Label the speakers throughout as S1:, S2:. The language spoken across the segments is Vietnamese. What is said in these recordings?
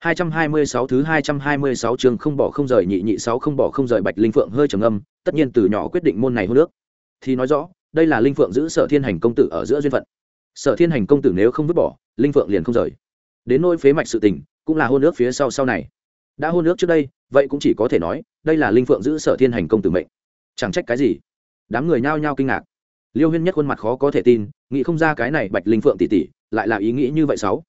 S1: 226 thứ 226 chương không bỏ không rời nhị nhị sáu không bỏ không rời Bạch Linh Phượng hơi trầm âm, tất nhiên từ nhỏ quyết định môn này hôn nước. Thì nói rõ, đây là Linh Phượng giữ Sở Thiên Hành công tử ở giữa duyên phận. Sở Thiên Hành công tử nếu không vứt bỏ, Linh Phượng liền không rời. Đến nỗi phế mạch sự tình, cũng là hôn nước phía sau sau này. Đã hôn nước trước đây, vậy cũng chỉ có thể nói, đây là Linh Phượng giữ Sở Thiên Hành công tử mệnh. Chẳng trách cái gì. Đám người nhao nhao kinh ngạc. Liêu Huyên nhất khuôn mặt khó có thể tin, nghĩ không ra cái này Bạch Linh Phượng tỷ tỷ, lại là ý nghĩ như vậy sáu.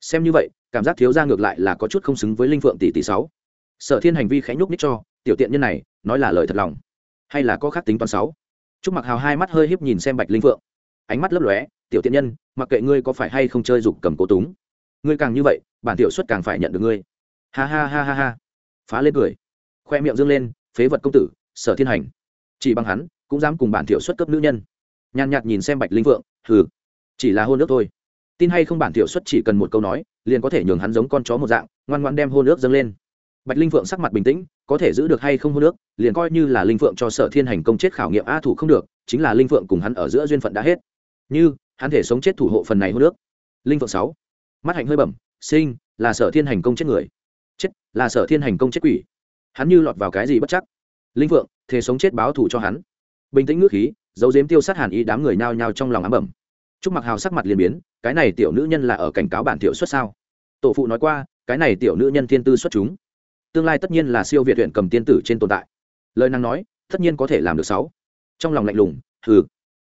S1: Xem như vậy, cảm giác thiếu ra ngược lại là có chút không xứng với linh phượng tỷ tỷ sáu. Sở thiên hành vi khẽ nhúc ních cho, tiểu tiện nhân này, nói là lời thật lòng. Hay là có khác tính toán sáu? Chúc mặc hào hai mắt hơi híp nhìn xem bạch linh phượng. Ánh mắt lấp lóe, tiểu tiện nhân, mặc kệ ngươi có phải hay không chơi dục cầm cố túng. Ngươi càng như vậy, bản tiểu xuất càng phải nhận được ngươi. Ha ha ha ha ha. Phá lên cười. Khoe miệng dương lên, phế vật công tử, sở thiên hành. Chỉ bằng hắn, cũng dám cùng bản tiểu xuất cấp nữ nhân. Nhàn nhạt nhìn xem bạch linh phượng, hừ. Chỉ là hôn nước thôi. Tin hay không bản tiểu xuất chỉ cần một câu nói liền có thể nhường hắn giống con chó một dạng ngoan ngoan đem hôn nước dâng lên. Bạch linh phượng sắc mặt bình tĩnh có thể giữ được hay không hôn nước liền coi như là linh phượng cho sở thiên hành công chết khảo nghiệm a thủ không được chính là linh phượng cùng hắn ở giữa duyên phận đã hết. Như hắn thể sống chết thủ hộ phần này hôn nước. Linh phượng sáu mắt hạnh hơi bẩm sinh là sở thiên hành công chết người. Chết là sở thiên hành công chết quỷ. Hắn như lọt vào cái gì bất chắc. Linh phượng thể sống chết báo thù cho hắn. Bình tĩnh ngước khí dấu dếm tiêu sát hàn ý đám người nhao nhao trong lòng ám bẩm. Trúc Mặc Hào sắc mặt liền biến, cái này tiểu nữ nhân là ở cảnh cáo bản tiểu xuất sao? Tổ phụ nói qua, cái này tiểu nữ nhân thiên tư xuất chúng, tương lai tất nhiên là siêu việt huyện cầm tiên tử trên tồn tại. Lời năng nói, tất nhiên có thể làm được sáu. Trong lòng lạnh lùng, hừ,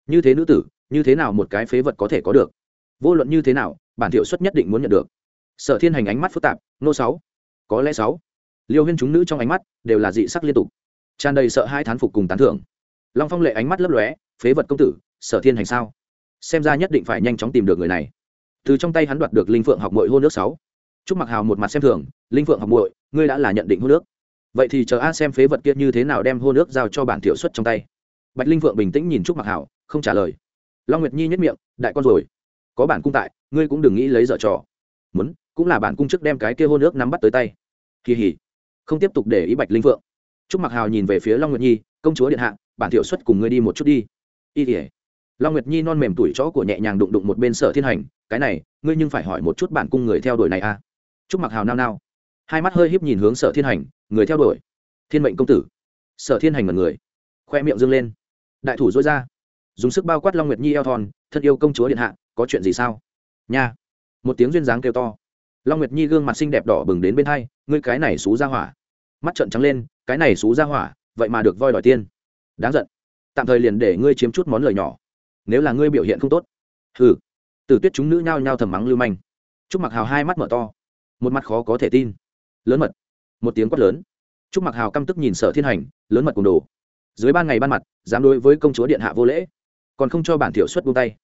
S1: như thế nữ tử, như thế nào một cái phế vật có thể có được? Vô luận như thế nào, bản thiệu xuất nhất định muốn nhận được. Sở Thiên Hành ánh mắt phức tạp, nô sáu, có lẽ sáu. Liêu Huyên chúng nữ trong ánh mắt đều là dị sắc liên tục, tràn đầy sợ hai thán phục cùng tán thưởng. Long Phong lệ ánh mắt lấp lóe, phế vật công tử, Sở Thiên Hành sao? xem ra nhất định phải nhanh chóng tìm được người này từ trong tay hắn đoạt được linh phượng học mội hôn nước sáu. Chúc mặc hào một mặt xem thường, linh phượng học mội ngươi đã là nhận định hôn nước vậy thì chờ a xem phế vật kia như thế nào đem hôn nước giao cho bản thiệu xuất trong tay. Bạch linh phượng bình tĩnh nhìn trúc mặc hào, không trả lời. Long nguyệt nhi nhất miệng, đại con rồi, có bản cung tại, ngươi cũng đừng nghĩ lấy dở trò. Muốn, cũng là bản cung trước đem cái kia hôn nước nắm bắt tới tay. Kỳ hỉ, không tiếp tục để ý bạch linh phượng. Trúc mặc hào nhìn về phía long nguyệt nhi, công chúa điện hạ, bản thiệu xuất cùng ngươi đi một chút đi. Y tỉa long nguyệt nhi non mềm tuổi chó của nhẹ nhàng đụng đụng một bên sở thiên hành, cái này, ngươi nhưng phải hỏi một chút bản cung người theo đuổi này à? Trúc mặc hào nao nao. Hai mắt hơi híp nhìn hướng sở thiên hành, người theo đuổi? Thiên mệnh công tử. Sở thiên hành mật người, khoe miệng dâng lên. Đại thủ dối ra. Dùng sức bao quát long nguyệt nhi eo thon, thân yêu công chúa điện hạ, có chuyện gì sao? Nha. Một tiếng duyên dáng kêu to. Long nguyệt nhi gương mặt xinh đẹp đỏ bừng đến bên hai, ngươi cái này xú ra hỏa. Mắt trợn trắng lên, cái này xú ra hỏa, vậy mà được voi đòi tiên. Đáng giận. Tạm thời liền để ngươi chiếm chút món lời nhỏ nếu là ngươi biểu hiện không tốt. Hừ. Từ tuyết chúng nữ nhao nhao thầm mắng lưu manh. Trúc mặc hào hai mắt mở to. Một mặt khó có thể tin. Lớn mật. Một tiếng quát lớn. Trúc mặc hào căm tức nhìn sở thiên hành, lớn mật cùng đồ. Dưới ban ngày ban mặt, dám đối với công chúa điện hạ vô lễ. Còn không cho bản thiểu xuất buông tay.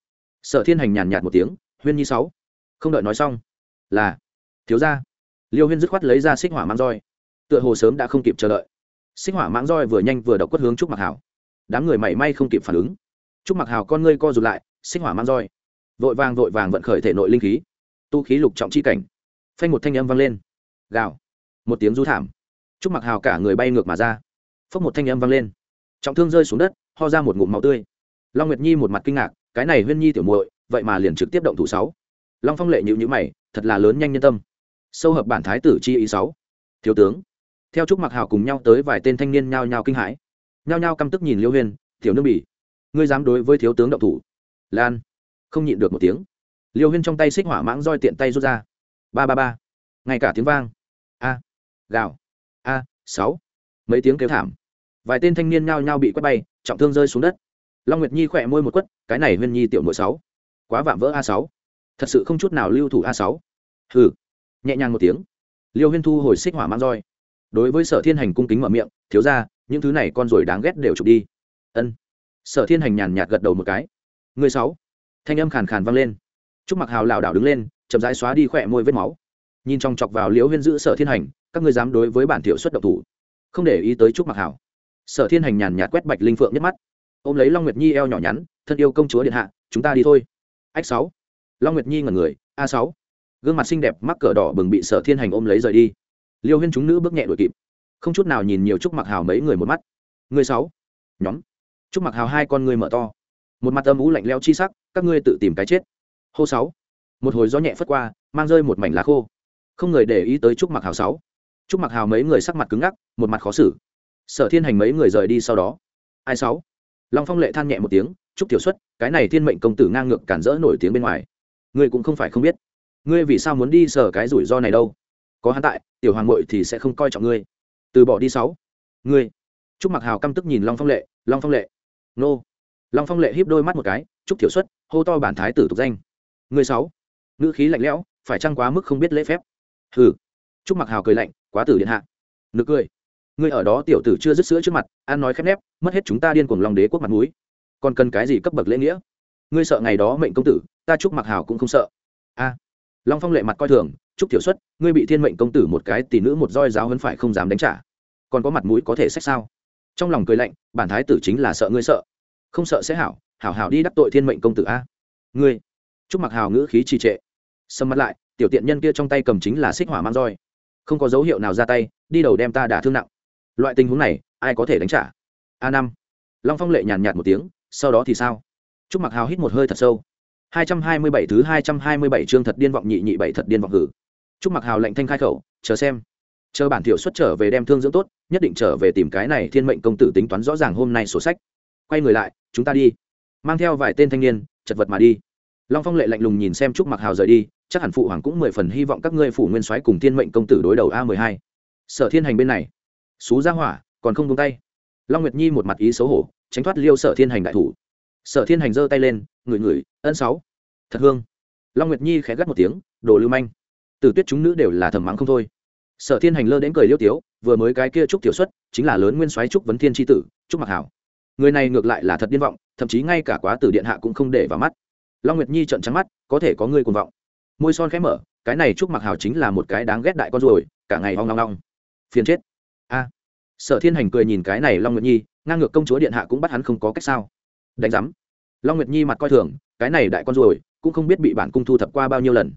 S1: Sở thiên hành nhàn nhạt một tiếng, huyên nhi sáu, không đợi nói xong, là thiếu gia. Liêu huyên dứt khoát lấy ra xích hỏa mang roi. Tựa hồ sớm đã không kịp chờ đợi. Xích hỏa mãng roi vừa nhanh vừa độc quất hướng trúc mặc hào. Đám người mảy may không kịp phản ứng chúc Mặc Hào con ngươi co rụt lại, sinh hỏa mang roi. Vội vàng vội vàng vận khởi thể nội linh khí. Tu khí lục trọng chi cảnh. Phanh một thanh âm vang lên. Gào. Một tiếng rú thảm. chúc Mặc Hào cả người bay ngược mà ra. Phốc một thanh âm vang lên. Trọng thương rơi xuống đất, ho ra một ngụm máu tươi. Long Nguyệt Nhi một mặt kinh ngạc, cái này Huyên Nhi tiểu muội, vậy mà liền trực tiếp động thủ sáu. Long Phong lệ nhịu nhữ mày, thật là lớn nhanh nhân tâm. Sâu hợp bản thái tử chi ý sáu. Thiếu tướng. Theo Trúc Mặc Hào cùng nhau tới vài tên thanh niên nhao nhao kinh hãi. Nhao nhao căm tức nhìn Liêu Huyền, tiểu nương bỉ ngươi dám đối với thiếu tướng động thủ. Lan, không nhịn được một tiếng. Liêu huyên trong tay xích hỏa mãng roi tiện tay rút ra. Ba ba ba. Ngay cả tiếng vang. A. Gào. A, sáu. Mấy tiếng kêu thảm. Vài tên thanh niên nhao nhao bị quét bay, trọng thương rơi xuống đất. Long nguyệt nhi khỏe môi một quất, cái này huyên nhi tiểu nội sáu. Quá vạm vỡ a sáu. Thật sự không chút nào lưu thủ a sáu. Hừ. Nhẹ nhàng một tiếng. Liêu huyên thu hồi xích hỏa mang roi. Đối với sở thiên hành cung kính mở miệng, thiếu ra những thứ này con rồi đáng ghét đều chụp đi. Ân sở thiên hành nhàn nhạt gật đầu một cái. Người sáu. Thanh âm khàn khàn vang lên. Trúc mặc hào lảo đảo đứng lên, chậm rãi xóa đi khỏe môi vết máu. Nhìn trong chọc vào liễu huyên giữ sở thiên hành, các ngươi dám đối với bản tiểu xuất động thủ. Không để ý tới trúc mặc hào. Sở thiên hành nhàn nhạt quét bạch linh phượng nhất mắt. Ôm lấy long nguyệt nhi eo nhỏ nhắn, thân yêu công chúa điện hạ, chúng ta đi thôi. Ách sáu. Long nguyệt nhi ngẩn người, a sáu. Gương mặt xinh đẹp mắc cỡ đỏ bừng bị sở thiên hành ôm lấy rời đi. Liêu huyên chúng nữ bước nhẹ đuổi kịp. Không chút nào nhìn nhiều trúc mặc hào mấy người một mắt. Người sáu. Nhóm chúc Mặc Hào hai con ngươi mở to, một mặt âm ú lạnh lẽo chi sắc, các ngươi tự tìm cái chết. Hô sáu. Một hồi gió nhẹ phất qua, mang rơi một mảnh lá khô. không người để ý tới trúc mặc hào sáu. Trúc mặc hào mấy người sắc mặt cứng ngắc một mặt khó xử. Sở thiên hành mấy người rời đi sau đó. Ai sáu? Long phong lệ than nhẹ một tiếng trúc tiểu xuất cái này thiên mệnh công tử ngang ngược cản rỡ nổi tiếng bên ngoài. Ngươi cũng không phải không biết. Ngươi vì sao muốn đi sở cái rủi ro này đâu? Có hắn tại tiểu hoàng ngội thì sẽ không coi trọng ngươi. Từ bỏ đi sáu. Ngươi. Trúc mặc hào căm tức nhìn long phong lệ long phong lệ nô. Long phong lệ híp đôi mắt một cái trúc tiểu xuất, hô to bản thái tử tục danh. Người sáu. Ngữ khí lạnh lẽo, phải chăng quá mức không biết lễ phép? Hừ. Trúc mặc hào cười lạnh, quá tử điện hạ. Nực cười. Ngươi ở đó tiểu tử chưa dứt sữa trước mặt, ăn nói khép nép, mất hết chúng ta điên cuồng lòng đế quốc mặt mũi. Còn cần cái gì cấp bậc lễ nghĩa? Ngươi sợ ngày đó mệnh công tử, ta trúc mặc hào cũng không sợ. A. Long phong lệ mặt coi thường trúc tiểu xuất, ngươi bị thiên mệnh công tử một cái tỷ nữ một roi giáo hơn phải không dám đánh trả. Còn có mặt mũi có thể sách sao? Trong lòng cười lạnh, bản thái tử chính là sợ ngươi sợ. Không sợ sẽ hảo hảo hảo đi đắc tội thiên mệnh công tử a. Ngươi. Trúc mặc hào ngữ khí trì trệ. Sầm mặt lại, tiểu tiện nhân kia trong tay cầm chính là xích hỏa mang roi. Không có dấu hiệu nào ra tay, đi đầu đem ta đả thương nặng. Loại tình huống này, ai có thể đánh trả? A năm. Long phong lệ nhàn nhạt một tiếng, sau đó thì sao? Trúc mặc hào hít một hơi thật sâu. Hai trăm hai mươi bảy thứ hai trăm hai mươi bảy chương thật điên vọng nhị nhị bảy thật điên vọng hử. Trúc mặc hào lệnh thanh khai khẩu, chờ xem chờ bản thiểu xuất trở về đem thương dưỡng tốt, nhất định trở về tìm cái này thiên mệnh công tử tính toán rõ ràng hôm nay sổ sách. Quay người lại, chúng ta đi. Mang theo vài tên thanh niên, chật vật mà đi. Long phong lệ lạnh lùng nhìn xem trúc mặc hào rời đi, chắc hẳn phụ hoàng cũng mười phần hy vọng các ngươi phủ nguyên soái cùng thiên mệnh công tử đối đầu a mười hai. Sở thiên hành bên này. Xú ra hỏa, còn không tung tay. Long nguyệt nhi một mặt ý xấu hổ, tránh thoát liêu sở thiên hành đại thủ. Sở thiên hành giơ tay lên, ngửi ngửi, ân sáu. Thật hương. Long nguyệt nhi khẽ gắt một tiếng, đồ lưu manh. Từ tuyết chúng nữ đều là thầm mắng không thôi sở thiên hành lơ đến cười liêu tiếu, vừa mới cái kia trúc tiểu xuất, chính là lớn nguyên soái trúc vấn thiên tri tử, trúc mặc hảo. Người này ngược lại là thật điên vọng, thậm chí ngay cả quá tử điện hạ cũng không để vào mắt. Long nguyệt nhi trợn trắng mắt, có thể có người cuồng vọng. Môi son khẽ mở, cái này trúc mặc Hảo chính là một cái đáng ghét đại con ruồi, cả ngày hoang long long phiền chết. A. Sở thiên hành cười nhìn cái này long nguyệt nhi, ngang ngược công chúa điện hạ cũng bắt hắn không có cách sao. Đánh giám. Long nguyệt nhi mặt coi thường, cái này đại con ruồi cũng không biết bị bản cung thu thập qua bao nhiêu lần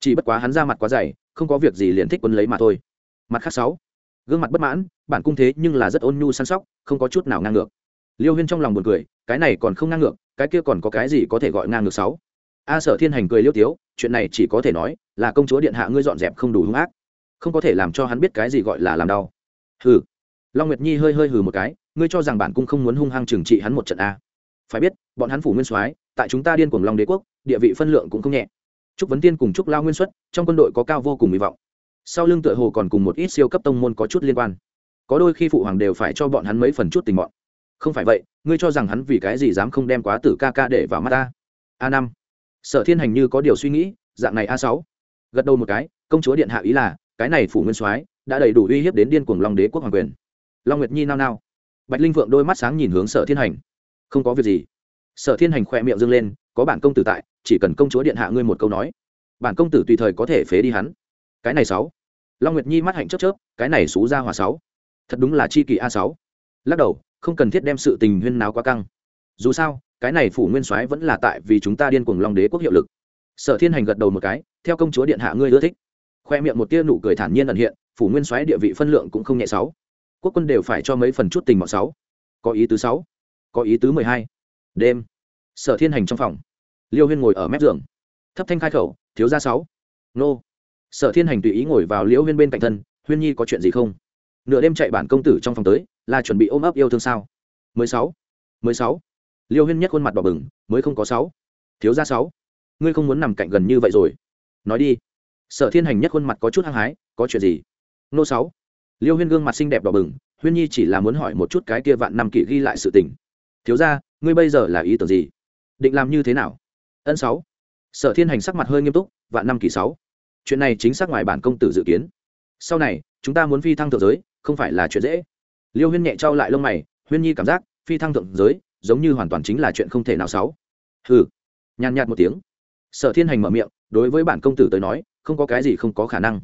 S1: chỉ bất quá hắn ra mặt quá dày, không có việc gì liền thích quân lấy mà thôi. Mặt khác sáu. Gương mặt bất mãn, bản cung thế nhưng là rất ôn nhu săn sóc, không có chút nào ngang ngược. Liêu huyên trong lòng buồn cười, cái này còn không ngang ngược, cái kia còn có cái gì có thể gọi ngang ngược sáu? A sở thiên hành cười liêu tiếu, chuyện này chỉ có thể nói là công chúa điện hạ ngươi dọn dẹp không đủ hung ác, không có thể làm cho hắn biết cái gì gọi là làm đau. Hừ. Long nguyệt nhi hơi hơi hừ một cái, ngươi cho rằng bản cung không muốn hung hăng trừng trị hắn một trận a? Phải biết, bọn hắn phủ nguyên soái, tại chúng ta điên cuồng long đế quốc, địa vị phân lượng cũng không nhẹ trúc vấn tiên cùng trúc lao nguyên xuất, trong quân đội có cao vô cùng hy vọng. Sau lưng tựa hồ còn cùng một ít siêu cấp tông môn có chút liên quan. Có đôi khi phụ hoàng đều phải cho bọn hắn mấy phần chút tình bọn không phải vậy, ngươi cho rằng hắn vì cái gì dám không đem quá tử ca ca để vào mắt ta? A năm. Sở thiên hành như có điều suy nghĩ, dạng này a sáu. Gật đầu một cái, công chúa điện hạ ý là, cái này phủ nguyên soái đã đầy đủ uy hiếp đến điên cuồng long đế quốc hoàng quyền. Long nguyệt nhi nao nao. Bạch linh vượng đôi mắt sáng nhìn hướng sở thiên hành. Không có việc gì. Sở thiên hành khỏe miệng dâng lên, có bản công tử tại chỉ cần công chúa điện hạ ngươi một câu nói, bản công tử tùy thời có thể phế đi hắn. Cái này sáu. Long nguyệt nhi mắt hạnh chớp chớp, cái này xú ra hòa sáu. Thật đúng là chi kỳ a sáu. Lắc đầu, không cần thiết đem sự tình huyên náo quá căng. Dù sao, cái này phủ nguyên soái vẫn là tại vì chúng ta điên cuồng long đế quốc hiệu lực. Sở thiên hành gật đầu một cái, theo công chúa điện hạ ngươi ưa thích. Khoe miệng một tia nụ cười thản nhiên ẩn hiện, phủ nguyên soái địa vị phân lượng cũng không nhẹ sáu. Quốc quân đều phải cho mấy phần chút tình mọt sáu. Có ý tứ sáu. Có ý tứ mười hai. Đêm. Sở thiên hành trong phòng liêu huyên ngồi ở mép giường. Thấp thanh khai khẩu, thiếu ra sáu. Nô. Sở thiên hành tùy ý ngồi vào liễu huyên bên cạnh thân, huyên nhi có chuyện gì không? Nửa đêm chạy bản công tử trong phòng tới, là chuẩn bị ôm ấp yêu thương sao? Mười sáu. Mười sáu. Liêu huyên nhất khuôn mặt đỏ bừng, mới không có sáu. Thiếu ra sáu, ngươi không muốn nằm cạnh gần như vậy rồi. Nói đi. Sở thiên hành nhất khuôn mặt có chút hăng hái, có chuyện gì? Nô sáu. Liêu huyên gương mặt xinh đẹp đỏ bừng, huyên nhi chỉ là muốn hỏi một chút cái kia vạn năm kỷ ghi lại sự tình. Thiếu ra ngươi bây giờ là ý tưởng gì? Định làm như thế nào? Ân sáu. Sở thiên hành sắc mặt hơi nghiêm túc, vạn năm kỷ sáu. Chuyện này chính xác ngoài bản công tử dự kiến. Sau này, chúng ta muốn phi thăng thượng giới, không phải là chuyện dễ. Liêu huyên nhẹ trao lại lông mày, huyên nhi cảm giác, phi thăng thượng giới, giống như hoàn toàn chính là chuyện không thể nào sáu. Hừ. Nhàn nhạt một tiếng. Sở thiên hành mở miệng, đối với bản công tử tới nói, không có cái gì không có khả năng.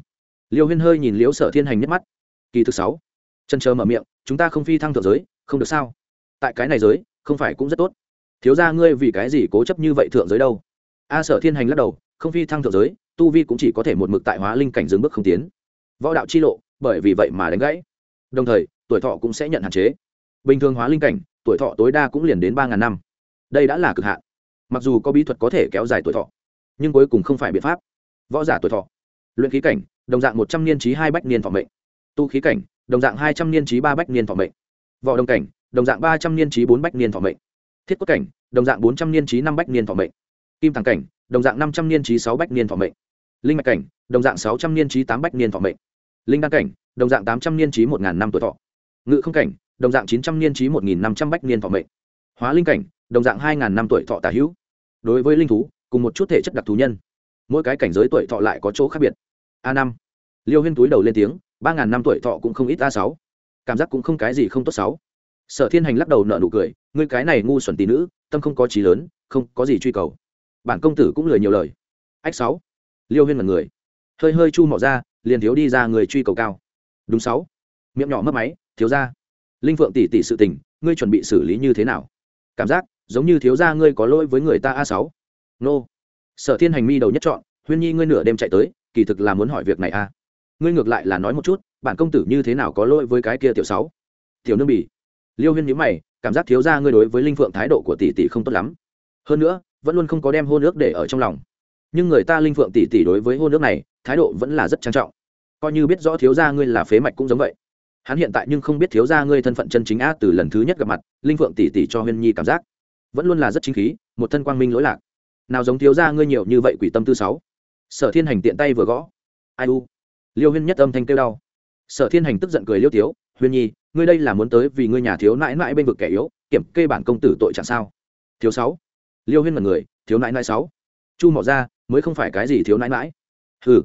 S1: Liêu huyên hơi nhìn liễu sở thiên hành nhất mắt. Kỳ thực sáu. Chân chờ mở miệng, chúng ta không phi thăng thượng giới, không được sao? Tại cái này giới, không phải cũng rất tốt thiếu ra ngươi vì cái gì cố chấp như vậy thượng giới đâu? A sở thiên hành lắc đầu, không phi thăng thượng giới, tu vi cũng chỉ có thể một mực tại hóa linh cảnh dừng bước không tiến. Võ đạo chi lộ, bởi vì vậy mà đánh gãy. Đồng thời, tuổi thọ cũng sẽ nhận hạn chế. Bình thường hóa linh cảnh, tuổi thọ tối đa cũng liền đến ba ngàn năm. Đây đã là cực hạn. Mặc dù có bí thuật có thể kéo dài tuổi thọ, nhưng cuối cùng không phải biện pháp. Võ giả tuổi thọ. Luyện khí cảnh, đồng dạng một trăm niên trí hai bách niên thọ mệnh. Tu khí cảnh, đồng dạng hai trăm niên trí ba bách niên thọ mệnh. Võ đồng cảnh, đồng dạng ba trăm niên trí bốn bách niên thọ mệnh thiết quất cảnh, đồng dạng bốn trăm niên trí năm bách niên thọ mệnh. Kim thằng cảnh, đồng dạng năm trăm niên trí sáu bách niên thọ mệnh. Linh mạch cảnh, đồng dạng sáu trăm niên trí tám bách niên thọ mệnh. Linh đăng cảnh, đồng dạng tám trăm niên trí một ngàn năm tuổi thọ. Ngự không cảnh, đồng dạng chín trăm niên trí một nghìn năm trăm bách niên thọ mệnh. Hóa linh cảnh, đồng dạng hai ngàn năm tuổi thọ tả hữu. Đối với linh thú, cùng một chút thể chất đặc thù nhân. Mỗi cái cảnh giới tuổi thọ lại có chỗ khác biệt. A năm. Liêu huyên túi đầu lên tiếng, ba ngàn năm tuổi thọ cũng không ít a sáu. Cảm giác cũng không cái gì không tốt sáu sở thiên hành lắc đầu nợ nụ cười, ngươi cái này ngu xuẩn tỷ nữ, tâm không có trí lớn, không có gì truy cầu. Bản công tử cũng lười nhiều lời. Ách sáu. Liêu huyên mật người. Hơi hơi chu mỏ ra, liền thiếu đi ra người truy cầu cao. Đúng sáu. Miệng nhỏ mất máy, thiếu ra. Linh phượng tỷ tỷ sự tình, ngươi chuẩn bị xử lý như thế nào? Cảm giác, giống như thiếu ra ngươi có lỗi với người ta a sáu. Nô. Sở thiên hành mi đầu nhất chọn huyên nhi ngươi nửa đêm chạy tới, kỳ thực là muốn hỏi việc này a. Ngươi ngược lại là nói một chút, bản công tử như thế nào có lỗi với cái kia tiểu sáu? Tiểu nương bỉ liêu huyên nhữ mày, cảm giác thiếu ra ngươi đối với linh phượng thái độ của tỷ tỷ không tốt lắm. Hơn nữa, vẫn luôn không có đem hôn ước để ở trong lòng. Nhưng người ta linh phượng tỷ tỷ đối với hôn ước này, thái độ vẫn là rất trang trọng. Coi như biết rõ thiếu gia ngươi là phế mạch cũng giống vậy. Hắn hiện tại nhưng không biết thiếu gia ngươi thân phận chân chính a từ lần thứ nhất gặp mặt, linh phượng tỷ tỷ cho huyên nhi cảm giác vẫn luôn là rất chính khí, một thân quang minh lỗi lạc. Nào giống thiếu gia ngươi nhiều như vậy quỷ tâm tư sáu. Sở thiên hành tiện tay vừa gõ. Ai u. Liêu huyên nhất âm thanh kêu đau. Sở thiên hành tức giận cười liêu tiếu huyền nhi, ngươi đây là muốn tới vì ngươi nhà thiếu nãi nãi bên vực kẻ yếu, kiểm kê bản công tử tội chẳng sao? Thiếu sáu. Liêu huyên mật người, thiếu nãi nãi sáu. Chu mỏ ra mới không phải cái gì thiếu nãi nãi. Ừ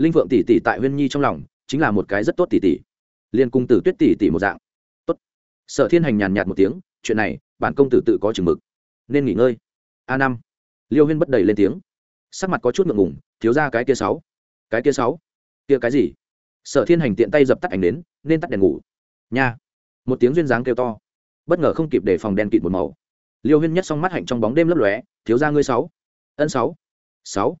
S1: linh phượng tỷ tỷ tại huyên nhi trong lòng, chính là một cái rất tốt tỷ tỷ. Liên cung tử tuyết tỷ tỷ một dạng. Tốt. Sở thiên hành nhàn nhạt một tiếng, chuyện này, bản công tử tự có chừng mực. Nên nghỉ ngơi. A năm. Liêu huyên bất đầy lên tiếng. Sắc mặt có chút ngượng ngùng, thiếu ra cái kia sáu. Cái kia sáu. Kia cái gì? Sở thiên hành tiện tay dập tắt ảnh đến nên tắt đèn ngủ nha một tiếng duyên dáng kêu to bất ngờ không kịp để phòng đen kịt một màu liêu huyên nhất xong mắt hạnh trong bóng đêm lấp lóe thiếu ra ngươi sáu ân sáu sáu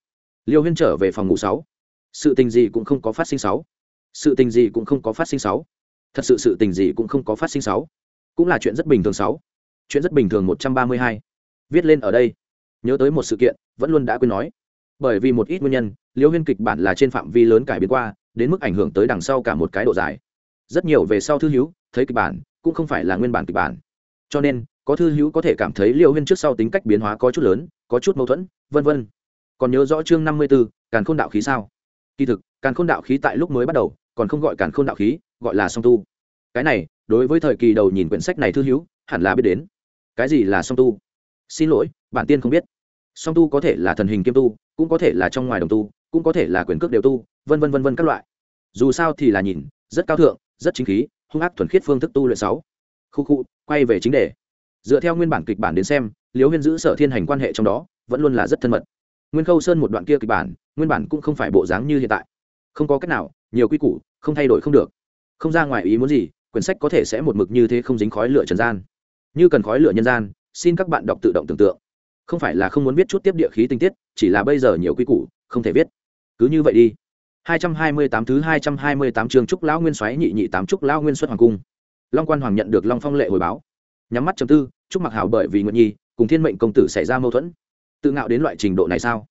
S1: liêu huyên trở về phòng ngủ sáu sự tình gì cũng không có phát sinh sáu sự tình gì cũng không có phát sinh sáu thật sự sự tình gì cũng không có phát sinh sáu cũng là chuyện rất bình thường sáu chuyện rất bình thường một trăm ba mươi hai viết lên ở đây nhớ tới một sự kiện vẫn luôn đã quên nói bởi vì một ít nguyên nhân liêu huyên kịch bản là trên phạm vi lớn cải biến qua đến mức ảnh hưởng tới đằng sau cả một cái độ dài rất nhiều về sau thư hữu, thấy kịch bản, cũng không phải là nguyên bản kịch bản. Cho nên, có thư hữu có thể cảm thấy liêu huyên trước sau tính cách biến hóa có chút lớn, có chút mâu thuẫn, vân vân. Còn nhớ rõ chương năm mươi b ố càn khôn đạo khí sao? Kỳ thực, càn khôn đạo khí tại lúc mới bắt đầu, còn không gọi càn khôn đạo khí, gọi là song tu. Cái này, đối với thời kỳ đầu nhìn quyển sách này thư hữu, hẳn là biết đến. Cái gì là song tu? Xin lỗi, bản tiên không biết. Song tu có thể là thần hình kiêm tu, cũng có thể là trong ngoài đồng tu, cũng có thể là quyền cước đều tu, vân vân vân vân các loại. Dù sao thì là nhìn, rất cao thượng rất chính khí, hung ác thuần khiết phương thức tu luyện sáu. Khu khu, quay về chính đề. Dựa theo nguyên bản kịch bản đến xem, liễu huyên giữ sở thiên hành quan hệ trong đó, vẫn luôn là rất thân mật. Nguyên khâu sơn một đoạn kia kịch bản, nguyên bản cũng không phải bộ dáng như hiện tại. Không có cách nào, nhiều quy củ, không thay đổi không được. Không ra ngoài ý muốn gì, quyển sách có thể sẽ một mực như thế không dính khói lửa trần gian. Như cần khói lửa nhân gian, xin các bạn đọc tự động tưởng tượng. Không phải là không muốn viết chút tiếp địa khí tinh tiết, chỉ là bây giờ nhiều quy củ, không thể viết. Cứ như vậy đi. 228 thứ 228 trường trúc lão nguyên xoáy nhị nhị tám trúc lão nguyên xuất hoàng cung. Long quan hoàng nhận được long phong lệ hồi báo. Nhắm mắt chấm tư trúc mặc hảo bởi vì Nguyệt nhi cùng thiên mệnh công tử xảy ra mâu thuẫn. Tự ngạo đến loại trình độ này sao?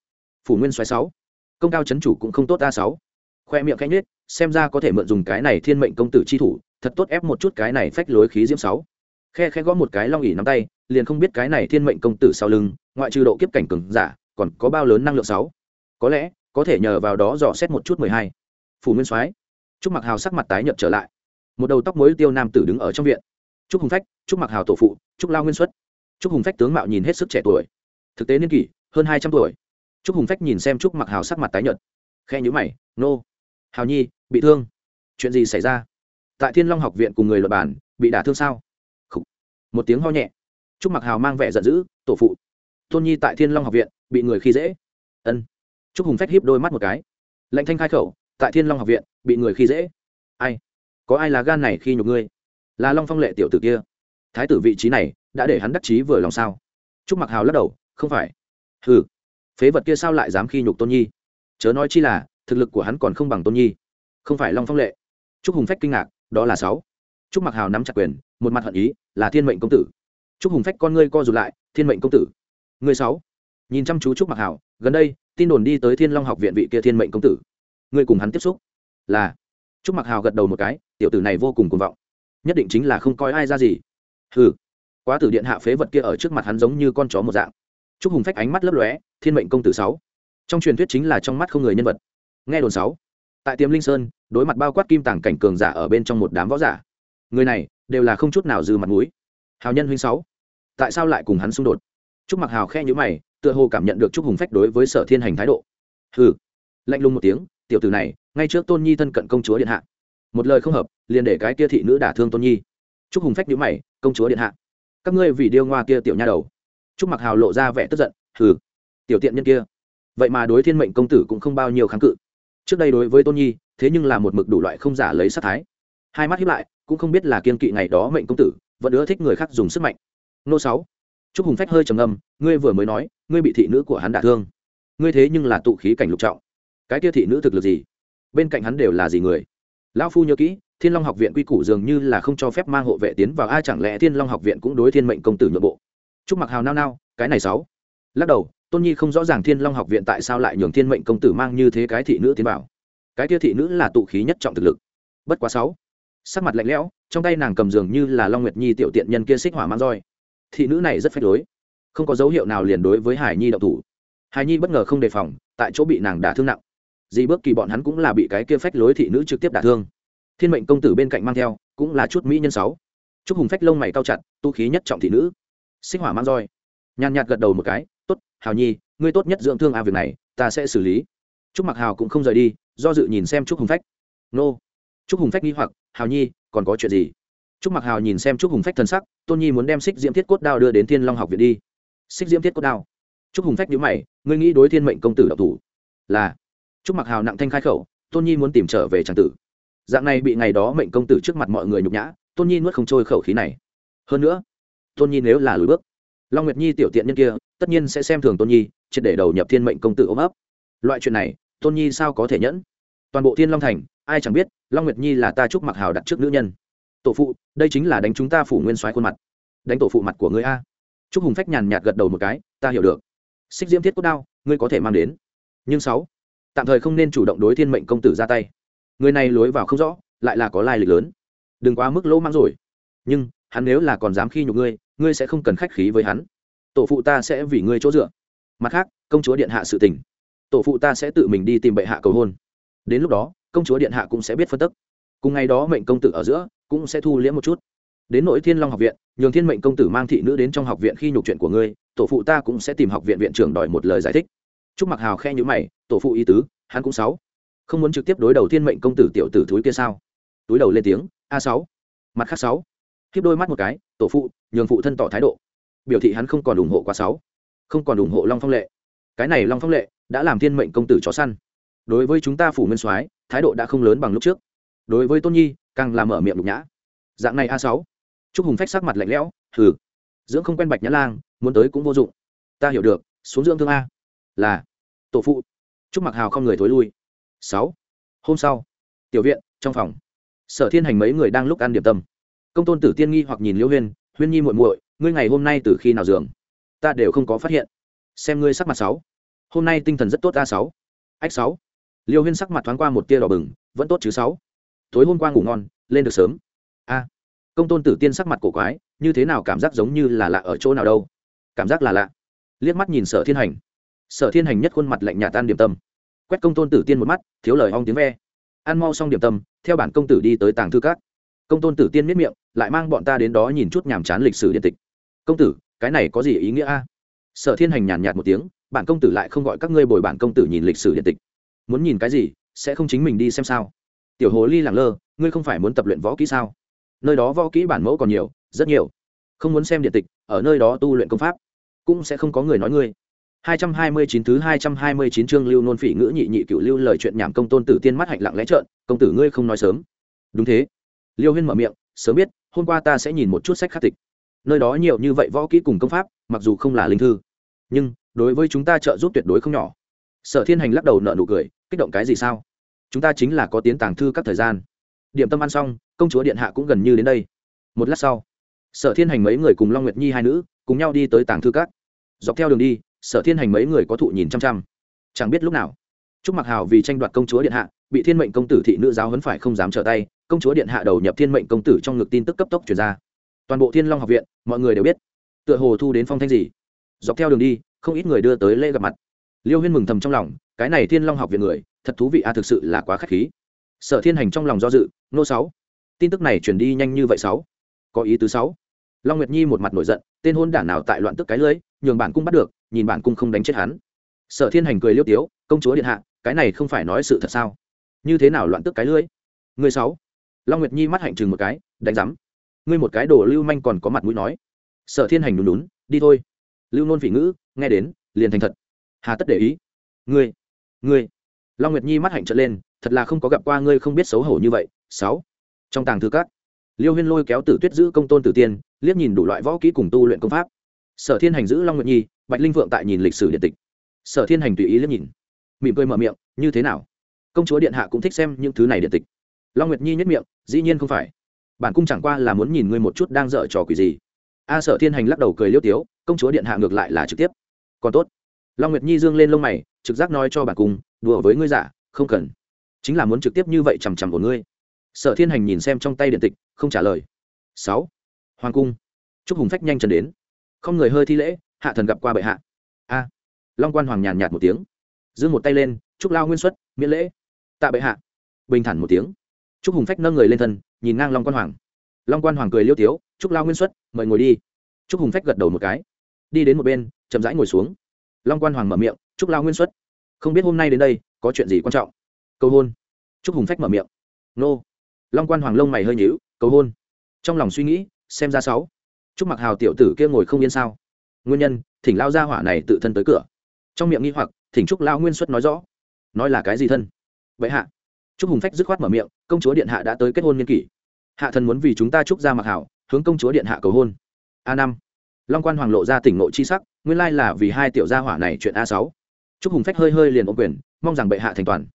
S1: Phủ nguyên xoáy sáu. Công cao chấn chủ cũng không tốt a sáu. Khoe miệng khẽ nhếch, xem ra có thể mượn dùng cái này thiên mệnh công tử chi thủ thật tốt ép một chút cái này phách lối khí diễm sáu. Khe khẽ gõ một cái long ỷ nắm tay liền không biết cái này thiên mệnh công tử sau lưng ngoại trừ độ kiếp cảnh cường giả còn có bao lớn năng lượng sáu? Có lẽ có thể nhờ vào đó dò xét một chút mười hai. Phủ nguyên soái. Trúc mặc hào sắc mặt tái nhợt trở lại. Một đầu tóc mối tiêu nam tử đứng ở trong viện. Trúc hùng phách, trúc mặc hào tổ phụ, trúc lao nguyên xuất. Trúc hùng phách tướng mạo nhìn hết sức trẻ tuổi. Thực tế niên kỷ, hơn hai trăm tuổi. Trúc hùng phách nhìn xem trúc mặc hào sắc mặt tái nhợt. Khe nhữ mày, nô, hào nhi, bị thương. Chuyện gì xảy ra? Tại thiên long học viện cùng người luật bản bị đả thương sao? Khủ. một tiếng ho nhẹ. Trúc mặc hào mang vẻ giận dữ, tổ phụ, tôn nhi tại thiên long học viện, bị người khi dễ. Ân trúc hùng phách hiếp đôi mắt một cái. Lệnh thanh khai khẩu tại thiên long học viện bị người khi dễ. Ai? Có ai là gan này khi nhục ngươi? Là long phong lệ tiểu tử kia. Thái tử vị trí này đã để hắn đắc chí vừa lòng sao? Trúc mặc hào lắc đầu không phải. Hừ, phế vật kia sao lại dám khi nhục tôn nhi? Chớ nói chi là thực lực của hắn còn không bằng tôn nhi. Không phải long phong lệ. Trúc hùng phách kinh ngạc đó là sáu. Trúc mặc hào nắm chặt quyền một mặt hận ý là thiên mệnh công tử. Trúc hùng phách con ngươi co rụt lại thiên mệnh công tử. Người sáu. Nhìn chăm chú trúc mặc hào gần đây tin đồn đi tới thiên long học viện vị kia thiên mệnh công tử. Ngươi cùng hắn tiếp xúc là? Trúc mặc hào gật đầu một cái, tiểu tử này vô cùng cuồng vọng. Nhất định chính là không coi ai ra gì. Hừ, quá tử điện hạ phế vật kia ở trước mặt hắn giống như con chó một dạng. Trúc hùng phách ánh mắt lấp lóe, thiên mệnh công tử sáu. Trong truyền thuyết chính là trong mắt không người nhân vật. Nghe đồn sáu. Tại tiềm linh sơn, đối mặt bao quát kim tàng cảnh cường giả ở bên trong một đám võ giả. Người này, đều là không chút nào dư mặt mũi. Hào nhân huynh sáu. Tại sao lại cùng hắn xung đột? Trúc mặc hào khe nhữ mày tựa hồ cảm nhận được trúc hùng phách đối với sở thiên hành thái độ. Hừ. Lạnh lùng một tiếng, tiểu tử này, ngay trước tôn nhi thân cận công chúa điện hạ. Một lời không hợp, liền để cái kia thị nữ đả thương tôn nhi. Trúc hùng phách nhữ mày, công chúa điện hạ. Các ngươi vì điêu ngoa kia tiểu nha đầu. Trúc mặc hào lộ ra vẻ tức giận, hừ. Tiểu tiện nhân kia. Vậy mà đối thiên mệnh công tử cũng không bao nhiêu kháng cự. Trước đây đối với tôn nhi, thế nhưng là một mực đủ loại không giả lấy sát thái. Hai mắt hiếp lại, cũng không biết là kiên kỵ ngày đó mệnh công tử, vẫn ưa thích người khác dùng sức mạnh. Nô sáu trúc hùng phách hơi trầm ngâm, ngươi vừa mới nói, ngươi bị thị nữ của hắn đả thương. Ngươi thế nhưng là tụ khí cảnh lục trọng. Cái kia thị nữ thực lực gì? Bên cạnh hắn đều là gì người? Lão phu nhớ kỹ, thiên long học viện quy củ dường như là không cho phép mang hộ vệ tiến vào ai chẳng lẽ thiên long học viện cũng đối thiên mệnh công tử nhượng bộ? Trúc mặc hào nao nao, cái này sáu. Lắc đầu, tôn nhi không rõ ràng thiên long học viện tại sao lại nhường thiên mệnh công tử mang như thế cái thị nữ tiến vào. Cái kia thị nữ là tụ khí nhất trọng thực lực. Bất quá sáu. Sắc mặt lạnh lẽo, trong tay nàng cầm dường như là long nguyệt nhi tiểu tiện nhân kia xích hỏa mang roi thị nữ này rất phách lối. Không có dấu hiệu nào liền đối với hải nhi đậu thủ. Hải nhi bất ngờ không đề phòng, tại chỗ bị nàng đả thương nặng. Dì bước kỳ bọn hắn cũng là bị cái kia phách lối thị nữ trực tiếp đả thương. Thiên mệnh công tử bên cạnh mang theo, cũng là chút mỹ nhân sáu. Chúc hùng phách lông mày cao chặt, tu khí nhất trọng thị nữ. Xích hỏa mang roi. Nhàn nhạt gật đầu một cái, tốt, hào nhi, ngươi tốt nhất dưỡng thương a việc này, ta sẽ xử lý. Trúc mặc hào cũng không rời đi, do dự nhìn xem trúc hùng phách. Nô. Trúc hùng phách nghi hoặc, hào nhi, còn có chuyện gì? Trúc mặc hào nhìn xem trúc hùng phách thân sắc, tôn nhi muốn đem xích diễm thiết cốt đao đưa đến thiên long học viện đi. Xích diễm thiết cốt đao. Trúc hùng phách nhíu mày, ngươi nghĩ đối thiên mệnh công tử đạo thủ? Là. Trúc mặc hào nặng thanh khai khẩu, tôn nhi muốn tìm trở về tràng tử. Dạng này bị ngày đó mệnh công tử trước mặt mọi người nhục nhã, tôn nhi nuốt không trôi khẩu khí này. Hơn nữa, tôn nhi nếu là lùi bước, long nguyệt nhi tiểu tiện nhân kia, tất nhiên sẽ xem thường tôn nhi, triệt để đầu nhập thiên mệnh công tử ôm ấp. Loại chuyện này, tôn nhi sao có thể nhẫn? Toàn bộ thiên long thành, ai chẳng biết, long nguyệt nhi là ta trúc mặc hào đặt trước nữ nhân tổ phụ, đây chính là đánh chúng ta phủ nguyên soái khuôn mặt. Đánh tổ phụ mặt của người a. Trúc hùng phách nhàn nhạt gật đầu một cái, ta hiểu được. Xích diễm thiết cốt đao, ngươi có thể mang đến. Nhưng sáu, tạm thời không nên chủ động đối thiên mệnh công tử ra tay. Người này lối vào không rõ, lại là có lai lịch lớn. Đừng quá mức lỗ mang rồi. Nhưng, hắn nếu là còn dám khi nhục ngươi ngươi sẽ không cần khách khí với hắn. Tổ phụ ta sẽ vì ngươi chỗ dựa. Mặt khác, công chúa điện hạ sự tình. Tổ phụ ta sẽ tự mình đi tìm bệ hạ cầu hôn. Đến lúc đó, công chúa điện hạ cũng sẽ biết phân tức. Cùng ngày đó mệnh công tử ở giữa cũng sẽ thu liễm một chút. Đến nội thiên long học viện, nhường thiên mệnh công tử mang thị nữ đến trong học viện khi nhục chuyện của ngươi, tổ phụ ta cũng sẽ tìm học viện viện trưởng đòi một lời giải thích. Chúc mặc hào khe nhữ mày, tổ phụ y tứ, hắn cũng sáu. Không muốn trực tiếp đối đầu thiên mệnh công tử tiểu tử thúi kia sao? Túi đầu lên tiếng, a sáu. Mặt khác sáu. Khiếp đôi mắt một cái, tổ phụ, nhường phụ thân tỏ thái độ. Biểu thị hắn không còn ủng hộ quá sáu. Không còn ủng hộ long phong lệ. Cái này long phong lệ đã làm thiên mệnh công tử chó săn. Đối với chúng ta phủ nguyên soái, thái độ đã không lớn bằng lúc trước đối với tôn nhi, càng làm mở miệng nhục nhã. Dạng này a sáu. Chúc hùng phách sắc mặt lạnh lẽo thử dưỡng không quen bạch nhã lang, muốn tới cũng vô dụng. Ta hiểu được, xuống dưỡng thương a. Là. Tổ phụ. Chúc mặc hào không người thối lui. Sáu. Hôm sau, tiểu viện, trong phòng. Sở thiên hành mấy người đang lúc ăn điểm tâm. Công tôn tử tiên nghi hoặc nhìn liễu huyên huyên nhi muội muội, ngươi ngày hôm nay từ khi nào giường ta đều không có phát hiện. Xem ngươi sắc mặt sáu. Hôm nay tinh thần rất tốt a sáu. Ách sáu. Liêu huyên sắc mặt thoáng qua một tia đỏ bừng, vẫn tốt chứ sáu tối hôm qua ngủ ngon, lên được sớm. A, công tôn tử tiên sắc mặt cổ quái, như thế nào cảm giác giống như là lạ ở chỗ nào đâu? Cảm giác là lạ. Liếc mắt nhìn sở thiên hành. Sở thiên hành nhất khuôn mặt lạnh nhạt tan điểm tâm. Quét công tôn tử tiên một mắt, thiếu lời hong tiếng ve. Ăn mau xong điểm tâm, theo bản công tử đi tới tàng thư cát công tôn tử tiên miết miệng, lại mang bọn ta đến đó nhìn chút nhàm chán lịch sử điện tịch. Công tử, cái này có gì ý nghĩa a? Sở thiên hành nhàn nhạt một tiếng, bản công tử lại không gọi các ngươi bồi bản công tử nhìn lịch sử điện tịch. Muốn nhìn cái gì, sẽ không chính mình đi xem sao? Tiểu hồ ly lẳng lơ, ngươi không phải muốn tập luyện võ kỹ sao? Nơi đó võ kỹ bản mẫu còn nhiều, rất nhiều. Không muốn xem điện tịch, ở nơi đó tu luyện công pháp, cũng sẽ không có người nói ngươi. 229 thứ 229 chương lưu nôn phỉ ngữ nhị nhị cựu lưu lời chuyện nhảm công tôn tử tiên mắt hạnh lặng lẽ trợn, công tử ngươi không nói sớm. Đúng thế. Liêu huyên mở miệng, sớm biết, hôm qua ta sẽ nhìn một chút sách khắc tịch. Nơi đó nhiều như vậy võ kỹ cùng công pháp, mặc dù không là linh thư, nhưng đối với chúng ta trợ giúp tuyệt đối không nhỏ. Sở thiên hành lắc đầu nợ nụ cười, kích động cái gì sao? Chúng ta chính là có tiến tàng thư các thời gian. Điểm tâm ăn xong, công chúa điện hạ cũng gần như đến đây. Một lát sau, sở thiên hành mấy người cùng long nguyệt nhi hai nữ cùng nhau đi tới tàng thư các. Dọc theo đường đi, sở thiên hành mấy người có thụ nhìn chăm chăm. Chẳng biết lúc nào, trúc mặc hào vì tranh đoạt công chúa điện hạ, bị thiên mệnh công tử thị nữ giáo hấn phải không dám trở tay, công chúa điện hạ đầu nhập thiên mệnh công tử trong ngực tin tức cấp tốc chuyển ra. Toàn bộ thiên long học viện, mọi người đều biết, tựa hồ thu đến phong thanh gì. Dọc theo đường đi, không ít người đưa tới lễ gặp mặt. Liêu huyên mừng thầm trong lòng, cái này thiên long học viện người thật thú vị a, thực sự là quá k h á c h khí. Sở thiên hành trong lòng do dự, nô sáu, tin tức này chuyển đi nhanh như vậy sáu? Có ý tứ sáu? Long nguyệt nhi một mặt nổi giận, tên hôn đản nào tại loạn tức cái lưới, nhường bản cung bắt được, nhìn bản cung không đánh chết hắn. Sở thiên hành cười liêu tiếu, công chúa điện hạ, cái này không phải nói sự thật sao? Như thế nào loạn tức cái lưới? Người sáu? Long nguyệt nhi mắt hạnh chừng một cái, đánh rắm ngươi một cái đồ lưu manh còn có mặt mũi nói. Sở thiên hành đúng đúng đi thôi. Lưu nôn vị ngữ, nghe đến, liền thành thật. Hà tất để ý. Ngươi ngươi long nguyệt nhi mắt hạnh trở lên, thật là không có gặp qua ngươi không biết xấu hổ như vậy. Sáu. Trong tàng thư các, liêu huyên lôi kéo tử tuyết giữ công tôn tử tiên, liếc nhìn đủ loại võ kỹ cùng tu luyện công pháp. Sở thiên hành giữ long nguyệt nhi, bạch linh vượng tại nhìn lịch sử điện tịch. Sở thiên hành tùy ý liếc nhìn, mỉm cười mở miệng, như thế nào? Công chúa điện hạ cũng thích xem những thứ này điện tịch. Long nguyệt nhi nhất miệng, dĩ nhiên không phải. Bản cung chẳng qua là muốn nhìn ngươi một chút đang dở trò quỷ gì. A sở thiên hành lắc đầu cười liêu tiếu, công chúa điện hạ ngược lại là trực tiếp. Còn tốt long nguyệt nhi dương lên lông mày, trực giác nói cho bà cung, đùa với ngươi giả, không cần. Chính là muốn trực tiếp như vậy chằm chằm của ngươi. Sở thiên hành nhìn xem trong tay điện tịch, không trả lời. Sáu, hoàng cung. Chúc hùng phách nhanh chân đến. Không người hơi thi lễ, hạ thần gặp qua bệ hạ. A. Long quan hoàng nhàn nhạt một tiếng. Giương một tay lên chúc lao nguyên xuất, miễn lễ. Tạ bệ hạ. Bình thản một tiếng. Chúc hùng phách nâng người lên thân, nhìn ngang long quan hoàng. Long quan hoàng cười liêu tiếu chúc lao nguyên xuất, mời ngồi đi. Chúc hùng phách gật đầu một cái. Đi đến một bên, chậm rãi ngồi xuống long quan hoàng mở miệng chúc lao nguyên xuất, không biết hôm nay đến đây có chuyện gì quan trọng? Cầu hôn. Chúc hùng phách mở miệng, nô. Long quan hoàng lông mày hơi nhíu, cầu hôn. Trong lòng suy nghĩ, xem ra sáu. Chúc mặc hào tiểu tử kia ngồi không yên sao? Nguyên nhân, thỉnh lao gia hỏa này tự thân tới cửa. Trong miệng nghi hoặc, thỉnh trúc lao nguyên xuất nói rõ. Nói là cái gì thân? Vậy hạ. Trúc hùng phách dứt khoát mở miệng, công chúa điện hạ đã tới kết hôn niên kỷ. Hạ thần muốn vì chúng ta trúc ra mặc hảo hướng công chúa điện hạ cầu hôn. A năm. Long quan hoàng lộ ra tỉnh nội chi sắc nguyên lai là vì hai tiểu gia hỏa này chuyện a sáu. Trúc hùng phách hơi hơi liền ôm quyền, mong rằng bệ hạ thành toàn.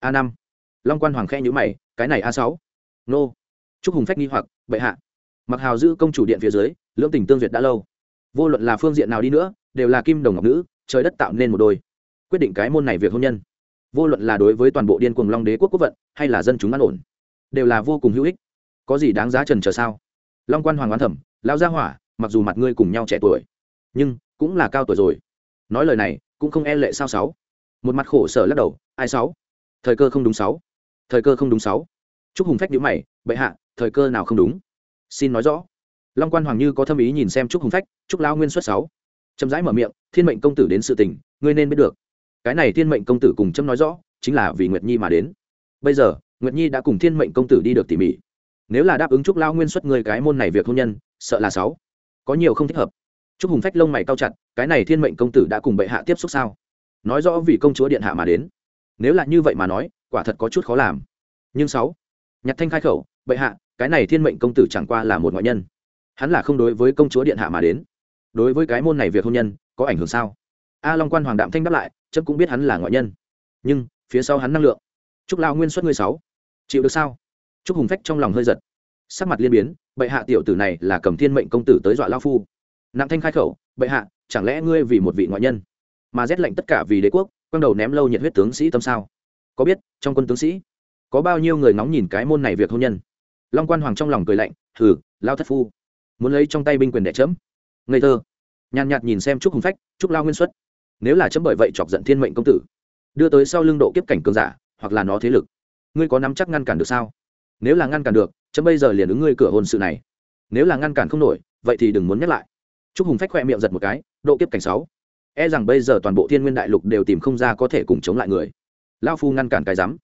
S1: A năm. Long quan hoàng khe nhữ mày, cái này a sáu. Nô. Trúc hùng phách nghi hoặc, bệ hạ. Mặc hào giữ công chủ điện phía dưới, lưỡng tình tương duyệt đã lâu. Vô luận là phương diện nào đi nữa, đều là kim đồng ngọc nữ, trời đất tạo nên một đôi. Quyết định cái môn này việc hôn nhân. Vô luận là đối với toàn bộ điên cuồng long đế quốc quốc vận, hay là dân chúng an ổn, đều là vô cùng hữu ích. Có gì đáng giá trần chờ sao? Long quan hoàng oán thẩm lao gia hỏa, mặc dù mặt ngươi cùng nhau trẻ tuổi, nhưng cũng là cao tuổi rồi. Nói lời này, cũng không e lệ sao sáu. Một mặt khổ sở lắc đầu, ai sáu? Thời cơ không đúng sáu. Thời cơ không đúng sáu. Chúc hùng phách nhíu mày, bệ hạ, thời cơ nào không đúng? Xin nói rõ. Long quan hoàng như có thâm ý nhìn xem chúc hùng phách, chúc lao nguyên xuất sáu. Chậm rãi mở miệng, thiên mệnh công tử đến sự tình, ngươi nên biết được. Cái này thiên mệnh công tử cùng châm nói rõ, chính là vì nguyệt nhi mà đến. Bây giờ, nguyệt nhi đã cùng thiên mệnh công tử đi được tỉ mỉ. Nếu là đáp ứng chúc lao nguyên xuất người cái môn này việc hôn nhân, sợ là sáu. Có nhiều không thích hợp chúc hùng phách lông mày cao chặt, cái này thiên mệnh công tử đã cùng bệ hạ tiếp xúc sao? Nói rõ vì công chúa điện hạ mà đến. Nếu là như vậy mà nói, quả thật có chút khó làm. Nhưng sáu, nhạc thanh khai khẩu, bệ hạ, cái này thiên mệnh công tử chẳng qua là một ngoại nhân. Hắn là không đối với công chúa điện hạ mà đến. Đối với cái môn này việc hôn nhân, có ảnh hưởng sao? A long quan hoàng đạm thanh đáp lại chấp cũng biết hắn là ngoại nhân. Nhưng, phía sau hắn năng lượng. Chúc lao nguyên xuất ngươi sáu. Chịu được sao? Chúc hùng phách trong lòng hơi giật. Sắc mặt liên biến, bệ hạ tiểu tử này là cầm thiên mệnh công tử tới dọa lao phu nặng thanh khai khẩu, bệ hạ, chẳng lẽ ngươi vì một vị ngoại nhân mà rét lệnh tất cả vì đế quốc quang đầu ném lâu nhiệt huyết tướng sĩ tâm sao? Có biết, trong quân tướng sĩ, có bao nhiêu người ngóng nhìn cái môn này việc hôn nhân? Long quan hoàng trong lòng cười lạnh thử lao thất phu, muốn lấy trong tay binh quyền đẻ chấm. Ngây thơ, nhàn nhạt nhìn xem trúc hùng phách, trúc lao nguyên xuất, nếu là chấm bởi vậy chọc giận thiên mệnh công tử, đưa tới sau lưng độ kiếp cảnh cường giả, hoặc là nó thế lực, ngươi có nắm chắc ngăn cản được sao? Nếu là ngăn cản được, chấm bây giờ liền ứng ngươi cửa hôn sự này. Nếu là ngăn cản không nổi, vậy thì đừng muốn nhắc lại trúc hùng phách khoe miệng giật một cái, độ kiếp cảnh sáu. E rằng bây giờ toàn bộ thiên nguyên đại lục đều tìm không ra có thể cùng chống lại người. Lão phu ngăn cản cái rắm.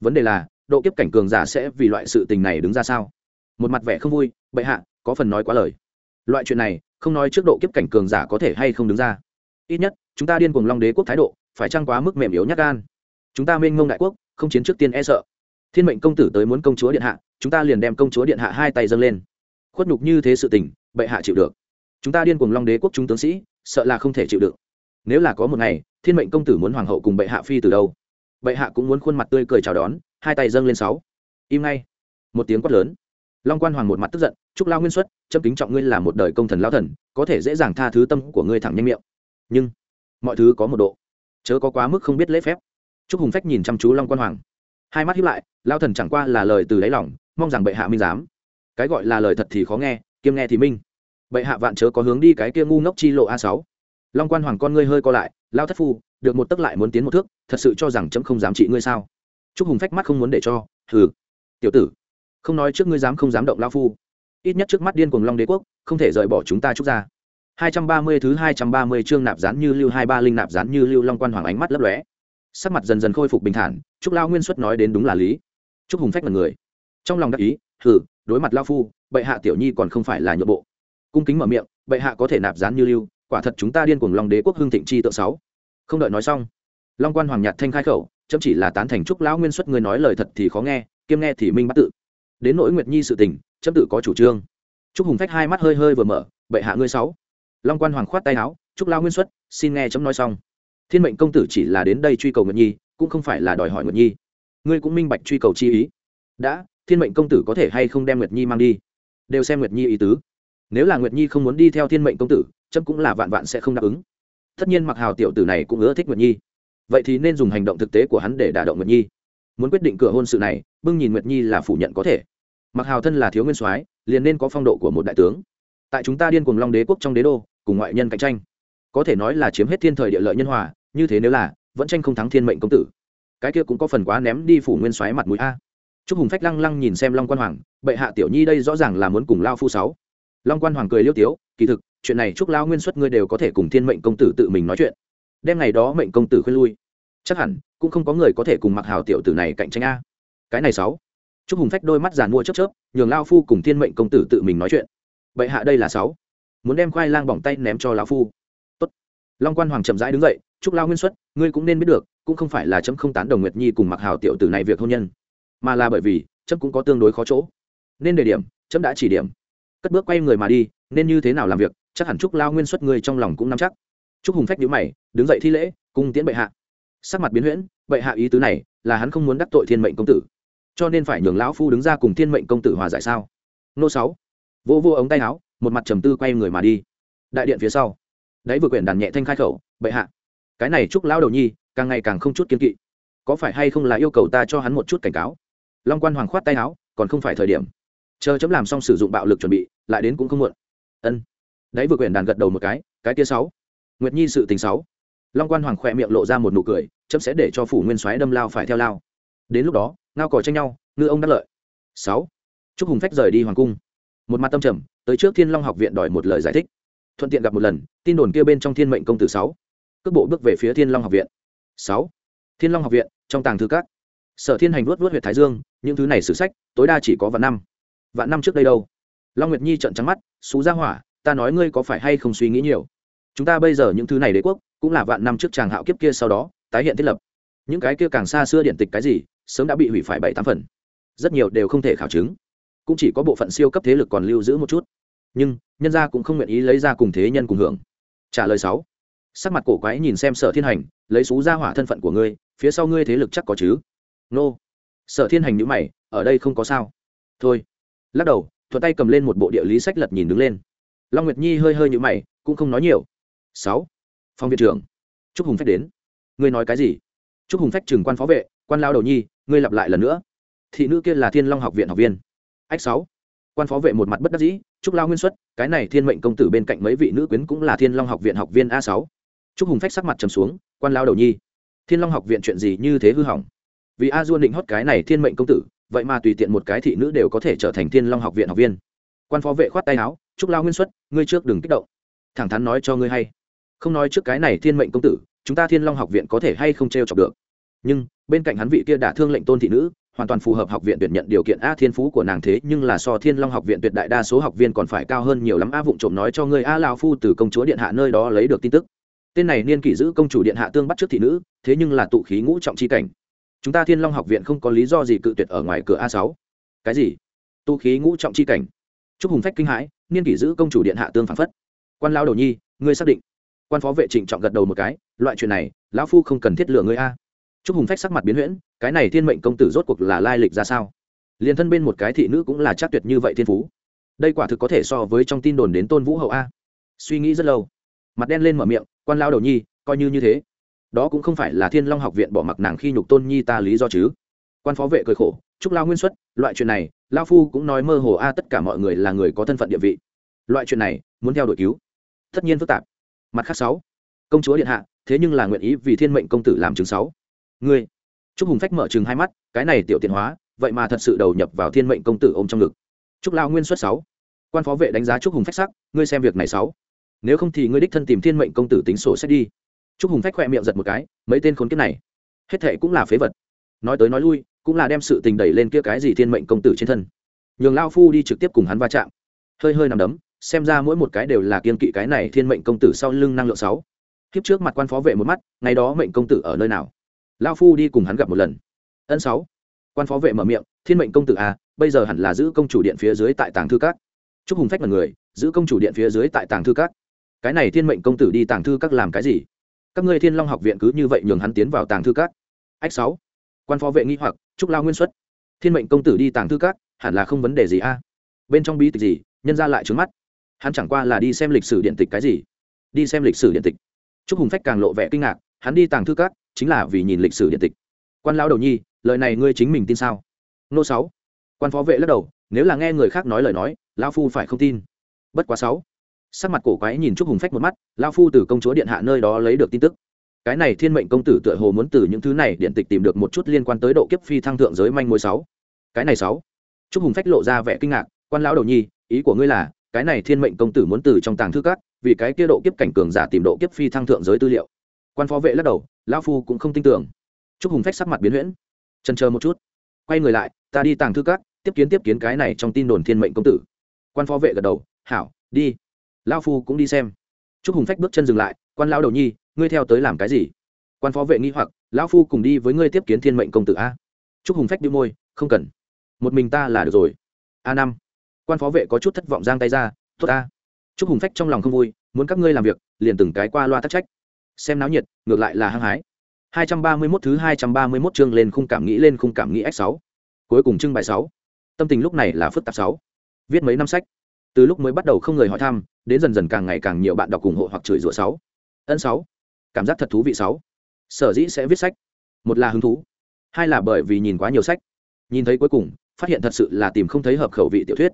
S1: Vấn đề là, độ kiếp cảnh cường giả sẽ vì loại sự tình này đứng ra sao? Một mặt vẻ không vui, bệ hạ, có phần nói quá lời. Loại chuyện này, không nói trước độ kiếp cảnh cường giả có thể hay không đứng ra. Ít nhất, chúng ta điên cuồng long đế quốc thái độ, phải chăng quá mức mềm yếu nhát gan? Chúng ta mênh mông đại quốc, không chiến trước tiên e sợ. Thiên mệnh công tử tới muốn công chúa điện hạ, chúng ta liền đem công chúa điện hạ hai tay dâng lên. Khuất nhục như thế sự tình, bệ hạ chịu được chúng ta điên cuồng long đế quốc chúng tướng sĩ, sợ là không thể chịu đựng. nếu là có một ngày, thiên mệnh công tử muốn hoàng hậu cùng bệ hạ phi từ đâu? Bệ hạ cũng muốn khuôn mặt tươi cười chào đón, hai tay dâng lên sáu. Im ngay. Một tiếng quát lớn. Long quan hoàng một mặt tức giận chúc lao nguyên xuất, chấm kính trọng ngươi là một đời công thần lao thần, có thể dễ dàng tha thứ tâm của ngươi thẳng nhanh miệng. Nhưng, mọi thứ có một độ. Chớ có quá mức không biết lễ phép. Trúc hùng phách nhìn chăm chú long quan hoàng. Hai mắt hiếp lại lao thần chẳng qua là lời từ đáy lòng, mong rằng bệ hạ minh giám. Cái gọi là lời thật thì khó nghe kiêm nghe thì minh bệ hạ vạn chớ có hướng đi cái kia ngu ngốc chi lộ a sáu. Long quan hoàng con ngươi hơi co lại, lao thất phu, được một tấc lại muốn tiến một thước, thật sự cho rằng chấm không dám trị ngươi sao? Trúc hùng phách mắt không muốn để cho thử tiểu tử, không nói trước ngươi dám không dám động lao phu. Ít nhất trước mắt điên cuồng long đế quốc, không thể rời bỏ chúng ta trúc ra 230 thứ 230 chương nạp gián như lưu 23 linh nạp gián như lưu long quan hoàng ánh mắt lấp lóe. Sắc mặt dần dần khôi phục bình thản, trúc lao nguyên xuất nói đến đúng là lý. Trúc hùng phách là người. Trong lòng đắc ý thử đối mặt lao phu, bệ hạ tiểu nhi còn không phải là nhượng bộ cung kính mở miệng, bệ hạ có thể nạp gián như lưu, quả thật chúng ta điên cuồng long đế quốc hưng thịnh chi tượng sáu. Không đợi nói xong, long quan hoàng nhạt thanh khai khẩu, chấm chỉ là tán thành trúc lão nguyên xuất người nói lời thật thì khó nghe, kiêm nghe thì minh bắt tự. Đến nỗi nguyệt nhi sự tình, chấm tự có chủ trương. Trúc hùng phách hai mắt hơi hơi vừa mở, bệ hạ ngươi sáu. Long quan hoàng khoát tay áo trúc lao nguyên xuất, xin nghe chấm nói xong. Thiên mệnh công tử chỉ là đến đây truy cầu nguyệt nhi, cũng không phải là đòi hỏi nguyệt nhi. Ngươi cũng minh bạch truy cầu chi ý. Đã, thiên mệnh công tử có thể hay không đem nguyệt nhi mang đi? Đều xem nguyệt nhi ý tứ nếu là nguyệt nhi không muốn đi theo thiên mệnh công tử, chấm cũng là vạn vạn sẽ không đáp ứng. Tất nhiên mặc hào tiểu tử này cũng ưa thích nguyệt nhi. Vậy thì nên dùng hành động thực tế của hắn để đả động nguyệt nhi. Muốn quyết định cửa hôn sự này, bưng nhìn nguyệt nhi là phủ nhận có thể. Mặc hào thân là thiếu nguyên soái, liền nên có phong độ của một đại tướng. Tại chúng ta điên cùng long đế quốc trong đế đô, cùng ngoại nhân cạnh tranh. Có thể nói là chiếm hết thiên thời địa lợi nhân hòa, như thế nếu là, vẫn tranh không thắng thiên mệnh công tử. Cái kia cũng có phần quá ném đi phủ nguyên soái mặt mũi a. Chúc hùng phách lăng lăng nhìn xem long quan hoàng, bệ hạ tiểu nhi đây rõ ràng là muốn cùng lao phu sáu long quan hoàng cười liêu tiếu, kỳ thực, chuyện này chúc lao nguyên xuất ngươi đều có thể cùng thiên mệnh công tử tự mình nói chuyện. Đem ngày đó mệnh công tử khuyên lui, chắc hẳn cũng không có người có thể cùng mặc hào tiểu tử này cạnh tranh a. Cái này sáu. Chúc hùng phách đôi mắt giàn mua chớp chớp, nhường lao phu cùng thiên mệnh công tử tự mình nói chuyện. Vậy hạ đây là sáu. Muốn đem khoai lang bỏng tay ném cho lão phu. Tốt. long quan hoàng chậm rãi đứng dậy, chúc lao nguyên xuất, ngươi cũng nên biết được, cũng không phải là chấm không tán đồng nguyệt nhi cùng mặc hào tiểu tử này việc hôn nhân, mà là bởi vì chấm cũng có tương đối khó chỗ. Nên đề điểm, chấm đã chỉ điểm cất bước quay người mà đi, nên như thế nào làm việc, chắc hẳn chúc lao nguyên xuất người trong lòng cũng nắm chắc. Chúc hùng phách nhíu mày, đứng dậy thi lễ, cung tiễn bệ hạ. Sắc mặt biến huyễn, bệ hạ ý tứ này là hắn không muốn đắc tội thiên mệnh công tử. Cho nên phải nhường lão phu đứng ra cùng thiên mệnh công tử hòa giải sao? Nô sáu vô vô ống tay áo, một mặt trầm tư quay người mà đi. Đại điện phía sau. Đấy vừa quyển đàn nhẹ thanh khai khẩu, bệ hạ, cái này chúc lão đầu nhi, càng ngày càng không chút kiên kỵ. Có phải hay không là yêu cầu ta cho hắn một chút cảnh cáo? Long quan hoàng khoát tay áo, còn không phải thời điểm chờ chấm làm xong sử dụng bạo lực chuẩn bị, lại đến cũng không muộn. Ân. Đấy vừa quyển đàn gật đầu một cái cái kia sáu. Nguyệt nhi sự tình sáu. Long quan hoàng khỏe miệng lộ ra một nụ cười, chấm sẽ để cho phủ nguyên soái đâm lao phải theo lao. Đến lúc đó, ngao cò tranh nhau, ngư ông đắc lợi. Sáu. Chúc hùng phách rời đi hoàng cung. Một mặt tâm trầm, tới trước thiên long học viện đòi một lời giải thích. Thuận tiện gặp một lần, tin đồn kia bên trong thiên mệnh công tử sáu. Cước bộ bước về phía thiên long học viện. Sáu. Thiên long học viện, trong tàng thư các. Sở thiên hành vuốt vuốt huyện thái dương, những thứ này sử sách, tối đa chỉ có vạn năm vạn năm trước đây đâu. Long nguyệt nhi trận trắng mắt, xú ra hỏa, ta nói ngươi có phải hay không suy nghĩ nhiều? Chúng ta bây giờ những thứ này đế quốc, cũng là vạn năm trước chàng hạo kiếp kia sau đó, tái hiện thiết lập. Những cái kia càng xa xưa điện tịch cái gì, sớm đã bị hủy phải bảy tám phần. Rất nhiều đều không thể khảo chứng. Cũng chỉ có bộ phận siêu cấp thế lực còn lưu giữ một chút. Nhưng, nhân gia cũng không nguyện ý lấy ra cùng thế nhân cùng hưởng. Trả lời sáu. Sắc mặt cổ quái nhìn xem sở thiên hành, lấy xú ra hỏa thân phận của ngươi, phía sau ngươi thế lực chắc có chứ? Nô. Sở thiên hành nhữ mày, ở đây không có sao. Thôi lắc đầu, thuận tay cầm lên một bộ địa lý sách lật nhìn đứng lên. Long nguyệt nhi hơi hơi nhữ mày, cũng không nói nhiều. Sáu, phòng viện trưởng chúc hùng phách đến. Ngươi nói cái gì? Chúc hùng phách trừng quan phó vệ, quan lao đầu nhi, ngươi lặp lại lần nữa. Thị nữ kia là thiên long học viện học viên. Ách sáu, quan phó vệ một mặt bất đắc dĩ chúc lao nguyên xuất, cái này thiên mệnh công tử bên cạnh mấy vị nữ quyến cũng là thiên long học viện học viên a sáu. Chúc hùng phách sắc mặt trầm xuống, quan lao đầu nhi. Thiên long học viện chuyện gì như thế hư hỏng? Vì a duôn định hót cái này thiên mệnh công tử vậy mà tùy tiện một cái thị nữ đều có thể trở thành thiên long học viện học viên. Quan phó vệ khoát tay áo chúc lao nguyên xuất, ngươi trước đừng kích động. Thẳng thắn nói cho ngươi hay. Không nói trước cái này thiên mệnh công tử, chúng ta thiên long học viện có thể hay không t r e o chọc được. Nhưng, bên cạnh hắn vị kia đã thương lệnh tôn thị nữ, hoàn toàn phù hợp học viện tuyển nhận điều kiện a thiên phú của nàng thế, nhưng là so thiên long học viện tuyệt đại đa số học viên còn phải cao hơn nhiều lắm. A vụng trộm nói cho ngươi, a lao phu từ công chúa điện hạ nơi đó lấy được tin tức. Tên này niên kỷ giữ công chủ điện hạ tương bắt trước thị nữ, thế nhưng là tụ khí ngũ trọng chi cảnh chúng ta thiên long học viện không có lý do gì cự tuyệt ở ngoài cửa a sáu. Cái gì? Tu khí ngũ trọng chi cảnh. Chúc hùng phách kinh hãi, niên kỷ giữ công chủ điện hạ tương phản phất. Quan lao đầu nhi, ngươi xác định. Quan phó vệ trịnh trọng gật đầu một cái, loại chuyện này, lão phu không cần thiết lựa ngươi a. Chúc hùng phách sắc mặt biến huyễn, cái này thiên mệnh công tử rốt cuộc là lai lịch ra sao? Liền thân bên một cái thị nữ cũng là chắc tuyệt như vậy thiên phú. Đây quả thực có thể so với trong tin đồn đến tôn vũ hậu a. Suy nghĩ rất lâu. Mặt đen lên mở miệng, quan lao đầu nhi, coi như như thế đó cũng không phải là thiên long học viện bỏ mặc nàng khi nhục tôn nhi ta lý do chứ. Quan phó vệ cười khổ, chúc lao nguyên xuất, loại chuyện này, lao phu cũng nói mơ hồ a, tất cả mọi người là người có thân phận địa vị. Loại chuyện này, muốn theo đội cứu. Tất nhiên phức tạp. Mặt khác sáu. Công chúa điện hạ, thế nhưng là nguyện ý vì thiên mệnh công tử làm chứng sáu. Ngươi. Chúc hùng phách mở chừng hai mắt, cái này tiểu tiện hóa, vậy mà thật sự đầu nhập vào thiên mệnh công tử ôm trong ngực. Chúc lao nguyên xuất sáu. Quan phó vệ đánh giá chúc hùng phách sắc, ngươi xem việc này sáu. Nếu không thì ngươi đích thân tìm thiên mệnh công tử tính sổ sách đi chúc hùng phách khỏe miệng giật một cái, mấy tên khốn kiếp này, hết thệ cũng là phế vật. Nói tới nói lui, cũng là đem sự tình đẩy lên kia cái gì thiên mệnh công tử trên thân. Nhường lao phu đi trực tiếp cùng hắn va chạm. Hơi hơi nằm đấm, xem ra mỗi một cái đều là kiên kỵ cái này thiên mệnh công tử sau lưng năng lượng sáu. Kiếp trước mặt quan phó vệ một mắt, ngày đó mệnh công tử ở nơi nào? Lao phu đi cùng hắn gặp một lần. Ân sáu. Quan phó vệ mở miệng, thiên mệnh công tử à bây giờ hẳn là giữ công chủ điện phía dưới tại tàng thư các. Chúc hùng phách là người, giữ công chủ điện phía dưới tại tàng thư các. Cái này thiên mệnh công tử đi tàng thư các làm cái gì? Các ngươi thiên long học viện cứ như vậy nhường hắn tiến vào tàng thư các. Ách sáu. Quan phó vệ nghi hoặc trúc lao nguyên xuất. Thiên mệnh công tử đi tàng thư các, hẳn là không vấn đề gì a. Bên trong bí tịch gì, nhân ra lại trướng mắt. Hắn chẳng qua là đi xem lịch sử điện tịch cái gì. Đi xem lịch sử điện tịch. Trúc hùng phách càng lộ vẻ kinh ngạc, hắn đi tàng thư các, chính là vì nhìn lịch sử điện tịch. Quan lão đầu nhi, lời này ngươi chính mình tin sao? Nô sáu. Quan phó vệ lắc đầu, nếu là nghe người khác nói lời nói, lão phu phải không tin. Bất quá sáu sắc mặt cổ quái nhìn chúc hùng phách một mắt lão phu từ công chúa điện hạ nơi đó lấy được tin tức. Cái này thiên mệnh công tử tựa hồ muốn từ những thứ này điện tịch tìm được một chút liên quan tới độ kiếp phi thăng thượng giới manh mối sáu. Cái này sáu. Chúc hùng phách lộ ra vẻ kinh ngạc, quan lão đầu nhi, ý của ngươi là, cái này thiên mệnh công tử muốn từ trong tàng thư các, vì cái kia độ kiếp cảnh cường giả tìm độ kiếp phi thăng thượng giới tư liệu. Quan phó vệ lắc đầu, lão phu cũng không tin tưởng. Chúc hùng phách sắc mặt biến huyễn. Trần chờ một chút. Quay người lại, ta đi tàng thư các, tiếp kiến tiếp kiến cái này trong tin đồn thiên mệnh công tử. Quan phó vệ gật đầu, hảo, đi lão phu cũng đi xem. Chúc hùng phách bước chân dừng lại, quan lão đầu nhi, ngươi theo tới làm cái gì? Quan phó vệ nghi hoặc, lão phu cùng đi với ngươi tiếp kiến thiên mệnh công tử a. Chúc hùng phách đi môi, không cần. Một mình ta là được rồi. A năm. Quan phó vệ có chút thất vọng giang tay ra, tốt a chúc hùng phách trong lòng không vui, muốn các ngươi làm việc, liền từng cái qua loa tắc trách. Xem náo nhiệt, ngược lại là hăng hái. 231 thứ 231 chương lên khung cảm nghĩ lên khung cảm nghĩ x sáu. Cuối cùng trưng bài sáu. Tâm tình lúc này là phức tạp sáu. Viết mấy năm sách. Từ lúc mới bắt đầu không người hỏi thăm, đến dần dần càng ngày càng nhiều bạn đọc ủng hộ hoặc chửi rủa sáu, Ân sáu, Cảm giác thật thú vị sáu, Sở dĩ sẽ viết sách. Một là hứng thú, hai là bởi vì nhìn quá nhiều sách. Nhìn thấy cuối cùng, phát hiện thật sự là tìm không thấy hợp khẩu vị tiểu thuyết.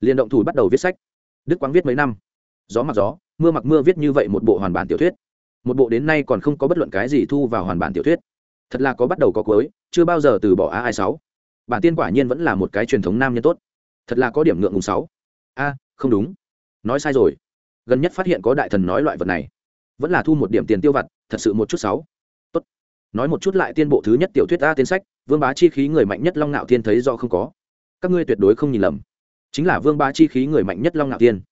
S1: liền động thủ bắt đầu viết sách. Đức Quang viết mấy năm. Gió mặc gió, mưa mặc mưa viết như vậy một bộ hoàn bản tiểu thuyết một bộ đến nay còn không có bất luận cái gì thu vào hoàn bản tiểu thuyết thật là có bắt đầu có cuối chưa bao giờ từ bỏ a hai sáu bản tiên quả nhiên vẫn là một cái truyền thống nam nhân tốt thật là có điểm ngượng ngùng sáu a, không đúng. Nói sai rồi. Gần nhất phát hiện có đại thần nói loại vật này. Vẫn là thu một điểm tiền tiêu vặt, thật sự một chút sáu. Tốt. Nói một chút lại tiên bộ thứ nhất tiểu thuyết a tiên sách, vương bá chi khí người mạnh nhất long nạo thiên thấy do không có. Các ngươi tuyệt đối không nhìn lầm. Chính là vương bá chi khí người mạnh nhất long nạo thiên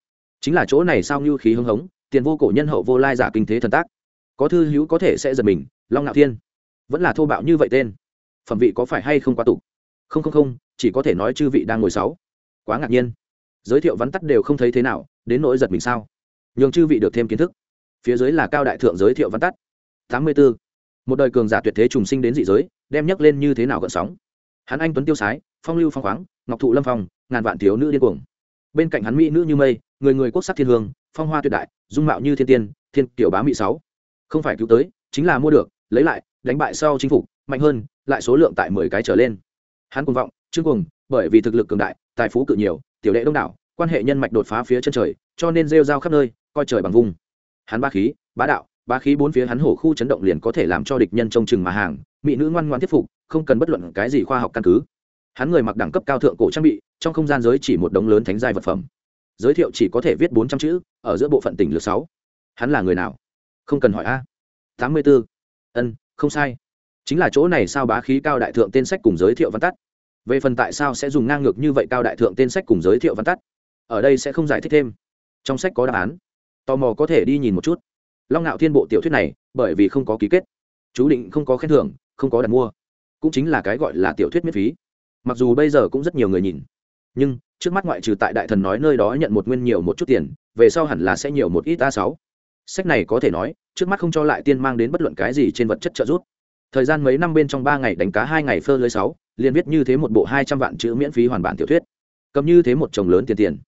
S1: chính là chỗ này sao như khí hưng hống, tiền vô cổ nhân hậu vô lai giả kinh thế thần tác. Có thư hữu có thể sẽ giật mình, long ngạo thiên vẫn là thô bạo như vậy tên. Phẩm vị có phải hay không quá tục? Không không không, chỉ có thể nói chư vị đang ngồi sáu. Quá ngạc nhiên giới thiệu vắn tắt đều không thấy thế nào đến nỗi giật mình sao? Nhường chư vị được thêm kiến thức. Phía dưới là cao đại thượng giới thiệu văn tắt. Tám mươi 84. một đời cường giả tuyệt thế trùng sinh đến dị giới đem nhắc lên như thế nào gợn sóng? Hắn anh tuấn tiêu sái phong lưu phong khoáng ngọc thụ lâm phong ngàn vạn thiếu nữ điên cuồng. Bên cạnh hắn mỹ nữ như mây người người quốc sắc thiên hương phong hoa tuyệt đại dung mạo như thiên tiên thiên tiểu bá mỹ sáu. Không phải cứu tới chính là mua được lấy lại đánh bại sau chính phủ, mạnh hơn lại số lượng tại mười cái trở lên. Hắn cuồng vọng chương cuồng bởi vì thực lực cường đại tài phú cự nhiều tiểu đệ đông đảo, quan hệ nhân mạch đột phá phía chân trời, cho nên rêu rao khắp nơi, coi trời bằng vùng. Hắn ba khí, bá đạo, ba khí bốn phía hắn hổ khu chấn động liền có thể làm cho địch nhân trông chừng mà hàng, mỹ nữ ngoan ngoan thuyết phục, không cần bất luận cái gì khoa học căn cứ. Hắn người mặc đẳng cấp cao thượng cổ trang bị, trong không gian giới chỉ một đống lớn thánh giai vật phẩm. Giới thiệu chỉ có thể viết bốn trăm chữ, ở giữa bộ phận tỉnh lược sáu. Hắn là người nào? Không cần hỏi a. Tám mươi b ố ân, không sai. Chính là chỗ này sao bá khí cao đại thượng tên sách cùng giới thiệu văn tắt về phần tại sao sẽ dùng ngang ngược như vậy cao đại thượng tên sách cùng giới thiệu văn tắt, ở đây sẽ không giải thích thêm. Trong sách có đáp án. Tò mò có thể đi nhìn một chút. Long ngạo thiên bộ tiểu thuyết này, bởi vì không có ký kết. Chú định không có khen thưởng, không có đặt mua. Cũng chính là cái gọi là tiểu thuyết miễn phí. Mặc dù bây giờ cũng rất nhiều người nhìn, nhưng trước mắt ngoại trừ tại đại thần nói nơi đó nhận một nguyên nhiều một chút tiền, về sau hẳn là sẽ nhiều một ít a sáu. Sách này có thể nói, trước mắt không cho lại tiên mang đến bất luận cái gì trên vật chất trợ giúp thời gian mấy năm bên trong ba ngày đánh cá, hai ngày phơ lưới sáu, liền viết như thế một bộ hai trăm vạn chữ miễn phí hoàn bản tiểu thuyết. Cầm như thế một chồng lớn tiền tiền.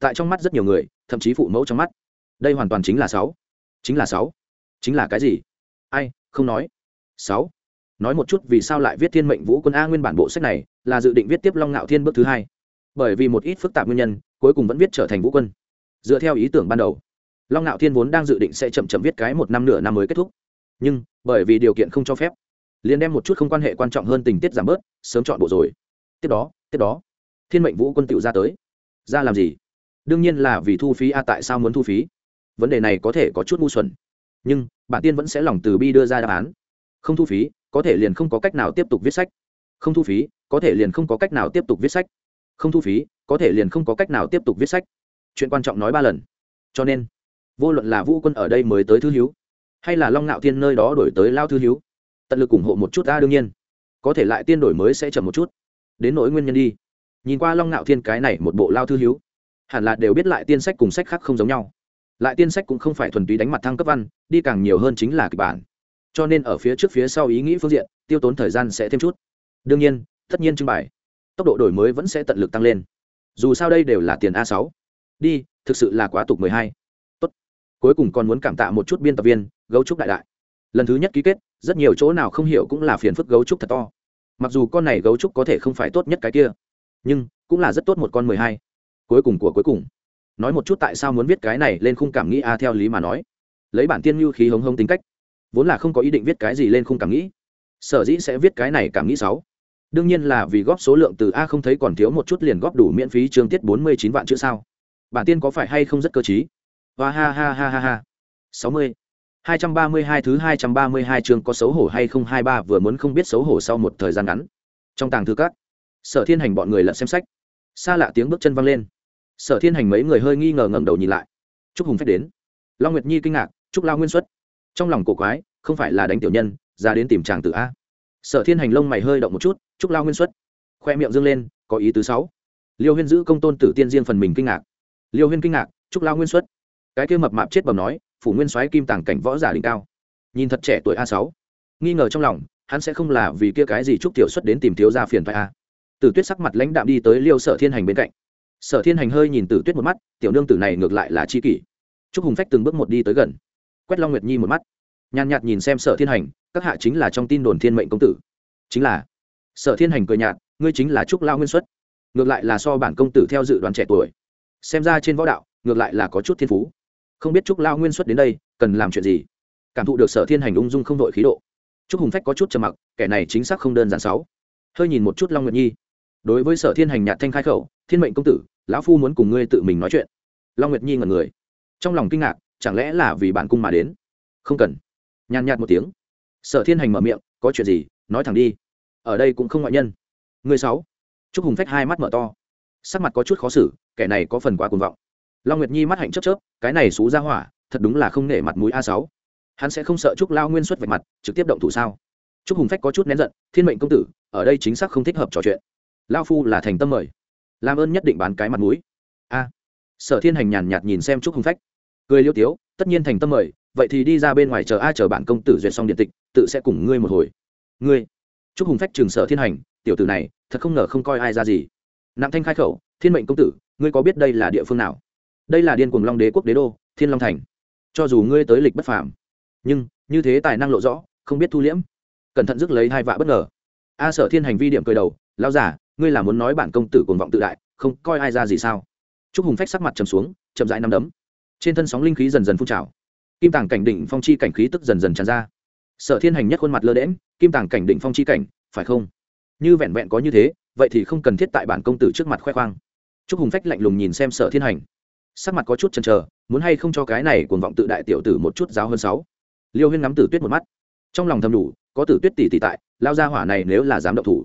S1: Tại trong mắt rất nhiều người, thậm chí phụ mẫu trong mắt. Đây hoàn toàn chính là sáu. Chính là sáu. Chính là cái gì? Ai, không nói. Sáu. Nói một chút vì sao lại viết thiên mệnh vũ quân a nguyên bản bộ sách này, là dự định viết tiếp long ngạo thiên bước thứ hai. Bởi vì một ít phức tạp nguyên nhân, cuối cùng vẫn viết trở thành vũ quân. Dựa theo ý tưởng ban đầu, long ngạo thiên vốn đang dự định sẽ chậm chậm viết cái một năm nửa năm mới kết thúc. Nhưng, bởi vì điều kiện không cho phép liền đem một chút không quan hệ quan trọng hơn tình tiết giảm bớt, sớm chọn bộ rồi. Tiếp đó tiếp đó, thiên mệnh vũ quân tựu ra tới. Ra làm gì? Đương nhiên là vì thu phí a, tại sao muốn thu phí? Vấn đề này có thể có chút ngu xuẩn. Nhưng, bản tiên vẫn sẽ lòng từ bi đưa ra đáp án. Không thu phí, có thể liền không có cách nào tiếp tục viết sách. Không thu phí, có thể liền không có cách nào tiếp tục viết sách. Không thu phí, có thể liền không có cách nào tiếp tục viết sách. Chuyện quan trọng nói ba lần. Cho nên, vô luận là vũ quân ở đây mới tới thư hiếu hay là long ngạo thiên nơi đó đổi tới lao thư hiếu tận lực ủng hộ một chút ta đương nhiên. Có thể lại tiên đổi mới sẽ chậm một chút. Đến nỗi nguyên nhân đi. Nhìn qua long ngạo thiên cái này một bộ lao thư hiếu, hẳn là đều biết lại tiên sách cùng sách khác không giống nhau. Lại tiên sách cũng không phải thuần túy đánh mặt thăng cấp văn, đi càng nhiều hơn chính là kịch bản. Cho nên ở phía trước phía sau ý nghĩ phương diện, tiêu tốn thời gian sẽ thêm chút. Đương nhiên, tất nhiên trưng bày. Tốc độ đổi mới vẫn sẽ tận lực tăng lên. Dù sao đây đều là tiền a sáu. Đi, thực sự là quá tục mười hai. Tốt. Cuối cùng còn muốn cảm tạ một chút biên tập viên, gấu trúc đại đại lần thứ nhất ký kết, rất nhiều chỗ nào không hiểu cũng là phiền phức gấu trúc thật to. Mặc dù con này gấu trúc có thể không phải tốt nhất cái kia, nhưng cũng là rất tốt một con mười hai. Cuối cùng của cuối cùng. Nói một chút tại sao muốn viết cái này lên khung cảm nghĩ a theo lý mà nói. Lấy bản tiên như khí hống hống tính cách, vốn là không có ý định viết cái gì lên khung cảm nghĩ. Sở dĩ sẽ viết cái này cảm nghĩ sáu. Đương nhiên là vì góp số lượng từ a không thấy còn thiếu một chút liền góp đủ miễn phí chương tiết bốn mươi chín vạn chữ sao. Bản tiên có phải hay không rất cơ t và ha ha ha ha ha. Sáu mươi hai trăm ba mươi hai thứ hai trăm ba mươi hai chương có xấu hổ hay không? Hai ba, vừa muốn không biết xấu hổ sau một thời gian ngắn. Trong tàng thư các, sở thiên hành bọn người lật xem sách. Xa lạ tiếng bước chân văng lên. Sở thiên hành mấy người hơi nghi ngờ ngẩng đầu nhìn lại. Trúc hùng phép đến. Long nguyệt nhi kinh ngạc, trúc lao nguyên xuất. Trong lòng cổ quái, không phải là đánh tiểu nhân, ra đến tìm chàng tử a. Sở thiên hành lông mày hơi động một chút, trúc lao nguyên xuất. Khoe miệng dương lên, có ý tứ sáu. Liêu huyên giữ công tôn tử tiên riêng phần mình kinh ngạc. Liêu huyên kinh ngạc, trúc lao nguyên xuất. Cái kia mập mạp chết bầm nói phủ nguyên soái kim tàng cảnh võ giả đỉnh cao. Nhìn thật trẻ tuổi a sáu. Nghi ngờ trong lòng, hắn sẽ không là vì kia cái gì chúc tiểu xuất đến tìm thiếu gia phiền phải a. Tử tuyết sắc mặt lãnh đạm đi tới liêu sở thiên hành bên cạnh. Sở thiên hành hơi nhìn tử tuyết một mắt, tiểu nương tử này ngược lại là chi kỷ. Chúc hùng phách từng bước một đi tới gần. Quét long nguyệt nhi một mắt. Nhàn nhạt nhìn xem sở thiên hành, các hạ chính là trong tin đồn thiên mệnh công tử. Chính là. Sở thiên hành cười nhạt, ngươi chính là trúc lao nguyên xuất. Ngược lại là so bản công tử theo dự đoán trẻ tuổi. Xem ra trên võ đạo, ngược lại là có chút thiên phú không biết trúc lao nguyên xuất đến đây, cần làm chuyện gì? Cảm thụ được sở thiên hành ung dung không đội khí độ. Trúc hùng phách có chút trầm mặc, kẻ này chính xác không đơn giản sáu. Hơi nhìn một chút long nguyệt nhi. Đối với sở thiên hành nhạt thanh khai khẩu, thiên mệnh công tử, lão phu muốn cùng ngươi tự mình nói chuyện. Long nguyệt nhi ngẩn người. Trong lòng kinh ngạc, chẳng lẽ là vì bản cung mà đến? Không cần. Nhàn nhạt một tiếng. Sở thiên hành mở miệng, có chuyện gì, nói thẳng đi. Ở đây cũng không ngoại nhân. Người sáu. Trúc hùng phách hai mắt mở to. Sắc mặt có chút khó xử, kẻ này có phần quá cuồng vọng long nguyệt nhi mắt hạnh chớp chớp, cái này xú ra hỏa, thật đúng là không nể mặt mũi a sáu. Hắn sẽ không sợ trúc lao nguyên xuất vạch mặt, trực tiếp động thủ sao? Trúc hùng phách có chút nén giận, thiên mệnh công tử, ở đây chính xác không thích hợp trò chuyện. Lao phu là thành tâm mời. Làm ơn nhất định bán cái mặt mũi. A. Sở thiên hành nhàn nhạt nhìn xem trúc hùng phách. Cười liêu tiếu, tất nhiên thành tâm mời, vậy thì đi ra bên ngoài chờ a chờ bản công tử duyệt xong điện tịch, tự sẽ cùng ngươi một hồi. Ngươi. Trúc hùng phách trường sở thiên hành, tiểu tử này, thật không ngờ không coi ai ra gì. Nặng thanh khai khẩu, thiên mệnh công tử, ngươi có biết đây là địa phương nào? Đây là điên cuồng long đế quốc đế đô, thiên long thành. Cho dù ngươi tới lịch bất phàm, nhưng như thế tài năng lộ rõ, không biết thu liễm. Cẩn thận rước lấy hai vạ bất ngờ. A sở thiên hành vi điểm cười đầu lao giả ngươi là muốn nói bản công tử cuồng vọng tự đại, không coi ai ra gì sao? Trúc hùng phách sắc mặt trầm xuống, chậm rãi năm đấm. Trên thân sóng linh khí dần dần phun trào. Kim tàng cảnh đỉnh phong chi cảnh khí tức dần dần tràn ra. Sở thiên hành nhất khuôn mặt lơ đễm kim tàng cảnh đỉnh phong chi cảnh, phải không? Như vẹn vẹn có như thế, vậy thì không cần thiết tại bản công tử trước mặt khoe khoang. Trúc hùng phách lạnh lùng nhìn xem sở thiên hành sắc mặt có chút chần chờ muốn hay không cho cái này cuồng vọng tự đại tiểu tử một chút giáo hơn sáu. Liêu huyên ngắm tử tuyết một mắt. Trong lòng thầm đủ có tử tuyết tỷ tỷ tại lao ra hỏa này nếu là dám động thủ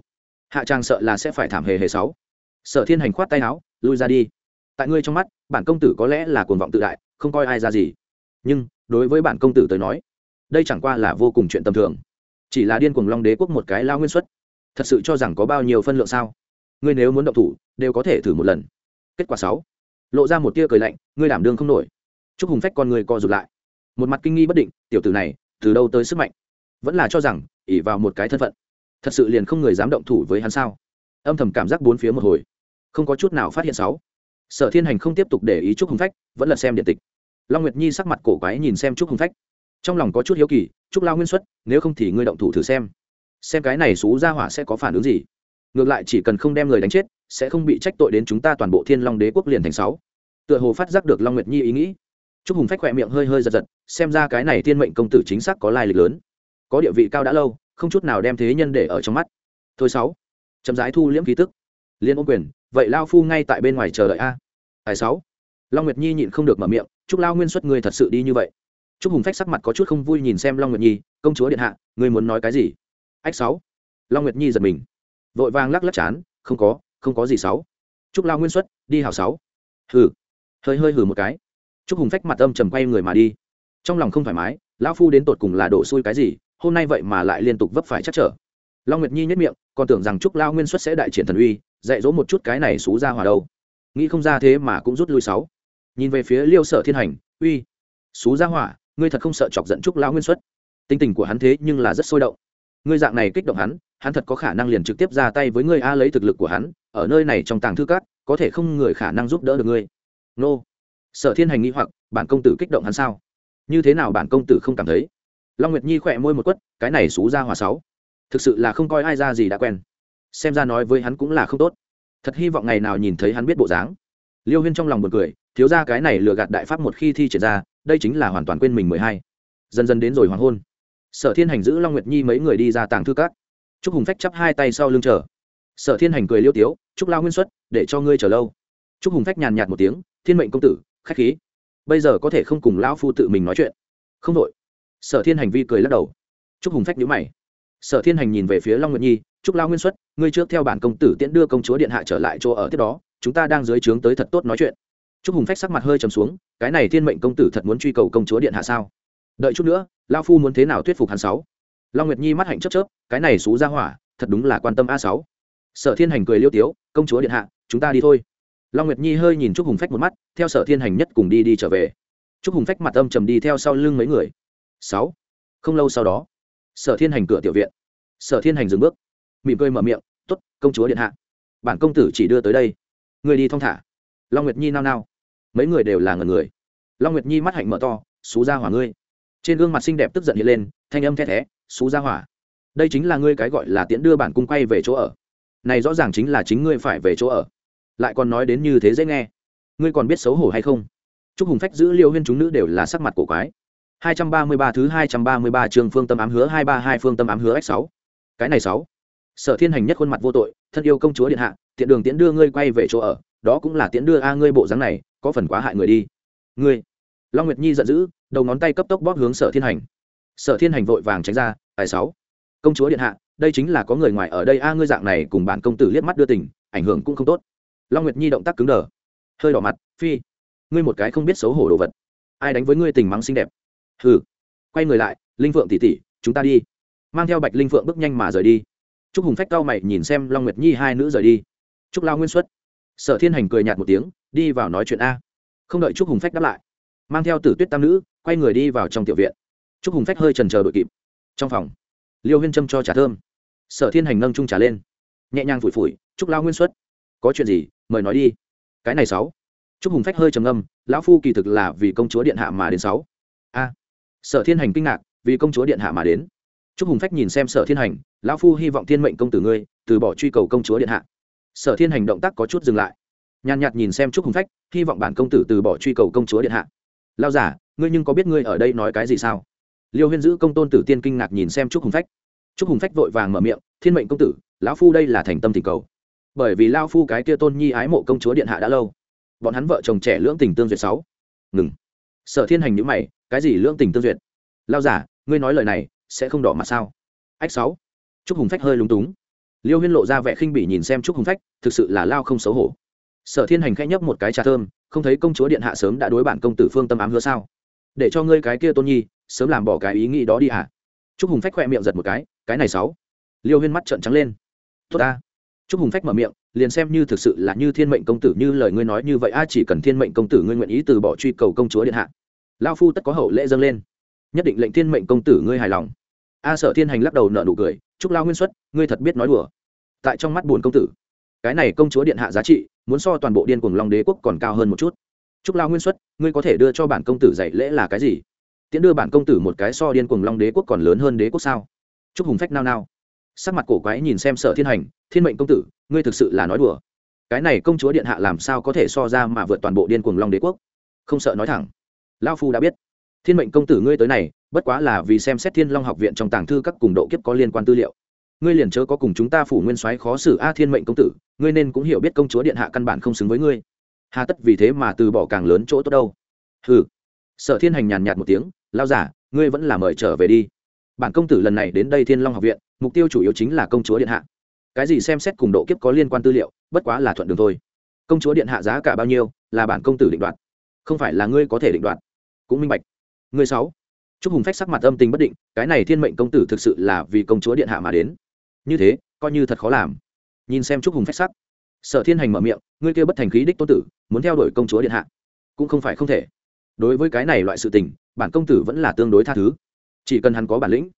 S1: hạ trang sợ là sẽ phải thảm hề hề sáu. Sở thiên hành khoát tay áo lui ra đi. Tại ngươi trong mắt bản công tử có lẽ là cuồng vọng tự đại không coi ai ra gì. Nhưng đối với bản công tử tới nói đây chẳng qua là vô cùng chuyện tầm thường. Chỉ là điên cuồng long đế quốc một cái lao nguyên suất, thật sự cho rằng có bao nhiêu phân lượng sao? Ngươi nếu muốn động thủ đều có thể thử một lần. Kết quả sáu lộ ra một tia cười lạnh, ngươi đảm đương không nổi. Chúc hùng phách con người co rụt lại. Một mặt kinh nghi bất định, tiểu tử này, từ đâu tới sức mạnh? Vẫn là cho rằng ỉ vào một cái thân phận. Thật sự liền không người dám động thủ với hắn sao? Âm thầm cảm giác bốn phía một hồi. Không có chút nào phát hiện sáu sở thiên hành không tiếp tục để ý trúc hùng phách, vẫn là xem điện tịch. Long nguyệt nhi sắc mặt cổ quái nhìn xem trúc hùng phách. Trong lòng có chút hiếu kỳ trúc lao nguyên xuất, nếu không thì ngươi động thủ thử xem. Xem cái này xú ra hỏa sẽ có phản ứng gì. Ngược lại chỉ cần không đem người đánh chết sẽ không bị trách tội đến chúng ta toàn bộ thiên long đế quốc liền thành sáu. Tựa hồ phát giác được long nguyệt nhi ý nghĩ. Chúc hùng phách khỏe miệng hơi hơi giật giật, xem ra cái này thiên mệnh công tử chính xác có lai lịch lớn. Có địa vị cao đã lâu, không chút nào đem thế nhân để ở trong mắt. Thôi sáu. Chậm rãi thu liễm khí tức. Liên ôm quyền, vậy lao phu ngay tại bên ngoài chờ đợi a. Tài sáu. Long nguyệt nhi nhịn không được mở miệng, chúc lao nguyên xuất người thật sự đi như vậy. Chúc hùng phách sắc mặt có chút không vui nhìn xem long nguyệt nhi, công chúa điện hạ, ngươi muốn nói cái gì? Ách sáu. Long nguyệt nhi giật mình, vội vàng lắc lắc chán, không có không có gì sáu. Chúc lao nguyên xuất, đi hào sáu. Hừ. Hơi hơi hừ một cái. Chúc hùng phách mặt âm trầm quay người mà đi. Trong lòng không thoải mái, lão phu đến tột cùng là đổ xui cái gì, hôm nay vậy mà lại liên tục vấp phải chắc trở. Long nguyệt nhi nhất miệng, còn tưởng rằng trúc lao nguyên xuất sẽ đại triển thần uy, dạy dỗ một chút cái này xú ra hòa đâu. Nghĩ không ra thế mà cũng rút lui sáu. Nhìn về phía liêu sở thiên hành, uy, xú ra hỏa, ngươi thật không sợ chọc giận trúc lao nguyên xuất? Tính tình của hắn thế nhưng là rất sôi động. Ngươi dạng này kích động hắn hắn thật có khả năng liền trực tiếp ra tay với ngươi a lấy thực lực của hắn ở nơi này trong tàng thư cát có thể không người khả năng giúp đỡ được ngươi. Nô. Sở thiên hành nghĩ hoặc, bản công tử kích động hắn sao? Như thế nào bản công tử không cảm thấy? Long nguyệt nhi khỏe môi một quất, cái này xú ra hòa sáu. Thực sự là không coi ai ra gì đã quen. Xem ra nói với hắn cũng là không tốt. Thật hy vọng ngày nào nhìn thấy hắn biết bộ dáng. Liêu huyên trong lòng một cười, thiếu ra cái này lừa gạt đại pháp một khi thi triển ra, đây chính là hoàn toàn quên mình mười hai. Dần dần đến rồi hoàng hôn. Sở thiên hành giữ long nguyệt nhi mấy người đi ra tàng thư cát chúc hùng phách chắp hai tay sau lưng chờ sở thiên hành cười liêu tiếu chúc lao nguyên xuất, để cho ngươi chờ lâu. Chúc hùng phách nhàn nhạt một tiếng, thiên mệnh công tử, khách khí. Bây giờ có thể không cùng lão phu tự mình nói chuyện? Không đội. Sở thiên hành vi cười lắc đầu. Chúc hùng phách nhữ mày. Sở thiên hành nhìn về phía long nguyệt nhi chúc lao nguyên xuất, ngươi trước theo bản công tử tiễn đưa công chúa điện hạ trở lại chỗ ở tiếp đó, chúng ta đang dưới trướng tới thật tốt nói chuyện. Chúc hùng phách sắc mặt hơi trầm xuống, cái này thiên mệnh công tử thật muốn truy cầu công chúa điện hạ sao? Đợi chút nữa lao phu muốn thế nào thuyết phục hắn sáu? Long nguyệt nhi mắt hạnh chấp chớp, cái này xú ra hỏa, thật đúng là quan tâm a sáu sở thiên hành cười liêu tiếu, công chúa điện hạ, chúng ta đi thôi. Long nguyệt nhi hơi nhìn trúc hùng phách một mắt, theo sở thiên hành nhất cùng đi đi trở về. Trúc hùng phách mặt âm trầm đi theo sau lưng mấy người. Sáu. Không lâu sau đó, sở thiên hành cửa tiểu viện. Sở thiên hành dừng bước, mỉm cười mở miệng t ố t công chúa điện hạ, bản công tử chỉ đưa tới đây. Người đi thong thả. Long nguyệt nhi nao nao. Mấy người đều là ngần người. Long nguyệt nhi mắt hạnh mở to, xú ra hỏa ngươi. Trên gương mặt xinh đẹp tức giận hiện lên, thanh âm the thé, xú ra hỏa, đây chính là ngươi cái gọi là tiễn đưa bản cung quay về chỗ ở này rõ ràng chính là chính ngươi phải về chỗ ở lại còn nói đến như thế dễ nghe ngươi còn biết xấu hổ hay không chúc hùng phách giữ liêu huyên chúng nữ đều là sắc mặt cổ quái 233 thứ 233 trường phương tâm ám hứa 232 phương tâm ám hứa x6. Cái này 6. Sở Thiên Hành nhất khuôn mặt vô tội, thân yêu công chúa điện hạ, tiện đường tiễn đưa ngươi quay về chỗ ở, đó cũng là tiễn đưa a ngươi bộ dáng này, có phần quá hại người đi. Ngươi. Long Nguyệt Nhi giận dữ, đầu ngón tay cấp tốc bóp hướng Sở Thiên Hành. Sở Thiên Hành vội vàng tránh ra, tài sáu. Công chúa điện hạ, đây chính là có người ngoài ở đây a ngươi dạng này cùng bản công tử liếc mắt đưa tình, ảnh hưởng cũng không tốt. Long nguyệt nhi động tác cứng đờ hơi đỏ mặt phi ngươi một cái không biết xấu hổ đồ vật. Ai đánh với ngươi tình mắng xinh đẹp? Hừ. Quay người lại linh phượng tỉ tỉ chúng ta đi. Mang theo bạch linh phượng bước nhanh mà rời đi. Trúc hùng phách cao mày nhìn xem long nguyệt nhi hai nữ rời đi. Trúc lao nguyên xuất. Sở thiên hành cười nhạt một tiếng đi vào nói chuyện a. Không đợi trúc hùng phách đáp lại mang theo tử tuyết tam nữ quay người đi vào trong tiểu viện. Trúc hùng phách hơi trần chờ đội kịp. Trong phòng liêu huyên trâm cho trà thơm sở thiên hành nâng trung trà lên. Nhẹ nhàng phủi phủi trúc lao nguyên xuất. Có chuyện gì? Mời nói đi. Cái này sáu. Chúc hùng phách hơi trầm âm lão phu kỳ thực là vì công chúa điện hạ mà đến sáu. A. Sở thiên hành kinh ngạc, vì công chúa điện hạ mà đến. Chúc hùng phách nhìn xem sở thiên hành, lão phu hy vọng thiên mệnh công tử ngươi, từ bỏ truy cầu công chúa điện hạ. Sở thiên hành động tác có chút dừng lại. Nhàn nhạt nhìn xem chúc hùng phách, hy vọng bản công tử từ bỏ truy cầu công chúa điện hạ. Lao giả ngươi nhưng có biết ngươi ở đây nói cái gì sao? Liêu huyên giữ công tôn tử tiên kinh ngạc nhìn xem chúc hùng phách chúc hùng phách vội vàng mở miệng, thiên mệnh công tử, lão phu đây là thành tâm tình cầu. Bởi vì lao phu cái kia tôn nhi ái mộ công chúa điện hạ đã lâu. Bọn hắn vợ chồng trẻ lưỡng tình tương duyệt sáu. Ngừng. Sở thiên hành nhữ mày, cái gì lưỡng tình tương duyệt? Lao giả ngươi nói lời này sẽ không đỏ mặt sao? Ách sáu. Trúc hùng phách hơi lúng túng. Liêu huyên lộ ra vẻ khinh bỉ nhìn xem trúc hùng phách, thực sự là lao không xấu hổ. Sở thiên hành khẽ nhấp một cái trà thơm, không thấy công chúa điện hạ sớm đã đối bản công tử phương tâm ám hứa sao? Để cho ngươi cái kia tôn nhi sớm làm bỏ cái ý nghĩ đó đi hả? Trúc hùng phách khoe miệng giật một cái cái này sáu liêu huyên mắt trợn trắng lên tốt ta Trúc Hùng Phách mở miệng, liền xem như thực sự là như Thiên Mệnh công tử như lời ngươi nói như vậy a chỉ cần Thiên Mệnh công tử ngươi nguyện ý từ bỏ truy cầu công chúa điện hạ, lão phu tất có hậu lễ dâng lên, nhất định lệnh Thiên Mệnh công tử ngươi hài lòng. A Sở Thiên Hành lắc đầu nở nụ cười, "Trúc lão nguyên xuất, ngươi thật biết nói đùa." Tại trong mắt buồn công tử, cái này công chúa điện hạ giá trị, muốn so toàn bộ điên cuồng Long đế quốc còn cao hơn một chút. Trúc lão nguyên xuất, ngươi có thể đưa cho bản công tử dạy lễ là cái gì? tiễn đưa bản công tử một cái so điên cuồng long đế quốc còn lớn hơn đế quốc sao chúc hùng phách nao nao. Sắc mặt cổ quái nhìn xem sở thiên hành, thiên mệnh công tử, ngươi thực sự là nói đùa. Cái này công chúa điện hạ làm sao có thể so ra mà vượt toàn bộ điên cuồng long đế quốc? Không sợ nói thẳng. Lao phu đã biết. Thiên mệnh công tử ngươi tới này, bất quá là vì xem xét thiên long học viện trong tàng thư các cùng độ kiếp có liên quan tư liệu. Ngươi liền chớ có cùng chúng ta phủ nguyên soái khó xử a, thiên mệnh công tử, ngươi nên cũng hiểu biết công chúa điện hạ căn bản không xứng với ngươi. Hà tất vì thế mà từ bỏ càng lớn chỗ tốt đâu. Ừ sở thiên hành nhàn nhạt một tiếng lao giả ngươi vẫn là mời trở về đi bản công tử lần này đến đây thiên long học viện, mục tiêu chủ yếu chính là công chúa điện hạ. Cái gì xem xét cùng độ kiếp có liên quan tư liệu, bất quá là thuận đường thôi. Công chúa điện hạ giá cả bao nhiêu, là bản công tử định đoạt. Không phải là ngươi có thể định đoạt. Cũng minh bạch. Ngươi sáu. Trúc hùng phách sắc mặt âm tình bất định, cái này thiên mệnh công tử thực sự là vì công chúa điện hạ mà đến. Như thế, coi như thật khó làm. Nhìn xem trúc hùng phách sắc. Sở thiên hành mở miệng, ngươi kia bất thành khí đích tôn tử, muốn theo đuổi công chúa điện hạ. Cũng không phải không thể. Đối với cái này loại sự tình, bản công tử vẫn là tương đối tha thứ chỉ cần hắn có bản lĩnh,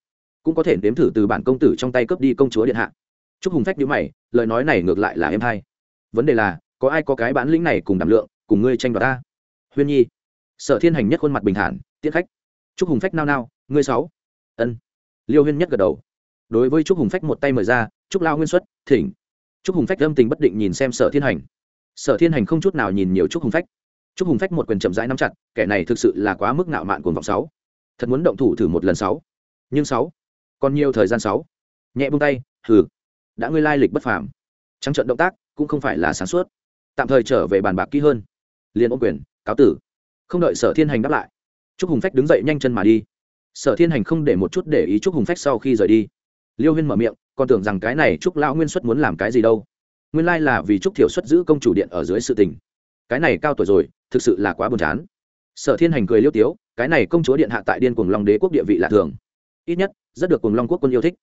S1: cũng có thể nếm thử từ bản công tử trong tay cướp đi công chúa điện hạ. Chúc hùng phách nhữ mày, lời nói này ngược lại là em hay. Vấn đề là, có ai có cái bản lĩnh này cùng đảm lượng, cùng ngươi tranh đoạt ta? Huyên nhi, sở thiên hành nhất khuôn mặt bình thản tiết khách. Chúc hùng phách nao nao, ngươi sáu. Ân. Liêu huyên nhất gật đầu. Đối với chúc hùng phách một tay mời ra, chúc lao nguyên xuất, thỉnh. Chúc hùng phách âm tình bất định nhìn xem sở thiên hành. Sở thiên hành không chút nào nhìn nhiều chúc hùng phách. Chúc hùng phách một quyền chậm rãi nắm chặt, kẻ này thực sự là quá mức nạo mạn cuồng vọng sáu thật muốn động thủ thử một lần sáu. Nhưng sáu, còn nhiều thời gian sáu. Nhẹ buông tay, hừ, đã ngươi lai lịch bất phàm. Trắng trận động tác cũng không phải là sáng suốt. Tạm thời trở về bàn bạc kỹ hơn. Liền ôm quyền, cáo tử. Không đợi sở thiên hành đáp lại, trúc hùng phách đứng dậy nhanh chân mà đi. Sở thiên hành không để một chút để ý trúc hùng phách sau khi rời đi. Liêu huyên mở miệng, còn tưởng rằng cái này trúc lão nguyên xuất muốn làm cái gì đâu. Nguyên lai là vì trúc thiểu xuất giữ công chủ điện ở dưới sự tình. Cái này cao tuổi rồi, thực sự là quá buồn chán. Sở thiên hành cười liêu tiếu cái này công chúa điện hạ tại điên cuồng long đế quốc địa vị lạ thường. Ít nhất, rất được cuồng long quốc quân yêu thích.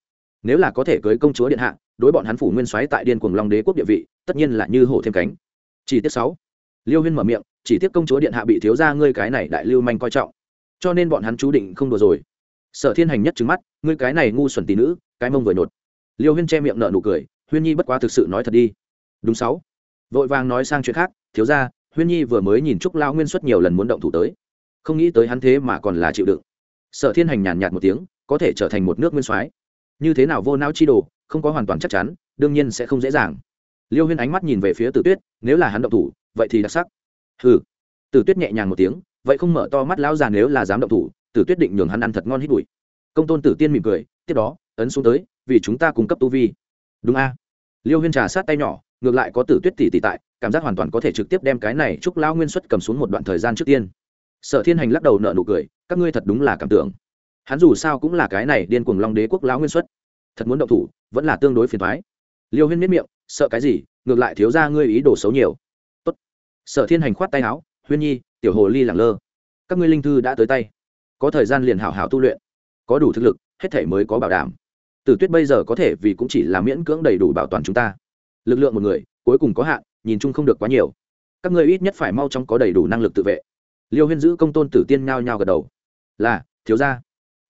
S1: Nếu là có thể cưới công chúa điện hạ, đối bọn hắn phủ nguyên soái tại điên cuồng long đế quốc địa vị, tất nhiên là như hổ thêm cánh. Chỉ tiết sáu. Liêu huyên mở miệng, chỉ tiếc công chúa điện hạ bị thiếu ra ngươi cái này đại lưu manh coi trọng. Cho nên bọn hắn chú định không đùa rồi. Sở thiên hành nhất trứng mắt, ngươi cái này ngu xuẩn tỷ nữ, cái mông vừa nhột. Liêu huyên che miệng nợ nụ cười, huyên nhi bất quá thực sự nói thật đi. Đúng sáu. Vội vàng nói sang chuyện khác, thiếu ra huyên nhi vừa mới nhìn trúc lao nguyên xuất nhiều lần muốn động thủ tới không nghĩ tới hắn thế mà còn là chịu đựng. Sở thiên hành nhàn nhạt một tiếng, có thể trở thành một nước nguyên soái. Như thế nào vô não chi đồ, không có hoàn toàn chắc chắn, đương nhiên sẽ không dễ dàng. Liêu huyên ánh mắt nhìn về phía tử tuyết, nếu là hắn động thủ, vậy thì đặc sắc. Hừ. Tử tuyết nhẹ nhàng một tiếng, vậy không mở to mắt lão già nếu là dám động thủ, tử tuyết định nhường hắn ăn thật ngon hít bụi. Công tôn tử tiên mỉm cười, tiếp đó, ấn xuống tới, vì chúng ta cung cấp tu vi. Đúng a. Liêu huyên trà sát tay nhỏ, ngược lại có tử tuyết tỷ tỷ tại, cảm giác hoàn toàn có thể trực tiếp đem cái này chúc lao nguyên xuất cầm xuống một đoạn thời gian trước tiên sở thiên hành lắc đầu nợ nụ cười, các ngươi thật đúng là cảm tưởng. Hắn dù sao cũng là cái này điên cuồng long đế quốc lão nguyên xuất. Thật muốn động thủ, vẫn là tương đối phiền thoái liêu huyên miết miệng, sợ cái gì, ngược lại thiếu ra ngươi ý đồ xấu nhiều. Tốt. sở thiên hành khoát tay áo, huyên nhi, tiểu hồ ly lẳng lơ. Các ngươi linh thư đã tới tay. Có thời gian liền hảo hảo tu luyện. Có đủ thực lực, hết thể mới có bảo đảm. Tử tuyết bây giờ có thể vì cũng chỉ là miễn cưỡng đầy đủ bảo toàn chúng ta. Lực lượng một người, cuối cùng có hạn, nhìn chung không được quá nhiều. Các ngươi ít nhất phải mau chóng có đầy đủ năng lực tự vệ liêu huyên giữ công tôn tử tiên nhao nhao gật đầu. Là, thiếu gia.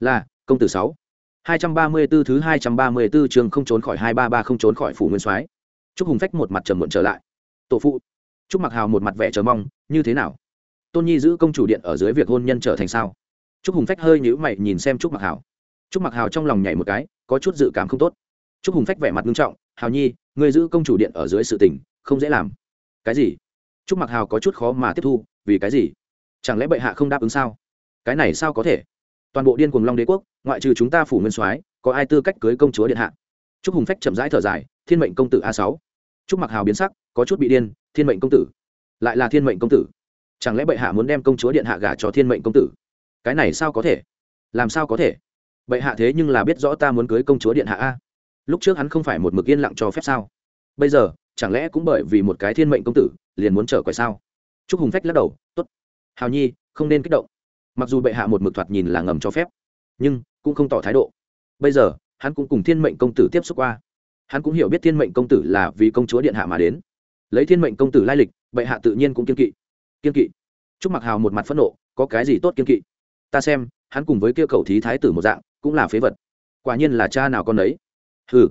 S1: Là, công tử sáu. hai trăm ba mươi 234 thứ hai trăm ba mươi 234 trường không trốn khỏi hai ba ba không trốn khỏi phủ nguyên soái. Trúc hùng phách một mặt trầm muộn trở lại. Tổ phụ. Trúc mặc hào một mặt vẻ chờ mong, như thế nào? Tôn nhi giữ công chủ điện ở dưới việc hôn nhân trở thành sao? Trúc hùng phách hơi nhíu mày nhìn xem trúc mặc hào. Trúc mặc hào trong lòng nhảy một cái, có chút dự cảm không tốt. Trúc hùng phách vẻ mặt nghiêm trọng, hào nhi người giữ công chủ điện ở dưới sự tình, không dễ làm. Cái gì? Trúc mặc hào có chút khó mà tiếp thu, vì cái gì? Chẳng lẽ bệ hạ không đáp ứng sao? Cái này sao có thể? Toàn bộ điên cuồng long đế quốc, ngoại trừ chúng ta phủ nguyên soái, có ai tư cách cưới công chúa điện hạ? Trúc hùng phách chậm rãi thở dài, thiên mệnh công tử a sáu. Trúc mặc hào biến sắc, có chút bị điên, thiên mệnh công tử. Lại là thiên mệnh công tử. Chẳng lẽ bệ hạ muốn đem công chúa điện hạ gả cho thiên mệnh công tử? Cái này sao có thể? Làm sao có thể? Bệ hạ thế nhưng là biết rõ ta muốn cưới công chúa điện hạ a. Lúc trước hắn không phải một mực yên lặng cho phép sao? Bây giờ, chẳng lẽ cũng bởi vì một cái thiên mệnh công tử, liền muốn trở quay sao? Trúc hùng phách lắc đầu hào nhi, không nên kích động. Mặc dù bệ hạ một mực thoạt nhìn là ngầm cho phép, nhưng cũng không tỏ thái độ. Bây giờ, hắn cũng cùng thiên mệnh công tử tiếp xúc qua. Hắn cũng hiểu biết thiên mệnh công tử là vì công chúa điện hạ mà đến. Lấy thiên mệnh công tử lai lịch, bệ hạ tự nhiên cũng kiên kỵ. Kiên kỵ. Chúc mặc hào một mặt phẫn nộ, có cái gì tốt kiên kỵ? Ta xem, hắn cùng với kia cầu thí thái tử một dạng, cũng là phế vật. Quả nhiên là cha nào con đấy hừ.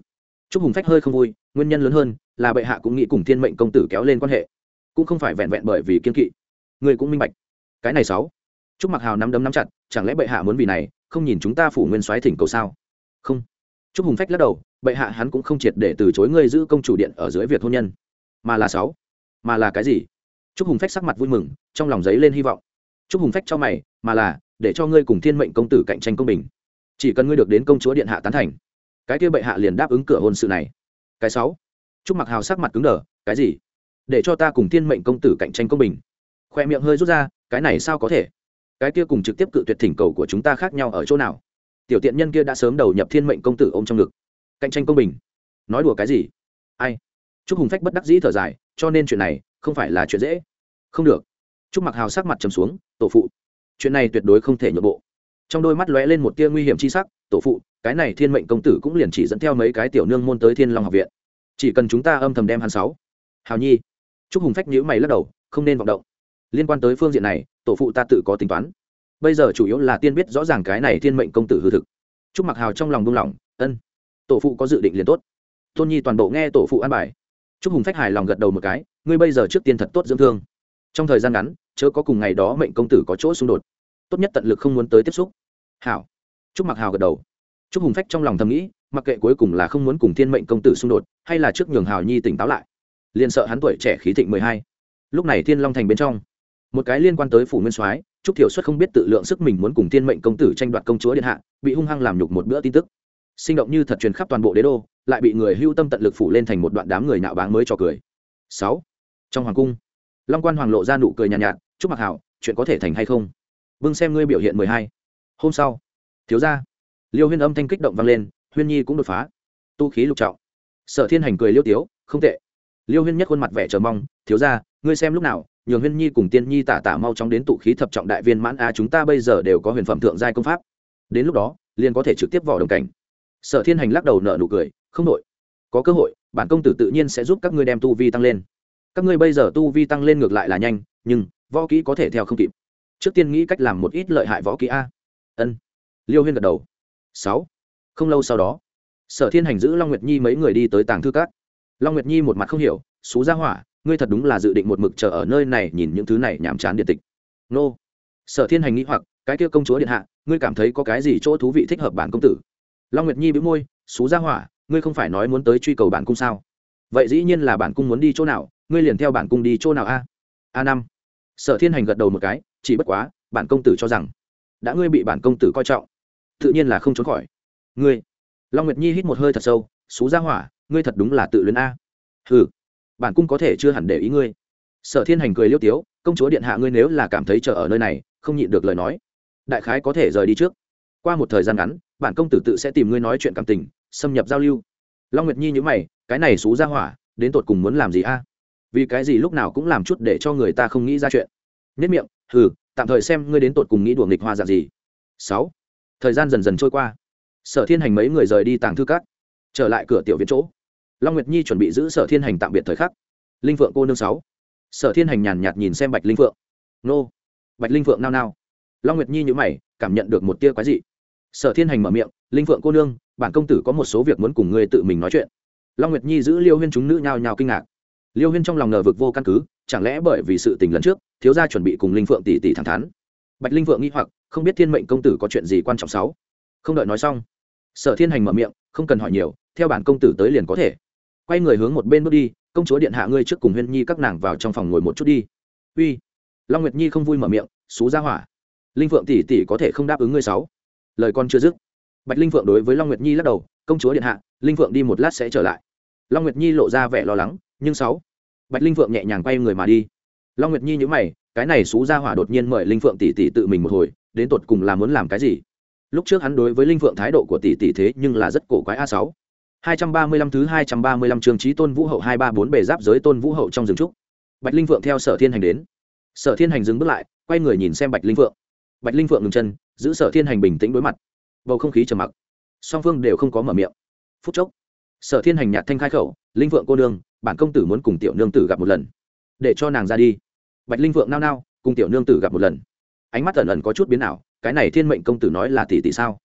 S1: Chúc hùng phách hơi không vui, nguyên nhân lớn hơn là bệ hạ cũng nghĩ cùng thiên mệnh công tử kéo lên quan hệ. Cũng không phải vẹn vẹn bởi vì kiên kỵ. Người cũng minh bạch cái này sáu. Trúc mặc hào nắm đấm nắm chặt, chẳng lẽ bệ hạ muốn vì này không nhìn chúng ta phủ nguyên soái thỉnh cầu sao? Không. Trúc hùng phách lắc đầu, bệ hạ hắn cũng không triệt để từ chối ngươi giữ công chủ điện ở dưới việc hôn nhân. Mà là sáu. Mà là cái gì? Trúc hùng phách sắc mặt vui mừng, trong lòng giấy lên hy vọng. Trúc hùng phách cho mày, mà là, để cho ngươi cùng thiên mệnh công tử cạnh tranh công bình. Chỉ cần ngươi được đến công chúa điện hạ tán thành, cái kia bệ hạ liền đáp ứng cửa hôn sự này. Cái sáu. Trúc mặc hào sắc mặt cứng đờ, cái gì? Để cho ta cùng thiên mệnh công tử cạnh tranh công bình. Khoe miệng hơi rút ra cái này sao có thể? Cái kia cùng trực tiếp cự tuyệt thỉnh cầu của chúng ta khác nhau ở chỗ nào? Tiểu tiện nhân kia đã sớm đầu nhập thiên mệnh công tử ôm trong ngực. Cạnh tranh công bình. Nói đùa cái gì? Ai? Chúc hùng phách bất đắc dĩ thở dài, cho nên chuyện này không phải là chuyện dễ. Không được. Chúc mặc hào sắc mặt trầm xuống, tổ phụ, chuyện này tuyệt đối không thể nhượng bộ. Trong đôi mắt lóe lên một tia nguy hiểm chi sắc, tổ phụ, cái này thiên mệnh công tử cũng liền chỉ dẫn theo mấy cái tiểu nương môn tới thiên long học viện. Chỉ cần chúng ta âm thầm đem hắn sáu. Hào nhi. Chúc hùng phách nhíu mày lắc đầu, không nên vọng động liên quan tới phương diện này, tổ phụ ta tự có tính toán. Bây giờ chủ yếu là tiên biết rõ ràng cái này thiên mệnh công tử hư thực. Chúc mặc hào trong lòng buông lỏng, ân, tổ phụ có dự định liền tốt. Tôn nhi toàn bộ nghe tổ phụ an bài. Chúc hùng phách hài lòng gật đầu một cái, ngươi bây giờ trước tiên thật tốt dưỡng thương. Trong thời gian ngắn, chớ có cùng ngày đó mệnh công tử có chỗ xung đột. Tốt nhất tận lực không muốn tới tiếp xúc. Hảo. Chúc mặc hào gật đầu. Chúc hùng phách trong lòng thầm nghĩ, mặc kệ cuối cùng là không muốn cùng thiên mệnh công tử xung đột, hay là trước nhường hào nhi tỉnh táo lại, liền sợ hắn tuổi trẻ khí thịnh mười hai. Lúc này thiên long thành bên trong một cái liên quan tới phủ nguyên soái trúc thiểu xuất không biết tự lượng sức mình muốn cùng thiên mệnh công tử tranh đoạt công chúa điện hạ bị hung hăng làm nhục một bữa tin tức. Sinh động như thật truyền khắp toàn bộ đế đô lại bị người hưu tâm tận lực phủ lên thành một đoạn đám người nạo báng mới cho cười. Sáu. Trong hoàng cung long quan hoàng lộ ra nụ cười nhàn nhạt, nhạt chúc mặc hảo chuyện có thể thành hay không? Bưng xem ngươi biểu hiện mười hai. Hôm sau thiếu gia. Liêu huyên âm thanh kích động vang lên huyên nhi cũng đột phá. Tu khí lục trọng. Sở thiên hành cười liêu tiếu không tệ. Liêu huyên nhất khuôn mặt vẻ chờ mong thiếu gia ngươi xem lúc nào nhường huyên nhi cùng tiên nhi tả tả mau chóng đến tụ khí thập trọng đại viên mãn a, chúng ta bây giờ đều có huyền phẩm thượng giai công pháp. Đến lúc đó, liền có thể trực tiếp vỏ đồng cảnh. Sở thiên hành lắc đầu nợ nụ cười, không đội có cơ hội, bản công tử tự nhiên sẽ giúp các ngươi đem tu vi tăng lên. Các ngươi bây giờ tu vi tăng lên ngược lại là nhanh, nhưng võ kỹ có thể theo không kịp. Trước tiên nghĩ cách làm một ít lợi hại võ kỹ a. Ân. Liêu huyên gật đầu. Sáu. Không lâu sau đó, sở thiên hành giữ long nguyệt nhi mấy người đi tới tàng thư cát long nguyệt nhi một mặt không hiểu, xú ra hỏa ngươi thật đúng là dự định một mực chờ ở nơi này nhìn những thứ này nhàm chán điện tịch. Nô. Sở thiên hành nghĩ hoặc, cái kia công chúa điện hạ, ngươi cảm thấy có cái gì chỗ thú vị thích hợp bản công tử? Long nguyệt nhi bĩu môi, xú ra hỏa, ngươi không phải nói muốn tới truy cầu bản cung sao? Vậy dĩ nhiên là bản cung muốn đi chỗ nào, ngươi liền theo bản cung đi chỗ nào a? A năm. Sở thiên hành gật đầu một cái, chỉ bất quá, bản công tử cho rằng, đã ngươi bị bản công tử coi trọng, tự nhiên là không trốn khỏi. Ngươi. Long nguyệt nhi hít một hơi thật sâu, xú ra hỏa, ngươi thật đúng là tự luyến a. Ừ bản cung có thể chưa hẳn để ý ngươi. Sở thiên hành cười liêu tiếu, công chúa điện hạ ngươi nếu là cảm thấy chờ ở nơi này, không nhịn được lời nói. Đại khái có thể rời đi trước. Qua một thời gian ngắn, bản công tử tự sẽ tìm ngươi nói chuyện cảm tình, xâm nhập giao lưu. Long nguyệt nhi nhữ mày, cái này xú ra hỏa, đến tột cùng muốn làm gì a? Vì cái gì lúc nào cũng làm chút để cho người ta không nghĩ ra chuyện. Nhất miệng, hừ, tạm thời xem ngươi đến tột cùng nghĩ đùa nghịch hoa dạng gì. Sáu, thời gian dần dần trôi qua. Sở thiên hành mấy người rời đi tàng thư cát trở lại cửa tiểu viện chỗ long nguyệt nhi chuẩn bị giữ sở thiên hành tạm biệt thời khắc. Linh Phượng cô nương sáu. Sở thiên hành nhàn nhạt nhìn xem bạch linh Phượng. nô. Bạch linh Phượng nao nao. Long nguyệt nhi nhữ mày, cảm nhận được một tia quái dị. Sở thiên hành mở miệng, linh Phượng cô nương, bản công tử có một số việc muốn cùng ngươi tự mình nói chuyện. Long nguyệt nhi giữ liêu huyên chúng nữ nhào nhào kinh ngạc. Liêu huyên trong lòng ngờ vực vô căn cứ, chẳng lẽ bởi vì sự tình lần trước, thiếu gia chuẩn bị cùng linh phượng tỷ tỷ thẳng thắn? Bạch linh phượng nghĩ hoặc, không biết thiên mệnh công tử có chuyện gì quan trọng sáu. Không đợi nói xong, sở thiên hành mở miệng, không cần hỏi nhiều, theo bản công tử tới liền có thể quay người hướng một bên bước đi, công chúa điện hạ ngươi trước cùng huyên nhi các nàng vào trong phòng ngồi một chút đi. Uy, long nguyệt nhi không vui mở miệng, xú ra hỏa. Linh phượng tỷ tỷ có thể không đáp ứng ngươi sáu. Lời con chưa dứt. Bạch linh phượng đối với long nguyệt nhi lắc đầu, công chúa điện hạ, linh phượng đi một lát sẽ trở lại. Long nguyệt nhi lộ ra vẻ lo lắng, nhưng sáu. Bạch linh phượng nhẹ nhàng quay người mà đi. Long nguyệt nhi nhữ mày, cái này xú ra hỏa đột nhiên mời linh phượng tỷ tỷ tự mình một hồi, đến tột cùng là muốn làm cái gì? Lúc trước hắn đối với linh phượng thái độ của tỷ tỷ thế nhưng là rất cổ quái a sáu hai trăm ba mươi lăm thứ hai trăm ba mươi lăm trường trí tôn vũ hậu hai ba bốn bề giáp giới tôn vũ hậu trong rừng trúc. Bạch linh phượng theo sở thiên hành đến. Sở thiên hành dừng bước lại, quay người nhìn xem bạch linh phượng. Bạch linh phượng ngừng chân, giữ sở thiên hành bình tĩnh đối mặt. Bầu không khí trầm mặc. Song phương đều không có mở miệng. Phút chốc, sở thiên hành nhạt thanh khai khẩu, linh phượng cô nương, bản công tử muốn cùng tiểu nương tử gặp một lần. Để cho nàng ra đi. Bạch linh phượng nao nao, cùng tiểu nương tử gặp một lần. Ánh mắt ẩn ẩn có chút biến ảo, cái này thiên mệnh công tử nói là tỷ tỷ sao?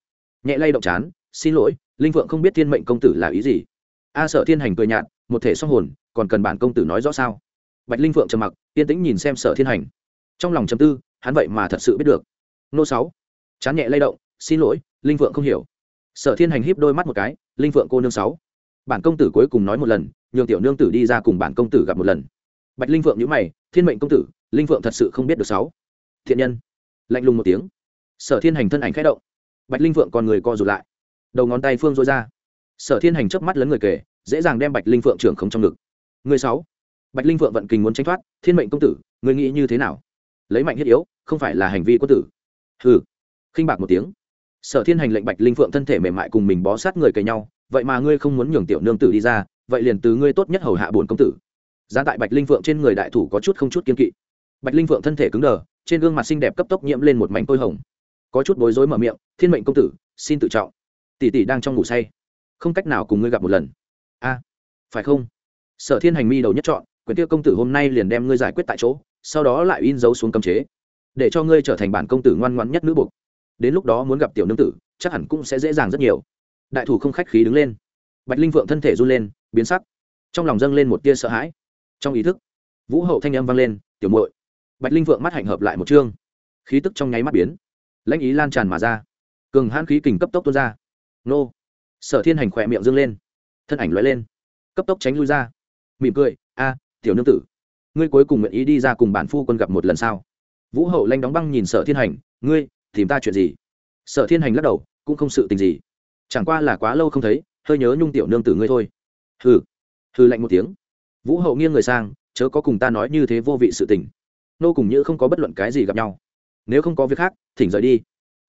S1: Nhẹ lay động chán xin lỗi, linh phượng không biết thiên mệnh công tử là ý gì. A sở thiên hành cười nhạt, một thể song hồn, còn cần bản công tử nói rõ sao? Bạch linh phượng trầm mặc, yên tĩnh nhìn xem sở thiên hành. Trong lòng chầm tư, hắn vậy mà thật sự biết được. Nô sáu, chán nhẹ lay động, xin lỗi, linh phượng không hiểu. Sở thiên hành híp đôi mắt một cái, linh phượng cô nương sáu. Bản công tử cuối cùng nói một lần, nhường tiểu nương tử đi ra cùng bản công tử gặp một lần. Bạch linh phượng nhữ mày, thiên mệnh công tử, linh phượng thật sự không biết được sáu. Thiện nhân, lạnh lùng một tiếng. Sở thiên hành thân ảnh khẽ động. Bạch linh phượng còn người co rụt lại đầu ngón tay phương dối ra. Sở thiên hành chớp mắt lấn người kể dễ dàng đem bạch linh phượng trưởng không trong ngực. Người sáu. Bạch linh phượng vận kình muốn tranh thoát, thiên mệnh công tử người nghĩ như thế nào? Lấy mạnh thiết yếu, không phải là hành vi quân tử. Hừ. Khinh bạc một tiếng. Sở thiên hành lệnh bạch linh phượng thân thể mềm mại cùng mình bó sát người cầy nhau, vậy mà ngươi không muốn nhường tiểu nương tử đi ra, vậy liền từ ngươi tốt nhất hầu hạ bổn công tử. Giá tại bạch linh phượng trên người đại thủ có chút không chút kiên kỵ. Bạch linh phượng thân thể cứng đờ, trên gương mặt xinh đẹp cấp tốc nhiễm lên một mảnh tôi hồng. Có chút bối rối mở miệng, thiên mệnh công tử, xin tự trọng tỷ tỷ đang trong ngủ say. Không cách nào cùng ngươi gặp một lần. A, phải không? Sở thiên hành mi đầu nhất chọn quyền tiêu công tử hôm nay liền đem ngươi giải quyết tại chỗ, sau đó lại in dấu xuống cấm chế. Để cho ngươi trở thành bản công tử ngoan ngoãn nhất nữ buộc đến lúc đó muốn gặp tiểu nương tử, chắc hẳn cũng sẽ dễ dàng rất nhiều. Đại thủ không khách khí đứng lên. Bạch linh vượng thân thể run lên, biến sắc. Trong lòng dâng lên một tia sợ hãi. Trong ý thức, vũ hậu thanh âm vang lên, tiểu muội. Bạch linh vượng mắt hạnh hợp lại một chương khí tức trong nháy mắt biến. Lãnh ý lan tràn mà ra. Cường hãn khí kình cấp tốc tuôn ra nô. Sở thiên hành khỏe miệng dâng lên, thân ảnh lóe lên, cấp tốc tránh lui ra. Mỉm cười, a, tiểu nương tử, ngươi cuối cùng nguyện ý đi ra cùng bản phu quân gặp một lần sao? Vũ hậu lanh đóng băng nhìn sở thiên hành, ngươi, tìm ta chuyện gì? Sở thiên hành lắc đầu, cũng không sự tình gì. Chẳng qua là quá lâu không thấy, hơi nhớ nhung tiểu nương tử ngươi thôi. Hừ. Hừ lạnh một tiếng. Vũ hậu nghiêng người sang, chớ có cùng ta nói như thế vô vị sự tình. Nô cùng như không có bất luận cái gì gặp nhau. Nếu không có việc khác, thỉnh rời đi.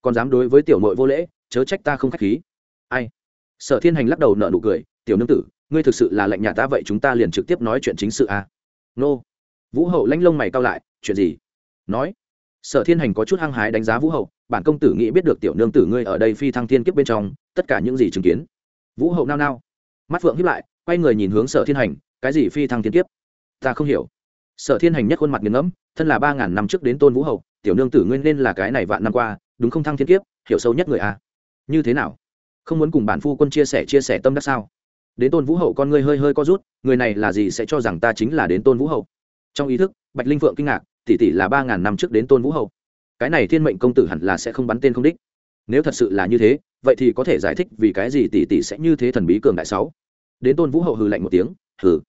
S1: Còn dám đối với tiểu mội vô lễ, chớ trách ta không k h á c h khí ai? Sở thiên hành lắc đầu nợ nụ cười, tiểu nương tử, ngươi thực sự là lệnh nhà ta vậy chúng ta liền trực tiếp nói chuyện chính sự à. nô. Vũ hậu lanh lông mày cao lại, chuyện gì? Nói. Sở thiên hành có chút hăng hái đánh giá vũ hậu, bản công tử nghĩ biết được tiểu nương tử ngươi ở đây phi thăng thiên kiếp bên trong, tất cả những gì chứng kiến. Vũ hậu nao nao, mắt phượng hiếp lại, quay người nhìn hướng sở thiên hành, cái gì phi thăng thiên kiếp? Ta không hiểu. Sở thiên hành nhất khuôn mặt nghiền ngẫm, thân là ba ngàn năm trước đến tôn vũ hậu, tiểu nương tử ngươi nên là cái này vạn năm qua, đúng không thăng thiên kiếp, hiểu sâu nhất người a à? như thế nào? Không muốn cùng bản phu quân chia sẻ chia sẻ tâm đắc sao? Đến tôn vũ hậu con ngươi hơi hơi co rút, người này là gì sẽ cho rằng ta chính là đến tôn vũ hậu? Trong ý thức, bạch linh phượng kinh ngạc, tỷ tỷ là ba ngàn năm trước đến tôn vũ hậu. Cái này thiên mệnh công tử hẳn là sẽ không bắn tên không đích. Nếu thật sự là như thế, vậy thì có thể giải thích vì cái gì tỷ tỷ sẽ như thế thần bí cường đại sáu? Đến tôn vũ hậu hừ lạnh một tiếng, hừ,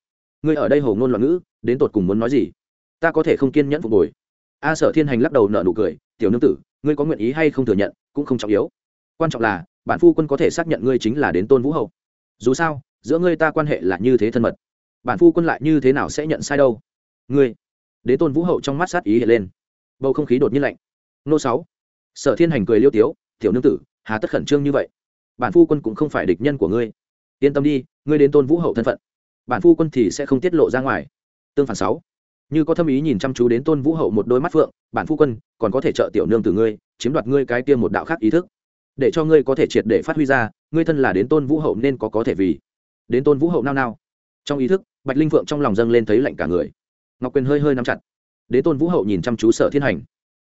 S1: ngươi ở đây hồ ngôn loạn ngữ, đến tột cùng muốn nói gì? Ta có thể không kiên nhẫn phục hồi. A sở thiên hành lắc đầu nợ nụ cười, tiểu nương tử, ngươi có nguyện ý hay không thừa nhận, cũng không trọng yếu. Quan trọng là bản phu quân có thể xác nhận ngươi chính là đến tôn vũ hậu dù sao, giữa ngươi ta quan hệ là như thế thân mật. Bản phu quân lại như thế nào sẽ nhận sai đâu? Ngươi. Đế tôn vũ hậu trong mắt sát ý hiện lên. Bầu không khí đột nhiên lạnh. Nô sáu. Sở thiên hành cười liêu tiếu, tiểu nương tử, hà tất khẩn trương như vậy. Bản phu quân cũng không phải địch nhân của ngươi. Yên tâm đi, ngươi đến tôn vũ hậu thân phận. Bản phu quân thì sẽ không tiết lộ ra ngoài. Tương phản sáu. Như có thâm ý nhìn chăm chú đến tôn vũ hậu một đôi mắt phượng, bản phu quân, còn có thể trợ tiểu nương tử ngươi, chiếm đoạt ngươi cái tiêm một đạo khác ý thức để cho ngươi có thể triệt để phát huy ra, ngươi thân là đến tôn vũ hậu nên có có thể vì. Đến tôn vũ hậu nao nao. Trong ý thức, bạch linh phượng trong lòng dâng lên thấy lạnh cả người. Ngọc quyền hơi hơi nắm chặt. Đến tôn vũ hậu nhìn chăm chú sở thiên hành.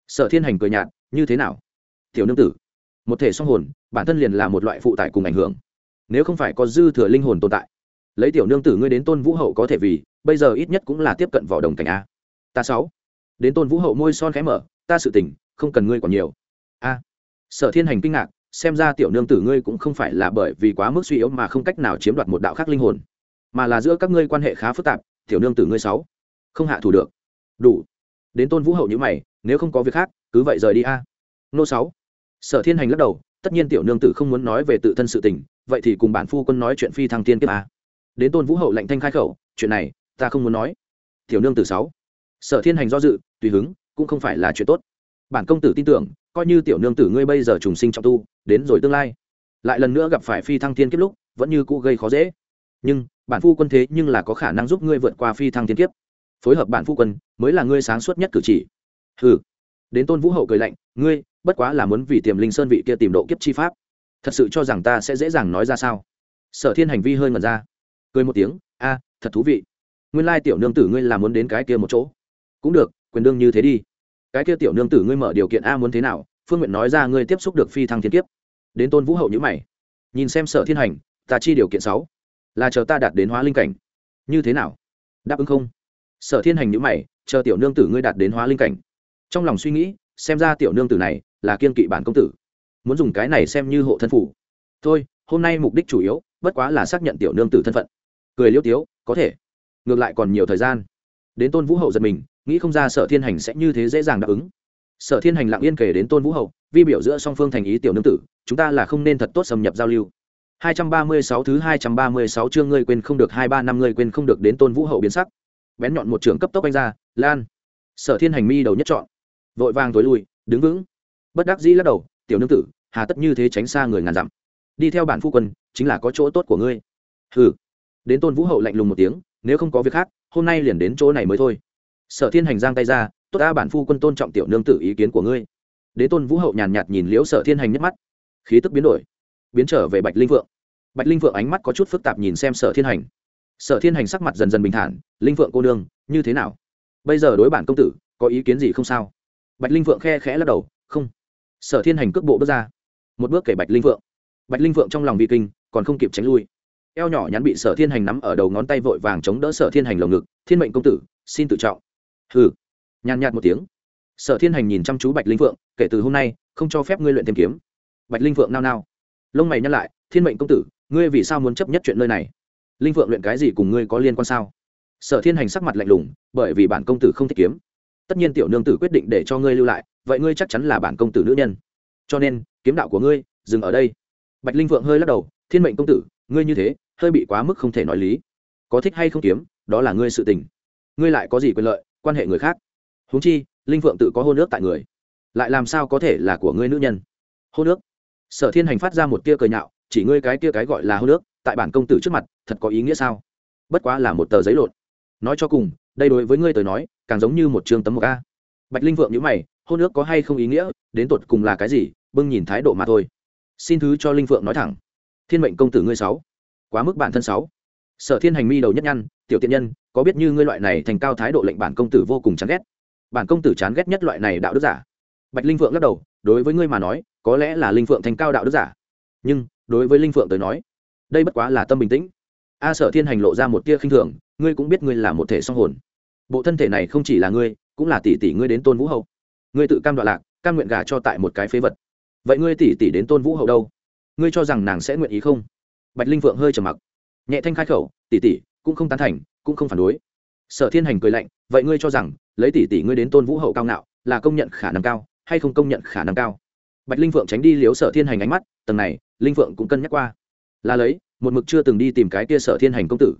S1: Sở thiên hành cười nhạt, như thế nào? Tiểu nương tử, một thể song hồn, bản thân liền là một loại phụ tải cùng ảnh hưởng. Nếu không phải có dư thừa linh hồn tồn tại, lấy tiểu nương tử ngươi đến tôn vũ hậu có thể vì, bây giờ ít nhất cũng là tiếp cận vỏ đồng cảnh a. Ta sáu. Đến tôn vũ hậu môi son khẽ mở, ta sự tình, không cần ngươi còn nhiều. A. Sở thiên hành kinh ngạc xem ra tiểu nương tử ngươi cũng không phải là bởi vì quá mức suy yếu mà không cách nào chiếm đoạt một đạo khác linh hồn, mà là giữa các ngươi quan hệ khá phức tạp, tiểu nương tử ngươi sáu, không hạ thủ được. Đủ. Đến tôn vũ hậu như mày, nếu không có việc khác, cứ vậy rời đi a. Nô sáu. Sở thiên hành lắc đầu, tất nhiên tiểu nương tử không muốn nói về tự thân sự tình, vậy thì cùng bản phu quân nói chuyện phi thăng tiên kiếp a. Đến tôn vũ hậu lạnh thanh khai khẩu, chuyện này, ta không muốn nói. Tiểu nương tử sáu. Sở thiên hành do dự, tùy hứng, cũng không phải là chuyện tốt. Bản công tử tin tưởng coi như tiểu nương tử ngươi bây giờ trùng sinh trọng tu, đến rồi tương lai, lại lần nữa gặp phải phi thăng thiên kiếp lúc, vẫn như cũ gây khó dễ. Nhưng, bản phu quân thế nhưng là có khả năng giúp ngươi vượt qua phi thăng thiên kiếp. Phối hợp bản phu quân, mới là ngươi sáng suốt nhất cử chỉ. Hừ. Đến tôn vũ hậu cười lạnh, ngươi, bất quá là muốn vì tiềm linh sơn vị kia tìm độ kiếp chi pháp. Thật sự cho rằng ta sẽ dễ dàng nói ra sao? Sở thiên hành vi hơi ngần ra. Cười một tiếng, a, thật thú vị. Nguyên lai tiểu nương tử ngươi là muốn đến cái kia một chỗ. Cũng được, quyền đương như thế đi cái kia tiểu nương tử ngươi mở điều kiện a muốn thế nào? Phương nguyện nói ra ngươi tiếp xúc được phi thăng thiên kiếp. Đến tôn vũ hậu nhữ mày. Nhìn xem sở thiên hành, ta chi điều kiện sáu. Là chờ ta đạt đến hóa linh cảnh. Như thế nào? Đáp ứng không? Sở thiên hành nhữ mày, chờ tiểu nương tử ngươi đạt đến hóa linh cảnh. Trong lòng suy nghĩ, xem ra tiểu nương tử này là kiên kỵ bản công tử. Muốn dùng cái này xem như hộ thân phủ. Thôi, hôm nay mục đích chủ yếu, bất quá là xác nhận tiểu nương tử thân phận. Cười liêu tiếu, có thể. Ngược lại còn nhiều thời gian đến tôn vũ hậu giật mình, nghĩ không ra sở thiên hành sẽ như thế dễ dàng đáp ứng. Sở thiên hành lặng yên kể đến tôn vũ hậu, vi biểu giữa song phương thành ý tiểu nương tử, chúng ta là không nên thật tốt xâm nhập giao lưu. 236 thứ 236 chương ngươi quên không được 23 năm ngươi quên không được đến tôn vũ hậu biến sắc. Bén nhọn một trường cấp tốc anh ra, lan. Sở thiên hành mi đầu nhất chọn vội vàng tối lui, đứng vững. Bất đắc dĩ lắc đầu, tiểu nương tử, hà tất như thế tránh xa người ngàn dặm. Đi theo bản phu quân, chính là có chỗ tốt của ngươi. Hừ. Đến tôn vũ hậu lạnh lùng một tiếng, nếu không có việc khác hôm nay liền đến chỗ này mới thôi. Sở thiên hành giang tay ra, tốt ta bản phu quân tôn trọng tiểu nương tử ý kiến của ngươi. Đế tôn vũ hậu nhàn nhạt nhìn liễu sở thiên hành nhắc mắt. Khí tức biến đổi, biến trở về bạch linh vượng bạch linh vượng ánh mắt có chút phức tạp nhìn xem sở thiên hành. Sở thiên hành sắc mặt dần dần bình thản, linh vượng cô nương, như thế nào? Bây giờ đối bản công tử, có ý kiến gì không sao? Bạch linh vượng khe khẽ lắc đầu, không. Sở thiên hành cước bộ bước ra, một bước kể bạch linh vượng bạch linh vượng trong lòng bị kinh, còn không kịp tránh lui eo nhỏ nhắn bị sở thiên hành nắm ở đầu ngón tay vội vàng chống đỡ sở thiên hành lồng ngực, thiên mệnh công tử, xin tự trọng. Hừ. Nhàn nhạt một tiếng. Sở thiên hành nhìn chăm chú bạch linh vượng kể từ hôm nay, không cho phép ngươi luyện thêm kiếm. Bạch linh vượng nao nao. Lông mày nhăn lại, thiên mệnh công tử, ngươi vì sao muốn chấp nhất chuyện nơi này? Linh vượng luyện cái gì cùng ngươi có liên quan sao? Sở thiên hành sắc mặt lạnh lùng, bởi vì bản công tử không thích kiếm. Tất nhiên tiểu nương tử quyết định để cho ngươi lưu lại, vậy ngươi chắc chắn là bản công tử nữ nhân. Cho nên, kiếm đạo của ngươi, dừng ở đây. Bạch linh vượng hơi lắc đầu, thiên mệnh công tử, ngươi như thế hơi bị quá mức không thể nói lý. Có thích hay không kiếm, đó là ngươi sự tình. Ngươi lại có gì quyền lợi, quan hệ người khác. Huống chi, linh phượng tự có hôn ước tại người. Lại làm sao có thể là của ngươi nữ nhân? Hôn ước? Sở thiên hành phát ra một tia cười nhạo, chỉ ngươi cái tia cái gọi là hôn ước, tại bản công tử trước mặt, thật có ý nghĩa sao? Bất quá là một tờ giấy lộn. Nói cho cùng, đây đối với ngươi tới nói, càng giống như một chương tấm một a. Bạch linh vượng nhữ mày, hôn ước có hay không ý nghĩa, đến tột cùng là cái gì, bưng nhìn thái độ mà thôi. Xin thứ cho linh vượng nói thẳng. Thiên mệnh công tử ngươi sáu quá mức bản thân sáu. Sở thiên hành mi đầu nhất nhăn, tiểu tiện nhân, có biết như ngươi loại này thành cao thái độ lệnh bản công tử vô cùng chán ghét? Bản công tử chán ghét nhất loại này đạo đức giả. Bạch linh vượng lắc đầu, đối với ngươi mà nói, có lẽ là linh vượng thành cao đạo đức giả. Nhưng, đối với linh vượng tới nói, đây bất quá là tâm bình tĩnh. A sở thiên hành lộ ra một tia khinh thường, ngươi cũng biết ngươi là một thể song hồn. Bộ thân thể này không chỉ là ngươi, cũng là tỷ tỷ ngươi đến tôn vũ hậu ngươi tự cam đoạn lạc, cam nguyện gà cho tại một cái phế vật. Vậy ngươi tỷ tỷ đến tôn vũ hậu đâu? Ngươi cho rằng nàng sẽ nguyện ý không? Bạch linh vượng hơi trầm mặc. Nhẹ thanh khai khẩu, tỷ tỷ, cũng không tán thành, cũng không phản đối. Sở thiên hành cười lạnh, vậy ngươi cho rằng, lấy tỷ tỷ ngươi đến tôn vũ hậu cao ngạo, là công nhận khả năng cao, hay không công nhận khả năng cao? Bạch linh phượng tránh đi liếu sở thiên hành ánh mắt, tầng này, linh phượng cũng cân nhắc qua. Là lấy, một mực chưa từng đi tìm cái kia sở thiên hành công tử.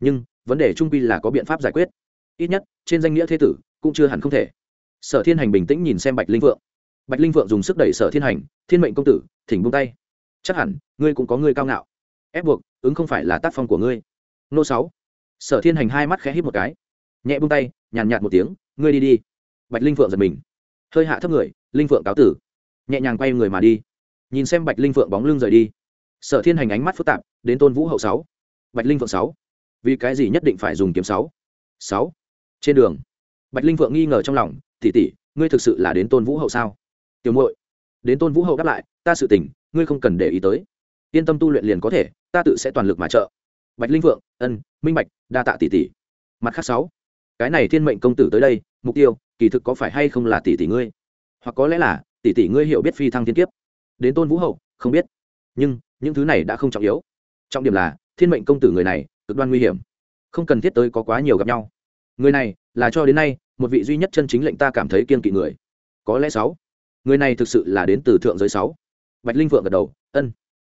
S1: Nhưng, vấn đề trung quy là có biện pháp giải quyết. Ít nhất, trên danh nghĩa thế tử, cũng chưa hẳn không thể. Sở thiên hành bình tĩnh nhìn xem bạch linh phượng bạch linh phượng dùng sức đẩy sở thiên hành, thiên mệnh công tử, thỉnh buông tay. Chắc hẳn, ngươi cũng có ngươi cao ngạo ép buộc, ứng không phải là tác phong của ngươi. Nô sáu. Sở thiên hành hai mắt khẽ hít một cái. Nhẹ buông tay, nhàn nhạt một tiếng, ngươi đi đi. Bạch linh phượng giật mình. Hơi hạ thấp người, linh phượng cáo tử. Nhẹ nhàng quay người mà đi. Nhìn xem bạch linh phượng bóng lưng rời đi. Sở thiên hành ánh mắt phức tạp, đến tôn vũ hậu sáu. Bạch linh phượng sáu. Vì cái gì nhất định phải dùng kiếm sáu? Sáu. Trên đường, bạch linh phượng nghi ngờ trong lòng tỉ tỉ ngươi thực sự là đến tôn vũ hậu sao? Tiểu muội. Đến tôn vũ hậu đáp lại, ta sự tình, ngươi không cần để ý tới yên tâm tu luyện liền có thể ta tự sẽ toàn lực mà trợ. Bạch linh Vượng, ân minh bạch đa tạ tỷ tỷ. Mặt khác sáu cái này thiên mệnh công tử tới đây mục tiêu kỳ thực có phải hay không là tỷ tỷ ngươi? Hoặc có lẽ là tỷ tỷ ngươi hiểu biết phi thăng thiên kiếp. Đến tôn vũ hậu không biết. Nhưng những thứ này đã không trọng yếu. Trọng điểm là thiên mệnh công tử người này cực đoan nguy hiểm. Không cần thiết tới có quá nhiều gặp nhau. Người này là cho đến nay một vị duy nhất chân chính lệnh ta cảm thấy kiên kỵ người. Có lẽ sáu người này thực sự là đến từ thượng giới sáu. Bạch linh vượng gật đầu ân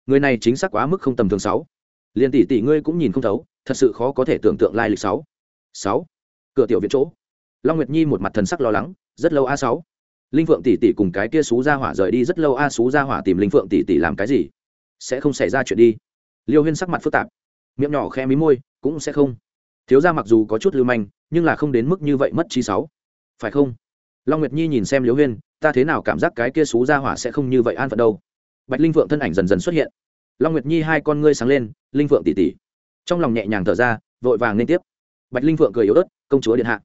S1: người này chính xác quá mức không tầm thường sáu. Liền tỷ tỷ ngươi cũng nhìn không thấu, thật sự khó có thể tưởng tượng lai lịch sáu. Sáu. Cửa tiểu viện chỗ. Long nguyệt nhi một mặt thần sắc lo lắng, rất lâu a sáu. Linh phượng tỷ tỷ cùng cái kia xú ra hỏa rời đi, rất lâu a xú ra hỏa tìm linh phượng tỷ tỷ làm cái gì? Sẽ không xảy ra chuyện đi. Liêu huyên sắc mặt phức tạp, miệng nhỏ khe mí môi, cũng sẽ không. Thiếu ra mặc dù có chút lưu manh, nhưng là không đến mức như vậy mất chi sáu. Phải không? Long nguyệt nhi nhìn xem liêu huyên, ta thế nào cảm giác cái kia xú ra hỏa sẽ không như vậy an phận đâu? Bạch linh phượng thân ảnh dần dần xuất hiện. Long nguyệt nhi hai con ngươi sáng lên, linh phượng tỷ tỷ trong lòng nhẹ nhàng thở ra, vội vàng liên tiếp. Bạch linh phượng cười yếu ớt, công chúa điện hạ.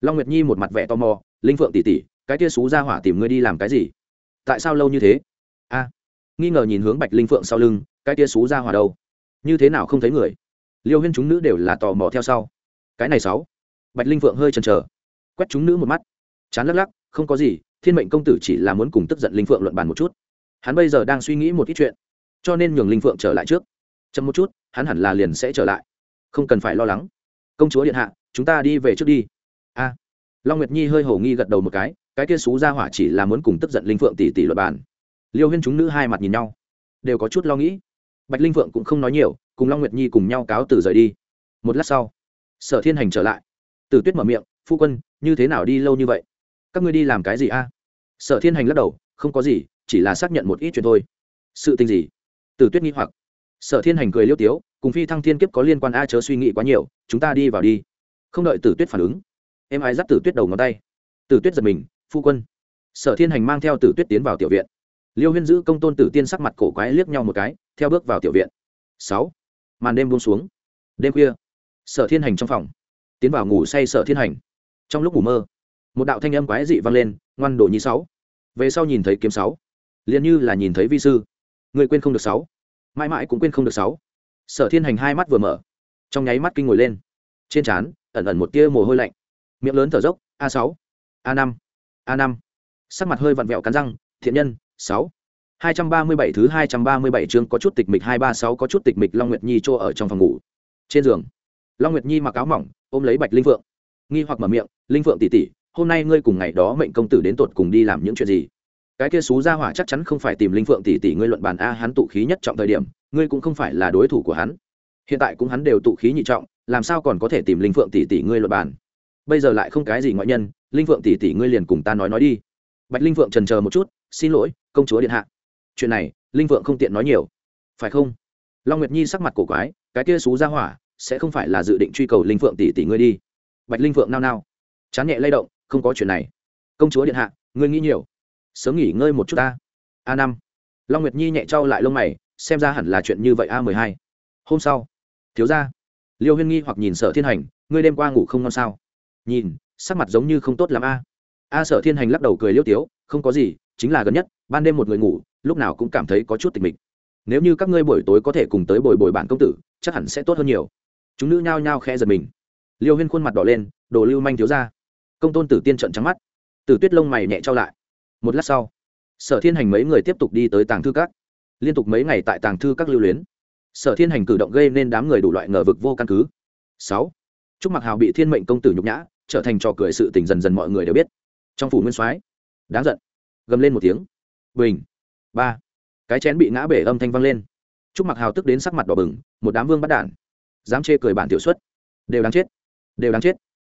S1: Long nguyệt nhi một mặt vẻ tò mò, linh phượng tỷ tỷ cái tia xú ra hỏa tìm ngươi đi làm cái gì? Tại sao lâu như thế? A. Nghi ngờ nhìn hướng bạch linh phượng sau lưng, cái tia xú ra hỏa đâu? Như thế nào không thấy người? Liêu huyên chúng nữ đều là tò mò theo sau. Cái này sáu. Bạch linh phượng hơi chần chờ. Quét chúng nữ một mắt. Chán lắc lắc, không có gì, thiên mệnh công tử chỉ là muốn cùng tức giận linh phượng luận bàn một chút hắn bây giờ đang suy nghĩ một ít chuyện, cho nên nhường linh phượng trở lại trước. Chậm một chút, hắn hẳn là liền sẽ trở lại. Không cần phải lo lắng. Công chúa điện hạ, chúng ta đi về trước đi. A. Long nguyệt nhi hơi hổ nghi gật đầu một cái cái kia xú ra hỏa chỉ là muốn cùng tức giận linh phượng tỷ tỷ luật bàn. Liêu huyên chúng nữ hai mặt nhìn nhau, đều có chút lo nghĩ. Bạch linh phượng cũng không nói nhiều, cùng long nguyệt nhi cùng nhau cáo từ rời đi. Một lát sau, sở thiên hành trở lại. Từ tuyết mở miệng, phu quân, như thế nào đi lâu như vậy? Các ngươi đi làm cái gì a? Sở thiên hành lắc đầu, không có gì chỉ là xác nhận một ít chuyện thôi. Sự tình gì? Từ tuyết nghi hoặc. Sở thiên hành cười liêu tiếu, cùng phi thăng thiên kiếp có liên quan a chớ suy nghĩ quá nhiều, chúng ta đi vào đi. Không đợi tử tuyết phản ứng, em ai dắt tử tuyết đầu ngón tay. Tử tuyết giật mình, phu quân. Sở thiên hành mang theo tử tuyết tiến vào tiểu viện. Liêu huyên giữ công tôn tử tiên sắc mặt cổ quái liếc nhau một cái, theo bước vào tiểu viện. Sáu. Màn đêm buông xuống. Đêm khuya, sở thiên hành trong phòng, tiến vào ngủ say sở thiên hành. Trong lúc ngủ mơ, một đạo thanh âm quái dị vang lên, ngoan đồ nhi sáu. Về sau nhìn thấy kiếm sáu liền như là nhìn thấy vi sư. Người quên không được sáu. Mãi mãi cũng quên không được sáu. Sở thiên hành hai mắt vừa mở, trong nháy mắt kinh ngồi lên. Trên trán, ẩn ẩn một tia mồ hôi lạnh. Miệng lớn thở dốc, a sáu, a năm a năm. Sắc mặt hơi vặn vẹo cắn răng, thiện nhân, sáu. Hai trăm ba mươi bảy thứ hai trăm ba mươi bảy chương có chút tịch mịch hai ba sáu có chút tịch mịch long nguyệt nhi chỗ ở trong phòng ngủ. Trên giường, long nguyệt nhi mặc áo mỏng, ôm lấy bạch linh phượng. Nghi hoặc mở miệng, linh phượng tỉ tỉ hôm nay ngươi cùng ngày đó mệnh công tử đến tột cùng đi làm những chuyện gì? Cái kia xú ra hỏa chắc chắn không phải tìm linh phượng tỷ tỷ ngươi luận bàn a, hắn tụ khí nhất trọng thời điểm, ngươi cũng không phải là đối thủ của hắn. Hiện tại cũng hắn đều tụ khí nhị trọng, làm sao còn có thể tìm linh phượng tỷ tỷ ngươi luận bàn? Bây giờ lại không cái gì ngoại nhân, linh phượng tỷ tỷ ngươi liền cùng ta nói nói đi. Bạch linh phượng trần chờ một chút, xin lỗi, công chúa điện hạ. Chuyện này, linh phượng không tiện nói nhiều. Phải không? Long nguyệt nhi sắc mặt cổ quái, cái kia xú ra hỏa, sẽ không phải là dự định truy cầu linh phượng tỷ tỷ ngươi đi. Bạch linh phượng nao nao, chán nhẹ lay động, không có chuyện này. Công chúa điện hạ, ngươi nghĩ nhiều sớm nghỉ ngơi một chút ta. A năm. Long nguyệt nhi nhẹ trao lại lông mày, xem ra hẳn là chuyện như vậy a mười hai. Hôm sau. Thiếu ra liêu huyên nghi hoặc nhìn sở thiên hành, ngươi đêm qua ngủ không ngon sao? Nhìn, sắc mặt giống như không tốt l ắ m a. A sở thiên hành lắc đầu cười liêu tiếu, không có gì, chính là gần nhất, ban đêm một người ngủ, lúc nào cũng cảm thấy có chút tịch mịch. Nếu như các ngươi buổi tối có thể cùng tới bồi bồi bản công tử, chắc hẳn sẽ tốt hơn nhiều. Chúng nữ nhao nhao khe giật mình. Liêu huyên khuôn mặt đỏ lên, đồ lưu manh thiếu ra công tôn tử tiên trận trắng mắt. Tử tuyết lông mày nhẹ trao lại một lát sau, sở thiên hành mấy người tiếp tục đi tới tàng thư các. Liên tục mấy ngày tại tàng thư các lưu luyến. Sở thiên hành cử động gây nên đám người đủ loại ngờ vực vô căn cứ. Sáu, trúc mặc hào bị thiên mệnh công tử nhục nhã, trở thành trò cười sự tình dần dần mọi người đều biết. Trong phủ nguyên soái, đáng giận. Gầm lên một tiếng. Bình. Ba. Cái chén bị ngã bể âm thanh vang lên. Trúc mặc hào tức đến sắc mặt đỏ bừng, một đám vương bắt đản. Dám chê cười bản tiểu xuất. Đều đáng chết. Đều đáng chết.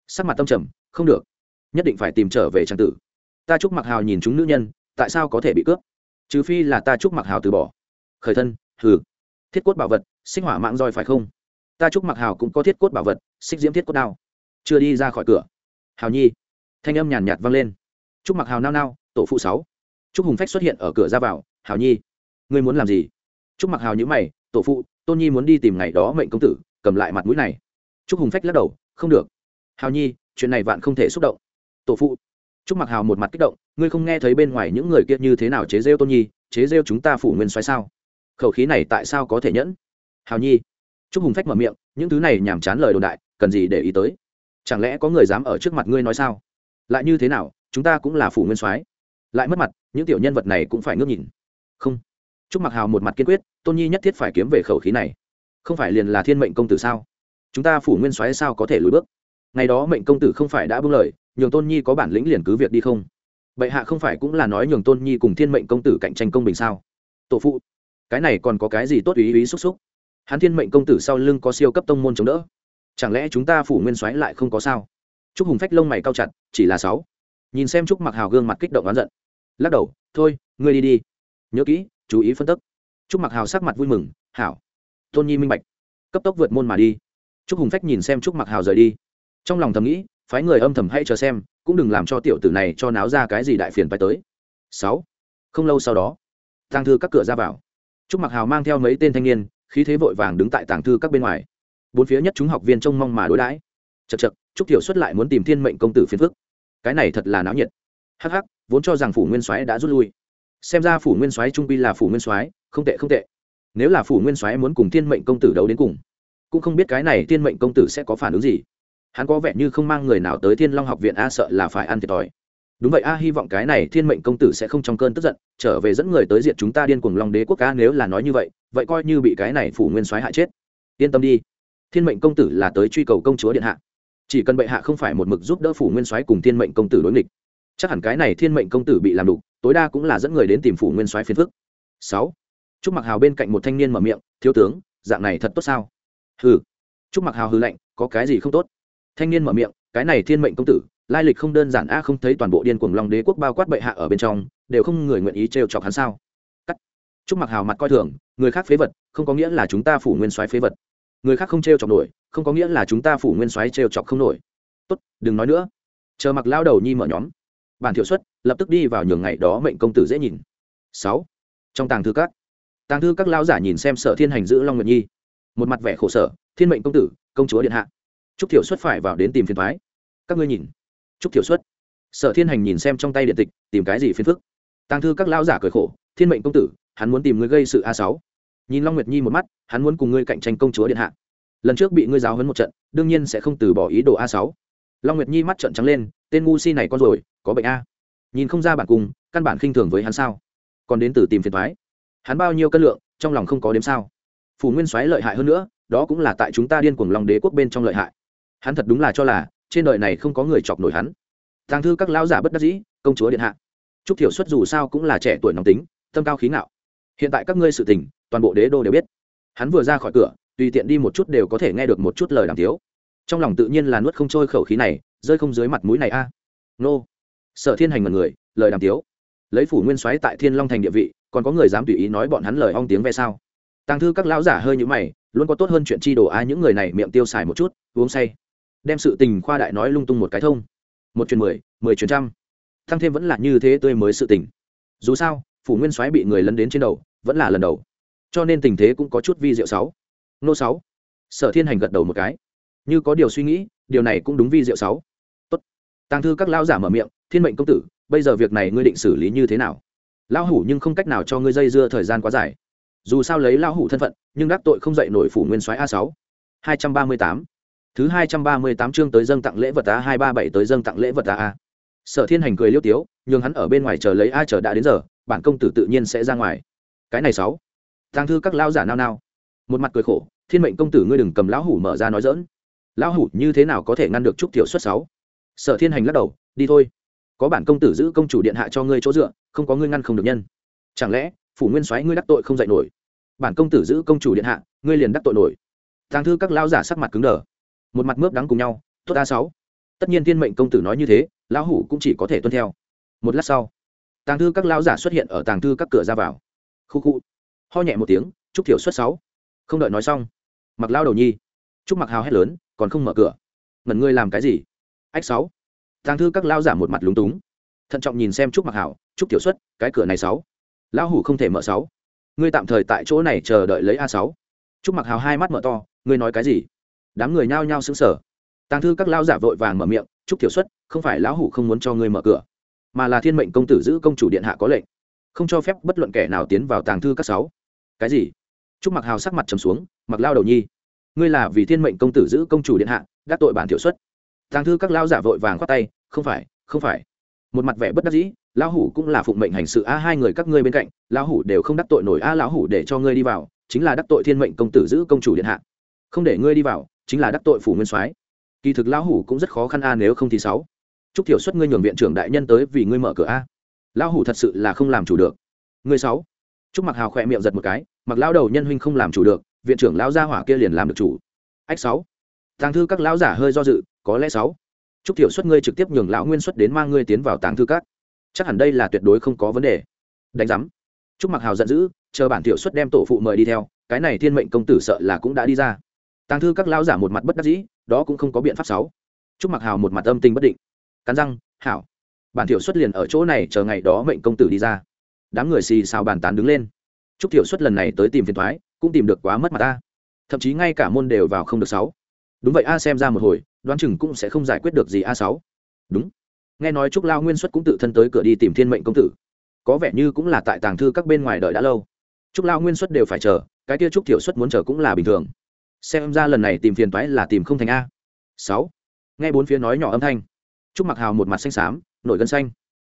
S1: Sắc mặt tâm trầm, không được. Nhất định phải tìm trở về trang tử ta chúc mặc hào nhìn chúng nữ nhân, tại sao có thể bị cướp? Trừ phi là ta chúc mặc hào từ bỏ. Khởi thân, hừ. Thiết cốt bảo vật, sinh hỏa mạng roi phải không? Ta chúc mặc hào cũng có thiết cốt bảo vật, xích diễm thiết cốt đao. Chưa đi ra khỏi cửa. Hào nhi. Thanh âm nhàn nhạt vang lên. Chúc mặc hào nao nao, tổ phụ sáu. Chúc hùng phách xuất hiện ở cửa ra vào, hào nhi. Ngươi muốn làm gì? Chúc mặc hào nhữ mày, tổ phụ, tôn nhi muốn đi tìm ngày đó mệnh công tử, cầm lại mặt mũi này. Chúc hùng phách lắc đầu, không được. Hào nhi, chuyện này vạn không thể xúc động. Tổ phụ. Trúc Mặc Hào một mặt kích động, ngươi không nghe thấy bên ngoài những người kia như thế nào chế giễu Tôn Nhi, chế giễu chúng ta phủ nguyên xoáy sao? Khẩu khí này tại sao có thể nhẫn? Hào Nhi. Trúc Hùng phách mở miệng, những thứ này nhảm chán lời đồn đại, cần gì để ý tới? Chẳng lẽ có người dám ở trước mặt ngươi nói sao? Lại như thế nào, chúng ta cũng là phủ nguyên soái. Lại mất mặt, những tiểu nhân vật này cũng phải ngước nhìn. Không. Trúc Mặc Hào một mặt kiên quyết, Tôn Nhi nhất thiết phải kiếm về khẩu khí này. Không phải liền là thiên mệnh công tử sao? Chúng ta phủ nguyên soái sao có thể lùi bước? Ngày đó mệnh công tử không phải đã buông lời, nhường tôn nhi có bản lĩnh liền cứ việc đi không? Bệ hạ không phải cũng là nói nhường tôn nhi cùng thiên mệnh công tử cạnh tranh công bình sao? Tổ phụ cái này còn có cái gì tốt ý ý xúc xúc? Hắn thiên mệnh công tử sau lưng có siêu cấp tông môn chống đỡ. Chẳng lẽ chúng ta phủ nguyên soái lại không có sao? Chúc hùng phách lông mày cao chặt chỉ là sáu. Nhìn xem chúc mặc hào gương mặt kích động oán giận. Lắc đầu thôi ngươi đi đi. Nhớ kỹ chú ý phân tích chúc mặc hào sắc mặt vui mừng hảo. Tôn nhi minh bạch cấp tốc vượt môn mà đi. Chúc hùng phách nhìn xem chúc mặc hào rời đi trong lòng thầm nghĩ, phái người âm thầm hay chờ xem, cũng đừng làm cho tiểu tử này cho náo ra cái gì đại phiền phải tới. Sáu. Không lâu sau đó, tàng thư các cửa ra vào. Trúc mặc hào mang theo mấy tên thanh niên, khí thế vội vàng đứng tại tàng thư các bên ngoài. Bốn phía nhất chúng học viên trông mong mà đối đãi. Chật chật trúc tiểu xuất lại muốn tìm thiên mệnh công tử phiền phức. Cái này thật là náo nhiệt. Hắc hắc, vốn cho rằng phủ nguyên soái đã rút lui. Xem ra phủ nguyên soái trung quy là phủ nguyên soái, không tệ không tệ. Nếu là phủ nguyên soái muốn cùng thiên mệnh công tử đấu đến cùng, cũng không biết cái này thiên mệnh công tử sẽ có phản ứng gì hắn có vẻ như không mang người nào tới thiên long học viện a sợ là phải ăn thiệt thòi. Đúng vậy a, hy vọng cái này thiên mệnh công tử sẽ không trong cơn tức giận, trở về dẫn người tới diện chúng ta điên cuồng long đế quốc ca nếu là nói như vậy vậy coi như bị cái này phủ nguyên soái hại chết. Yên tâm đi. Thiên mệnh công tử là tới truy cầu công chúa điện hạ. Chỉ cần bệ hạ không phải một mực giúp đỡ phủ nguyên soái cùng thiên mệnh công tử đối nghịch, chắc hẳn cái này thiên mệnh công tử bị làm đủ tối đa cũng là dẫn người đến tìm phủ nguyên soái phiền phức. Sáu. Trúc mặc hào bên cạnh một thanh niên mở miệng, thiếu tướng, dạng này thật tốt sao? Hừ. Trúc mặc hào hư lạnh, có cái gì không tốt? Thanh niên mở miệng, cái này thiên mệnh công tử, lai lịch không đơn giản a, không thấy toàn bộ điên cuồng long đế quốc bao quát bệ hạ ở bên trong, đều không người nguyện ý trêu chọc hắn sao? Cắt. Chúc mặc hào mặt coi thường, người khác phế vật, không có nghĩa là chúng ta phủ nguyên soái phế vật. Người khác không trêu chọc nổi, không có nghĩa là chúng ta phủ nguyên soái trêu chọc không nổi. Tốt, đừng nói nữa. Chờ mặc lao đầu nhi mở nhóm. Bản thiệu xuất, lập tức đi vào nhường ngày đó mệnh công tử dễ nhìn. Sáu. Trong tàng thư các. Tàng thư các lao giả nhìn xem sở thiên hành giữ long nguyệt nhi. Một mặt vẻ khổ sở, thiên mệnh công tử, công chúa điện hạ trúc thiểu xuất phải vào đến tìm phiền thoái các ngươi nhìn. Trúc thiểu xuất. Sở thiên hành nhìn xem trong tay điện tịch, tìm cái gì phiền phức? Tàng thư các lão giả cười khổ, thiên mệnh công tử, hắn muốn tìm ngươi gây sự a sáu. Nhìn long nguyệt nhi một mắt, hắn muốn cùng ngươi cạnh tranh công chúa điện hạ. Lần trước bị ngươi giáo hấn một trận, đương nhiên sẽ không từ bỏ ý đồ a sáu. Long nguyệt nhi mắt trợn trắng lên, tên ngu si này con rồi, có bệnh a. Nhìn không ra bản cung căn bản khinh thường với hắn sao? Còn đến từ tìm phiền thoái hắn bao nhiêu cân lượng, trong lòng không có đếm sao. Phủ nguyên soái lợi hại hơn nữa, đó cũng là tại chúng ta điên cuồng lòng đế quốc bên trong lợi hại hắn thật đúng là cho là trên đời này không có người chọc nổi hắn. Tàng thư các lão giả bất đắc dĩ, công chúa điện hạ. Trúc thiểu xuất dù sao cũng là trẻ tuổi nóng tính, tâm cao khí ngạo. Hiện tại các ngươi sự tình, toàn bộ đế đô đều biết. Hắn vừa ra khỏi cửa, tùy tiện đi một chút đều có thể nghe được một chút lời đàm tiếu. Trong lòng tự nhiên là nuốt không trôi khẩu khí này, rơi không dưới mặt mũi này a. Nô. Sở thiên hành mật người, lời đàm tiếu. Lấy phủ nguyên soái tại thiên long thành địa vị, còn có người dám tùy ý nói bọn hắn lời ong tiếng ve sao? Tàng thư các lão giả hơi như mày, luôn có tốt hơn chuyện chi đồ ai những người này miệng tiêu xài một chút, uống say đem sự tình khoa đại nói lung tung một cái thông. Một chuyến mười mười chuyến trăm. Thăng thêm vẫn là như thế tươi mới sự tình. Dù sao, phủ nguyên soái bị người lấn đến trên đầu, vẫn là lần đầu. Cho nên tình thế cũng có chút vi diệu sáu. Nô sáu. Sở thiên hành gật đầu một cái. Như có điều suy nghĩ, điều này cũng đúng vi diệu sáu. Tốt. Tàng thư các lao giả mở miệng, thiên mệnh công tử, bây giờ việc này ngươi định xử lý như thế nào? Lão hủ nhưng không cách nào cho ngươi dây dưa thời gian quá dài. Dù sao lấy lão hủ thân phận, nhưng đắc tội không dậy nổi phủ nguyên soái a sáu. Hai trăm ba mươi tám thứ hai trăm ba mươi tám chương tới dâng tặng lễ vật a hai ba bảy tới dâng tặng lễ vật a a. Sở thiên hành cười liêu tiếu, nhường hắn ở bên ngoài chờ lấy a chờ đã đến giờ, bản công tử tự nhiên sẽ ra ngoài. Cái này sáu. Tàng thư các lao giả nao nao. Một mặt cười khổ, thiên mệnh công tử ngươi đừng cầm lão hủ mở ra nói dỡn lão hủ như thế nào có thể ngăn được trúc tiểu xuất sáu? Sở thiên hành lắc đầu, đi thôi. Có bản công tử giữ công chủ điện hạ cho ngươi chỗ dựa, không có ngươi ngăn không được nhân. Chẳng lẽ, phủ nguyên soái ngươi đắc tội không dạy nổi? Bản công tử giữ công chủ điện hạ, ngươi liền đắc tội nổi. Tàng thư các lao giả sắc mặt cứng đờ một mặt mướp đắng cùng nhau, tốt a sáu. Tất nhiên thiên mệnh công tử nói như thế, lão hủ cũng chỉ có thể tuân theo. Một lát sau, tàng thư các lão giả xuất hiện ở tàng thư các cửa ra vào. Khu khu, ho nhẹ một tiếng chúc thiểu xuất sáu. Không đợi nói xong, mặc lao đầu nhi chúc mặc hào hét lớn, còn không mở cửa? Ngẩn ngươi làm cái gì? Ách sáu. Tàng thư các lao giả một mặt lúng túng, thận trọng nhìn xem chúc mặc hào chúc tiểu xuất, cái cửa này sáu. Lão hủ không thể mở sáu. Ngươi tạm thời tại chỗ này chờ đợi lấy a sáu. Chúc mặc hào hai mắt mở to, ngươi nói cái gì? Đám người nhao nhao sững sờ. Tàng thư các lao giả vội vàng mở miệng chúc tiểu xuất, không phải lão hủ không muốn cho ngươi mở cửa, mà là thiên mệnh công tử giữ công chủ điện hạ có lệnh, không cho phép bất luận kẻ nào tiến vào tàng thư các sáu. Cái gì? Chúc mặc hào sắc mặt trầm xuống, mặc lao đầu nhi, ngươi là vì thiên mệnh công tử giữ công chủ điện hạ, gác tội bản thiểu xuất. Tàng thư các lao giả vội vàng khoát tay, không phải không phải. Một mặt vẻ bất đắc dĩ, lão hủ cũng là phụng mệnh hành sự a, hai người các ngươi bên cạnh, lão hủ đều không đắc tội nổi a, lão hủ để cho ngươi đi vào, chính là đắc tội thiên mệnh công tử giữ công chủ điện hạ, không để ngươi đi vào chính là đắc tội phủ nguyên soái. Kỳ thực lão hủ cũng rất khó khăn a, nếu không thì sáu. Chúc thiểu xuất ngươi nhường viện trưởng đại nhân tới vì ngươi mở cửa a. Lão hủ thật sự là không làm chủ được. Ngươi sáu. Chúc mặc hào khỏe miệng giật một cái mặc lão đầu nhân huynh không làm chủ được, viện trưởng lão gia hỏa kia liền làm được chủ. Ách sáu. Tàng thư các lão giả hơi do dự, có lẽ sáu. Chúc thiểu xuất ngươi trực tiếp nhường lão nguyên xuất đến mang ngươi tiến vào tàng thư các. Chắc hẳn đây là tuyệt đối không có vấn đề. Đánh giám. Chúc mặc hào giận dữ, chờ bản thiểu xuất đem tổ phụ mời đi theo, cái này thiên mệnh công tử sợ là cũng đã đi ra tàng thư các lão giả một mặt bất đắc dĩ, đó cũng không có biện pháp sáu chúc mặc hào một mặt âm tình bất định. Cắn răng, hảo. Bản thiểu xuất liền ở chỗ này chờ ngày đó mệnh công tử đi ra. Đám người xì xào bàn tán đứng lên. Chúc thiểu xuất lần này tới tìm phiền thoái, cũng tìm được quá mất mặt ta. Thậm chí ngay cả môn đều vào không được sáu. Đúng vậy, a xem ra một hồi, đoán chừng cũng sẽ không giải quyết được gì a sáu. Đúng. Nghe nói trúc lao nguyên xuất cũng tự thân tới cửa đi tìm thiên mệnh công tử. Có vẻ như cũng là tại tàng thư các bên ngoài đợi đã lâu. Trúc lao nguyên xuất đều phải chờ, cái kia trúc thiểu xuất muốn chờ cũng là bình thường xem ra lần này tìm phiền toái là tìm không thành a. Sáu. Nghe bốn phía nói nhỏ âm thanh. Trúc mặc hào một mặt xanh xám, nổi gân xanh.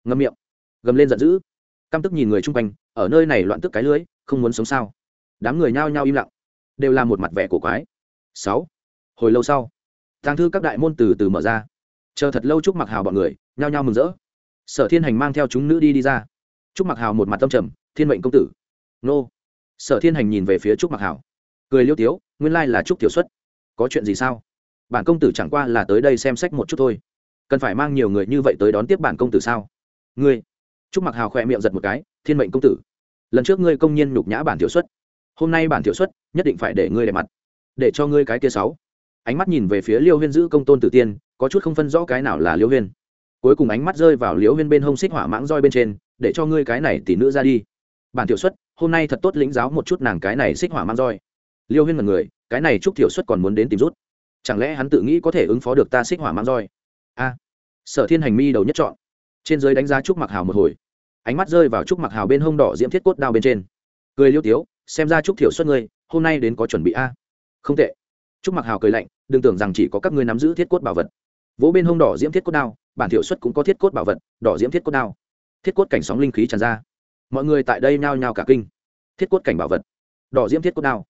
S1: Ngâm miệng. Gầm lên giận dữ. Căm tức nhìn người chung quanh, ở nơi này loạn tức cái lưới, không muốn sống sao? Đám người nhao nhao im lặng. Đều là một mặt vẻ cổ quái. Sáu. Hồi lâu sau, tàng thư các đại môn từ từ mở ra. Chờ thật lâu trúc mặc hào bọn người, nhao nhao mừng rỡ. Sở thiên hành mang theo chúng nữ đi đi ra. Trúc mặc hào một mặt tâm trầm, thiên mệnh công tử. Nô. Sở thiên hành nhìn về phía trúc mặc hào. Cười liêu tiếu nguyên lai là trúc tiểu xuất. Có chuyện gì sao? Bản công tử chẳng qua là tới đây xem sách một chút thôi. Cần phải mang nhiều người như vậy tới đón tiếp bản công tử sao? Ngươi. Trúc mặc hào khỏe miệng giật một cái, thiên mệnh công tử. Lần trước ngươi công nhiên nhục nhã bản tiểu xuất. Hôm nay bản tiểu xuất, nhất định phải để ngươi đẹp mặt. Để cho ngươi cái kia sáu. Ánh mắt nhìn về phía liêu huyên giữ công tôn tử tiên, có chút không phân rõ cái nào là liêu huyên. Cuối cùng ánh mắt rơi vào liêu huyên bên hông xích hỏa mãng roi bên trên, để cho ngươi cái này tỷ nữ ra đi. Bản tiểu xuất, hôm nay thật tốt lĩnh giáo một chút nàng cái này xích hỏa mãng roi liêu huyên mật người, cái này trúc tiểu xuất còn muốn đến tìm rút. Chẳng lẽ hắn tự nghĩ có thể ứng phó được ta xích hỏa mang roi? A. Sở thiên hành mi đầu nhất chọn. Trên dưới đánh giá trúc mặc hào một hồi. Ánh mắt rơi vào trúc mặc hào bên hông đỏ diễm thiết cốt đao bên trên. Cười liêu tiếu, xem ra trúc thiểu xuất ngươi, hôm nay đến có chuẩn bị a. Không tệ. Trúc mặc hào cười lạnh, đừng tưởng rằng chỉ có các ngươi nắm giữ thiết cốt bảo vật. Vỗ bên hông đỏ diễm thiết cốt đao, bản thiểu xuất cũng có thiết cốt bảo vật, đỏ diễm thiết cốt đao. Thiết cốt cảnh sóng linh khí tràn ra. Mọi người tại đây nhao nhao cả kinh. Thiết cốt cảnh bảo vật. Đỏ diễm thiết cốt đao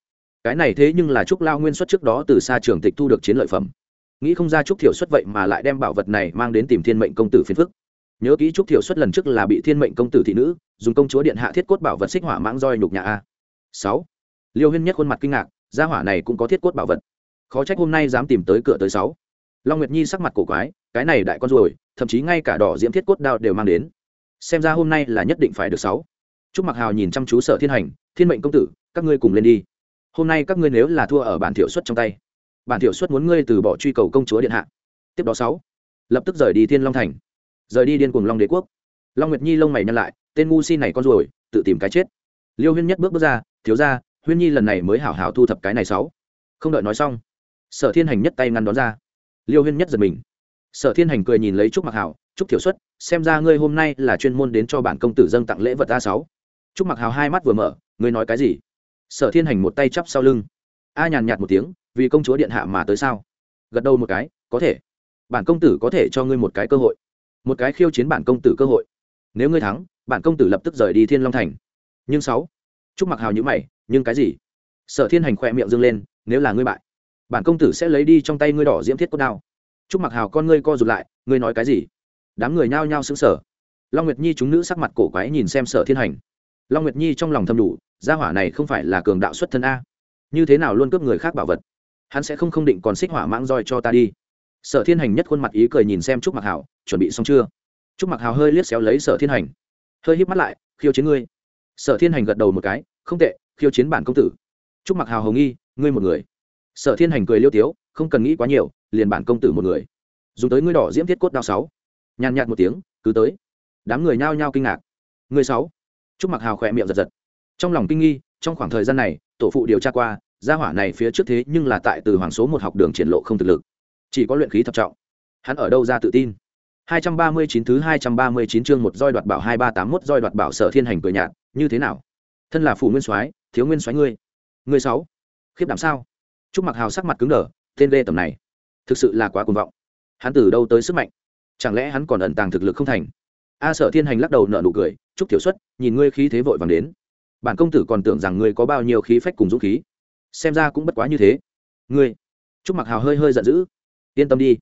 S1: cái này thế nhưng là trúc lao nguyên xuất trước đó từ xa trường tịch thu được chiến lợi phẩm. Nghĩ không ra trúc thiểu xuất vậy mà lại đem bảo vật này mang đến tìm thiên mệnh công tử phiền phức. Nhớ kỹ trúc thiểu xuất lần trước là bị thiên mệnh công tử thị nữ dùng công chúa điện hạ thiết cốt bảo vật xích hỏa mãng roi nhục nhà a. Sáu. Liêu huyên nhất khuôn mặt kinh ngạc gia hỏa này cũng có thiết cốt bảo vật. Khó trách hôm nay dám tìm tới cửa tới sáu. Long nguyệt nhi sắc mặt cổ quái cái này đại con ruồi thậm chí ngay cả đỏ diễm thiết cốt đao đều mang đến. Xem ra hôm nay là nhất định phải được sáu. Trúc Mặc Hào nhìn chăm chú Sở Thiên Hành, "Thiên mệnh công tử, các ngươi cùng lên đi. Hôm nay các ngươi nếu là thua ở bản tiểu suất trong tay, bản tiểu suất muốn ngươi từ bỏ truy cầu công chúa điện hạ." Tiếp đó sáu, lập tức rời đi Thiên Long thành, rời đi điên cùng Long Đế quốc. Long Nguyệt Nhi lông mày nhăn lại, tên ngu si này con ruồi, tự tìm cái chết. Liêu Huyên nhất bước bước ra, thiếu gia, Huyên Nhi lần này mới hảo hảo thu thập cái này sáu. Không đợi nói xong, Sở Thiên Hành nhất tay ngăn đón ra. Liêu Huyên nhất giật mình. Sở Thiên Hành cười nhìn lấy Trúc Mặc Hảo, "Trúc tiểu xuất xem ra ngươi hôm nay là chuyên môn đến cho bản công tử dâng tặng lễ vật a sáu trúc mặc hào hai mắt vừa mở ngươi nói cái gì sở thiên hành một tay chắp sau lưng. A nhàn nhạt một tiếng, vì công chúa điện hạ mà tới sao? Gật đầu một cái, có thể. Bản công tử có thể cho ngươi một cái cơ hội. Một cái khiêu chiến bản công tử cơ hội. Nếu ngươi thắng, bản công tử lập tức rời đi thiên long thành. Nhưng sáu, trúc mặc hào nhữ mày, nhưng cái gì? Sở thiên hành khỏe miệng dâng lên, nếu là ngươi bại, bản công tử sẽ lấy đi trong tay ngươi đỏ diễm thiết cốt đao. Trúc mặc hào con ngươi co rụt lại, ngươi nói cái gì? Đám người nhao nhao xứng sở long nguyệt nhi chúng nữ sắc mặt cổ quái nhìn xem sở thiên hành long nguyệt nhi trong lòng thầm đủ, gia hỏa này không phải là cường đạo xuất thân a. Như thế nào luôn cướp người khác bảo vật? Hắn sẽ không không định còn xích hỏa mãng roi cho ta đi. Sở thiên hành nhất khuôn mặt ý cười nhìn xem trúc mặc hảo, chuẩn bị xong chưa? Trúc mặc hào hơi liếc xéo lấy sở thiên hành. Hơi híp mắt lại, khiêu chiến ngươi. Sở thiên hành gật đầu một cái, không tệ, khiêu chiến bản công tử. Trúc mặc hào hồng nghi, ngươi một người. Sở thiên hành cười liêu tiếu, không cần nghĩ quá nhiều, liền bản công tử một người. Dùng tới ngươi đỏ diễm thiết cốt đao sáu. Nhàn nhạt một tiếng, cứ tới. Đám người nhao nhao kinh ngạc. Ngươi sáu chúc mặc hào khỏe miệng giật giật trong lòng kinh nghi trong khoảng thời gian này tổ phụ điều tra qua gia hỏa này phía trước thế nhưng là tại từ hoàng số một học đường triển lộ không thực lực chỉ có luyện khí thập trọng hắn ở đâu ra tự tin 239 thứ 239 chương một roi đoạt bảo 2381 roi đoạt bảo sở thiên hành cười nhạt, như thế nào? Thân là phủ nguyên soái, thiếu nguyên soái ngươi. Ngươi sáu. Khiếp đảm sao? Trúc Mặc Hào sắc mặt cứng đờ, tên lê tầm này, thực sự là quá cuồng vọng. Hắn từ đâu tới sức mạnh? Chẳng lẽ hắn còn ẩn tàng thực lực không thành? A sở thiên hành lắc đầu nở nụ cười chúc tiểu xuất, nhìn ngươi khí thế vội vàng đến. Bản công tử còn tưởng rằng ngươi có bao nhiêu khí phách cùng dũng khí. Xem ra cũng bất quá như thế. Ngươi? Trúc mặc hào hơi hơi giận dữ. Yên tâm đi.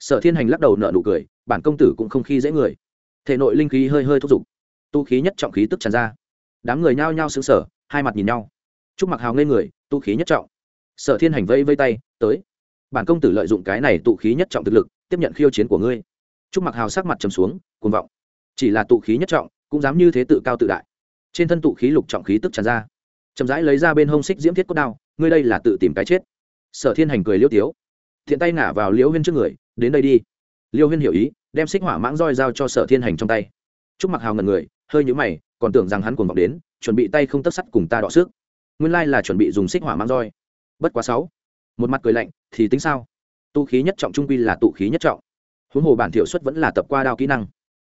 S1: Sở thiên hành lắc đầu nở nụ cười, bản công tử cũng không khi dễ người. Thể nội linh khí hơi hơi thúc giục. Tu khí nhất trọng khí tức tràn ra. Đám người nhao nhao xứng sở hai mặt nhìn nhau. Trúc mặc hào ngây người, tu khí nhất trọng. Sở thiên hành vây vây tay, tới. Bản công tử lợi dụng cái này tụ khí nhất trọng thực lực, tiếp nhận khiêu chiến của ngươi. Trúc mặc hào sắc mặt trầm xuống, cuồng vọng chỉ là tụ khí nhất trọng, cũng dám như thế tự cao tự đại. Trên thân tụ khí lục trọng khí tức tràn ra. Chậm rãi lấy ra bên hông xích diễm thiết cốt đao, ngươi đây là tự tìm cái chết. Sở thiên hành cười liêu tiếu. Thiện tay ngả vào liễu huyên trước người, đến đây đi. Liêu huyên hiểu ý, đem xích hỏa mãng roi giao cho sở thiên hành trong tay. Chúc mặc hào ngần người, hơi nhũ mày, còn tưởng rằng hắn cuồng vọng đến, chuẩn bị tay không tất sắt cùng ta đọ sức. Nguyên lai là chuẩn bị dùng xích hỏa mãng roi. Bất quá sáu. Một mặt cười lạnh, thì tính sao? Tụ khí nhất trọng trung quy là tụ khí nhất trọng. Huống hồ bản thiểu xuất vẫn là tập qua đao kỹ năng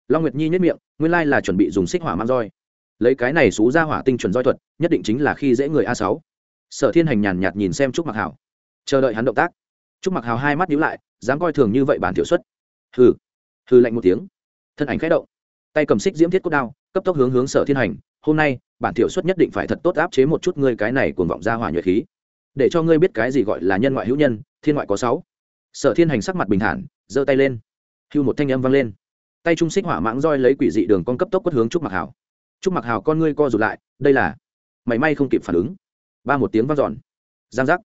S1: long nguyệt nhi nhất miệng, nguyên lai là chuẩn bị dùng xích hỏa mang roi. Lấy cái này xú ra hỏa tinh chuẩn roi thuật, nhất định chính là khi dễ người a sáu. Sở thiên hành nhàn nhạt nhìn xem trúc mặc hảo chờ đợi hắn động tác. Trúc mặc hào hai mắt nhíu lại, dám coi thường như vậy bản tiểu xuất. Hừ. Hừ lạnh một tiếng. Thân ảnh khẽ động. Tay cầm xích diễm thiết cốt đao, cấp tốc hướng hướng sở thiên hành, hôm nay, bản tiểu xuất nhất định phải thật tốt áp chế một chút ngươi cái này cuồng vọng ra hỏa nhuệ khí. Để cho ngươi biết cái gì gọi là nhân ngoại hữu nhân, thiên ngoại có sáu. Sở thiên hành sắc mặt bình thản, giơ tay lên. Hưu một thanh âm vang lên tay trung xích hỏa mãng roi lấy quỷ dị đường con cấp tốc quất hướng trúc mặc hào. Trúc mặc hào, con ngươi co rụt lại, đây là mảy may không kịp phản ứng. Ba một tiếng vang dọn. Giang giác.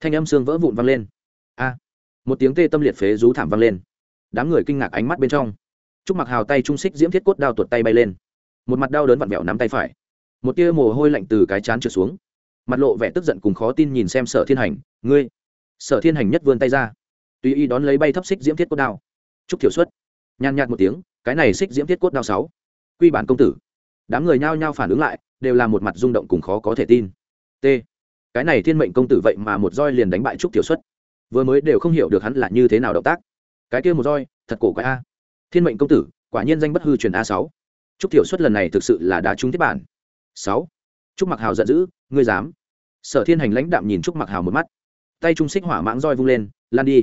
S1: Thanh âm xương vỡ vụn vang lên. A! Một tiếng tê tâm liệt phế rú thảm vang lên. Đám người kinh ngạc ánh mắt bên trong. Trúc mặc hào tay trung xích diễm thiết cốt đao tuột tay bay lên. Một mặt đau đớn vặn vẹo nắm tay phải. Một tia mồ hôi lạnh từ cái chán trượt xuống. Mặt lộ vẻ tức giận cùng khó tin nhìn xem sở thiên hành. Ngươi! Sở thiên hành nhất vươn tay ra. Tùy y đón lấy bay thấp xích diễm thiết cốt đao. Trúc thiểu xuất! Nhàn nhạt một tiếng, cái này xích diễm thiết cốt đao sáu. Quy bản công tử. Đám người nhao nhao phản ứng lại, đều là một mặt rung động cùng khó có thể tin. T. Cái này thiên mệnh công tử vậy mà một roi liền đánh bại trúc tiểu xuất. Vừa mới đều không hiểu được hắn là như thế nào động tác. Cái kia một roi, thật cổ quái a. Thiên mệnh công tử, quả nhiên danh bất hư truyền a sáu. Trúc tiểu xuất lần này thực sự là đá trúng thiết bản. Sáu. Trúc mặc hào giận dữ, ngươi dám. Sở thiên hành lãnh đạm nhìn trúc mặc hào một mắt. Tay trung xích hỏa mãng roi vung lên, lan đi.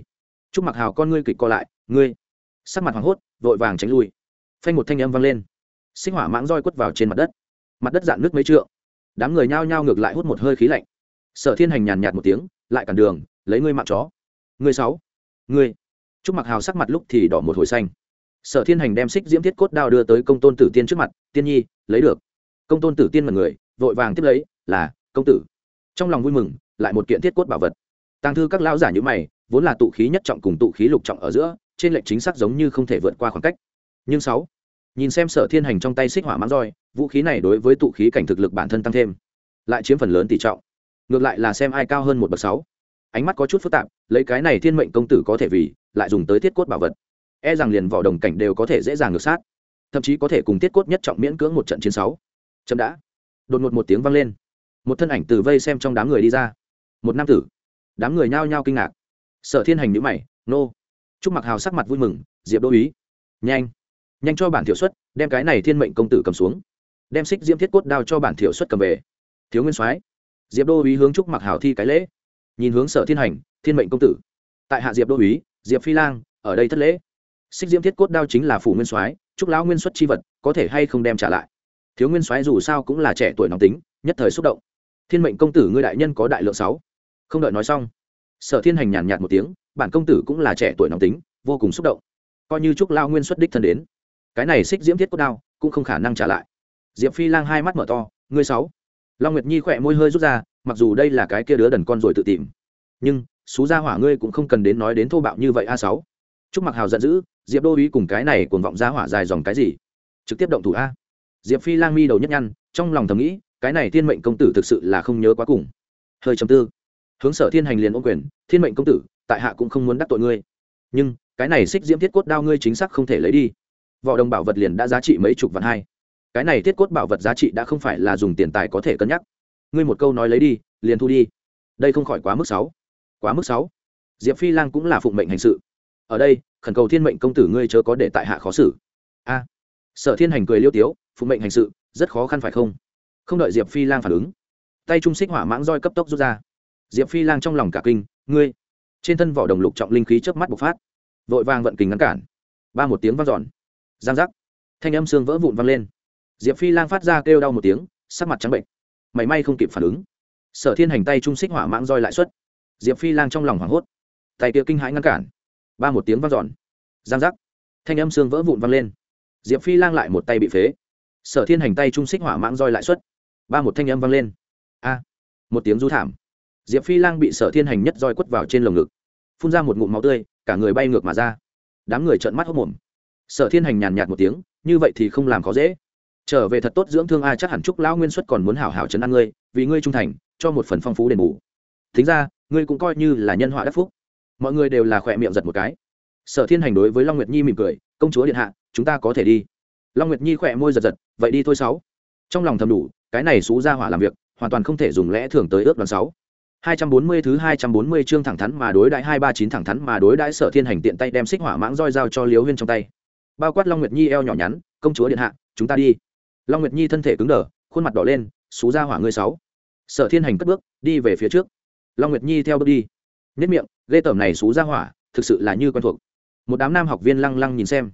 S1: Trúc mặc hào con ngươi kịch co lại, ngươi. Sắc mặt hoảng hốt vội vàng tránh lui. Phanh một thanh âm vang lên. Xích hỏa mãng roi quất vào trên mặt đất. Mặt đất dạn nước mấy trượng. Đám người nhao nhao ngược lại hút một hơi khí lạnh. Sở thiên hành nhàn nhạt một tiếng, lại cản đường, lấy ngươi mạng chó. Ngươi sáu. Ngươi. Trúc mặc hào sắc mặt lúc thì đỏ một hồi xanh. Sở thiên hành đem xích diễm thiết cốt đao đưa tới công tôn tử tiên trước mặt, tiên nhi, lấy được. Công tôn tử tiên mật người, vội vàng tiếp lấy, là, công tử. Trong lòng vui mừng, lại một kiện thiết cốt bảo vật. Tàng thư các lão giả như mày, vốn là tụ khí nhất trọng cùng tụ khí lục trọng ở giữa trên lệnh chính xác giống như không thể vượt qua khoảng cách. Nhưng sáu, nhìn xem sở thiên hành trong tay xích hỏa mãng roi, vũ khí này đối với tụ khí cảnh thực lực bản thân tăng thêm, lại chiếm phần lớn tỷ trọng. Ngược lại là xem ai cao hơn một bậc sáu. Ánh mắt có chút phức tạp, lấy cái này thiên mệnh công tử có thể vì, lại dùng tới thiết cốt bảo vật. E rằng liền vỏ đồng cảnh đều có thể dễ dàng ngược sát. Thậm chí có thể cùng thiết cốt nhất trọng miễn cưỡng một trận chiến sáu. Chậm đã. Đột ngột một tiếng vang lên. Một thân ảnh từ vây xem trong đám người đi ra. Một nam tử. Đám người nhao nhao kinh ngạc. Sở thiên hành nhữ mày, nô chúc mặc hào sắc mặt vui mừng, diệp đô ý. Nhanh nhanh cho bản thiểu xuất, đem cái này thiên mệnh công tử cầm xuống. Đem xích diễm thiết cốt đao cho bản thiểu xuất cầm về. Thiếu nguyên soái. Diệp đô ý hướng chúc mặc hào thi cái lễ. Nhìn hướng sở thiên hành, thiên mệnh công tử. Tại hạ diệp đô ý, diệp phi lang, ở đây thất lễ. Xích diễm thiết cốt đao chính là phủ nguyên soái chúc lão nguyên xuất chi vật, có thể hay không đem trả lại? Thiếu nguyên soái dù sao cũng là trẻ tuổi nóng tính, nhất thời xúc động. Thiên mệnh công tử ngươi đại nhân có đại lượng sáu. Không đợi nói xong sở thiên hành nhàn nhạt một tiếng, bản công tử cũng là trẻ tuổi nóng tính, vô cùng xúc động. Coi như chúc lao nguyên xuất đích thân đến, cái này xích diễm thiết cốt đao cũng không khả năng trả lại. Diệp phi lang hai mắt mở to, ngươi sáu. Long nguyệt nhi khỏe môi hơi rút ra, mặc dù đây là cái kia đứa đần con rồi tự tìm, nhưng xú gia hỏa ngươi cũng không cần đến nói đến thô bạo như vậy a sáu. Trúc mặc hào giận dữ, diệp đô uý cùng cái này cuồng vọng gia hỏa dài dòng cái gì? Trực tiếp động thủ a. Diệp phi lang mi đầu nhất nhăn, trong lòng thầm nghĩ, cái này thiên mệnh công tử thực sự là không nhớ quá cùng. Hơi chầm tư hướng sở thiên hành liền ôm quyền, thiên mệnh công tử, tại hạ cũng không muốn đắc tội ngươi. Nhưng, cái này xích diễm thiết cốt đao ngươi chính xác không thể lấy đi. Vỏ đồng bảo vật liền đã giá trị mấy chục vạn hai. Cái này thiết cốt bảo vật giá trị đã không phải là dùng tiền tài có thể cân nhắc. Ngươi một câu nói lấy đi, liền thu đi. Đây không khỏi quá mức sáu. Quá mức sáu. Diệp phi lang cũng là phụng mệnh hành sự. Ở đây, khẩn cầu thiên mệnh công tử ngươi chớ có để tại hạ khó xử. A. Sở thiên hành cười liêu tiếu, phụng mệnh hành sự, rất khó khăn phải không? Không đợi diệp phi lang phản ứng, tay trung xích hỏa mãng roi cấp tốc rút ra diệp phi lang trong lòng cả kinh, ngươi? Trên thân vỏ đồng lục trọng linh khí chớp mắt bộc phát, vội vàng vận kình ngăn cản. Ba một tiếng vang dọn. Giang giác. Thanh âm xương vỡ vụn vang lên. Diệp phi lang phát ra kêu đau một tiếng, sắc mặt trắng bệnh. Mảy may không kịp phản ứng. Sở thiên hành tay trung xích hỏa mãng roi lại xuất. Diệp phi lang trong lòng hoảng hốt. Tay kia kinh hãi ngăn cản. Ba một tiếng vang dọn. Giang giác. Thanh âm xương vỡ vụn vang lên. Diệp phi lang lại một tay bị phế. Sở thiên hành tay trung xích hỏa mãng roi lại xuất. Ba một thanh âm vang lên. A. Một tiếng du thảm diệp phi lang bị sở thiên hành nhất roi quất vào trên lồng ngực phun ra một ngụm máu tươi cả người bay ngược mà ra đám người trợn mắt hốc mồm sở thiên hành nhàn nhạt một tiếng như vậy thì không làm khó dễ trở về thật tốt dưỡng thương a chắc hẳn chúc lão nguyên xuất còn muốn hảo hảo chấn an ngươi vì ngươi trung thành cho một phần phong phú đền bù thính ra ngươi cũng coi như là nhân họa đắc phúc mọi người đều là khỏe miệng giật một cái sở thiên hành đối với long nguyệt nhi mỉm cười công chúa điện hạ chúng ta có thể đi long nguyệt nhi khỏe môi giật giật vậy đi thôi sáu trong lòng thầm đủ cái này xú ra hỏa làm việc hoàn toàn không thể dùng lẽ thường tới ước đoàn sáu 240 thứ 240 chương thẳng thắn mà đối đãi 239 thẳng thắn mà đối đãi Sở Thiên Hành tiện tay đem xích hỏa mãng roi giao cho Liễu Huyên trong tay. Bao quát Long Nguyệt Nhi eo nhỏ nhắn, công chúa điện hạ, chúng ta đi. Long Nguyệt Nhi thân thể cứng đờ, khuôn mặt đỏ lên, xú ra hỏa ngươi sáu. Sở Thiên Hành cất bước, đi về phía trước. Long Nguyệt Nhi theo bước đi. Nhếch miệng, lê tẩm này xú ra hỏa, thực sự là như quen thuộc. Một đám nam học viên lăng lăng nhìn xem.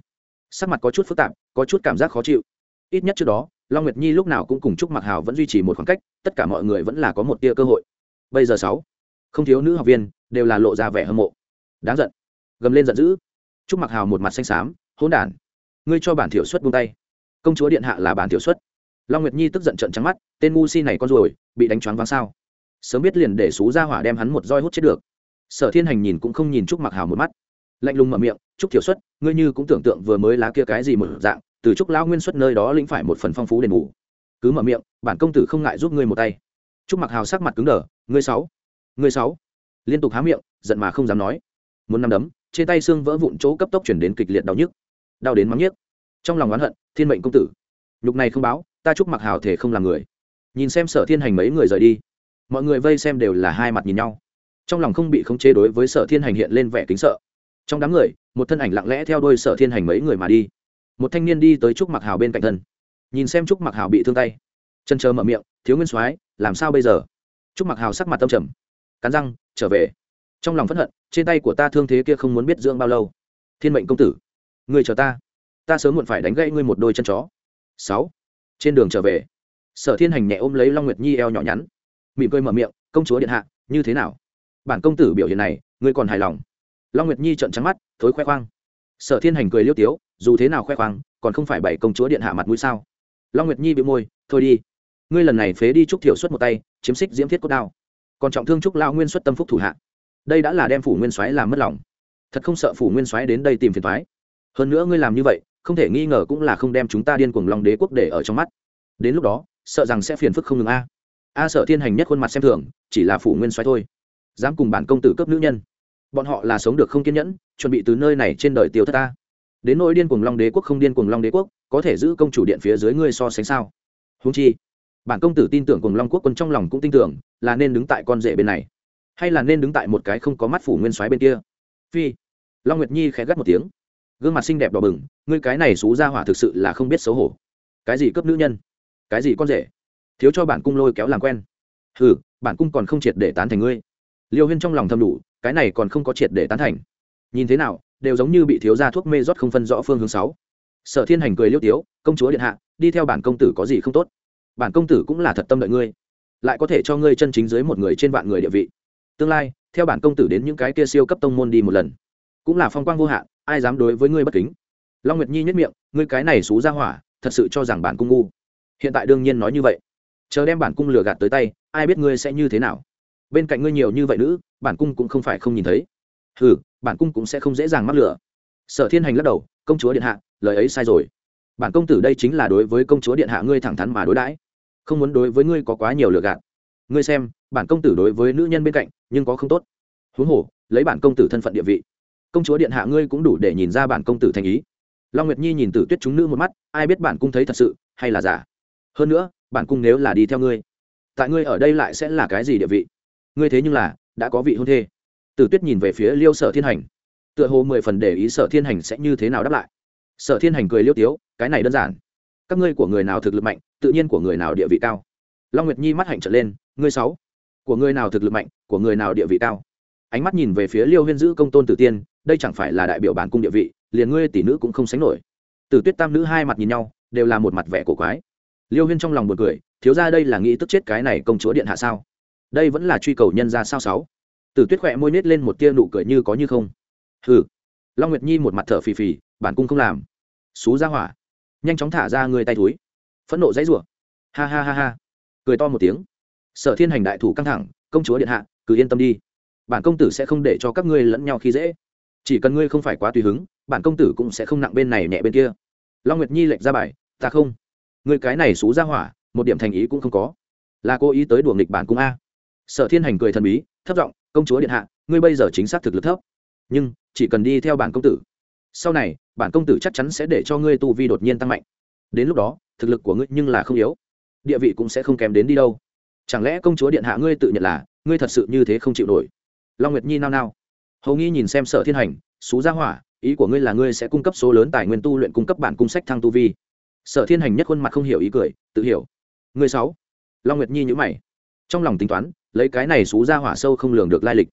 S1: sắc mặt có chút phức tạp có chút cảm giác khó chịu ít nhất trước đó long nguyệt nhi lúc nào cũng cùng trúc mặc hào vẫn duy trì một khoảng cách tất cả mọi người vẫn là có một tia cơ hội bây giờ sáu, không thiếu nữ học viên đều là lộ ra vẻ hâm mộ. Đáng giận. Gầm lên giận dữ. Chúc mặc hào một mặt xanh xám, hỗn đản, ngươi cho bản thiểu xuất buông tay. Công chúa điện hạ là bản thiểu xuất. Long nguyệt nhi tức giận trận trắng mắt, tên ngu si này con rồi bị đánh choáng váng sao? Sớm biết liền để xú ra hỏa đem hắn một roi hút chết được. Sở thiên hành nhìn cũng không nhìn trúc mặc hào một mắt. Lạnh lùng mở miệng, trúc thiểu xuất, ngươi như cũng tưởng tượng vừa mới lá kia cái gì một dạng, từ trúc lão nguyên xuất nơi đó lĩnh phải một phần phong phú đền bù. Cứ mở miệng, bản công tử không ngại giúp ngươi một tay trúc mặc hào sắc mặt cứng đờ, ngươi sáu ngươi sáu. Liên tục há miệng, giận mà không dám nói. Muốn năm đấm, trên tay xương vỡ vụn chỗ cấp tốc chuyển đến kịch liệt đau nhức. Đau đến mắng nhiếc. Trong lòng oán hận, thiên mệnh công tử, nhục này không báo, ta Trúc mặc hào thể không làm người. Nhìn xem sở thiên hành mấy người rời đi, mọi người vây xem đều là hai mặt nhìn nhau. Trong lòng không bị khống chế đối với sở thiên hành hiện lên vẻ kính sợ. Trong đám người, một thân ảnh lặng lẽ theo đôi sở thiên hành mấy người mà đi. Một thanh niên đi tới trúc mặc hào bên cạnh thân. Nhìn xem trúc mặc hào bị thương tay, chân chờ mở miệng, thiếu nguyên soái làm sao bây giờ? Trúc mặc hào sắc mặt tâm trầm, cắn răng, trở về. Trong lòng phẫn hận, trên tay của ta thương thế kia không muốn biết dưỡng bao lâu. Thiên mệnh công tử người chờ ta. Ta sớm muộn phải đánh gãy ngươi một đôi chân chó. Sáu. Trên đường trở về, sở thiên hành nhẹ ôm lấy long nguyệt nhi eo nhỏ nhắn. Mỉm cười mở miệng, công chúa điện hạ, như thế nào? Bản công tử biểu hiện này, ngươi còn hài lòng? Long nguyệt nhi trợn trắng mắt, thối khoe khoang. Sở thiên hành cười liêu tiếu, dù thế nào khoe khoang, còn không phải bảy công chúa điện hạ mặt mũi sao? Long nguyệt nhi bị môi, thôi đi ngươi lần này phế đi trúc thiểu xuất một tay, chiếm xích diễm thiết cốt đao. Còn trọng thương trúc lao nguyên xuất tâm phúc thủ hạ. Đây đã là đem phủ nguyên soái làm mất lòng. Thật không sợ phủ nguyên soái đến đây tìm phiền thoái hơn nữa ngươi làm như vậy, không thể nghi ngờ cũng là không đem chúng ta điên cuồng long đế quốc để ở trong mắt. Đến lúc đó, sợ rằng sẽ phiền phức không ngừng a. A sợ thiên hành nhất khuôn mặt xem thường, chỉ là phủ nguyên soái thôi. Dám cùng bản công tử cấp nữ nhân. Bọn họ là sống được không kiên nhẫn, chuẩn bị từ nơi này trên đời tiêu thất ta. Đến nỗi điên cuồng long đế quốc không điên cuồng long đế quốc, có thể giữ công chủ điện phía dưới ngươi so sánh sao? Húng chi bản công tử tin tưởng cùng long quốc quân trong lòng cũng tin tưởng, là nên đứng tại con rể bên này. Hay là nên đứng tại một cái không có mắt phủ nguyên soái bên kia? Phi. Long nguyệt nhi khẽ gắt một tiếng. Gương mặt xinh đẹp đỏ bừng, ngươi cái này xú ra hỏa thực sự là không biết xấu hổ. Cái gì cấp nữ nhân? Cái gì con rể? Thiếu cho bản cung lôi kéo làm quen. Hừ, bản cung còn không triệt để tán thành ngươi. Liêu huyên trong lòng thầm đủ, cái này còn không có triệt để tán thành. Nhìn thế nào, đều giống như bị thiếu ra thuốc mê rót không phân rõ phương hướng sáu. Sở thiên hành cười liêu tiếu, công chúa điện hạ, đi theo bản công tử có gì không tốt? Bản công tử cũng là thật tâm đợi ngươi, lại có thể cho ngươi chân chính dưới một người trên vạn người địa vị. Tương lai, theo bản công tử đến những cái kia siêu cấp tông môn đi một lần, cũng là phong quang vô hạn, ai dám đối với ngươi bất kính? Long nguyệt nhi nhất miệng, ngươi cái này xú ra hỏa, thật sự cho rằng bản cung ngu. Hiện tại đương nhiên nói như vậy. Chờ đem bản cung lừa gạt tới tay, ai biết ngươi sẽ như thế nào? Bên cạnh ngươi nhiều như vậy nữ, bản cung cũng không phải không nhìn thấy. Hừ, bản cung cũng sẽ không dễ dàng mắc lửa. sở thiên hành lắc đầu, công chúa điện hạ, lời ấy sai rồi. Bản công tử đây chính là đối với công chúa điện hạ ngươi thẳng thắn mà đối đãi không muốn đối với ngươi có quá nhiều lựa gạt. Ngươi xem, bản công tử đối với nữ nhân bên cạnh, nhưng có không tốt. Huống hồ, lấy bản công tử thân phận địa vị. Công chúa điện hạ ngươi cũng đủ để nhìn ra bản công tử thành ý. Long nguyệt nhi nhìn tử tuyết chúng nữ một mắt, ai biết bản cung thấy thật sự, hay là giả. Hơn nữa, bản cung nếu là đi theo ngươi, tại ngươi ở đây lại sẽ là cái gì địa vị? Ngươi thế nhưng là, đã có vị hôn thê. Tử tuyết nhìn về phía liêu sở thiên hành. Tựa hồ mười phần để ý sở thiên hành sẽ như thế nào đáp lại. Sở thiên hành cười liêu tiếu, cái này đơn giản. Các ngươi của người nào thực lực mạnh tự nhiên của người nào địa vị cao? Long nguyệt nhi mắt hạnh trở lên, ngươi sáu, của người nào thực lực mạnh, của người nào địa vị cao? Ánh mắt nhìn về phía liêu huyên giữ công tôn tử tiên, đây chẳng phải là đại biểu bản cung địa vị, liền ngươi tỷ nữ cũng không sánh nổi. Tử tuyết tam nữ hai mặt nhìn nhau, đều là một mặt vẻ cổ quái. Liêu huyên trong lòng một cười, thiếu ra đây là nghĩ tức chết cái này công chúa điện hạ sao? Đây vẫn là truy cầu nhân ra sao sáu? Tử tuyết khỏe môi nết lên một tia nụ cười như có như không. Hừ. Long nguyệt nhi một mặt thở phì phì, bản cung không làm. Xú ra hỏa, nhanh chóng thả ra người tay túi phẫn nộ dãy rủa. Ha ha ha ha. Cười to một tiếng. Sở thiên hành đại thủ căng thẳng, công chúa điện hạ, cứ yên tâm đi. Bản công tử sẽ không để cho các ngươi lẫn nhau khi dễ. Chỉ cần ngươi không phải quá tùy hứng, bản công tử cũng sẽ không nặng bên này nhẹ bên kia. Long nguyệt nhi lệnh ra bài, ta không. Người cái này xú ra hỏa, một điểm thành ý cũng không có. Là cô ý tới đùa nghịch bản cung a. Sở thiên hành cười thần bí, thấp giọng, công chúa điện hạ, ngươi bây giờ chính xác thực lực thấp. Nhưng, chỉ cần đi theo bản công tử. Sau này, bản công tử chắc chắn sẽ để cho ngươi tu vi đột nhiên tăng mạnh. Đến lúc đó thực lực của ngươi nhưng là không yếu. Địa vị cũng sẽ không kém đến đi đâu. Chẳng lẽ công chúa điện hạ ngươi tự nhận là, ngươi thật sự như thế không chịu nổi? Long nguyệt nhi nao nao. Hầu nghi nhìn xem sở thiên hành, xú gia hỏa, ý của ngươi là ngươi sẽ cung cấp số lớn tài nguyên tu luyện cung cấp bản cung sách thăng tu vi? Sở thiên hành nhất khuôn mặt không hiểu ý cười, tự hiểu. Ngươi sáu? Long nguyệt nhi nhữ mày. Trong lòng tính toán, lấy cái này xú gia hỏa sâu không lường được lai lịch.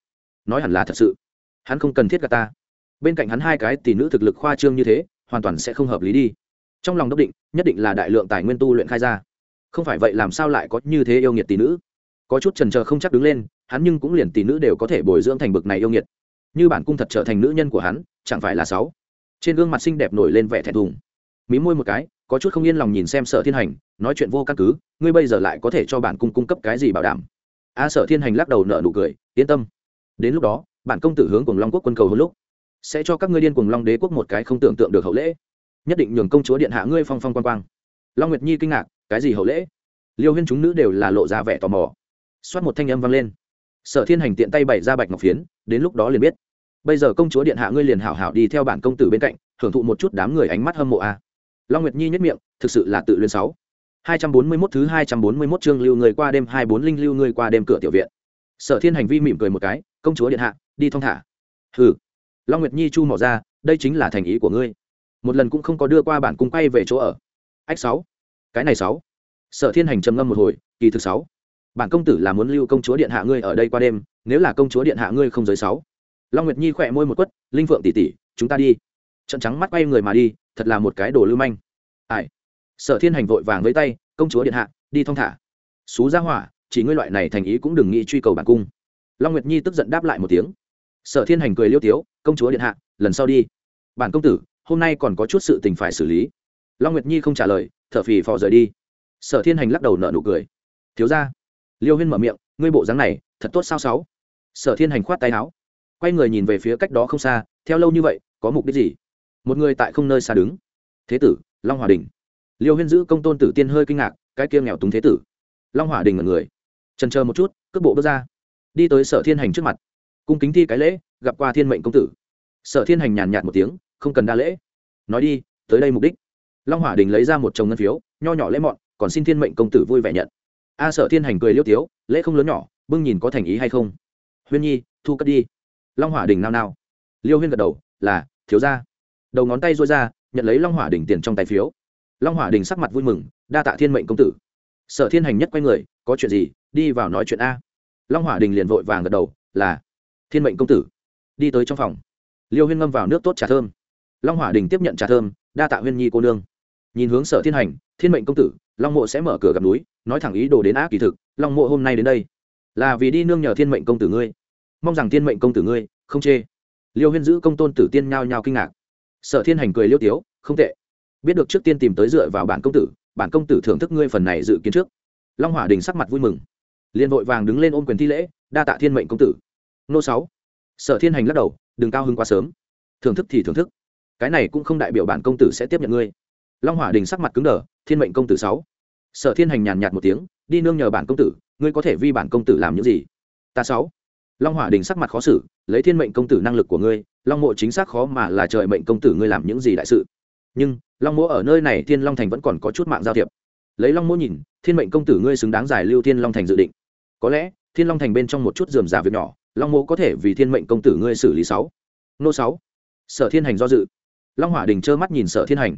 S1: Nói hẳn là thật sự. Hắn không cần thiết gà ta. Bên cạnh hắn hai cái tỷ nữ thực lực khoa trương như thế, hoàn toàn sẽ không hợp lý đi trong lòng đốc định, nhất định là đại lượng tài nguyên tu luyện khai ra. Không phải vậy làm sao lại có như thế yêu nghiệt tỷ nữ? Có chút trần trờ không chắc đứng lên, hắn nhưng cũng liền tỷ nữ đều có thể bồi dưỡng thành bực này yêu nghiệt. Như bản cung thật trở thành nữ nhân của hắn, chẳng phải là sáu? Trên gương mặt xinh đẹp nổi lên vẻ thẹn thùng. Mí môi một cái, có chút không yên lòng nhìn xem sở thiên hành, nói chuyện vô căn cứ, ngươi bây giờ lại có thể cho bản cung cung cấp cái gì bảo đảm? A sở thiên hành lắc đầu nợ nụ cười, yên tâm. Đến lúc đó, bản công tử hướng cùng long quốc quân cầu hơn lúc, sẽ cho các ngươi điên cùng long đế quốc một cái không tưởng tượng được hậu lễ nhất định nhường công chúa điện hạ ngươi phong phong quan quang. Long nguyệt nhi kinh ngạc, cái gì hậu lễ? Liêu huyên chúng nữ đều là lộ ra vẻ tò mò. Xoát một thanh âm vang lên. Sở thiên hành tiện tay bày ra bạch ngọc phiến, đến lúc đó liền biết. Bây giờ công chúa điện hạ ngươi liền hảo hảo đi theo bản công tử bên cạnh, hưởng thụ một chút đám người ánh mắt hâm mộ a. Long nguyệt nhi nhất miệng, thực sự là tự luyên sáu. hai trăm bốn mươi 241 thứ hai trăm bốn mươi 241 chương lưu người qua đêm hai bốn linh lưu người qua đêm cửa tiểu viện. Sở thiên hành vi mỉm cười một cái, công chúa điện hạ, đi thong thả. Hừ. Long nguyệt nhi chu mỏ ra, đây chính là thành ý của ngươi một lần cũng không có đưa qua bản cung quay về chỗ ở. Ách sáu. Cái này sáu. Sở thiên hành trầm ngâm một hồi, kỳ thực sáu. Bản công tử là muốn lưu công chúa điện hạ ngươi ở đây qua đêm, nếu là công chúa điện hạ ngươi không giới sáu. Long nguyệt nhi khỏe môi một quất, linh phượng tỷ tỷ, chúng ta đi. Trận trắng mắt quay người mà đi, thật là một cái đồ lưu manh. Ai? Sở thiên hành vội vàng với tay, công chúa điện hạ, đi thong thả. Xú ra hỏa, chỉ ngươi loại này thành ý cũng đừng nghĩ truy cầu bản cung. Long nguyệt nhi tức giận đáp lại một tiếng. Sở thiên hành cười liêu tiếu, công chúa điện hạ, lần sau đi. Bản công tử hôm nay còn có chút sự tình phải xử lý. Long nguyệt nhi không trả lời, thở phì phò rời đi. Sở thiên hành lắc đầu nợ nụ cười. Thiếu ra liêu huyên mở miệng, ngươi bộ dáng này, thật tốt sao sáu? Sở thiên hành khoát tay áo. Quay người nhìn về phía cách đó không xa, theo lâu như vậy, có mục đích gì? Một người tại không nơi xa đứng. Thế tử, long hòa đình. Liêu huyên giữ công tôn tử tiên hơi kinh ngạc, cái kia nghèo túng thế tử. Long hòa đình là người. Trần chờ một chút, cước bộ bước ra. Đi tới sở thiên hành trước mặt. Cung kính thi cái lễ, gặp qua thiên mệnh công tử. Sở thiên hành nhàn nhạt một tiếng không cần đa lễ. Nói đi, tới đây mục đích. Long hỏa đình lấy ra một chồng ngân phiếu, nho nhỏ lễ mọn, còn xin thiên mệnh công tử vui vẻ nhận. A sở thiên hành cười liêu tiếu, lễ không lớn nhỏ, bưng nhìn có thành ý hay không. Huyên nhi, thu cất đi. Long hỏa đình nao nao. Liêu huyên gật đầu, là, thiếu ra đầu ngón tay rối ra, nhận lấy long hỏa đình tiền trong tay phiếu. Long hỏa đình sắc mặt vui mừng, đa tạ thiên mệnh công tử. Sở thiên hành nhất quay người, có chuyện gì, đi vào nói chuyện a. Long hỏa đình liền vội vàng gật đầu, là, thiên mệnh công tử, đi tới trong phòng. Liêu huyên ngâm vào nước tốt trà thơm long hỏa đình tiếp nhận trà thơm, đa tạ huyên nhi cô nương. Nhìn hướng sở thiên hành, thiên mệnh công tử, long mộ sẽ mở cửa gặp núi, nói thẳng ý đồ đến ác kỳ thực, long mộ hôm nay đến đây. Là vì đi nương nhờ thiên mệnh công tử ngươi. Mong rằng thiên mệnh công tử ngươi không chê. Liêu huyên giữ công tôn tử tiên nhao nhao kinh ngạc. Sở thiên hành cười liêu tiếu, không tệ. Biết được trước tiên tìm tới dựa vào bản công tử, bản công tử thưởng thức ngươi phần này dự kiến trước. Long hỏa đình sắc mặt vui mừng. Liền vội vàng đứng lên ôm quyền thi lễ, đa tạ thiên mệnh công tử. Nô sáu. Sở thiên hành lắc đầu, đừng cao hứng quá sớm. Thưởng thức thì thưởng thức cái này cũng không đại biểu bản công tử sẽ tiếp nhận ngươi. Long hỏa đình sắc mặt cứng đờ, thiên mệnh công tử sáu. Sở thiên hành nhàn nhạt một tiếng, đi nương nhờ bản công tử, ngươi có thể vi bản công tử làm những gì? Ta sáu. Long hỏa đình sắc mặt khó xử, lấy thiên mệnh công tử năng lực của ngươi, long mộ chính xác khó mà là trời mệnh công tử ngươi làm những gì đại sự. Nhưng, long mộ ở nơi này thiên long thành vẫn còn có chút mạng giao thiệp. Lấy long mộ nhìn, thiên mệnh công tử ngươi xứng đáng giải lưu thiên long thành dự định. Có lẽ, thiên long thành bên trong một chút dườm giả việc nhỏ, long mộ có thể vì thiên mệnh công tử ngươi xử lý sáu. Nô sáu. Sở thiên hành do dự long hỏa đình trơ mắt nhìn sở thiên hành.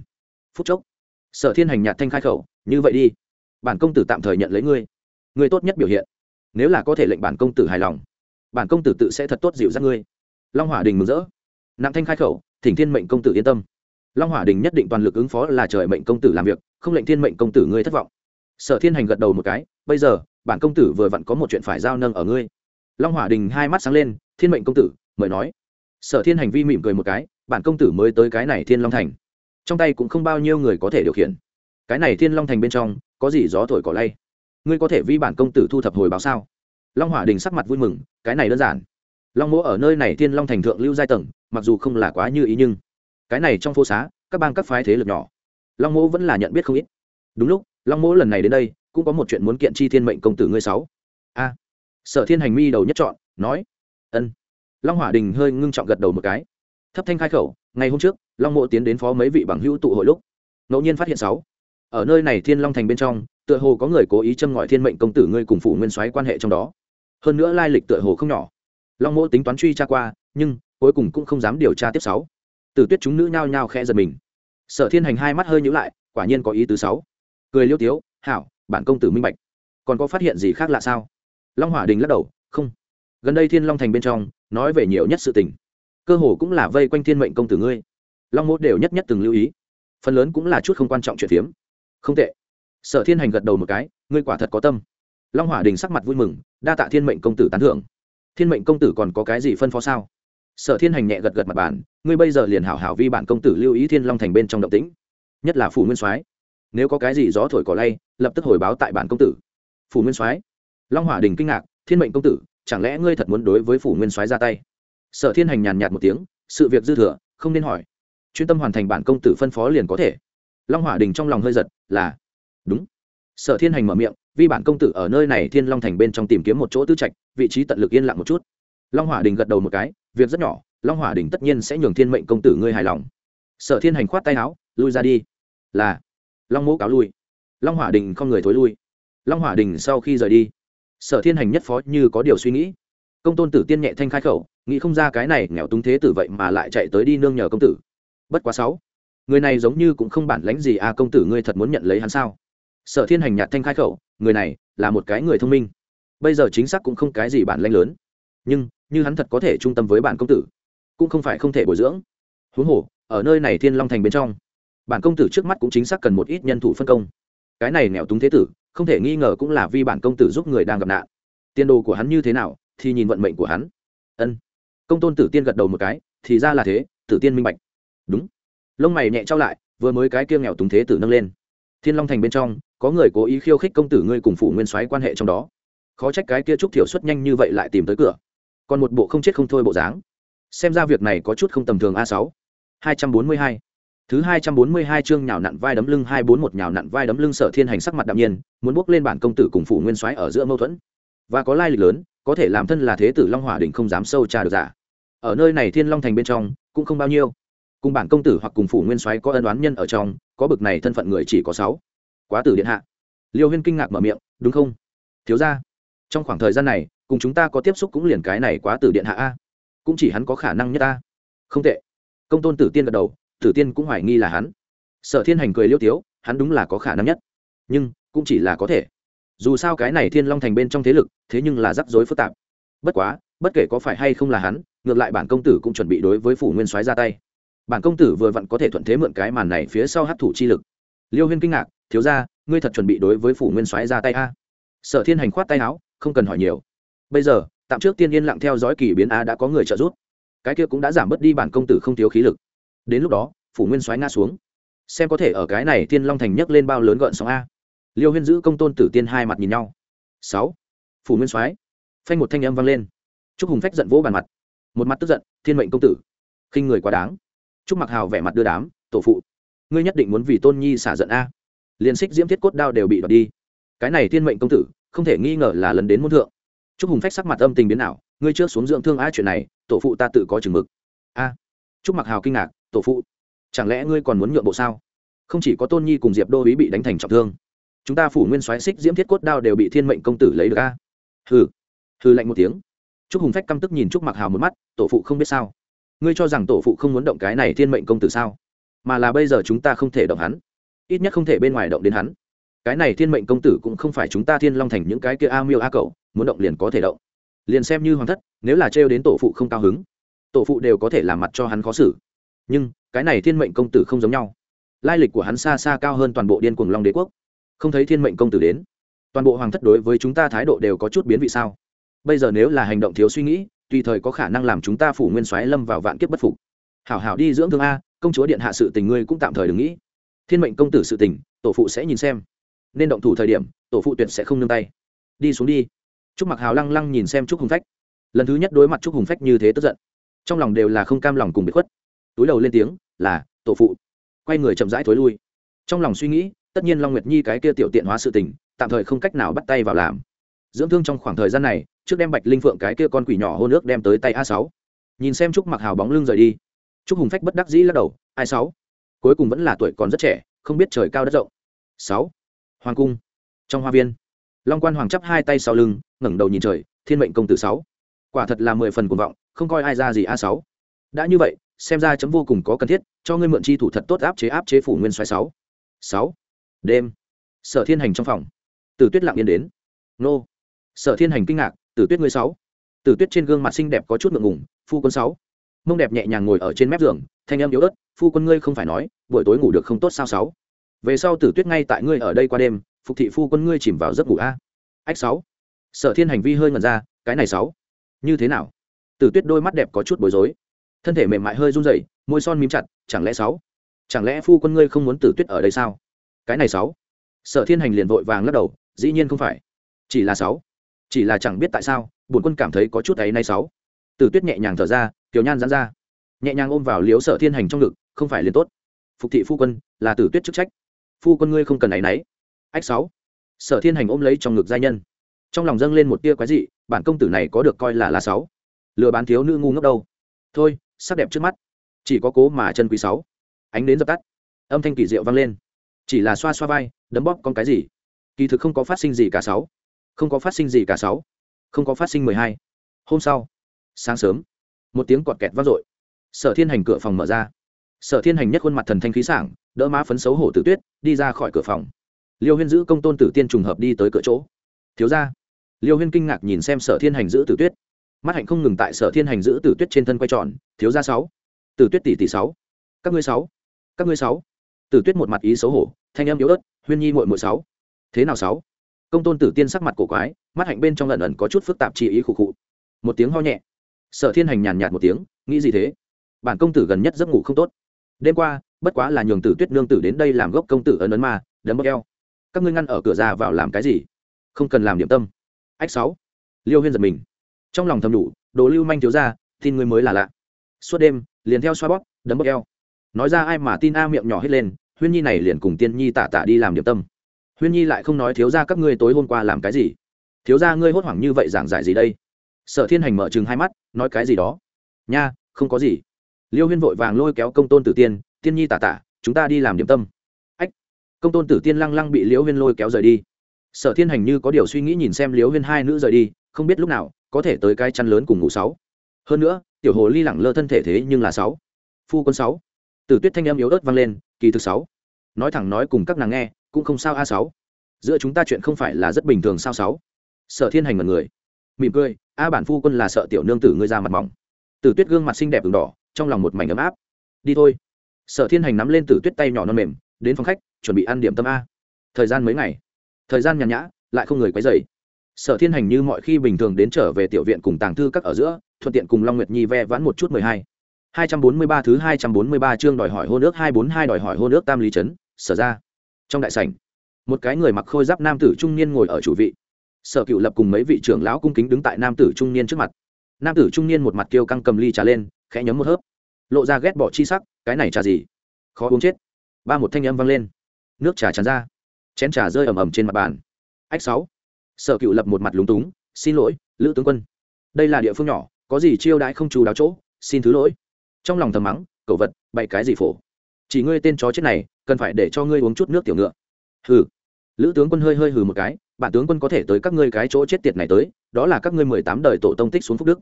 S1: Phút chốc, sở thiên hành nhạt thanh khai khẩu, như vậy đi, bản công tử tạm thời nhận lấy ngươi. Ngươi tốt nhất biểu hiện. Nếu là có thể lệnh bản công tử hài lòng, bản công tử tự sẽ thật tốt dịu dắt ngươi. Long hỏa đình mừng rỡ. Nặng thanh khai khẩu, thỉnh thiên mệnh công tử yên tâm. Long hỏa đình nhất định toàn lực ứng phó là trời mệnh công tử làm việc, không lệnh thiên mệnh công tử ngươi thất vọng. Sở thiên hành gật đầu một cái, bây giờ, bản công tử vừa vặn có một chuyện phải giao nâng ở ngươi. Long hỏa đình hai mắt sáng lên, thiên mệnh công tử mời nói. Sở thiên hành vi mỉm cười một cái bản công tử mới tới cái này thiên long thành. Trong tay cũng không bao nhiêu người có thể điều khiển. Cái này thiên long thành bên trong, có gì gió thổi cỏ lay? Ngươi có thể vi bản công tử thu thập hồi báo sao? Long hỏa đình sắc mặt vui mừng, cái này đơn giản. Long mỗ ở nơi này thiên long thành thượng lưu giai tầng, mặc dù không là quá như ý nhưng, cái này trong phố xá, các bang các phái thế lực nhỏ, long mỗ vẫn là nhận biết không ít. Đúng lúc, long mỗ lần này đến đây, cũng có một chuyện muốn kiện chi thiên mệnh công tử ngươi sáu. A. Sở thiên hành mi đầu nhất chọn, nói, ân. Long hỏa đình hơi ngưng trọng gật đầu một cái thấp thanh khai khẩu, ngày hôm trước, long mộ tiến đến phó mấy vị bằng hữu tụ hội lúc, ngẫu nhiên phát hiện sáu. Ở nơi này thiên long thành bên trong, tựa hồ có người cố ý châm ngòi thiên mệnh công tử ngươi cùng phụ nguyên soái quan hệ trong đó. Hơn nữa lai lịch tựa hồ không nhỏ. Long mộ tính toán truy tra qua, nhưng cuối cùng cũng không dám điều tra tiếp sáu. Từ tuyết chúng nữ nhao nhao khẽ giật mình. Sở thiên hành hai mắt hơi nhữ lại, quả nhiên có ý tứ sáu. Cười liêu tiếu, hảo, bản công tử minh bạch. Còn có phát hiện gì khác lạ sao? Long hỏa đình lắc đầu, không. Gần đây thiên long thành bên trong, nói về nhiều nhất sự tình cơ hồ cũng là vây quanh thiên mệnh công tử ngươi. Long mỗ đều nhất nhất từng lưu ý. Phần lớn cũng là chút không quan trọng chuyện phiếm. Không tệ. Sở thiên hành gật đầu một cái, ngươi quả thật có tâm. Long hỏa đình sắc mặt vui mừng, đa tạ thiên mệnh công tử tán thưởng. Thiên mệnh công tử còn có cái gì phân phó sao? Sở thiên hành nhẹ gật gật mặt bàn, ngươi bây giờ liền hảo hảo vi bản công tử lưu ý thiên long thành bên trong động tĩnh. Nhất là phủ nguyên soái. Nếu có cái gì gió thổi cỏ lay, lập tức hồi báo tại bản công tử. Phủ nguyên soái. Long hỏa đình kinh ngạc, thiên mệnh công tử, chẳng lẽ ngươi thật muốn đối với phủ nguyên soái ra tay? Sở thiên hành nhàn nhạt một tiếng, sự việc dư thừa, không nên hỏi. Chuyên tâm hoàn thành bản công tử phân phó liền có thể. Long hỏa đình trong lòng hơi giật, là. Đúng. Sở thiên hành mở miệng vì bản công tử ở nơi này thiên long thành bên trong tìm kiếm một chỗ tư trạch, vị trí tận lực yên lặng một chút. Long hỏa đình gật đầu một cái, việc rất nhỏ, long hỏa đình tất nhiên sẽ nhường thiên mệnh công tử ngươi hài lòng. Sở thiên hành khoát tay áo, lui ra đi. Là. Long Mỗ cáo lui. Long hỏa đình không người thối lui. Long hỏa đình sau khi rời đi, sở thiên hành nhất phó như có điều suy nghĩ. Công tôn tử tiên nhẹ thanh khai khẩu nghĩ không ra cái này nghèo túng thế tử vậy mà lại chạy tới đi nương nhờ công tử. Bất quá sáu, người này giống như cũng không bản lãnh gì à công tử ngươi thật muốn nhận lấy hắn sao? Sở thiên hành nhạt thanh khai khẩu, người này là một cái người thông minh. Bây giờ chính xác cũng không cái gì bản lãnh lớn. Nhưng, như hắn thật có thể trung tâm với bản công tử, cũng không phải không thể bồi dưỡng. Huống hồ, ở nơi này thiên long thành bên trong, bản công tử trước mắt cũng chính xác cần một ít nhân thủ phân công. Cái này nghèo túng thế tử, không thể nghi ngờ cũng là vì bản công tử giúp người đang gặp nạn. Tiền đồ của hắn như thế nào thì nhìn vận mệnh của hắn. Ân công tôn tử tiên gật đầu một cái, thì ra là thế, tử tiên minh bạch. Đúng. Lông mày nhẹ trao lại, vừa mới cái kia nghèo túng thế tử nâng lên. Thiên long thành bên trong, có người cố ý khiêu khích công tử ngươi cùng phủ nguyên soái quan hệ trong đó. Khó trách cái kia trúc thiểu xuất nhanh như vậy lại tìm tới cửa. Còn một bộ không chết không thôi bộ dáng. Xem ra việc này có chút không tầm thường a sáu. Hai trăm bốn mươi hai. Thứ hai trăm bốn mươi hai chương nhào nặn vai đấm lưng, hai bốn một nhào nặn vai đấm lưng sở thiên hành sắc mặt đạm nhiên, muốn bước lên bản công tử cùng phủ nguyên soái ở giữa mâu thuẫn. Và có lai lịch lớn, có thể làm thân là thế tử long hỏa đình không dám sâu trà được giả ở nơi này thiên long thành bên trong, cũng không bao nhiêu. Cùng bản công tử hoặc cùng phủ nguyên soái có ân oán nhân ở trong, có bực này thân phận người chỉ có sáu. Quá tử điện hạ. Liêu huyên kinh ngạc mở miệng, đúng không? Thiếu ra trong khoảng thời gian này, cùng chúng ta có tiếp xúc cũng liền cái này quá tử điện hạ a. Cũng chỉ hắn có khả năng nhất ta không tệ. Công tôn tử tiên gật đầu, tử tiên cũng hoài nghi là hắn. Sở thiên hành cười liêu tiếu, hắn đúng là có khả năng nhất. Nhưng, cũng chỉ là có thể. Dù sao cái này thiên long thành bên trong thế lực, thế nhưng là rắc rối phức tạp. Bất quá bất kể có phải hay không là hắn, ngược lại bản công tử cũng chuẩn bị đối với phủ nguyên soái ra tay. Bản công tử vừa vặn có thể thuận thế mượn cái màn này phía sau hát thủ chi lực. Liêu huyên kinh ngạc, thiếu ra ngươi thật chuẩn bị đối với phủ nguyên soái ra tay a? Sở thiên hành khoát tay áo, không cần hỏi nhiều. Bây giờ, tạm trước tiên yên lặng theo dõi kỳ biến a đã có người trợ giúp. Cái kia cũng đã giảm bớt đi bản công tử không thiếu khí lực. Đến lúc đó, phủ nguyên soái ngã xuống. Xem có thể ở cái này tiên long thành nhấc lên bao lớn gợn sóng a. Liêu huyên giữ công tôn tử tiên hai mặt nhìn nhau. Sáu, phủ nguyên soái, phanh một thanh âm vang lên chúc hùng phách giận vỗ bàn mặt. Một mặt tức giận, thiên mệnh công tử. Khinh người quá đáng. Chúc mặc hào vẻ mặt đưa đám, tổ phụ, ngươi nhất định muốn vì tôn nhi xả giận a. Liền xích diễm thiết cốt đao đều bị đoạt đi. Cái này thiên mệnh công tử, không thể nghi ngờ là lần đến môn thượng. Chúc hùng phách sắc mặt âm tình biến nào ngươi chưa xuống dưỡng thương a chuyện này, tổ phụ ta tự có chừng mực. A. Chúc mặc hào kinh ngạc, tổ phụ, chẳng lẽ ngươi còn muốn nhượng bộ sao? Không chỉ có tôn nhi cùng diệp đô ý bị đánh thành trọng thương, chúng ta phủ nguyên soái xích diễm thiết cốt đao đều bị thiên mệnh công tử lấy được a. Hừ. Hừ lạnh một tiếng trúc hùng phách căm tức nhìn trúc mặc hào một mắt, tổ phụ không biết sao? Ngươi cho rằng tổ phụ không muốn động cái này thiên mệnh công tử sao? Mà là bây giờ chúng ta không thể động hắn. Ít nhất không thể bên ngoài động đến hắn. Cái này thiên mệnh công tử cũng không phải chúng ta thiên long thành những cái kia a miêu a cậu muốn động liền có thể động. Liền xem như hoàng thất, nếu là trêu đến tổ phụ không cao hứng, tổ phụ đều có thể làm mặt cho hắn khó xử. Nhưng, cái này thiên mệnh công tử không giống nhau. Lai lịch của hắn xa xa cao hơn toàn bộ điên cuồng long đế quốc. Không thấy thiên mệnh công tử đến. Toàn bộ hoàng thất đối với chúng ta thái độ đều có chút biến vị sao? Bây giờ nếu là hành động thiếu suy nghĩ, tùy thời có khả năng làm chúng ta phủ nguyên soái lâm vào vạn kiếp bất phục. Hảo hảo đi dưỡng thương a, công chúa điện hạ sự tình ngươi cũng tạm thời đừng nghĩ. Thiên mệnh công tử sự tình, tổ phụ sẽ nhìn xem. Nên động thủ thời điểm, tổ phụ tuyệt sẽ không nương tay. Đi xuống đi. Trúc mặc hào lăng lăng nhìn xem trúc hùng phách. Lần thứ nhất đối mặt trúc hùng phách như thế tức giận. Trong lòng đều là không cam lòng cùng bị khuất. Túi đầu lên tiếng, là, tổ phụ. Quay người chậm rãi thối lui. Trong lòng suy nghĩ, tất nhiên long nguyệt nhi cái kia tiểu tiện hóa sự tình, tạm thời không cách nào bắt tay vào làm dưỡng thương trong khoảng thời gian này, trước đem bạch linh phượng cái kia con quỷ nhỏ hô nước đem tới tay a sáu. Nhìn xem trúc mặc hào bóng lưng rời đi. Trúc hùng phách bất đắc dĩ lắc đầu ai sáu, cuối cùng vẫn là tuổi còn rất trẻ, không biết trời cao đất rộng. Sáu, hoàng cung, trong hoa viên. Long quan hoàng chắp hai tay sau lưng, ngẩng đầu nhìn trời, thiên mệnh công tử sáu. Quả thật là mười phần cuồng vọng, không coi ai ra gì a sáu. Đã như vậy, xem ra chấm vô cùng có cần thiết, cho ngươi mượn chi thủ thật tốt áp chế áp chế phủ nguyên xoáy sáu. Sáu, đêm, sở thiên hành trong phòng. Tử tuyết lặng yên đến. Nô sở thiên hành kinh ngạc, tử tuyết ngươi sáu. Tử tuyết trên gương mặt xinh đẹp có chút ngượng ngùng, phu quân sáu. Mông đẹp nhẹ nhàng ngồi ở trên mép giường, thanh em yếu ớt, phu quân ngươi không phải nói, buổi tối ngủ được không tốt sao sáu? Về sau tử tuyết ngay tại ngươi ở đây qua đêm, phục thị phu quân ngươi chìm vào giấc ngủ a. Ách sáu. Sở thiên hành vi hơi ngẩn ra, cái này sáu, như thế nào? Tử tuyết đôi mắt đẹp có chút bối rối. Thân thể mềm mại hơi run rẩy, môi son mím chặt, chẳng lẽ sáu? Chẳng lẽ phu quân ngươi không muốn tử tuyết ở đây sao? Cái này sáu. Sở thiên hành liền vội vàng lắc đầu, dĩ nhiên không phải. Chỉ là sáu chỉ là chẳng biết tại sao, bổn quân cảm thấy có chút ấy nay sáu tử tuyết nhẹ nhàng thở ra, tiểu nhan dán ra. Nhẹ nhàng ôm vào liếu sở thiên hành trong ngực, không phải liền tốt. Phục thị phu quân, là tử tuyết chức trách. Phu quân ngươi không cần áy náy ách sáu. Sở thiên hành ôm lấy trong ngực giai nhân. Trong lòng dâng lên một tia quái dị, bản công tử này có được coi là là sáu. Lừa bán thiếu nữ ngu ngốc đâu. Thôi, sắc đẹp trước mắt. Chỉ có cố mà chân quý sáu. Ánh đến dập tắt. Âm thanh kỳ diệu vang lên. Chỉ là xoa xoa vai, đấm bóp con cái gì? Kỳ thực không có phát sinh gì cả sáu không có phát sinh gì cả sáu. Không có phát sinh mười hai. Hôm sau, sáng sớm, một tiếng quạt kẹt vang dội. Sở thiên hành cửa phòng mở ra. Sở thiên hành nhất khuôn mặt thần thanh khí sảng, đỡ má phấn xấu hổ tử tuyết, đi ra khỏi cửa phòng. Liêu huyên giữ công tôn tử tiên trùng hợp đi tới cửa chỗ. Thiếu ra liêu huyên kinh ngạc nhìn xem sở thiên hành giữ tử tuyết. Mắt hạnh không ngừng tại sở thiên hành giữ tử tuyết trên thân quay tròn. Thiếu ra sáu. Tử tuyết tỷ tỷ sáu. Các ngươi sáu. Các ngươi sáu. Tử tuyết một mặt ý xấu hổ, thanh âm yếu ớt, huyên nhi mội mội sáu. Thế nào sáu? Công tôn tử tiên sắc mặt cổ quái, mắt hạnh bên trong lần ẩn có chút phức tạp chi ý khụ khụ. Một tiếng ho nhẹ. Sở thiên hành nhàn nhạt một tiếng, nghĩ gì thế? Bản công tử gần nhất giấc ngủ không tốt. Đêm qua, bất quá là nhường tử tuyết nương tử đến đây làm gốc công tử ấn ấn ma, đấm bốc eo. Các ngươi ngăn ở cửa ra vào làm cái gì? Không cần làm điểm tâm. Ách sáu. Liêu huyên giật mình. Trong lòng thầm đủ đồ lưu manh thiếu ra tin ngươi mới là lạ. Suốt đêm, liền theo xoa bóp, đấm bốc eo. Nói ra ai mà tin a miệng nhỏ hết lên, huyên nhi này liền cùng tiên nhi tả tả đi làm điểm tâm huyên nhi lại không nói thiếu ra các ngươi tối hôm qua làm cái gì. Thiếu ra ngươi hốt hoảng như vậy giảng giải gì đây? Sở thiên hành mở chừng hai mắt, nói cái gì đó? Nha, không có gì. Liêu huyên vội vàng lôi kéo công tôn tử tiên tiên nhi tả tả, chúng ta đi làm điểm tâm. Ách, công tôn tử tiên lăng lăng bị liễu huyên lôi kéo rời đi. Sở thiên hành như có điều suy nghĩ nhìn xem liễu huyên hai nữ rời đi, không biết lúc nào, có thể tới cái chăn lớn cùng ngủ sáu. Hơn nữa, tiểu hồ ly lẳng lơ thân thể thế nhưng là sáu. Phu quân sáu. Tử tuyết thanh em yếu ớt vang lên, kỳ thực sáu. Nói thẳng nói cùng các nàng nghe cũng không sao a sáu. Giữa chúng ta chuyện không phải là rất bình thường sao sáu? Sở thiên hành mật người. Mỉm cười, a, bản phu quân là sợ tiểu nương tử ngươi ra mặt mỏng. Tử tuyết gương mặt xinh đẹp v đỏ, trong lòng một mảnh ấm áp. Đi thôi. Sở thiên hành nắm lên tử tuyết tay nhỏ non mềm, đến phòng khách, chuẩn bị ăn điểm tâm a. Thời gian mấy ngày? Thời gian nhàn nhã, lại không người quấy dày sở thiên hành như mọi khi bình thường đến trở về tiểu viện cùng tàng thư các ở giữa, thuận tiện cùng long nguyệt nhi ve vãn một chút mười hai. Hai trăm bốn mươi ba thứ hai trăm bốn mươi ba chương đòi hỏi hôn ước hai bốn hai đòi hỏi hôn ước tam lý trấn sở ra trong đại sảnh, một cái người mặc khôi giáp nam tử trung niên ngồi ở chủ vị. Sở cựu lập cùng mấy vị trưởng lão cung kính đứng tại nam tử trung niên trước mặt. Nam tử trung niên một mặt kiêu căng cầm ly trà lên, khẽ nhấm một hớp. Lộ ra ghét bỏ chi sắc, cái này trà gì? Khó uống chết. Ba một thanh âm vang lên. Nước trà tràn ra. Chén trà rơi ầm ầm trên mặt bàn. Ách sáu. Sở cựu lập một mặt lúng túng, xin lỗi, lữ tướng quân. Đây là địa phương nhỏ, có gì chiêu đãi không chú đáo chỗ, xin thứ lỗi. Trong lòng thầm mắng cậu vật, bày cái gì phổ? Chỉ ngươi tên chó chết này, cần phải để cho ngươi uống chút nước tiểu ngựa. Hừ. Lữ tướng quân hơi hơi hừ một cái, bản tướng quân có thể tới các ngươi cái chỗ chết tiệt này tới, đó là các ngươi mười tám đời tổ tông tích xuống phúc đức.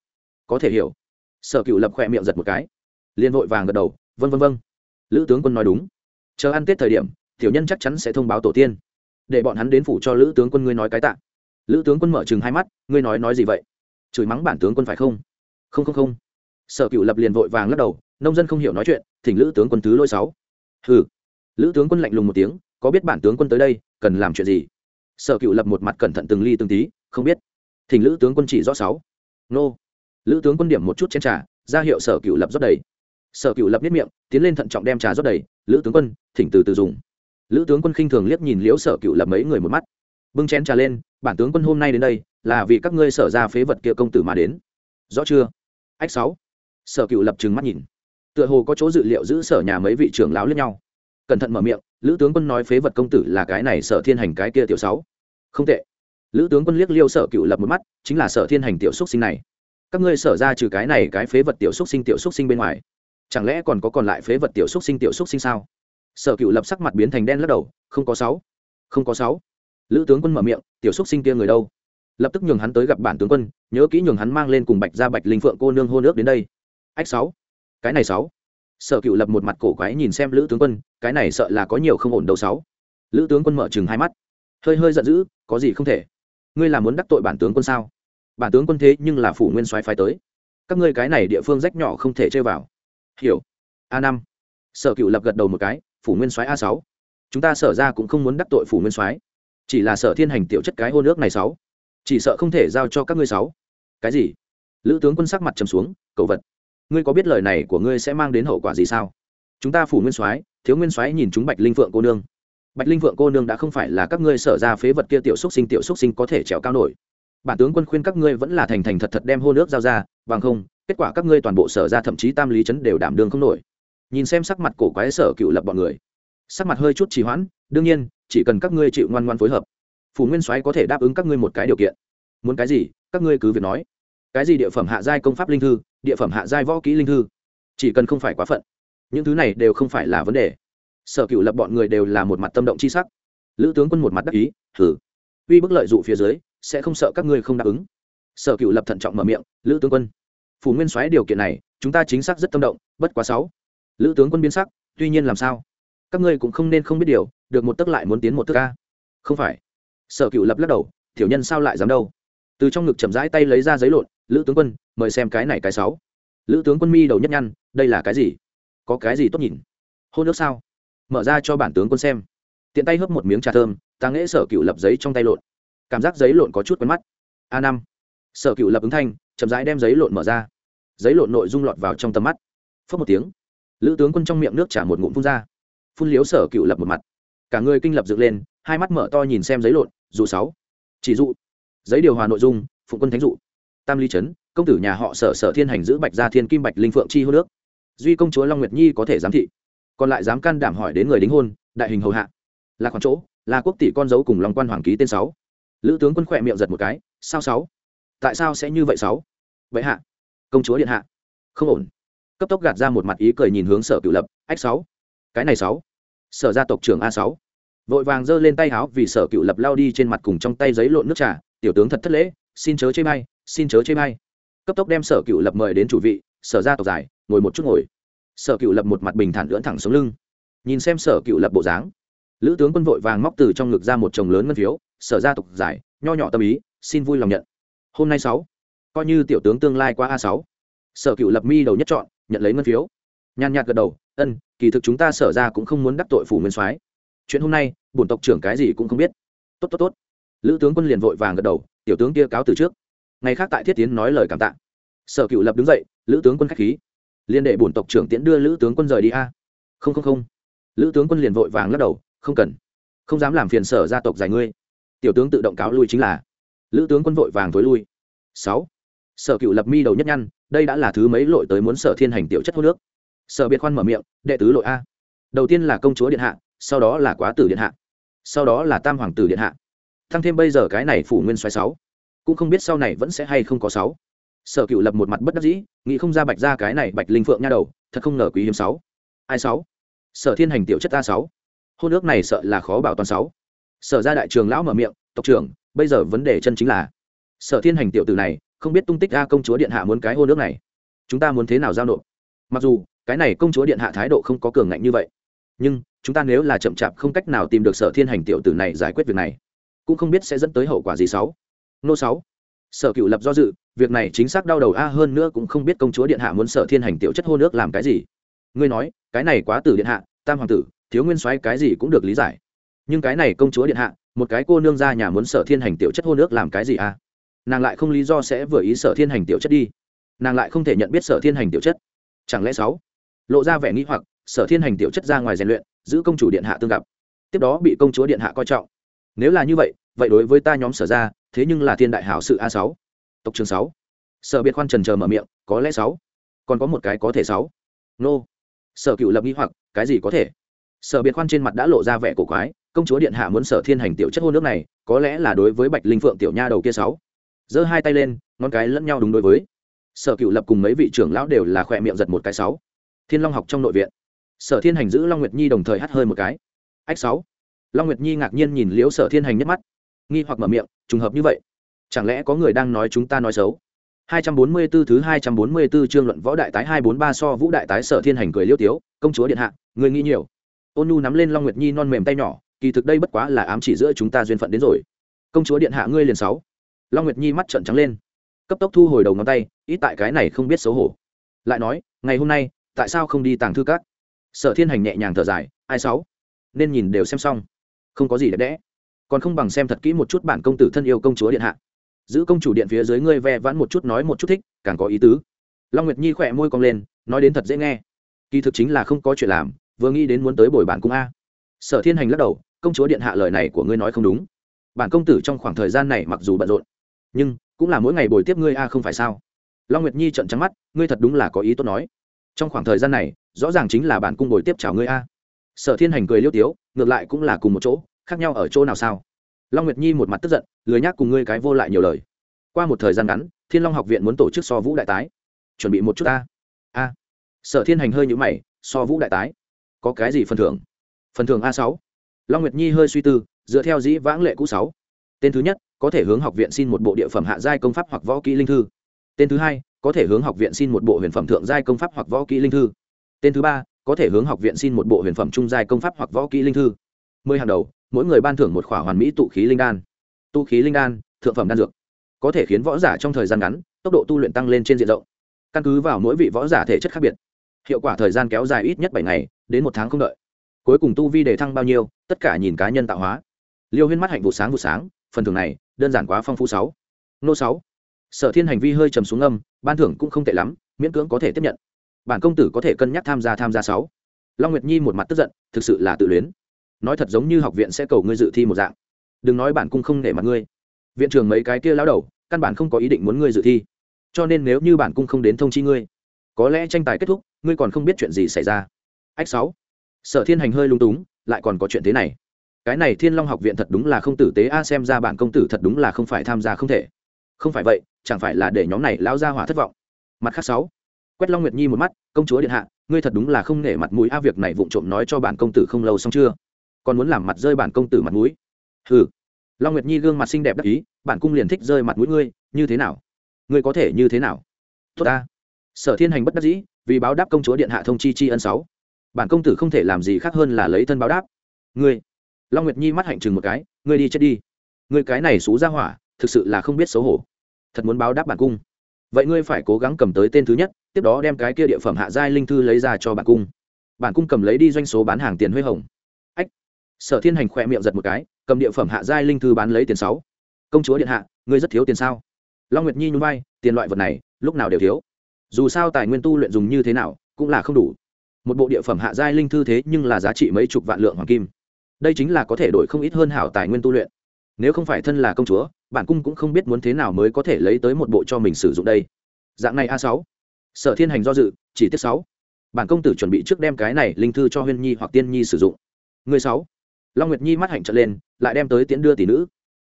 S1: Có thể hiểu. Sở cựu lập khỏe miệng giật một cái. Liền vội vàng gật đầu, vân vân vân. Lữ tướng quân nói đúng. Chờ ăn tết thời điểm, tiểu nhân chắc chắn sẽ thông báo tổ tiên. Để bọn hắn đến phủ cho lữ tướng quân ngươi nói cái tạ. Lữ tướng quân mở chừng hai mắt, ngươi nói nói gì vậy? Chửi mắng bản tướng quân phải không? Không không không. Sở cựu lập liền vội vàng lắc đầu nông dân không hiểu nói chuyện, thỉnh lữ tướng quân thứ lôi sáu. Hừ. Lữ tướng quân lạnh lùng một tiếng, có biết bản tướng quân tới đây, cần làm chuyện gì? Sở cựu lập một mặt cẩn thận từng ly từng tí, không biết. Thỉnh lữ tướng quân chỉ rõ sáu. Nô. Lữ tướng quân điểm một chút chén trà, ra hiệu sở cựu lập rót đầy. Sở cựu lập biết miệng, tiến lên thận trọng đem trà rót đầy. Lữ tướng quân, thỉnh từ từ dùng. Lữ tướng quân khinh thường liếc nhìn liễu sở cựu lập mấy người một mắt. Bưng chén trà lên, bản tướng quân hôm nay đến đây, là vì các ngươi sở ra phế vật kia công tử mà đến. Rõ chưa? Ách sáu. Sở cựu lập trừng mắt nhìn tựa hồ có chỗ dự liệu giữ sở nhà mấy vị trưởng lão lẫn nhau. Cẩn thận mở miệng, lữ tướng quân nói phế vật công tử là cái này sở thiên hành cái kia tiểu sáu. Không tệ. Lữ tướng quân liếc liêu sở cựu lập một mắt, chính là sở thiên hành tiểu xúc sinh này. Các ngươi sở ra trừ cái này cái phế vật tiểu xúc sinh tiểu xúc sinh bên ngoài, chẳng lẽ còn có còn lại phế vật tiểu xúc sinh tiểu xúc sinh sao? Sở cựu lập sắc mặt biến thành đen lắc đầu, không có sáu. Không có sáu. Lữ tướng quân mở miệng, tiểu xúc sinh kia người đâu? Lập tức nhường hắn tới gặp bản tướng quân, nhớ kỹ nhường hắn mang lên cùng bạch ra bạch linh phượng cô nương hô nước đến đây. Ách sáu cái này sáu. Sở cựu lập một mặt cổ quái nhìn xem lữ tướng quân, cái này sợ là có nhiều không ổn đâu sáu. Lữ tướng quân mở chừng hai mắt. Hơi hơi giận dữ, có gì không thể? Ngươi là muốn đắc tội bản tướng quân sao? Bản tướng quân thế nhưng là phủ nguyên soái phái tới. Các ngươi cái này địa phương rách nhỏ không thể chơi vào. Hiểu. A năm. Sở cựu lập gật đầu một cái, phủ nguyên soái a sáu. Chúng ta sở ra cũng không muốn đắc tội phủ nguyên soái. Chỉ là sở thiên hành tiểu chất cái hôn ước này sáu. Chỉ sợ không thể giao cho các ngươi sáu. Cái gì? Lữ tướng quân sắc mặt trầm xuống, cầu vật ngươi có biết lời này của ngươi sẽ mang đến hậu quả gì sao? Chúng ta phủ nguyên soái, thiếu nguyên soái nhìn chúng bạch linh phượng cô nương. Bạch linh phượng cô nương đã không phải là các ngươi sở ra phế vật kia tiểu xúc sinh, tiểu xúc sinh có thể trèo cao nổi. Bản tướng quân khuyên các ngươi vẫn là thành thành thật thật đem hô nước giao ra, bằng không, kết quả các ngươi toàn bộ sở ra thậm chí tam lý chấn đều đảm đương không nổi. Nhìn xem sắc mặt cổ quái sở cựu lập bọn người. Sắc mặt hơi chút trì hoãn, đương nhiên, chỉ cần các ngươi chịu ngoan ngoan phối hợp, phủ nguyên soái có thể đáp ứng các ngươi một cái điều kiện. Muốn cái gì, các ngươi cứ việc nói cái gì địa phẩm hạ giai công pháp linh thư, địa phẩm hạ giai võ kỹ linh thư? Chỉ cần không phải quá phận, những thứ này đều không phải là vấn đề. Sở cựu lập bọn người đều là một mặt tâm động c h i sắc. Lữ tướng quân một mặt đắc ý thử uy bức lợi dụ phía dưới, sẽ không sợ các ngươi không đáp ứng. Sở cựu lập thận trọng mở miệng, lữ tướng quân, phủ nguyên soái điều kiện này, chúng ta chính xác rất tâm động, bất quá sáu. Lữ tướng quân biến sắc, tuy nhiên làm sao? Các ngươi cũng không nên không biết điều, được một tức lại muốn tiến một tức ca không phải. Sở cựu lập lắc đầu, tiểu nhân sao lại dám đâu? Từ trong ngực chậm rãi tay lấy ra giấy lộn, lữ tướng quân, mời xem cái này cái sáu. Lữ tướng quân mi đầu nhất nhăn, đây là cái gì? Có cái gì tốt nhìn? Hôn nước sao? Mở ra cho bản tướng quân xem. Tiện tay hớp một miếng trà thơm, ta nghễ sở cựu lập giấy trong tay lộn. Cảm giác giấy lộn có chút quen mắt. A năm. Sở cựu lập ứng thanh, chậm rãi đem giấy lộn mở ra. Giấy lộn nội dung lọt vào trong tầm mắt. Phớt một tiếng, lữ tướng quân trong miệng nước trả một ngụm phun ra. Phun liếu sở cựu lập một mặt. Cả người kinh lập dựng lên, hai mắt mở to nhìn xem giấy lộn, dù sáu. Chỉ dụ giấy điều hòa nội dung, phụng quân thánh dụ. Tam ly trấn, công tử nhà họ sở sở thiên hành giữ bạch gia thiên kim bạch linh phượng chi hô nước duy công chúa long nguyệt nhi có thể giám thị. Còn lại dám can đảm hỏi đến người đính hôn, đại hình hầu hạ. Là khoản chỗ, là quốc tỷ con dấu cùng long quan hoàng ký tên sáu. Lữ tướng quân khỏe miệng giật một cái, sao sáu? Tại sao sẽ như vậy sáu? Vậy hạ. Công chúa điện hạ. Không ổn. Cấp tốc gạt ra một mặt ý cười nhìn hướng sở cửu lập, ách sáu. Cái này sáu. Sở gia tộc trưởng a sáu. Vội vàng giơ lên tay háo vì sở cựu lập lao đi trên mặt cùng trong tay giấy lộn nước trà tiểu tướng thật thất lễ, xin chớ chê may xin chớ chê may cấp tốc đem sở cựu lập mời đến chủ vị, sở ra tộc giải, ngồi một chút ngồi. Sở cựu lập một mặt bình thản lưỡn thẳng xuống lưng. Nhìn xem sở cựu lập bộ dáng, lữ tướng quân vội vàng móc từ trong ngực ra một chồng lớn ngân phiếu, sở ra tộc giải, nho nhỏ tâm ý, xin vui lòng nhận. Hôm nay sáu, coi như tiểu tướng tương lai qua a sáu. Sở cựu lập mi đầu nhất chọn, nhận lấy ngân phiếu. Nhàn nhạt gật đầu, ân, kỳ thực chúng ta sở ra cũng không muốn đắc tội phủ nguyên soái. Chuyện hôm nay, bổn tộc trưởng cái gì cũng không biết. Tốt tốt tốt lữ tướng quân liền vội vàng gật đầu, tiểu tướng kia cáo từ trước. Ngày khác tại thiết tiến nói lời cảm tạ. Sở cựu lập đứng dậy, lữ tướng quân k h á c h khí. Liên đệ bổn tộc trưởng tiễn đưa lữ tướng quân rời đi a. Không không không. Lữ tướng quân liền vội vàng lắc đầu, không cần. Không dám làm phiền sở gia tộc giải ngươi. Tiểu tướng tự động cáo lui chính là. Lữ tướng quân vội vàng thối lui. Sáu. Sở cựu lập mi đầu nhất nhăn, đây đã là thứ mấy lội tới muốn sở thiên hành tiểu chất hô nước. Sở biệt khoan mở miệng, đệ tứ lội a. Đầu tiên là công chúa điện hạ, sau đó là quá tử điện hạ. Sau đó là tam hoàng tử điện hạ thăng thêm bây giờ cái này phủ nguyên xoáy sáu. Cũng không biết sau này vẫn sẽ hay không có sáu. Sở cựu lập một mặt bất đắc dĩ, nghĩ không ra bạch ra cái này bạch linh phượng nha đầu, thật không ngờ quý hiếm sáu. Ai sáu? Sở thiên hành tiểu chất a sáu. Hôn ước này sợ là khó bảo toàn sáu. Sở ra đại trường lão mở miệng, tộc trưởng, bây giờ vấn đề chân chính là sở thiên hành tiểu tử này, không biết tung tích a công chúa điện hạ muốn cái hôn ước này. Chúng ta muốn thế nào giao nộp? Mặc dù, cái này công chúa điện hạ thái độ không có cường ngạnh như vậy. Nhưng, chúng ta nếu là chậm chạp không cách nào tìm được sở thiên hành tiểu tử này giải quyết việc này cũng không biết sẽ dẫn tới hậu quả gì sáu. Nô sáu. Sở cựu lập do dự, việc này chính xác đau đầu a, hơn nữa cũng không biết công chúa điện hạ muốn sở thiên hành tiểu chất hô nước làm cái gì. Ngươi nói, cái này quá tử điện hạ, tam hoàng tử, thiếu nguyên soái cái gì cũng được lý giải. Nhưng cái này công chúa điện hạ, một cái cô nương ra nhà muốn sở thiên hành tiểu chất hô nước làm cái gì a? Nàng lại không lý do sẽ vừa ý sở thiên hành tiểu chất đi. Nàng lại không thể nhận biết sở thiên hành tiểu chất. Chẳng lẽ sáu? Lộ ra vẻ nghĩ hoặc, sở thiên hành tiểu chất ra ngoài rèn luyện, giữ công chủ điện hạ tương gặp. Tiếp đó bị công chúa điện hạ coi trọng nếu là như vậy vậy đối với ta nhóm sở ra, thế nhưng là thiên đại hảo sự a sáu. Tộc trường sáu. Sở biệt khoan trần chờ mở miệng, có lẽ sáu. Còn có một cái có thể sáu. Nô. Sở cựu lập nghi hoặc, cái gì có thể? Sở biệt khoan trên mặt đã lộ ra vẻ cổ quái, công chúa điện hạ muốn sở thiên hành tiểu chất hôn nước này, có lẽ là đối với bạch linh phượng tiểu nha đầu kia sáu. Giơ hai tay lên, ngón cái lẫn nhau đúng đối với. Sở cựu lập cùng mấy vị trưởng lão đều là khỏe miệng giật một cái sáu. Thiên long học trong nội viện. Sở thiên hành giữ long nguyệt nhi đồng thời hắt hơi một cái. Ách sáu long nguyệt nhi ngạc nhiên nhìn Liễu sở thiên hành nhất mắt. Nghi hoặc mở miệng, trùng hợp như vậy, chẳng lẽ có người đang nói chúng ta nói xấu? 244 thứ 244 chương luận võ đại tái 243 so vũ đại tái sở thiên hành cười liêu tiếu, công chúa điện hạ, người nghĩ nhiều. Ôn nu nắm lên long nguyệt nhi non mềm tay nhỏ, kỳ thực đây bất quá là ám chỉ giữa chúng ta duyên phận đến rồi. Công chúa điện hạ ngươi liền sáu. Long nguyệt nhi mắt trợn trắng lên, cấp tốc thu hồi đầu ngón tay ít tại cái này không biết xấu hổ. Lại nói, ngày hôm nay, tại sao không đi tàng thư các? Sở thiên hành nhẹ nhàng thở dài, ai sáu? Nên nhìn đều xem xong không có gì đẹp đẽ. Còn không bằng xem thật kỹ một chút bản công tử thân yêu công chúa điện hạ. Giữ công chủ điện phía dưới ngươi ve vãn một chút nói một chút thích, càng có ý tứ. Long nguyệt nhi khỏe môi cong lên, nói đến thật dễ nghe. Kỳ thực chính là không có chuyện làm, vừa nghĩ đến muốn tới bồi bản cung a. Sở thiên hành lắc đầu, công chúa điện hạ lời này của ngươi nói không đúng. Bản công tử trong khoảng thời gian này mặc dù bận rộn, nhưng cũng là mỗi ngày bồi tiếp ngươi a không phải sao? Long nguyệt nhi trận trắng mắt, ngươi thật đúng là có ý tốt nói. Trong khoảng thời gian này, rõ ràng chính là bản cung bồi tiếp chào ngươi a sở thiên hành cười liêu tiếu, ngược lại cũng là cùng một chỗ, khác nhau ở chỗ nào sao? Long nguyệt nhi một mặt tức giận, lười nhác cùng ngươi cái vô lại nhiều lời. Qua một thời gian ngắn, thiên long học viện muốn tổ chức so vũ đại tái. Chuẩn bị một chút a a. Sở thiên hành hơi nhũ mày, so vũ đại tái. Có cái gì phần thưởng? Phần thưởng a sáu. Long nguyệt nhi hơi suy tư, dựa theo dĩ vãng lệ cũ sáu. Tên thứ nhất, có thể hướng học viện xin một bộ địa phẩm hạ giai công pháp hoặc võ kỹ linh thư. Tên thứ hai, có thể hướng học viện xin một bộ huyền phẩm thượng giai công pháp hoặc võ kỹ linh thư. Tên thứ ba có thể hướng học viện xin một bộ huyền phẩm trung giai công pháp hoặc võ kỹ linh thư. Mười hàng đầu, mỗi người ban thưởng một khỏa hoàn mỹ tụ khí linh đan. Tụ khí linh đan, thượng phẩm đan dược. Có thể khiến võ giả trong thời gian ngắn, tốc độ tu luyện tăng lên trên diện rộng. Căn cứ vào mỗi vị võ giả thể chất khác biệt, hiệu quả thời gian kéo dài ít nhất bảy ngày, đến một tháng không đợi. Cuối cùng tu vi đề thăng bao nhiêu, tất cả nhìn cá nhân tạo hóa. Liêu huyên mắt hạnh vụ sáng vụ sáng, phần thưởng này, đơn giản quá phong phú sáu. Nô sáu. Sở thiên hành vi hơi trầm xuống âm, ban thưởng cũng không tệ lắm, miễn cưỡng có thể tiếp nhận bản công tử có thể cân nhắc tham gia tham gia sáu. Long nguyệt nhi một mặt tức giận, thực sự là tự luyến. Nói thật giống như học viện sẽ cầu ngươi dự thi một dạng. Đừng nói bản cung không để mặt ngươi. Viện trưởng mấy cái kia lao đầu, căn bản không có ý định muốn ngươi dự thi. Cho nên nếu như bản cung không đến thông chi ngươi, có lẽ tranh tài kết thúc, ngươi còn không biết chuyện gì xảy ra. Ách sáu. Sở thiên hành hơi lung túng, lại còn có chuyện thế này. Cái này thiên long học viện thật đúng là không tử tế a, xem ra bản công tử thật đúng là không phải tham gia không thể. Không phải vậy, chẳng phải là để nhóm này lão ra hỏa thất vọng. Mặt khác sáu quét long nguyệt nhi một mắt, công chúa điện hạ, ngươi thật đúng là không nể mặt mũi a, việc này vụng trộm nói cho bản công tử không lâu xong chưa? Còn muốn làm mặt rơi bản công tử mặt mũi? Hừ. Long nguyệt nhi gương mặt xinh đẹp đắc ý, bản cung liền thích rơi mặt mũi ngươi, như thế nào? Ngươi có thể như thế nào? Tốt ta. Sở thiên hành bất đắc dĩ, vì báo đáp công chúa điện hạ thông chi chi ân sáu, bản công tử không thể làm gì khác hơn là lấy thân báo đáp. Ngươi? Long nguyệt nhi mắt hạnh chừng một cái, ngươi đi chết đi. Ngươi cái này xú ra hỏa, thực sự là không biết xấu hổ. Thật muốn báo đáp bản cung vậy ngươi phải cố gắng cầm tới tên thứ nhất, tiếp đó đem cái kia địa phẩm hạ giai linh thư lấy ra cho bản cung. Bản cung cầm lấy đi doanh số bán hàng tiền huê hồng. Ách! Sở thiên hành khỏe miệng giật một cái, cầm địa phẩm hạ giai linh thư bán lấy tiền sáu. Công chúa điện hạ, ngươi rất thiếu tiền sao? Long nguyệt nhi nhún vai, tiền loại vật này, lúc nào đều thiếu. Dù sao tài nguyên tu luyện dùng như thế nào, cũng là không đủ. Một bộ địa phẩm hạ giai linh thư thế nhưng là giá trị mấy chục vạn lượng hoàng kim. Đây chính là có thể đổi không ít hơn hảo tài nguyên tu luyện. Nếu không phải thân là công chúa bản cung cũng không biết muốn thế nào mới có thể lấy tới một bộ cho mình sử dụng đây. Dạng này a sáu. Sở thiên hành do dự, chỉ tiết sáu. Bản công tử chuẩn bị trước đem cái này linh thư cho huyên nhi hoặc tiên nhi sử dụng. Người sáu. Long nguyệt nhi mắt hạnh trợn lên, lại đem tới tiễn đưa tỷ nữ.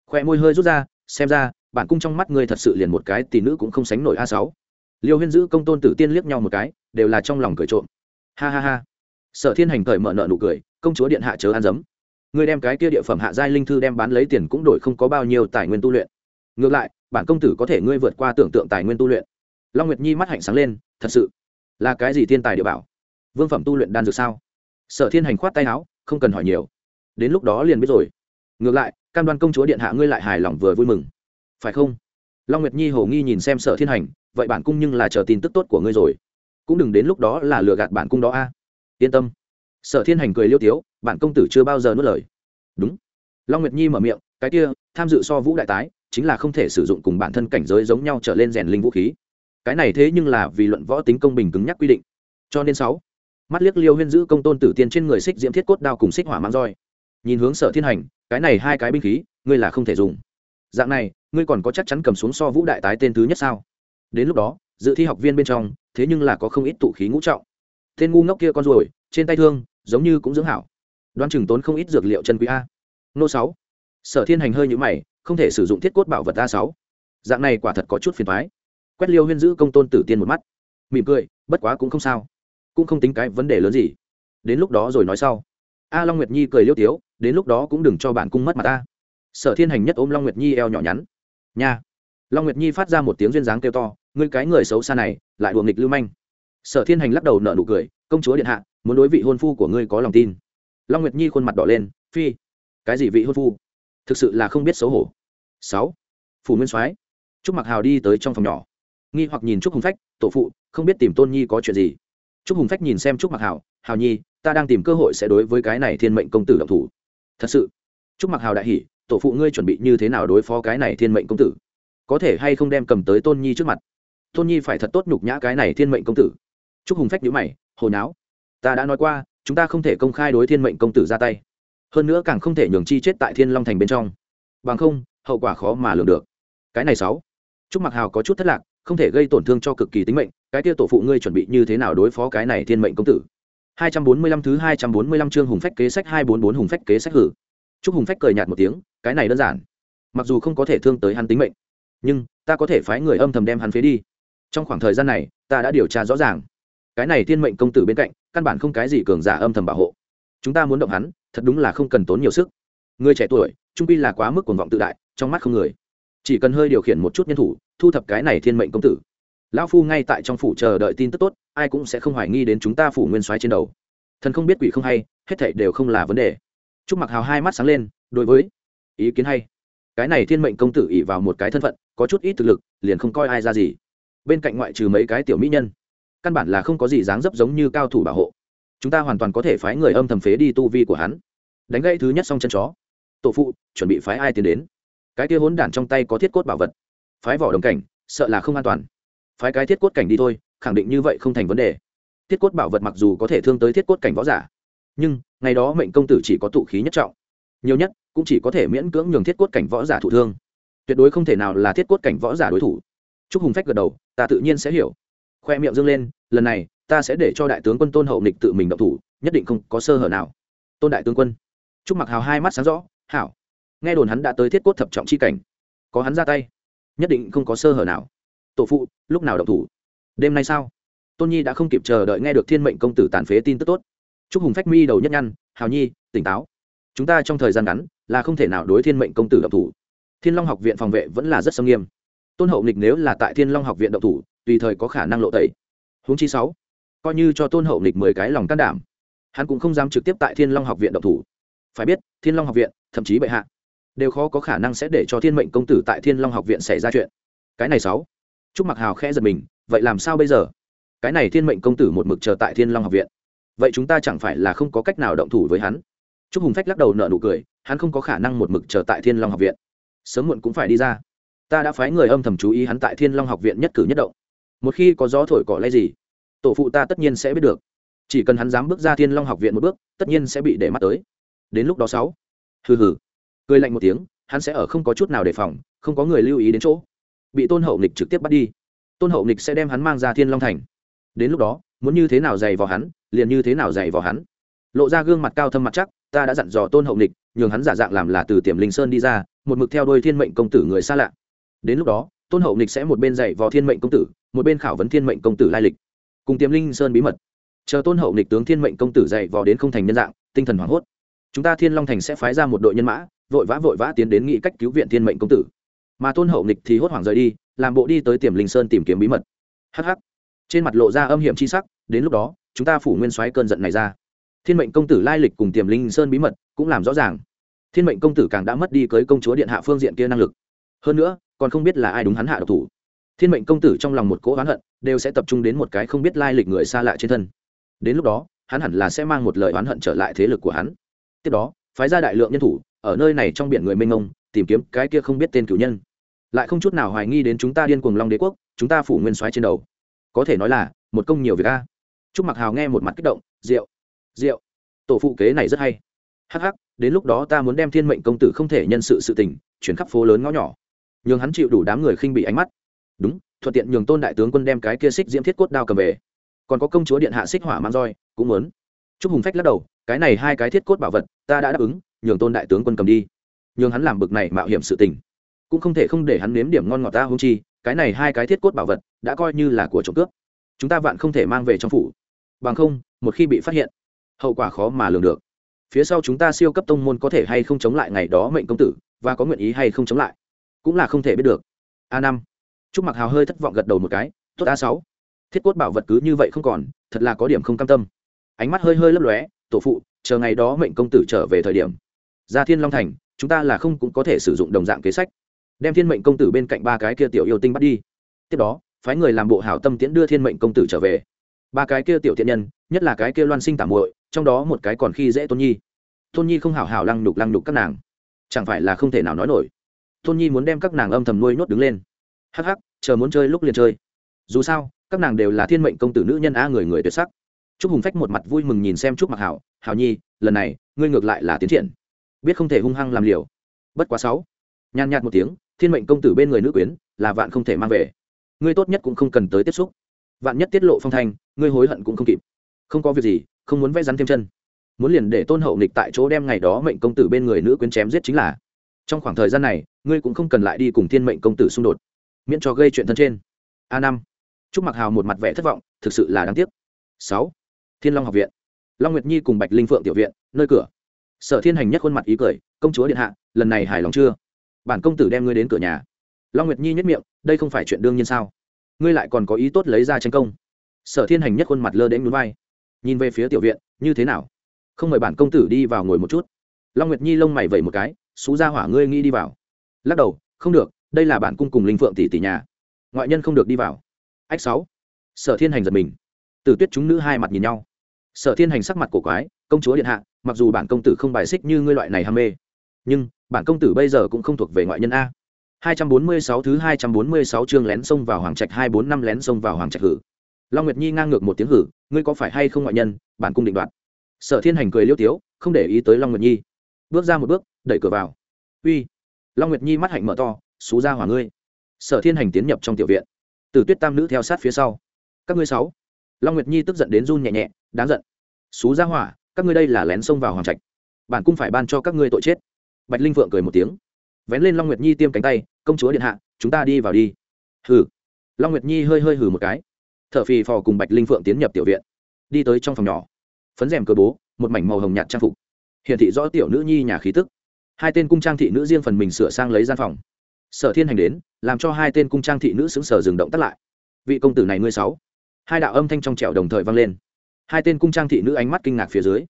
S1: Khoe môi hơi rút ra, xem ra, bản cung trong mắt ngươi thật sự liền một cái tỷ nữ cũng không sánh nổi a sáu. Liêu huyên giữ công tôn tử tiên liếc nhau một cái, đều là trong lòng cười trộm. Ha ha ha. Sở thiên hành cởi mở nợ nụ cười, công chúa điện hạ chớ ăn dấm ngươi đem cái kia địa phẩm hạ giai linh thư đem bán lấy tiền cũng đổi không có bao nhiêu tài nguyên tu luyện. Ngược lại, bản công tử có thể ngươi vượt qua tưởng tượng tài nguyên tu luyện. Long nguyệt nhi mắt hạnh sáng lên, thật sự là cái gì thiên tài địa bảo? Vương phẩm tu luyện đan dược sao? Sở thiên hành khoát tay áo, không cần hỏi nhiều. Đến lúc đó liền biết rồi. Ngược lại, cam đoan công chúa điện hạ ngươi lại hài lòng vừa vui mừng. Phải không? Long nguyệt nhi hồ nghi nhìn xem sở thiên hành, vậy bản cung nhưng là chờ tin tức tốt của ngươi rồi. Cũng đừng đến lúc đó là lừa gạt bản cung đó a. Yên tâm sở thiên hành cười liêu tiếu, bản công tử chưa bao giờ nuốt lời. Đúng. Long nguyệt nhi mở miệng, cái kia, tham dự so vũ đại tái, chính là không thể sử dụng cùng bản thân cảnh giới giống nhau trở lên rèn linh vũ khí. Cái này thế nhưng là vì luận võ tính công bình cứng nhắc quy định. Cho nên sáu, mắt liếc liêu huyên giữ công tôn tử tiên trên người xích diễm thiết cốt đao cùng xích hỏa mang roi. Nhìn hướng sở thiên hành, cái này hai cái binh khí, ngươi là không thể dùng. Dạng này, ngươi còn có chắc chắn cầm xuống so vũ đại tái tên thứ nhất sao? Đến lúc đó, dự thi học viên bên trong, thế nhưng là có không ít tụ khí ngũ trọng. Tên ngu ngốc kia con ruồi, trên tay thương giống như cũng dưỡng hảo. Đoan chừng tốn không ít dược liệu chân quý a. Nô sáu. Sở thiên hành hơi nhũ mày, không thể sử dụng thiết cốt bảo vật a sáu. Dạng này quả thật có chút phiền thoái quét liêu huyên giữ công tôn tử tiên một mắt. Mỉm cười, bất quá cũng không sao. Cũng không tính cái vấn đề lớn gì. Đến lúc đó rồi nói sau. A long nguyệt nhi cười liêu tiếu, đến lúc đó cũng đừng cho bạn cung mất mặt ta sở thiên hành nhất ôm long nguyệt nhi eo nhỏ nhắn. Nha. Long nguyệt nhi phát ra một tiếng duyên dáng kêu to, ngươi cái người xấu xa này, lại đùa nghịch lưu manh. Sở thiên hành lắc đầu nợ nụ cười, công chúa điện hạ muốn đối vị hôn phu của ngươi có lòng tin. Long nguyệt nhi khuôn mặt đỏ lên, phi, cái gì vị hôn phu? Thực sự là không biết xấu hổ. Sáu, phủ nguyên soái. Trúc mặc hào đi tới trong phòng nhỏ. Nghi hoặc nhìn trúc hùng phách, tổ phụ, không biết tìm tôn nhi có chuyện gì? Trúc hùng phách nhìn xem trúc mặc hào hào nhi, ta đang tìm cơ hội sẽ đối với cái này thiên mệnh công tử động thủ. Thật sự? Trúc mặc hào đại hỉ, tổ phụ ngươi chuẩn bị như thế nào đối phó cái này thiên mệnh công tử? Có thể hay không đem cầm tới tôn nhi trước mặt? Tôn nhi phải thật tốt nhục nhã cái này thiên mệnh công tử. Trúc hùng phách nhữ mày hồi náo ta đã nói qua, chúng ta không thể công khai đối thiên mệnh công tử ra tay. Hơn nữa càng không thể nhường chi chết tại thiên long thành bên trong. Bằng không, hậu quả khó mà lường được. Cái này sáu. Trúc mặc hào có chút thất lạc, không thể gây tổn thương cho cực kỳ tính mệnh, cái kia tổ phụ ngươi chuẩn bị như thế nào đối phó cái này thiên mệnh công tử? 245 thứ 245 chương hùng phách kế sách 244 hùng phách kế sách hử. Trúc hùng phách cười nhạt một tiếng, cái này đơn giản. Mặc dù không có thể thương tới hắn tính mệnh, nhưng ta có thể phái người âm thầm đem hắn phế đi. Trong khoảng thời gian này, ta đã điều tra rõ ràng. Cái này thiên mệnh công tử bên cạnh căn bản không cái gì cường giả âm thầm bảo hộ. Chúng ta muốn động hắn, thật đúng là không cần tốn nhiều sức. Người trẻ tuổi, trung pi là quá mức cuồng vọng tự đại, trong mắt không người. Chỉ cần hơi điều khiển một chút nhân thủ, thu thập cái này thiên mệnh công tử. Lão phu ngay tại trong phủ chờ đợi tin tức tốt, ai cũng sẽ không hoài nghi đến chúng ta phủ nguyên soái trên đầu. Thần không biết quỷ không hay, hết thảy đều không là vấn đề. Trúc mặc hào hai mắt sáng lên, đối với ý kiến hay. Cái này thiên mệnh công tử ỉ vào một cái thân phận, có chút ít thực lực, liền không coi ai ra gì. Bên cạnh ngoại trừ mấy cái tiểu mỹ nhân căn bản là không có gì dáng dấp giống như cao thủ bảo hộ. Chúng ta hoàn toàn có thể phái người âm thầm phế đi tu vi của hắn. Đánh gãy thứ nhất xong chân chó. Tổ phụ, chuẩn bị phái ai tiến đến? Cái kia hốn đản trong tay có thiết cốt bảo vật. Phái vỏ đồng cảnh, sợ là không an toàn. Phái cái thiết cốt cảnh đi thôi, khẳng định như vậy không thành vấn đề. Thiết cốt bảo vật mặc dù có thể thương tới thiết cốt cảnh võ giả, nhưng ngày đó mệnh công tử chỉ có tụ khí nhất trọng. Nhiều nhất, cũng chỉ có thể miễn cưỡng nhường thiết cốt cảnh võ giả thụ thương. Tuyệt đối không thể nào là thiết cốt cảnh võ giả đối thủ. Chúc hùng phách gật đầu, ta tự nhiên sẽ hiểu khoe miệng dâng lên, lần này, ta sẽ để cho đại tướng quân tôn hậu nịch tự mình động thủ, nhất định không có sơ hở nào. Tôn đại tướng quân. Trúc mặc hào hai mắt sáng rõ, hảo. Nghe đồn hắn đã tới thiết cốt thập trọng chi cảnh. Có hắn ra tay, nhất định không có sơ hở nào. Tổ phụ, lúc nào động thủ? Đêm nay sao? Tôn nhi đã không kịp chờ đợi nghe được thiên mệnh công tử tàn phế tin tức tốt. Chúc hùng phách mi đầu nhất nhăn, hào nhi, tỉnh táo. Chúng ta trong thời gian ngắn là không thể nào đối thiên mệnh công tử động thủ. Thiên long học viện phòng vệ vẫn là rất sâm nghiêm. Tôn hậu nghịch nếu là tại thiên long học viện động thủ tùy thời có khả năng lộ tẩy. Huống chi sáu, coi như cho tôn hậu nghịch mười cái lòng can đảm, hắn cũng không dám trực tiếp tại thiên long học viện động thủ. Phải biết, thiên long học viện, thậm chí bệ hạ, đều khó có khả năng sẽ để cho thiên mệnh công tử tại thiên long học viện xảy ra chuyện. Cái này sáu chúc mặc hào khẽ giật mình, vậy làm sao bây giờ? Cái này thiên mệnh công tử một mực chờ tại thiên long học viện. Vậy chúng ta chẳng phải là không có cách nào động thủ với hắn? Chúc hùng phách lắc đầu nợ nụ cười, hắn không có khả năng một mực chờ tại thiên long học viện. Sớm muộn cũng phải đi ra. Ta đã phái người âm thầm chú ý hắn tại thiên long học viện nhất cử nhất động một khi có gió thổi cỏ lay gì, tổ phụ ta tất nhiên sẽ biết được. Chỉ cần hắn dám bước ra thiên long học viện một bước, tất nhiên sẽ bị để mắt tới. Đến lúc đó sáu. Hừ hừ. Cười lạnh một tiếng, hắn sẽ ở không có chút nào đề phòng, không có người lưu ý đến chỗ. Bị tôn hậu nịch trực tiếp bắt đi. Tôn hậu nịch sẽ đem hắn mang ra thiên long thành. Đến lúc đó, muốn như thế nào dày vào hắn, liền như thế nào dày vào hắn. Lộ ra gương mặt cao thâm mặt chắc, ta đã dặn dò tôn hậu nịch, nhường hắn giả dạng làm là từ tiềm linh sơn đi ra, một mực theo đôi thiên mệnh công tử người xa lạ. Đến lúc đó, tôn hậu nịch sẽ một bên dạy vào thiên mệnh công tử một bên khảo vấn thiên mệnh công tử lai lịch, cùng tiềm linh sơn bí mật. Chờ tôn hậu nịch tướng thiên mệnh công tử dạy vào đến không thành nhân dạng, tinh thần hoảng hốt. Chúng ta thiên long thành sẽ phái ra một đội nhân mã, vội vã vội vã tiến đến nghị cách cứu viện thiên mệnh công tử. Mà tôn hậu nịch thì hốt hoảng rời đi, làm bộ đi tới tiềm linh sơn tìm kiếm bí mật. Hh trên mặt lộ ra âm hiểm c h i sắc, đến lúc đó, chúng ta phủ nguyên soái cơn giận này ra. Thiên mệnh công tử lai lịch cùng tiềm linh sơn bí mật cũng làm rõ ràng. Thiên mệnh công tử càng đã mất đi cưới công chúa điện hạ phương diện kia năng lực. Hơn nữa, còn không biết là ai đúng hắn hạ độc thủ thiên mệnh công tử trong lòng một cỗ oán hận, đều sẽ tập trung đến một cái không biết lai lịch người xa lạ trên thân. Đến lúc đó, hắn hẳn là sẽ mang một lời oán hận trở lại thế lực của hắn. Tiếp đó, phái ra đại lượng nhân thủ, ở nơi này trong biển người mênh mông, tìm kiếm cái kia không biết tên cử nhân. Lại không chút nào hoài nghi đến chúng ta điên cuồng long đế quốc, chúng ta phủ nguyên soái trên đầu. Có thể nói là, một công nhiều việc a. Chúc mặc hào nghe một mặt kích động rượu rượu tổ phụ kế này rất hay. Hắc hắc, đến lúc đó ta muốn đem thiên mệnh công tử không thể nhân sự sự tình, chuyển khắp phố lớn ngõ nhỏ. Nhường hắn chịu đủ đám người khinh bị ánh mắt đúng, thuận tiện nhường tôn đại tướng quân đem cái kia xích diễm thiết cốt đao cầm về. Còn có công chúa điện hạ xích hỏa mang roi, cũng muốn. Chúc hùng phách lắc đầu, cái này hai cái thiết cốt bảo vật, ta đã đáp ứng, nhường tôn đại tướng quân cầm đi. Nhường hắn làm bực này mạo hiểm sự tình. Cũng không thể không để hắn nếm điểm ngon ngọt ta hung chi, cái này hai cái thiết cốt bảo vật, đã coi như là của trộm cướp. Chúng ta vạn không thể mang về trong phủ. Bằng không, một khi bị phát hiện, hậu quả khó mà lường được. Phía sau chúng ta siêu cấp tông môn có thể hay không chống lại ngày đó mệnh công tử, và có nguyện ý hay không chống lại, cũng là không thể biết được. A năm trúc mặc hào hơi thất vọng gật đầu một cái, tốt a sáu, thiết cốt bảo vật cứ như vậy không còn, thật là có điểm không cam tâm. Ánh mắt hơi hơi lấp lóe, tổ phụ, chờ ngày đó mệnh công tử trở về thời điểm ra thiên long thành, chúng ta là không cũng có thể sử dụng đồng dạng kế sách. Đem thiên mệnh công tử bên cạnh ba cái kia tiểu yêu tinh bắt đi. Tiếp đó, phái người làm bộ hảo tâm tiễn đưa thiên mệnh công tử trở về. Ba cái kia tiểu thiện nhân, nhất là cái kia loan sinh tạm muội, trong đó một cái còn khi dễ tôn nhi. Tôn nhi không hảo hảo lăng nhục lăng nhục các nàng. Chẳng phải là không thể nào nói nổi. Tôn nhi muốn đem các nàng âm thầm nuôi nuốt đứng lên hắc hắc, chờ muốn chơi lúc liền chơi. Dù sao, các nàng đều là thiên mệnh công tử nữ nhân a người người tuyệt sắc. Trúc hùng phách một mặt vui mừng nhìn xem trúc mặc hảo. Hảo nhi, lần này, ngươi ngược lại là tiến triển. Biết không thể hung hăng làm liều. Bất quá sáu. Nhàn nhạt một tiếng, thiên mệnh công tử bên người nữ quyến, là vạn không thể mang về. Ngươi tốt nhất cũng không cần tới tiếp xúc. Vạn nhất tiết lộ phong thanh, ngươi hối hận cũng không kịp. Không có việc gì, không muốn vẽ rắn thêm chân. Muốn liền để tôn hậu nịch tại chỗ đem ngày đó mệnh công tử bên người nữ quyến chém giết chính là. Trong khoảng thời gian này, ngươi cũng không cần lại đi cùng thiên mệnh công tử xung đột miễn cho gây chuyện thân trên. A năm. Chúc mặc hào một mặt vẻ thất vọng, thực sự là đáng tiếc. Sáu. Thiên long học viện. Long nguyệt nhi cùng bạch linh phượng tiểu viện, nơi cửa. Sở thiên hành nhất khuôn mặt ý cười, công chúa điện hạ, lần này hài lòng chưa? Bản công tử đem ngươi đến cửa nhà. Long nguyệt nhi nhất miệng, đây không phải chuyện đương nhiên sao? Ngươi lại còn có ý tốt lấy ra tranh công. Sở thiên hành nhất khuôn mặt lơ đến núi vai. Nhìn về phía tiểu viện, như thế nào? Không mời bản công tử đi vào ngồi một chút. Long nguyệt nhi lông mày vẩy một cái, xú ra hỏa ngươi nghĩ đi vào. Lắc đầu, không được đây là bản cung cùng linh phượng tỷ tỷ nhà ngoại nhân không được đi vào ách sáu sở thiên hành giật mình từ tuyết chúng nữ hai mặt nhìn nhau sở thiên hành sắc mặt cổ quái công chúa điện hạ mặc dù bản công tử không bài xích như ngươi loại này ham mê nhưng bản công tử bây giờ cũng không thuộc về ngoại nhân a 246 thứ 246 chương lén xông vào hoàng trạch 245 lén xông vào hoàng trạch hử. Long Nguyệt Nhi ngang ngược một tiếng hử, ngươi có phải hay không ngoại nhân, bản cung định đoạt. Sở Thiên Hành cười liêu tiếu, không để ý tới Long Nguyệt Nhi. Bước ra một bước, đẩy cửa vào. Uy. Long Nguyệt Nhi mắt hạnh mở to, xú ra hỏa ngươi. Sở Thiên Hành tiến nhập trong tiểu viện. Từ Tuyết Tam nữ theo sát phía sau. Các ngươi sáu. Long Nguyệt Nhi tức giận đến run nhẹ nhẹ, đáng giận. Xú ra hỏa, các ngươi đây là lén xông vào hoàng trạch. Bản cung phải ban cho các ngươi tội chết. Bạch Linh Vượng cười một tiếng vén lên long nguyệt nhi tiêm cánh tay công chúa điện hạ chúng ta đi vào đi hừ long nguyệt nhi hơi hơi hừ một cái t h ở phì phò cùng bạch linh phượng tiến nhập tiểu viện đi tới trong phòng nhỏ phấn rèm cơ bố một mảnh màu hồng nhạt trang phục hiển thị rõ tiểu nữ nhi nhà khí tức hai tên cung trang thị nữ riêng phần mình sửa sang lấy gian phòng sở thiên hành đến, làm cho hai tên cung trang thị nữ xứng sở dừng động tắt lại. Vị công tử này ngươi sáu. Hai đạo âm thanh trong trẻo đồng thời vang lên. Hai tên cung trang thị nữ ánh mắt kinh ngạc phía dưới.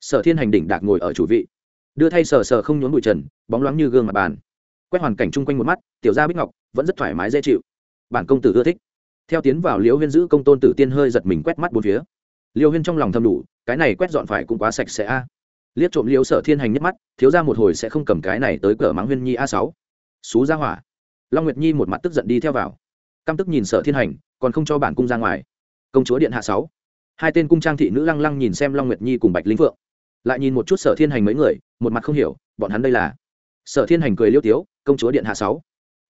S1: Sở thiên hành đỉnh đạc ngồi ở chủ vị. Đưa thay sờ sờ không nhốn bụi trần, bóng loáng như gương mặt bàn. Quét hoàn cảnh chung quanh một mắt, tiểu gia bích ngọc vẫn rất thoải mái dễ chịu. Bản công tử ưa thích. Theo tiến vào liễu huyên giữ công tôn tử tiên hơi giật mình quét mắt bốn phía. Liêu huyên trong lòng thầm đủ, cái này quét dọn phải cũng quá sạch sẽ a. Liếc trộm liễu sở thiên hành nhất mắt, thiếu ra một hồi sẽ không cầm cái này tới cửa mắng huyên nhi a sáu xú ra hỏa. Long nguyệt nhi một mặt tức giận đi theo vào. Căm tức nhìn sở thiên hành, còn không cho bản cung ra ngoài. Công chúa điện hạ sáu. Hai tên cung trang thị nữ lăng lăng nhìn xem long nguyệt nhi cùng bạch linh vượng lại nhìn một chút sở thiên hành mấy người, một mặt không hiểu, bọn hắn đây là. Sở thiên hành cười liêu tiếu, công chúa điện hạ sáu.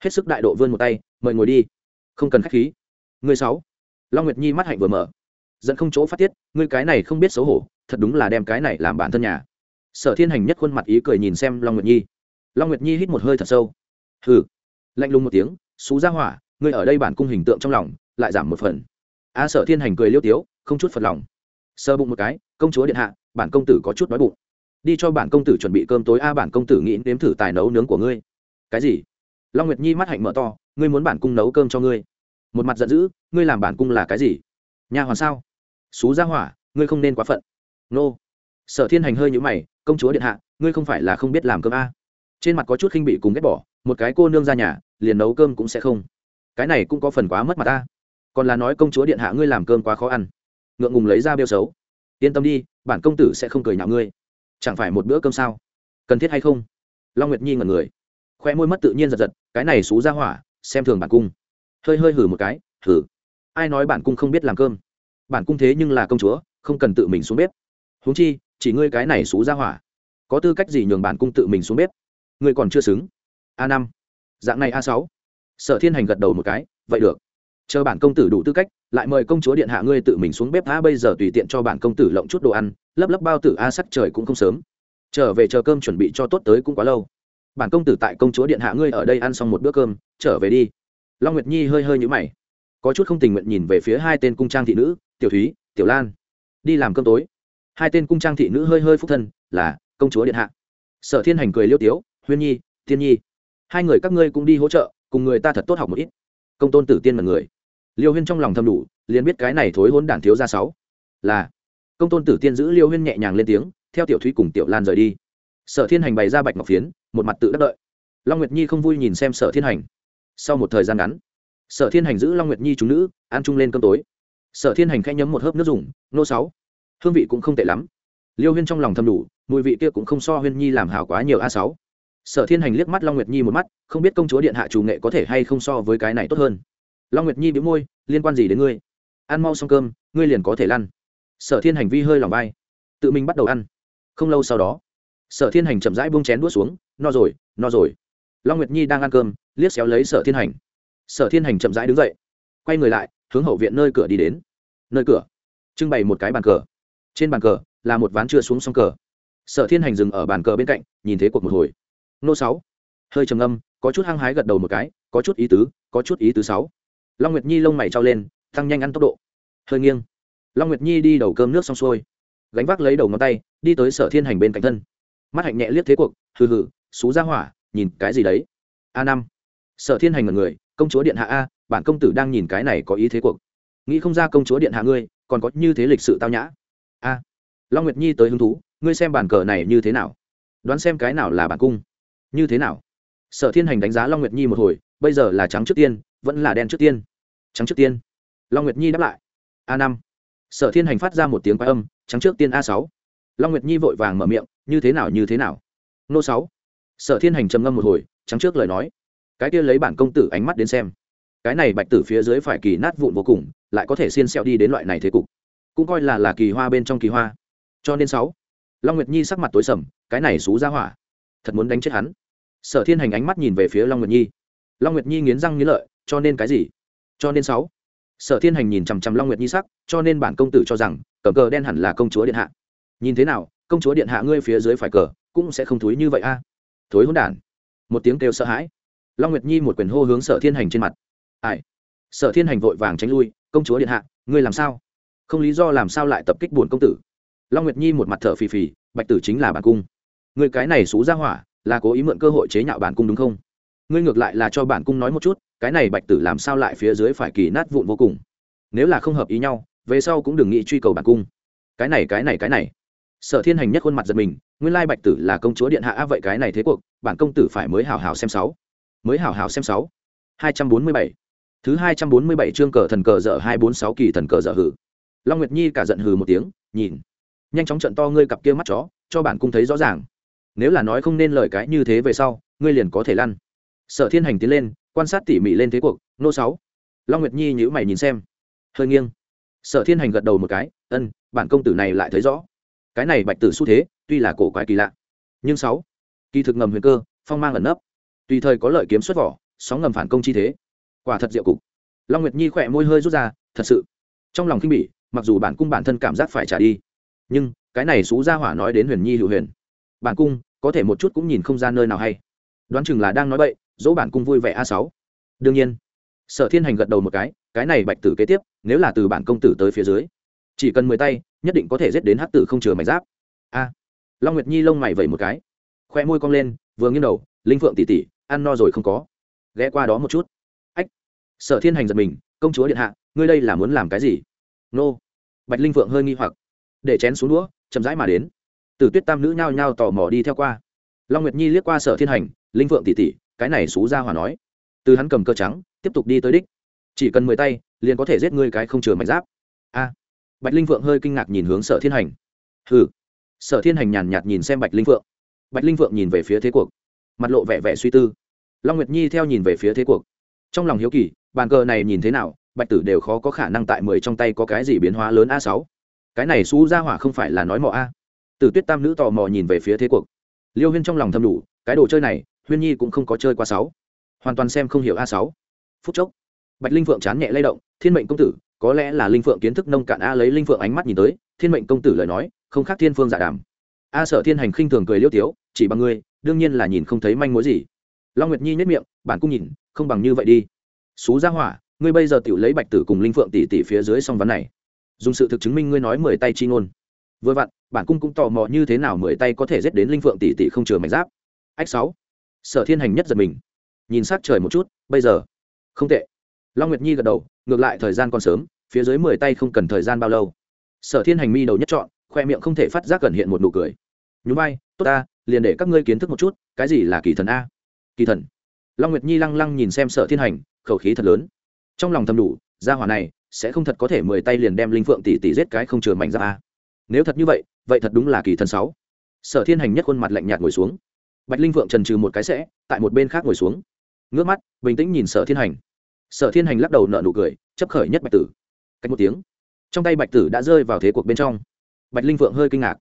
S1: Hết sức đại độ vươn một tay, mời ngồi đi. Không cần k h á c h khí. Người sáu. Long nguyệt nhi mắt hạnh vừa mở. Dẫn không chỗ phát tiết, ngươi cái này không biết xấu hổ, thật đúng là đem cái này làm bản thân nhà. Sở thiên hành nhất khuôn mặt ý cười nhìn xem long nguyệt nhi. Long nguyệt nhi hít một hơi thật sâu hừ. Lạnh lùng một tiếng xú ra hỏa, ngươi ở đây bản cung hình tượng trong lòng, lại giảm một phần. A sở thiên hành cười liêu tiếu, không chút phật lòng. Sơ bụng một cái, công chúa điện hạ, bản công tử có chút đói bụng. Đi cho bản công tử chuẩn bị cơm tối, a, bản công tử nghĩ nếm thử tài nấu nướng của ngươi. Cái gì? Long nguyệt nhi mắt hạnh mở to, ngươi muốn bản cung nấu cơm cho ngươi. Một mặt giận dữ, ngươi làm bản cung là cái gì? Nhà hoàn sao? Xú ra hỏa, ngươi không nên quá phận. Nô. Sở thiên hành hơi nhũ mày, công chúa điện hạ, ngươi không phải là không biết làm cơm a. Trên mặt có chút khinh bị cùng ghét bỏ một cái cô nương ra nhà, liền nấu cơm cũng sẽ không. Cái này cũng có phần quá mất mặt ta. Còn là nói công chúa điện hạ ngươi làm cơm quá khó ăn. Ngượng ngùng lấy ra bêu xấu. Yên tâm đi, bản công tử sẽ không cười nhạo ngươi. Chẳng phải một bữa cơm sao? Cần thiết hay không? Long nguyệt nhi ngẩn người. Khoe môi mất tự nhiên giật giật, cái này xú ra hỏa, xem thường bản cung. Hơi hơi hử một cái, hử. Ai nói bản cung không biết làm cơm? Bản cung thế nhưng là công chúa, không cần tự mình xuống bếp. Huống chi, chỉ ngươi cái này xú ra hỏa. Có tư cách gì nhường bản cung tự mình xuống bếp? Ngươi còn chưa xứng a năm. Dạng này a sáu. Sở thiên hành gật đầu một cái, vậy được. Chờ bản công tử đủ tư cách, lại mời công chúa điện hạ ngươi tự mình xuống bếp a, bây giờ tùy tiện cho bản công tử lộng chút đồ ăn, lấp lấp bao tử a sắc trời cũng không sớm. Trở về chờ cơm chuẩn bị cho tốt tới cũng quá lâu. Bản công tử tại công chúa điện hạ ngươi ở đây ăn xong một bữa cơm, trở về đi. Long nguyệt nhi hơi hơi nhũ mày. Có chút không tình nguyện nhìn về phía hai tên cung trang thị nữ, tiểu thúy, tiểu lan, đi làm cơm tối. Hai tên cung trang thị nữ hơi hơi phúc thân, là, công chúa điện hạ. Sở thiên hành cười liêu tiếu, huyên nhi, Thiên nhi hai người các ngươi cũng đi hỗ trợ, cùng người ta thật tốt học một ít. Công tôn tử tiên là người. Liêu huyên trong lòng thầm đủ, liền biết cái này thối hôn đản thiếu ra sáu. Là. Công tôn tử tiên giữ liêu huyên nhẹ nhàng lên tiếng, theo tiểu thúy cùng tiểu lan rời đi. Sở thiên hành bày ra bạch ngọc phiến, một mặt tự đắc đợi. Long nguyệt nhi không vui nhìn xem sở thiên hành. Sau một thời gian ngắn, sở thiên hành giữ long nguyệt nhi chúng nữ, ăn chung lên cơm tối. Sở thiên hành khẽ nhấm một hớp nước dùng, nô sáu, hương vị cũng không tệ lắm. Liêu huyên trong lòng thầm đủ, mùi vị kia cũng không so huyên nhi làm hảo quá nhiều a sáu sở thiên hành liếc mắt long nguyệt nhi một mắt, không biết công chúa điện hạ chủ nghệ có thể hay không so với cái này tốt hơn. Long nguyệt nhi bĩu môi, liên quan gì đến ngươi? Ăn mau xong cơm, ngươi liền có thể lăn. Sở thiên hành vi hơi lòng vai. Tự mình bắt đầu ăn. Không lâu sau đó, sở thiên hành chậm rãi buông chén đũa xuống, no rồi no rồi. Long nguyệt nhi đang ăn cơm, liếc xéo lấy sở thiên hành. Sở thiên hành chậm rãi đứng dậy, quay người lại, hướng hậu viện nơi cửa đi đến. Nơi cửa, trưng bày một cái bàn cờ. Trên bàn cờ là một ván chưa xuống xong cờ. Sở thiên hành dừng ở bàn cờ bên cạnh, nhìn thế cuộc một hồi nô sáu. Hơi trầm âm có chút hăng hái gật đầu một cái, có chút ý tứ, có chút ý tứ sáu. Long nguyệt nhi lông mày trao lên, tăng nhanh ăn tốc độ. Hơi nghiêng. Long nguyệt nhi đi đầu cơm nước xong xuôi. Gánh vác lấy đầu ngón tay, đi tới sở thiên hành bên cạnh thân. Mắt hạnh nhẹ liếc thế cuộc, hừ hừ, xú ra hỏa, nhìn cái gì đấy? A năm. Sở thiên hành ngần người, công chúa điện hạ a, bản công tử đang nhìn cái này có ý thế cuộc. Nghĩ không ra công chúa điện hạ ngươi, còn có như thế lịch sự tao nhã. A. Long nguyệt nhi tới hứng thú, ngươi xem bản cờ này như thế nào? Đoán xem cái nào là bản cung như thế nào? Sở thiên hành đánh giá long nguyệt nhi một hồi, bây giờ là trắng trước tiên, vẫn là đen trước tiên. Trắng trước tiên. Long nguyệt nhi đáp lại. A năm. Sở thiên hành phát ra một tiếng quái âm, trắng trước tiên a sáu. Long nguyệt nhi vội vàng mở miệng, như thế nào, như thế nào? Nô sáu. Sở thiên hành trầm ngâm một hồi, trắng trước lời nói. Cái kia lấy bản công tử ánh mắt đến xem. Cái này bạch tử phía dưới phải kỳ nát vụn vô cùng, lại có thể xiên xẹo đi đến loại này thế cục. Cũng coi là là kỳ hoa bên trong kỳ hoa. Cho nên sáu. Long nguyệt nhi sắc mặt tối sầm, cái này xú ra hỏa thật muốn đánh chết hắn. Sở thiên hành ánh mắt nhìn về phía long nguyệt nhi. Long nguyệt nhi nghiến răng nghiến lợi, cho nên cái gì? Cho nên sáu. Sở thiên hành nhìn chằm chằm long nguyệt nhi sắc, cho nên bản công tử cho rằng, cờ cờ đen hẳn là công chúa điện hạ. Nhìn thế nào, công chúa điện hạ ngươi phía dưới phải cờ, cũng sẽ không thúi như vậy a. Thối hỗn đản. Một tiếng kêu sợ hãi. Long nguyệt nhi một quyền hô hướng sở thiên hành trên mặt. Ai? Sở thiên hành vội vàng tránh lui, công chúa điện hạ, ngươi làm sao? Không lý do làm sao lại tập kích buồn công tử. Long nguyệt nhi một mặt thở phì phì, bạch tử chính là bản cung người cái này xú ra hỏa, là cố ý mượn cơ hội chế nhạo bản cung đúng không? Ngươi ngược lại là cho bản cung nói một chút, cái này bạch tử làm sao lại phía dưới phải kỳ nát vụn vô cùng? Nếu là không hợp ý nhau, về sau cũng đừng nghĩ truy cầu bản cung. Cái này cái này cái này. Sở thiên hành nhất khuôn mặt giật mình, nguyên lai bạch tử là công chúa điện hạ vậy cái này thế cuộc, bản công tử phải mới hào hào xem sáu. Mới hào hào xem sáu. Hai trăm bốn mươi bảy. Thứ hai trăm bốn mươi bảy chương cờ thần cờ dở hai bốn sáu kỳ thần cờ dở hử. Long nguyệt nhi cả giận hừ một tiếng, nhìn. Nhanh chóng trận to ngươi cặp kia mắt chó, cho bản cung thấy rõ ràng nếu là nói không nên lời cái như thế về sau, ngươi liền có thể lăn. Sở thiên hành tiến lên, quan sát tỉ mỉ lên thế cuộc, nô sáu. Long nguyệt nhi nhữ mày nhìn xem. Hơi nghiêng. Sở thiên hành gật đầu một cái, ân, bản công tử này lại thấy rõ. Cái này bạch tử xu thế, tuy là cổ quái kỳ lạ, nhưng sáu, kỳ thực ngầm huyền cơ, phong mang ẩn nấp. Tùy thời có lợi kiếm xuất vỏ, sóng ngầm phản công chi thế. Quả thật diệu cục. Long nguyệt nhi khỏe môi hơi rút ra, thật sự. Trong lòng khinh bỉ, mặc dù bản cung bản thân cảm giác phải trả đi, nhưng cái này xú ra hỏa nói đến huyền nhi hữu huyền. Bản cung có thể một chút cũng nhìn không ra nơi nào hay. Đoán chừng là đang nói bậy, dỗ bản cung vui vẻ a sáu. Đương nhiên, sở thiên hành gật đầu một cái cái này bạch tử kế tiếp, nếu là từ bản công tử tới phía dưới, chỉ cần mười tay, nhất định có thể giết đến hắc tử không chừa mày giáp. A. Long nguyệt nhi lông mày vẩy một cái, khoe môi cong lên, vừa nghiêng đầu, linh phượng tỉ tỉ ăn no rồi không có. Ghé qua đó một chút. Ách. Sở thiên hành giật mình, công chúa điện hạ, ngươi đây là muốn làm cái gì? Nô. Bạch linh phượng hơi nghi hoặc, để chén xuống đũa, chậm rãi mà đến từ tuyết tam nữ nhao nhao tò mò đi theo qua. Long nguyệt nhi liếc qua sở thiên hành linh phượng tỷ tỷ, cái này xú ra hòa nói. Từ hắn cầm cơ trắng tiếp tục đi tới đích. Chỉ cần mười tay liền có thể giết ngươi cái không chừa mảnh giáp. A. Bạch linh phượng hơi kinh ngạc nhìn hướng sở thiên hành. Hừ. Sở thiên hành nhàn nhạt nhìn xem bạch linh phượng. Bạch linh phượng nhìn về phía thế cuộc. Mặt lộ vẻ vẻ suy tư. Long nguyệt nhi theo nhìn về phía thế cuộc. Trong lòng hiếu kỳ bàn cờ này nhìn thế nào bạch tử đều khó có khả năng tại mười trong tay có cái gì biến hóa lớn a sáu. Cái này xú ra hỏa không phải là nói mọ a tử tuyết tam nữ tò mò nhìn về phía thế cuộc. Liêu huyên trong lòng thầm đủ, cái đồ chơi này, huyên nhi cũng không có chơi qua sáu. Hoàn toàn xem không hiểu a sáu. Phút chốc, bạch linh phượng chán nhẹ lay động, thiên mệnh công tử, có lẽ là linh phượng kiến thức nông cạn a lấy linh phượng ánh mắt nhìn tới, thiên mệnh công tử lời nói, không khác thiên phương giả đàm. A sở thiên hành khinh thường cười liêu tiếu, chỉ bằng ngươi, đương nhiên là nhìn không thấy manh mối gì. Long nguyệt nhi nhếch miệng, bản cung nhìn, không bằng như vậy đi. Xú Gia hỏa, ngươi bây giờ tự lấy bạch tử cùng linh phượng tỷ tỷ phía dưới song vấn này. Dùng sự thực chứng minh ngươi nói mười tay chi ngôn vừa vặn bản cung cũng tò mò như thế nào mười tay có thể giết đến linh phượng tỷ tỷ không chừa mảnh giáp. Ách sáu. Sở thiên hành nhất giật mình. Nhìn sát trời một chút bây giờ không tệ. Long nguyệt nhi gật đầu ngược lại thời gian còn sớm phía dưới mười tay không cần thời gian bao lâu. Sở thiên hành mi đầu nhất chọn khoe miệng không thể phát giác gần hiện một nụ cười. Nhú bay, tốt ta liền để các ngươi kiến thức một chút cái gì là kỳ thần a? Kỳ thần? Long nguyệt nhi lăng lăng nhìn xem sở thiên hành khẩu khí thật lớn. Trong lòng thầm đủ gia hỏa này sẽ không thật có thể mười tay liền đem linh phượng tỷ tỷ giết cái không chừa mảnh ra a nếu thật như vậy vậy thật đúng là kỳ thần sáu. Sở thiên hành nhất khuôn mặt lạnh nhạt ngồi xuống. Bạch linh vượng trần trừ một cái sẽ tại một bên khác ngồi xuống. Ngước mắt bình tĩnh nhìn sở thiên hành. Sở thiên hành lắc đầu nợ nụ cười chấp khởi nhất bạch tử. Cách một tiếng trong tay bạch tử đã rơi vào thế cuộc bên trong. Bạch linh vượng hơi kinh ngạc.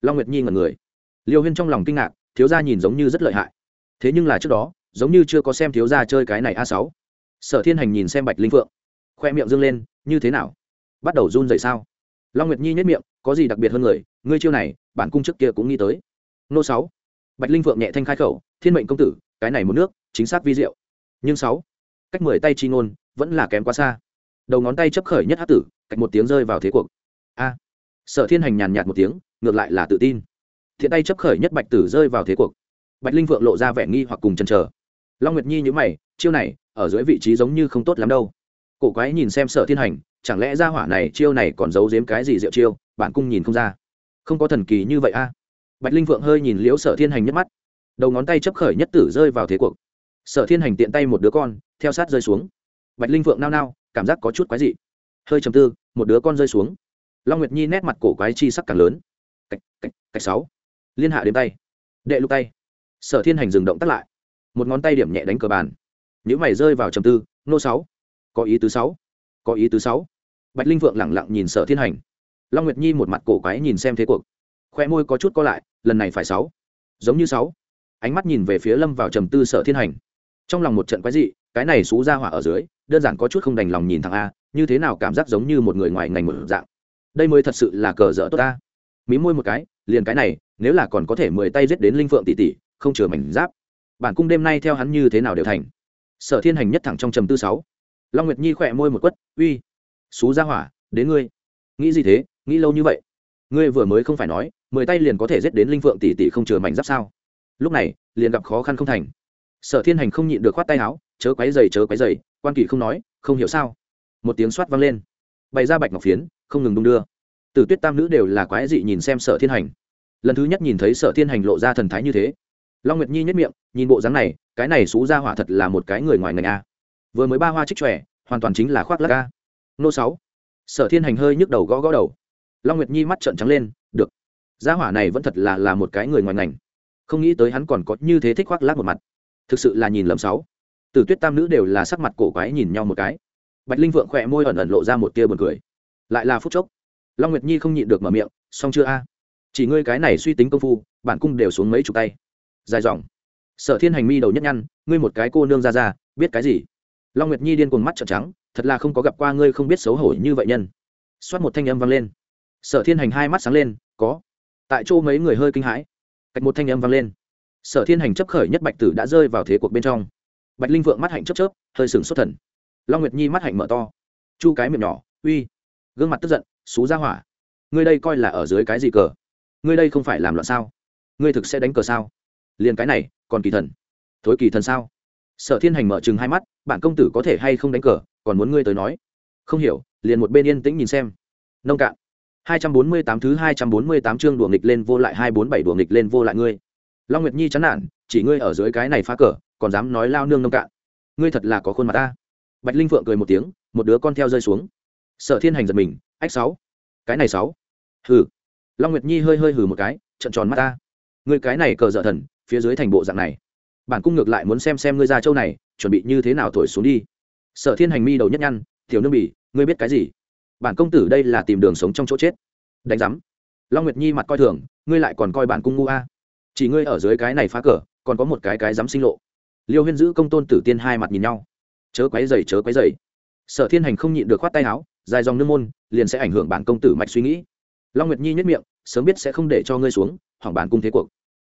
S1: Long nguyệt nhi ngẩn người. Liêu huyên trong lòng kinh ngạc thiếu gia nhìn giống như rất lợi hại. Thế nhưng là trước đó giống như chưa có xem thiếu gia chơi cái này a sáu. Sở thiên hành nhìn xem bạch linh vượng, khoe miệng dâng lên như thế nào? Bắt đầu run dậy sao? Long nguyệt nhi nhất miệng có gì đặc biệt hơn người, ngươi chiêu này, bản cung trước kia cũng nghĩ tới. Nô sáu. Bạch linh phượng nhẹ thanh khai khẩu, thiên mệnh công tử, cái này một nước, chính xác vi diệu. Nhưng sáu. Cách mười tay chi ngôn, vẫn là kém quá xa. Đầu ngón tay chấp khởi nhất hát tử cách một tiếng rơi vào thế cuộc. A. Sở thiên hành nhàn nhạt một tiếng, ngược lại là tự tin. Thiện tay chấp khởi nhất bạch tử rơi vào thế cuộc. Bạch linh phượng lộ ra vẻ nghi hoặc cùng chần chờ. Long nguyệt nhi nhữ mày, chiêu này, ở dưới vị trí giống như không tốt lắm đâu. Cổ quái nhìn xem sở thiên hành, chẳng lẽ ra hỏa này chiêu này còn giấu giếm cái gì diệu chiêu? Bạn cung nhìn không ra. Không có thần kỳ như vậy a. Bạch linh vượng hơi nhìn liễu sở thiên hành nhất mắt. Đầu ngón tay chấp khởi nhất tử rơi vào thế cuộc. Sở thiên hành tiện tay một đứa con, theo sát rơi xuống. Bạch linh vượng nao nao, cảm giác có chút quái dị. Hơi chầm tư, một đứa con rơi xuống. Long nguyệt nhi nét mặt cổ quái chi sắc càng lớn. Cạch cạch cạch sáu. Liên hạ đếm tay. Đệ lục tay. Sở thiên hành dừng động tắt lại. Một ngón tay điểm nhẹ đánh cờ bàn. Những mày rơi vào trầm tư, nô sáu. Có ý tứ sáu. Có ý tứ sáu. Bạch linh vượng lẳng lặng nhìn sở thiên hành long nguyệt nhi một mặt cổ quái nhìn xem thế cuộc. Khoe môi có chút co lại, lần này phải sáu. Giống như sáu. Ánh mắt nhìn về phía lâm vào trầm tư sở thiên hành. Trong lòng một trận quái dị, cái này xú ra hỏa ở dưới, đơn giản có chút không đành lòng nhìn thằng a, như thế nào cảm giác giống như một người ngoài ngành một dạng. Đây mới thật sự là cờ dở tốt ta. Mí môi một cái, liền cái này, nếu là còn có thể mười tay giết đến linh phượng tỷ tỷ, không chừa mảnh giáp. Bản cung đêm nay theo hắn như thế nào đều thành. Sở thiên hành nhất thẳng trong trầm tư sáu. Long nguyệt nhi khỏe môi một quất, uy, xú ra hỏa, đến ngươi. Nghĩ gì thế? Nghĩ lâu như vậy. Ngươi vừa mới không phải nói, mười tay liền có thể giết đến linh phượng tỷ tỷ không chừa mảnh giáp sao? Lúc này, liền gặp khó khăn không thành. Sở thiên hành không nhịn được khoát tay áo, chớ quái dày chớ quái dày quan kỳ không nói, không hiểu sao? Một tiếng soát vang lên. Bày ra bạch ngọc phiến, không ngừng đung đưa. Từ tuyết tam nữ đều là quái dị nhìn xem sở thiên hành. Lần thứ nhất nhìn thấy sở thiên hành lộ ra thần thái như thế. Long nguyệt nhi nhất miệng, nhìn bộ dáng này, cái này xú ra hỏa thật là một cái người ngoài ngành a. Vừa mới ba hoa trích trẻ, hoàn toàn chính là khoác lắc a. Nô sáu. Sở thiên hành hơi nhức đầu gõ gõ đầu long nguyệt nhi mắt trợn trắng lên, được, gia hỏa này vẫn thật là là một cái người ngoài ngành. Không nghĩ tới hắn còn có như thế thích khoác lác một mặt. Thực sự là nhìn lầm sáu. Từ tuyết tam nữ đều là sắc mặt cổ quái nhìn nhau một cái. Bạch linh vượng khỏe môi ẩn ẩn lộ ra một tia buồn cười. Lại là phút chốc, long nguyệt nhi không nhịn được mở miệng, xong chưa a? Chỉ ngươi cái này suy tính công phu bản cung đều xuống mấy chục tay. Dài dòng. Sở thiên hành mi đầu nhất nhăn, ngươi một cái cô nương ra ra, biết cái gì? Long nguyệt nhi điên cuồng mắt trợn trắng, thật là không có gặp qua ngươi không biết xấu hổ như vậy nhân. Xoát một thanh âm vang lên sở thiên hành hai mắt sáng lên, có. Tại chỗ mấy người hơi kinh hãi. Cách một thanh âm vang lên. Sở thiên hành chấp khởi nhất bạch tử đã rơi vào thế cuộc bên trong. Bạch linh vượng mắt hạnh chấp chớp, hơi sừng xuất thần. Long nguyệt nhi mắt hạnh mở to. Chu cái miệng nhỏ, uy. Gương mặt tức giận, xú ra hỏa. Ngươi đây coi là ở dưới cái gì cờ? Ngươi đây không phải làm loạn sao? Ngươi thực sẽ đánh cờ sao? Liền cái này, còn kỳ thần. Thối kỳ thần sao? Sở thiên hành mở chừng hai mắt, bản công tử có thể hay không đánh cờ, còn muốn ngươi tới nói? Không hiểu, liền một bên yên tĩnh nhìn xem. Nông cạn hai trăm bốn mươi tám thứ hai trăm bốn mươi tám chương đùa nghịch lên vô lại, hai bốn bảy đùa nghịch lên vô lại ngươi. Long nguyệt nhi chán nản, chỉ ngươi ở dưới cái này phá cờ, còn dám nói lao nương nông cạn. Ngươi thật là có khuôn mặt ta. Bạch linh phượng cười một tiếng, một đứa con theo rơi xuống. Sở thiên hành giật mình, ách sáu, cái này sáu. Hừ. Long nguyệt nhi hơi hơi hừ một cái trận tròn mắt ta. Ngươi cái này cờ dở thần, phía dưới thành bộ dạng này. Bản cung ngược lại muốn xem xem ngươi ra châu này, chuẩn bị như thế nào thổi xuống đi. Sở thiên hành mi đầu nhất nhăn, tiểu nương bỉ, ngươi biết cái gì? Bản công tử đây là tìm đường sống trong chỗ chết. Đánh giám. Long nguyệt nhi mặt coi thường, ngươi lại còn coi bản cung ngu a. Chỉ ngươi ở dưới cái này phá cờ, còn có một cái cái dám sinh lộ. Liêu huyên giữ công tôn tử tiên hai mặt nhìn nhau. Chớ quấy dày chớ quấy dày sở thiên hành không nhịn được khoát tay áo, dài dòng nương môn, liền sẽ ảnh hưởng bản công tử mạch suy nghĩ. Long nguyệt nhi nhất miệng, sớm biết sẽ không để cho ngươi xuống hỏng bản cung thế cuộc.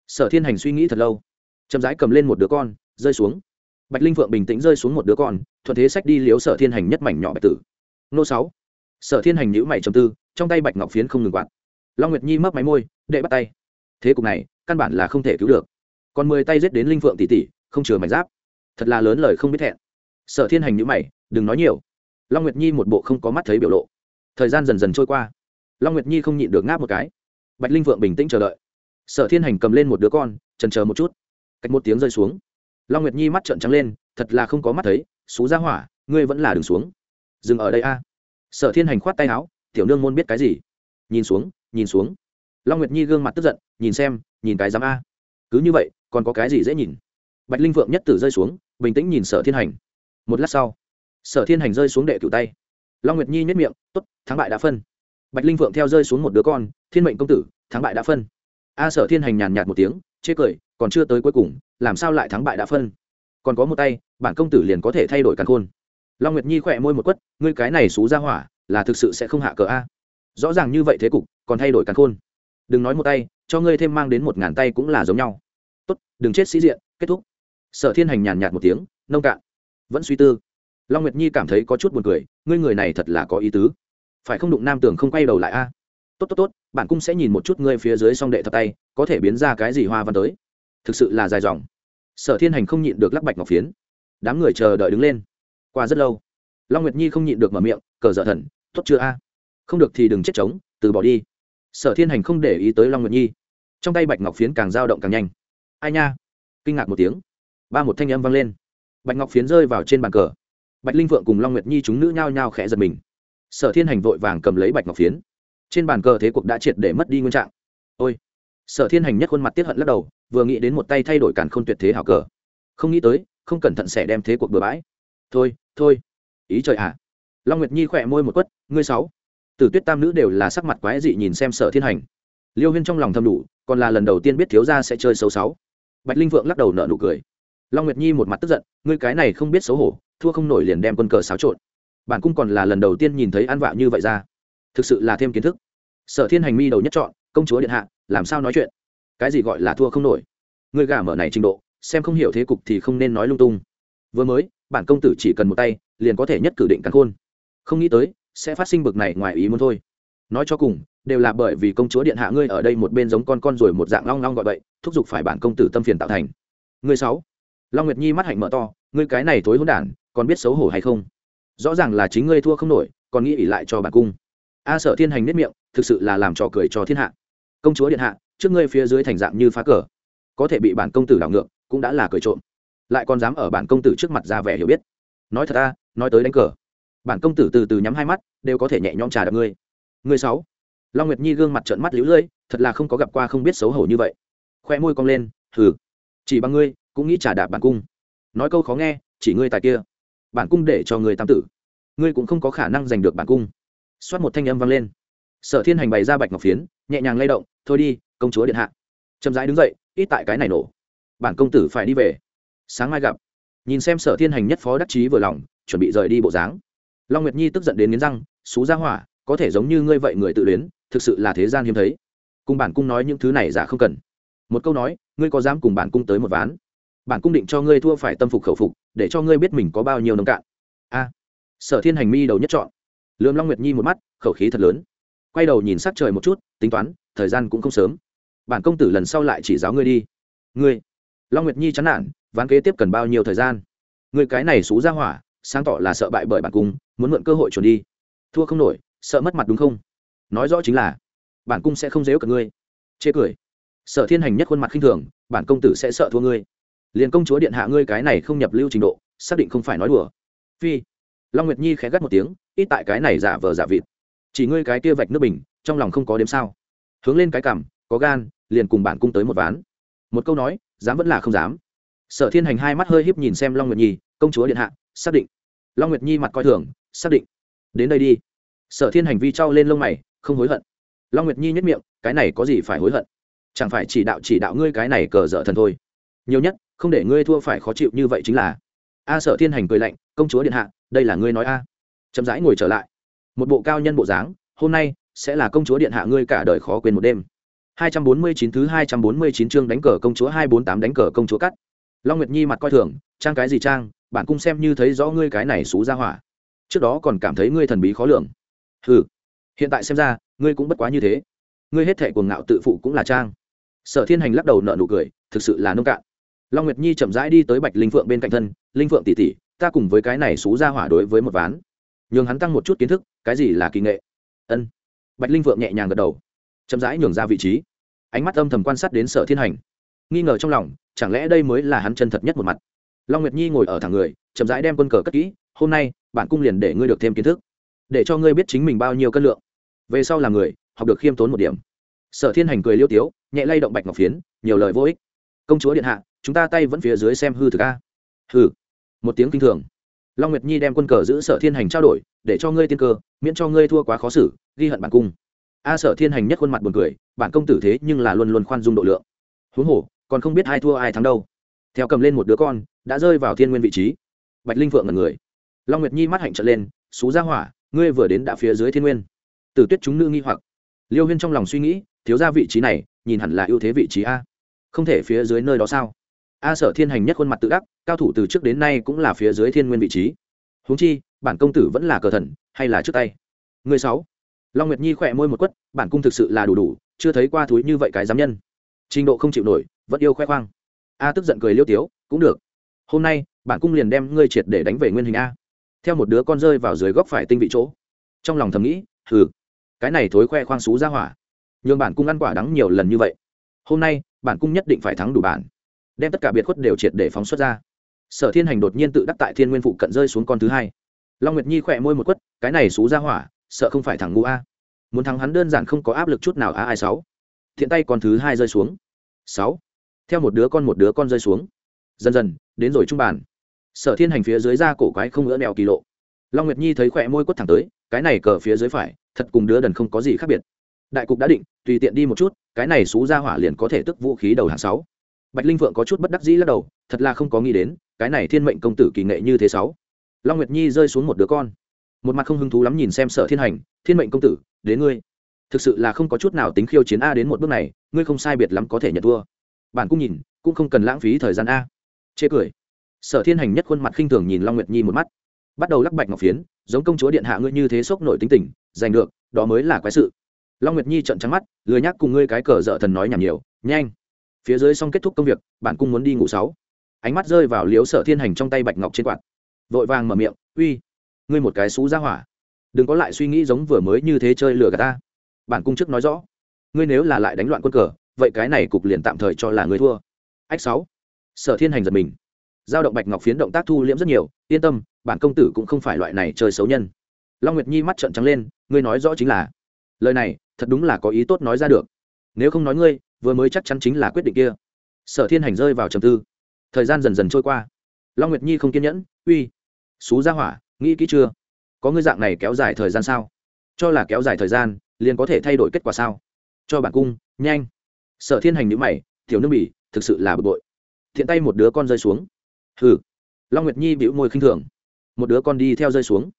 S1: Sở thiên hành suy nghĩ thật lâu. Chậm rãi cầm lên một đứa con, rơi xuống. Bạch linh phượng bình tĩnh rơi xuống một đứa con, thuận thế sách đi liếu sở thiên hành nhất mảnh nhỏ bạch tử. Nô sáu sở thiên hành nhữ mày trầm tư, trong tay bạch ngọc phiến không ngừng quạt. Long nguyệt nhi mấp máy môi, đệ bắt tay. Thế cục này, căn bản là không thể cứu được. Còn mười tay giết đến linh phượng tỷ tỷ, không chừa mảnh giáp. Thật là lớn lời không biết hẹn. Sở thiên hành nhữ mày, đừng nói nhiều. Long nguyệt nhi một bộ không có mắt thấy biểu lộ. Thời gian dần dần trôi qua. Long nguyệt nhi không nhịn được ngáp một cái. Bạch linh phượng bình tĩnh chờ đợi. Sở thiên hành cầm lên một đứa con trần chờ một chút. Cách một tiếng rơi xuống. Long nguyệt nhi mắt trợn trắng lên, thật là không có mắt thấy. Xú ra hỏa, ngươi vẫn là đường xuống. Dừng ở đây a sở thiên hành khoát tay áo, tiểu nương môn biết cái gì? Nhìn xuống nhìn xuống. Long nguyệt nhi gương mặt tức giận, nhìn xem, nhìn cái dám a. Cứ như vậy, còn có cái gì dễ nhìn? Bạch linh vượng nhất tử rơi xuống, bình tĩnh nhìn sở thiên hành. Một lát sau, sở thiên hành rơi xuống đệ cửu tay. Long nguyệt nhi nhất miệng t ố t thắng bại đã phân. Bạch linh vượng theo rơi xuống một đứa con, thiên mệnh công tử, thắng bại đã phân. A sở thiên hành nhàn nhạt một tiếng, chê cười, còn chưa tới cuối cùng, làm sao lại thắng bại đã phân? Còn có một tay, bản công tử liền có thể thay đổi căn khôn long nguyệt nhi khỏe môi một quất, ngươi cái này xú ra hỏa, là thực sự sẽ không hạ cờ a? Rõ ràng như vậy thế cục, còn thay đổi càn khôn. Đừng nói một tay, cho ngươi thêm mang đến một ngàn tay cũng là giống nhau. Tốt, đừng chết sĩ diện, kết thúc. Sở thiên hành nhàn nhạt một tiếng, nông cạn. Vẫn suy tư. Long nguyệt nhi cảm thấy có chút buồn cười, ngươi người này thật là có ý tứ. Phải không đụng nam tường không quay đầu lại a? Tốt tốt tốt, bạn cũng sẽ nhìn một chút ngươi phía dưới song đệ thập tay, có thể biến ra cái gì hoa văn tới. Thực sự là dài dòng. Sở thiên hành không nhịn được lắc bạch ngọc phiến. Đám người chờ đợi đứng lên qua rất lâu. Long nguyệt nhi không nhịn được mở miệng, cờ dở thần, tốt chưa a? Không được thì đừng chết trống, từ bỏ đi. Sở thiên hành không để ý tới long nguyệt nhi. Trong tay bạch ngọc phiến càng dao động càng nhanh. Ai nha? Kinh ngạc một tiếng. Ba một thanh âm vang lên. Bạch ngọc phiến rơi vào trên bàn cờ. Bạch linh vượng cùng long nguyệt nhi chúng nữ nhao nhao khẽ giật mình. Sở thiên hành vội vàng cầm lấy bạch ngọc phiến. Trên bàn cờ thế cuộc đã triệt để mất đi nguyên trạng. Ôi! Sở thiên hành nhất khuôn mặt tiếp hận lắc đầu, vừa nghĩ đến một tay thay đổi càn k h ô n tuyệt thế hảo cờ. Không nghĩ tới, không cẩn thận sẽ đem thế cuộc bừa bãi. Thôi thôi. Ý trời ạ. À. long nguyệt nhi khỏe môi một quất, ngươi sáu. Tử tuyết tam nữ đều là sắc mặt quái dị nhìn xem sở thiên hành. Liêu huyên trong lòng thầm đủ, còn là lần đầu tiên biết thiếu gia sẽ chơi xấu sáu. Bạch linh vượng lắc đầu nợ nụ cười. Long nguyệt nhi một mặt tức giận, ngươi cái này không biết xấu hổ, thua không nổi liền đem quân cờ xáo trộn. Bản cung còn là lần đầu tiên nhìn thấy ăn vạ như vậy ra. Thực sự là thêm kiến thức. Sở thiên hành mi đầu nhất chọn, công chúa điện hạ, làm sao nói chuyện? Cái gì gọi là thua không nổi? Ngươi gà mở này trình độ, xem không hiểu thế cục thì không nên nói lung tung. Vừa mới bản công tử chỉ cần một tay, liền có thể nhất cử định cắn khôn. Không nghĩ tới, sẽ phát sinh bực này ngoài ý muốn thôi. Nói cho cùng, đều là bởi vì công chúa điện hạ ngươi ở đây một bên giống con con rồi một dạng long long gọi vậy thúc giục phải bản công tử tâm phiền tạo thành. Ngươi sáu. Long nguyệt nhi mắt hạnh mở to, ngươi cái này thối hỗn đản, còn biết xấu hổ hay không? Rõ ràng là chính ngươi thua không nổi, còn nghĩ ỉ lại cho bản cung. A sợ thiên hành nếp miệng, thực sự là làm trò cười cho thiên hạ. Công chúa điện hạ, trước ngươi phía dưới thành dạng như phá cờ, có thể bị bản công tử đảo ngược, cũng đã là cười trộm lại còn dám ở bản công tử trước mặt ra vẻ hiểu biết. Nói thật ta nói tới đánh cờ. Bản công tử từ từ nhắm hai mắt đều có thể nhẹ nhõm trà đập ngươi. Ngươi sáu. Long nguyệt nhi gương mặt trợn mắt liễu lơi, thật là không có gặp qua không biết xấu hổ như vậy. Khoe môi cong lên hừ. Chỉ bằng ngươi cũng nghĩ trả đạp bản cung. Nói câu khó nghe chỉ ngươi tài kia. Bản cung để cho ngươi tam tử. Ngươi cũng không có khả năng giành được bản cung. Xoát một thanh âm vang lên. Sở thiên hành bày ra bạch ngọc phiến nhẹ nhàng lay động thôi đi công chúa điện hạ. Chậm rãi đứng dậy ít tại cái này nổ. Bản công tử phải đi về sáng mai gặp. Nhìn xem sở thiên hành nhất phó đắc chí vừa lòng, chuẩn bị rời đi bộ dáng. Long nguyệt nhi tức giận đến nghiến răng, xú ra hỏa, có thể giống như ngươi vậy người tự luyến, thực sự là thế gian hiếm thấy. Cùng bản cung nói những thứ này giả không cần. Một câu nói, ngươi có dám cùng bản cung tới một ván? Bản cung định cho ngươi thua phải tâm phục khẩu phục, để cho ngươi biết mình có bao nhiêu nông cạn. A. Sở thiên hành mi đầu nhất chọn lương long nguyệt nhi một mắt, khẩu khí thật lớn. Quay đầu nhìn sát trời một chút, tính toán, thời gian cũng không sớm. Bản công tử lần sau lại chỉ giáo ngươi đi. Ngươi? Long nguyệt nhi chán nản ván kế tiếp cần bao nhiêu thời gian? Người cái này xú ra hỏa, sáng tỏ là sợ bại bởi bản cung, muốn mượn cơ hội chuẩn đi. Thua không nổi, sợ mất mặt đúng không? Nói rõ chính là, bản cung sẽ không dếu cả ngươi. Chê cười. Sở thiên hành nhất khuôn mặt khinh thường, bản công tử sẽ sợ thua ngươi. Liền công chúa điện hạ ngươi cái này không nhập lưu trình độ, xác định không phải nói đùa. Phi. Long nguyệt nhi khẽ gắt một tiếng, ít tại cái này giả vờ giả vịt. Chỉ ngươi cái kia vạch nước bình, trong lòng không có đếm sao. Hướng lên cái cằm, có gan, liền cùng bản cung tới một ván. Một câu nói, dám vẫn là không dám sở thiên hành hai mắt hơi híp nhìn xem long nguyệt nhi, công chúa điện hạ, xác định. Long nguyệt nhi mặt coi thường, xác định. Đến đây đi. Sở thiên hành vi trao lên lông mày, không hối hận. Long nguyệt nhi nhất miệng, cái này có gì phải hối hận? Chẳng phải chỉ đạo chỉ đạo ngươi cái này cờ dở thần thôi. Nhiều nhất, không để ngươi thua phải khó chịu như vậy chính là. A sở thiên hành cười lạnh, công chúa điện hạ, đây là ngươi nói a. Chậm rãi ngồi trở lại. Một bộ cao nhân bộ dáng, hôm nay sẽ là công chúa điện hạ ngươi cả đời khó quên một đêm. 249 thứ 249 chương đánh cờ công chúa 248 đánh cờ công chúa cắt long nguyệt nhi mặt coi thường, trang cái gì trang bạn cung xem như thấy rõ ngươi cái này xú ra hỏa. Trước đó còn cảm thấy ngươi thần bí khó lường. Hừ, hiện tại xem ra, ngươi cũng bất quá như thế. Ngươi hết thệ cuồng ngạo tự phụ cũng là trang. Sở thiên hành lắc đầu nợ nụ cười, thực sự là nông cạn. Long nguyệt nhi chậm rãi đi tới bạch linh phượng bên cạnh thân, linh phượng tỉ tỉ ta cùng với cái này xú ra hỏa đối với một ván. Nhường hắn tăng một chút kiến thức, cái gì là kỳ nghệ? Ân. Bạch linh phượng nhẹ nhàng gật đầu, chậm rãi nhường ra vị trí. Ánh mắt âm thầm quan sát đến sở thiên hành nghi ngờ trong lòng, chẳng lẽ đây mới là hắn chân thật nhất một mặt? Long nguyệt nhi ngồi ở thẳng người, chậm rãi đem quân cờ cất kỹ, hôm nay, bản cung liền để ngươi được thêm kiến thức, để cho ngươi biết chính mình bao nhiêu cân lượng. Về sau là người, học được khiêm tốn một điểm. Sở thiên hành cười liêu tiếu, nhẹ lay động bạch ngọc phiến, nhiều lời vô ích. Công chúa điện hạ, chúng ta tay vẫn phía dưới xem hư thực a. Hư một tiếng kinh thường. Long nguyệt nhi đem quân cờ giữ sở thiên hành trao đổi, để cho ngươi tiên cơ, miễn cho ngươi thua quá khó xử, ghi hận bản cung. A sở thiên hành nhất khuôn mặt buồn cười, bản công tử thế nhưng là luôn luôn khoan dung độ lượng. Huống hồ còn không biết ai thua ai thắng đâu. Theo cầm lên một đứa con, đã rơi vào thiên nguyên vị trí. Bạch linh vượng là người. Long nguyệt nhi mắt hạnh trận lên, xú ra hỏa, ngươi vừa đến đã phía dưới thiên nguyên. Từ tuyết chúng nữ nghi hoặc. Liêu huyên trong lòng suy nghĩ, thiếu ra vị trí này, nhìn hẳn là ưu thế vị trí a. Không thể phía dưới nơi đó sao? A sở thiên hành nhất khuôn mặt tự đắc, cao thủ từ trước đến nay cũng là phía dưới thiên nguyên vị trí. Huống chi, bản công tử vẫn là cờ thần, hay là trước tay? Người sáu. Long nguyệt nhi khỏe môi một quất, bản cung thực sự là đủ đủ, chưa thấy qua thúi như vậy cái giám nhân. Trình độ không chịu nổi vẫn yêu khoe khoang. A tức giận cười liêu tiếu, cũng được. Hôm nay, bản cung liền đem ngươi triệt để đánh về nguyên hình a. Theo một đứa con rơi vào dưới góc phải tinh vị chỗ. Trong lòng thầm nghĩ, hừ, cái này thối khoe khoang xú ra hỏa. Nhường bản cung ăn quả đắng nhiều lần như vậy. Hôm nay, bản cung nhất định phải thắng đủ bản. Đem tất cả biệt khuất đều triệt để phóng xuất ra. Sở thiên hành đột nhiên tự đắc tại thiên nguyên phụ cận rơi xuống con thứ hai. Long nguyệt nhi khỏe môi một quất, cái này xú ra hỏa, sợ không phải thằng ngu a. Muốn thắng hắn đơn giản không có áp lực chút nào a ai sáu. Thiện tay con thứ hai rơi xuống. Sáu theo một đứa con một đứa con rơi xuống. Dần dần, đến rồi trung bàn. Sở thiên hành phía dưới da cổ quái không ngỡ nẹo kỳ lộ. Long nguyệt nhi thấy khỏe môi quất thẳng tới, cái này cờ phía dưới phải, thật cùng đứa đần không có gì khác biệt. Đại cục đã định, tùy tiện đi một chút, cái này xú ra hỏa liền có thể tức vũ khí đầu hàng sáu. Bạch linh vượng có chút bất đắc dĩ lắc đầu, thật là không có nghĩ đến, cái này thiên mệnh công tử kỳ nghệ như thế sáu. Long nguyệt nhi rơi xuống một đứa con. Một mặt không hứng thú lắm nhìn xem sở thiên hành, thiên mệnh công tử, đến ngươi. Thực sự là không có chút nào tính khiêu chiến a đến một bước này, ngươi không sai biệt lắm có thể nhận thua bản cũng nhìn, cũng không cần lãng phí thời gian a. Chê cười. Sở thiên hành nhất khuôn mặt khinh thường nhìn long nguyệt nhi một mắt. Bắt đầu lắc bạch ngọc phiến, giống công chúa điện hạ ngươi như thế sốc nổi tính tình, giành được, đó mới là quái sự. Long nguyệt nhi trận trắng mắt, lười nhắc cùng ngươi cái cờ dợ thần nói nhảm nhiều, nhanh. Phía dưới xong kết thúc công việc bạn cung muốn đi ngủ sáu. Ánh mắt rơi vào liếu sở thiên hành trong tay bạch ngọc trên quạt. Vội vàng mở miệng, uy, ngươi một cái xú ra hỏa. Đừng có lại suy nghĩ giống vừa mới như thế chơi lừa gạt ta. Bản cung chức nói rõ, ngươi nếu là lại đánh loạn quân cờ vậy cái này cục liền tạm thời cho là ngươi thua. Ách sáu. Sở thiên hành giật mình. Giao động bạch ngọc phiến động tác thu liễm rất nhiều, yên tâm, bản công tử cũng không phải loại này chơi xấu nhân. Long nguyệt nhi mắt trợn trắng lên, ngươi nói rõ chính là. Lời này, thật đúng là có ý tốt nói ra được. Nếu không nói ngươi, vừa mới chắc chắn chính là quyết định kia. Sở thiên hành rơi vào trầm tư. Thời gian dần dần trôi qua. Long nguyệt nhi không kiên nhẫn, uy, xú ra hỏa, nghĩ kỹ chưa? Có ngươi dạng này kéo dài thời gian sao? Cho là kéo dài thời gian, liền có thể thay đổi kết quả sao? Cho bản cung, nhanh sở thiên hành nhữ mày, tiểu nước bỉ thực sự là bực bội. Thiện tay một đứa con rơi xuống. Hừ. Long nguyệt nhi bĩu môi khinh thường. Một đứa con đi theo rơi xuống.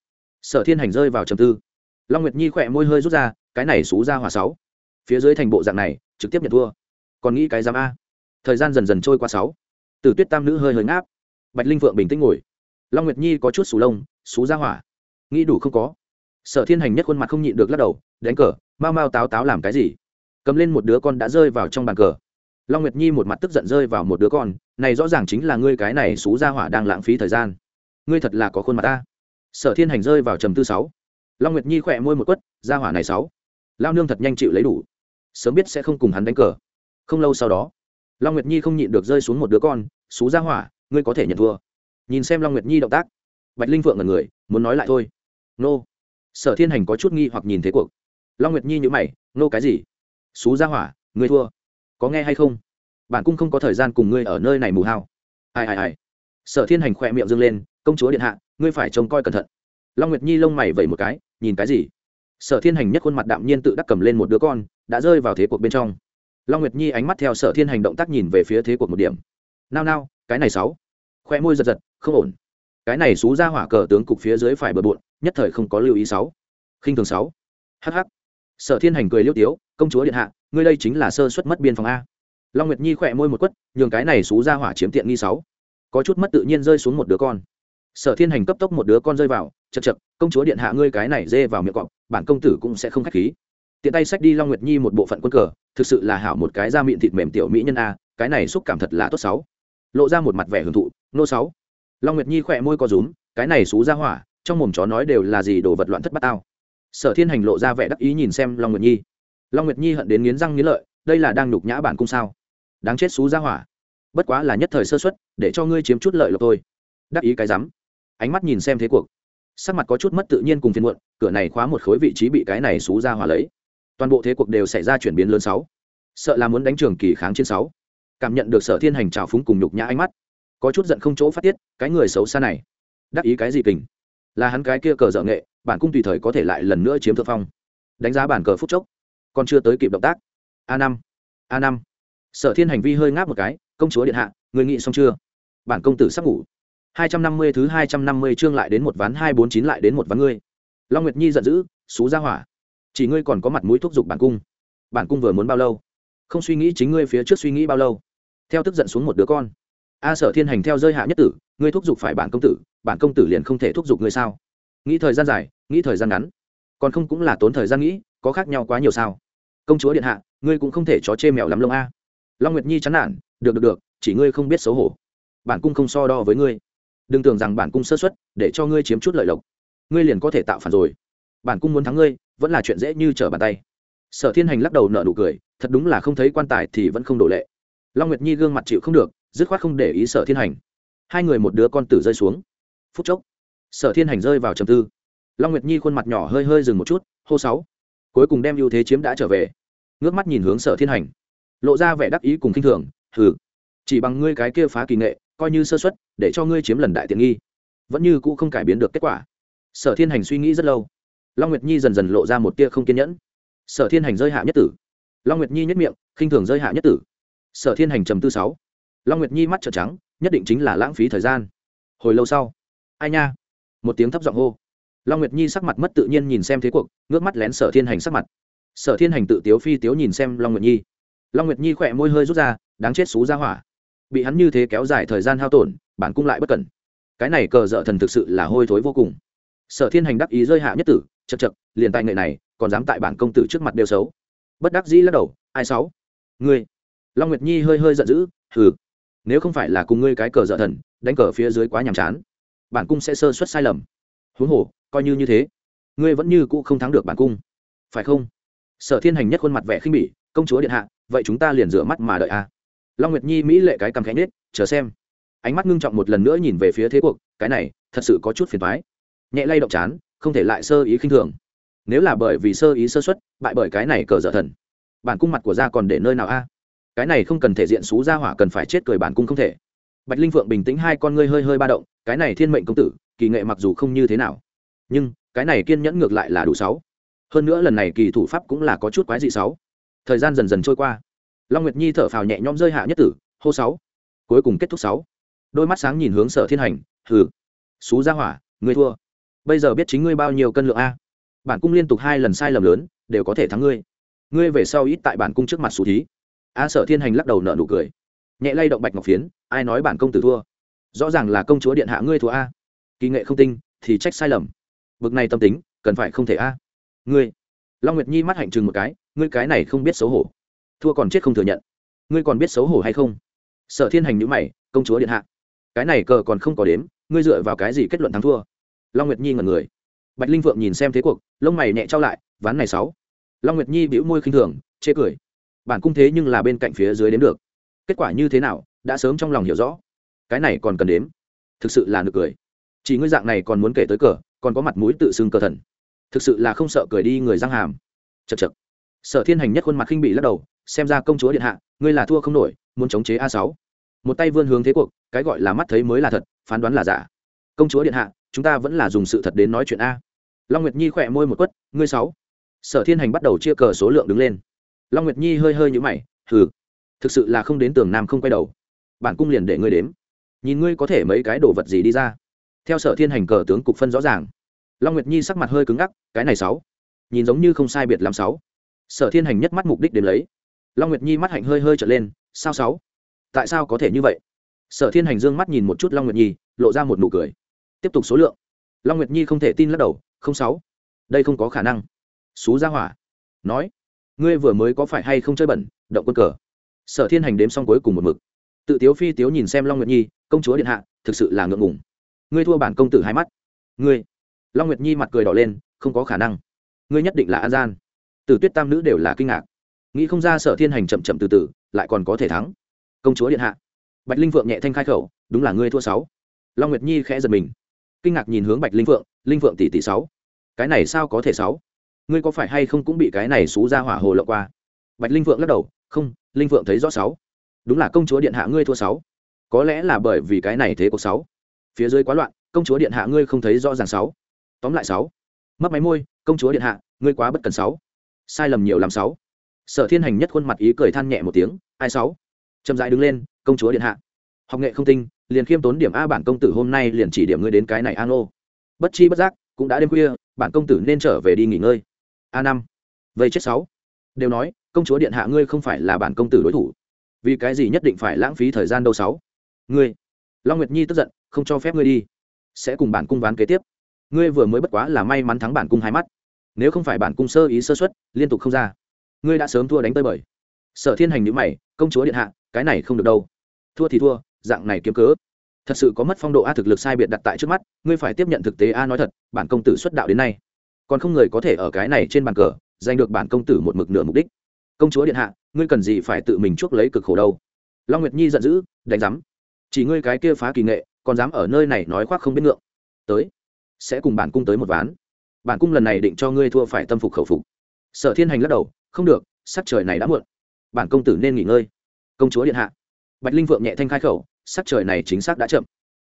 S1: Sở thiên hành rơi vào trầm tư. Long nguyệt nhi khỏe môi hơi rút ra, cái này xú ra hỏa sáu. Phía dưới thành bộ dạng này, trực tiếp nhận thua. Còn nghĩ cái giám a. Thời gian dần dần trôi qua sáu. Từ tuyết tam nữ hơi hơi ngáp. Bạch linh vượng bình tĩnh ngồi. Long nguyệt nhi có chút sù lông, xú ra hỏa. Nghĩ đủ không có. Sở thiên hành nhất khuôn mặt không nhịn được lắc đầu, đánh cờ, mau mau táo táo làm cái gì? Cầm lên một đứa con đã rơi vào trong bàn cờ. Long nguyệt nhi một mặt tức giận rơi vào một đứa con, này rõ ràng chính là ngươi cái này xú ra hỏa đang lãng phí thời gian. Ngươi thật là có khuôn mặt ta. Sở thiên hành rơi vào trầm tư sáu. Long nguyệt nhi khỏe môi một quất ra hỏa này sáu. Lao nương thật nhanh chịu lấy đủ. Sớm biết sẽ không cùng hắn đánh cờ. Không lâu sau đó, long nguyệt nhi không nhịn được rơi xuống một đứa con, xú ra hỏa, ngươi có thể nhận thua. Nhìn xem long nguyệt nhi động tác, bạch linh vượng là người, muốn nói lại thôi. Nô. Sở thiên hành có chút nghi hoặc nhìn thế cuộc. Long nguyệt nhi nhữ mày, nô cái gì? Xú ra hỏa, ngươi thua. Có nghe hay không? Bản cung không có thời gian cùng ngươi ở nơi này mù hao. Ai ai ai. Sở thiên hành khỏe miệng dâng lên, công chúa điện hạ, ngươi phải trông coi cẩn thận. Long nguyệt nhi lông mày vẩy một cái, nhìn cái gì? Sở thiên hành nhất khuôn mặt đạm nhiên tự đắc cầm lên một đứa con, đã rơi vào thế cuộc bên trong. Long nguyệt nhi ánh mắt theo sở thiên hành động tác nhìn về phía thế cuộc một điểm. Nao nao, cái này sáu. Khoe môi giật giật, không ổn. Cái này xú ra hỏa cờ tướng cục phía dưới phải bờ bộn, nhất thời không có lưu ý sáu. Khinh thường sáu. Hh sở thiên hành cười liêu tiếu, công chúa điện hạ, ngươi đây chính là sơ xuất mất biên phòng a. Long nguyệt nhi khỏe môi một quất, nhường cái này xú ra hỏa chiếm tiện nghi sáu. Có chút mất tự nhiên rơi xuống một đứa con. Sở thiên hành cấp tốc một đứa con rơi vào chật chật công chúa điện hạ ngươi cái này dê vào miệng cọp, bản công tử cũng sẽ không k h á c h khí. Tiện tay xách đi long nguyệt nhi một bộ phận quân cờ, thực sự là hảo một cái da miệng thịt mềm tiểu mỹ nhân a, cái này xúc cảm thật là tốt sáu. Lộ ra một mặt vẻ hưởng thụ, nô sáu. Long nguyệt nhi khỏe môi co rúm, cái này xú ra hỏa, trong mồm chó nói đều là gì đồ vật loạn thất bát tao sở thiên hành lộ ra vẻ đắc ý nhìn xem long nguyệt nhi. Long nguyệt nhi hận đến nghiến răng nghiến lợi, đây là đang nhục nhã bản cung sao? Đáng chết xú ra hỏa. Bất quá là nhất thời sơ xuất để cho ngươi chiếm chút lợi lộc thôi. Đắc ý cái rắm. Ánh mắt nhìn xem thế cuộc. Sắc mặt có chút mất tự nhiên cùng phiên muộn, cửa này khóa một khối vị trí bị cái này xú ra hỏa lấy. Toàn bộ thế cuộc đều xảy ra chuyển biến lớn sáu. Sợ là muốn đánh trường kỳ kháng chiến sáu. Cảm nhận được sở thiên hành trào phúng cùng nhục nhã ánh mắt, có chút giận không chỗ phát tiết, cái người xấu xa này. Đắc ý cái gì kình? Là hắn cái kia cờ dợ nghệ bản cung tùy thời có thể lại lần nữa chiếm thượng phong. Đánh giá bản cờ phút chốc, còn chưa tới kịp động tác. A năm a năm. Sở thiên hành vi hơi ngáp một cái, công chúa điện hạ, người nghị xong chưa? Bản công tử sắp ngủ. Hai trăm năm mươi thứ hai trăm năm mươi chương lại đến một ván hai bốn chín lại đến một ván ngươi. Long nguyệt nhi giận dữ, xú ra hỏa. Chỉ ngươi còn có mặt mũi thúc giục bản cung. Bản cung vừa muốn bao lâu? Không suy nghĩ chính ngươi phía trước suy nghĩ bao lâu? Theo tức giận xuống một đứa con. A sở thiên hành theo rơi hạ nhất tử, ngươi thúc giục phải bản công tử, bản công tử liền không thể thúc giục ngươi sao? Nghĩ thời gian dài, nghĩ thời gian ngắn. Còn không cũng là tốn thời gian nghĩ, có khác nhau quá nhiều sao. Công chúa điện hạ, ngươi cũng không thể chó chê mèo lắm lông a. Long nguyệt nhi chán nản, được được được, chỉ ngươi không biết xấu hổ. Bản cung không so đo với ngươi. Đừng tưởng rằng bản cung sơ xuất để cho ngươi chiếm chút lợi lộc. Ngươi liền có thể tạo phản rồi. Bản cung muốn thắng ngươi, vẫn là chuyện dễ như trở bàn tay. Sở thiên hành lắc đầu nợ nụ cười, thật đúng là không thấy quan tài thì vẫn không đổ lệ. Long nguyệt nhi gương mặt chịu không được, dứt khoát không để ý sở thiên hành. Hai người một đứa con tử rơi xuống. Phút chốc sở thiên hành rơi vào trầm tư. Long nguyệt nhi khuôn mặt nhỏ hơi hơi dừng một chút, hô sáu. Cuối cùng đem ưu thế chiếm đã trở về. Ngước mắt nhìn hướng sở thiên hành. Lộ ra vẻ đắc ý cùng k i n h thường, hừ. Chỉ bằng ngươi cái kia phá kỳ nghệ, coi như sơ xuất để cho ngươi chiếm lần đại tiện nghi. Vẫn như cũ không cải biến được kết quả. Sở thiên hành suy nghĩ rất lâu. Long nguyệt nhi dần dần lộ ra một tia không kiên nhẫn. Sở thiên hành rơi hạ nhất tử. Long nguyệt nhi nhất miệng, khinh thường rơi hạ nhất tử. Sở thiên hành trầm tư sáu. Long nguyệt nhi mắt trợn trắng, nhất định chính là lãng phí thời gian. Hồi lâu sau. Ai nha? Một tiếng thấp giọng hô. Long nguyệt nhi sắc mặt mất tự nhiên nhìn xem thế cuộc, ngước mắt lén sở thiên hành sắc mặt. Sở thiên hành tự tiếu phi tiếu nhìn xem long nguyệt nhi. Long nguyệt nhi khỏe môi hơi rút ra, đáng chết xú ra hỏa. Bị hắn như thế kéo dài thời gian hao tổn, bản cung lại bất cẩn. Cái này cờ dợ thần thực sự là hôi thối vô cùng. Sở thiên hành đắc ý rơi hạ nhất tử chật chật liền tài nghệ này, còn dám tại bản công tử trước mặt đều xấu. Bất đắc dĩ lắc đầu, ai sáu ngươi. Long nguyệt nhi hơi hơi giận dữ, hừ, nếu không phải là cùng ngươi cái cờ dợ thần, đánh cờ phía dưới quá nhàm chán bản cung sẽ sơ suất sai lầm. Huống hồ, coi như như thế, ngươi vẫn như cũ không thắng được bản cung. Phải không? Sở thiên hành nhất khuôn mặt vẻ khinh bỉ, công chúa điện hạ, vậy chúng ta liền rửa mắt mà đợi a long nguyệt nhi mỹ lệ cái cầm khẽ nết chờ xem. Ánh mắt ngưng trọng một lần nữa nhìn về phía thế cuộc, cái này, thật sự có chút phiền thoái nhẹ lay động chán, không thể lại sơ ý khinh thường. Nếu là bởi vì sơ ý sơ xuất, bại bởi cái này cờ dở thần, bản cung mặt của ra còn để nơi nào a? Cái này không cần thể diện xú ra hỏa cần phải chết cười bản cung không thể bạch linh phượng bình tĩnh hai con ngươi hơi hơi ba động, cái này thiên mệnh công tử, kỳ nghệ mặc dù không như thế nào, nhưng cái này kiên nhẫn ngược lại là đủ sáu. Hơn nữa lần này kỳ thủ pháp cũng là có chút quái dị sáu. Thời gian dần dần trôi qua. Long nguyệt nhi thở phào nhẹ nhõm rơi hạ nhất tử, hô sáu. Cuối cùng kết thúc sáu. Đôi mắt sáng nhìn hướng sở thiên hành, hừ. Xú ra hỏa, ngươi thua. Bây giờ biết chính ngươi bao nhiêu cân lượng a? Bản cung liên tục hai lần sai lầm lớn, đều có thể thắng ngươi. Ngươi về sau ít tại bản cung trước mặt xú thí. A sở thiên hành lắc đầu nợ nụ cười nhẹ lay động bạch ngọc phiến, ai nói bản công tử thua? Rõ ràng là công chúa điện hạ ngươi thua a. Kỳ nghệ không tinh, thì trách sai lầm. Bực này tâm tính, cần phải không thể a. Ngươi, long nguyệt nhi mắt hạnh chừng một cái, ngươi cái này không biết xấu hổ. Thua còn chết không thừa nhận. Ngươi còn biết xấu hổ hay không? Sở thiên hành nhữ mày, công chúa điện hạ. Cái này cờ còn không có đếm, ngươi dựa vào cái gì kết luận thắng thua? Long nguyệt nhi ngẩn người. Bạch linh vượng nhìn xem thế cuộc, lông mày nhẹ trao lại, ván này sáu. Long nguyệt nhi bĩu môi khinh thường, chê cười. Bản cung thế nhưng là bên cạnh phía dưới đến được kết quả như thế nào, đã sớm trong lòng hiểu rõ. Cái này còn cần đếm. Thực sự là nực cười. Chỉ ngươi dạng này còn muốn kể tới cờ, còn có mặt mũi tự xưng cờ thần. Thực sự là không sợ cười đi người răng hàm. Chật chật sở thiên hành nhất khuôn mặt khinh bị lắc đầu, xem ra công chúa điện hạ, ngươi là thua không nổi, muốn chống chế a sáu. Một tay vươn hướng thế cuộc, cái gọi là mắt thấy mới là thật, phán đoán là giả. Công chúa điện hạ, chúng ta vẫn là dùng sự thật đến nói chuyện a. Long nguyệt nhi khỏe môi một quất, ngươi sáu. Sở thiên hành bắt đầu chia cờ số lượng đứng lên. Long nguyệt nhi hơi hơi nhũ mày, hừ thực sự là không đến tường nam không quay đầu. Bản cung liền để ngươi đếm. Nhìn ngươi có thể mấy cái đồ vật gì đi ra. Theo sở thiên hành cờ tướng cục phân rõ ràng. Long nguyệt nhi sắc mặt hơi cứng ngắc, cái này sáu. Nhìn giống như không sai biệt làm sáu. Sở thiên hành nhất mắt mục đích đến lấy. Long nguyệt nhi mắt hạnh hơi hơi trở lên, sao sáu? Tại sao có thể như vậy? Sở thiên hành dương mắt nhìn một chút long nguyệt nhi, lộ ra một nụ cười. Tiếp tục số lượng. Long nguyệt nhi không thể tin lắc đầu, không sáu. Đây không có khả năng. Xú ra hỏa. Nói. Ngươi vừa mới có phải hay không chơi bẩn, động quân cờ? Sở thiên hành đếm xong cuối cùng một mực. Tự tiếu phi tiếu nhìn xem long nguyệt nhi, công chúa điện hạ, thực sự là ngượng ngùng. Ngươi thua bản công tử hai mắt. Ngươi. Long nguyệt nhi mặt cười đỏ lên, không có khả năng. Ngươi nhất định là an gian. Tử tuyết tam nữ đều là kinh ngạc. Nghĩ không ra sở thiên hành chậm chậm từ từ, lại còn có thể thắng. Công chúa điện hạ. Bạch linh vượng nhẹ thanh khai khẩu, đúng là ngươi thua sáu. Long nguyệt nhi khẽ giật mình. Kinh ngạc nhìn hướng bạch linh phượng linh phượng tỷ tỷ sáu. Cái này sao có thể sáu? Ngươi có phải hay không cũng bị cái này xú ra hỏa hồ lộ qua? Bạch linh phượng lắc đầu không, linh phượng thấy rõ sáu. Đúng là công chúa điện hạ ngươi thua sáu. Có lẽ là bởi vì cái này thế cuộc sáu. Phía dưới quá loạn, công chúa điện hạ ngươi không thấy rõ ràng sáu. Tóm lại sáu. Mất máy môi, công chúa điện hạ, ngươi quá bất cần sáu. Sai lầm nhiều làm sáu. Sở thiên hành nhất khuôn mặt ý cười than nhẹ một tiếng, ai sáu? Chậm dại đứng lên, công chúa điện hạ. Học nghệ không tinh, liền khiêm tốn điểm a bản công tử hôm nay liền chỉ điểm ngươi đến cái này an ô. Bất chi bất giác, cũng đã đêm khuya, bản công tử nên trở về đi nghỉ ngơi. A năm. Vây chết sáu. Đều nói công chúa điện hạ ngươi không phải là bản công tử đối thủ. Vì cái gì nhất định phải lãng phí thời gian đâu sáu? Ngươi, long nguyệt nhi tức giận, không cho phép ngươi đi. Sẽ cùng bản cung ván kế tiếp. Ngươi vừa mới bất quá là may mắn thắng bản cung hai mắt. Nếu không phải bản cung sơ ý sơ xuất liên tục không ra. Ngươi đã sớm thua đánh tơi bời. Sở thiên hành nhữ mày, công chúa điện hạ, cái này không được đâu. Thua thì thua, dạng này kiếm cớ. Thật sự có mất phong độ a thực lực sai biệt đặt tại trước mắt, ngươi phải tiếp nhận thực tế a nói thật, bản công tử xuất đạo đến nay, còn không người có thể ở cái này trên bàn cờ, giành được bản công tử một mực nửa mục đích công chúa điện hạ, ngươi cần gì phải tự mình chuốc lấy cực khổ đâu? Long nguyệt nhi giận dữ, đánh giám. Chỉ ngươi cái kia phá kỳ nghệ, còn dám ở nơi này nói khoác không biết ngượng. Tới, sẽ cùng bản cung tới một ván. Bản cung lần này định cho ngươi thua phải tâm phục khẩu phục. Sở thiên hành lắc đầu, không được, sắc trời này đã muộn. Bản công tử nên nghỉ ngơi. Công chúa điện hạ. Bạch linh vượng nhẹ thanh khai khẩu, sắc trời này chính xác đã chậm.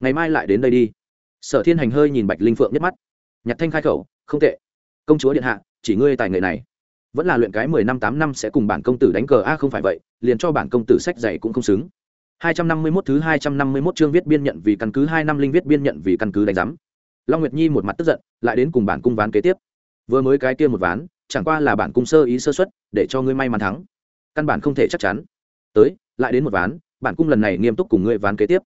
S1: Ngày mai lại đến đây đi. Sở thiên hành hơi nhìn bạch linh phượng nhất mắt. Nhặt thanh khai khẩu, không tệ. Công chúa điện hạ, chỉ ngươi tài nghệ này vẫn là luyện cái mười năm tám năm sẽ cùng bản công tử đánh cờ. A không phải vậy, liền cho bản công tử sách dạy cũng không xứng. Hai trăm năm mươi 251 thứ hai trăm năm mươi 251 chương viết biên nhận vì căn cứ, hai năm linh viết biên nhận vì căn cứ đánh giám. Long nguyệt nhi một mặt tức giận, lại đến cùng bản cung ván kế tiếp. Vừa mới cái kia một ván, chẳng qua là bản cung sơ ý sơ xuất để cho ngươi may mắn thắng. Căn bản không thể chắc chắn. Tới, lại đến một ván, bản cung lần này nghiêm túc cùng ngươi ván kế tiếp.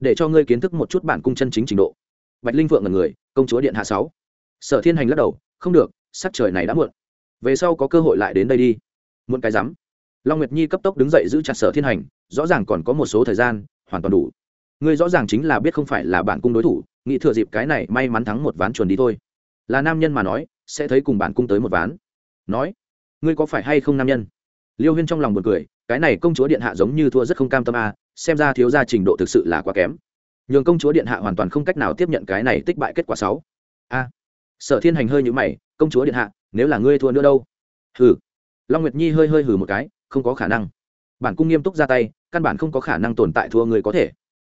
S1: Để cho ngươi kiến thức một chút bản cung chân chính trình độ. Bạch linh vượng là người, công chúa điện hạ sáu. Sở thiên hành lắc đầu, không được, sắc trời này đã muộn về sau có cơ hội lại đến đây đi. Muộn cái rắm. Long nguyệt nhi cấp tốc đứng dậy giữ chặt sở thiên hành rõ ràng còn có một số thời gian hoàn toàn đủ. Ngươi rõ ràng chính là biết không phải là bản cung đối thủ nghĩ thừa dịp cái này may mắn thắng một ván chuồn đi thôi. Là nam nhân mà nói sẽ thấy cùng bản cung tới một ván. Nói ngươi có phải hay không nam nhân? Liêu huyên trong lòng buồn cười cái này công chúa điện hạ giống như thua rất không cam tâm a à, xem ra thiếu gia trình độ thực sự là quá kém. Nhường công chúa điện hạ hoàn toàn không cách nào tiếp nhận cái này tích bại kết quả sáu a à, sở thiên hành hơi nhữ mày công chúa điện hạ nếu là ngươi thua nữa đâu? Hừ. Long nguyệt nhi hơi hơi hừ một cái, không có khả năng. Bản cung nghiêm túc ra tay, căn bản không có khả năng tồn tại thua người có thể.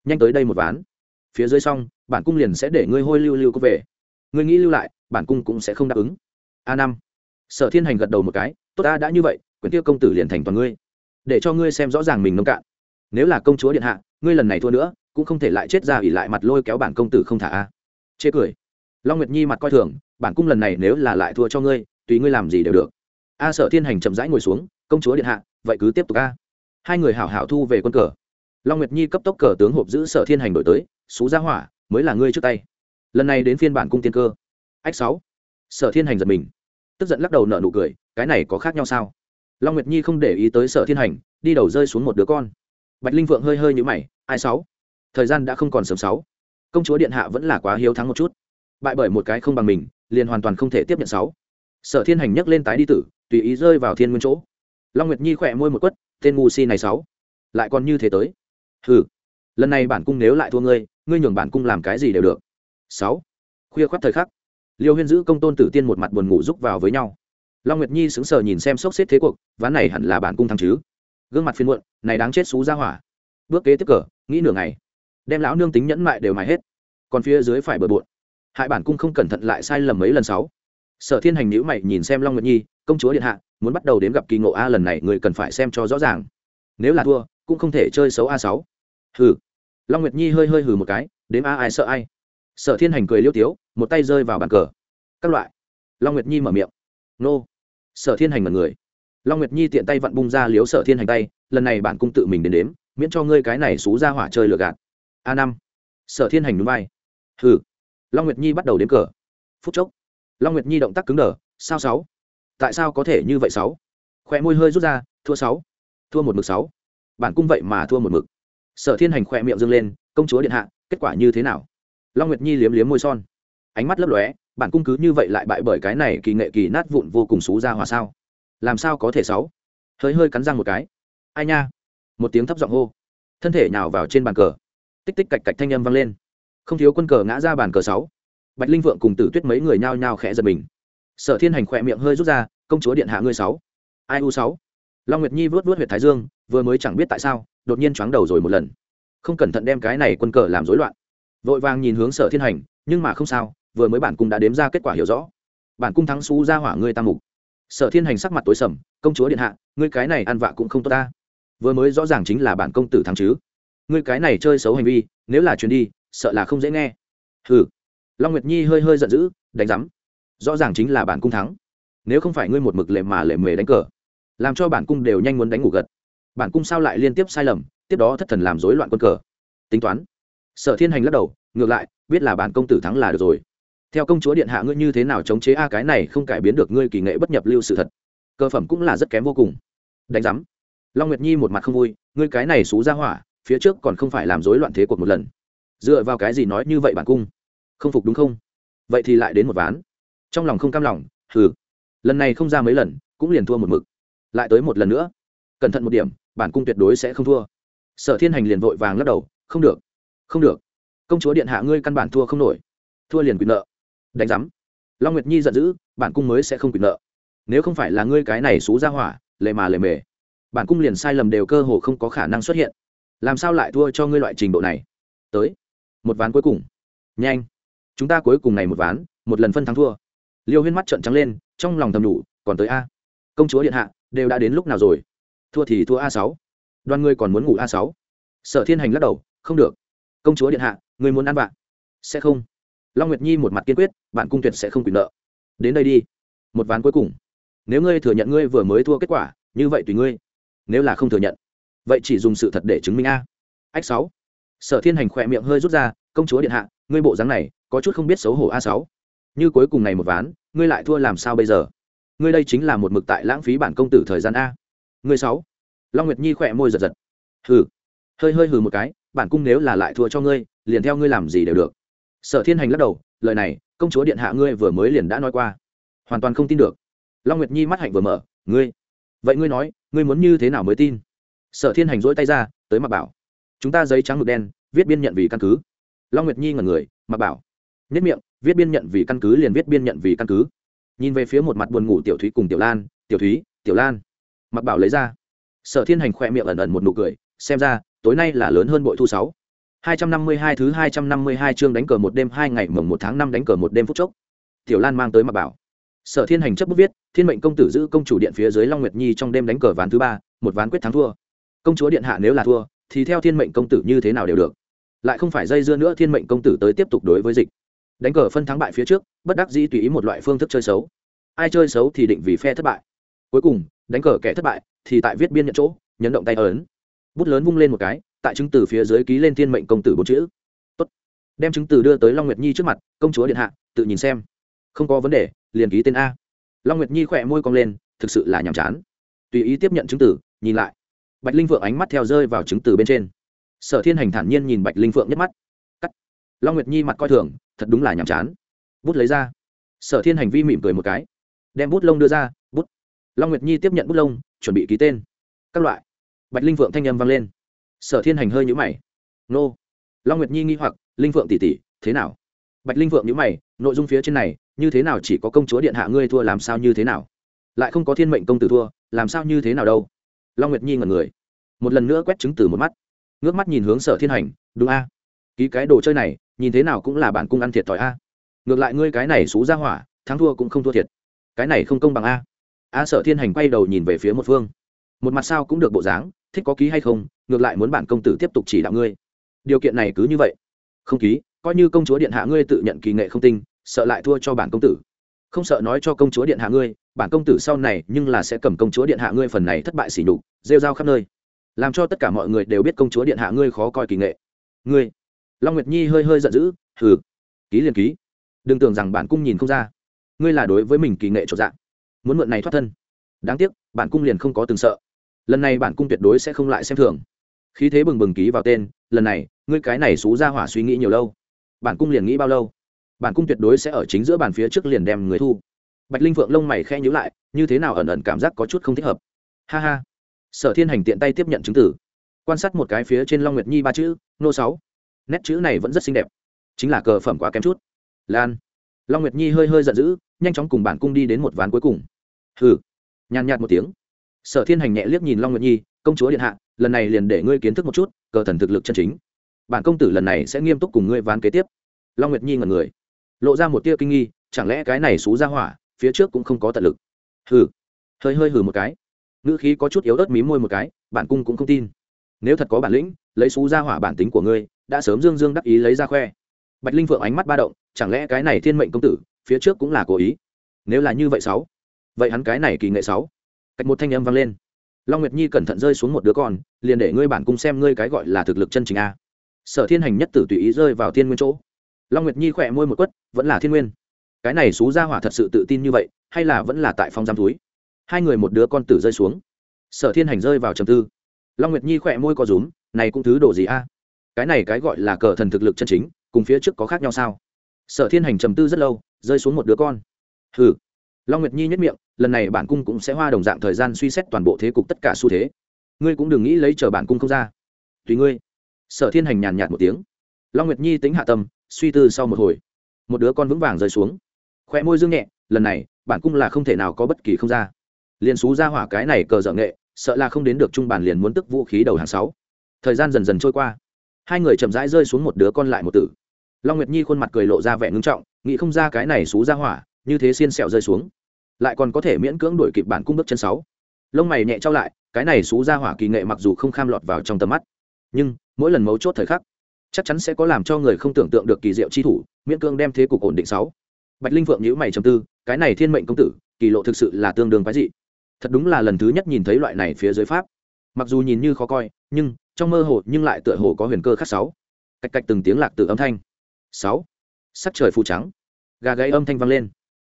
S1: Nhanh tới đây một ván. Phía dưới xong, bản cung liền sẽ để ngươi hôi lưu lưu có về. Ngươi nghĩ lưu lại, bản cung cũng sẽ không đáp ứng. A năm. Sở thiên hành gật đầu một cái, tốt ta đã như vậy, quyển tiêu công tử liền thành toàn ngươi. Để cho ngươi xem rõ ràng mình nông cạn. Nếu là công chúa điện hạ, ngươi lần này thua nữa, cũng không thể lại chết ra ỉ lại mặt lôi kéo bản công tử không thả a. Chê cười. Long nguyệt nhi mặt coi thường bản cung lần này nếu là lại thua cho ngươi, tùy ngươi làm gì đều được. A sở thiên hành chậm rãi ngồi xuống, công chúa điện hạ, vậy cứ tiếp tục a. Hai người hảo hảo thu về quân cờ. Long nguyệt nhi cấp tốc cờ tướng hộp giữ sở thiên hành đổi tới xú gia hỏa, mới là ngươi trước tay. Lần này đến phiên bản cung tiên cơ. Ách sáu. Sở thiên hành giật mình. Tức giận lắc đầu nở nụ cười, cái này có khác nhau sao? Long nguyệt nhi không để ý tới sở thiên hành, đi đầu rơi xuống một đứa con. Bạch linh vượng hơi hơi nhũ mày, ai sáu? Thời gian đã không còn sớm sáu. Công chúa điện hạ vẫn là quá hiếu thắng một chút. Bại bởi một cái không bằng mình liền hoàn toàn không thể tiếp nhận sáu. Sở thiên hành nhấc lên tái đi tử, tùy ý rơi vào thiên nguyên chỗ. Long nguyệt nhi khỏe môi một quất, tên ngu si này sáu, lại còn như thế tới? Hừ, lần này bản cung nếu lại thua ngươi ngươi nhường bản cung làm cái gì đều được. Sáu. Khuya khoắt thời khắc, liêu huyên giữ công tôn tử tiên một mặt buồn ngủ rúc vào với nhau. Long nguyệt nhi sững sờ nhìn xem sốc xếp thế cuộc, ván này hẳn là bản cung thắng chứ? Gương mặt phiên muộn, này đáng chết xú ra hỏa. Bước kế tiếp cờ, nghĩ nửa ngày, đem lão nương tính nhẫn mại đều mài hết, còn phía dưới phải bờ bộn hại bản cung không cẩn thận lại sai lầm mấy lần sáu. Sở thiên hành nhữ mày nhìn xem long nguyệt nhi, công chúa điện hạ, muốn bắt đầu đến gặp kỳ ngộ a lần này, người cần phải xem cho rõ ràng. Nếu là thua, cũng không thể chơi xấu a sáu. Hừ. Long nguyệt nhi hơi hơi hừ một cái đến a ai sợ ai? Sở thiên hành cười liêu tiếu, một tay rơi vào bàn cờ. Các loại. Long nguyệt nhi mở miệng. Nô. Sở thiên hành mật người. Long nguyệt nhi tiện tay vặn bung ra liếu sở thiên hành tay, lần này bạn cung tự mình đến đếm, miễn cho ngươi cái này xú ra hỏa chơi lừa gạt. A năm. Sở thiên hành núi vai. Hừ long nguyệt nhi bắt đầu đếm cờ. Phút chốc, long nguyệt nhi động tác cứng đờ, sao sáu? Tại sao có thể như vậy sáu? Khoe môi hơi rút ra, thua sáu. Thua một mực sáu. Bản cung vậy mà thua một mực. Sở thiên hành khoe miệng dâng lên, công chúa điện hạ, kết quả như thế nào? Long nguyệt nhi liếm liếm môi son. Ánh mắt lấp lóe, bản cung cứ như vậy lại bại bởi cái này kỳ nghệ kỳ nát vụn vô cùng xú ra hòa sao? Làm sao có thể sáu? Hơi hơi cắn răng một cái. Ai nha? Một tiếng thấp giọng hô. Thân thể nhào vào trên bàn cờ. Tích tích cạch cạch thanh âm vang lên không thiếu quân cờ ngã ra bàn cờ sáu. Bạch linh vượng cùng tử tuyết mấy người nhao nhao khẽ giật mình. Sở thiên hành khỏe miệng hơi rút ra, công chúa điện hạ ngươi sáu. Ai u sáu? Long nguyệt nhi vớt vớt huyệt thái dương, vừa mới chẳng biết tại sao, đột nhiên choáng đầu rồi một lần. Không cẩn thận đem cái này quân cờ làm rối loạn. Vội vàng nhìn hướng sở thiên hành, nhưng mà không sao, vừa mới bản cung đã đếm ra kết quả hiểu rõ. Bản cung thắng xú ra hỏa ngươi tam mục. Sở thiên hành sắc mặt tối sầm, công chúa điện hạ, ngươi cái này ăn vạ cũng không tốt ta. Vừa mới rõ ràng chính là bản công tử thắng chứ. Ngươi cái này chơi xấu hành vi, nếu là chuyến đi sợ là không dễ nghe. Hừ. Long nguyệt nhi hơi hơi giận dữ, đánh giám rõ ràng chính là bản cung thắng. Nếu không phải ngươi một mực lệ mà lệ mề đánh cờ, làm cho bản cung đều nhanh muốn đánh ngủ gật. Bản cung sao lại liên tiếp sai lầm, tiếp đó thất thần làm rối loạn quân cờ. Tính toán. Sở thiên hành lắc đầu, ngược lại, biết là bản công tử thắng là được rồi. Theo công chúa điện hạ ngươi như thế nào chống chế a cái này không cải biến được ngươi kỳ nghệ bất nhập lưu sự thật. Cơ phẩm cũng là rất kém vô cùng. Đánh giám long nguyệt nhi một mặt không vui, ngươi cái này xú ra hỏa, phía trước còn không phải làm rối loạn thế cuộc một lần dựa vào cái gì nói như vậy bản cung? Không phục đúng không? Vậy thì lại đến một ván. Trong lòng không cam lòng, hừ. Lần này không ra mấy lần, cũng liền thua một mực. Lại tới một lần nữa. Cẩn thận một điểm, bản cung tuyệt đối sẽ không thua. Sở thiên hành liền vội vàng lắc đầu, không được không được. Công chúa điện hạ ngươi căn bản thua không nổi. Thua liền quyền nợ. Đánh giám. Long nguyệt nhi giận dữ, bản cung mới sẽ không quyền nợ. Nếu không phải là ngươi cái này xú ra hỏa, lệ mà lệ mề, bản cung liền sai lầm đều cơ hồ không có khả năng xuất hiện. Làm sao lại thua cho ngươi loại trình độ này? Tới một ván cuối cùng. Nhanh. Chúng ta cuối cùng này một ván, một lần phân thắng thua. Liêu huyên mắt trợn trắng lên, trong lòng thầm đủ còn tới a. Công chúa điện hạ, đều đã đến lúc nào rồi? Thua thì thua a sáu. Đoàn ngươi còn muốn ngủ a sáu. Sở thiên hành lắc đầu, không được. Công chúa điện hạ, người muốn ăn bạn sẽ không. Long nguyệt nhi một mặt kiên quyết, bạn cung tuyệt sẽ không quyền nợ. Đến đây đi. Một ván cuối cùng. Nếu ngươi thừa nhận ngươi vừa mới thua kết quả, như vậy tùy ngươi. Nếu là không thừa nhận, vậy chỉ dùng sự thật để chứng minh a. Ách sáu sở thiên hành khỏe miệng hơi rút ra, công chúa điện hạ, ngươi bộ dáng này, có chút không biết xấu hổ a sáu. Như cuối cùng này một ván, ngươi lại thua làm sao bây giờ? Ngươi đây chính là một mực tại lãng phí bản công tử thời gian a. Ngươi sáu. Long nguyệt nhi khỏe môi giật giật. Hừ. Hơi hơi hừ một cái, bản cung nếu là lại thua cho ngươi, liền theo ngươi làm gì đều được. Sở thiên hành lắc đầu, lời này, công chúa điện hạ ngươi vừa mới liền đã nói qua. Hoàn toàn không tin được. Long nguyệt nhi mắt hạnh vừa mở, ngươi, vậy ngươi nói, ngươi muốn như thế nào mới tin? Sở thiên hành dỗi tay ra, tới mặc bảo chúng ta giấy trắng mực đen, viết biên nhận vì căn cứ. Long nguyệt nhi ngẩn người mà bảo. Nhất miệng, viết biên nhận vì căn cứ liền viết biên nhận vì căn cứ. Nhìn về phía một mặt buồn ngủ tiểu thúy cùng tiểu lan, tiểu thúy, tiểu lan. Mặc bảo lấy ra. Sở thiên hành khỏe miệng ẩn ẩn một nụ cười, xem ra, tối nay là lớn hơn bội thu sáu. Hai trăm năm mươi hai thứ hai trăm năm mươi hai chương đánh cờ một đêm hai ngày mồng một tháng năm đánh cờ một đêm phút chốc. Tiểu lan mang tới mặc bảo. Sở thiên hành chấp bút viết, thiên mệnh công tử giữ công chủ điện phía dưới long nguyệt nhi trong đêm đánh cờ ván thứ ba, một ván quyết thắng thua. Công chúa điện hạ nếu là thua thì theo thiên mệnh công tử như thế nào đều được. Lại không phải dây dưa nữa thiên mệnh công tử tới tiếp tục đối với dịch. Đánh cờ phân thắng bại phía trước, bất đắc dĩ tùy ý một loại phương thức chơi xấu. Ai chơi xấu thì định vì phe thất bại. Cuối cùng, đánh cờ kẻ thất bại thì tại viết biên nhận chỗ, nhấn động tay ấn. Bút lớn vung lên một cái, tại chứng từ phía dưới ký lên thiên mệnh công tử bốn chữ. Tốt. đem chứng từ đưa tới long nguyệt nhi trước mặt, công chúa điện hạ, tự nhìn xem. Không có vấn đề, liền ký tên a. Long nguyệt nhi khỏe môi cong lên, thực sự là nhàm chán. Tùy ý tiếp nhận chứng từ, nhìn lại bạch linh phượng ánh mắt theo rơi vào chứng từ bên trên. Sở thiên hành thản nhiên nhìn bạch linh phượng nhất mắt. Cắt. Long nguyệt nhi mặt coi thường, thật đúng là nhàm chán. Bút lấy ra. Sở thiên hành vi mỉm cười một cái. Đem bút lông đưa ra, bút. Long nguyệt nhi tiếp nhận bút lông, chuẩn bị ký tên. Các loại. Bạch linh phượng thanh â m vang lên. Sở thiên hành hơi nhũ mày. Nô. Long nguyệt nhi nghi hoặc, linh phượng tỉ tỉ thế nào? Bạch linh phượng nhũ mày, nội dung phía trên này, như thế nào chỉ có công chúa điện hạ ngươi thua làm sao như thế nào? Lại không có thiên mệnh công tử thua, làm sao như thế nào đâu? Long nguyệt nhi ngẩn người. Một lần nữa quét chứng từ một mắt. Ngước mắt nhìn hướng sở thiên hành, đúng a. Ký cái đồ chơi này, nhìn thế nào cũng là bản cung ăn thiệt thòi a. Ngược lại ngươi cái này xú ra hỏa, thắng thua cũng không thua thiệt. Cái này không công bằng a. A sở thiên hành quay đầu nhìn về phía một phương. Một mặt sao cũng được bộ dáng, thích có ký hay không, ngược lại muốn bản công tử tiếp tục chỉ đạo ngươi. Điều kiện này cứ như vậy. Không ký, coi như công chúa điện hạ ngươi tự nhận kỳ nghệ không tinh, sợ lại thua cho bản công tử không sợ nói cho công chúa điện hạ ngươi, bản công tử sau này nhưng là sẽ cầm công chúa điện hạ ngươi phần này thất bại xỉ nhục, rêu rao khắp nơi. Làm cho tất cả mọi người đều biết công chúa điện hạ ngươi khó coi kỳ nghệ. Ngươi. Long nguyệt nhi hơi hơi giận dữ, hừ. Ký liền ký. Đừng tưởng rằng bản cung nhìn không ra. Ngươi là đối với mình kỳ nghệ trọn dạng muốn mượn này thoát thân. Đáng tiếc, bản cung liền không có từng sợ. Lần này bản cung tuyệt đối sẽ không lại xem thường. Khí thế bừng bừng ký vào tên, lần này, ngươi cái này xú ra hỏa suy nghĩ nhiều lâu. Bản cung liền nghĩ bao lâu? Bản cung tuyệt đối sẽ ở chính giữa bàn phía trước liền đem người thu. Bạch linh phượng lông mày khe nhữ lại, như thế nào ẩn ẩn cảm giác có chút không thích hợp. Ha ha. Sở thiên hành tiện tay tiếp nhận chứng tử. Quan sát một cái phía trên long nguyệt nhi ba chữ, nô sáu. Nét chữ này vẫn rất xinh đẹp. Chính là cờ phẩm quá kém chút. Lan. Long nguyệt nhi hơi hơi giận dữ, nhanh chóng cùng bản cung đi đến một ván cuối cùng. Hừ. Nhàn nhạt một tiếng. Sở thiên hành nhẹ liếc nhìn long nguyệt nhi, công chúa điện hạ, lần này liền để ngươi kiến thức một chút, cờ thần thực lực chân chính. Bản công tử lần này sẽ nghiêm túc cùng ngươi ván kế tiếp. Long nguyệt nhi ngẩn người lộ ra một tia kinh nghi, chẳng lẽ cái này xú ra hỏa, phía trước cũng không có tận lực? Hừ. Hơi hơi hừ một cái. Ngữ khí có chút yếu ớt mí môi một cái, bản cung cũng không tin. Nếu thật có bản lĩnh, lấy xú ra hỏa bản tính của ngươi, đã sớm dương dương đắc ý lấy ra khoe. Bạch linh phượng ánh mắt ba động, chẳng lẽ cái này thiên mệnh công tử, phía trước cũng là cố ý? Nếu là như vậy sáu, vậy hắn cái này kỳ nghệ sáu. Cách một thanh âm vang lên. Long nguyệt nhi cẩn thận rơi xuống một đứa con, liền để ngươi bản cung xem ngươi cái gọi là thực lực chân chính a. Sở thiên hành nhất tử tùy ý rơi vào thiên nguyên chỗ long nguyệt nhi khỏe môi một quất, vẫn là thiên nguyên. Cái này xú ra hỏa thật sự tự tin như vậy, hay là vẫn là tại phòng giam túi? Hai người một đứa con tử rơi xuống. Sở thiên hành rơi vào trầm tư. Long nguyệt nhi khỏe môi có rúm, này cũng thứ đồ gì a? Cái này cái gọi là cờ thần thực lực chân chính, cùng phía trước có khác nhau sao? Sở thiên hành trầm tư rất lâu, rơi xuống một đứa con. Hừ. Long nguyệt nhi nhất miệng, lần này bản cung cũng sẽ hoa đồng dạng thời gian suy xét toàn bộ thế cục tất cả xu thế. Ngươi cũng đừng nghĩ lấy chờ bản cung không ra. Tùy ngươi. Sở thiên hành nhàn nhạt một tiếng. Long nguyệt nhi tính hạ tâm suy tư sau một hồi. Một đứa con vững vàng rơi xuống. Khoe môi dương nhẹ, lần này, bản cung là không thể nào có bất kỳ không ra. Liền xú ra hỏa cái này cờ dở nghệ, sợ là không đến được trung bản liền muốn tức vũ khí đầu hàng sáu. Thời gian dần dần trôi qua. Hai người chậm rãi rơi xuống một đứa con lại một tử. Long nguyệt nhi khuôn mặt cười lộ ra vẻ ngưng trọng, nghĩ không ra cái này xú ra hỏa, như thế xiên sẹo rơi xuống. Lại còn có thể miễn cưỡng đuổi kịp bản cung bước chân sáu. Lông mày nhẹ trao lại, cái này xú ra hỏa kỳ nghệ mặc dù không kham lọt vào trong tầm mắt, nhưng mỗi lần mấu chốt thời khắc chắc chắn sẽ có làm cho người không tưởng tượng được kỳ diệu chi thủ, miễn cưỡng đem thế cục ổn định sáu. Bạch linh phượng nhữ mày trầm tư, cái này thiên mệnh công tử, kỳ lộ thực sự là tương đương quái dị. Thật đúng là lần thứ nhất nhìn thấy loại này phía dưới pháp. Mặc dù nhìn như khó coi, nhưng, trong mơ hồ nhưng lại tựa hồ có huyền cơ khác sáu. Cách cách từng tiếng lạc từ âm thanh. Sáu. Sắc trời phù trắng. Gà gáy âm thanh vang lên.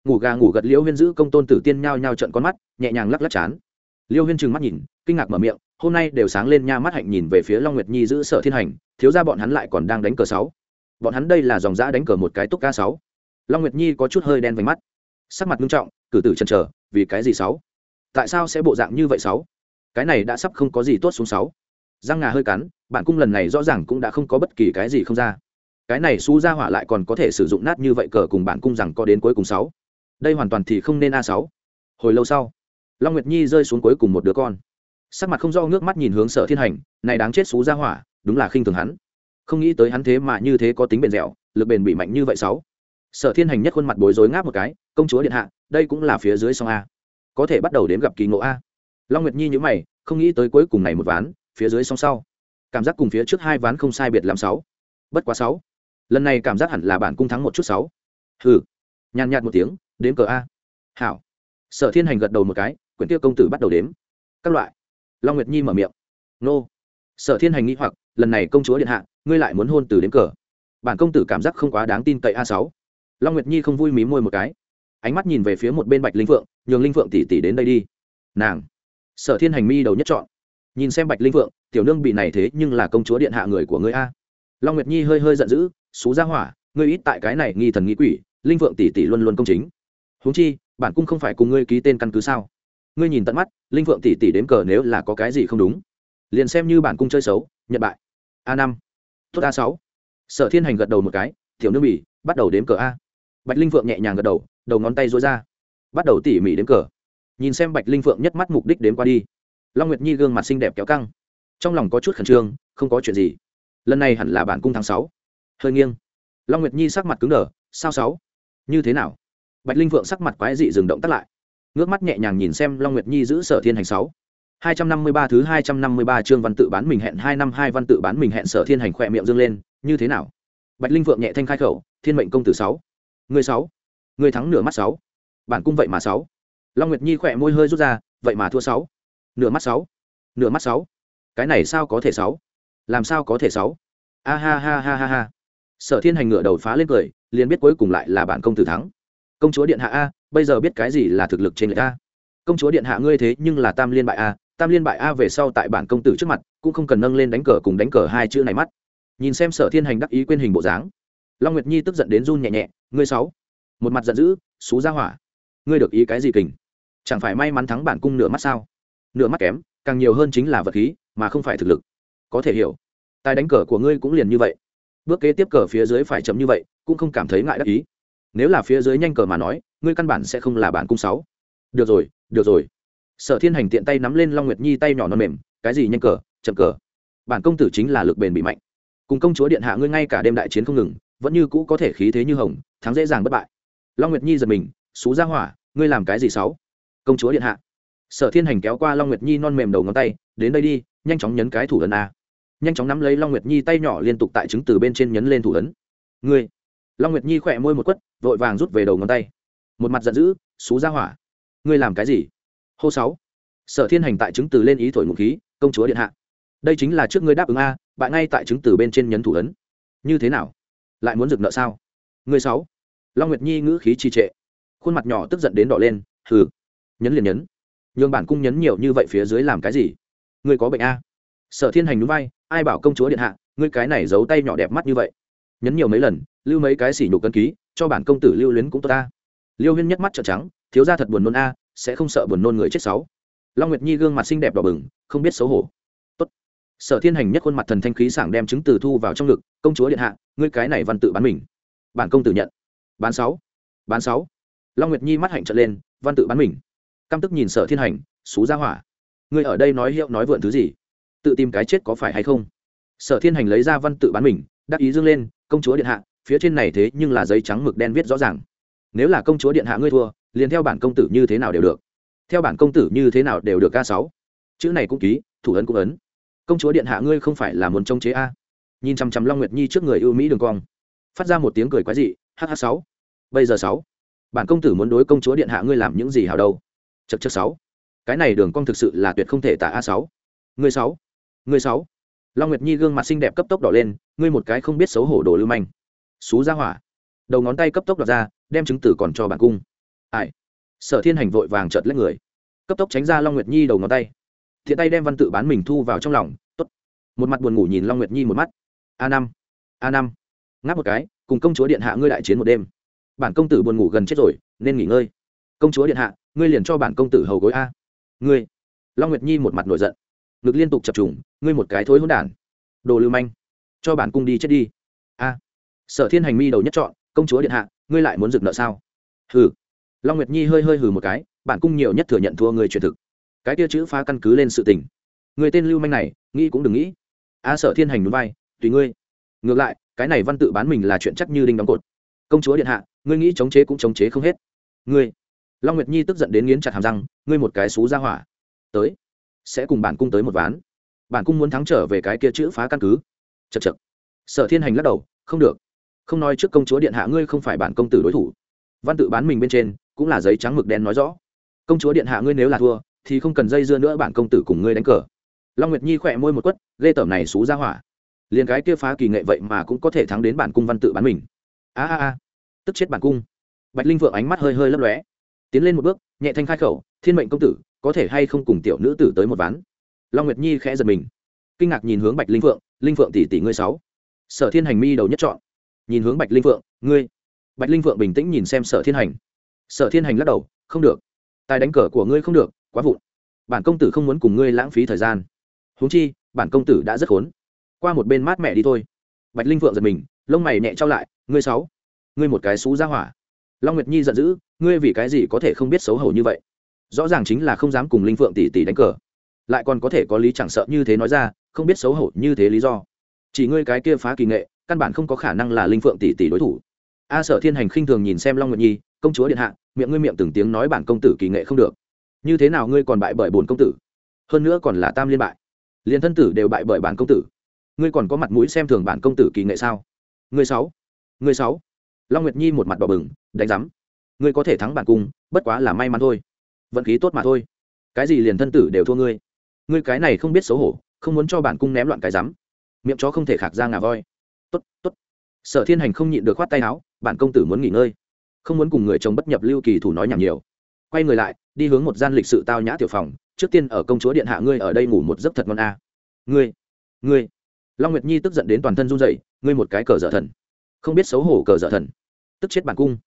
S1: Ngủ gà ngủ gật liễu huyên giữ công tôn tử tiên nhao nhao trận con mắt, nhẹ nhàng lắc lắc chán. Liêu huyên trừng mắt nhìn, kinh ngạc mở miệng hôm nay đều sáng lên nha mắt hạnh nhìn về phía long nguyệt nhi giữ sở thiên hành, thiếu ra bọn hắn lại còn đang đánh cờ sáu. Bọn hắn đây là dòng giã đánh cờ một cái túc ca sáu. Long nguyệt nhi có chút hơi đen vánh mắt. Sắc mặt nghiêm trọng, cử tử chần chờ, vì cái gì sáu? Tại sao sẽ bộ dạng như vậy sáu? Cái này đã sắp không có gì tốt xuống sáu. Răng ngà hơi cắn, bạn cung lần này rõ ràng cũng đã không có bất kỳ cái gì không ra. Cái này xú ra hỏa lại còn có thể sử dụng nát như vậy cờ cùng bạn cung rằng có đến cuối cùng sáu. Đây hoàn toàn thì không nên a sáu. Hồi lâu sau, long nguyệt nhi rơi xuống cuối cùng một đứa con sắc mặt không do nước mắt nhìn hướng sở thiên hành, này đáng chết xú ra hỏa, đúng là khinh thường hắn. Không nghĩ tới hắn thế mà như thế có tính bền dẻo, lực bền bị mạnh như vậy sáu. Sở thiên hành nhất khuôn mặt bối rối ngáp một cái, công chúa điện hạ, đây cũng là phía dưới sông a. Có thể bắt đầu đến gặp kỳ ngộ a. Long nguyệt nhi nhữ mày, không nghĩ tới cuối cùng này một ván, phía dưới song sau. Cảm giác cùng phía trước hai ván không sai biệt làm sáu. Bất quá sáu. Lần này cảm giác hẳn là bản cung thắng một chút sáu. Hừ. Nhàn nhạt một tiếng đếm cờ a. Hảo. Sở thiên hành gật đầu một cái, quyển tiêu công tử bắt đầu đếm. Các loại long nguyệt nhi mở miệng. Nô. Sở thiên hành nghĩ hoặc, lần này công chúa điện hạ, ngươi lại muốn hôn từ đến cờ. Bản công tử cảm giác không quá đáng tin cậy a sáu. Long nguyệt nhi không vui mí môi một cái. Ánh mắt nhìn về phía một bên bạch linh phượng, nhường linh phượng tỉ tỉ đến đây đi. Nàng. Sở thiên hành mi đầu nhất chọn nhìn xem bạch linh phượng, tiểu nương bị này thế nhưng là công chúa điện hạ người của ngươi a. Long nguyệt nhi hơi hơi giận dữ, xú ra hỏa, ngươi ít tại cái này nghi thần nghi quỷ, linh phượng tỷ tỷ luôn luôn công chính. Huống chi, bản cung không phải cùng ngươi ký tên căn cứ sao? Ngươi nhìn tận mắt, linh phượng tỷ tỷ đếm cờ nếu là có cái gì không đúng, liền xem như bản cung chơi xấu nhận bại. A năm, tốt a sáu. Sở thiên hành gật đầu một cái, tiểu nước bỉ bắt đầu đếm cờ a. Bạch linh phượng nhẹ nhàng gật đầu đầu ngón tay dối ra, bắt đầu tỉ mỉ đếm cờ. Nhìn xem bạch linh phượng nhất mắt mục đích đếm qua đi. Long nguyệt nhi gương mặt xinh đẹp kéo căng, trong lòng có chút khẩn trương, không có chuyện gì. Lần này hẳn là bản cung tháng sáu. Hơi nghiêng. Long nguyệt nhi sắc mặt cứng đờ, sao sáu? Như thế nào? Bạch linh phượng sắc mặt quái dị dừng động tắt lại ngước mắt nhẹ nhàng nhìn xem long nguyệt nhi giữ sở thiên hành sáu. hai trăm năm mươi ba thứ hai trăm năm mươi ba chương văn tự bán mình hẹn hai năm hai văn tự bán mình hẹn sở thiên hành khỏe miệng dâng lên, như thế nào? Bạch linh Vượng nhẹ thanh khai khẩu, thiên mệnh công tử sáu. Người sáu. Người thắng nửa mắt sáu. Bản cung vậy mà sáu. Long nguyệt nhi khỏe môi hơi rút ra, vậy mà thua sáu. Nửa mắt sáu. Nửa mắt sáu. Cái này sao có thể sáu? Làm sao có thể sáu? A ha ha ha ha ha. Sở thiên hành ngựa đầu phá lên cười, liền biết cuối cùng lại là bản công tử thắng. Công chúa điện hạ a bây giờ biết cái gì là thực lực trên người ta. Công chúa điện hạ ngươi thế nhưng là tam liên bại a, tam liên bại a về sau tại bản công tử trước mặt, cũng không cần nâng lên đánh cờ cùng đánh cờ hai chữ này mắt. Nhìn xem sở thiên hành đắc ý quên hình bộ dáng, long nguyệt nhi tức giận đến run nhẹ nhẹ, ngươi sáu. Một mặt giận dữ, xú ra hỏa, ngươi được ý cái gì kình? Chẳng phải may mắn thắng bản cung nửa mắt sao? Nửa mắt kém, càng nhiều hơn chính là vật khí, mà không phải thực lực. Có thể hiểu, tài đánh cờ của ngươi cũng liền như vậy. Bước kế tiếp cờ phía dưới phải chậm như vậy, cũng không cảm thấy ngại đắc ý nếu là phía dưới nhanh cờ mà nói, ngươi căn bản sẽ không là bản cung sáu. Được rồi được rồi. Sở thiên hành tiện tay nắm lên long nguyệt nhi tay nhỏ non mềm, cái gì nhanh cờ, chậm cờ. Bản công tử chính là lực bền bị mạnh. Cùng công chúa điện hạ ngươi ngay cả đêm đại chiến không ngừng, vẫn như cũ có thể khí thế như hồng, thắng dễ dàng bất bại. Long nguyệt nhi giật mình xú ra hỏa, ngươi làm cái gì sáu? Công chúa điện hạ. Sở thiên hành kéo qua long nguyệt nhi non mềm đầu ngón tay, đến đây đi, nhanh chóng nhấn cái thủ ấn a. Nhanh chóng nắm lấy long nguyệt nhi tay nhỏ liên tục tại chứng từ bên trên nhấn lên thủ ấn. Ngươi long nguyệt nhi khỏe môi một quất, vội vàng rút về đầu ngón tay. Một mặt giận dữ, xú ra hỏa, ngươi làm cái gì? Hô sáu. Sở thiên hành tại chứng từ lên ý thổi ngụ khí, công chúa điện hạ, đây chính là trước ngươi đáp ứng a, bạn ngay tại chứng từ bên trên nhấn thủ ấn. Như thế nào? Lại muốn rực nợ sao? Ngươi sáu. Long nguyệt nhi ngữ khí trì trệ, khuôn mặt nhỏ tức giận đến đỏ lên, hừ, nhấn liền nhấn. Nhường bản cung nhấn nhiều như vậy phía dưới làm cái gì? Ngươi có bệnh a? Sở thiên hành núi vai, ai bảo công chúa điện hạ, ngươi cái này giấu tay nhỏ đẹp mắt như vậy? Nhấn nhiều mấy lần, lưu mấy cái xỉ nhục cân ký, cho bản công tử lưu luyến cũng tốt ta. Liêu huyên nhắc mắt trợn trắng, thiếu ra thật buồn nôn a, sẽ không sợ buồn nôn người chết sáu. Long nguyệt nhi gương mặt xinh đẹp đỏ bừng, không biết xấu hổ. Tốt. Sở thiên hành nhất khuôn mặt thần thanh khí sảng đem chứng từ thu vào trong ngực, công chúa điện hạ, ngươi cái này văn tự bán mình. Bản công tử nhận. Bán sáu. Bán sáu. Long nguyệt nhi mắt hạnh trợn lên, văn tự bán mình. Căm tức nhìn sở thiên hành, xú ra hỏa, ngươi ở đây nói hiệu nói vượn thứ gì? Tự tìm cái chết có phải hay không? Sở thiên hành lấy ra văn tự bán mình đắc ý dương lên, công chúa điện hạ, phía trên này thế nhưng là giấy trắng mực đen viết rõ ràng. Nếu là công chúa điện hạ ngươi thua, liền theo bản công tử như thế nào đều được. Theo bản công tử như thế nào đều được ca sáu. Chữ này cũng ký, thủ ấn cũng ấn. Công chúa điện hạ ngươi không phải là muốn trông chế a? Nhìn chằm chằm long nguyệt nhi trước người ưu mỹ đường cong, phát ra một tiếng cười quái dị hh sáu. Bây giờ sáu. Bản công tử muốn đối công chúa điện hạ ngươi làm những gì hào đâu? Chật chật sáu. Cái này đường cong thực sự là tuyệt không thể tả a sáu. Người sáu. Người sáu long nguyệt nhi gương mặt xinh đẹp cấp tốc đỏ lên, ngươi một cái không biết xấu hổ đồ lưu manh. Xú ra hỏa. Đầu ngón tay cấp tốc đọc ra, đem chứng tử còn cho bản cung. Ai? Sở thiên hành vội vàng chợt lấy người. Cấp tốc tránh ra long nguyệt nhi đầu ngón tay. Thiện tay đem văn tự bán mình thu vào trong lòng, tốt. Một mặt buồn ngủ nhìn long nguyệt nhi một mắt. A năm a năm. Ngáp một cái, cùng công chúa điện hạ ngươi đại chiến một đêm. Bản công tử buồn ngủ gần chết rồi, nên nghỉ ngơi. Công chúa điện hạ, ngươi liền cho bản công tử hầu gối a. Ngươi. Long nguyệt nhi một mặt nổi giận ngực liên tục chập trùng, ngươi một cái thối hỗn đản. Đồ lưu manh, cho bản cung đi chết đi. A, sở thiên hành mi đầu nhất chọn, công chúa điện hạ, ngươi lại muốn rực nợ sao? Hừ. Long nguyệt nhi hơi hơi hừ một cái, bản cung nhiều nhất thừa nhận thua người truyền thực. Cái kia chữ phá căn cứ lên sự tình. Người tên lưu manh này, nghĩ cũng đừng nghĩ. A, sở thiên hành núi vai, tùy ngươi. Ngược lại, cái này văn tự bán mình là chuyện chắc như đinh đóng cột. Công chúa điện hạ, ngươi nghĩ chống chế cũng chống chế không hết. Ngươi. Long nguyệt nhi tức giận đến nghiến chặt hàm răng, ngươi một cái xú ra hỏa. Tới sẽ cùng bản cung tới một ván. Bản cung muốn thắng trở về cái kia chữ phá căn cứ. Chật chật sở thiên hành lắc đầu, không được. Không nói trước công chúa điện hạ ngươi không phải bản công tử đối thủ. Văn tự bán mình bên trên cũng là giấy trắng mực đen nói rõ. Công chúa điện hạ ngươi nếu là thua, thì không cần dây dưa nữa bản công tử cùng ngươi đánh cờ. Long nguyệt nhi khỏe môi một quất, ghê tởm này xú ra hỏa. Liền cái kia phá kỳ nghệ vậy mà cũng có thể thắng đến bản cung văn tự bán mình. A a a. Tức chết bản cung. Bạch linh vượng ánh mắt hơi hơi lấp lóe. Tiến lên một bước, nhẹ thanh khai khẩu, thiên mệnh công tử có thể hay không cùng tiểu nữ tử tới một ván? Long nguyệt nhi khẽ giật mình. Kinh ngạc nhìn hướng bạch linh vượng linh vượng tỷ tỷ ngươi sáu. Sở thiên hành mi đầu nhất chọn nhìn hướng bạch linh vượng ngươi? Bạch linh vượng bình tĩnh nhìn xem sở thiên hành. Sở thiên hành lắc đầu, không được. Tài đánh cờ của ngươi không được, quá vụn. Bản công tử không muốn cùng ngươi lãng phí thời gian. Huống chi, bản công tử đã rất khốn. Qua một bên mát mẹ đi thôi. Bạch linh vượng giật mình, lông mày nhẹ trao lại, ngươi sáu? Ngươi một cái xú ra hỏa. Long nguyệt nhi giận dữ, ngươi vì cái gì có thể không biết xấu hổ như vậy? Rõ ràng chính là không dám cùng linh phượng tỷ tỷ đánh cờ. Lại còn có thể có lý chẳng sợ như thế nói ra, không biết xấu hổ như thế lý do. Chỉ ngươi cái kia phá kỳ nghệ, căn bản không có khả năng là linh phượng tỷ tỷ đối thủ. A sở thiên hành khinh thường nhìn xem long nguyệt nhi, công chúa điện hạ, miệng ngươi miệng từng tiếng nói bản công tử kỳ nghệ không được. Như thế nào ngươi còn bại bởi bồn công tử? Hơn nữa còn là tam liên bại. Liên thân tử đều bại bởi bản công tử. Ngươi còn có mặt mũi xem thường bản công tử kỳ nghệ sao? Ngươi sáu ngươi sáu. Long nguyệt nhi một mặt bỏ bừng, đánh giám, ngươi có thể thắng bản cung, bất quá là may mắn thôi vận khí tốt mà thôi. Cái gì liền thân tử đều thua ngươi. Ngươi cái này không biết xấu hổ, không muốn cho bản cung ném loạn cái rắm. Miệng chó không thể khạc ra ngà voi. Tốt tốt. Sở thiên hành không nhịn được khoát tay áo, bản công tử muốn nghỉ ngơi. Không muốn cùng người chồng bất nhập lưu kỳ thủ nói nhảm nhiều. Quay người lại, đi hướng một gian lịch sự tao nhã tiểu phòng, trước tiên ở công chúa điện hạ ngươi ở đây ngủ một giấc thật ngon a. Ngươi ngươi. Long nguyệt nhi tức giận đến toàn thân run dậy ngươi một cái cờ dở thần. Không biết xấu hổ cờ dở thần. Tức chết bản cung.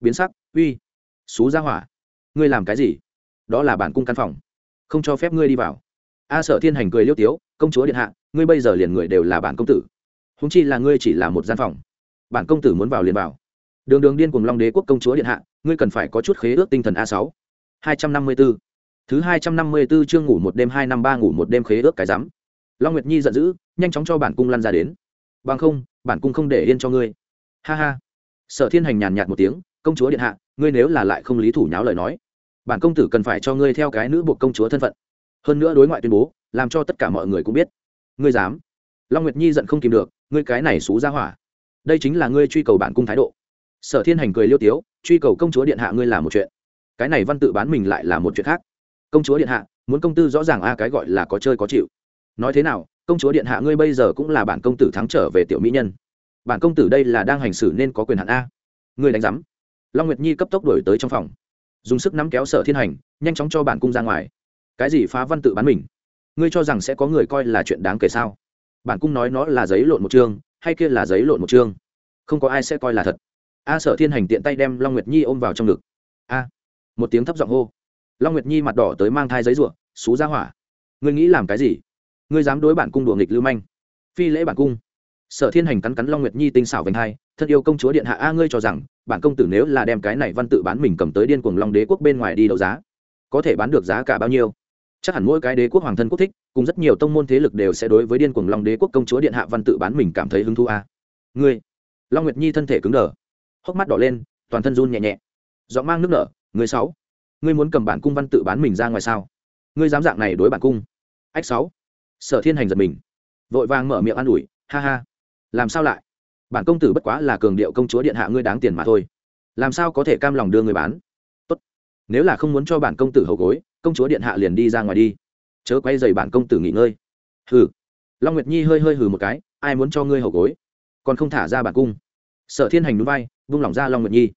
S1: Biến sắc, uy. Xú ra hỏa. Ngươi làm cái gì? Đó là bản cung căn phòng. Không cho phép ngươi đi vào. A sở thiên hành cười liêu tiếu, công chúa điện hạ, ngươi bây giờ liền người đều là bản công tử. Húng chi là ngươi chỉ là một gian phòng. Bản công tử muốn vào liền vào. Đường đường điên cùng long đế quốc công chúa điện hạ, ngươi cần phải có chút khế ước tinh thần a sáu. Hai trăm năm mươi b ố thứ hai trăm năm mươi b ố chương ngủ một đêm, hai năm ba ngủ một đêm khế ước cái rắm long nguyệt nhi giận dữ, nhanh chóng cho bản cung lăn ra đến. Bằng không, bản cung không để yên cho ngươi. Ha ha. Sở thiên hành nhàn nhạt một tiếng, công chúa điện hạ, ngươi nếu là lại không lý thủ nháo lời nói bản công tử cần phải cho ngươi theo cái nữ buộc công chúa thân phận. Hơn nữa đối ngoại tuyên bố, làm cho tất cả mọi người cũng biết. Ngươi dám? Long nguyệt nhi giận không kìm được, ngươi cái này xú ra hỏa. Đây chính là ngươi truy cầu bản cung thái độ. Sở thiên hành cười liêu tiếu, truy cầu công chúa điện hạ ngươi là một chuyện. Cái này văn tự bán mình lại là một chuyện khác. Công chúa điện hạ, muốn công tư rõ ràng a, cái gọi là có chơi có chịu. Nói thế nào, công chúa điện hạ ngươi bây giờ cũng là bản công tử thắng trở về tiểu mỹ nhân. Bản công tử đây là đang hành xử nên có quyền hạn a. Ngươi đánh giám. Long nguyệt nhi cấp tốc đổi tới trong phòng dùng sức nắm kéo sở thiên hành, nhanh chóng cho bản cung ra ngoài. Cái gì phá văn tự bán mình? Ngươi cho rằng sẽ có người coi là chuyện đáng kể sao? Bản cung nói nó là giấy lộn một chương, hay kia là giấy lộn một chương? Không có ai sẽ coi là thật. A sở thiên hành tiện tay đem long nguyệt nhi ôm vào trong ngực. A! Một tiếng thấp giọng hô. Long nguyệt nhi mặt đỏ tới mang thai giấy ruộng xú ra hỏa. Ngươi nghĩ làm cái gì? Ngươi dám đối bản cung đùa nghịch lưu manh. Phi lễ bản cung sở thiên hành cắn cắn long nguyệt nhi tinh xảo vành hai, thân yêu công chúa điện hạ, a, ngươi cho rằng bản công tử nếu là đem cái này văn tự bán mình cầm tới điên cuồng long đế quốc bên ngoài đi đấu giá, có thể bán được giá cả bao nhiêu? Chắc hẳn mỗi cái đế quốc hoàng thân quốc thích, cùng rất nhiều tông môn thế lực đều sẽ đối với điên cuồng long đế quốc công chúa điện hạ văn tự bán mình cảm thấy hứng thú a. Ngươi? Long nguyệt nhi thân thể cứng đờ, hốc mắt đỏ lên, toàn thân run nhẹ nhẹ. Giọng mang nước nở người sáu, ngươi muốn cầm bản cung văn tự bán mình ra ngoài sao? Ngươi dám dạng này đối bản cung? Ách sáu. Sở thiên hành giật mình, vội vàng mở miệng an ủi, ha ha làm sao lại? Bản công tử bất quá là cường điệu công chúa điện hạ ngươi đáng tiền mà thôi. Làm sao có thể cam lòng đưa người bán? Tốt. Nếu là không muốn cho bản công tử hầu gối, công chúa điện hạ liền đi ra ngoài đi. Chớ quay dày bản công tử nghỉ ngơi. Hừ. Long nguyệt nhi hơi hơi hừ một cái, ai muốn cho ngươi hầu gối? Còn không thả ra bản cung. Sở thiên hành núi vai, vung lỏng ra long nguyệt nhi.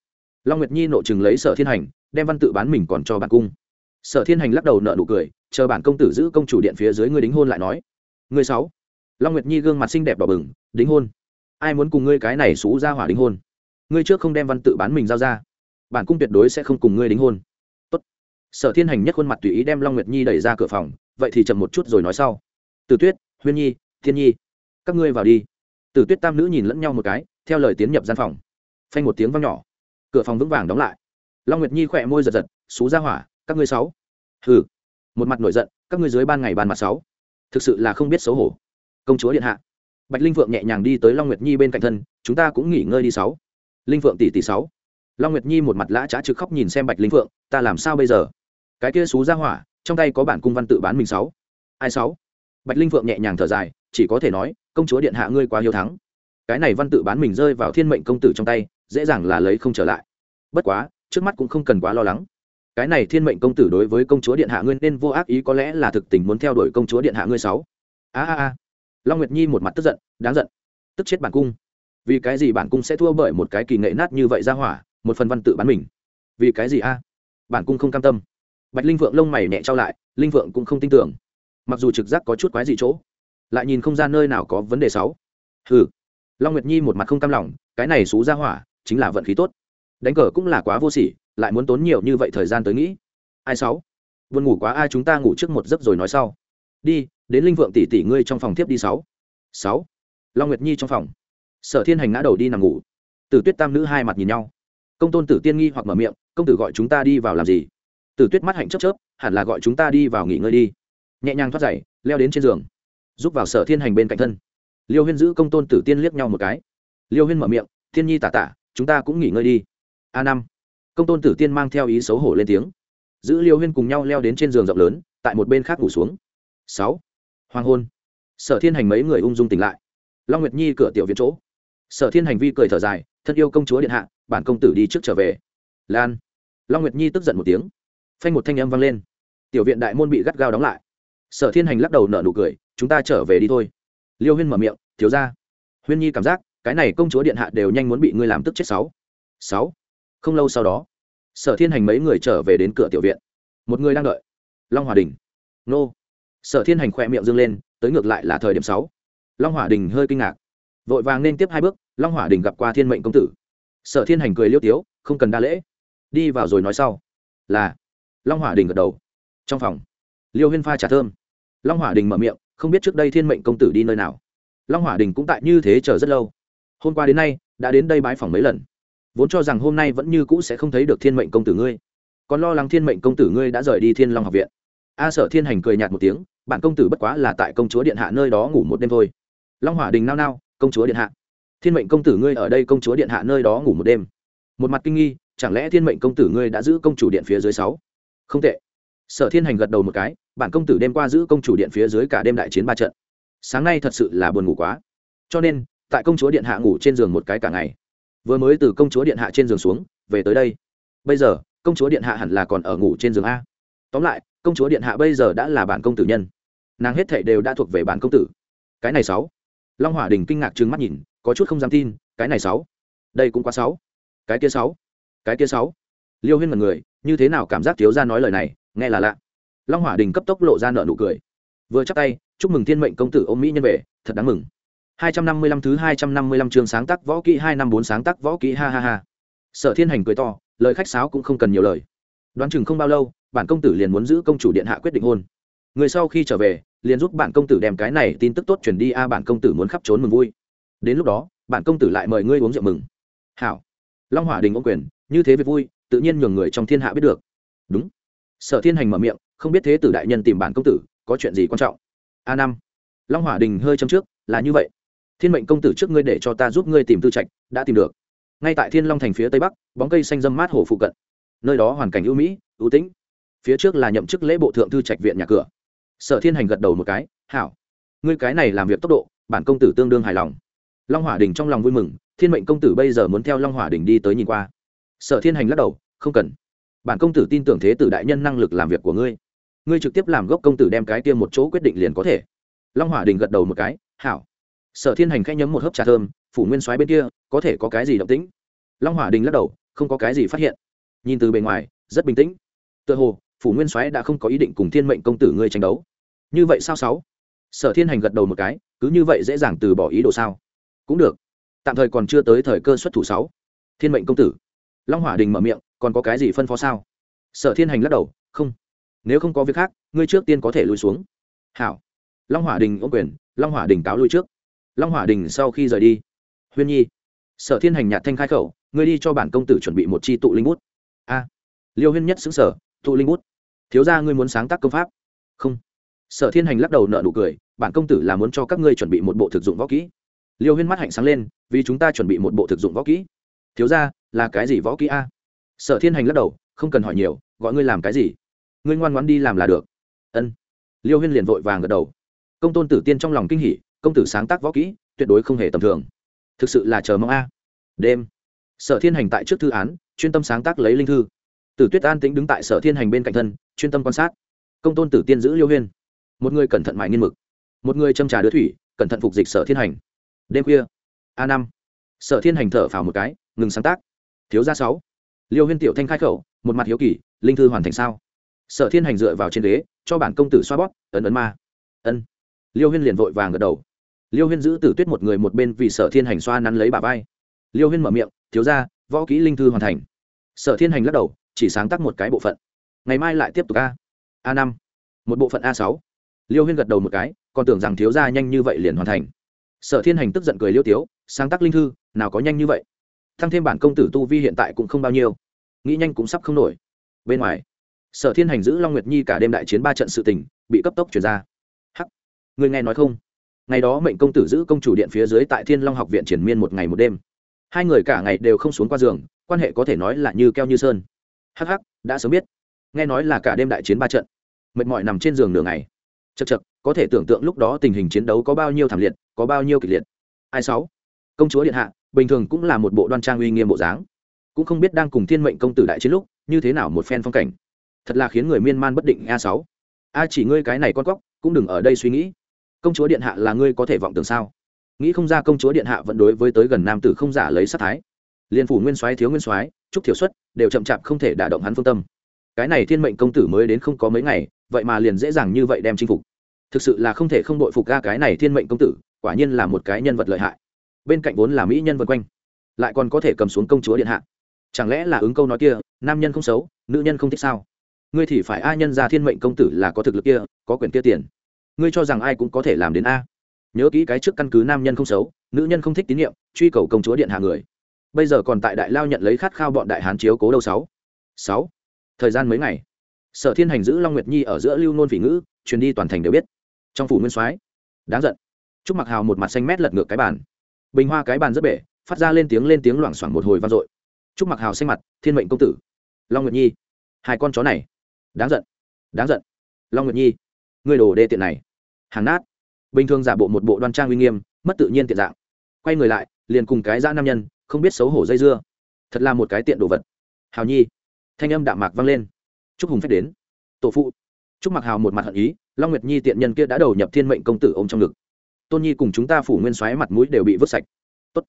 S1: Long nguyệt nhi nộ chừng lấy sở thiên hành, đem văn tự bán mình còn cho bản cung. Sở thiên hành lắc đầu nợ nụ cười, chờ bản công tử giữ công chủ điện phía dưới ngươi đính hôn lại nói. Người sáu long nguyệt nhi gương mặt xinh đẹp đỏ bừng, đính hôn. Ai muốn cùng ngươi cái này xú ra hỏa đính hôn? Ngươi trước không đem văn tự bán mình giao ra. Bản cung tuyệt đối sẽ không cùng ngươi đính hôn. Tốt. sở thiên hành nhất khuôn mặt tùy ý đem long nguyệt nhi đẩy ra cửa phòng, vậy thì chậm một chút rồi nói sau. Từ tuyết, huyên nhi, thiên nhi, các ngươi vào đi. Từ tuyết tam nữ nhìn lẫn nhau một cái, theo lời tiến nhập gian phòng. Phanh một tiếng vang nhỏ. Cửa phòng vững vàng đóng lại. Long nguyệt nhi khỏe môi giật giật, xú ra hỏa, các ngươi sáu. Hừ. Một mặt nổi giận, các ngươi dưới ban ngày ban mặt sáu. Thực sự là không biết xấu hổ công chúa điện hạ. Bạch linh phượng nhẹ nhàng đi tới long nguyệt nhi bên cạnh thân, chúng ta cũng nghỉ ngơi đi sáu. Linh phượng tỷ tỷ sáu. Long nguyệt nhi một mặt lã trá trực khóc nhìn xem bạch linh phượng, ta làm sao bây giờ? Cái kia xú ra hỏa, trong tay có bản cung văn tự bán mình sáu. Ai sáu? Bạch linh phượng nhẹ nhàng thở dài, chỉ có thể nói, công chúa điện hạ ngươi quá hiếu thắng. Cái này văn tự bán mình rơi vào thiên mệnh công tử trong tay, dễ dàng là lấy không trở lại. Bất quá, trước mắt cũng không cần quá lo lắng. Cái này thiên mệnh công tử đối với công chúa điện hạ ngươi nên vô ác ý có lẽ là thực tình muốn theo đuổi công chúa điện hạ ngươi sáu. A a a long nguyệt nhi một mặt tức giận, đáng giận. Tức chết bản cung. Vì cái gì bản cung sẽ thua bởi một cái kỳ nghệ nát như vậy ra hỏa, một phần văn tự bán mình? Vì cái gì a? Bản cung không cam tâm. Bạch linh vượng lông mày nhẹ trao lại, linh vượng cũng không tin tưởng. Mặc dù trực giác có chút quái gì chỗ, lại nhìn không ra nơi nào có vấn đề sáu hừ. Long nguyệt nhi một mặt không cam lòng, cái này xú ra hỏa, chính là vận khí tốt. Đánh cờ cũng là quá vô sỉ, lại muốn tốn nhiều như vậy thời gian tới nghĩ. Ai sáu buồn ngủ quá, ai chúng ta ngủ trước một giấc rồi nói sau đi, đến linh vượng tỷ tỷ ngươi trong phòng tiếp đi sáu. Sáu. Long nguyệt nhi trong phòng. Sở thiên hành ngã đầu đi nằm ngủ. Tử tuyết tam nữ hai mặt nhìn nhau. Công tôn tử tiên nghi hoặc mở miệng, công tử gọi chúng ta đi vào làm gì? Tử tuyết mắt hạnh chớp chớp, hẳn là gọi chúng ta đi vào nghỉ ngơi đi. Nhẹ nhàng thoát dậy leo đến trên giường, giúp vào sở thiên hành bên cạnh thân. Liêu huyên giữ công tôn tử tiên liếc nhau một cái. Liêu huyên mở miệng, thiên nhi tả tả, chúng ta cũng nghỉ ngơi đi. A năm. Công tôn tử tiên mang theo ý xấu hổ lên tiếng. Giữ liêu huyên cùng nhau leo đến trên giường rộng lớn, tại một bên khác ngủ xuống sáu. Hoàng hôn. Sở thiên hành mấy người ung dung tỉnh lại. Long nguyệt nhi cửa tiểu viện chỗ. Sở thiên hành vi cười thở dài, thân yêu công chúa điện hạ, bản công tử đi trước trở về. Lan. Long nguyệt nhi tức giận một tiếng. Phanh một thanh âm vang lên. Tiểu viện đại môn bị gắt gao đóng lại. Sở thiên hành lắc đầu nở nụ cười, chúng ta trở về đi thôi. Liêu huyên mở miệng, thiếu ra huyên nhi cảm giác, cái này công chúa điện hạ đều nhanh muốn bị ngươi làm tức chết sáu. Sáu. Không lâu sau đó, sở thiên hành mấy người trở về đến cửa tiểu viện. Một người đang đợi. Long hòa đình. Nô sở thiên hành khỏe miệng dâng lên, tới ngược lại là thời điểm sáu. Long hỏa đình hơi kinh ngạc. Vội vàng nên tiếp hai bước, long hỏa đình gặp qua thiên mệnh công tử. Sở thiên hành cười liêu tiếu, không cần đa lễ. Đi vào rồi nói sau. Là. Long hỏa đình gật đầu. Trong phòng, liêu huyên pha trà thơm. Long hỏa đình mở miệng, không biết trước đây thiên mệnh công tử đi nơi nào. Long hỏa đình cũng tại như thế chờ rất lâu. Hôm qua đến nay, đã đến đây bái phỏng mấy lần. Vốn cho rằng hôm nay vẫn như cũ sẽ không thấy được thiên mệnh công tử ngươi. Còn lo lắng thiên mệnh công tử ngươi đã rời đi thiên long học viện. A sở thiên hành cười nhạt một tiếng bản công tử bất quá là tại công chúa điện hạ nơi đó ngủ một đêm thôi. Long hỏa đình nao nao, công chúa điện hạ. Thiên mệnh công tử ngươi ở đây, công chúa điện hạ nơi đó ngủ một đêm. Một mặt kinh nghi, chẳng lẽ thiên mệnh công tử ngươi đã giữ công chủ điện phía dưới sáu? Không tệ. Sở thiên hành gật đầu một cái, bản công tử đêm qua giữ công chủ điện phía dưới cả đêm đại chiến ba trận. Sáng nay thật sự là buồn ngủ quá. Cho nên, tại công chúa điện hạ ngủ trên giường một cái cả ngày. Vừa mới từ công chúa điện hạ trên giường xuống, về tới đây. Bây giờ, công chúa điện hạ hẳn là còn ở ngủ trên giường a tóm lại công chúa điện hạ bây giờ đã là bản công tử nhân. Nàng hết thảy đều đã thuộc về bản công tử. Cái này sáu. Long hỏa đình kinh ngạc trừng mắt nhìn có chút không dám tin cái này sáu. Đây cũng quá sáu. Cái kia sáu. Cái kia sáu. Liêu huyên mật người như thế nào cảm giác thiếu ra nói lời này nghe là lạ. Long hỏa đình cấp tốc lộ ra nợ nụ cười. Vừa chắc tay chúc mừng thiên mệnh công tử ôm mỹ nhân về thật đáng mừng. 255 thứ 255 chương sáng tác võ kỹ 254 sáng tác võ kỹ ha ha ha. Sở Thiên Hành cười to, lời khách sáo cũng không cần nhiều lời. Đoán chừng không bao lâu, bản công tử liền muốn giữ công chủ điện hạ quyết định hôn. Người sau khi trở về, liền giúp bản công tử đem cái này tin tức tốt truyền đi a bản công tử muốn khắp trốn mừng vui. Đến lúc đó, bản công tử lại mời ngươi uống rượu mừng. Hảo. Long Hỏa Đình ông quyền, như thế việc vui, tự nhiên nhường người trong thiên hạ biết được. Đúng. Sở Thiên Hành mở miệng, không biết thế tử đại nhân tìm bản công tử, có chuyện gì quan trọng. A năm. Long Hỏa Đình hơi châm trước, là như vậy thiên mệnh công tử trước ngươi để cho ta giúp ngươi tìm tư trạch đã tìm được ngay tại thiên long thành phía tây bắc bóng cây xanh dâm mát hồ phụ cận nơi đó hoàn cảnh ưu mỹ ưu tĩnh phía trước là nhậm chức lễ bộ thượng thư trạch viện nhà cửa. Sở thiên hành gật đầu một cái, hảo, ngươi cái này làm việc tốc độ, bản công tử tương đương hài lòng. Long hỏa đình trong lòng vui mừng, thiên mệnh công tử bây giờ muốn theo long hỏa đình đi tới nhìn qua. Sở thiên hành lắc đầu, không cần. Bản công tử tin tưởng thế tử đại nhân năng lực làm việc của ngươi. Ngươi trực tiếp làm gốc công tử đem cái tiêm một chỗ quyết định liền có thể. Long hỏa đình gật đầu một cái, hảo. Sở thiên hành khẽ nhấm một hớp trà thơm, phủ nguyên soái bên kia, có thể có cái gì động tĩnh? Long hỏa đình lắc đầu, không có cái gì phát hiện. Nhìn từ bề ngoài, rất bình tĩnh. Tựa hồ phủ nguyên soái đã không có ý định cùng thiên mệnh công tử ngươi tranh đấu. Như vậy sao sáu? Sở thiên hành gật đầu một cái, cứ như vậy dễ dàng từ bỏ ý đồ sao? Cũng được. Tạm thời còn chưa tới thời cơ xuất thủ sáu. Thiên mệnh công tử. Long hỏa đình mở miệng, còn có cái gì phân phó sao? Sở thiên hành lắc đầu, không. Nếu không có việc khác, ngươi trước tiên có thể lùi xuống. Hảo. Long hỏa đình ô quyền, long hỏa đình cáo lui trước. Long hỏa đình sau khi rời đi. Huyên nhi. Sở thiên hành nhạt thanh khai khẩu, ngươi đi cho bản công tử chuẩn bị một chi tụ linh bút. A. Liêu huyên nhất xứng sở tụ linh bút. Thiếu ra ngươi muốn sáng tác công pháp? Không. Sở thiên hành lắc đầu nợ nụ cười, bản công tử là muốn cho các ngươi chuẩn bị một bộ thực dụng võ kỹ. Liêu huyên mắt hạnh sáng lên, vì chúng ta chuẩn bị một bộ thực dụng võ kỹ. Thiếu ra là cái gì võ kỹ a? Sở thiên hành lắc đầu, không cần hỏi nhiều, gọi ngươi làm cái gì? Ngươi ngoan ngoãn đi làm là được. Ân. Liêu huyên liền vội vàng gật đầu. Công tôn tử tiên trong lòng kinh hỉ, công tử sáng tác võ kỹ, tuyệt đối không hề tầm thường. Thực sự là chờ mong a. Đêm. Sở thiên hành tại trước thư án, chuyên tâm sáng tác lấy linh thư tử tuyết an tĩnh đứng tại sở thiên hành bên cạnh thân, chuyên tâm quan sát. Công tôn tử tiên giữ liêu huyên. Một người cẩn thận mại nghiên mực. Một người châm trà đứa thủy, cẩn thận phục dịch sở thiên hành. Đêm khuya, a năm. Sở thiên hành thở phào một cái, ngừng sáng tác. Thiếu gia sáu. Liêu huyên tiểu thanh khai khẩu, một mặt hiếu kỳ, linh thư hoàn thành sao? Sở thiên hành dựa vào trên ghế, cho bản công tử xoa bóp, ấn ấn ma. Ân. Liêu huyên liền vội vàng gật đầu. Liêu huyên giữ tử tuyết một người một bên vì sở thiên hành xoa nắn lấy bà vai. Liêu huyên mở miệng, thiếu ra võ kỹ linh thư hoàn thành. Sở thiên hành lắc đầu chỉ sáng tác một cái bộ phận. Ngày mai lại tiếp tục a. A năm. Một bộ phận a sáu. Liêu huyên gật đầu một cái, còn tưởng rằng thiếu gia nhanh như vậy liền hoàn thành. Sở thiên hành tức giận cười liêu tiếu, sáng tác linh thư, nào có nhanh như vậy? Thăng thêm bản công tử tu vi hiện tại cũng không bao nhiêu. Nghĩ nhanh cũng sắp không nổi. Bên ngoài, sở thiên hành giữ long nguyệt nhi cả đêm đại chiến ba trận sự tình, bị cấp tốc chuyển ra. Hắc, người nghe nói không? Ngày đó mệnh công tử giữ công chủ điện phía dưới tại thiên long học viện triển miên một ngày một đêm. Hai người cả ngày đều không xuống qua giường, quan hệ có thể nói là như keo như sơn hắc hắc, đã sớm biết. Nghe nói là cả đêm đại chiến ba trận. Mệt mỏi nằm trên giường nửa ngày. Chật chật có thể tưởng tượng lúc đó tình hình chiến đấu có bao nhiêu thảm liệt, có bao nhiêu kịch liệt. Ai sáu? Công chúa điện hạ, bình thường cũng là một bộ đoan trang uy nghiêm bộ dáng. Cũng không biết đang cùng thiên mệnh công tử đại chiến lúc, như thế nào một phen phong cảnh. Thật là khiến người miên man bất định, a sáu. A chỉ ngươi cái này con cóc, cũng đừng ở đây suy nghĩ. Công chúa điện hạ là ngươi có thể vọng tưởng sao? Nghĩ không ra công chúa điện hạ vẫn đối với tới gần nam tử không giả lấy sát thái. Liên phủ nguyên soái, thiếu nguyên soái trúc thiểu xuất đều chậm chạp không thể đả động hắn phương tâm. Cái này thiên mệnh công tử mới đến không có mấy ngày, vậy mà liền dễ dàng như vậy đem chinh phục. Thực sự là không thể không đội phục ga cái này thiên mệnh công tử, quả nhiên là một cái nhân vật lợi hại. Bên cạnh vốn là mỹ nhân vân quanh, lại còn có thể cầm xuống công chúa điện hạ. Chẳng lẽ là ứng câu nói kia, nam nhân không xấu, nữ nhân không thích sao? Ngươi thì phải ai nhân ra thiên mệnh công tử là có thực lực kia, có quyền kia tiền. Ngươi cho rằng ai cũng có thể làm đến a. Nhớ kỹ cái trước căn cứ nam nhân không xấu, nữ nhân không thích tín nhiệm, truy cầu công chúa điện hạ người bây giờ còn tại đại lao nhận lấy khát khao bọn đại hán chiếu cố đâu sáu? Sáu. Thời gian mấy ngày? Sở thiên hành giữ long nguyệt nhi ở giữa lưu nôn vị ngữ, truyền đi toàn thành đều biết. Trong phủ nguyên soái, đáng giận. Trúc mặc hào một mặt xanh mét lật ngược cái bàn. Bình hoa cái bàn rất bể, phát ra lên tiếng lên tiếng loảng xoảng một hồi vang dội. Trúc mặc hào xanh mặt, thiên mệnh công tử. Long nguyệt nhi, hai con chó này. Đáng giận đáng giận. Long nguyệt nhi người đồ đê tiện này. Hàng nát. Bình thường giả bộ một bộ đoan trang uy nghiêm, mất tự nhiên tiện dạng. Quay người lại, liền cùng cái dã nam nhân không biết xấu hổ dây dưa. Thật là một cái tiện đồ vật. Hào nhi, thanh âm đạm mạc vang lên. Chúc hùng phép đến. Tổ phụ. Chúc mặc hào một mặt hận ý, long nguyệt nhi tiện nhân kia đã đầu nhập thiên mệnh công tử ôm trong ngực. Tôn nhi cùng chúng ta phủ nguyên xoáy mặt mũi đều bị vứt sạch. Tốt.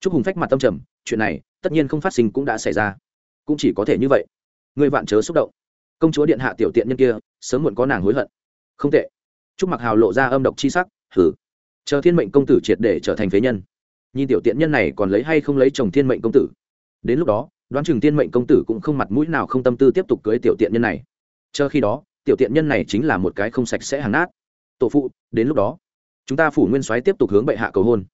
S1: Chúc hùng phách mặt tâm trầm, chuyện này, tất nhiên không phát sinh cũng đã xảy ra. Cũng chỉ có thể như vậy. Người vạn chớ xúc động. Công chúa điện hạ tiểu tiện nhân kia, sớm muộn có nàng hối hận. Không tệ. Chúc mặc hào lộ ra âm độc chi sắc hử chờ thiên mệnh công tử triệt để trở thành phế nhân nhìn tiểu tiện nhân này còn lấy hay không lấy chồng thiên mệnh công tử. Đến lúc đó, đoán chừng thiên mệnh công tử cũng không mặt mũi nào không tâm tư tiếp tục cưới tiểu tiện nhân này. Chờ khi đó, tiểu tiện nhân này chính là một cái không sạch sẽ hàng nát. Tổ phụ, đến lúc đó, chúng ta phủ nguyên soái tiếp tục hướng bệ hạ cầu hôn.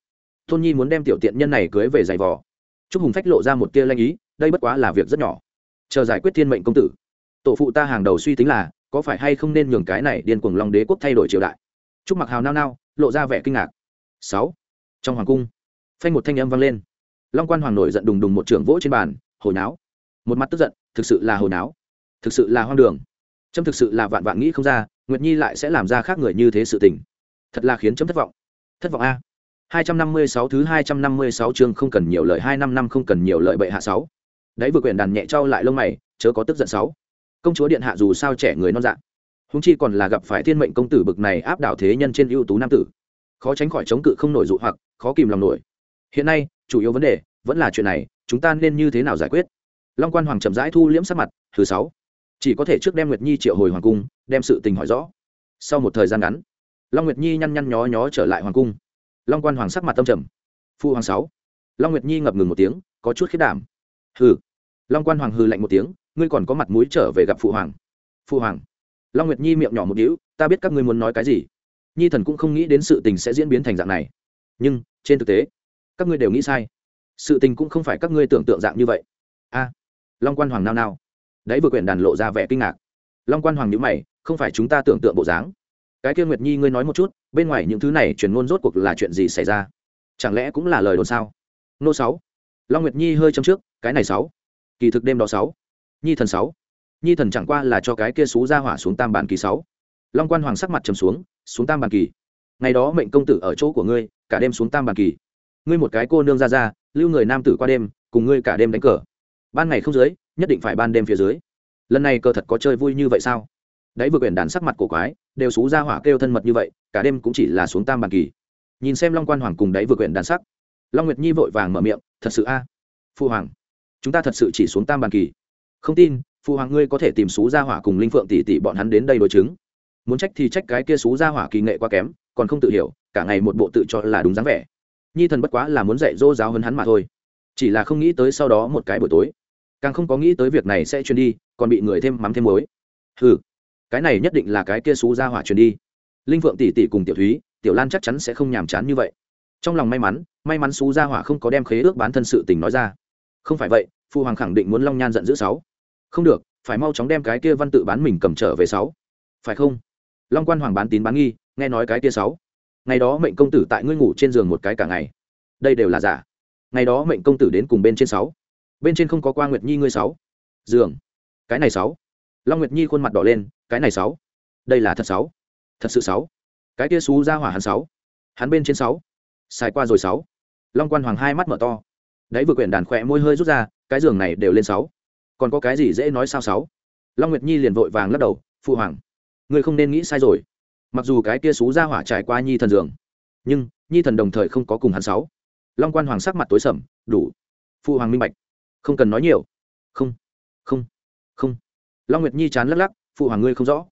S1: Tôn nhi muốn đem tiểu tiện nhân này cưới về giày vò. Chúc hùng phách lộ ra một tia lanh ý, đây bất quá là việc rất nhỏ. Chờ giải quyết thiên mệnh công tử. Tổ phụ ta hàng đầu suy tính là, có phải hay không nên nhường cái này điên cuồng long đế quốc thay đổi triều đại? Chúc mặc hào nao nao, lộ ra vẻ kinh ngạc. Sáu. Trong hoàng cung phanh một thanh âm vang lên. Long quan hoàng nổi giận đùng đùng một trưởng vỗ trên bàn hồi náo một mặt tức giận, thực sự là hồi náo thực sự là hoang đường. Trâm thực sự là vạn vạn nghĩ không ra, nguyệt nhi lại sẽ làm ra khác người như thế sự tình. Thật là khiến chấm thất vọng. Thất vọng a. Hai trăm năm mươi sáu thứ hai trăm năm mươi sáu chương không cần nhiều lời, hai năm năm không cần nhiều lời bệ hạ sáu. Đấy vừa quyền đàn nhẹ trao lại lông mày, chớ có tức giận sáu. Công chúa điện hạ dù sao trẻ người non dạng huống chi còn là gặp phải thiên mệnh công tử bực này áp đảo thế nhân trên ưu tú nam tử. Khó tránh khỏi chống cự không nổi dụ hoặc, khó kìm lòng nổi hiện nay, chủ yếu vấn đề vẫn là chuyện này, chúng ta nên như thế nào giải quyết? Long quan hoàng chậm rãi thu liễm sắc mặt, thứ sáu. Chỉ có thể trước đem nguyệt nhi triệu hồi hoàng cung, đem sự tình hỏi rõ. Sau một thời gian ngắn, long nguyệt nhi nhăn nhăn nhó nhó trở lại hoàng cung. Long quan hoàng sắc mặt tâm trầm. Phu hoàng sáu. Long nguyệt nhi ngập ngừng một tiếng, có chút khiết đảm. Hừ. Long quan hoàng hừ lạnh một tiếng, ngươi còn có mặt mũi trở về gặp phụ hoàng. Phụ hoàng. Long nguyệt nhi miệng nhỏ một đĩu ta biết các ngươi muốn nói cái gì. Nhi thần cũng không nghĩ đến sự tình sẽ diễn biến thành dạng này. Nhưng, trên thực tế các ngươi đều nghĩ sai. Sự tình cũng không phải các ngươi tưởng tượng dạng như vậy. A, long quan hoàng nao nao. Đấy vừa quyển đàn lộ ra vẻ kinh ngạc. Long quan hoàng nhữ mày, không phải chúng ta tưởng tượng bộ dáng. Cái kia nguyệt nhi ngươi nói một chút, bên ngoài những thứ này truyền ngôn rốt cuộc là chuyện gì xảy ra? Chẳng lẽ cũng là lời đồn sao? Nô sáu. Long nguyệt nhi hơi châm trước, cái này sáu. Kỳ thực đêm đó sáu. Nhi thần sáu. Nhi thần chẳng qua là cho cái kia xú ra hỏa xuống tam bản kỳ sáu. Long quan hoàng sắc mặt trầm xuống xuống tam bản kỳ. Ngày đó mệnh công tử ở chỗ của ngươi, cả đêm xuống tam bản kỳ ngươi một cái cô nương ra ra, lưu người nam tử qua đêm, cùng ngươi cả đêm đánh cờ. Ban ngày không dưới, nhất định phải ban đêm phía dưới. Lần này cờ thật có chơi vui như vậy sao? Đấy vừa quyển đàn sắc mặt cổ quái, đều xú ra hỏa kêu thân mật như vậy, cả đêm cũng chỉ là xuống tam bàn kỳ. Nhìn xem long quan hoàng cùng đấy vừa quyển đàn sắc, long nguyệt nhi vội vàng mở miệng, thật sự a? Phu hoàng, chúng ta thật sự chỉ xuống tam bàn kỳ. Không tin, phu hoàng ngươi có thể tìm xú ra hỏa cùng linh phượng tỷ tỷ bọn hắn đến đây đối chứng. Muốn trách thì trách cái kia xú ra hỏa kỳ nghệ quá kém, còn không tự hiểu, cả ngày một bộ tự cho là đúng dáng vẻ nhi thần bất quá là muốn dạy dỗ giáo hơn hắn mà thôi. Chỉ là không nghĩ tới sau đó một cái buổi tối, càng không có nghĩ tới việc này sẽ truyền đi, còn bị người thêm mắm thêm muối. Ừ cái này nhất định là cái kia xú ra hỏa truyền đi. Linh vượng tỷ tỷ cùng tiểu thúy, tiểu lan chắc chắn sẽ không nhàm chán như vậy. Trong lòng may mắn may mắn xú ra hỏa không có đem khế ước bán thân sự tình nói ra. Không phải vậy phụ hoàng khẳng định muốn long nhan giận dữ sáu. Không được, phải mau chóng đem cái kia văn tự bán mình cầm trở về sáu. Phải không? Long quan hoàng bán tín bán nghi, nghe nói cái kia sáu ngày đó mệnh công tử tại ngươi ngủ trên giường một cái cả ngày. Đây đều là giả. Ngày đó mệnh công tử đến cùng bên trên sáu. Bên trên không có qua nguyệt nhi ngươi sáu. Giường. Cái này sáu. Long nguyệt nhi khuôn mặt đỏ lên, cái này sáu. Đây là thật sáu. Thật sự sáu. Cái kia xú ra hỏa hắn sáu. Hắn bên trên sáu. Xài qua rồi sáu. Long quan hoàng hai mắt mở to. Đấy vừa quyển đàn khỏe môi hơi rút ra, cái giường này đều lên sáu. Còn có cái gì dễ nói sao sáu? Long nguyệt nhi liền vội vàng lắc đầu, phụ hoàng, ngươi không nên nghĩ sai rồi mặc dù cái kia xú ra hỏa trải qua nhi thần giường nhưng nhi thần đồng thời không có cùng hắn sáu. Long quan hoàng sắc mặt tối sầm, đủ. Phụ hoàng minh bạch. Không cần nói nhiều. Không không không. Long nguyệt nhi chán lắc lắc phụ hoàng ngươi không rõ.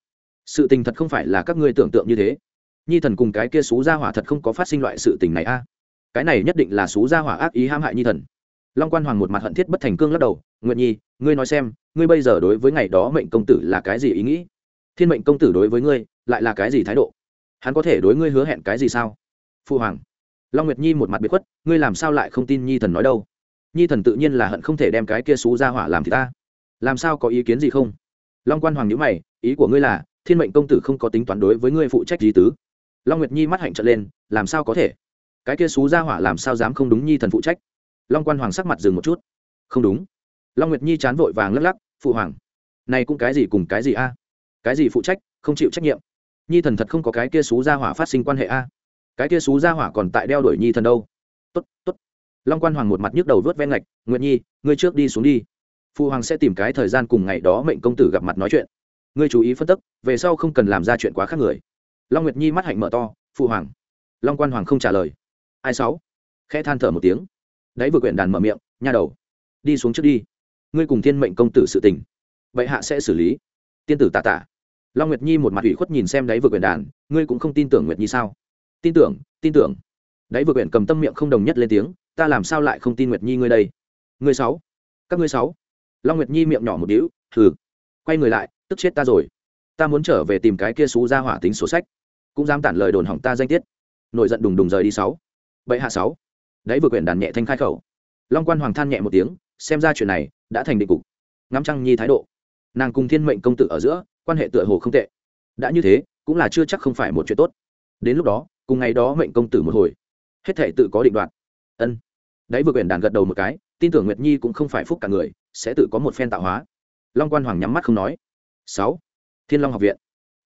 S1: Sự tình thật không phải là các ngươi tưởng tượng như thế. Nhi thần cùng cái kia xú gia hỏa thật không có phát sinh loại sự tình này a. Cái này nhất định là xú gia hỏa ác ý hãm hại nhi thần. Long quan hoàng một mặt hận thiết bất thành cương lắc đầu, nguyệt nhi, ngươi nói xem, ngươi bây giờ đối với ngày đó mệnh công tử là cái gì ý nghĩ? Thiên mệnh công tử đối với ngươi lại là cái gì thái độ? Hắn có thể đối ngươi hứa hẹn cái gì sao? Phu hoàng, long nguyệt nhi một mặt biệt khuất, ngươi làm sao lại không tin nhi thần nói đâu? Nhi thần tự nhiên là hận không thể đem cái kia xú ra hỏa làm thì ta. Làm sao có ý kiến gì không? Long quan hoàng nhữ mày, ý của ngươi là, thiên mệnh công tử không có tính toán đối với ngươi phụ trách gì tứ? Long nguyệt nhi mắt hạnh trận lên, làm sao có thể? Cái kia xú ra hỏa làm sao dám không đúng nhi thần phụ trách? Long quan hoàng sắc mặt dừng một chút. Không đúng. Long nguyệt nhi chán vội vàng lắc lắc phụ hoàng, này cũng cái gì cùng cái gì a? Cái gì phụ trách, không chịu trách nhiệm. Nhi thần thật không có cái kia xú gia hỏa phát sinh quan hệ a. Cái kia xú gia hỏa còn tại đeo đuổi nhi thần đâu. Tốt tốt. Long quan hoàng một mặt nhức đầu vớt ven ngạch, nguyệt nhi, ngươi trước đi xuống đi. Phụ hoàng sẽ tìm cái thời gian cùng ngày đó mệnh công tử gặp mặt nói chuyện. Ngươi chú ý phân tích, về sau không cần làm ra chuyện quá khác người. Long nguyệt nhi mắt hạnh mở to phụ hoàng. Long quan hoàng không trả lời. Ai sáu? Khẽ than thở một tiếng. Đấy vừa quyển đàn mở miệng, nha đầu, đi xuống trước đi. Ngươi cùng thiên mệnh công tử sự tình vậy hạ sẽ xử lý. Tiên tử tạ tạ long nguyệt nhi một mặt ủy khuất nhìn xem đáy vừa quyển đàn, ngươi cũng không tin tưởng nguyệt nhi sao? Tin tưởng tin tưởng. Đáy vừa quyển cầm tâm miệng không đồng nhất lên tiếng, ta làm sao lại không tin nguyệt nhi ngươi đây? Ngươi sáu. Các ngươi sáu. Long nguyệt nhi miệng nhỏ một đĩu thử quay người lại, tức chết ta rồi. Ta muốn trở về tìm cái kia xú ra hỏa tính sổ sách. Cũng dám tản lời đồn hỏng ta danh tiết. Nổi giận đùng đùng rời đi sáu. Bậy hạ sáu. Đấy vừa quyển đàn nhẹ thanh khai khẩu. Long quan hoàng than nhẹ một tiếng, xem ra chuyện này đã thành định cục. Ngắm trăng nhi thái độ nàng cùng thiên mệnh công tử ở giữa, quan hệ tựa hồ không tệ. Đã như thế, cũng là chưa chắc không phải một chuyện tốt. Đến lúc đó, cùng ngày đó mệnh công tử một hồi. Hết thể tự có định đoạt. Ân. Đấy vừa quyển đàn gật đầu một cái, tin tưởng nguyệt nhi cũng không phải phúc cả người, sẽ tự có một phen tạo hóa. Long quan hoàng nhắm mắt không nói. Sáu. Thiên long học viện.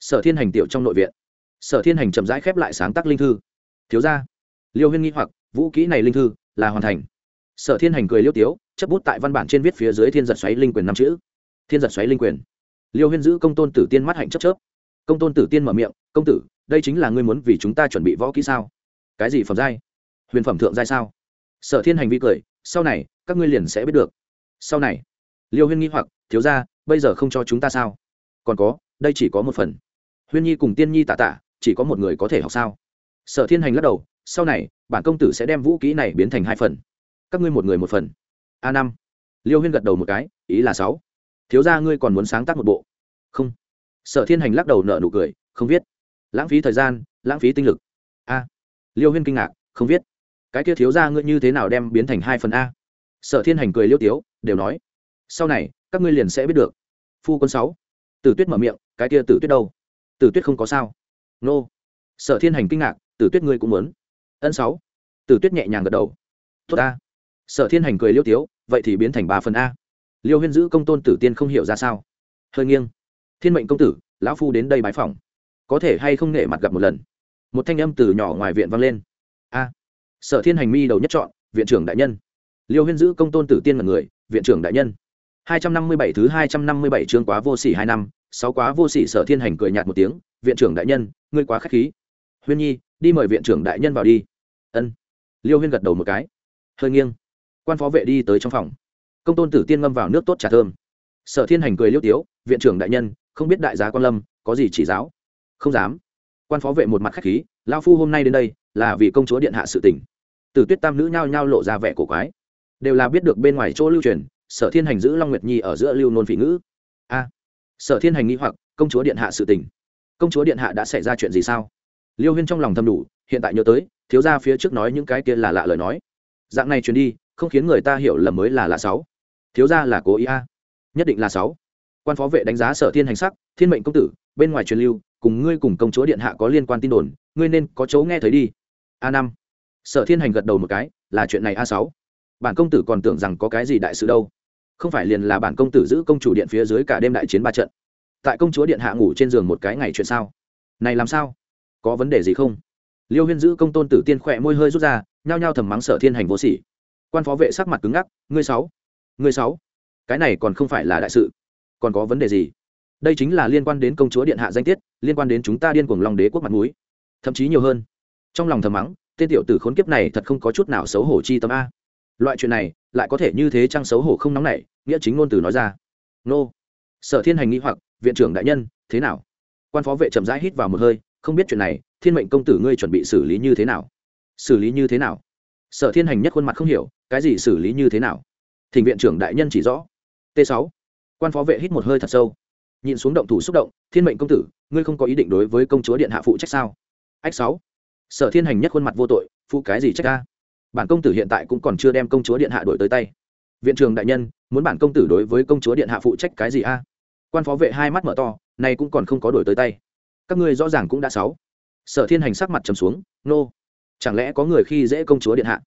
S1: Sở thiên hành tiểu trong nội viện. Sở thiên hành chậm rãi khép lại sáng tác linh thư. Thiếu ra liêu huyên nghi hoặc, vũ kỹ này linh thư là hoàn thành. Sở thiên hành cười liêu tiếu chấp bút tại văn bản trên viết phía dưới thiên giật xoáy linh quyền năm chữ thiên giật xoáy linh quyền. Liêu huyên giữ công tôn tử tiên mắt hạnh chấp chớp. Công tôn tử tiên mở miệng, công tử, đây chính là ngươi muốn vì chúng ta chuẩn bị võ kỹ sao? Cái gì phẩm giai? Huyền phẩm thượng giai sao? Sở thiên hành vi cười, sau này, các ngươi liền sẽ biết được. Sau này? Liêu huyên nghi hoặc, thiếu ra bây giờ không cho chúng ta sao? Còn có, đây chỉ có một phần. Huyên nhi cùng tiên nhi tạ tạ chỉ có một người có thể học sao? Sở thiên hành lắc đầu, sau này, bản công tử sẽ đem vũ kỹ này biến thành hai phần. Các ngươi một người một phần. A năm. Liêu huyên gật đầu một cái, ý là sáu thiếu ra ngươi còn muốn sáng tác một bộ? Không. Sở thiên hành lắc đầu nợ nụ cười, không viết. Lãng phí thời gian, lãng phí tinh lực. A. Liêu huyên kinh ngạc, không viết. Cái kia thiếu ra ngươi như thế nào đem biến thành hai phần a? Sở thiên hành cười liêu tiếu, đều nói. Sau này, các ngươi liền sẽ biết được. Phu quân sáu. Tử tuyết mở miệng, cái kia tử tuyết đâu? Tử tuyết không có sao. Nô. Sở thiên hành kinh ngạc, tử tuyết ngươi cũng muốn. Ân sáu. Tử tuyết nhẹ nhàng gật đầu. Tốt a sở thiên hành cười liêu tiếu, vậy thì biến thành ba phần a liêu huyên giữ công tôn tử tiên không hiểu ra sao. Hơi nghiêng. Thiên mệnh công tử, lão phu đến đây bái phòng có thể hay không nể mặt gặp một lần? Một thanh âm từ nhỏ ngoài viện vang lên. A. Sở thiên hành mi đầu nhất chọn viện trưởng đại nhân. Liêu huyên giữ công tôn tử tiên là người, viện trưởng đại nhân. Hai trăm năm mươi bảy thứ hai trăm năm mươi bảy chương quá vô sỉ hai năm, sáu quá vô sỉ sở thiên hành cười nhạt một tiếng, viện trưởng đại nhân, ngươi quá k h á c h khí. Huyên nhi, đi mời viện trưởng đại nhân vào đi. Ân. Liêu huyên gật đầu một cái. Hơi nghiêng. Quan phó vệ đi tới trong phòng công tôn tử tiên ngâm vào nước tốt trà thơm. Sở thiên hành cười liêu tiếu, viện trưởng đại nhân, không biết đại giá quan lâm, có gì chỉ giáo? Không dám. Quan phó vệ một mặt k h á c h khí lao phu hôm nay đến đây, là vì công chúa điện hạ sự tỉnh từ tuyết tam nữ nhao nhao lộ ra vẻ cổ quái. Đều là biết được bên ngoài chỗ lưu truyền, sở thiên hành giữ long nguyệt nhi ở giữa lưu nôn phỉ ngữ. A. Sở thiên hành nghĩ hoặc, công chúa điện hạ sự tỉnh công chúa điện hạ đã xảy ra chuyện gì sao? Liêu huyên trong lòng thầm đủ, hiện tại nhớ tới, thiếu ra phía trước nói những cái kia là lạ lời nói. Dạng này truyền đi, không khiến người ta hiểu lầm mới là lạ sáu thiếu ra là cố ý a. Nhất định là sáu. Quan phó vệ đánh giá sở thiên hành sắc, thiên mệnh công tử, bên ngoài truyền lưu, cùng ngươi cùng công chúa điện hạ có liên quan tin đồn, ngươi nên có chỗ nghe thấy đi. A năm. Sở thiên hành gật đầu một cái, là chuyện này a sáu. Bản công tử còn tưởng rằng có cái gì đại sự đâu. Không phải liền là bản công tử giữ công chủ điện phía dưới cả đêm đại chiến ba trận. Tại công chúa điện hạ ngủ trên giường một cái ngày chuyện sao? Này làm sao? Có vấn đề gì không? Liêu huyên giữ công tôn tử tiên khỏe môi hơi rút ra, nhao nhao thầm mắng sở thiên hành vô sỉ. Quan phó vệ sắc mặt cứng ngắc, ngươi sáu ngươi sáu, cái này còn không phải là đại sự. Còn có vấn đề gì? Đây chính là liên quan đến công chúa điện hạ danh tiết, liên quan đến chúng ta điên cuồng lòng đế quốc mặt mũi. thậm chí nhiều hơn. Trong lòng thầm mắng, tên tiểu tử khốn kiếp này thật không có chút nào xấu hổ chi tâm a. Loại chuyện này, lại có thể như thế trang xấu hổ không nóng nảy, nghĩa chính ngôn từ nói ra. Nô. Sở thiên hành nghi hoặc, viện trưởng đại nhân, thế nào? Quan phó vệ chậm rãi hít vào một hơi, không biết chuyện này, thiên mệnh công tử ngươi chuẩn bị xử lý như thế nào? Xử lý như thế nào? Sở thiên hành nhất khuôn mặt không hiểu, cái gì xử lý như thế nào? Thỉnh viện trưởng đại nhân chỉ rõ. T 6 quan phó vệ hít một hơi thật sâu. Nhìn xuống động thủ xúc động, thiên mệnh công tử, ngươi không có ý định đối với công chúa điện hạ phụ trách sao? Ách sáu. Sở thiên hành nhất khuôn mặt vô tội, phụ cái gì trách ta? Bản công tử hiện tại cũng còn chưa đem công chúa điện hạ đổi tới tay. Viện trưởng đại nhân, muốn bản công tử đối với công chúa điện hạ phụ trách cái gì a? Quan phó vệ hai mắt mở to, nay cũng còn không có đổi tới tay. Các ngươi rõ ràng cũng đã sáu. Sở thiên hành sắc mặt trầm xuống, nô、no. chẳng lẽ có người khi dễ công chúa điện hạ?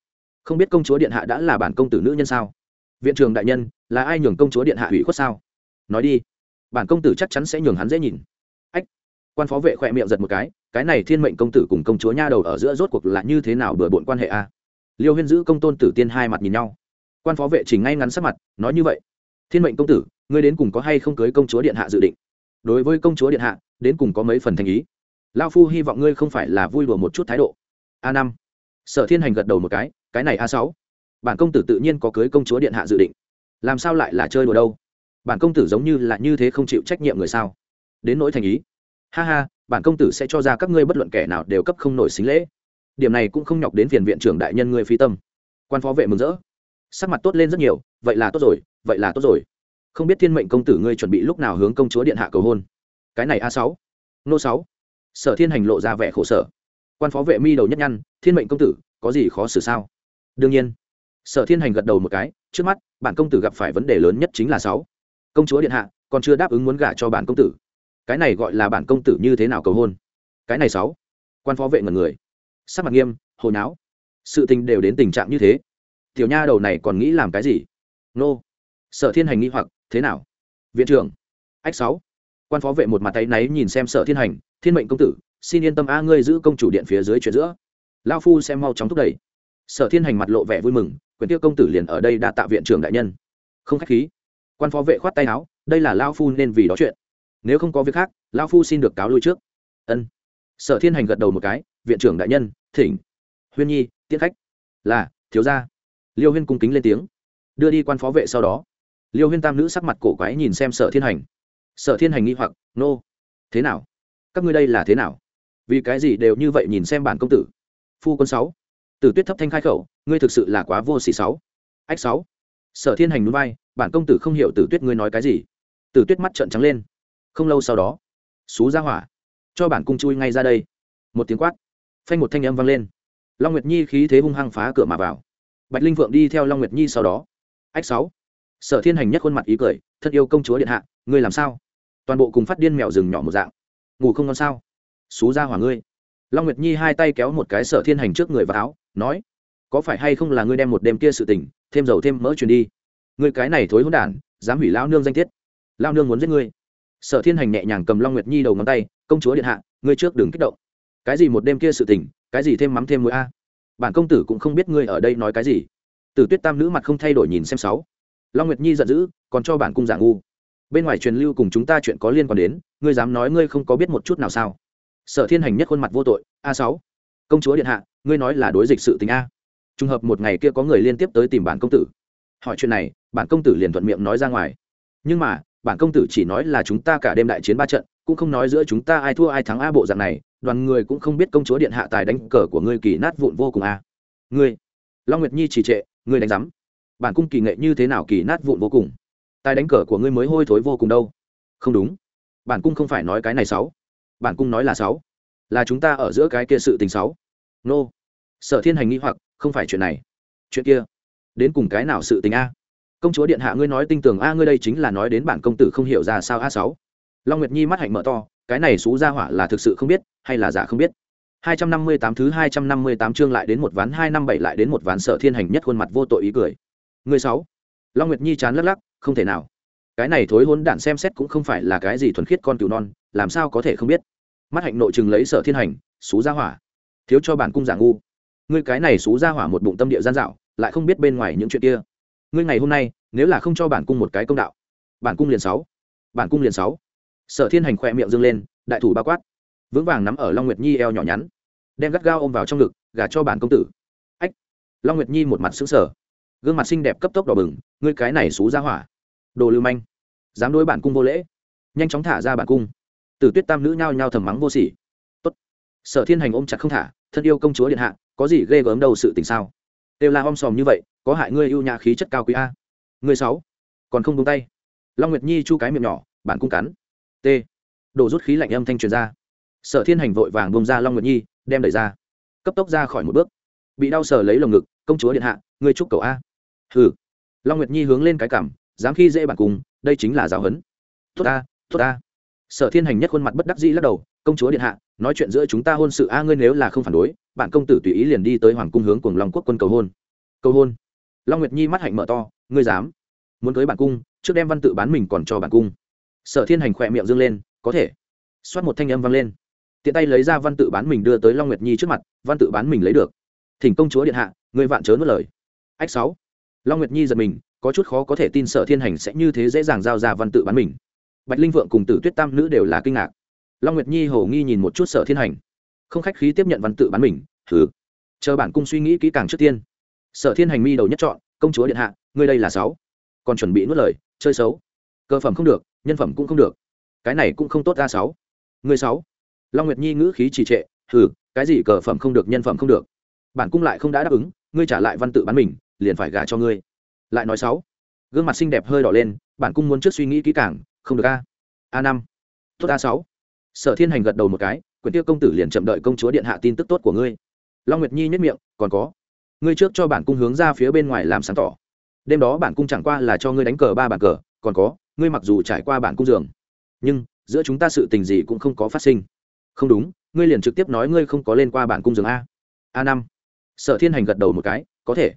S1: Không biết công chúa điện hạ đã là bản công tử nữ nhân sao? Viện trưởng đại nhân, là ai nhường công chúa điện hạ hủy khuất sao? Nói đi. Bản công tử chắc chắn sẽ nhường hắn dễ nhìn. Ách. Quan phó vệ khỏe miệng giật một cái cái này thiên mệnh công tử cùng công chúa nha đầu ở giữa rốt cuộc là như thế nào bừa bộn quan hệ a? Liêu huyên giữ công tôn tử tiên hai mặt nhìn nhau. Quan phó vệ chỉnh ngay ngắn sắc mặt, nói như vậy. Thiên mệnh công tử, ngươi đến cùng có hay không cưới công chúa điện hạ dự định? Đối với công chúa điện hạ, đến cùng có mấy phần thành ý? Lao phu hy vọng ngươi không phải là vui đùa một chút thái độ. A năm. Sở thiên hành gật đầu một cái cái này a sáu bản công tử tự nhiên có cưới công chúa điện hạ dự định. Làm sao lại là chơi đùa đâu? Bản công tử giống như là như thế không chịu trách nhiệm người sao? Đến nỗi thành ý. Ha ha, bản công tử sẽ cho ra các ngươi bất luận kẻ nào đều cấp không nổi xính lễ. Điểm này cũng không nhọc đến phiền viện trưởng đại nhân ngươi phi tâm. Quan phó vệ mừng rỡ. Sắc mặt tốt lên rất nhiều, vậy là tốt rồi, vậy là tốt rồi. Không biết thiên mệnh công tử ngươi chuẩn bị lúc nào hướng công chúa điện hạ cầu hôn? Cái này a sáu. Nô sáu. Sở thiên hành lộ ra vẻ khổ sở. Quan phó vệ mi đầu nhất nhăn, thiên mệnh công tử, có gì khó xử sao? Đương nhiên sở thiên hành gật đầu một cái, trước mắt, bản công tử gặp phải vấn đề lớn nhất chính là sáu. Công chúa điện hạ, còn chưa đáp ứng muốn gả cho bản công tử. Cái này gọi là bản công tử như thế nào cầu hôn? Cái này sáu. Quan phó vệ ngần người. Sắc mặt nghiêm hồi náo sự tình đều đến tình trạng như thế. Tiểu nha đầu này còn nghĩ làm cái gì? Nô. Sở thiên hành nghĩ hoặc, thế nào? Viện trưởng. Ách sáu. Quan phó vệ một mặt tay náy nhìn xem sở thiên hành, thiên mệnh công tử, xin yên tâm a, ngươi giữ công chủ điện phía dưới chuyện giữa. Lao phu xem mau chóng thúc đẩy. Sở thiên hành mặt lộ vẻ vui mừng quyền tiêu công tử liền ở đây đã tạ viện trưởng đại nhân. Không khách khí. Quan phó vệ khoát tay áo, đây là lao phu nên vì đó chuyện. Nếu không có việc khác, lao phu xin được cáo lui trước. Ân. Sở thiên hành gật đầu một cái, viện trưởng đại nhân, thỉnh. Huyên nhi tiết khách. Là, thiếu gia. Liêu huyên cung kính lên tiếng. Đưa đi quan phó vệ sau đó. Liêu huyên tam nữ sắc mặt cổ quái nhìn xem sở thiên hành. Sở thiên hành nghi hoặc, nô、no. thế nào? Các ngươi đây là thế nào? Vì cái gì đều như vậy nhìn xem bản công tử? Phu quân sáu tử tuyết thấp thanh khai khẩu, ngươi thực sự là quá vô sỉ sáu. Ách sáu. Sở thiên hành núi bay bản công tử không hiểu tử tuyết ngươi nói cái gì. Tử tuyết mắt trợn trắng lên. Không lâu sau đó, xú ra hỏa, cho bản cung chui ngay ra đây. Một tiếng quát, phanh một thanh âm vang lên. Long nguyệt nhi khí thế hung hăng phá cửa mà vào. Bạch linh vượng đi theo long nguyệt nhi sau đó. Ách sáu. Sở thiên hành nhất khuôn mặt ý cười, thật yêu công chúa điện hạ, ngươi làm sao? Toàn bộ cùng phát điên mèo rừng nhỏ một dạng. Ngủ không ngon sao? Xú ra hỏa ngươi. Long nguyệt nhi hai tay kéo một cái sở thiên hành trước người vào áo nói, có phải hay không là ngươi đem một đêm kia sự tình, thêm dầu thêm mỡ truyền đi? Ngươi cái này thối hỗn đản, dám hủy lao nương danh tiết. Lao nương muốn giết ngươi. Sở thiên hành nhẹ nhàng cầm long nguyệt nhi đầu ngón tay, công chúa điện hạ, ngươi trước đừng kích động. Cái gì một đêm kia sự tình, cái gì thêm mắm thêm muối a? Bản công tử cũng không biết ngươi ở đây nói cái gì. Từ tuyết tam nữ mặt không thay đổi nhìn xem sáu. Long nguyệt nhi giận dữ, còn cho bản cung giả ngu. Bên ngoài truyền lưu cùng chúng ta chuyện có liên quan đến, ngươi dám nói ngươi không có biết một chút nào sao? Sở thiên hành nhất khuôn mặt vô tội, a sáu công chúa điện hạ, ngươi nói là đối dịch sự tình a. Trùng hợp một ngày kia có người liên tiếp tới tìm bản công tử. Hỏi chuyện này, bản công tử liền thuận miệng nói ra ngoài. Nhưng mà, bản công tử chỉ nói là chúng ta cả đêm đại chiến ba trận, cũng không nói giữa chúng ta ai thua ai thắng a bộ dạng này, đoàn người cũng không biết công chúa điện hạ tài đánh cờ của ngươi kỳ nát vụn vô cùng a. Ngươi, long nguyệt nhi chỉ trệ, ngươi đánh giám. Bản cung kỳ nghệ như thế nào kỳ nát vụn vô cùng? Tài đánh cờ của ngươi mới hôi thối vô cùng đâu. Không đúng. Bản cung không phải nói cái này sáu bản cung nói là sáu là chúng ta ở giữa cái kia sự tình sáu nô sở thiên hành nghĩ hoặc không phải chuyện này chuyện kia đến cùng cái nào sự tình a công chúa điện hạ ngươi nói tinh tường a ngươi đây chính là nói đến bản công tử không hiểu ra sao a sáu long nguyệt nhi mắt hạnh mở to cái này xú ra hỏa là thực sự không biết hay là giả không biết 258 thứ 258 chương lại đến một ván 257 lại đến một ván sở thiên hành nhất khuôn mặt vô tội ý cười. Người sáu. Long Nguyệt Nhi chán lắc lắc, không thể nào. Cái này thối hỗn đản xem xét cũng không phải là cái gì thuần khiết con cừu non, làm sao có thể không biết. Mắt hạnh nội chừng lấy sở thiên hành, xú ra hỏa. Thiếu cho bản cung giả ngu. Ngươi cái này xú ra hỏa một bụng tâm địa gian dạo, lại không biết bên ngoài những chuyện kia. Ngươi ngày hôm nay, nếu là không cho bản cung một cái công đạo, bản cung liền sáu. Bản cung liền sáu. Sở Thiên Hành khỏe miệng dương lên, đại thủ ba quát vững vàng nắm ở long nguyệt nhi eo nhỏ nhắn đem gắt gao ôm vào trong ngực gả cho bản công tử ách long nguyệt nhi một mặt xứng sở gương mặt xinh đẹp cấp tốc đỏ bừng ngươi cái này xú ra hỏa đồ lưu manh dám đối bản cung vô lễ nhanh chóng thả ra bản cung tử tuyết tam nữ nhao nhao thầm mắng vô sỉ. Tốt. Sở thiên hành ôm chặt không thả thân yêu công chúa điện hạ có gì ghê gớm đâu sự tình sao? Đều là om sòm như vậy có hại ngươi ưu nhã khí chất cao quý a. Người sáu. Còn không đúng tay. Long nguyệt nhi chu cái miệng nhỏ bản cung cắn. T. Đồ rút khí lạnh âm thanh truyền ra. Sở thiên hành vội vàng bông ra long nguyệt nhi đem đẩy ra. Cấp tốc ra khỏi một bước. Bị đau sở lấy lồng ngực công chúa điện hạ ngươi chúc cầu a. Hừ. Long nguyệt nhi hướng lên cái cảm dám khi dễ bản cung, đây chính là giáo huấn. Tốt a, tốt a sở thiên hành nhất khuôn mặt bất đắc dĩ lắc đầu, công chúa điện hạ, nói chuyện giữa chúng ta hôn sự a, ngươi nếu là không phản đối, bạn công tử tùy ý liền đi tới hoàng cung hướng cùng long quốc quân cầu hôn. Cầu hôn? Long nguyệt nhi mắt hạnh mở to, ngươi dám? Muốn cưới bản cung, trước đem văn tự bán mình còn cho bản cung. Sở thiên hành khỏe miệng dâng lên, có thể. Xoát một thanh âm vang lên. Tiện tay lấy ra văn tự bán mình đưa tới long nguyệt nhi trước mặt, văn tự bán mình lấy được. Thỉnh công chúa điện hạ người vạn chớ mất lời. Ách sáu. Long nguyệt nhi giật mình, có chút khó có thể tin sở thiên hành sẽ như thế dễ dàng giao ra văn tự bán mình bạch linh vượng cùng tử tuyết tam nữ đều là kinh ngạc. Long nguyệt nhi hầu nghi nhìn một chút sở thiên hành. Không khách khí tiếp nhận văn tự bán mình, thử. Chờ bản cung suy nghĩ kỹ càng trước tiên. Sở thiên hành mi đầu nhất chọn, công chúa điện hạ, ngươi đây là sáu. Còn chuẩn bị nuốt lời, chơi xấu. Cơ phẩm không được, nhân phẩm cũng không được. Cái này cũng không tốt ra sáu. Ngươi sáu. Long nguyệt nhi ngữ khí trì trệ, thử, cái gì cờ phẩm không được, nhân phẩm không được. Bản cung lại không đã đáp ứng, ngươi trả lại văn tự bán mình, liền phải gả cho ngươi. Lại nói sáu. Gương mặt xinh đẹp hơi đỏ lên, bản cung muốn trước suy nghĩ kỹ càng không được a. A năm. Tốt a sáu. Sở thiên hành gật đầu một cái quyền tiêu công tử liền chậm đợi công chúa điện hạ tin tức tốt của ngươi. Long nguyệt nhi nhất miệng, còn có. Ngươi trước cho bản cung hướng ra phía bên ngoài làm sáng tỏ. Đêm đó bản cung chẳng qua là cho ngươi đánh cờ ba bàn cờ, còn có, ngươi mặc dù trải qua bản cung giường, nhưng giữa chúng ta sự tình gì cũng không có phát sinh. Không đúng, ngươi liền trực tiếp nói ngươi không có lên qua bản cung giường a. A năm. Sở thiên hành gật đầu một cái, có thể.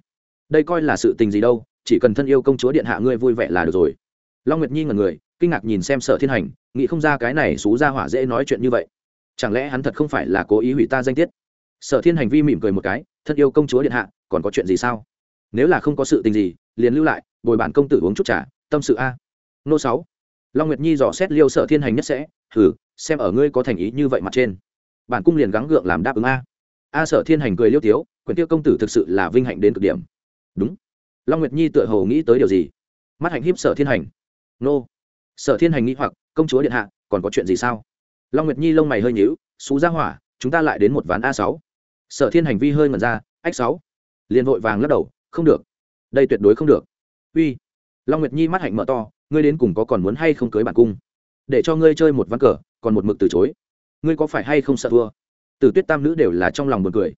S1: Đây coi là sự tình gì đâu, chỉ cần thân yêu công chúa điện hạ ngươi vui vẻ là được rồi. Long nguyệt nhi ngần người kinh ngạc nhìn xem sở thiên hành, nghĩ không ra cái này xú ra hỏa dễ nói chuyện như vậy. Chẳng lẽ hắn thật không phải là cố ý hủy ta danh tiết? Sở thiên hành vi mỉm cười một cái, thân yêu công chúa điện hạ, còn có chuyện gì sao? Nếu là không có sự tình gì, liền lưu lại, bồi bản công tử uống chút trà, tâm sự a. Nô sáu. Long nguyệt nhi dò xét liêu sở thiên hành nhất sẽ thử xem ở ngươi có thành ý như vậy mặt trên. Bản cung liền gắng gượng làm đáp ứng a. A sở thiên hành cười liêu tiếu, quyền tiêu công tử thực sự là vinh hạnh đến cực điểm. Đúng. Long nguyệt nhi tựa hồ nghĩ tới điều gì? Mắt hạnh hiếp sở thiên hành. Nô sở thiên hành nghĩ hoặc, công chúa điện hạ, còn có chuyện gì sao? Long nguyệt nhi lông mày hơi nhíu xú ra hỏa, chúng ta lại đến một ván a sáu. Sở thiên hành vi hơi ngẩn ra, ách sáu? Liền vội vàng lắc đầu, không được. Đây tuyệt đối không được. Uy. Long nguyệt nhi mắt hạnh mở to, ngươi đến cùng có còn muốn hay không cưới bản cung? Để cho ngươi chơi một ván cờ, còn một mực từ chối. Ngươi có phải hay không sợ thua? Từ tuyết tam nữ đều là trong lòng buồn cười.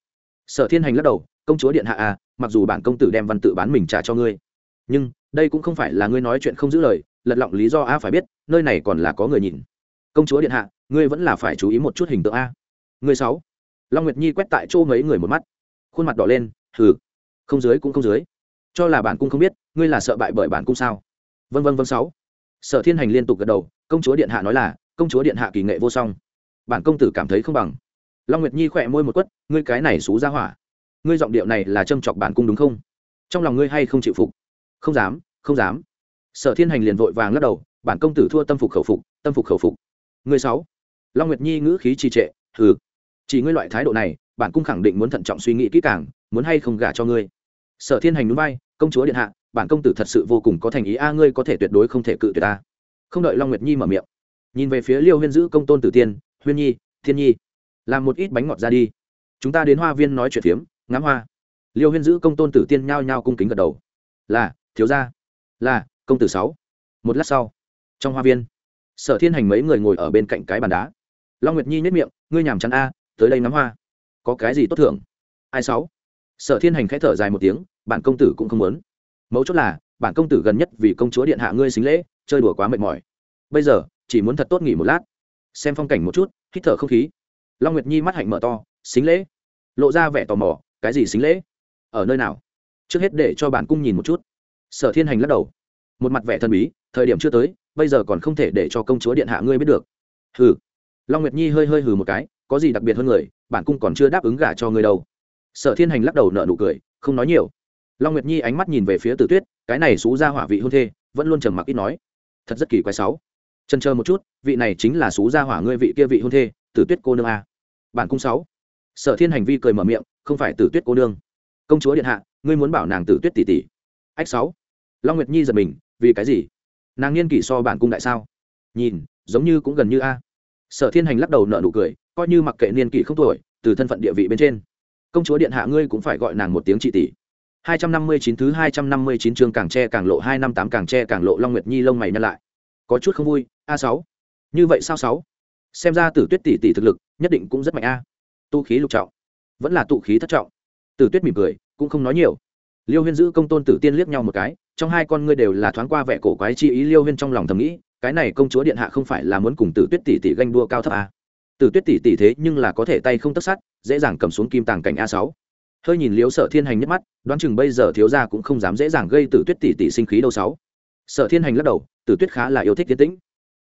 S1: Sở thiên hành lắc đầu, công chúa điện hạ à mặc dù bản công tử đem văn tự bán mình trả cho ngươi, nhưng đây cũng không phải là ngươi nói chuyện không giữ lời lật lọng lý do a phải biết, nơi này còn là có người nhìn. Công chúa điện hạ, ngươi vẫn là phải chú ý một chút hình tượng a. Ngươi sáu. Long nguyệt nhi quét tại chỗ mấy người một mắt. Khuôn mặt đỏ lên, hừ. Không dưới cũng không dưới. Cho là bản cung không biết, ngươi là sợ bại bởi bản cung sao? Vân vân vân sáu. Sở thiên hành liên tục gật đầu, công chúa điện hạ nói là, công chúa điện hạ kỳ nghệ vô song. Bản công tử cảm thấy không bằng. Long nguyệt nhi khỏe môi một quất, ngươi cái này xú ra hỏa. Ngươi giọng điệu này là châm chọc bản cung đúng không? Trong lòng ngươi hay không chịu phục? Không dám không dám sở thiên hành liền vội vàng lắc đầu, bản công tử thua tâm phục khẩu phục, tâm phục khẩu phục. Người sáu. Long nguyệt nhi ngữ khí trì trệ, hừ, chỉ ngươi loại thái độ này, bản cung khẳng định muốn thận trọng suy nghĩ kỹ càng, muốn hay không gả cho ngươi? Sở thiên hành núi bay công chúa điện hạ, bản công tử thật sự vô cùng có thành ý a, ngươi có thể tuyệt đối không thể cự tuyệt ta. Không đợi long nguyệt nhi mở miệng, nhìn về phía liêu huyên giữ công tôn tử tiên, huyên nhi, thiên nhi, làm một ít bánh ngọt ra đi. Chúng ta đến hoa viên nói chuyện phiếm, ngắm hoa. Liêu huyên giữ công tôn tử tiên nhao nhao cung kính gật đầu, là, thiếu gia, là công tử sáu. Một lát sau, trong hoa viên, sở thiên hành mấy người ngồi ở bên cạnh cái bàn đá. Long nguyệt nhi nhất miệng, ngươi nhàm chán a, tới đây ngắm hoa. Có cái gì tốt thưởng? Ai sáu? Sở thiên hành khẽ thở dài một tiếng, bản công tử cũng không muốn. Mấu chốt là, bản công tử gần nhất vì công chúa điện hạ ngươi xính lễ, chơi đùa quá mệt mỏi. Bây giờ, chỉ muốn thật tốt nghỉ một lát, xem phong cảnh một chút, hít thở không khí. Long nguyệt nhi mắt hạnh mở to, xính lễ? Lộ ra vẻ tò mò, cái gì xính lễ? Ở nơi nào? Trước hết để cho bản cung nhìn một chút. Sở thiên hành lắc đầu một mặt vẻ thần bí, thời điểm chưa tới, bây giờ còn không thể để cho công chúa điện hạ ngươi biết được. Hừ. Long nguyệt nhi hơi hơi hừ một cái, có gì đặc biệt hơn người, bản cung còn chưa đáp ứng gả cho ngươi đâu. Sở thiên hành lắc đầu nợ nụ cười, không nói nhiều. Long nguyệt nhi ánh mắt nhìn về phía tử tuyết, cái này xú ra hỏa vị hôn thê, vẫn luôn trầm mặc ít nói. Thật rất kỳ quái sáu. Chân chờ một chút, vị này chính là xú ra hỏa ngươi vị kia vị hôn thê, tử tuyết cô nương a. Bản cung sáu. Sở thiên hành vi cười mở miệng, không phải tử tuyết cô nương. Công chúa điện hạ, ngươi muốn bảo nàng tử tuyết tỷ tỷ. Ách sáu. Long nguyệt nhi giật mình vì cái gì nàng niên kỷ so bản cung đại sao nhìn giống như cũng gần như a sở thiên hành lắc đầu nợ nụ cười coi như mặc kệ niên kỷ không tuổi từ thân phận địa vị bên trên công chúa điện hạ ngươi cũng phải gọi nàng một tiếng chị tỷ 259 thứ 259 chương càng tre càng lộ 258 càng tre càng lộ Long Nguyệt Nhi lông mày nhăn lại. Có chút không vui, a sáu Như vậy sao sáu? Xem ra Tử Tuyết tỷ tỷ thực lực, nhất định cũng rất mạnh a. Tu khí lục trọng. vẫn là tụ khí thất trọng tử tuyết mỉm cười cũng không nói nhiều liêu huyên giữ công tôn tử tiên liếc nhau một cái, trong hai con ngươi đều là thoáng qua vẻ cổ quái chi ý, liêu huyên trong lòng thầm nghĩ, cái này công chúa điện hạ không phải là muốn cùng tử tuyết tỷ tỷ ganh đua cao thấp à. tử tuyết tỷ tỷ thế nhưng là có thể tay không tất sắt dễ dàng cầm xuống kim tàng cảnh a sáu. Hơi nhìn liếu sở thiên hành nhất mắt, đoán chừng bây giờ thiếu gia cũng không dám dễ dàng gây tử tuyết tỷ tỷ sinh khí đâu sáu. Sở thiên hành lắc đầu, tử tuyết khá là yêu thích tiến tĩnh.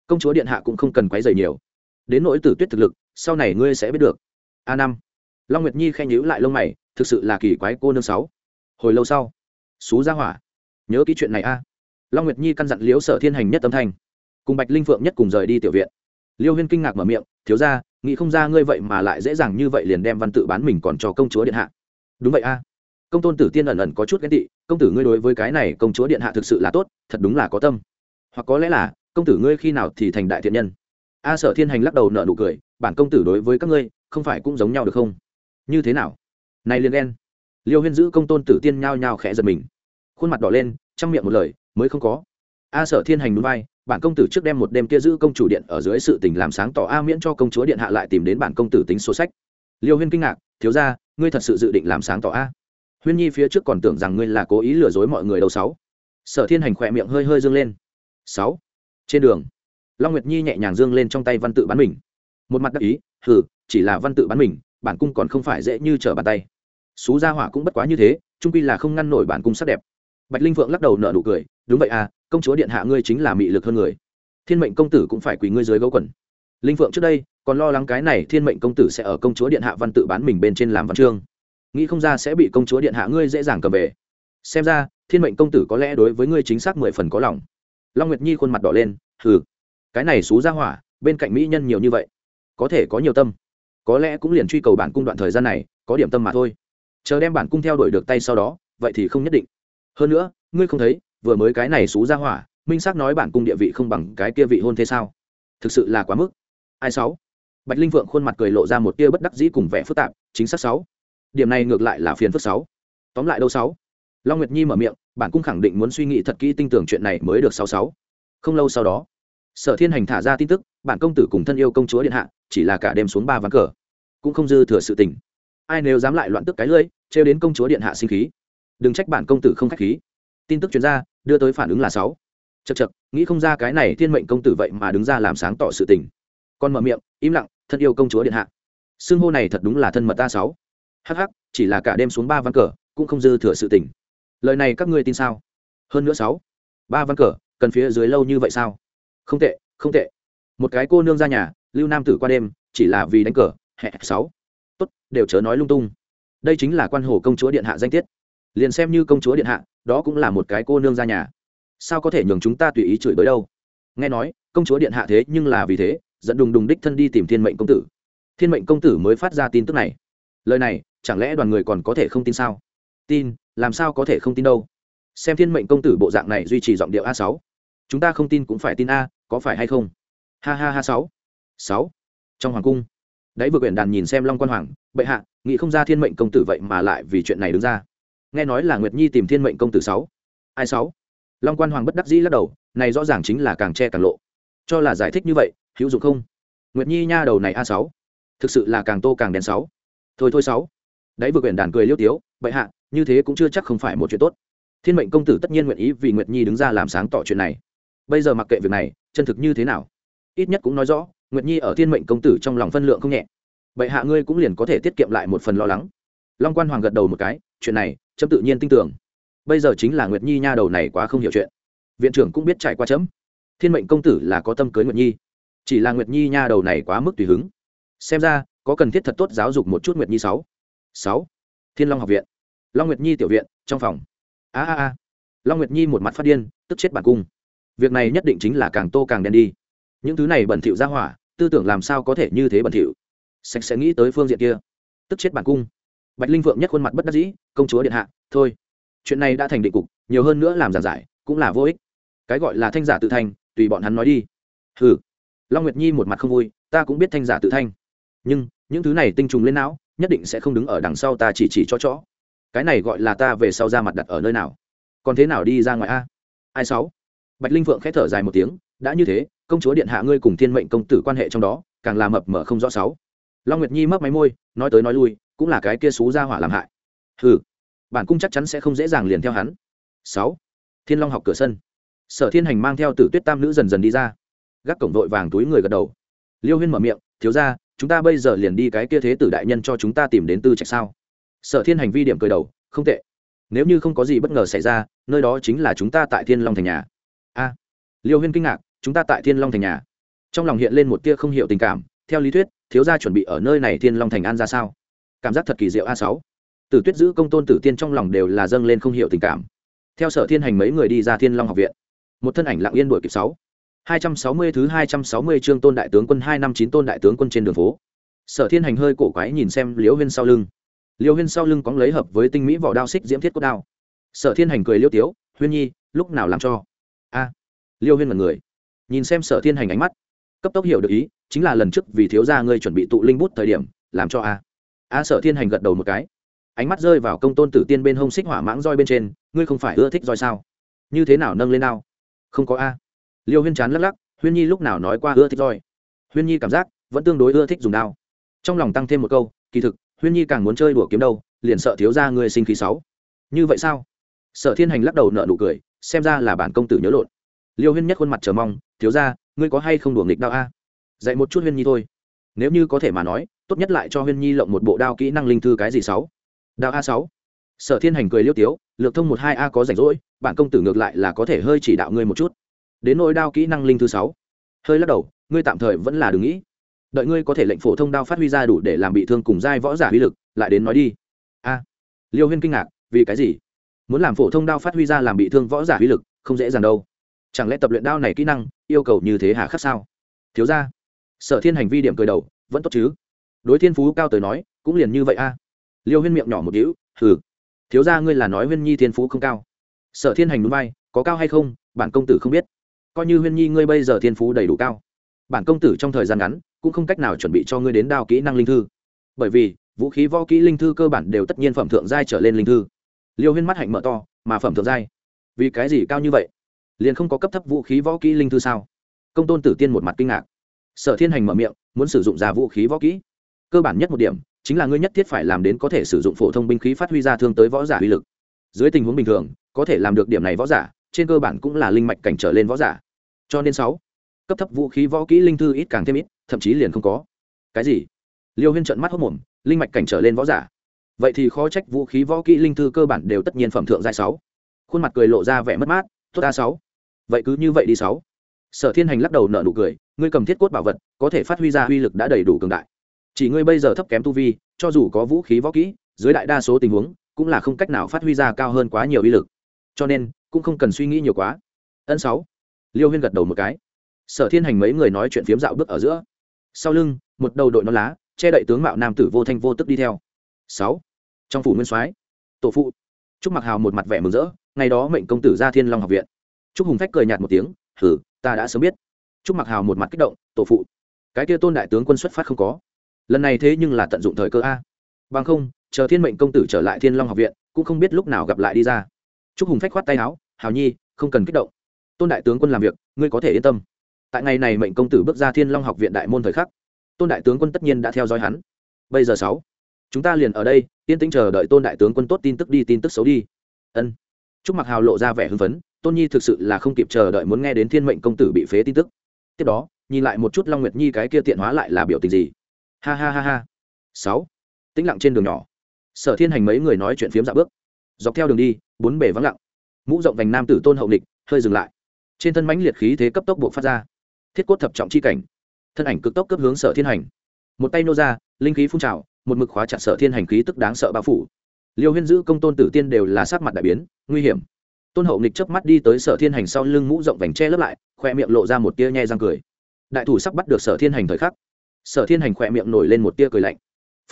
S1: Công chúa điện hạ cũng không cần quấy rầy nhiều. Đến nỗi tử tuyết thực lực, sau này ngươi sẽ biết được. A năm. Long nguyệt nhi khen nhíu lại lông mày, thực sự là kỳ quái cô nương sáu hồi lâu sau, xú ra hỏa, nhớ ký chuyện này a. Long nguyệt nhi căn dặn liếu sở thiên hành nhất âm thanh. Cùng bạch linh phượng nhất cùng rời đi tiểu viện. Liêu huyên kinh ngạc mở miệng, thiếu ra nghĩ không ra ngươi vậy mà lại dễ dàng như vậy liền đem văn tự bán mình còn cho công chúa điện hạ. Đúng vậy a. Công tôn tử tiên ẩn ẩn có chút ghét tị, công tử ngươi đối với cái này công chúa điện hạ thực sự là tốt, thật đúng là có tâm. Hoặc có lẽ là, công tử ngươi khi nào thì thành đại thiện nhân. A sở thiên hành lắc đầu nợ nụ cười, bản công tử đối với các ngươi, không phải cũng giống nhau được không? Như thế nào? Này liền đen liêu huyên giữ công tôn tử tiên nhao nhao khẽ giật mình. Khuôn mặt đỏ lên chăm miệng một lời, mới không có. A sở thiên hành núi vai, bản công tử trước đem một đêm kia giữ công chủ điện ở dưới sự tình làm sáng tỏ a miễn cho công chúa điện hạ lại tìm đến bản công tử tính sổ sách. Liêu huyên kinh ngạc, thiếu ra ngươi thật sự dự định làm sáng tỏ a? Huyên nhi phía trước còn tưởng rằng ngươi là cố ý lừa dối mọi người đầu sáu. Sở thiên hành khỏe miệng hơi hơi dương lên. Sáu. Trên đường, long nguyệt nhi nhẹ nhàng dương lên trong tay văn tự bán mình. Một mặt đắc ý, hừ, chỉ là văn tự bán mình, bản cung còn không phải dễ như trở bàn tay xú gia hỏa cũng bất quá như thế, trung quy là không ngăn nổi bản cung sắc đẹp. Bạch linh vượng lắc đầu nở nụ cười, đúng vậy à công chúa điện hạ ngươi chính là mị lực hơn người. Thiên mệnh công tử cũng phải quỳ ngươi dưới gấu quần. Linh vượng trước đây còn lo lắng cái này thiên mệnh công tử sẽ ở công chúa điện hạ văn tự bán mình bên trên làm văn chương. Nghĩ không ra sẽ bị công chúa điện hạ ngươi dễ dàng cầm về. Xem ra, thiên mệnh công tử có lẽ đối với ngươi chính xác mười phần có lòng. Long nguyệt nhi khuôn mặt đỏ lên, hừ, cái này xú ra hỏa, bên cạnh mỹ nhân nhiều như vậy, có thể có nhiều tâm. Có lẽ cũng liền truy cầu bản cung đoạn thời gian này, có điểm tâm mà thôi chờ đem bản cung theo đuổi được tay sau đó, vậy thì không nhất định. Hơn nữa, ngươi không thấy, vừa mới cái này xú ra hỏa, minh xác nói bản cung địa vị không bằng cái kia vị hôn thế sao? Thực sự là quá mức. Ai sáu? Bạch linh vượng khuôn mặt cười lộ ra một tia bất đắc dĩ cùng vẻ phức tạp, chính xác sáu. Điểm này ngược lại là phiền phức sáu. Tóm lại đâu sáu? Long nguyệt nhi mở miệng, bản cung khẳng định muốn suy nghĩ thật kỹ tinh tưởng chuyện này mới được sáu sáu. Không lâu sau đó, sở thiên hành thả ra tin tức, bản công tử cùng thân yêu công chúa điện hạ, chỉ là cả đêm xuống ba ván cờ, cũng không dư thừa sự tình ai nếu dám lại loạn tức cái lưỡi trêu đến công chúa điện hạ sinh khí. Đừng trách bản công tử không khách khí. Tin tức chuyên gia đưa tới phản ứng là sáu. Chật chật nghĩ không ra cái này thiên mệnh công tử vậy mà đứng ra làm sáng tỏ sự tình. Còn mở miệng im lặng thân yêu công chúa điện hạ. Xưng hô này thật đúng là thân mật ta sáu. Hắc hắc, chỉ là cả đêm xuống ba văn cờ cũng không dư thừa sự tình. Lời này các ngươi tin sao? Hơn nữa sáu. Ba văn cờ cần phía dưới lâu như vậy sao? Không tệ không tệ. Một cái cô nương ra nhà lưu nam tử qua đêm chỉ là vì đánh cờ hẹ sáu tốt, đều chớ nói lung tung. Đây chính là quan hồ công chúa điện hạ danh tiết. Liền xem như công chúa điện hạ, đó cũng là một cái cô nương ra nhà. Sao có thể nhường chúng ta tùy ý chửi bới đâu? Nghe nói, công chúa điện hạ thế nhưng là vì thế, dẫn đùng đùng đích thân đi tìm thiên mệnh công tử. Thiên mệnh công tử mới phát ra tin tức này. Lời này, chẳng lẽ đoàn người còn có thể không tin sao? Tin, làm sao có thể không tin đâu? Xem thiên mệnh công tử bộ dạng này duy trì giọng điệu a sáu. Chúng ta không tin cũng phải tin a, có phải hay không? Ha ha ha sáu. Sáu. Trong hoàng cung đấy, vừa quyển đàn nhìn xem long quan hoàng, bệ hạ, nghĩ không ra thiên mệnh công tử vậy mà lại vì chuyện này đứng ra. Nghe nói là nguyệt nhi tìm thiên mệnh công tử sáu. Ai sáu? Long quan hoàng bất đắc dĩ lắc đầu, này rõ ràng chính là càng che càng lộ. Cho là giải thích như vậy, hữu dụng không? Nguyệt nhi nha đầu này a sáu. Thực sự là càng tô càng đen sáu. Thôi thôi sáu. Đấy, vừa quyển đàn cười liêu tiếu, bệ hạ, như thế cũng chưa chắc không phải một chuyện tốt. Thiên mệnh công tử tất nhiên nguyện ý vì nguyệt nhi đứng ra làm sáng tỏ chuyện này. Bây giờ mặc kệ việc này, chân thực như thế nào? Ít nhất cũng nói rõ nguyệt nhi ở thiên mệnh công tử trong lòng phân lượng không nhẹ bệ hạ ngươi cũng liền có thể tiết kiệm lại một phần lo lắng long quan hoàng gật đầu một cái chuyện này chấm tự nhiên tin tưởng bây giờ chính là nguyệt nhi nha đầu này quá không hiểu chuyện viện trưởng cũng biết trải qua chấm thiên mệnh công tử là có tâm cưới nguyệt nhi chỉ là nguyệt nhi nha đầu này quá mức tùy hứng xem ra có cần thiết thật tốt giáo dục một chút nguyệt nhi sáu sáu thiên long học viện long nguyệt nhi tiểu viện trong phòng a a a long nguyệt nhi một mặt phát điên tức chết bản cung việc này nhất định chính là càng tô càng đen đi những thứ này bẩn thỉu ra hỏa tư tưởng làm sao có thể như thế bẩn thỉu? Sạch sẽ nghĩ tới phương diện kia. Tức chết bản cung. Bạch linh vượng nhất khuôn mặt bất đắc dĩ, công chúa điện hạ, thôi. Chuyện này đã thành định cục, nhiều hơn nữa làm giảng giải, cũng là vô ích. Cái gọi là thanh giả tự thanh tùy bọn hắn nói đi. Ừ long nguyệt nhi một mặt không vui, ta cũng biết thanh giả tự thanh nhưng, những thứ này tinh trùng lên não, nhất định sẽ không đứng ở đằng sau ta chỉ chỉ cho chó. Cái này gọi là ta về sau ra mặt đặt ở nơi nào? Còn thế nào đi ra ngoài a? Ai sáu? Bạch linh vượng khẽ thở dài một tiếng, đã như thế công chúa điện hạ ngươi cùng thiên mệnh công tử quan hệ trong đó, càng là mập mờ không rõ sáu. Long nguyệt nhi mấp máy môi, nói tới nói lui, cũng là cái kia xú ra hỏa làm hại. Hừ, bản cung chắc chắn sẽ không dễ dàng liền theo hắn. Sáu. Thiên long học cửa sân. Sở thiên hành mang theo tử tuyết tam nữ dần dần đi ra. Gác cổng vội vàng túi người gật đầu. Liêu huyên mở miệng, thiếu ra chúng ta bây giờ liền đi cái kia thế tử đại nhân cho chúng ta tìm đến tư trạch sao? Sở thiên hành vi điểm cười đầu, không tệ. Nếu như không có gì bất ngờ xảy ra, nơi đó chính là chúng ta tại thiên long thành nhà. A. Liêu huyên kinh ngạc chúng ta tại thiên long thành nhà. Trong lòng hiện lên một tia không hiểu tình cảm, theo lý thuyết, thiếu gia chuẩn bị ở nơi này thiên long thành an ra sao? Cảm giác thật kỳ diệu a sáu. Tử tuyết giữ công tôn tử tiên trong lòng đều là dâng lên không hiểu tình cảm. Theo sở thiên hành mấy người đi ra thiên long học viện, một thân ảnh lặng yên đuổi kịp sáu. Hai trăm sáu mươi thứ hai trăm sáu mươi chương tôn đại tướng quân, hai năm chín tôn đại tướng quân trên đường phố. Sở thiên hành hơi cổ quái nhìn xem liễu huyên sau lưng. Liễu huyên sau lưng có lấy hợp với tinh mỹ vỏ đao xích diễm thiết cốt đao. Sở thiên hành cười liêu tiếu, huyên nhi, lúc nào làm cho? A. Liêu huyên là người nhìn xem sở thiên hành ánh mắt. Cấp tốc hiểu được ý, chính là lần trước vì thiếu gia ngươi chuẩn bị tụ linh bút thời điểm, làm cho a. A sở thiên hành gật đầu một cái. Ánh mắt rơi vào công tôn tử tiên bên hông xích hỏa mãng roi bên trên, ngươi không phải ưa thích roi sao? Như thế nào nâng lên nào không có a. Liêu huyên chán lắc lắc, huyên nhi lúc nào nói qua ưa thích roi? Huyên nhi cảm giác, vẫn tương đối ưa thích dùng đao. Trong lòng tăng thêm một câu, kỳ thực, huyên nhi càng muốn chơi đùa kiếm đâu, liền sợ thiếu gia ngươi sinh khí sáu như vậy sao? Sở thiên hành lắc đầu nợ nụ cười, xem ra là bản công tử nhớ lộn liêu huyên nhất khuôn mặt chờ mong, thiếu ra ngươi có hay không đùa nghịch đao a? Dạy một chút huyên nhi thôi. Nếu như có thể mà nói, tốt nhất lại cho huyên nhi lộng một bộ đao kỹ năng linh thư cái gì sáu? Đao a sáu. Sở thiên hành cười liêu tiếu, lược thông một hai a có rảnh rỗi bản công tử ngược lại là có thể hơi chỉ đạo ngươi một chút. Đến nỗi đao kỹ năng linh thứ sáu? Hơi lắc đầu, ngươi tạm thời vẫn là đừng nghĩ. Đợi ngươi có thể lệnh phổ thông đao phát huy ra đủ để làm bị thương cùng giai võ giả uy lực, lại đến nói đi. A. Liêu huyên kinh ngạc, vì cái gì? Muốn làm phổ thông đao phát huy ra làm bị thương võ giả uy lực, không dễ dàng đâu chẳng lẽ tập luyện đao này kỹ năng, yêu cầu như thế hà khắc sao? Thiếu ra sở thiên hành vi điểm cười đầu, vẫn tốt chứ? Đối thiên phú cao tới nói, cũng liền như vậy a. Liêu huyên miệng nhỏ một hữu hừ. Thiếu ra ngươi là nói huyên nhi thiên phú không cao. Sở thiên hành núi bay có cao hay không, bản công tử không biết. Coi như huyên nhi ngươi bây giờ thiên phú đầy đủ cao, bản công tử trong thời gian ngắn, cũng không cách nào chuẩn bị cho ngươi đến đao kỹ năng linh thư. Bởi vì, vũ khí võ kỹ linh thư cơ bản đều tất nhiên phẩm thượng giai trở lên linh thư. Liêu huyên mắt hạnh mở to, mà phẩm thượng giai. Vì cái gì cao như vậy? Liền không có cấp thấp vũ khí võ kỹ linh thư sao? Công tôn tử tiên một mặt kinh ngạc. Sở thiên hành mở miệng, muốn sử dụng ra vũ khí võ kỹ. Cơ bản nhất một điểm, chính là ngươi nhất thiết phải làm đến có thể sử dụng phổ thông binh khí phát huy ra thương tới võ giả uy lực. Dưới tình huống bình thường, có thể làm được điểm này võ giả, trên cơ bản cũng là linh mạch cảnh trở lên võ giả. Cho nên sáu, cấp thấp vũ khí võ kỹ linh thư ít càng thêm ít, thậm chí liền không có. Cái gì? Liêu huyên trận mắt hốc mồm, linh mạch cảnh trở lên võ giả. Vậy thì khó trách vũ khí võ kỹ linh thư cơ bản đều tất nhiên phẩm thượng giai sáu. Khuôn mặt cười lộ ra vẻ mất mát, tốt a sáu vậy cứ như vậy đi sáu. Sở thiên hành lắc đầu nở nụ cười, ngươi cầm thiết cốt bảo vật, có thể phát huy ra uy lực đã đầy đủ cường đại. Chỉ ngươi bây giờ thấp kém tu vi, cho dù có vũ khí võ kỹ, dưới đại đa số tình huống, cũng là không cách nào phát huy ra cao hơn quá nhiều uy lực. Cho nên, cũng không cần suy nghĩ nhiều quá. Ân sáu. Liêu huyên gật đầu một cái. Sở thiên hành mấy người nói chuyện phiếm dạo bước ở giữa. Sau lưng, một đầu đội non lá, che đậy tướng mạo nam tử vô thanh vô tức đi theo. Sáu. Trong phủ nguyên soái, tổ phụ. Trúc mặc hào một mặt vẻ mừng rỡ, ngày đó mệnh công tử ra thiên long học viện trúc hùng phách cười nhạt một tiếng hừ, ta đã sớm biết. Trúc mặc hào một mặt kích động tổ phụ cái kia tôn đại tướng quân xuất phát không có. Lần này thế nhưng là tận dụng thời cơ a. Bằng không chờ thiên mệnh công tử trở lại thiên long học viện cũng không biết lúc nào gặp lại đi ra. Trúc hùng phách khoát tay áo hào nhi không cần kích động. Tôn đại tướng quân làm việc ngươi có thể yên tâm. Tại ngày này mệnh công tử bước ra thiên long học viện đại môn thời khắc tôn đại tướng quân tất nhiên đã theo dõi hắn. Bây giờ sáu chúng ta liền ở đây yên tĩnh chờ đợi tôn đại tướng quân tốt tin tức đi tin tức xấu đi. Ân. Trúc mặc hào lộ ra vẻ hưng phấn tôn nhi thực sự là không kịp chờ đợi muốn nghe đến thiên mệnh công tử bị phế tin tức. Tiếp đó nhìn lại một chút long nguyệt nhi cái kia tiện hóa lại là biểu tình gì. Ha ha ha ha. Sáu. Tĩnh lặng trên đường nhỏ. Sở thiên hành mấy người nói chuyện phiếm dạ bước. Dọc theo đường đi bốn bể vắng lặng. Mũ rộng vành nam tử tôn hậu địch, hơi dừng lại. Trên thân mãnh liệt khí thế cấp tốc buộc phát ra. Thiết cốt thập trọng chi cảnh. Thân ảnh cực tốc cấp hướng sở thiên hành. Một tay nô ra linh khí phun trào một mực khóa chặt sở thiên hành khí tức đáng sợ bao phủ. Liêu huyên giữ công tôn tử tiên đều là sát mặt đại biến nguy hiểm tôn hậu nịch chớp mắt đi tới sở thiên hành sau lưng mũ rộng vành che lấp lại khoe miệng lộ ra một tia nhe răng cười. Đại thủ sắp bắt được sở thiên hành thời khắc. Sở thiên hành khoe miệng nổi lên một tia cười lạnh.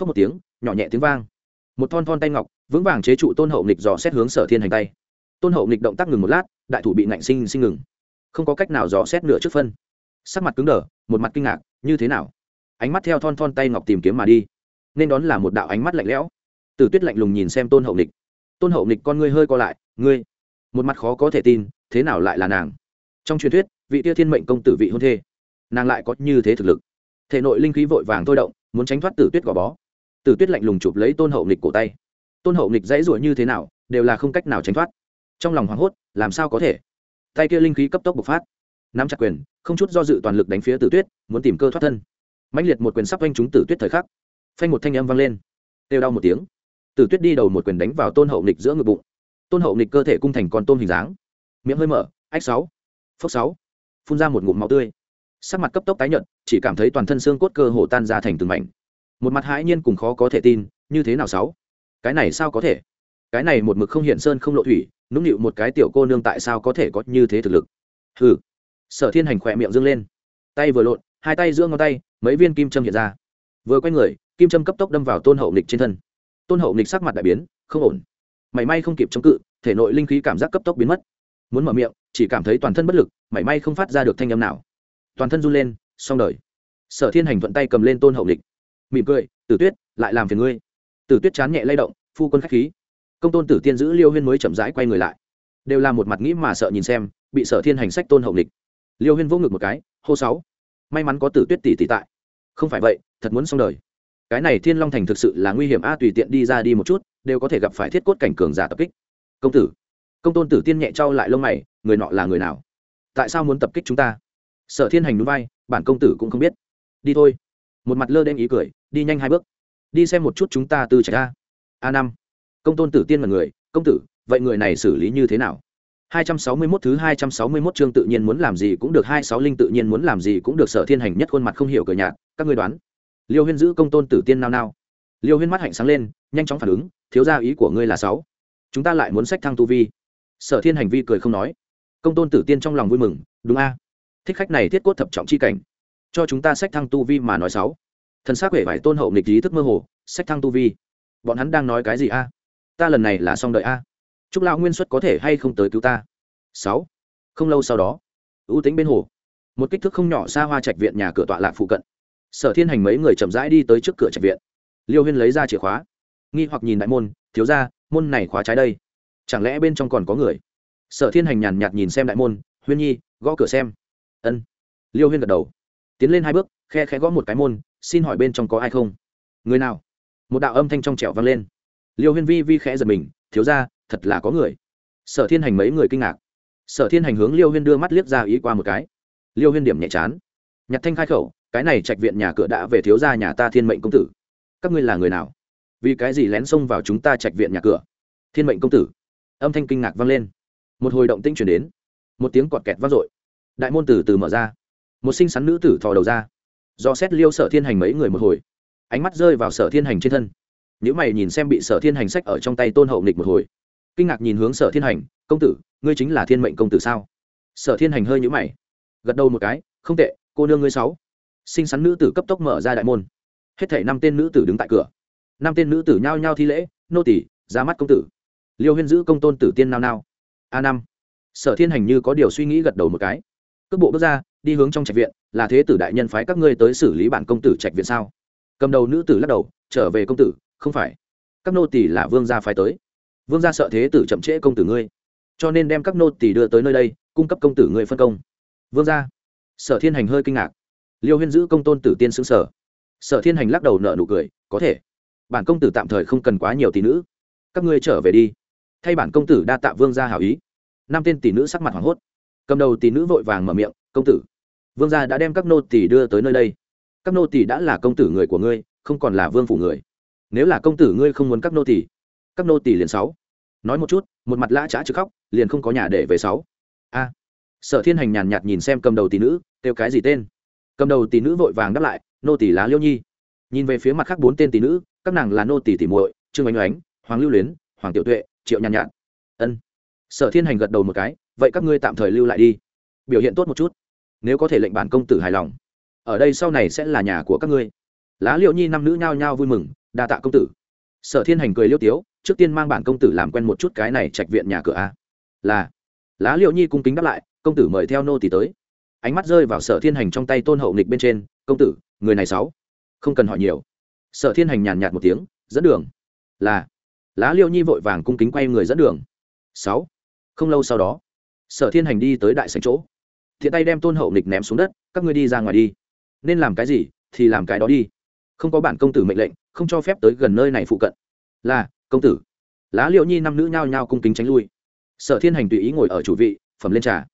S1: Phớt một tiếng, nhỏ nhẹ tiếng vang. Một thon thon tay ngọc, vững vàng chế trụ tôn hậu nịch dò xét hướng sở thiên hành tay. Tôn hậu nịch động tác ngừng một lát, đại thủ bị nạnh sinh sinh ngừng. Không có cách nào dò xét nửa trước phân. Sắc mặt cứng đờ, một mặt kinh ngạc, như thế nào? Ánh mắt theo thon thon tay ngọc tìm kiếm mà đi. Nên đón là một đạo ánh mắt lạnh lẽo. Từ tuyết lạnh lùng nhìn xem tôn hậu nịch tôn hậu nịch con ngươi hơi co lại, ngươi một mặt khó có thể tin, thế nào lại là nàng? Trong truyền thuyết, vị tia thiên mệnh công tử vị hôn thê, nàng lại có như thế thực lực. Thể nội linh khí vội vàng thôi động, muốn tránh thoát tử tuyết gò bó. Tử tuyết lạnh lùng chụp lấy tôn hậu nghịch cổ tay. Tôn hậu nghịch dãy ruổi như thế nào, đều là không cách nào tránh thoát. Trong lòng hoảng hốt, làm sao có thể? Tay kia linh khí cấp tốc bộc phát. Nắm chặt quyền, không chút do dự toàn lực đánh phía tử tuyết, muốn tìm cơ thoát thân. Mạnh liệt một quyền sắp oanh chúng tử tuyết thời khắc. Phanh một thanh âm vang lên. Têu đau một tiếng. Tử tuyết đi đầu một quyền đánh vào tôn hậu nịch giữa ngực bụng tôn hậu nghịch cơ thể cung thành con tôm hình dáng. Miệng hơi mở, ách sáu, phốc sáu, phun ra một ngụm máu tươi. Sắc mặt cấp tốc tái nhợt, chỉ cảm thấy toàn thân xương cốt cơ hồ tan ra thành từng mảnh. Một mặt hãi nhiên cùng khó có thể tin, như thế nào sáu? Cái này sao có thể? Cái này một mực không hiện sơn không lộ thủy, nũng nịu một cái tiểu cô nương tại sao có thể có như thế thực lực? Hừ. Sở thiên hành khỏe miệng dâng lên. Tay vừa lộn, hai tay giữa ngón tay, mấy viên kim châm hiện ra. Vừa quay người, kim châm cấp tốc đâm vào tôn hậu nịch trên thân. Tôn hậu nịch sắc mặt đại biến, không ổn mảy may không kịp chống cự thể nội linh khí cảm giác cấp tốc biến mất. Muốn mở miệng chỉ cảm thấy toàn thân bất lực mảy may không phát ra được thanh âm nào. Toàn thân run lên xong đời. Sở thiên hành thuận tay cầm lên tôn hậu lịch, mỉm cười tử tuyết lại làm phiền ngươi. Tử tuyết chán nhẹ lay động phu quân khách khí. Công tôn tử tiên giữ liêu huyên mới chậm rãi quay người lại. Đều là một mặt nghĩ mà sợ nhìn xem bị sở thiên hành sách tôn hậu lịch, liêu huyên vô ngực một cái hô sáu may mắn có tử tuyết tỷ tỷ tại. Không phải vậy thật muốn xong đời cái này thiên long thành thực sự là nguy hiểm a tùy tiện đi ra đi một chút đều có thể gặp phải thiết cốt cảnh cường giả tập kích. Công tử công tôn tử tiên nhẹ trao lại lông mày người nọ là người nào? Tại sao muốn tập kích chúng ta? Sở thiên hành núi vai bản công tử cũng không biết. Đi thôi. Một mặt lơ đen ý cười đi nhanh hai bước. Đi xem một chút chúng ta từ trạch a. A năm. Công tôn tử tiên là người công tử vậy người này xử lý như thế nào? 261 thứ 261 chương tự nhiên muốn làm gì cũng được 26 linh tự nhiên muốn làm gì cũng được Sở Thiên Hành nhất khuôn mặt không hiểu cờ nhạt, các ngươi đoán. Liêu Huyên giữ công tôn tử tiên nao nao. Liêu Huyên mắt hạnh sáng lên, nhanh chóng phản ứng, thiếu gia ý của ngươi là sáu. Chúng ta lại muốn sách thăng tu vi. Sở Thiên Hành vi cười không nói. Công tôn tử tiên trong lòng vui mừng, đúng a. Thích khách này thiết cốt thập trọng chi cảnh, cho chúng ta sách thăng tu vi mà nói sáu. Thần sắc vẻ vải tôn hậu nghịch ý thức mơ hồ, sách thăng tu vi. Bọn hắn đang nói cái gì a? Ta lần này là xong đợi a chúc lão nguyên xuất có thể hay không tới cứu ta sáu không lâu sau đó ưu tính bên hồ một kích thước không nhỏ xa hoa trạch viện nhà cửa tọa lạc phụ cận sở thiên hành mấy người chậm rãi đi tới trước cửa trạch viện. Liêu huyên lấy ra chìa khóa. Nghi hoặc nhìn đại môn, thiếu ra môn này khóa trái đây. Chẳng lẽ bên trong còn có người? Sở thiên hành nhàn nhạt nhìn xem đại môn, huyên nhi, gõ cửa xem. Ân. Liêu huyên gật đầu. Tiến lên hai bước, khe khẽ gõ một cái môn, xin hỏi bên trong có ai không? Người nào? Một đạo âm thanh trong trẻo vang lên. Liêu huyên vi vi khẽ giật mình, thiếu ra thật là có người. Sở thiên hành mấy người kinh ngạc. Sở thiên hành hướng liêu huyên đưa mắt liếc ra ý qua một cái. Liêu huyên điểm nhẹ chán. Nhặt thanh khai khẩu cái này trạch viện nhà cửa đã về thiếu gia nhà ta thiên mệnh công tử. Các ngươi là người nào? Vì cái gì lén xông vào chúng ta trạch viện nhà cửa? Thiên mệnh công tử. Âm thanh kinh ngạc vang lên. Một hồi động tinh chuyển đến. Một tiếng quạt kẹt vang dội. Đại môn tử từ mở ra. Một xinh xắn nữ tử thò đầu ra. Do xét liêu sở thiên hành mấy người một hồi. Ánh mắt rơi vào sở thiên hành trên thân. Nếu mày nhìn xem bị sở thiên hành sách ở trong tay tôn hậu nịch một hồi. Kinh ngạc nhìn hướng sở thiên hành, công tử, ngươi chính là thiên mệnh công tử sao? Sở thiên hành hơi nhữ mày. Gật đầu một cái, không tệ, cô nương ngươi sáu xinh xắn nữ tử cấp tốc mở ra đại môn. Hết thể năm tên nữ tử đứng tại cửa. Năm tên nữ tử nhao nhao thi lễ, nô tỷ ra mắt công tử. Liêu huyên giữ công tôn tử tiên nao nao. A năm. Sở thiên hành như có điều suy nghĩ gật đầu một cái. Cước bộ bước ra, đi hướng trong trạch viện, là thế tử đại nhân phái các ngươi tới xử lý bản công tử trạch viện sao? Cầm đầu nữ tử lắc đầu, trở về công tử, không phải. Các nô tỷ là vương gia phái tới. Vương gia sợ thế tử chậm trễ công tử ngươi. Cho nên đem các nô tỷ đưa tới nơi đây, cung cấp công tử ngươi phân công. Vương gia? Sở thiên hành hơi kinh ngạc liêu huyên giữ công tôn tử tiên xứng sở. Sở thiên hành lắc đầu nợ nụ cười, có thể. Bản công tử tạm thời không cần quá nhiều tỷ nữ. Các ngươi trở về đi. Thay bản công tử đa tạ vương gia hảo ý. Năm tên tỷ nữ sắc mặt hoảng hốt. Cầm đầu tỷ nữ vội vàng mở miệng, công tử, vương gia đã đem các nô tỷ đưa tới nơi đây. Các nô tỷ đã là công tử người của ngươi, không còn là vương phủ người. Nếu là công tử ngươi không muốn các nô tỷ các nô tỷ liền sáu. Nói một chút, một mặt lã trá chứ khóc, liền không có nhà để về sáu. A. Sở thiên hành nhàn nhạt nhìn xem cầm đầu tỷ nữ, kêu cái gì tên? Cầm đầu tỷ nữ vội vàng đáp lại, nô tỷ lá liêu nhi. Nhìn về phía mặt khác bốn tên tỷ nữ, các nàng là nô tỷ tỷ muội, trương ánh ánh, hoàng lưu luyến, hoàng tiểu tuệ, triệu nhàn nhạt. Ân. Sở thiên hành gật đầu một cái, vậy các ngươi tạm thời lưu lại đi. Biểu hiện tốt một chút. Nếu có thể lệnh bản công tử hài lòng, ở đây sau này sẽ là nhà của các ngươi. Lá liệu nhi năm nữ nhao nhao vui mừng, đa tạ công tử. Sở thiên hành cười liêu tiếu, trước tiên mang bản công tử làm quen một chút cái này trạch viện nhà cửa a. Là. Lá liệu nhi cung kính đáp lại, công tử mời theo nô tỷ tới ánh mắt rơi vào sở thiên hành trong tay tôn hậu nghịch bên trên, công tử, người này sáu, không cần hỏi nhiều. Sở thiên hành nhàn nhạt một tiếng, dẫn đường. Là. Lá liêu nhi vội vàng cung kính quay người dẫn đường. Sáu. Không lâu sau đó, sở thiên hành đi tới đại sành chỗ. Thiện tay đem tôn hậu nghịch ném xuống đất, các ngươi đi ra ngoài đi. Nên làm cái gì, thì làm cái đó đi. Không có bản công tử mệnh lệnh, không cho phép tới gần nơi này phụ cận. Là, công tử. Lá liệu nhi năm nữ nhao nhao cung kính tránh lui. Sở thiên hành tùy ý ngồi ở chủ vị, phẩm lên trà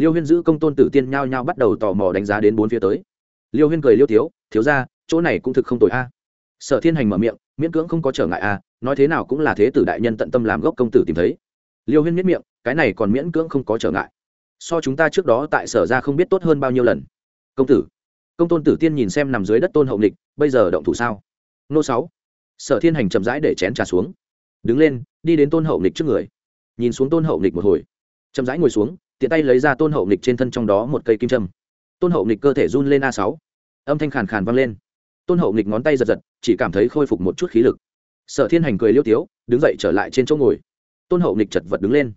S1: liêu huyên giữ công tôn tử tiên nhao nhao bắt đầu tò mò đánh giá đến bốn phía tới. Liêu huyên cười liêu Thiếu thiếu ra chỗ này cũng thực không tội a. Sở thiên hành mở miệng, miễn cưỡng không có trở ngại a, nói thế nào cũng là thế tử đại nhân tận tâm làm gốc công tử tìm thấy. Liêu huyên miết miệng, cái này còn miễn cưỡng không có trở ngại. So chúng ta trước đó tại sở ra không biết tốt hơn bao nhiêu lần. Công tử. Công tôn tử tiên nhìn xem nằm dưới đất tôn hậu nịch bây giờ động thủ sao? Nô sáu. Sở thiên hành chậm rãi để chén trà xuống. Đứng lên, đi đến tôn hậu nịch trước người. Nhìn xuống tôn hậu nịch một hồi. Chậm rãi ngồi xuống tiện tay lấy ra tôn hậu nịch trên thân trong đó một cây kim châm. Tôn hậu nịch cơ thể run lên a sáu. Âm thanh khàn khàn vang lên. Tôn hậu nịch ngón tay giật giật, chỉ cảm thấy khôi phục một chút khí lực. Sở thiên hành cười liêu tiếu, đứng dậy trở lại trên chỗ ngồi. Tôn hậu nịch chật vật đứng lên.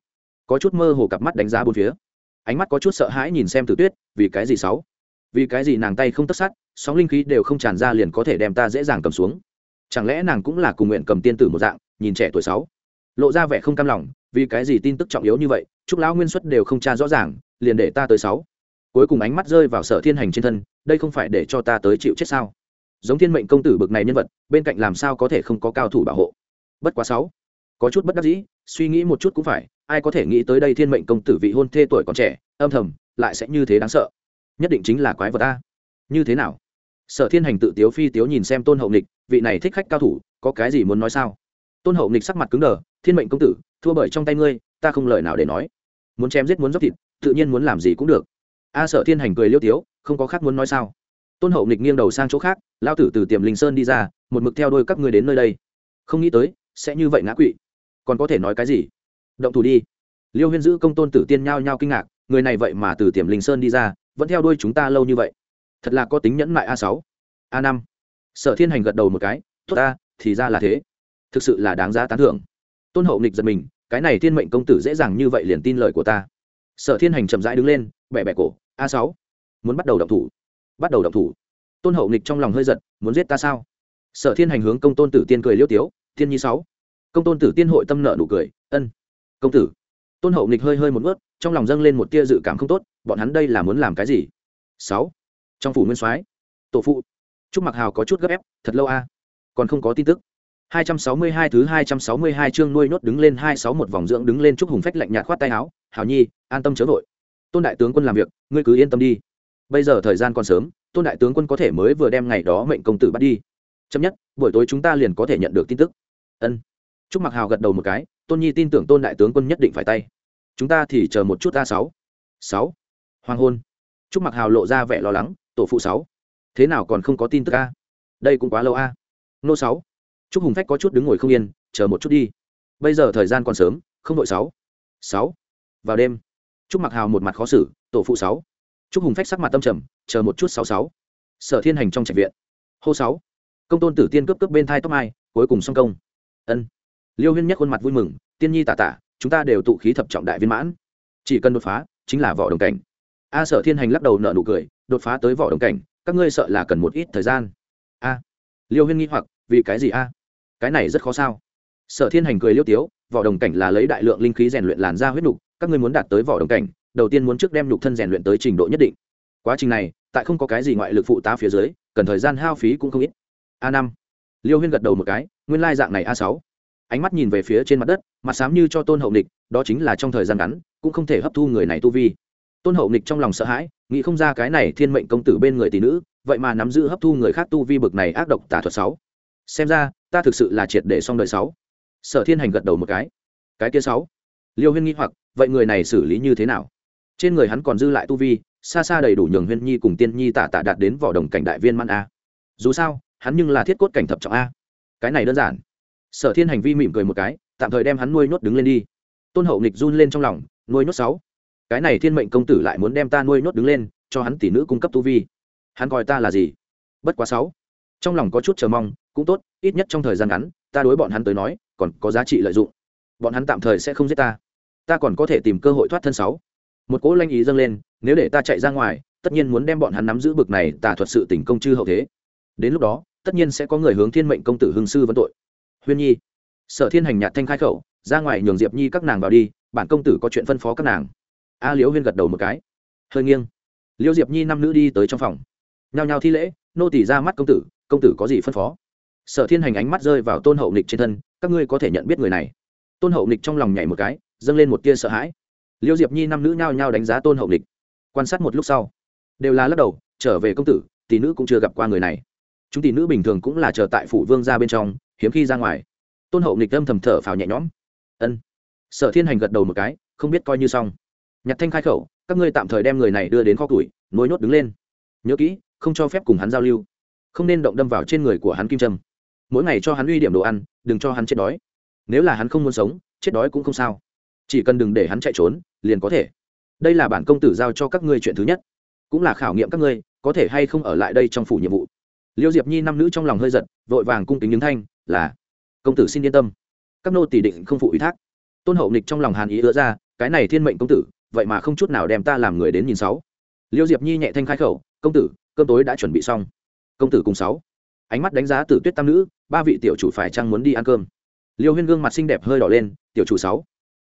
S1: Có chút mơ hồ cặp mắt đánh giá bốn phía. Ánh mắt có chút sợ hãi nhìn xem tử tuyết, vì cái gì sáu? Vì cái gì nàng tay không tất sát, sóng linh khí đều không tràn ra liền có thể đem ta dễ dàng cầm xuống? Chẳng lẽ nàng cũng là cùng nguyện cầm tiên tử một dạng, nhìn trẻ tuổi sáu? Lộ ra vẻ không cam lòng, vì cái gì tin tức trọng yếu như vậy chúc lão nguyên suất đều không tra rõ ràng, liền để ta tới sáu. Cuối cùng ánh mắt rơi vào sở thiên hành trên thân, đây không phải để cho ta tới chịu chết sao? Giống thiên mệnh công tử bực này nhân vật, bên cạnh làm sao có thể không có cao thủ bảo hộ? Bất quá sáu. Có chút bất đắc dĩ, suy nghĩ một chút cũng phải, ai có thể nghĩ tới đây thiên mệnh công tử vị hôn thê tuổi còn trẻ, âm thầm, lại sẽ như thế đáng sợ. Nhất định chính là quái vật ta. Như thế nào? Sở thiên hành tự tiếu phi tiếu nhìn xem tôn hậu nịch vị này thích khách cao thủ, có cái gì muốn nói sao? Tôn hậu nịch sắc mặt cứng đờ, thiên mệnh công tử, thua bởi trong tay ngươi ta không lời nào để nói. Muốn chém giết muốn dốc thịt, tự nhiên muốn làm gì cũng được. A sở thiên hành cười liêu tiếu, không có khác muốn nói sao. Tôn hậu nịch nghiêng đầu sang chỗ khác, lao tử từ tiềm linh sơn đi ra, một mực theo đôi các ngươi đến nơi đây. Không nghĩ tới, sẽ như vậy ngã quỵ. Còn có thể nói cái gì? Động thủ đi. Liêu huyên giữ công tôn tử tiên nhao nhao kinh ngạc, người này vậy mà từ tiềm linh sơn đi ra, vẫn theo đuôi chúng ta lâu như vậy. Thật là có tính nhẫn mại a sáu. A năm. Sở thiên hành gật đầu một cái, tốt ta, thì ra là thế. Thực sự là đáng giá tán thưởng. Tôn hậu nịch giật mình cái này thiên mệnh công tử dễ dàng như vậy liền tin lời của ta. Sở thiên hành chậm rãi đứng lên, bẻ bẻ cổ, a sáu, muốn bắt đầu động thủ. Bắt đầu động thủ? Tôn hậu nịch trong lòng hơi giật, muốn giết ta sao? Sở thiên hành hướng công tôn tử tiên cười liêu tiếu, thiên nhi sáu. Công tôn tử tiên hội tâm nợ nụ cười, ân, công tử. Tôn hậu nịch hơi hơi một ướt trong lòng dâng lên một tia dự cảm không tốt, bọn hắn đây là muốn làm cái gì? Sáu, trong phủ nguyên soái, tổ phụ. Trúc mặc hào có chút gấp ép, thật lâu a, còn không có tin tức. 262 thứ 262 chương nuôi nốt đứng lên 26 một vòng dưỡng đứng lên trúc hùng phách lạnh nhạt khoát tay áo. Hào nhi, an tâm chớ vội. Tôn đại tướng quân làm việc, ngươi cứ yên tâm đi. Bây giờ thời gian còn sớm, tôn đại tướng quân có thể mới vừa đem ngày đó mệnh công tử bắt đi. Chậm nhất, buổi tối chúng ta liền có thể nhận được tin tức. Ân. Trúc mặc hào gật đầu một cái, tôn nhi tin tưởng tôn đại tướng quân nhất định phải tay. Chúng ta thì chờ một chút a sáu. Sáu. Hoàng hôn. Trúc mặc hào lộ ra vẻ lo lắng, tổ phụ sáu. Thế nào còn không có tin tức a? Đây cũng quá lâu a. Nô sáu trúc hùng phách có chút đứng ngồi không yên, chờ một chút đi. Bây giờ thời gian còn sớm, không đội sáu. Sáu? Vào đêm. Trúc mặc hào một mặt khó xử, tổ phụ sáu. Trúc hùng phách sắc mặt tâm trầm, chờ một chút sáu sáu. Sở thiên hành trong trạch viện. Hô sáu. Công tôn tử tiên cướp cướp bên thai tóc mai, cuối cùng xong công. Ân. Liêu huyên nhất khuôn mặt vui mừng, tiên nhi tả tả, chúng ta đều tụ khí thập trọng đại viên mãn. Chỉ cần đột phá, chính là vỏ đồng cảnh. A sở thiên hành lắc đầu nợ nụ cười, đột phá tới vỏ đồng cảnh, các ngươi sợ là cần một ít thời gian. A. Liêu huyên nghi hoặc, vì cái gì a? Cái này rất khó sao? Sở thiên hành cười liêu tiếu, vỏ đồng cảnh là lấy đại lượng linh khí rèn luyện làn da huyết nhục các ngươi muốn đạt tới vỏ đồng cảnh, đầu tiên muốn trước đem nhục thân rèn luyện tới trình độ nhất định. Quá trình này, tại không có cái gì ngoại lực phụ tá phía dưới, cần thời gian hao phí cũng không ít. A năm. Liêu huyên gật đầu một cái, nguyên lai dạng này a sáu. Ánh mắt nhìn về phía trên mặt đất, mặt sám như cho tôn hậu nịch đó chính là trong thời gian ngắn, cũng không thể hấp thu người này tu vi. Tôn hậu nịch trong lòng sợ hãi, nghĩ không ra cái này thiên mệnh công tử bên người tỷ nữ, vậy mà nắm giữ hấp thu người khác tu vi bực này ác độc tả thuật sáu xem ra, ta thực sự là triệt để xong đời sáu. Sở thiên hành gật đầu một cái. Cái kia sáu. Liêu huyên nghi hoặc, vậy người này xử lý như thế nào? Trên người hắn còn dư lại tu vi, xa xa đầy đủ nhường huyên nhi cùng tiên nhi tả tả đạt đến vỏ đồng cảnh đại viên man a. Dù sao, hắn nhưng là thiết cốt cảnh thập trọng a. Cái này đơn giản. Sở thiên hành vi mỉm cười một cái, tạm thời đem hắn nuôi nhốt đứng lên đi. Tôn hậu nghịch run lên trong lòng, nuôi nhốt sáu. Cái này thiên mệnh công tử lại muốn đem ta nuôi nhốt đứng lên, cho hắn tỷ nữ cung cấp tu vi. Hắn coi ta là gì? Bất quá sáu trong lòng có chút chờ mong, cũng tốt, ít nhất trong thời gian ngắn, ta đối bọn hắn tới nói, còn có giá trị lợi dụng. Bọn hắn tạm thời sẽ không giết ta. Ta còn có thể tìm cơ hội thoát thân sáu. Một cỗ lanh ý dâng lên, nếu để ta chạy ra ngoài, tất nhiên muốn đem bọn hắn nắm giữ bực này, tà thuật sự tỉnh công chư hậu thế. Đến lúc đó, tất nhiên sẽ có người hướng thiên mệnh công tử hưng sư vấn tội. Huyên nhi, sở thiên hành nhạt thanh khai khẩu, ra ngoài nhường diệp nhi các nàng vào đi, bản công tử có chuyện phân phó các nàng. A liễu huyên gật đầu một cái. Hơi nghiêng. Liễu diệp nhi năm nữ đi tới trong phòng. Nhao nhao thi lễ, nô tỷ ra mắt công tử công tử có gì phân phó? Sở thiên hành ánh mắt rơi vào tôn hậu nịch trên thân, các ngươi có thể nhận biết người này. Tôn hậu nịch trong lòng nhảy một cái, dâng lên một tia sợ hãi. Liêu diệp nhi năm nữ nhao nhao đánh giá tôn hậu nịch quan sát một lúc sau, đều là lắc đầu, trở về công tử, tỷ nữ cũng chưa gặp qua người này. Chúng tỷ nữ bình thường cũng là chờ tại phủ vương ra bên trong, hiếm khi ra ngoài. Tôn hậu nịch âm thầm thở phào nhẹ nhõm. Ân. Sở thiên hành gật đầu một cái, không biết coi như xong. Nhạc thanh khai khẩu, các ngươi tạm thời đem người này đưa đến kho củi, nối nhốt đứng lên. Nhớ kỹ, không cho phép cùng hắn giao lưu không nên động đâm vào trên người của hắn kim trâm. Mỗi ngày cho hắn uy điểm đồ ăn, đừng cho hắn chết đói. Nếu là hắn không muốn sống, chết đói cũng không sao. Chỉ cần đừng để hắn chạy trốn, liền có thể. Đây là bản công tử giao cho các ngươi chuyện thứ nhất. Cũng là khảo nghiệm các ngươi, có thể hay không ở lại đây trong phủ nhiệm vụ. Liêu diệp nhi năm nữ trong lòng hơi giật, vội vàng cung kính những thanh, là, công tử xin yên tâm. Các nô tỷ định không phụ ủy thác. Tôn hậu nịch trong lòng hàn ý ứa ra, cái này thiên mệnh công tử, vậy mà không chút nào đem ta làm người đến nhìn sáu. Liêu diệp nhi nhẹ thanh khai khẩu, công tử, cơm tối đã chuẩn bị xong công tử cùng sáu. Ánh mắt đánh giá tử tuyết tam nữ, ba vị tiểu chủ phải chăng muốn đi ăn cơm? Liêu huyên gương mặt xinh đẹp hơi đỏ lên, tiểu chủ sáu.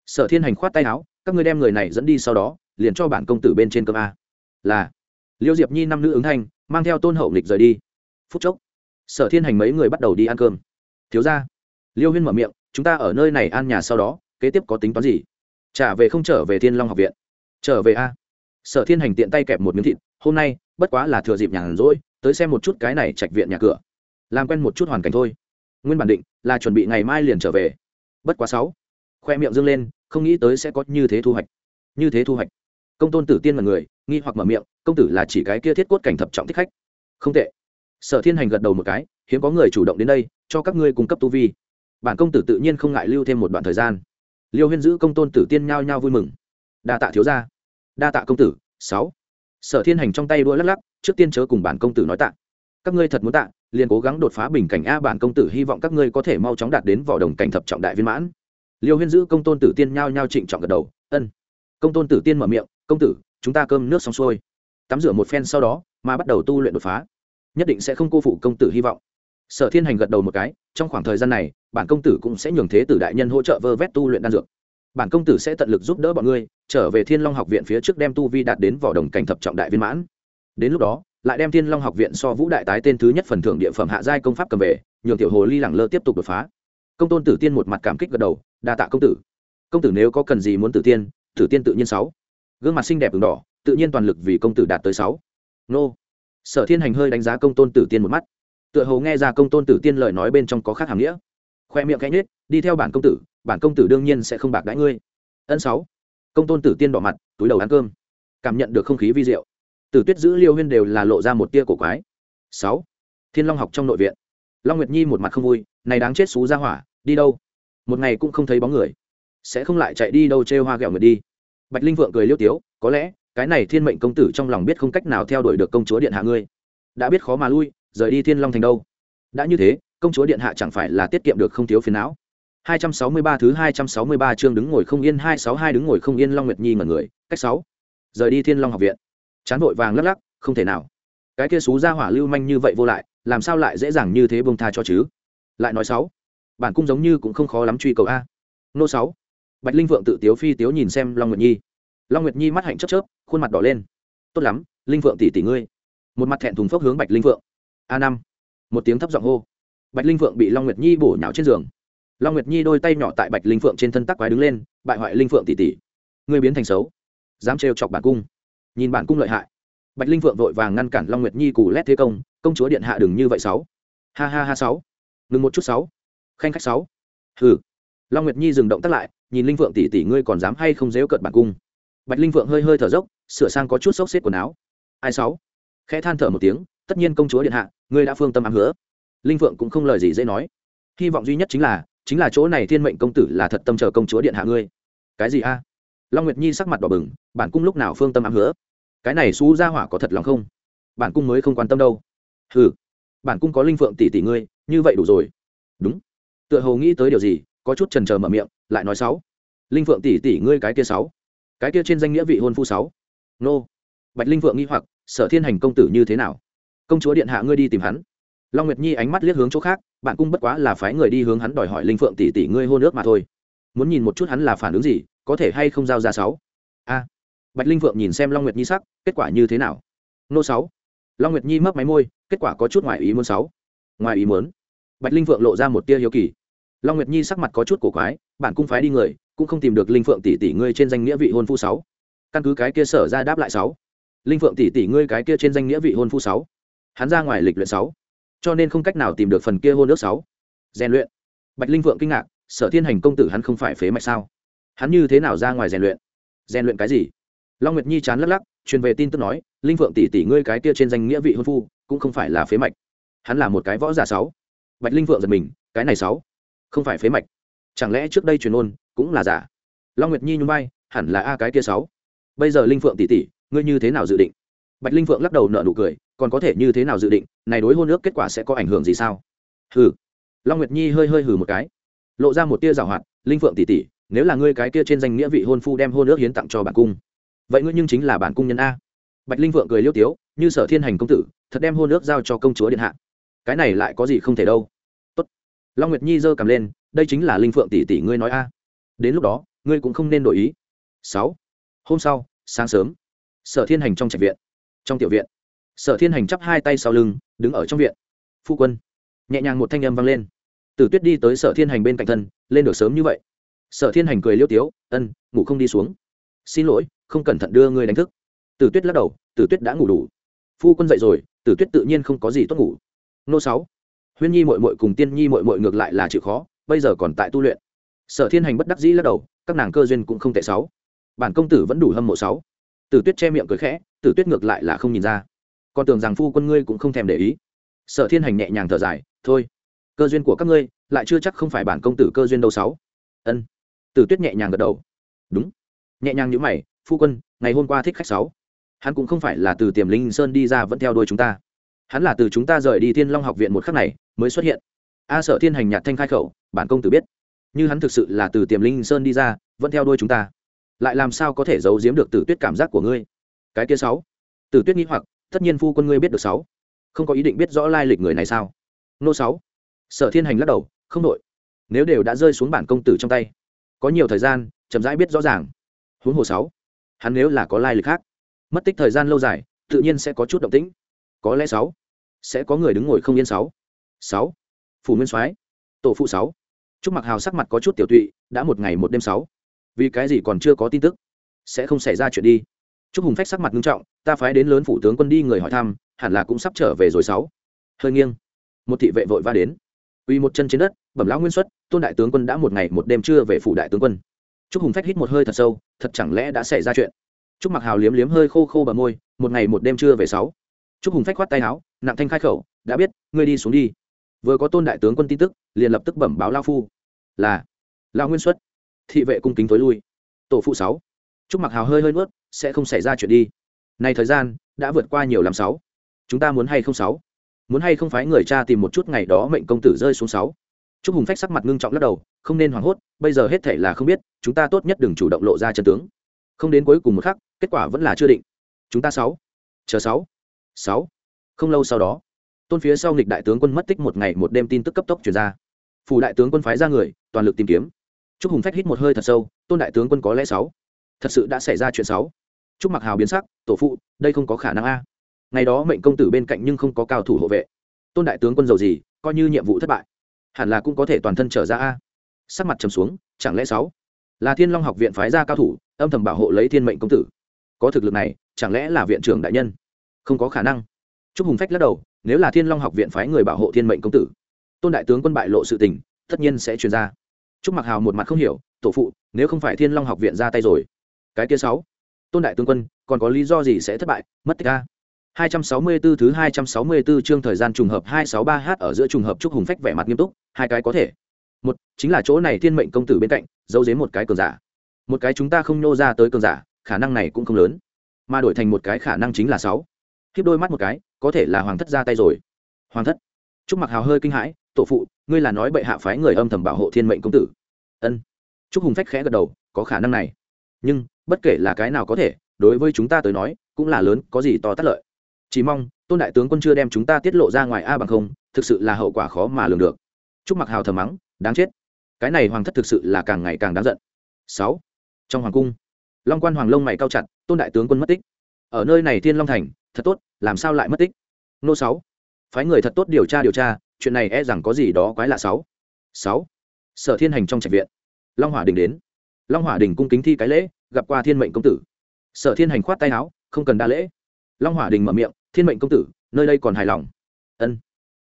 S1: Sở thiên hành khoát tay áo, các ngươi đem người này dẫn đi sau đó, liền cho bản công tử bên trên cơm a. Là. Liêu diệp nhi năm nữ ứng thanh, mang theo tôn hậu nghịch rời đi. Phút chốc, sở thiên hành mấy người bắt đầu đi ăn cơm. Thiếu ra liêu huyên mở miệng, chúng ta ở nơi này ăn nhà sau đó, kế tiếp có tính toán gì? Trả về không trở về thiên long học viện. Trở về a. Sở thiên hành tiện tay kẹp một miếng thịt, hôm nay, bất quá là thừa dịp nhàn rỗi tới xem một chút cái này trạch viện nhà cửa. Làm quen một chút hoàn cảnh thôi. Nguyên bản định là chuẩn bị ngày mai liền trở về. Bất quá sáu. Khoe miệng dâng lên, không nghĩ tới sẽ có như thế thu hoạch. Như thế thu hoạch. Công tôn tử tiên là người, nghi hoặc mở miệng, công tử là chỉ cái kia thiết cốt cảnh thập trọng thích khách. Không tệ. Sở thiên hành gật đầu một cái, hiếm có người chủ động đến đây, cho các ngươi cung cấp tu vi. Bản công tử tự nhiên không ngại lưu thêm một đoạn thời gian. Liêu huyên giữ công tôn tử tiên nhao nhao vui mừng. Đa tạ thiếu gia. Đa tạ công tử, sáu. Sở thiên hành trong tay đua lắc lắc trước tiên chớ cùng bản công tử nói tạ. Các ngươi thật muốn tạ, liền cố gắng đột phá bình cảnh a bản công tử hy vọng các ngươi có thể mau chóng đạt đến vỏ đồng cảnh thập trọng đại viên mãn. Liêu huyên giữ công tôn tử tiên nhao nhao trịnh trọng gật đầu, ân. Công tôn tử tiên mở miệng, công tử, chúng ta cơm nước xong xuôi. Tắm rửa một phen sau đó, mà bắt đầu tu luyện đột phá. Nhất định sẽ không cô phụ công tử hy vọng. Sở thiên hành gật đầu một cái, trong khoảng thời gian này, bản công tử cũng sẽ nhường thế tử đại nhân hỗ trợ vơ vét tu luyện đan dược. Bản công tử sẽ tận lực giúp đỡ bọn ngươi, trở về thiên long học viện phía trước đem tu vi đạt đến vỏ đồng cảnh thập trọng đại viên mãn đến lúc đó, lại đem thiên long học viện so vũ đại tái tên thứ nhất phần thưởng địa phẩm hạ giai công pháp cầm về, nhường tiểu hồ ly lẳng lơ tiếp tục đột phá. Công tôn tử tiên một mặt cảm kích gật đầu, đa tạ công tử. Công tử nếu có cần gì muốn tử tiên tử tiên tự nhiên sáu. Gương mặt xinh đẹp đường đỏ, tự nhiên toàn lực vì công tử đạt tới sáu. Nô. Sở thiên hành hơi đánh giá công tôn tử tiên một mắt. Tựa hồ nghe ra công tôn tử tiên lời nói bên trong có khác hàm nghĩa. Khoe miệng cánh nết đi theo bản công tử, bản công tử đương nhiên sẽ không bạc đãi ngươi. Ân sáu. Công tôn tử tiên đỏ mặt, túi đầu ăn cơm. Cảm nhận được không khí vi diệu tử tuyết giữ liêu huyên đều là lộ ra một tia cổ quái. Sáu. Thiên long học trong nội viện. Long nguyệt nhi một mặt không vui này đáng chết xú ra hỏa đi đâu? Một ngày cũng không thấy bóng người. Sẽ không lại chạy đi đâu chê hoa ghẹo người đi. Bạch linh vượng cười liêu tiếu có lẽ cái này thiên mệnh công tử trong lòng biết không cách nào theo đuổi được công chúa điện hạ ngươi. Đã biết khó mà lui rời đi thiên long thành đâu? Đã như thế công chúa điện hạ chẳng phải là tiết kiệm được không thiếu phiền não. 263 thứ 263 chương đứng ngồi không yên 262 đứng ngồi không yên Long Nguyệt Nhi ngẩn người, cách 6. Rời đi Thiên Long học viện. Chán vội vàng lắc lắc, không thể nào. Cái kia xú ra hỏa lưu manh như vậy vô lại, làm sao lại dễ dàng như thế bông tha cho chứ? Lại nói sáu Bản cung giống như cũng không khó lắm truy cầu a. Nô sáu. Bạch Linh Vượng tự tiếu phi tiếu nhìn xem Long Nguyệt Nhi. Long Nguyệt Nhi mắt hạnh chớp chớp, khuôn mặt đỏ lên. Tốt lắm, Linh Vượng tỷ tỷ ngươi. Một mặt thẹn thùng phốc hướng Bạch Linh Vượng. A năm. Một tiếng thấp giọng hô. Bạch Linh Vượng bị Long Nguyệt Nhi bổ nhào trên giường long nguyệt nhi đôi tay nhỏ tại bạch linh vượng trên thân tắc quái đứng lên bại hoại linh vượng tỷ tỷ ngươi biến thành xấu dám trêu chọc bản cung nhìn bản cung lợi hại. Bạch linh vượng vội vàng ngăn cản long nguyệt nhi cù lét thế công công chúa điện hạ đừng như vậy sáu. Ha ha ha sáu. Ngừng một chút sáu. Khanh khách sáu. Hừ. Long nguyệt nhi dừng động tắt lại, nhìn linh vượng tỷ tỷ ngươi còn dám hay không dếu cợt bản cung. Bạch linh vượng hơi hơi thở dốc, sửa sang có chút xốc xếp quần áo. Ai sáu? Khẽ than thở một tiếng, tất nhiên công chúa điện hạ, ngươi đã phương tâm ám hứa. Linh vượng cũng không lời gì dễ nói. Hy vọng duy nhất chính là chính là chỗ này thiên mệnh công tử là thật tâm chờ công chúa điện hạ ngươi. Cái gì a? Long nguyệt nhi sắc mặt đỏ bừng, bản cung lúc nào phương tâm ám hứa? Cái này xú ra hỏa có thật lòng không? Bản cung mới không quan tâm đâu. Ừ bản cung có linh phượng tỷ tỷ ngươi, như vậy đủ rồi. Đúng. Tựa hồ nghĩ tới điều gì, có chút trần trờ mở miệng, lại nói sáu. Linh phượng tỷ tỷ ngươi cái kia sáu. Cái kia trên danh nghĩa vị hôn phu sáu. Nô. Bạch linh phượng nghi hoặc, sở thiên hành công tử như thế nào? Công chúa điện hạ ngươi đi tìm hắn. Long nguyệt nhi ánh mắt liếc hướng chỗ khác bạn cung bất quá là phái người đi hướng hắn đòi hỏi linh phượng tỷ tỷ ngươi hôn ước mà thôi. Muốn nhìn một chút hắn là phản ứng gì, có thể hay không giao ra sáu? A bạch linh phượng nhìn xem long nguyệt nhi sắc, kết quả như thế nào? Nô sáu. Long nguyệt nhi mấp máy môi, kết quả có chút ngoài ý muốn sáu. Ngoài ý muốn? Bạch linh phượng lộ ra một tia hiếu kỳ. Long nguyệt nhi sắc mặt có chút cổ quái, bản cung phái đi người, cũng không tìm được linh phượng tỷ tỷ ngươi trên danh nghĩa vị hôn phu sáu. Căn cứ cái kia sở ra đáp lại sáu. Linh phượng tỷ tỷ ngươi cái kia trên danh nghĩa vị hôn phu sáu. Hắn ra ngoài lịch luyện sáu. Cho nên không cách nào tìm được phần kia hôn nước sáu. Rèn luyện. Bạch linh phượng kinh ngạc, sở thiên hành công tử hắn không phải phế mạch sao? Hắn như thế nào ra ngoài rèn luyện? Rèn luyện cái gì? Long nguyệt nhi chán lắc lắc truyền về tin tức nói linh phượng tỷ tỷ ngươi cái kia trên danh nghĩa vị hôn phu cũng không phải là phế mạch. Hắn là một cái võ giả sáu. Bạch linh phượng giật mình cái này sáu không phải phế mạch. Chẳng lẽ trước đây truyền ôn cũng là giả? Long nguyệt nhi nhún vai, hẳn là a cái kia sáu. Bây giờ linh phượng tỷ tỷ ngươi như thế nào dự định? Bạch linh phượng lắc đầu nợ nụ cười còn có thể như thế nào dự định này đối hôn ước kết quả sẽ có ảnh hưởng gì sao? Hừ. Long nguyệt nhi hơi hơi hừ một cái. Lộ ra một tia giảo hoạt linh phượng tỷ tỷ nếu là ngươi cái kia trên danh nghĩa vị hôn phu đem hôn ước hiến tặng cho bản cung vậy ngươi nhưng chính là bản cung nhân a. Bạch linh vượng cười liêu tiếu, như sở thiên hành công tử, thật đem hôn ước giao cho công chúa điện hạ. Cái này lại có gì không thể đâu. Tốt. long nguyệt nhi giơ cầm lên, đây chính là linh phượng tỷ tỷ ngươi nói a. Đến lúc đó, ngươi cũng không nên đổi ý. Sáu. Hôm sau, sáng sớm, sở thiên hành trong trạch viện, trong tiểu viện, sở thiên hành chắp hai tay sau lưng, đứng ở trong viện. Phu quân, nhẹ nhàng một thanh âm vang lên. Tử tuyết đi tới sở thiên hành bên cạnh thân, lên được sớm như vậy. Sở thiên hành cười liêu tiếu, ân, ngủ không đi xuống. Xin lỗi không cẩn thận đưa ngươi đánh thức. Tử tuyết lắc đầu, tử tuyết đã ngủ đủ. Phu quân dậy rồi, tử tuyết tự nhiên không có gì tốt ngủ. Nô sáu, huyên nhi mội mội cùng tiên nhi mội mội ngược lại là chịu khó, bây giờ còn tại tu luyện. Sở thiên hành bất đắc dĩ lắc đầu, các nàng cơ duyên cũng không tệ sáu. Bản công tử vẫn đủ hâm mộ sáu. Tử tuyết che miệng cười khẽ, tử tuyết ngược lại là không nhìn ra. Còn tưởng rằng phu quân ngươi cũng không thèm để ý. Sở thiên hành nhẹ nhàng thở dài, thôi, cơ duyên của các ngươi lại chưa chắc không phải bản công tử cơ duyên đâu sáu. Ân. Tử tuyết nhẹ nhàng gật đầu. Đúng. Nhẹ nhàng như mày phu quân, ngày hôm qua thích khách sáu. Hắn cũng không phải là từ tiềm linh sơn đi ra vẫn theo đuôi chúng ta. Hắn là từ chúng ta rời đi thiên long học viện một khắc này mới xuất hiện. A sở thiên hành nhạt thanh khai khẩu, bản công tử biết, như hắn thực sự là từ tiềm linh sơn đi ra, vẫn theo đuôi chúng ta. Lại làm sao có thể giấu giếm được tử tuyết cảm giác của ngươi? Cái kia sáu. Tử tuyết nghĩ hoặc, tất nhiên phu quân ngươi biết được sáu. Không có ý định biết rõ lai lịch người này sao? Nô sáu. Sở thiên hành lắc đầu, không đội nếu đều đã rơi xuống bản công tử trong tay, có nhiều thời gian, chậm rãi biết rõ ràng. Huống hồ sáu hắn nếu là có lai lịch khác, mất tích thời gian lâu dài, tự nhiên sẽ có chút động tĩnh. Có lẽ sáu, sẽ có người đứng ngồi không yên sáu. Sáu, phủ nguyên soái, tổ phụ sáu. Chúc mặc hào sắc mặt có chút tiểu tụy, đã một ngày một đêm sáu. Vì cái gì còn chưa có tin tức? Sẽ không xảy ra chuyện đi. Chúc hùng phách sắc mặt nghiêm trọng, ta phái đến lớn phủ tướng quân đi người hỏi thăm, hẳn là cũng sắp trở về rồi sáu. Hơi nghiêng. Một thị vệ vội va đến. Uy một chân trên đất, bẩm lão nguyên xuất, tôn đại tướng quân đã một ngày một đêm chưa về phủ đại tướng quân trúc hùng phách hít một hơi thật sâu, thật chẳng lẽ đã xảy ra chuyện? Trúc mặc hào liếm liếm hơi khô khô bờ môi, một ngày một đêm chưa về sáu. Trúc hùng phách khoát tay áo, nặng thanh khai khẩu, đã biết, ngươi đi xuống đi. Vừa có tôn đại tướng quân tin tức, liền lập tức bẩm báo lao phu. Là, lao nguyên xuất, thị vệ cung kính tối lui. Tổ phụ sáu. Trúc mặc hào hơi hơi nuốt, sẽ không xảy ra chuyện đi. Này thời gian, đã vượt qua nhiều làm sáu. Chúng ta muốn hay không sáu? Muốn hay không phái người cha tìm một chút ngày đó mệnh công tử rơi xuống sáu? Trúc hùng phách sắc mặt ngưng trọng lắc đầu, không nên hoảng hốt, bây giờ hết thể là không biết, chúng ta tốt nhất đừng chủ động lộ ra chân tướng. Không đến cuối cùng một khắc, kết quả vẫn là chưa định. Chúng ta sáu, chờ sáu sáu. Không lâu sau đó, tôn phía sau nghịch đại tướng quân mất tích một ngày một đêm tin tức cấp tốc chuyển ra. Phủ đại tướng quân phái ra người, toàn lực tìm kiếm. Trúc hùng phách hít một hơi thật sâu, tôn đại tướng quân có lẽ sáu. Thật sự đã xảy ra chuyện sáu. Trúc mặc hào biến sắc, tổ phụ, đây không có khả năng a. Ngày đó mệnh công tử bên cạnh nhưng không có cao thủ hộ vệ. Tôn đại tướng quân giàu gì, coi như nhiệm vụ thất bại hẳn là cũng có thể toàn thân trở ra a. Sắc mặt trầm xuống, chẳng lẽ sáu? Là thiên long học viện phái ra cao thủ, âm thầm bảo hộ lấy thiên mệnh công tử. Có thực lực này, chẳng lẽ là viện trưởng đại nhân? Không có khả năng. Trúc hùng phách lắc đầu, nếu là thiên long học viện phái người bảo hộ thiên mệnh công tử, tôn đại tướng quân bại lộ sự tình, tất nhiên sẽ truyền ra. Trúc mặc hào một mặt không hiểu, tổ phụ, nếu không phải thiên long học viện ra tay rồi, cái kia sáu? Tôn đại tướng quân, còn có lý do gì sẽ thất bại? Mất tích ca 264 thứ 264 chương thời gian trùng hợp 263h ở giữa trùng hợp trúc hùng phách vẻ mặt nghiêm túc, hai cái có thể. Một, chính là chỗ này thiên mệnh công tử bên cạnh, giấu giếm một cái cường giả. Một cái chúng ta không nô ra tới cường giả, khả năng này cũng không lớn. Mà đổi thành một cái khả năng chính là 6. tiếp đôi mắt một cái, có thể là hoàng thất ra tay rồi. Hoàng thất? Trúc Mặc Hào hơi kinh hãi, tổ phụ, ngươi là nói bệ hạ phái người âm thầm bảo hộ thiên mệnh công tử? Ân. Trúc Hùng phách khẽ gật đầu, có khả năng này. Nhưng, bất kể là cái nào có thể, đối với chúng ta tới nói, cũng là lớn, có gì to tát lợi chỉ mong, tôn đại tướng quân chưa đem chúng ta tiết lộ ra ngoài a bằng không, thực sự là hậu quả khó mà lường được. Chúc mặc hào thầm mắng, đáng chết. Cái này hoàng thất thực sự là càng ngày càng đáng giận. Sáu. Trong hoàng cung, long quan hoàng lông mày cao chặt, tôn đại tướng quân mất tích. Ở nơi này thiên long thành, thật tốt, làm sao lại mất tích? Nô sáu. Phái người thật tốt điều tra điều tra, chuyện này e rằng có gì đó quái lạ sáu. Sáu. Sở thiên hành trong trạch viện, long hỏa đình đến. Long hỏa đình cung kính thi cái lễ, gặp qua thiên mệnh công tử. Sở thiên hành khoát tay áo, không cần đa lễ. Long hỏa đình mở miệng thiên mệnh công tử, nơi đây còn hài lòng. Ân.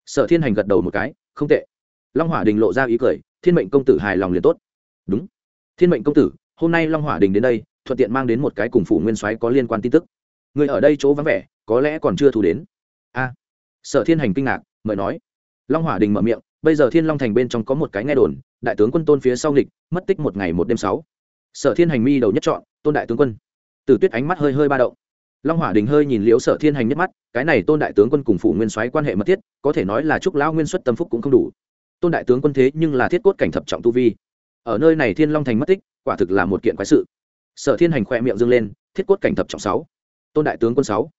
S1: Sở thiên hành gật đầu một cái, không tệ. Long hỏa đình lộ ra ý cười, thiên mệnh công tử hài lòng liền tốt. Đúng. Thiên mệnh công tử, hôm nay long hỏa đình đến đây, thuận tiện mang đến một cái cùng phủ nguyên soái có liên quan tin tức. Người ở đây chỗ vắng vẻ, có lẽ còn chưa thu đến. A. Sở thiên hành kinh ngạc, mời nói. Long hỏa đình mở miệng, bây giờ thiên long thành bên trong có một cái nghe đồn, đại tướng quân tôn phía sau nghịch, mất tích một ngày một đêm sáu. Sở thiên hành mi đầu nhất chọn, tôn đại tướng quân. Tử tuyết ánh mắt hơi hơi ba động long hỏa đình hơi nhìn liễu sở thiên hành nhất mắt, cái này tôn đại tướng quân cùng phủ nguyên soái quan hệ mật thiết, có thể nói là chúc lão nguyên xuất tâm phúc cũng không đủ. Tôn đại tướng quân thế nhưng là thiết cốt cảnh thập trọng tu vi. Ở nơi này thiên long thành mất tích, quả thực là một kiện quái sự. Sở thiên hành khoe miệng dâng lên, thiết cốt cảnh thập trọng sáu, tôn đại tướng quân sáu,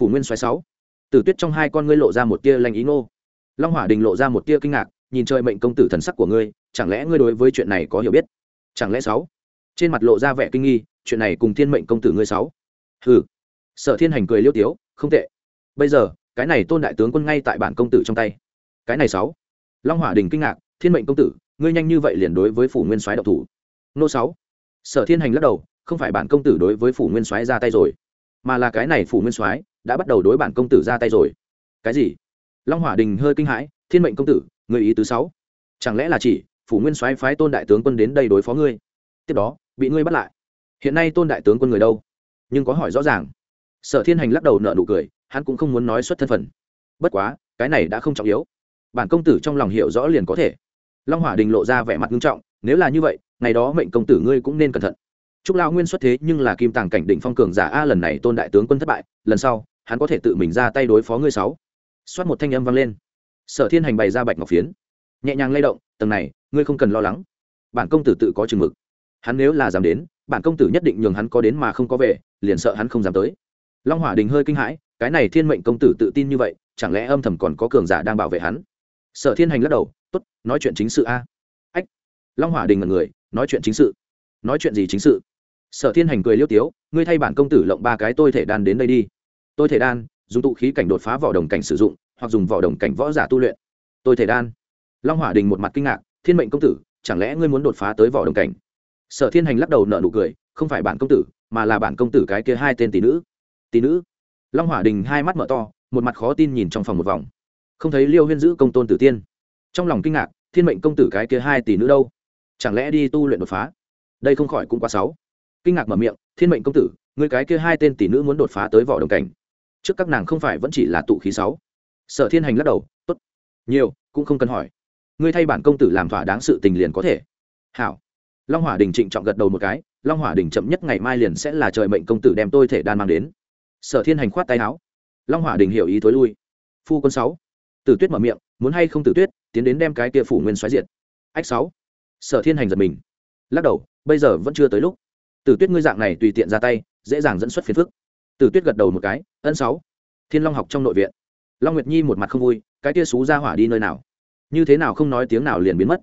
S1: phủ nguyên soái sáu. Tử tuyết trong hai con ngươi lộ ra một tia lành ý ngô. Long hỏa đình lộ ra một tia kinh ngạc, nhìn trời mệnh công tử thần sắc của ngươi, chẳng lẽ ngươi đối với chuyện này có hiểu biết? Chẳng lẽ sáu? Trên mặt lộ ra vẻ kinh nghi, chuyện này cùng thiên mệnh công tử ngươi sáu. Hừ sở thiên hành cười liêu tiếu, không tệ. Bây giờ, cái này tôn đại tướng quân ngay tại bản công tử trong tay. Cái này sáu. Long hỏa đình kinh ngạc, thiên mệnh công tử, ngươi nhanh như vậy liền đối với phủ nguyên soái độc thủ? Nô sáu. Sở thiên hành lắc đầu, không phải bản công tử đối với phủ nguyên soái ra tay rồi, mà là cái này phủ nguyên soái đã bắt đầu đối bản công tử ra tay rồi. Cái gì? Long hỏa đình hơi kinh hãi, thiên mệnh công tử người ý tứ sáu? Chẳng lẽ là chỉ phủ nguyên soái phái tôn đại tướng quân đến đây đối phó ngươi? Tiếp đó, bị ngươi bắt lại. Hiện nay tôn đại tướng quân người đâu? Nhưng có hỏi rõ ràng sở thiên hành lắc đầu nợ nụ cười hắn cũng không muốn nói xuất thân phận bất quá cái này đã không trọng yếu bản công tử trong lòng hiểu rõ liền có thể long hỏa đình lộ ra vẻ mặt nghiêm trọng nếu là như vậy ngày đó mệnh công tử ngươi cũng nên cẩn thận Trúc Lão Nguyên xuất thế nhưng là kim tàng cảnh đỉnh phong cường giả a lần này Tôn đại tướng quân thất bại, lần sau, hắn có thể tự mình ra tay đối phó ngươi sáu. Xoát một thanh âm vang lên. Sở Thiên Hành bày ra bạch ngọc phiến, nhẹ nhàng lay động, tầng này, ngươi không cần lo lắng. Bản công tử tự có chừng mực. Hắn nếu là dám đến, bản công tử nhất định nhường hắn có đến mà không có về, liền sợ hắn không dám tới. Long Hỏa Đình hơi kinh hãi, cái này Thiên Mệnh công tử tự tin như vậy, chẳng lẽ âm thầm còn có cường giả đang bảo vệ hắn? Sở Thiên Hành lắc đầu, "Tốt, nói chuyện chính sự a." Ách. Long Hỏa Đình là người, nói chuyện chính sự. Nói chuyện gì chính sự? sở thiên hành cười liêu tiếu ngươi thay bản công tử lộng ba cái tôi thể đan đến đây đi tôi thể đan dùng tụ khí cảnh đột phá vỏ đồng cảnh sử dụng hoặc dùng vỏ đồng cảnh võ giả tu luyện tôi thể đan long hỏa đình một mặt kinh ngạc thiên mệnh công tử chẳng lẽ ngươi muốn đột phá tới vỏ đồng cảnh sở thiên hành lắc đầu nợ nụ cười không phải bản công tử mà là bản công tử cái kia hai tên tỷ nữ tỷ nữ. Long hỏa đình hai mắt mở to, một mặt khó tin nhìn trong phòng một vòng. Không thấy liêu huyên giữ công tôn tử tiên. Trong lòng kinh ngạc, thiên mệnh công tử cái kia hai tỷ nữ đâu? Chẳng lẽ đi tu luyện đột phá? Đây không khỏi cũng quá sáu kinh ngạc mở miệng, thiên mệnh công tử, người cái kia hai tên tỷ nữ muốn đột phá tới vỏ đồng cảnh. Trước các nàng không phải vẫn chỉ là tụ khí sáu sở thiên hành lắc đầu, tốt. Nhiều, cũng không cần hỏi. Ngươi thay bản công tử làm thỏa đáng sự tình liền có thể. Hảo. Long hỏa đình trịnh trọng gật đầu một cái, long hỏa đình chậm nhất ngày mai liền sẽ là trời mệnh công tử đem tôi thể đan mang đến sở thiên hành khoát tay áo. Long hỏa đình hiểu ý thối lui. Phu quân sáu. Tử tuyết mở miệng, muốn hay không tử tuyết, tiến đến đem cái kia phủ nguyên xoáy diệt. Ách sáu. Sở thiên hành giật mình. Lắc đầu, bây giờ vẫn chưa tới lúc. Tử tuyết ngươi dạng này tùy tiện ra tay, dễ dàng dẫn xuất phiền phức. Tử tuyết gật đầu một cái, ân sáu. Thiên long học trong nội viện. Long nguyệt nhi một mặt không vui, cái tia xú ra hỏa đi nơi nào? Như thế nào không nói tiếng nào liền biến mất?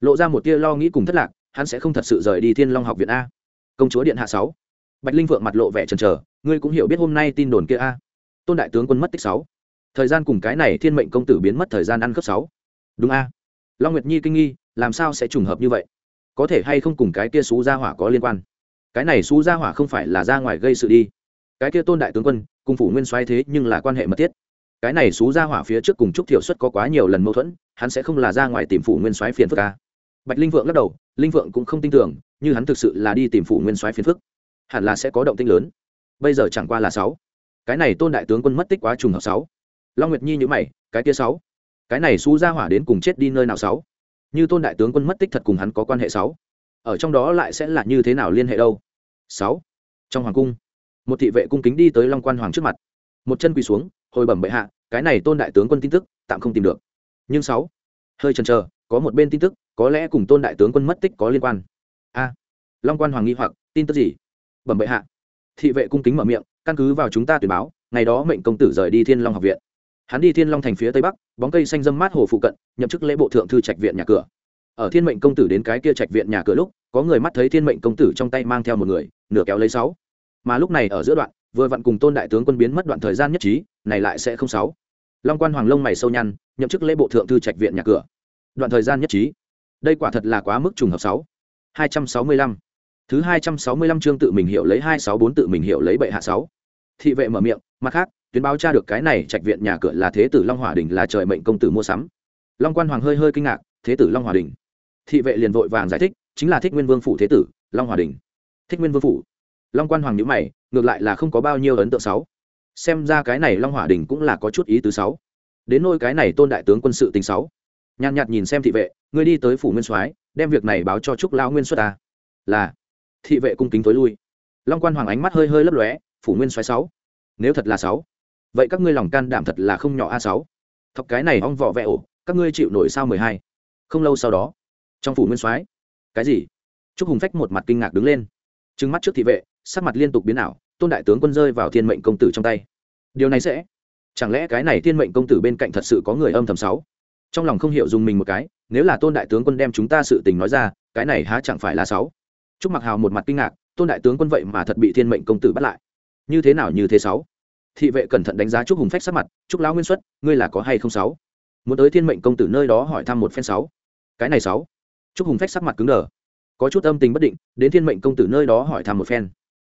S1: Lộ ra một tia lo nghĩ cùng thất lạc, hắn sẽ không thật sự rời đi thiên long học viện a. Công chúa điện hạ sáu bạch linh vượng mặt lộ vẻ trần trờ ngươi cũng hiểu biết hôm nay tin đồn kia a. Tôn đại tướng quân mất tích sáu. Thời gian cùng cái này thiên mệnh công tử biến mất thời gian ăn cướp sáu. Đúng a. Long nguyệt nhi kinh nghi, làm sao sẽ trùng hợp như vậy? Có thể hay không cùng cái kia xú gia hỏa có liên quan? Cái này xú gia hỏa không phải là ra ngoài gây sự đi. Cái kia tôn đại tướng quân, cùng phủ nguyên xoay thế nhưng là quan hệ mật thiết. Cái này xú gia hỏa phía trước cùng trúc thiểu xuất có quá nhiều lần mâu thuẫn, hắn sẽ không là ra ngoài tìm phủ nguyên soái phiền phức ca bạch linh vượng lắc đầu, linh vượng cũng không tin tưởng, như hắn thực sự là đi tìm phủ nguyên soái phiền phức hẳn là sẽ có động tinh lớn. Bây giờ chẳng qua là sáu. Cái này tôn đại tướng quân mất tích quá trùng hợp sáu. Long nguyệt nhi nhữ mày, cái kia sáu. Cái này xú ra hỏa đến cùng chết đi nơi nào sáu? Như tôn đại tướng quân mất tích thật cùng hắn có quan hệ sáu? Ở trong đó lại sẽ là như thế nào liên hệ đâu? Sáu. Trong hoàng cung, một thị vệ cung kính đi tới long quan hoàng trước mặt. Một chân quỳ xuống, hồi bẩm bệ hạ, cái này tôn đại tướng quân tin tức, tạm không tìm được. Nhưng sáu. Hơi chần chờ, có một bên tin tức, có lẽ cùng tôn đại tướng quân mất tích có liên quan. A. Long quan hoàng nghi hoặc, tin tức gì? Bẩm bệ hạ. Thị vệ cung kính mở miệng, căn cứ vào chúng ta tuyển báo, ngày đó mệnh công tử rời đi thiên long học viện. Hắn đi thiên long thành phía tây bắc, bóng cây xanh dâm mát hồ phụ cận, nhậm chức lễ bộ thượng thư trạch viện nhà cửa. Ở thiên mệnh công tử đến cái kia trạch viện nhà cửa lúc, có người mắt thấy thiên mệnh công tử trong tay mang theo một người, nửa kéo lấy sáu. Mà lúc này ở giữa đoạn, vừa vặn cùng tôn đại tướng quân biến mất đoạn thời gian nhất trí, này lại sẽ không sáu. Long quan hoàng lông mày sâu nhăn, nhậm chức lễ bộ thượng thư trạch viện nhà cửa. Đoạn thời gian nhất trí. Đây quả thật là quá mức trùng hợp sáu. Hai trăm sáu mươi lăm thứ hai trăm sáu mươi lăm chương tự mình hiểu lấy hai sáu bốn tự mình hiểu lấy bệ hạ sáu. Thị vệ mở miệng, mặt khác tuyến báo tra được cái này trạch viện nhà cửa là thế tử long hòa đình là trời mệnh công tử mua sắm. Long quan hoàng hơi hơi kinh ngạc, thế tử long hòa đình? Thị vệ liền vội vàng giải thích, chính là thích nguyên vương phủ thế tử, long hòa đình. Thích nguyên vương phủ? Long quan hoàng nhữ mày, ngược lại là không có bao nhiêu ấn tượng sáu. Xem ra cái này long hỏa đình cũng là có chút ý tứ sáu. Đến nôi cái này tôn đại tướng quân sự tình sáu. Nhàn nhạt nhìn xem thị vệ, ngươi đi tới phủ nguyên soái, đem việc này báo cho trúc lao nguyên xuất ta. Là thị vệ cung kính tối lui. Long quan hoàng ánh mắt hơi hơi lấp lóe, phủ nguyên xoáy sáu. Nếu thật là sáu, vậy các ngươi lòng can đảm thật là không nhỏ a sáu. Thọc cái này ong vỏ vẹ ổ, các ngươi chịu nổi sao mười hai? Không lâu sau đó, trong phủ nguyên soái cái gì? Trúc hùng phách một mặt kinh ngạc đứng lên. Trừng mắt trước thị vệ, sắc mặt liên tục biến ảo, tôn đại tướng quân rơi vào thiên mệnh công tử trong tay. Điều này sẽ, chẳng lẽ cái này thiên mệnh công tử bên cạnh thật sự có người âm thầm sáu? Trong lòng không hiểu dùng mình một cái, nếu là tôn đại tướng quân đem chúng ta sự tình nói ra, cái này há chẳng phải là sáu? Trúc mặc hào một mặt kinh ngạc, tôn đại tướng quân vậy mà thật bị thiên mệnh công tử bắt lại. Như thế nào như thế sáu? Thị vệ cẩn thận đánh giá trúc hùng phách sắc mặt, trúc lão nguyên xuất, ngươi là có hay không sáu? Muốn tới thiên mệnh công tử nơi đó hỏi thăm một phen sáu. Cái này sáu. Trúc hùng phách sắc mặt cứng đờ. Có chút âm tình bất định, đến thiên mệnh công tử nơi đó hỏi thăm một phen.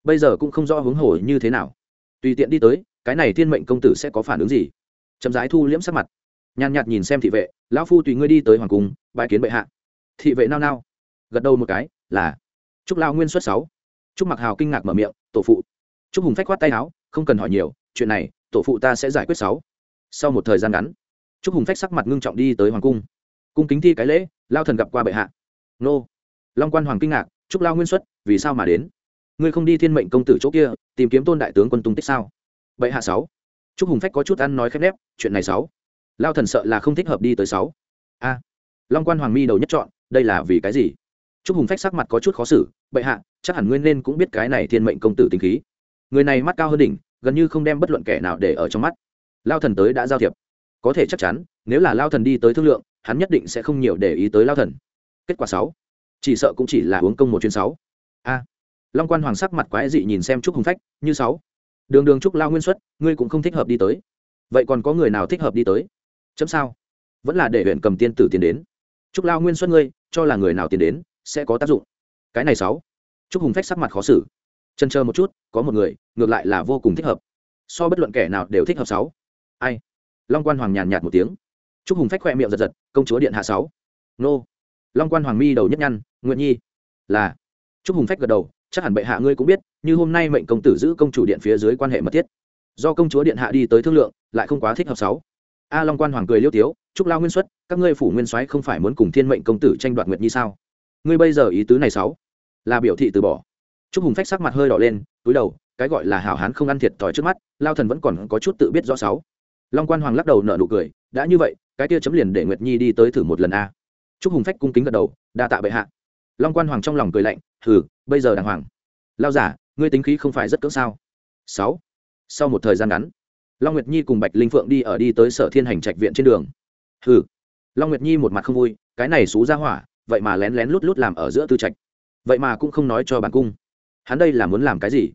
S1: Bây giờ cũng không rõ hướng hồ như thế nào. Tùy tiện đi tới, cái này thiên mệnh công tử sẽ có phản ứng gì? Chậm rãi thu liễm sắc mặt. Nhàn nhạt nhìn xem thị vệ, lão phu tùy ngươi đi tới hoàng cung bãi kiến bệ hạ. Thị vệ nao nao, gật đầu một cái, là trúc lao nguyên xuất sáu. Trúc mặc hào kinh ngạc mở miệng, tổ phụ. Trúc hùng phách khoát tay áo, không cần hỏi nhiều, chuyện này, tổ phụ ta sẽ giải quyết sáu. Sau một thời gian ngắn, trúc hùng phách sắc mặt ngưng trọng đi tới hoàng cung. Cung kính thi cái lễ, lao thần gặp qua bệ hạ. Nô. Long quan hoàng kinh ngạc, trúc lao nguyên xuất, vì sao mà đến? Ngươi không đi thiên mệnh công tử chỗ kia, tìm kiếm tôn đại tướng quân tung tích sao? Bệ hạ sáu. Trúc hùng phách có chút ăn nói khép nép, chuyện này sáu. Lao thần sợ là không thích hợp đi tới sáu. A. Long quan hoàng mi đầu nhất chọn đây là vì cái gì? Trúc hùng phách sắc mặt có chút khó xử, bệ hạ, chắc hẳn nguyên nên cũng biết cái này thiên mệnh công tử tính khí. Người này mắt cao hơn đỉnh, gần như không đem bất luận kẻ nào để ở trong mắt. Lao thần tới đã giao thiệp. Có thể chắc chắn, nếu là lao thần đi tới thương lượng, hắn nhất định sẽ không nhiều để ý tới lao thần. Kết quả sáu. Chỉ sợ cũng chỉ là uống công một chuyến sáu. A. Long quan hoàng sắc mặt quái dị nhìn xem trúc hùng phách, như sáu. Đường đường trúc lao nguyên xuất, ngươi cũng không thích hợp đi tới. Vậy còn có người nào thích hợp đi tới? Chấm sao? Vẫn là để huyện cầm tiên tử tiến đến. Trúc lao nguyên xuất ngươi, cho là người nào tiến đến? Sẽ có tác dụng. Cái này sáu. Trúc hùng phách sắc mặt khó xử. Chân chờ một chút, có một người, ngược lại là vô cùng thích hợp. So bất luận kẻ nào đều thích hợp sáu. Ai? Long quan hoàng nhàn nhạt một tiếng. Trúc hùng phách khoe miệng giật giật, công chúa điện hạ sáu. Nô. Long quan hoàng mi đầu nhất nhăn nguyện nhi. Là. Trúc hùng phách gật đầu, chắc hẳn bệ hạ ngươi cũng biết, như hôm nay mệnh công tử giữ công chủ điện phía dưới quan hệ mật thiết. Do công chúa điện hạ đi tới thương lượng, lại không quá thích hợp sáu. A long quan hoàng cười liêu tiếu, trúc lao nguyên xuất, các ngươi phủ nguyên soái không phải muốn cùng thiên mệnh công tử tranh đoạt nguyệt nhi sao? Ngươi bây giờ ý tứ này sáu là biểu thị từ bỏ. Trúc hùng phách sắc mặt hơi đỏ lên túi đầu cái gọi là hảo hán không ăn thiệt thòi trước mắt lao thần vẫn còn có chút tự biết rõ sáu. Long quan hoàng lắc đầu nở nụ cười đã như vậy cái kia chấm liền để nguyệt nhi đi tới thử một lần a. Trúc hùng phách cung kính gật đầu đa tạ bệ hạ. Long quan hoàng trong lòng cười lạnh thử, bây giờ đàng hoàng. Lao giả ngươi tính khí không phải rất cưỡng sao. Sáu. Sau một thời gian ngắn long nguyệt nhi cùng bạch linh phượng đi ở đi tới sở thiên hành trạch viện trên đường. Hừ. Long nguyệt nhi một mặt không vui cái này xú ra hỏa vậy mà lén lén lút lút làm ở giữa tư trạch. Vậy mà cũng không nói cho bản cung. Hắn đây là muốn làm cái gì?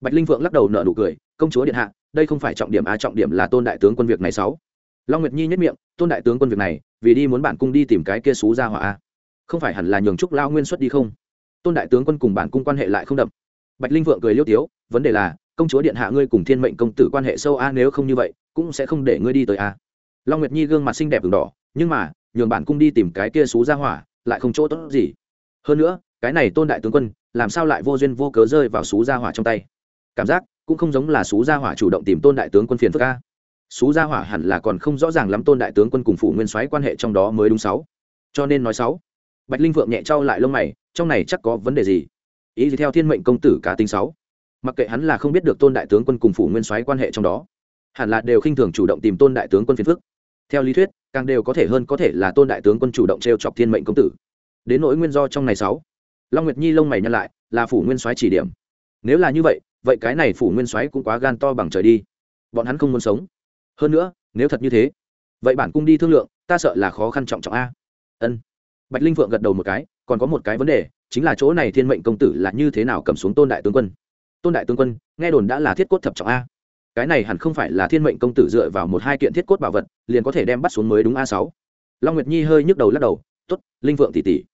S1: Bạch linh Vượng lắc đầu nở nụ cười, công chúa điện hạ, đây không phải trọng điểm a trọng điểm là tôn đại tướng quân việc này sáu. Long nguyệt nhi nhất miệng, tôn đại tướng quân việc này, vì đi muốn bản cung đi tìm cái kia xú ra hỏa a không phải hẳn là nhường trúc lao nguyên xuất đi không? Tôn đại tướng quân cùng bản cung quan hệ lại không đậm. Bạch linh vượng cười liêu tiếu, vấn đề là, công chúa điện hạ ngươi cùng thiên mệnh công tử quan hệ sâu a, nếu không như vậy, cũng sẽ không để ngươi đi tới a. Long nguyệt nhi gương mặt xinh đẹp đường đỏ, nhưng mà, nhường bản cung đi tìm cái kia xú ra hỏa lại không chỗ tốt gì. Hơn nữa, cái này tôn đại tướng quân, làm sao lại vô duyên vô cớ rơi vào xú gia hỏa trong tay? Cảm giác cũng không giống là xú gia hỏa chủ động tìm tôn đại tướng quân phiền phức a. Xú gia hỏa hẳn là còn không rõ ràng lắm tôn đại tướng quân cùng phủ nguyên soái quan hệ trong đó mới đúng sáu. Cho nên nói sáu. Bạch linh vượng nhẹ trao lại lông mày, trong này chắc có vấn đề gì? Ý gì theo thiên mệnh công tử cá tính sáu. Mặc kệ hắn là không biết được tôn đại tướng quân cùng phủ nguyên soái quan hệ trong đó, hẳn là đều khinh thường chủ động tìm tôn đại tướng quân phiền phức theo lý thuyết, càng đều có thể hơn có thể là tôn đại tướng quân chủ động t r e o chọc thiên mệnh công tử. Đến nỗi nguyên do trong này sáu, long nguyệt nhi lông mày nhăn lại, là phủ nguyên soái chỉ điểm. Nếu là như vậy vậy cái này phủ nguyên soái cũng quá gan to bằng trời đi. Bọn hắn không muốn sống. Hơn nữa, nếu thật như thế, vậy bản cung đi thương lượng, ta sợ là khó khăn trọng trọng a. Ân. Bạch linh phượng gật đầu một cái, còn có một cái vấn đề, chính là chỗ này thiên mệnh công tử là như thế nào cầm xuống tôn đại tướng quân? Tôn đại tướng quân, nghe đồn đã là thiết cốt thập trọng a cái này hẳn không phải là thiên mệnh công tử dựa vào một hai kiện thiết cốt bảo vật, liền có thể đem bắt xuống mới đúng a sáu. Long nguyệt nhi hơi nhức đầu lắc đầu t ố t linh vượng tỉ tỉ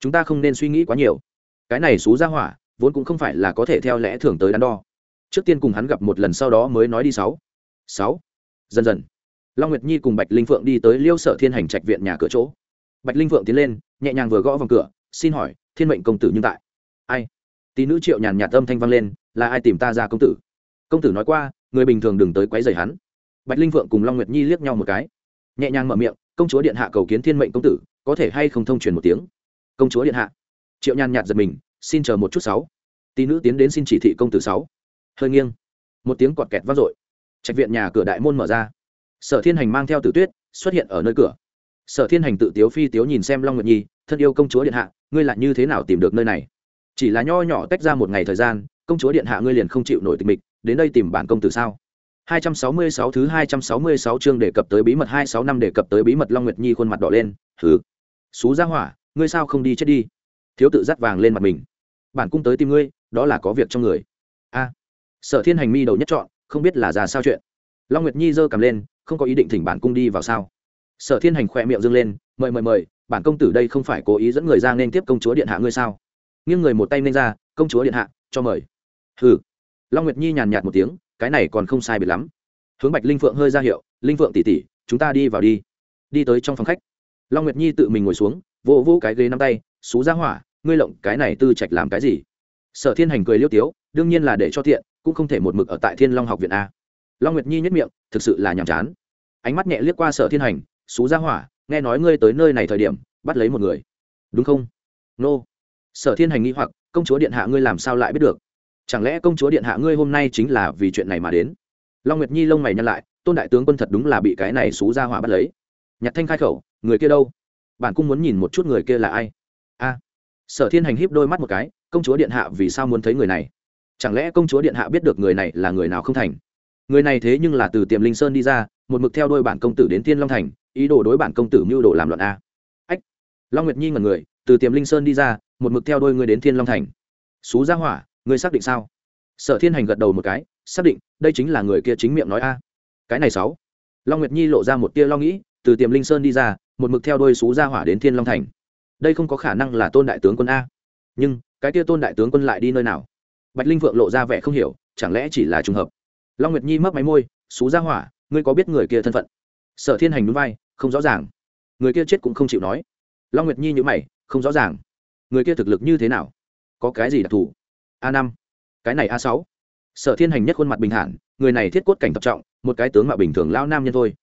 S1: chúng ta không nên suy nghĩ quá nhiều. Cái này xú ra hỏa, vốn cũng không phải là có thể theo lẽ thường tới đắn đo. Trước tiên cùng hắn gặp một lần sau đó mới nói đi sáu. Sáu. Dần dần, long nguyệt nhi cùng bạch linh phượng đi tới liêu sở thiên hành trạch viện nhà cửa chỗ. Bạch linh phượng tiến lên, nhẹ nhàng vừa gõ vòng cửa, xin hỏi, thiên mệnh công tử nhưng tại? Ai? Tí nữ triệu nhàn nhạt âm thanh vang lên, là ai tìm ta ra công tử? Công tử nói qua người bình thường đừng tới quấy rầy hắn. Bạch linh phượng cùng long nguyệt nhi liếc nhau một cái. Nhẹ nhàng mở miệng, công chúa điện hạ cầu kiến thiên mệnh công tử, có thể hay không thông truyền một tiếng? Công chúa điện hạ. Triệu nhàn nhạt giật mình, xin chờ một chút sáu. Tí nữ tiến đến xin chỉ thị công tử sáu. Hơi nghiêng. Một tiếng quạt kẹt vang dội. Trạch viện nhà cửa đại môn mở ra. Sở thiên hành mang theo tử tuyết xuất hiện ở nơi cửa. Sở thiên hành tự tiếu phi tiếu nhìn xem long nguyệt nhi, thân yêu công chúa điện hạ, ngươi lại như thế nào tìm được nơi này? Chỉ là nho nhỏ tách ra một ngày thời gian, công chúa điện hạ, ngươi liền không chịu nổi tịch mịch đến đây tìm bản công tử sao 266 thứ 266 chương đề cập tới bí mật 26 năm đề cập tới bí mật Long Nguyệt Nhi khuôn mặt đỏ lên, "Hừ, xú gia hỏa, ngươi sao không đi chết đi?" Thiếu tự dắt vàng lên mặt mình. "Bản cung tới tìm ngươi, đó là có việc trong người." "A." Sở Thiên Hành mi đầu nhất chọn, không biết là ra sao chuyện. Long Nguyệt Nhi giơ cầm lên, không có ý định thỉnh bản cung đi vào sao? Sở Thiên Hành khỏe miệng dương lên, "Mời mời mời, bản công tử đây không phải cố ý dẫn người ra nên tiếp công chúa điện hạ ngươi sao?" Nghiêng người một tay nên ra, "Công chúa điện hạ, cho mời." "Hừ." Long Nguyệt Nhi nhàn nhạt một tiếng, cái này còn không sai biệt lắm. Hướng bạch linh phượng hơi ra hiệu linh phượng tỉ tỉ chúng ta đi vào đi. Đi tới trong phòng khách long nguyệt nhi tự mình ngồi xuống vỗ vỗ cái ghế năm tay xú ra hỏa ngươi lộng cái này tư trạch làm cái gì? Sở thiên hành cười liêu tiếu đương nhiên là để cho tiện cũng không thể một mực ở tại thiên long học viện a. Long nguyệt nhi nhất miệng thực sự là nhàm chán. Ánh mắt nhẹ liếc qua sở thiên hành xú ra hỏa nghe nói ngươi tới nơi này thời điểm bắt lấy một người. Đúng không? Nô. Sở thiên hành nghĩ hoặc công chúa điện hạ ngươi làm sao lại biết được? Chẳng lẽ công chúa điện hạ ngươi hôm nay chính là vì chuyện này mà đến? Long nguyệt nhi lông mày nhăn lại, tôn đại tướng quân thật đúng là bị cái này xú ra hỏa bắt lấy. Nhạc thanh khai khẩu, người kia đâu? Bản cung muốn nhìn một chút người kia là ai? A. Sở thiên hành híp đôi mắt một cái, công chúa điện hạ vì sao muốn thấy người này? Chẳng lẽ công chúa điện hạ biết được người này là người nào không thành? Người này thế nhưng là từ tiềm linh sơn đi ra, một mực theo đôi bản công tử đến thiên long thành, ý đồ đối bản công tử mưu đồ làm loạn a. Ách. Long nguyệt nhi ngần người, từ tiềm linh sơn đi ra, một mực theo đôi người đến thiên long thành. Xú ra hỏa ngươi xác định sao? Sở thiên hành gật đầu một cái, xác định, đây chính là người kia chính miệng nói a. Cái này sáu. Long nguyệt nhi lộ ra một tia lo nghĩ, từ tiềm linh sơn đi ra, một mực theo đôi xú ra hỏa đến thiên long thành. Đây không có khả năng là tôn đại tướng quân a. Nhưng, cái tia tôn đại tướng quân lại đi nơi nào? Bạch linh vượng lộ ra vẻ không hiểu, chẳng lẽ chỉ là trùng hợp? Long nguyệt nhi mấp máy môi, xú ra hỏa, ngươi có biết người kia thân phận? Sở thiên hành núi vai, không rõ ràng. Người kia chết cũng không chịu nói. Long nguyệt nhi nhữ mày, không rõ ràng. Người kia thực lực như thế nào? Có cái gì đặc thù? A năm. Cái này a sáu. Sở thiên hành nhất khuôn mặt bình thản, người này thiết cốt cảnh thập trọng, một cái tướng mạo bình thường lao nam nhân thôi.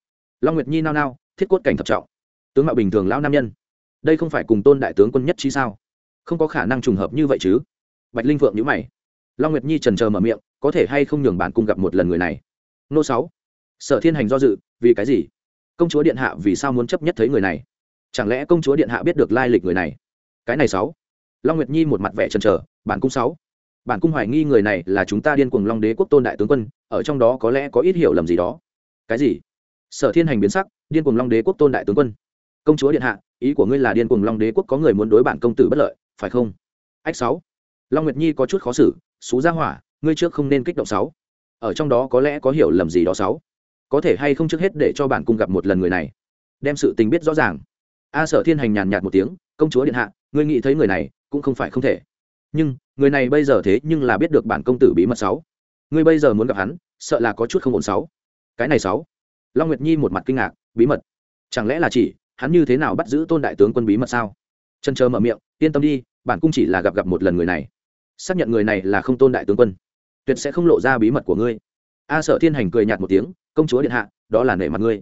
S1: Long nguyệt nhi nao nao, thiết cốt cảnh thập trọng. Tướng mạo bình thường lao nam nhân. Đây không phải cùng tôn đại tướng quân nhất trí sao? Không có khả năng trùng hợp như vậy chứ? Bạch linh Vượng nhữ mày. Long nguyệt nhi trần trờ mở miệng, có thể hay không nhường bản cung gặp một lần người này? Nô sáu. Sở thiên hành do dự, vì cái gì? Công chúa điện hạ vì sao muốn chấp nhất thấy người này? Chẳng lẽ công chúa điện hạ biết được lai lịch người này? Cái này sáu. Long nguyệt nhi một mặt vẻ trần trờ bản cung sáu bản cung hoài nghi người này là chúng ta điên cuồng long đế quốc tôn đại tướng quân, ở trong đó có lẽ có ít hiểu lầm gì đó. Cái gì? Sở thiên hành biến sắc, điên cuồng long đế quốc tôn đại tướng quân. Công chúa điện hạ, ý của ngươi là điên cuồng long đế quốc có người muốn đối bản công tử bất lợi, phải không? Ách sáu. Long nguyệt nhi có chút khó xử, xú ra hỏa, ngươi trước không nên kích động sáu. Ở trong đó có lẽ có hiểu lầm gì đó sáu. Có thể hay không trước hết để cho bản cung gặp một lần người này? Đem sự tình biết rõ ràng. A sở thiên hành nhàn nhạt một tiếng, công chúa điện hạ, ngươi nghĩ thấy người này, cũng không phải không thể nhưng, người này bây giờ thế nhưng là biết được bản công tử bí mật sáu. Ngươi bây giờ muốn gặp hắn, sợ là có chút không ổn sáu. Cái này sáu. Long nguyệt nhi một mặt kinh ngạc, bí mật. Chẳng lẽ là chỉ, hắn như thế nào bắt giữ tôn đại tướng quân bí mật sao? Chân chờ mở miệng, yên tâm đi, bản cung chỉ là gặp gặp một lần người này. Xác nhận người này là không tôn đại tướng quân. Tuyệt sẽ không lộ ra bí mật của ngươi. A sợ thiên hành cười nhạt một tiếng, công chúa điện hạ, đó là nể mặt ngươi.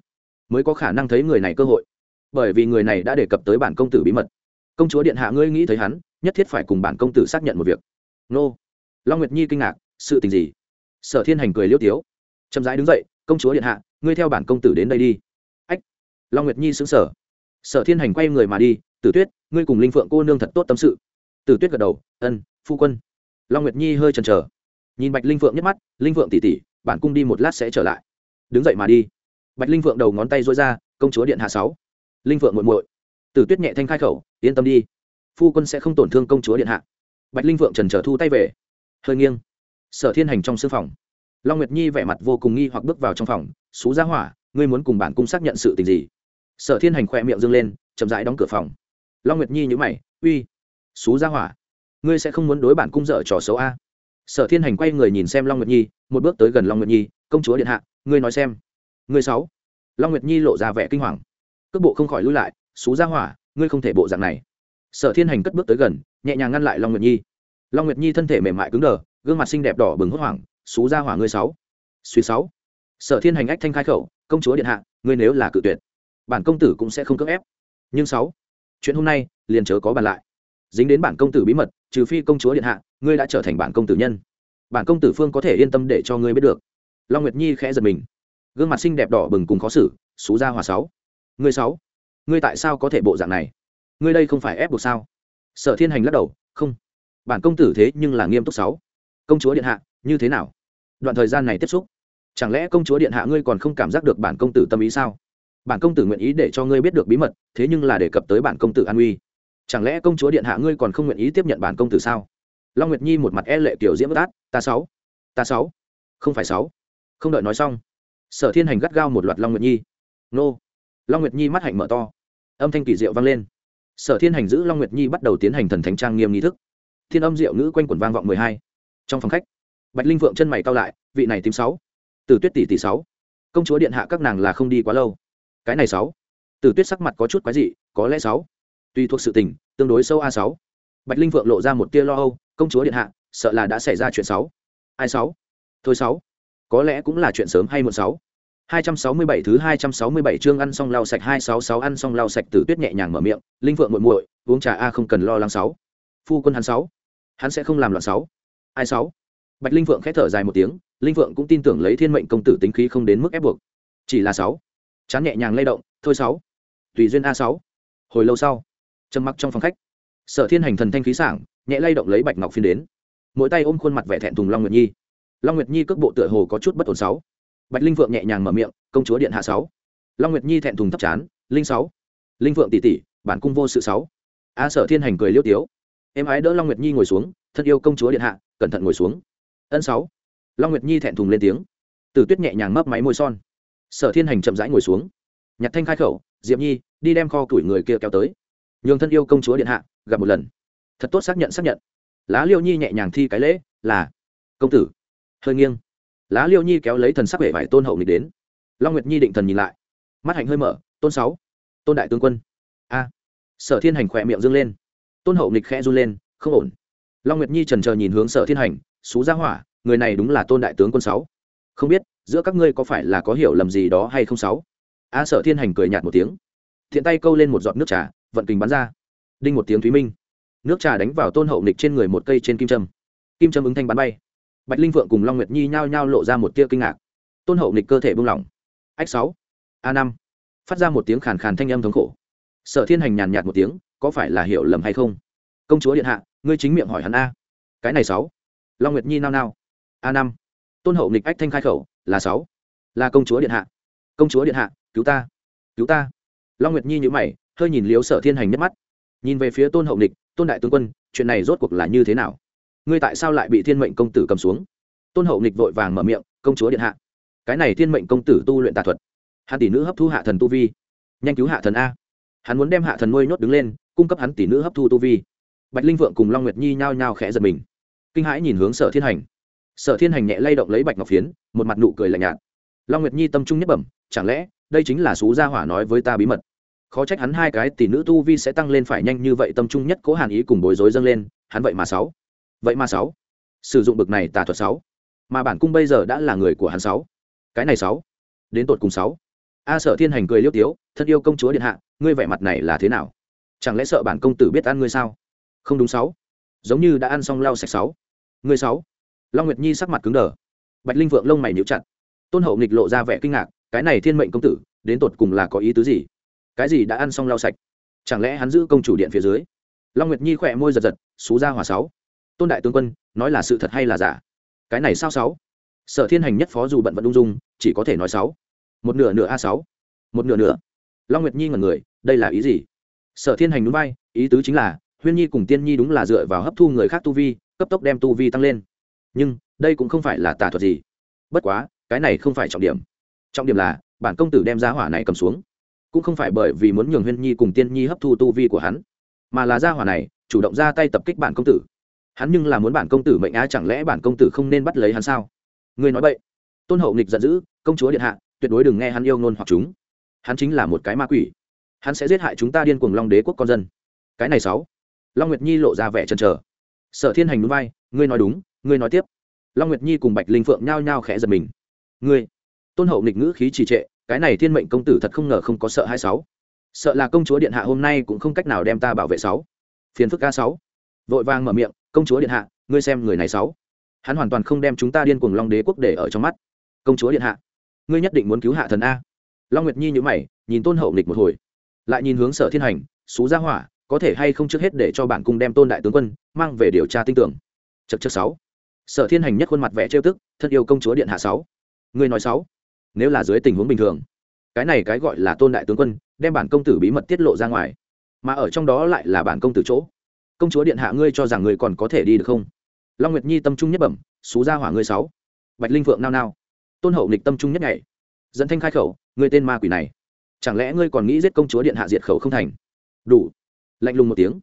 S1: Mới có khả năng thấy người này cơ hội. Bởi vì người này đã đề cập tới bản công tử bí mật. Công chúa điện hạ, ngươi nghĩ thấy hắn nhất thiết phải cùng bản công tử xác nhận một việc. Nô. Long nguyệt nhi kinh ngạc, sự tình gì? Sở thiên hành cười liêu tiếu. Chậm rãi đứng dậy, công chúa điện hạ, ngươi theo bản công tử đến đây đi. Ách. Long nguyệt nhi xứng sở sở thiên hành quay người mà đi, tử tuyết, ngươi cùng linh phượng cô nương thật tốt tâm sự. Tử tuyết gật đầu, ân, phu quân. Long nguyệt nhi hơi chần chờ. Nhìn bạch linh phượng nhắc mắt, linh phượng tỉ tỉ bản cung đi một lát sẽ trở lại. Đứng dậy mà đi. Bạch linh phượng đầu ngón tay dối ra, công chúa điện hạ sáu. Linh phượng muội muội. Tử tuyết nhẹ thanh khai khẩu, yên tâm đi phu quân sẽ không tổn thương công chúa điện hạ. Bạch linh vượng trần trở thu tay về. Hơi nghiêng. Sở thiên hành trong sư phòng. Long nguyệt nhi vẻ mặt vô cùng nghi hoặc bước vào trong phòng, xú ra hỏa, ngươi muốn cùng bản cung xác nhận sự tình gì? Sở thiên hành khoe miệng dâng lên, chậm rãi đóng cửa phòng. Long nguyệt nhi nhữ mày, uy, xú ra hỏa, ngươi sẽ không muốn đối bản cung dở trò xấu a? Sở thiên hành quay người nhìn xem long nguyệt nhi, một bước tới gần long nguyệt nhi, công chúa điện hạ, ngươi nói xem. Ngươi sáu? Long nguyệt nhi lộ ra vẻ kinh hoàng. Cước bộ không khỏi lui lại, xú ra hỏa, ngươi không thể bộ dạng này sở thiên hành cất bước tới gần, nhẹ nhàng ngăn lại long nguyệt nhi. Long nguyệt nhi thân thể mềm mại cứng đờ, gương mặt xinh đẹp đỏ bừng hốt hoảng xú ra hỏa ngươi sáu, suy sáu. Sở thiên hành ách thanh khai khẩu, công chúa điện hạ, ngươi nếu là cự tuyệt, bản công tử cũng sẽ không cưỡng ép. Nhưng sáu, chuyện hôm nay liền chớ có bàn lại. Dính đến bản công tử bí mật, trừ phi công chúa điện hạ, ngươi đã trở thành bản công tử nhân. Bản công tử phương có thể yên tâm để cho ngươi biết được. Long nguyệt nhi khẽ giật mình. Gương mặt xinh đẹp đỏ bừng cùng khó xử xú ra hòa sáu, ngươi sáu, ngươi tại sao có thể bộ dạng này? Ngươi đây không phải ép buộc sao? Sở thiên hành lắc đầu, không. Bản công tử thế nhưng là nghiêm túc sáu. Công chúa điện hạ, như thế nào? Đoạn thời gian này tiếp xúc, chẳng lẽ công chúa điện hạ ngươi còn không cảm giác được bản công tử tâm ý sao? Bản công tử nguyện ý để cho ngươi biết được bí mật, thế nhưng là đề cập tới bản công tử an uy. Chẳng lẽ công chúa điện hạ ngươi còn không nguyện ý tiếp nhận bản công tử sao? Long nguyệt nhi một mặt e lệ kiểu diễm bất át, ta sáu ta sáu, không phải sáu. Không đợi nói xong, sở thiên hành gắt gao một loạt long nguyệt nhi. Nô. Long nguyệt nhi mắt hạnh mở to, âm thanh kỳ diệu vang lên sở thiên hành giữ long nguyệt nhi bắt đầu tiến hành thần thánh trang nghiêm nghi thức. Thiên âm diệu ngữ quanh quẩn vang vọng mười hai. Trong phòng khách, bạch linh vượng chân mày cao lại, vị này tím sáu. Từ tuyết tỷ tỷ sáu. Công chúa điện hạ các nàng là không đi quá lâu. Cái này sáu. Từ tuyết sắc mặt có chút quái dị, có lẽ sáu. Tùy thuộc sự tình, tương đối sâu a sáu. Bạch linh vượng lộ ra một tia lo âu, công chúa điện hạ, sợ là đã xảy ra chuyện sáu. Ai sáu? Thôi sáu. Có lẽ cũng là chuyện sớm hay muộn sáu. 267 thứ 267 chương ăn xong lau sạch 266 ăn xong lau sạch Tử Tuyết nhẹ nhàng mở miệng, Linh Phượng muội muội, uống trà a không cần lo lắng sáu. Phu quân hắn sáu, hắn sẽ không làm loạn sáu. Ai sáu? Bạch Linh Phượng khẽ thở dài một tiếng, Linh Phượng cũng tin tưởng lấy Thiên Mệnh công tử tính khí không đến mức ép buộc. Chỉ là sáu. Chán nhẹ nhàng lay động, thôi sáu. Tùy duyên a sáu. Hồi lâu sau, trầm mặc trong phòng khách, Sở Thiên hành thần thanh khí sảng, nhẹ lay động lấy Bạch Ngọc phiên đến. Mỗi tay ôm khuôn mặt vẻ thẹn thùng Long Nguyệt Nhi. Long Nguyệt Nhi cước bộ tựa hồ có chút bất ổn sáu bạch linh Vượng nhẹ nhàng mở miệng, công chúa điện hạ sáu. Long nguyệt nhi thẹn thùng thấp chán, linh sáu. Linh Vượng tỷ tỷ, bản cung vô sự sáu. A sở thiên hành cười liêu tiếu, em ái đỡ long nguyệt nhi ngồi xuống, thân yêu công chúa điện hạ, cẩn thận ngồi xuống. Ân sáu. Long nguyệt nhi thẹn thùng lên tiếng, từ tuyết nhẹ nhàng mấp máy môi son. Sở thiên hành chậm rãi ngồi xuống. Nhặt thanh khai khẩu, diệp nhi, đi đem kho tuổi người kia kéo tới. Nhường thân yêu công chúa điện hạ, gặp một lần. Thật tốt, xác nhận xác nhận. Lá liêu nhi nhẹ nhàng thi cái lễ, là, công tử. Hơi nghiêng lá liêu nhi kéo lấy thần sắc vẻ vải tôn hậu nghịch đến. Long nguyệt nhi định thần nhìn lại. Mắt hạnh hơi mở, tôn sáu, tôn đại tướng quân. A. Sở thiên hành khỏe miệng dâng lên. Tôn hậu nghịch khẽ run lên, không ổn. Long nguyệt nhi trần chờ nhìn hướng sở thiên hành, xú ra hỏa, người này đúng là tôn đại tướng quân sáu. Không biết, giữa các ngươi có phải là có hiểu lầm gì đó hay không sáu? A sở thiên hành cười nhạt một tiếng. Thiện tay câu lên một giọt nước trà, vận kình bắn ra. Đinh một tiếng thúy minh. Nước trà đánh vào tôn hậu nịch trên người một cây trên kim trâm kim trâm ứng thanh bắn bay bạch linh vượng cùng long nguyệt nhi nhao nhao lộ ra một tia kinh ngạc. Tôn hậu nghịch cơ thể buông lỏng. Ách sáu. A năm. Phát ra một tiếng khàn khàn thanh âm thống khổ. Sở thiên hành nhàn nhạt một tiếng, có phải là hiểu lầm hay không? Công chúa điện hạ, ngươi chính miệng hỏi hắn a. Cái này sáu. Long nguyệt nhi nao nao. A năm. Tôn hậu nghịch ách thanh khai khẩu, là sáu. Là công chúa điện hạ. Công chúa điện hạ, cứu ta. Cứu ta. Long nguyệt nhi nhữ mày, hơi nhìn liếu sở thiên hành nhất mắt. Nhìn về phía tôn hậu nghịch, tôn đại tướng quân, chuyện này rốt cuộc là như thế nào? Ngươi tại sao lại bị thiên mệnh công tử cầm xuống? Tôn hậu nghịch vội vàng mở miệng, công chúa điện hạ. Cái này thiên mệnh công tử tu luyện tà thuật. Hắn tỷ nữ hấp thu hạ thần tu vi. Nhanh cứu hạ thần a. Hắn muốn đem hạ thần nuôi nhốt đứng lên, cung cấp hắn tỷ nữ hấp thu tu vi. Bạch linh vượng cùng long nguyệt nhi nhao nhao khẽ giật mình. Kinh hãi nhìn hướng sở thiên hành. Sở thiên hành nhẹ lay động lấy bạch ngọc phiến, một mặt nụ cười lạnh nhạt. Long nguyệt nhi tâm trung nhất bẩm, chẳng lẽ đây chính là xú gia hỏa nói với ta bí mật? Khó trách hắn hai cái tỷ nữ tu vi sẽ tăng lên phải nhanh như vậy, tâm trung nhất cố hàn ý cùng bối rối dâng lên, hắn vậy mà sáu vậy mà sáu. Sử dụng bực này tà thuật sáu. Mà bản cung bây giờ đã là người của hắn sáu. Cái này sáu. Đến tột cùng sáu. A sợ thiên hành cười liêu tiếu thân yêu công chúa điện hạ, ngươi vẻ mặt này là thế nào? Chẳng lẽ sợ bản công tử biết ăn ngươi sao? Không đúng sáu. Giống như đã ăn xong lau sạch sáu. Ngươi sáu. Long nguyệt nhi sắc mặt cứng đờ. Bạch linh vượng lông mày níu chặt. Tôn hậu nghịch lộ ra vẻ kinh ngạc, cái này thiên mệnh công tử, đến tột cùng là có ý tứ gì? Cái gì đã ăn xong lau sạch? Chẳng lẽ hắn giữ công chủ điện phía dưới? Long nguyệt nhi khỏe môi giật giật, xú ra hòa sáu tôn đại tướng quân, nói là sự thật hay là giả? Cái này sao sáu? Sở thiên hành nhất phó dù bận vẫn ung dung, chỉ có thể nói sáu. Một nửa nửa a sáu. Một nửa nửa. Long nguyệt nhi ngần người, đây là ý gì? Sở thiên hành núi bay ý tứ chính là, huyên nhi cùng tiên nhi đúng là dựa vào hấp thu người khác tu vi, cấp tốc đem tu vi tăng lên. Nhưng, đây cũng không phải là tà thuật gì. Bất quá, cái này không phải trọng điểm. Trọng điểm là, bản công tử đem giá hỏa này cầm xuống. Cũng không phải bởi vì muốn nhường huyên nhi cùng tiên nhi hấp thu tu vi của hắn, mà là gia hỏa này chủ động ra tay tập kích bản công tử hắn nhưng là muốn bản công tử mệnh á, chẳng lẽ bản công tử không nên bắt lấy hắn sao? Ngươi nói vậy tôn hậu nghịch giận dữ, công chúa điện hạ, tuyệt đối đừng nghe hắn yêu ngôn hoặc chúng. Hắn chính là một cái ma quỷ. Hắn sẽ giết hại chúng ta điên cuồng long đế quốc con dân. Cái này sáu. Long nguyệt nhi lộ ra vẻ chần chờ. Sở thiên hành núi vai, ngươi nói đúng, ngươi nói tiếp. Long nguyệt nhi cùng bạch linh phượng nhao nhao khẽ giật mình. Ngươi? Tôn hậu nghịch ngữ khí trì trệ, cái này thiên mệnh công tử thật không ngờ không có sợ hai sáu. Sợ là công chúa điện hạ hôm nay cũng không cách nào đem ta bảo vệ sáu. Phiền phức a sáu. Vội vàng mở miệng công chúa điện hạ, ngươi xem người này sáu. Hắn hoàn toàn không đem chúng ta điên cuồng long đế quốc để ở trong mắt. Công chúa điện hạ, ngươi nhất định muốn cứu hạ thần a. Long nguyệt nhi nhữ mày, nhìn tôn hậu nghịch một hồi. Lại nhìn hướng sở thiên hành xú gia hỏa, có thể hay không trước hết để cho bản cung đem tôn đại tướng quân mang về điều tra tin tưởng. Chật chật sáu. Sở thiên hành nhất khuôn mặt vẻ trêu tức, thân yêu công chúa điện hạ sáu. Ngươi nói sáu. Nếu là dưới tình huống bình thường, cái này cái gọi là tôn đại tướng quân, đem bản công tử bí mật tiết lộ ra ngoài. Mà ở trong đó lại là bản công tử chỗ công chúa điện hạ ngươi cho rằng ngươi còn có thể đi được không? Long nguyệt nhi tâm trung nhất bẩm, xú gia hỏa ngươi sáu. Bạch linh vượng nao nao. Tôn hậu nịch tâm trung nhất ngày dẫn thanh khai khẩu, ngươi tên ma quỷ này. Chẳng lẽ ngươi còn nghĩ giết công chúa điện hạ diệt khẩu không thành? Đủ. Lạnh lùng một tiếng.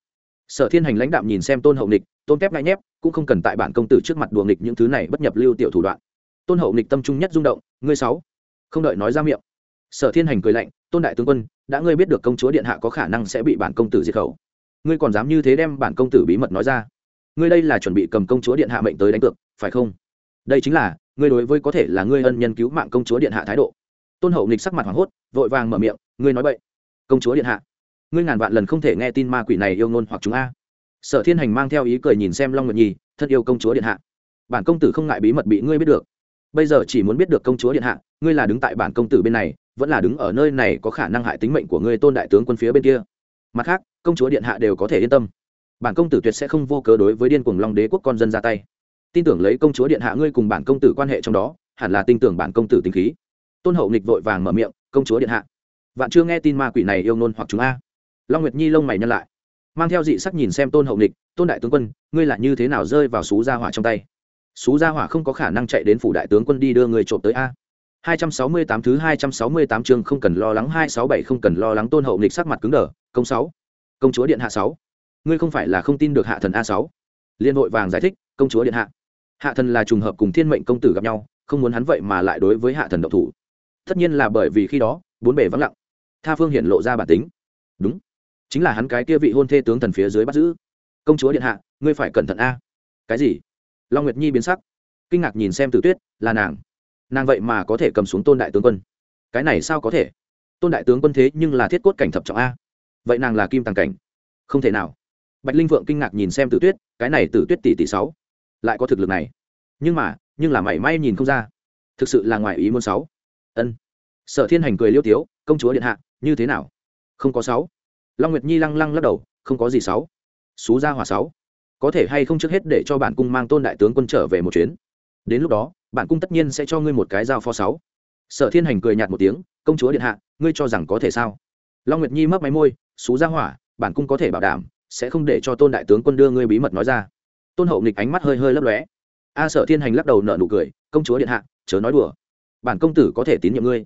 S1: Sở thiên hành lãnh đạm nhìn xem tôn hậu nịch tôn kép ngại nhép, cũng không cần tại bản công tử trước mặt đùa nghịch những thứ này bất nhập lưu tiểu thủ đoạn. Tôn hậu nịch tâm trung nhất rung động, ngươi sáu. Không đợi nói ra miệng. Sở thiên hành cười lạnh, tôn đại tướng quân, đã ngươi biết được công chúa điện hạ có khả năng sẽ bị bản công tử diệt khẩu? Ngươi còn dám như thế đem bản công tử bí mật nói ra. Ngươi đây là chuẩn bị cầm công chúa điện hạ mệnh tới đánh cược, phải không? Đây chính là, ngươi đối với có thể là ngươi ân nhân cứu mạng công chúa điện hạ thái độ. Tôn hậu nghịch sắc mặt hoảng hốt, vội vàng mở miệng, ngươi nói vậy công chúa điện hạ, ngươi ngàn vạn lần không thể nghe tin ma quỷ này yêu ngôn hoặc chúng a. Sở thiên hành mang theo ý cười nhìn xem long nguyệt nhi, thân yêu công chúa điện hạ. Bản công tử không ngại bí mật bị ngươi biết được. Bây giờ chỉ muốn biết được công chúa điện hạ, ngươi là đứng tại bản công tử bên này, vẫn là đứng ở nơi này có khả năng hại tính mệnh của ngươi tôn đại tướng quân phía bên kia. Mặt khác công chúa điện hạ đều có thể yên tâm. Bản công tử tuyệt sẽ không vô cớ đối với điên cuồng long đế quốc con dân ra tay. Tin tưởng lấy công chúa điện hạ ngươi cùng bản công tử quan hệ trong đó, hẳn là tin tưởng bản công tử tính khí. Tôn hậu nghịch vội vàng mở miệng, công chúa điện hạ, vạn chưa nghe tin ma quỷ này yêu nôn hoặc chúng a. Long nguyệt nhi lông mày nhăn lại, mang theo dị sắc nhìn xem tôn hậu nghịch, tôn đại tướng quân, ngươi là như thế nào rơi vào xú gia hỏa trong tay? Xú gia hỏa không có khả năng chạy đến phủ đại tướng quân đi đưa người trộm tới a. 268 thứ 268 chương không cần lo lắng 267 không cần lo lắng. Tôn hậu nghịch sắc mặt cứng đờ, công sáu công chúa điện hạ sáu, ngươi không phải là không tin được hạ thần a sáu. liên hội vàng giải thích công chúa điện hạ. Hạ thần là trùng hợp cùng thiên mệnh công tử gặp nhau không muốn hắn vậy mà lại đối với hạ thần độc thủ. Tất nhiên là bởi vì khi đó bốn bề vắng lặng. Tha phương hiện lộ ra bản tính. Đúng. Chính là hắn cái kia vị hôn thê tướng thần phía dưới bắt giữ. Công chúa điện hạ ngươi phải cẩn thận a. Cái gì? Long nguyệt nhi biến sắc. Kinh ngạc nhìn xem tử tuyết là nàng. Nàng vậy mà có thể cầm xuống tôn đại tướng quân. Cái này sao có thể? Tôn đại tướng quân thế nhưng là thiết cốt cảnh thập trọng a vậy nàng là kim tàng cảnh. Không thể nào. Bạch linh vượng kinh ngạc nhìn xem tử tuyết, cái này tử tuyết tỷ tỷ sáu, lại có thực lực này. Nhưng mà, nhưng là mảy may nhìn không ra. Thực sự là ngoài ý muốn sáu. Ân. Sở thiên hành cười liêu tiếu, công chúa điện hạ, như thế nào? Không có sáu. Long nguyệt nhi lăng lăng lắc đầu, không có gì sáu. Xú gia hòa sáu. Có thể hay không trước hết để cho bản cung mang tôn đại tướng quân trở về một chuyến? Đến lúc đó, bản cung tất nhiên sẽ cho ngươi một cái dao pho sáu. Sở thiên hành cười nhạt một tiếng, công chúa điện hạ, ngươi cho rằng có thể sao? Long nguyệt nhi mấp máy môi xú ra hỏa, bản cung có thể bảo đảm, sẽ không để cho tôn đại tướng quân đưa ngươi bí mật nói ra. Tôn hậu nghịch ánh mắt hơi hơi lấp lóe. A sở thiên hành lắc đầu nợ nụ cười, công chúa điện hạ, chớ nói đùa. Bản công tử có thể tín nhiệm ngươi,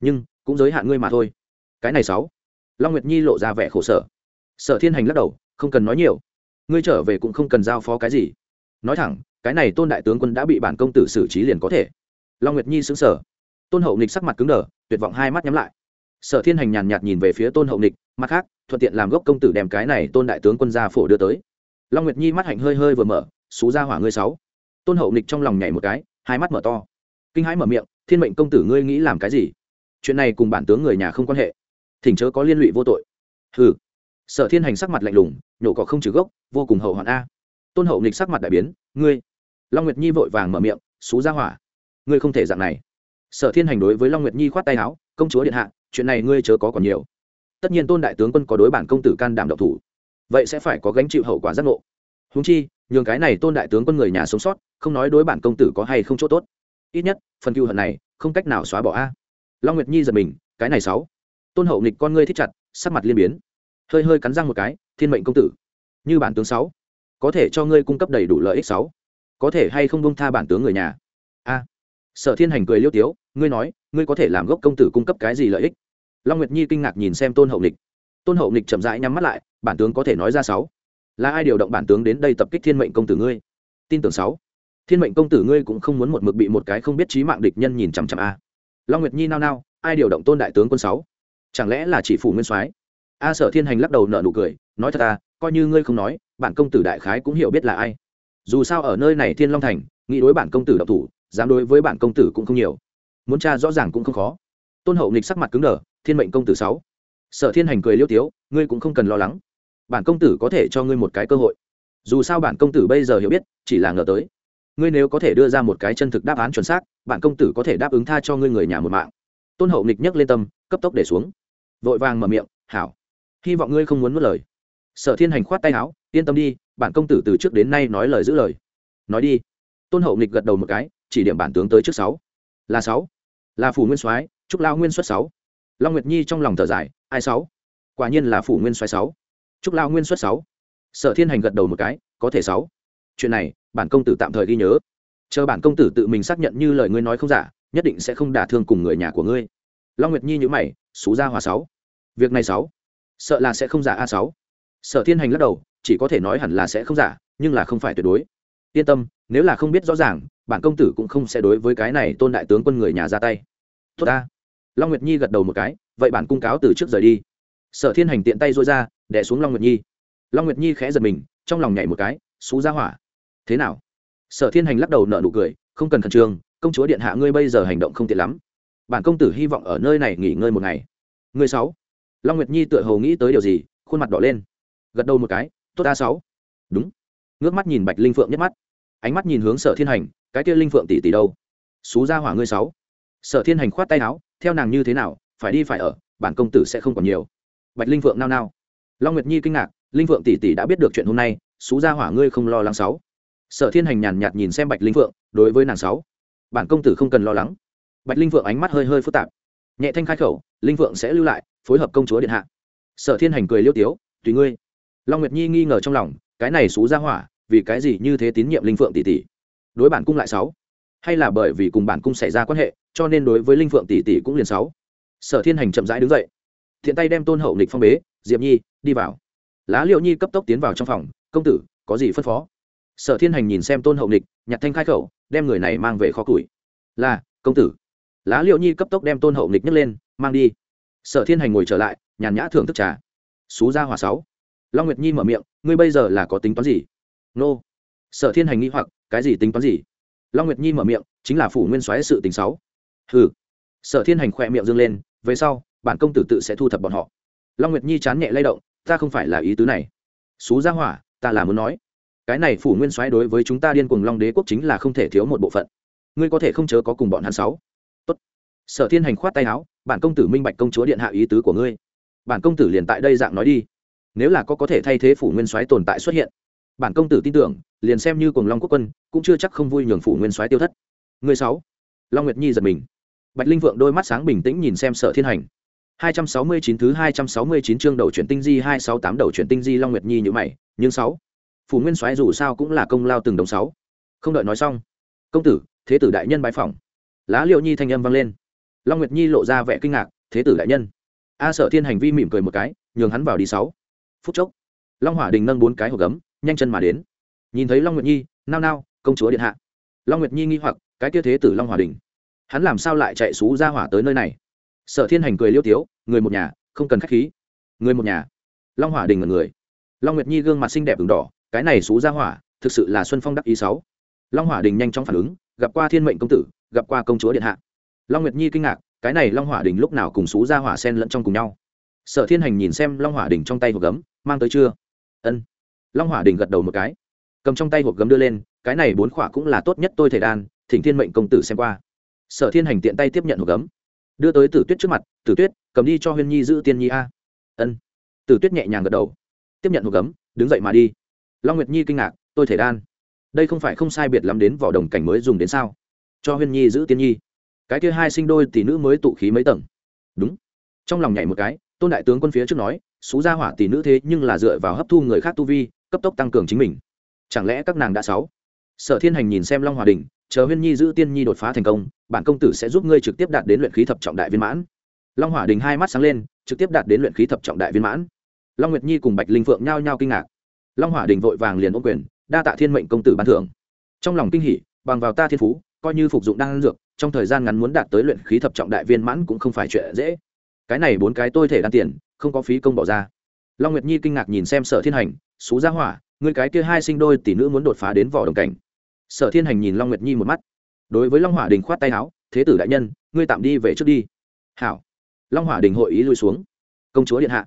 S1: nhưng cũng giới hạn ngươi mà thôi. Cái này sáu. Long nguyệt nhi lộ ra vẻ khổ sở. Sở thiên hành lắc đầu, không cần nói nhiều. Ngươi trở về cũng không cần giao phó cái gì. Nói thẳng, cái này tôn đại tướng quân đã bị bản công tử xử trí liền có thể. Long nguyệt nhi xứng sở tôn hậu nghịch sắc mặt cứng đờ, tuyệt vọng hai mắt nhắm lại sở thiên hành nhàn nhạt nhìn về phía tôn hậu nịch, mặt khác, thuận tiện làm gốc công tử đem cái này tôn đại tướng quân gia phổ đưa tới. Long nguyệt nhi mắt hạnh hơi hơi vừa mở, xú ra hỏa ngươi sáu. Tôn hậu nịch trong lòng nhảy một cái, hai mắt mở to. Kinh hãi mở miệng, thiên mệnh công tử ngươi nghĩ làm cái gì? Chuyện này cùng bản tướng người nhà không quan hệ. Thỉnh chớ có liên lụy vô tội. Hừ. Sở thiên hành sắc mặt lạnh lùng, nhổ cỏ không trừ gốc, vô cùng hậu hoạn a. Tôn hậu nịch sắc mặt đại biến, ngươi. Long nguyệt nhi vội vàng mở miệng, xú ra hỏa, ngươi không thể dạng này. Sở thiên hành đối với long nguyệt nhi khoát tay áo, công chúa điện hạ chuyện này ngươi chớ có còn nhiều. Tất nhiên tôn đại tướng quân có đối bản công tử can đảm độc thủ, vậy sẽ phải có gánh chịu hậu quả giác ngộ. Húng chi, nhường cái này tôn đại tướng quân người nhà sống sót, không nói đối bản công tử có hay không chỗ tốt. Ít nhất, phần cựu hận này không cách nào xóa bỏ a. Long nguyệt nhi giật mình, cái này sáu. Tôn hậu nghịch con ngươi thích chặt, sắc mặt liên biến. Hơi hơi cắn răng một cái, thiên mệnh công tử. Như bản tướng sáu, có thể cho ngươi cung cấp đầy đủ lợi ích sáu. Có thể hay không bông tha bản tướng người nhà? A. Sở thiên hành cười liêu tiếu, ngươi nói, ngươi có thể làm gốc công tử cung cấp cái gì lợi ích? Long nguyệt nhi kinh ngạc nhìn xem tôn hậu nịch tôn hậu nịch chậm rãi nhắm mắt lại, bản tướng có thể nói ra sáu. Là ai điều động bản tướng đến đây tập kích thiên mệnh công tử ngươi? Tin tưởng sáu. Thiên mệnh công tử ngươi cũng không muốn một mực bị một cái không biết trí mạng địch nhân nhìn chằm chằm a. Long nguyệt nhi nao nao, ai điều động tôn đại tướng quân sáu? Chẳng lẽ là chỉ phủ nguyên soái? A sở thiên hành lắc đầu nợ nụ cười, nói thật ta, coi như ngươi không nói, bản công tử đại khái cũng hiểu biết là ai. Dù sao ở nơi này thiên long thành, nghĩ đối bản công tử độc thủ, dám đối với bản công tử cũng không nhiều. Muốn tra rõ ràng cũng không khó. Tôn hậu nghịch sắc mặt cứng đờ thiên mệnh công tử sáu. Sở thiên hành cười liêu tiếu, ngươi cũng không cần lo lắng. Bản công tử có thể cho ngươi một cái cơ hội. Dù sao bản công tử bây giờ hiểu biết, chỉ là ngờ tới. Ngươi nếu có thể đưa ra một cái chân thực đáp án chuẩn xác, bản công tử có thể đáp ứng tha cho ngươi người nhà một mạng. Tôn hậu nghịch nhấc lên tâm, cấp tốc để xuống. Vội vàng mở miệng, hảo, hy vọng ngươi không muốn mất lời. Sở thiên hành khoát tay áo, yên tâm đi, bản công tử từ trước đến nay nói lời giữ lời. Nói đi. Tôn hậu nghịch gật đầu một cái, chỉ điểm bản tướng tới trước sáu. Là sáu. Là phủ nguyên soái trúc lao nguyên xuất sáu long nguyệt nhi trong lòng thở dài, ai sáu? Quả nhiên là phủ nguyên xoáy sáu. Trúc lao nguyên xuất sáu. Sở thiên hành gật đầu một cái, có thể sáu. Chuyện này, bản công tử tạm thời ghi nhớ. Chờ bản công tử tự mình xác nhận như lời ngươi nói không giả, nhất định sẽ không đả thương cùng người nhà của ngươi. Long nguyệt nhi nhữ mày xú ra hòa sáu. Việc này sáu. Sợ là sẽ không giả a sáu. Sở thiên hành lắc đầu, chỉ có thể nói hẳn là sẽ không giả, nhưng là không phải tuyệt đối. Yên tâm, nếu là không biết rõ ràng, bản công tử cũng không sẽ đối với cái này tôn đại tướng quân người nhà ra tay. Tốt ta long nguyệt nhi gật đầu một cái vậy bản cung cáo từ trước rời đi sở thiên hành tiện tay dôi ra đẻ xuống long nguyệt nhi long nguyệt nhi khẽ giật mình trong lòng nhảy một cái xú ra hỏa thế nào sở thiên hành lắc đầu nợ nụ cười không cần khẩn trương công chúa điện hạ ngươi bây giờ hành động không tiện lắm bản công tử hy vọng ở nơi này nghỉ ngơi một ngày Ngươi sáu. Long Nguyệt Nhi tựa hồ nghĩ tới điều gì, khuôn mặt đỏ lên. Gật đầu một cái, tốt a sáu. Đúng. Ngước mắt nhìn Bạch Linh Phượng nhất mắt. Ánh mắt nhìn hướng Sở Thiên Hành, cái kia Linh Phượng tỷ tỷ đâu? Xú ra hỏa ngươi sáu. Sở Thiên Hành khoát tay áo, theo nàng như thế nào, phải đi phải ở, bản công tử sẽ không còn nhiều. Bạch Linh Vượng nao nao. Long Nguyệt Nhi kinh ngạc, Linh Vượng tỷ tỷ đã biết được chuyện hôm nay, xú ra hỏa ngươi không lo lắng sáu. Sở Thiên Hành nhàn nhạt nhìn xem Bạch Linh Vượng, đối với nàng sáu, bản công tử không cần lo lắng. Bạch Linh Vượng ánh mắt hơi hơi phức tạp nhẹ thanh khai khẩu linh Vượng sẽ lưu lại phối hợp công chúa điện hạ sở thiên hành cười liêu tiếu tùy ngươi long nguyệt nhi nghi ngờ trong lòng cái này xú ra hỏa vì cái gì như thế tín nhiệm linh phượng tỷ tỷ đối bản cung lại sáu hay là bởi vì cùng bản cung xảy ra quan hệ, cho nên đối với linh phượng tỷ tỷ cũng liền sáu. Sở thiên hành chậm rãi đứng dậy. Thiện tay đem tôn hậu nịch phong bế, diệp nhi, đi vào. Lá liệu nhi cấp tốc tiến vào trong phòng, công tử, có gì phân phó? Sở thiên hành nhìn xem tôn hậu nịch nhặt thanh khai khẩu, đem người này mang về kho củi. Là, công tử. Lá liệu nhi cấp tốc đem tôn hậu nịch nhấc lên, mang đi. Sở thiên hành ngồi trở lại, nhàn nhã thưởng thức trà. Xú ra hòa sáu. Long nguyệt nhi mở miệng, ngươi bây giờ là có tính toán gì? Nô. Sở thiên hành nghi hoặc, cái gì tính toán gì? Long nguyệt nhi mở miệng chính là phủ nguyên soái sự tình sáu. Hừ, sở thiên hành khỏe miệng dâng lên về sau bản công tử tự sẽ thu thập bọn họ. Long nguyệt nhi chán nhẹ lay động ta không phải là ý tứ này. Xú gia hỏa ta là muốn nói. Cái này phủ nguyên soái đối với chúng ta điên cuồng long đế quốc chính là không thể thiếu một bộ phận. Ngươi có thể không chớ có cùng bọn hắn sáu. Tốt. sở thiên hành khoát tay áo bản công tử minh bạch công chúa điện hạ ý tứ của ngươi. Bản công tử liền tại đây dạng nói đi. Nếu là có có thể thay thế phủ nguyên soái tồn tại xuất hiện bản công tử tin tưởng liền xem như cùng long quốc quân cũng chưa chắc không vui nhường phủ nguyên soái tiêu thất. Người sáu long nguyệt nhi giật mình. Bạch linh vượng đôi mắt sáng bình tĩnh nhìn xem sở thiên hành. 269 thứ 269 chương đầu chuyển tinh di 268 đầu chuyển tinh di Long Nguyệt Nhi như mày, nhưng sáu Phủ Nguyên Soái dù sao cũng là công lao từng đồng sáu. Không đợi nói xong, công tử, thế tử đại nhân bái phỏng. Lá liệu nhi thanh âm vang lên. Long nguyệt nhi lộ ra vẻ kinh ngạc thế tử đại nhân. A sợ thiên hành vi mỉm cười một cái nhường hắn vào đi sáu. Phút chốc long hỏa đình nâng bốn cái hộp gấm nhanh chân mà đến nhìn thấy long nguyệt nhi, nao nao, công chúa điện hạ. Long nguyệt nhi nghi hoặc, cái kia thế tử long Hòa đình. Hắn làm sao lại chạy xú ra hỏa tới nơi này? Sở thiên hành cười liêu tiếu, người một nhà, không cần khách khí. Người một nhà. Long Hòa đình là người. Long nguyệt nhi gương mặt xinh đẹp ửng đỏ, cái này xú ra hỏa, thực sự là xuân phong đắc ý sáu. Long Hòa đình nhanh chóng phản ứng, gặp qua thiên mệnh công tử, gặp qua công chúa điện hạ. Long nguyệt nhi kinh ngạc, cái này long Hòa đình lúc nào cùng xú ra hỏa sen lẫn trong cùng nhau? Sở thiên hành nhìn xem long Hòa đình trong tay hộp gấm, mang tới chưa? Ân. Long Hòa đình gật đầu một cái cầm trong tay hộp gấm đưa lên, cái này bốn khỏa cũng là tốt nhất tôi thể đan, thỉnh thiên mệnh công tử xem qua. Sở thiên hành tiện tay tiếp nhận hộp gấm. Đưa tới tử tuyết trước mặt, tử tuyết, cầm đi cho huyên nhi giữ tiên nhi a. Ân. Tử tuyết nhẹ nhàng gật đầu. Tiếp nhận hộp gấm, đứng dậy mà đi. Long nguyệt nhi kinh ngạc, tôi thể đan? Đây không phải không sai biệt lắm đến vỏ đồng cảnh mới dùng đến sao? Cho huyên nhi giữ tiên nhi. Cái kia hai sinh đôi tỷ nữ mới tụ khí mấy tầng. Đúng. Trong lòng nhảy một cái, tôn đại tướng quân phía trước nói, xú gia hỏa tỷ nữ thế nhưng là dựa vào hấp thu người khác tu vi, cấp tốc tăng cường chính mình chẳng lẽ các nàng đã sáu? Sở thiên hành nhìn xem long hòa đình chờ huyên nhi giữ tiên nhi đột phá thành công, bản công tử sẽ giúp ngươi trực tiếp đạt đến luyện khí thập trọng đại viên mãn. Long Hòa đình hai mắt sáng lên, trực tiếp đạt đến luyện khí thập trọng đại viên mãn. Long nguyệt nhi cùng bạch linh phượng nhao nhao kinh ngạc. Long Hòa đình vội vàng liền ôm quyền, đa tạ thiên mệnh công tử ban thưởng. Trong lòng kinh hỉ, bằng vào ta thiên phú, coi như phục dụng đang dược, trong thời gian ngắn muốn đạt tới luyện khí thập trọng đại viên mãn cũng không phải chuyện dễ. Cái này bốn cái tôi thể đan tiền, không có phí công bỏ ra. Long nguyệt nhi kinh ngạc nhìn xem sở thiên hành, xú gia hỏa người cái kia hai sinh đôi tỷ nữ muốn đột phá đến vỏ đồng cảnh. Sở thiên hành nhìn long nguyệt nhi một mắt. Đối với long hỏa đình khoát tay áo, thế tử đại nhân, ngươi tạm đi về trước đi. Hảo. Long hỏa đình hội ý lui xuống. Công chúa điện hạ.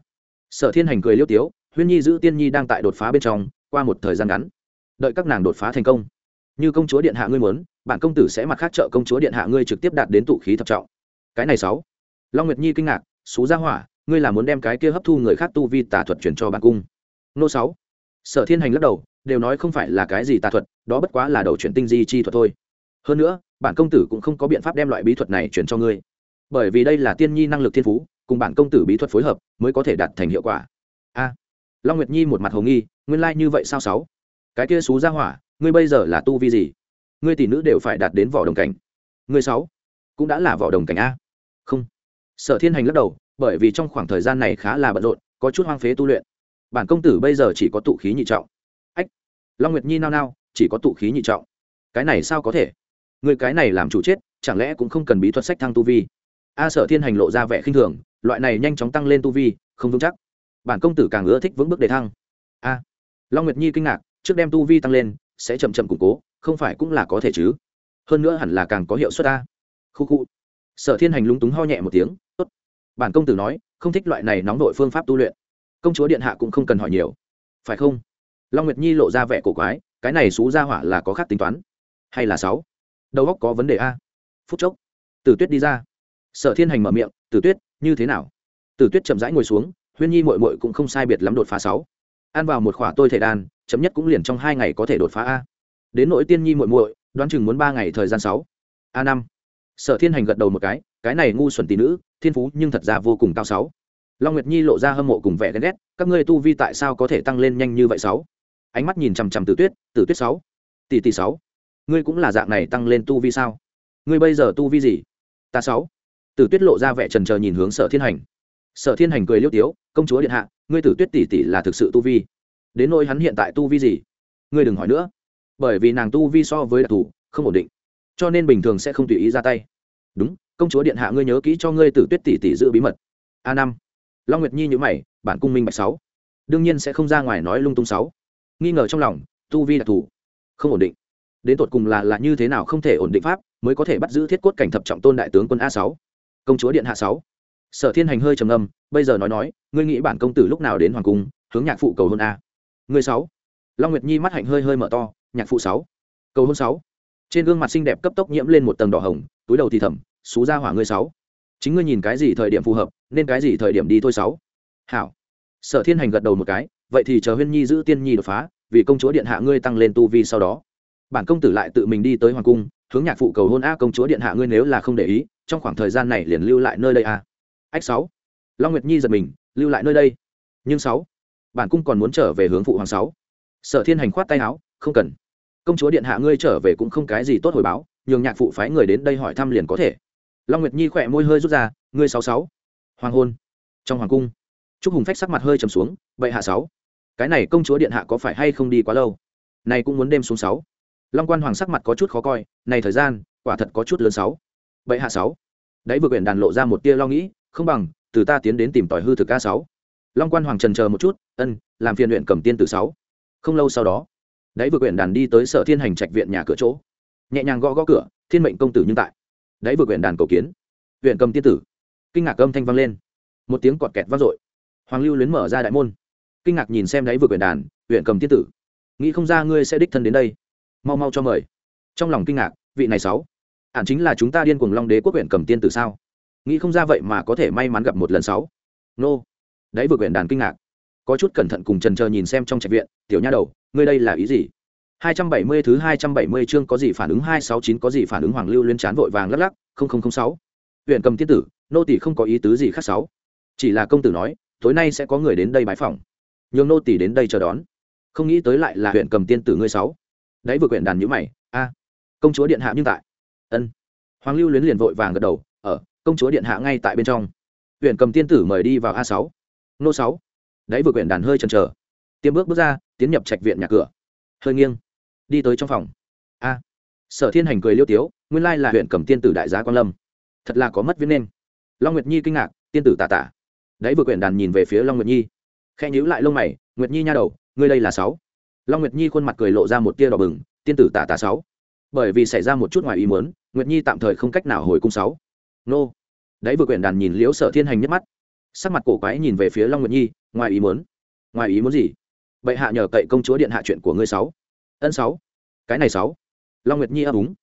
S1: Sở thiên hành cười liêu tiếu, huyên nhi giữ tiên nhi đang tại đột phá bên trong, qua một thời gian ngắn. Đợi các nàng đột phá thành công. Như công chúa điện hạ ngươi muốn, bản công tử sẽ mặt khác trợ công chúa điện hạ ngươi trực tiếp đạt đến tụ khí thập trọng. Cái này sáu. Long nguyệt nhi kinh ngạc, xú gia hỏa, ngươi là muốn đem cái kia hấp thu người khác tu vi tà thuật chuyển cho bản cung? Nô sáu sở thiên hành lắc đầu, đều nói không phải là cái gì tà thuật, đó bất quá là đầu chuyển tinh di chi thuật thôi. Hơn nữa, bản công tử cũng không có biện pháp đem loại bí thuật này chuyển cho ngươi. Bởi vì đây là tiên nhi năng lực thiên phú, cùng bản công tử bí thuật phối hợp mới có thể đạt thành hiệu quả. A. Long nguyệt nhi một mặt hồ nghi, nguyên lai、like、như vậy sao sáu? Cái kia xú ra hỏa, ngươi bây giờ là tu vi gì? Ngươi tỷ nữ đều phải đạt đến vỏ đồng cảnh. Ngươi sáu, cũng đã là vỏ đồng cảnh a. Không. Sở thiên hành lắc đầu, bởi vì trong khoảng thời gian này khá là bận rộn, có chút hoang phế tu luyện bản công tử bây giờ chỉ có tụ khí nhị trọng. Ách, long nguyệt nhi nao nao, chỉ có tụ khí nhị trọng. Cái này sao có thể? Người cái này làm chủ chết, chẳng lẽ cũng không cần bí thuật sách thăng tu vi? A sở thiên hành lộ ra vẻ khinh thường, loại này nhanh chóng tăng lên tu vi, không vững chắc. Bản công tử càng ưa thích vững bước đề thăng. A, long nguyệt nhi kinh ngạc, trước đem tu vi tăng lên, sẽ chậm chậm củng cố, không phải cũng là có thể chứ? Hơn nữa hẳn là càng có hiệu suất a. Khu khu. Sở thiên hành lúng túng ho nhẹ một tiếng, tốt. Bản công tử nói, không thích loại này nóng đội phương pháp tu luyện công chúa điện hạ cũng không cần hỏi nhiều. Phải không? Long nguyệt nhi lộ ra vẻ cổ quái, cái này xú ra hỏa là có khác tính toán. Hay là sáu? Đầu óc có vấn đề a. Phút chốc, tử tuyết đi ra. Sở thiên hành mở miệng, tử tuyết, như thế nào? Tử tuyết chậm rãi ngồi xuống, huyên nhi mội mội cũng không sai biệt lắm đột phá sáu. Ăn vào một khỏa tôi thể đan chấm nhất cũng liền trong hai ngày có thể đột phá a. Đến nội tiên nhi mội mội đoán chừng muốn ba ngày thời gian sáu. A năm. Sở thiên hành gật đầu một cái cái này ngu xuẩn tỷ nữ, thiên phú nhưng thật ra vô cùng cao sáu long nguyệt nhi lộ ra hâm mộ cùng vẻ ghen ghét, các ngươi tu vi tại sao có thể tăng lên nhanh như vậy sáu? Ánh mắt nhìn chằm chằm tử tuyết tử tuyết sáu. Tỷ tỷ sáu. Ngươi cũng là dạng này tăng lên tu vi sao? Ngươi bây giờ tu vi gì? Ta sáu. Tử tuyết lộ ra vẻ trần trờ nhìn hướng sở thiên hành. Sở thiên hành cười liêu tiếu, công chúa điện hạ, ngươi tử tuyết tỷ tỷ là thực sự tu vi? Đến nỗi hắn hiện tại tu vi gì? Ngươi đừng hỏi nữa. Bởi vì nàng tu vi so với đặc thù, không ổn định, cho nên bình thường sẽ không tùy ý ra tay. Đúng, công chúa điện hạ, ngươi nhớ kỹ cho ngươi tử tuyết tỷ tỷ giữ bí mật. A năm long nguyệt nhi nhữ mày, bản cung minh bạch sáu. Đương nhiên sẽ không ra ngoài nói lung tung sáu. Nghi ngờ trong lòng, tu vi đặc thù. Không ổn định. Đến tột cùng là là như thế nào không thể ổn định pháp, mới có thể bắt giữ thiết cốt cảnh thập trọng tôn đại tướng quân a sáu. Công chúa điện hạ sáu. Sở thiên hành hơi trầm âm bây giờ nói nói, ngươi nghĩ bản công tử lúc nào đến hoàng cung, hướng nhạc phụ cầu hôn a. Ngươi sáu. Long nguyệt nhi mắt hạnh hơi hơi mở to, nhạc phụ sáu. Cầu hôn sáu. Trên gương mặt xinh đẹp cấp tốc nhiễm lên một tầng đỏ hồng, túi đầu thì thầm, xú ra hỏa ngươi sáu. Chính ngươi nhìn cái gì thời điểm phù hợp nên cái gì thời điểm đi thôi sáu. Hảo. Sở thiên hành gật đầu một cái, vậy thì chờ huyên nhi giữ tiên nhi đột phá, vì công chúa điện hạ ngươi tăng lên tu vi sau đó. Bản công tử lại tự mình đi tới hoàng cung, hướng nhạc phụ cầu hôn a công chúa điện hạ ngươi nếu là không để ý, trong khoảng thời gian này liền lưu lại nơi đây a ách sáu. Long nguyệt nhi giật mình, lưu lại nơi đây. Nhưng sáu, bản cung còn muốn trở về hướng phụ hoàng sáu. Sở thiên hành khoát tay áo, không cần. Công chúa điện hạ ngươi trở về cũng không cái gì tốt hồi báo, nhường nhạc phụ phái người đến đây hỏi thăm liền có thể. Long nguyệt nhi khỏe môi hơi rút ra, ngươi sáu sáu hoàng hôn. Trong hoàng cung, trúc hùng phách sắc mặt hơi trầm xuống vậy hạ sáu, cái này công chúa điện hạ có phải hay không đi quá lâu? Này cũng muốn đêm xuống sáu. Long quan hoàng sắc mặt có chút khó coi, này thời gian, quả thật có chút lớn sáu. Vậy hạ sáu. Đấy vừa quyển đàn lộ ra một tia lo nghĩ, không bằng, từ ta tiến đến tìm tòi hư thực a sáu. Long quan hoàng trần chờ một chút, ân, làm phiền luyện cầm tiên từ sáu. Không lâu sau đó đấy vừa quyển đàn đi tới sở thiên hành trạch viện nhà cửa chỗ. Nhẹ nhàng gõ gõ cửa, thiên mệnh công tử nhưng tại. Đấy vừa quyển đàn cầu kiến, huyện cầm tiên tử kinh ngạc âm thanh vang lên. Một tiếng cọt kẹt vang dội. Hoàng lưu luyến mở ra đại môn. Kinh ngạc nhìn xem đấy vừa quyển đàn huyện cầm tiên tử. Nghĩ không ra ngươi sẽ đích thân đến đây. Mau mau cho mời. Trong lòng kinh ngạc vị này sáu. Ản chính là chúng ta điên cuồng long đế quốc huyện cầm tiên tử sao? Nghĩ không ra vậy mà có thể may mắn gặp một lần sáu. Nô. Đấy vừa quyển đàn kinh ngạc. Có chút cẩn thận cùng trần chờ nhìn xem trong trạch viện tiểu nha đầu ngươi đây là ý gì? 270 thứ 270 chương có gì phản ứng 269 có gì phản ứng? Hoàng Lưu liên chán vội vàng lắc lắc, 0006. Huyền Cầm tiên tử, nô tỳ không có ý tứ gì khác sáu. Chỉ là công tử nói, tối nay sẽ có người đến đây bái phòng, Nhường nô tỳ đến đây chờ đón. Không nghĩ tới lại là huyện Cầm tiên tử ngươi sáu. Đấy vừa quyển đàn nhữ mày a công chúa điện hạ nhưng tại. Ân. Hoàng lưu luyến liền vội vàng gật đầu ở công chúa điện hạ ngay tại bên trong. Huyện cầm tiên tử mời đi vào a sáu. Nô sáu. Đấy vừa quyển đàn hơi chần chờ. Tiêm bước bước ra tiến nhập trạch viện nhà cửa. Hơi nghiêng. Đi tới trong phòng. A. Sở thiên hành cười liêu tiếu nguyên lai là huyện cầm tiên tử đại giá quan lâm. Thật là có mất viết nên long nguyệt nhi kinh ngạc, tiên tử tà tà. Đấy, vừa quyển đàn nhìn về phía long nguyệt nhi. Khe nhíu lại lông mày, nguyệt nhi nha đầu, ngươi đây là sáu. Long nguyệt nhi khuôn mặt cười lộ ra một tia đỏ bừng, tiên tử tà tà sáu. Bởi vì xảy ra một chút ngoài ý muốn, nguyệt nhi tạm thời không cách nào hồi cung sáu. Nô. Đấy, vừa quyển đàn nhìn liễu sở thiên hành nhất mắt. Sắc mặt cổ quái nhìn về phía long nguyệt nhi, ngoài ý muốn? Ngoài ý muốn gì? Bệ hạ nhờ cậy công chúa điện hạ chuyện của ngươi sáu. Ân sáu. Cái này sáu. Long nguyệt nhi ấp úng.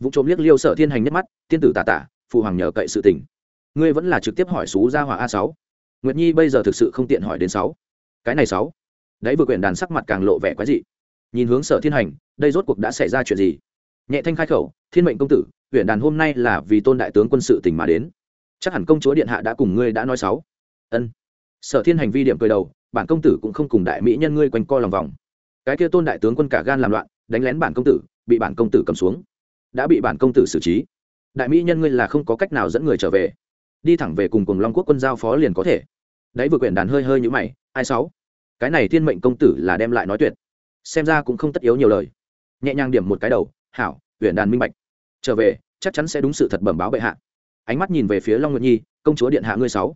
S1: Vụ trộm liếc liêu sở thiên hành nhất mắt, tiên tử tà tà, phụ hoàng nhờ cậy sự tình ngươi vẫn là trực tiếp hỏi xú gia hỏa a sáu. Nguyệt nhi bây giờ thực sự không tiện hỏi đến sáu. Cái này sáu. Đấy vừa quyển đàn sắc mặt càng lộ vẻ quái dị. Nhìn hướng sở thiên hành, đây rốt cuộc đã xảy ra chuyện gì? Nhẹ thanh khai khẩu, thiên mệnh công tử huyện đàn hôm nay là vì tôn đại tướng quân sự tỉnh mà đến. Chắc hẳn công chúa điện hạ đã cùng ngươi đã nói sáu. Ân. Sở thiên hành vi điểm cười đầu, bản công tử cũng không cùng đại mỹ nhân ngươi quanh co lòng vòng. Cái kia tôn đại tướng quân cả gan làm loạn, đánh lén bản công tử, bị bản công tử cầm xuống. Đã bị bản công tử xử trí. Đại mỹ nhân ngươi là không có cách nào dẫn người trở về đi thẳng về cùng cùng long quốc quân giao phó liền có thể. Đấy vừa quyển đàn hơi hơi như mày, ai sáu? Cái này thiên mệnh công tử là đem lại nói tuyệt. Xem ra cũng không tất yếu nhiều lời. Nhẹ nhàng điểm một cái đầu, hảo huyện đàn minh bạch. Trở về, chắc chắn sẽ đúng sự thật bẩm báo bệ hạ. Ánh mắt nhìn về phía long nguyệt nhi, công chúa điện hạ ngươi sáu.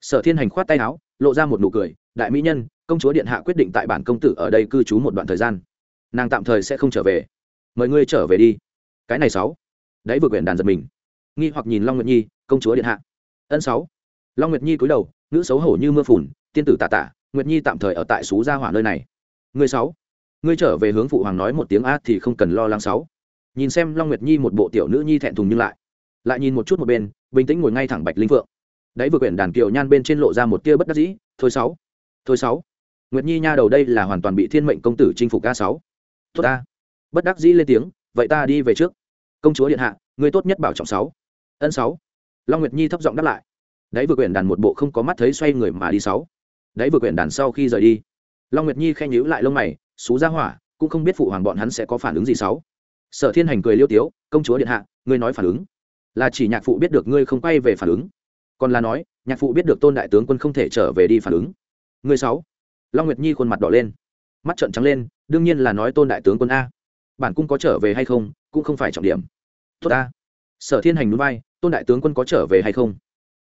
S1: Sở thiên hành khoát tay áo, lộ ra một nụ cười, đại mỹ nhân, công chúa điện hạ quyết định tại bản công tử ở đây cư trú một đoạn thời gian. Nàng tạm thời sẽ không trở về. Mời ngươi trở về đi. Cái này sáu. Đấy vừa quyển đàn giật mình. Nghi hoặc nhìn long nguyệt nhi, công chúa điện hạ ân sáu. Long nguyệt nhi cúi đầu nữ xấu hổ như mưa phùn tiên tử tà tà, nguyệt nhi tạm thời ở tại xú gia hỏa nơi này. Ngươi sáu. Ngươi trở về hướng phụ hoàng nói một tiếng a thì không cần lo lắng sáu. Nhìn xem long nguyệt nhi một bộ tiểu nữ nhi thẹn thùng nhưng lại. Lại nhìn một chút một bên bình tĩnh ngồi ngay thẳng bạch linh phượng. Đấy vừa quyển đàn kiều nhan bên trên lộ ra một tia bất đắc dĩ thôi sáu thôi sáu. Nguyệt nhi nha đầu đây là hoàn toàn bị thiên mệnh công tử chinh phục a sáu. Tốt ta. Bất đắc dĩ lên tiếng vậy ta đi về trước. Công chúa điện hạ ngươi tốt nhất bảo trọng sáu. Ân sáu long nguyệt nhi thấp giọng đáp lại. Đấy vừa quyển đàn một bộ không có mắt thấy xoay người mà đi sáu. Đấy vừa quyển đàn sau khi rời đi, long nguyệt nhi khen nhữ lại lông mày, xú ra hỏa, cũng không biết phụ hoàng bọn hắn sẽ có phản ứng gì sáu. Sở thiên hành cười liêu tiếu, công chúa điện hạ, ngươi nói phản ứng là chỉ nhạc phụ biết được ngươi không quay về phản ứng. Còn là nói, nhạc phụ biết được tôn đại tướng quân không thể trở về đi phản ứng. Ngươi sáu. Long nguyệt nhi khuôn mặt đỏ lên, mắt trợn trắng lên, đương nhiên là nói tôn đại tướng quân a. Bản cung có trở về hay không, cũng không phải trọng điểm. Tốt a sở thiên hành núi vai, tôn đại tướng quân có trở về hay không?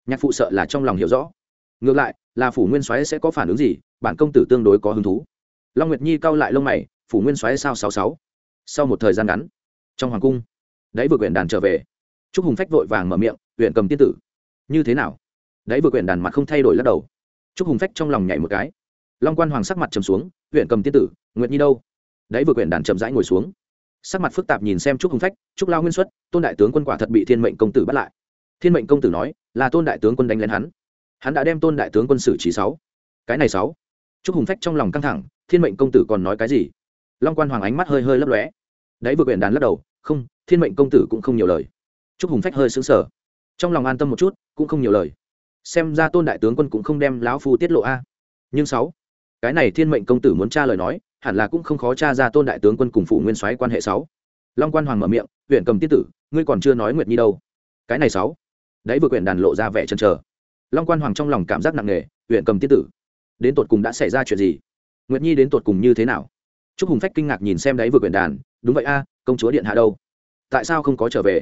S1: Nhạc phụ sợ là trong lòng hiểu rõ. Ngược lại, là phủ nguyên soái sẽ có phản ứng gì, bản công tử tương đối có hứng thú. Long nguyệt nhi cau lại lông mày, phủ nguyên soái sao sáu sáu? Sau một thời gian ngắn, trong hoàng cung đấy vừa quyển đàn trở về. Chúc hùng phách vội vàng mở miệng, huyện cầm tiên tử. Như thế nào? Đấy vừa quyển đàn mặt không thay đổi lắc đầu. Chúc hùng phách trong lòng nhảy một cái. Long quan hoàng sắc mặt trầm xuống, huyện cầm tiên tử, nguyệt nhi đâu? Đấy vừa quyển đàn chậm rãi ngồi xuống sắc mặt phức tạp nhìn xem trúc hùng phách, trúc lao nguyên xuất, tôn đại tướng quân quả thật bị thiên mệnh công tử bắt lại. Thiên mệnh công tử nói, là tôn đại tướng quân đánh lén hắn. Hắn đã đem tôn đại tướng quân xử trí sáu. Cái này sáu. Trúc hùng phách trong lòng căng thẳng, thiên mệnh công tử còn nói cái gì? Long quan hoàng ánh mắt hơi hơi lấp lóe. Đấy vừa quyển đàn lắc đầu, không, thiên mệnh công tử cũng không nhiều lời. Trúc hùng phách hơi xứng sở trong lòng an tâm một chút, cũng không nhiều lời. Xem ra tôn đại tướng quân cũng không đem lão phu tiết lộ a. Nhưng sáu, cái này thiên mệnh công tử muốn tra lời nói hẳn là cũng không khó tra ra tôn đại tướng quân cùng phụ nguyên soái quan hệ sáu long quan hoàng mở miệng huyện cầm tiết tử ngươi còn chưa nói nguyệt nhi đâu cái này sáu đấy vừa quyển đàn lộ ra vẻ chân chờ long quan hoàng trong lòng cảm giác nặng nề huyện cầm tiết tử đến tột cùng đã xảy ra chuyện gì nguyệt nhi đến tột cùng như thế nào Trúc Hùng Phách kinh ngạc nhìn xem đấy vừa quyển đàn, đúng vậy a, công chúa điện hạ đâu? Tại sao không có trở về?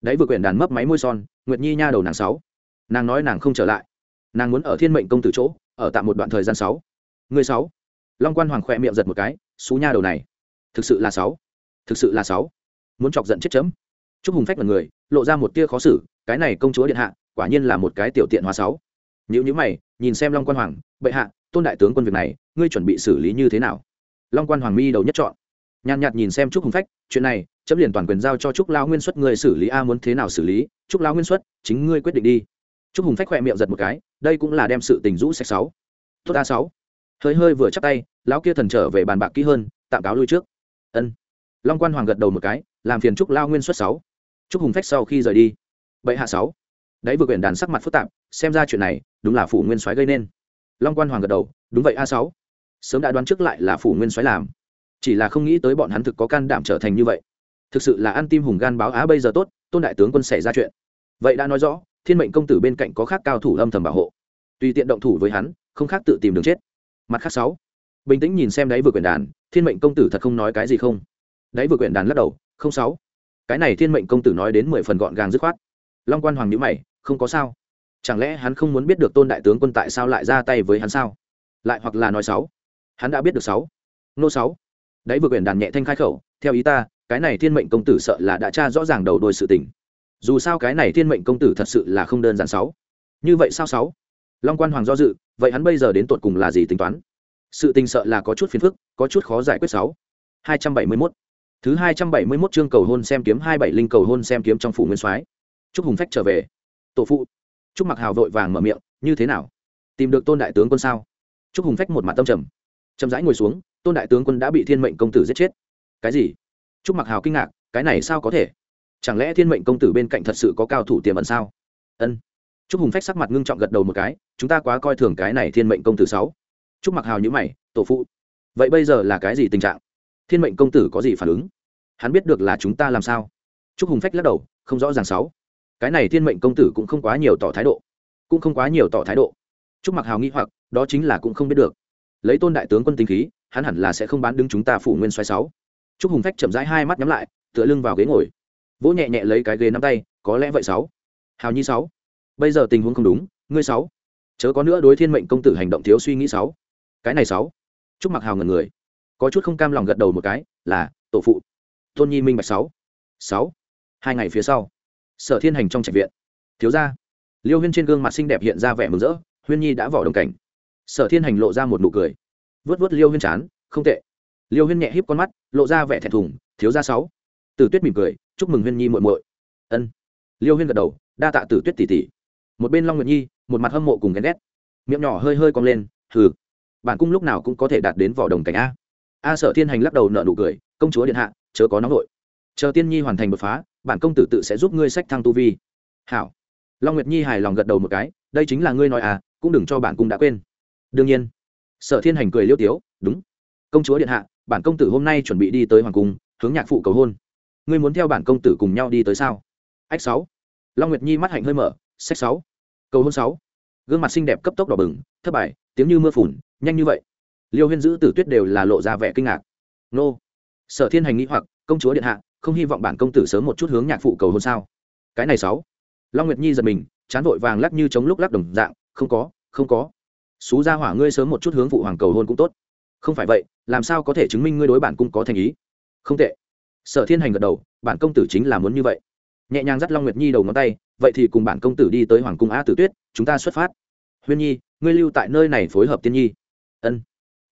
S1: Đấy vừa quyển đàn mấp máy môi son, Nguyệt Nhi nha đầu nàng sáu. Nàng nói nàng không trở lại. Nàng muốn ở Thiên Mệnh công tử chỗ, ở tạm một đoạn thời gian sáu. Người sáu. Long Quan Hoàng khỏe miệng giật một cái, xú nha đầu này, thực sự là sáu. Thực sự là sáu. Muốn chọc giận chết chấm. Trúc Hùng Phách là người, lộ ra một tia khó xử, cái này công chúa điện hạ, quả nhiên là một cái tiểu tiện hóa sáu. Nhíu như mày, nhìn xem Long Quan Hoàng, bệ hạ, tôn đại tướng quân việc này, ngươi chuẩn bị xử lý như thế nào? long quan hoàng mi đầu nhất chọn nhàn nhạt nhìn xem trúc hùng phách chuyện này chấm liền toàn quyền giao cho trúc lao nguyên xuất người xử lý a muốn thế nào xử lý trúc lao nguyên xuất chính ngươi quyết định đi trúc hùng phách khỏe miệng giật một cái đây cũng là đem sự tình rũ sạch sáu tốt a sáu hơi hơi vừa chắc tay, lão kia thần trở về bàn bạc kỹ hơn, tạm cáo lui trước. Ân. Long quan hoàng gật đầu một cái, làm phiền trúc lao nguyên xuất sáu. Trúc hùng phách sau khi rời đi, bệ hạ sáu. Đấy vừa quyển đàn sắc mặt phức tạp, xem ra chuyện này, đúng là phủ nguyên soái gây nên. Long quan hoàng gật đầu, đúng vậy a sáu. Sớm đã đoán trước lại là phủ nguyên soái làm. Chỉ là không nghĩ tới bọn hắn thực có can đảm trở thành như vậy. Thực sự là ăn tim hùng gan báo á bây giờ tốt, tôn đại tướng quân xảy ra chuyện. Vậy đã nói rõ, thiên mệnh công tử bên cạnh có khác cao thủ âm thầm bảo hộ. Tùy tiện động thủ với hắn, không khác tự tìm đường chết mặt khác sáu. Bình tĩnh nhìn xem đáy vừa quyển đàn, thiên mệnh công tử thật không nói cái gì không? Đáy vừa quyển đàn lắc đầu, không sáu. Cái này thiên mệnh công tử nói đến mười phần gọn gàng dứt khoát. Long quan hoàng nhữ mày, không có sao. Chẳng lẽ hắn không muốn biết được tôn đại tướng quân tại sao lại ra tay với hắn sao? Lại hoặc là nói sáu. Hắn đã biết được sáu. Nô sáu. Đấy vừa quyển đàn nhẹ thanh khai khẩu, theo ý ta, cái này thiên mệnh công tử sợ là đã tra rõ ràng đầu đôi sự tình. Dù sao cái này thiên mệnh công tử thật sự là không đơn giản sáu. Như vậy sao sáu? Long quan hoàng do dự vậy hắn bây giờ đến tột cùng là gì tính toán? Sự tình sợ là có chút phiền phức, có chút khó giải quyết sáu. Hai trăm bảy mươi mốt. Thứ hai trăm bảy mươi mốt chương cầu hôn xem kiếm hai bảy linh cầu hôn xem kiếm trong phủ nguyên soái. Chúc hùng phách trở về. Tổ phụ. Chúc mặc hào vội vàng mở miệng, như thế nào? Tìm được tôn đại tướng quân sao? Chúc hùng phách một mặt tâm trầm. Chậm rãi ngồi xuống, tôn đại tướng quân đã bị thiên mệnh công tử giết chết. Cái gì? Chúc mặc hào kinh ngạc, cái này sao có thể? Chẳng lẽ thiên mệnh công tử bên cạnh thật sự có cao thủ tiềm ẩn sao? Ân. Chúc hùng phách sắc mặt ngưng trọng gật đầu một cái chúng ta quá coi thường cái này thiên mệnh công tử sáu. Chúc mặc hào nhữ mày, tổ phụ, vậy bây giờ là cái gì tình trạng? Thiên mệnh công tử có gì phản ứng? Hắn biết được là chúng ta làm sao? Chúc hùng phách lắc đầu, không rõ ràng sáu. Cái này thiên mệnh công tử cũng không quá nhiều tỏ thái độ, cũng không quá nhiều tỏ thái độ. Chúc mặc hào nghĩ hoặc, đó chính là cũng không biết được. Lấy tôn đại tướng quân tinh khí, hắn hẳn là sẽ không bán đứng chúng ta phủ nguyên xoay sáu. Chúc hùng phách chậm rãi hai mắt nhắm lại, tựa lưng vào ghế ngồi. Vỗ nhẹ nhẹ lấy cái ghế nắm tay, có lẽ vậy sáu. Hào nhi sáu, bây giờ tình huống không đúng, ngươi sáu chớ có nữa đối thiên mệnh công tử hành động thiếu suy nghĩ sáu. Cái này sáu. Chúc mặc hào ngần người. Có chút không cam lòng gật đầu một cái, là, tổ phụ. Tôn nhi minh bạch sáu. Sáu. Hai ngày phía sau, sở thiên hành trong trạch viện. Thiếu gia. Liêu huyên trên gương mặt xinh đẹp hiện ra vẻ mừng rỡ, huyên nhi đã vỏ đồng cảnh. Sở thiên hành lộ ra một nụ cười. Vớt vớt liêu huyên chán, không tệ. Liêu huyên nhẹ híp con mắt, lộ ra vẻ thẹn thùng, thiếu gia sáu. Tử tuyết mỉm cười, chúc mừng huyên nhi muội muội. Ân. Liêu huyên gật đầu, đa tạ tử tuyết tỷ tỷ. Một bên long nguyệt nhi một mặt hâm mộ cùng ghen ghét. Miệng nhỏ hơi hơi cong lên, hừ, bản cung lúc nào cũng có thể đạt đến vỏ đồng cảnh a. A sở thiên hành lắc đầu nợ nụ cười, công chúa điện hạ, chớ có nóng vội. Chờ tiên nhi hoàn thành đột phá, bản công tử tự sẽ giúp ngươi sách thăng tu vi. Hảo. Long nguyệt nhi hài lòng gật đầu một cái, đây chính là ngươi nói à cũng đừng cho bản cung đã quên. Đương nhiên. Sở thiên hành cười liêu tiếu, đúng. Công chúa điện hạ, bản công tử hôm nay chuẩn bị đi tới hoàng cung, hướng nhạc phụ cầu hôn. Ngươi muốn theo bản công tử cùng nhau đi tới sao? Ách sáu. Long nguyệt nhi mắt hạnh hơi mở, sách sáu cầu hôn sáu. Gương mặt xinh đẹp cấp tốc đỏ bừng, thất bại, tiếng như mưa phùn, nhanh như vậy. Liêu huyên giữ tử tuyết đều là lộ ra vẻ kinh ngạc. Nô. Sở thiên hành nghĩ hoặc, công chúa điện hạ, không hy vọng bản công tử sớm một chút hướng nhạc phụ cầu hôn sao? Cái này sáu. Long nguyệt nhi giật mình, chán vội vàng lắc như chống lúc lắc đồng dạng, không có không có. Xú ra hỏa ngươi sớm một chút hướng phụ hoàng cầu hôn cũng tốt. Không phải vậy, làm sao có thể chứng minh ngươi đối bản cung có thành ý? Không tệ. Sở thiên hành gật đầu, bản công tử chính là muốn như vậy. Nhẹ nhàng dắt long nguyệt nhi đầu ngón tay vậy thì cùng bản công tử đi tới hoàng cung a tử tuyết, chúng ta xuất phát. Huyên nhi, ngươi lưu tại nơi này phối hợp tiên nhi. Ân.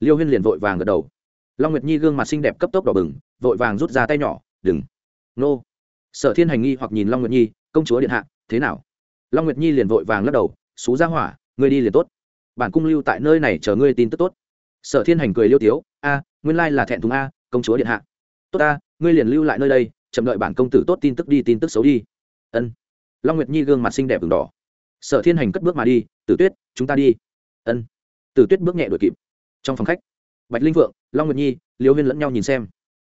S1: Liêu huyên liền vội vàng gật đầu. Long nguyệt nhi gương mặt xinh đẹp cấp tốc đỏ bừng, vội vàng rút ra tay nhỏ, đừng. Nô. Sở thiên hành nghi hoặc nhìn long nguyệt nhi, công chúa điện hạ, thế nào? Long nguyệt nhi liền vội vàng lắc đầu, xú ra hỏa, ngươi đi liền tốt. Bản cung lưu tại nơi này chờ ngươi tin tức tốt. Sở thiên hành cười liêu tiếu, a, nguyên lai là thẹn thùng a, công chúa điện hạ. Tốt a ngươi liền lưu lại nơi đây, chậm đợi bản công tử tốt tin tức đi, tin tức xấu đi. Ân long nguyệt nhi gương mặt xinh đẹp v đỏ. Sở thiên hành cất bước mà đi, tử tuyết, chúng ta đi. Ân. Tử tuyết bước nhẹ đuổi kịp. Trong phòng khách, bạch linh vượng long nguyệt nhi, liêu huyên lẫn nhau nhìn xem.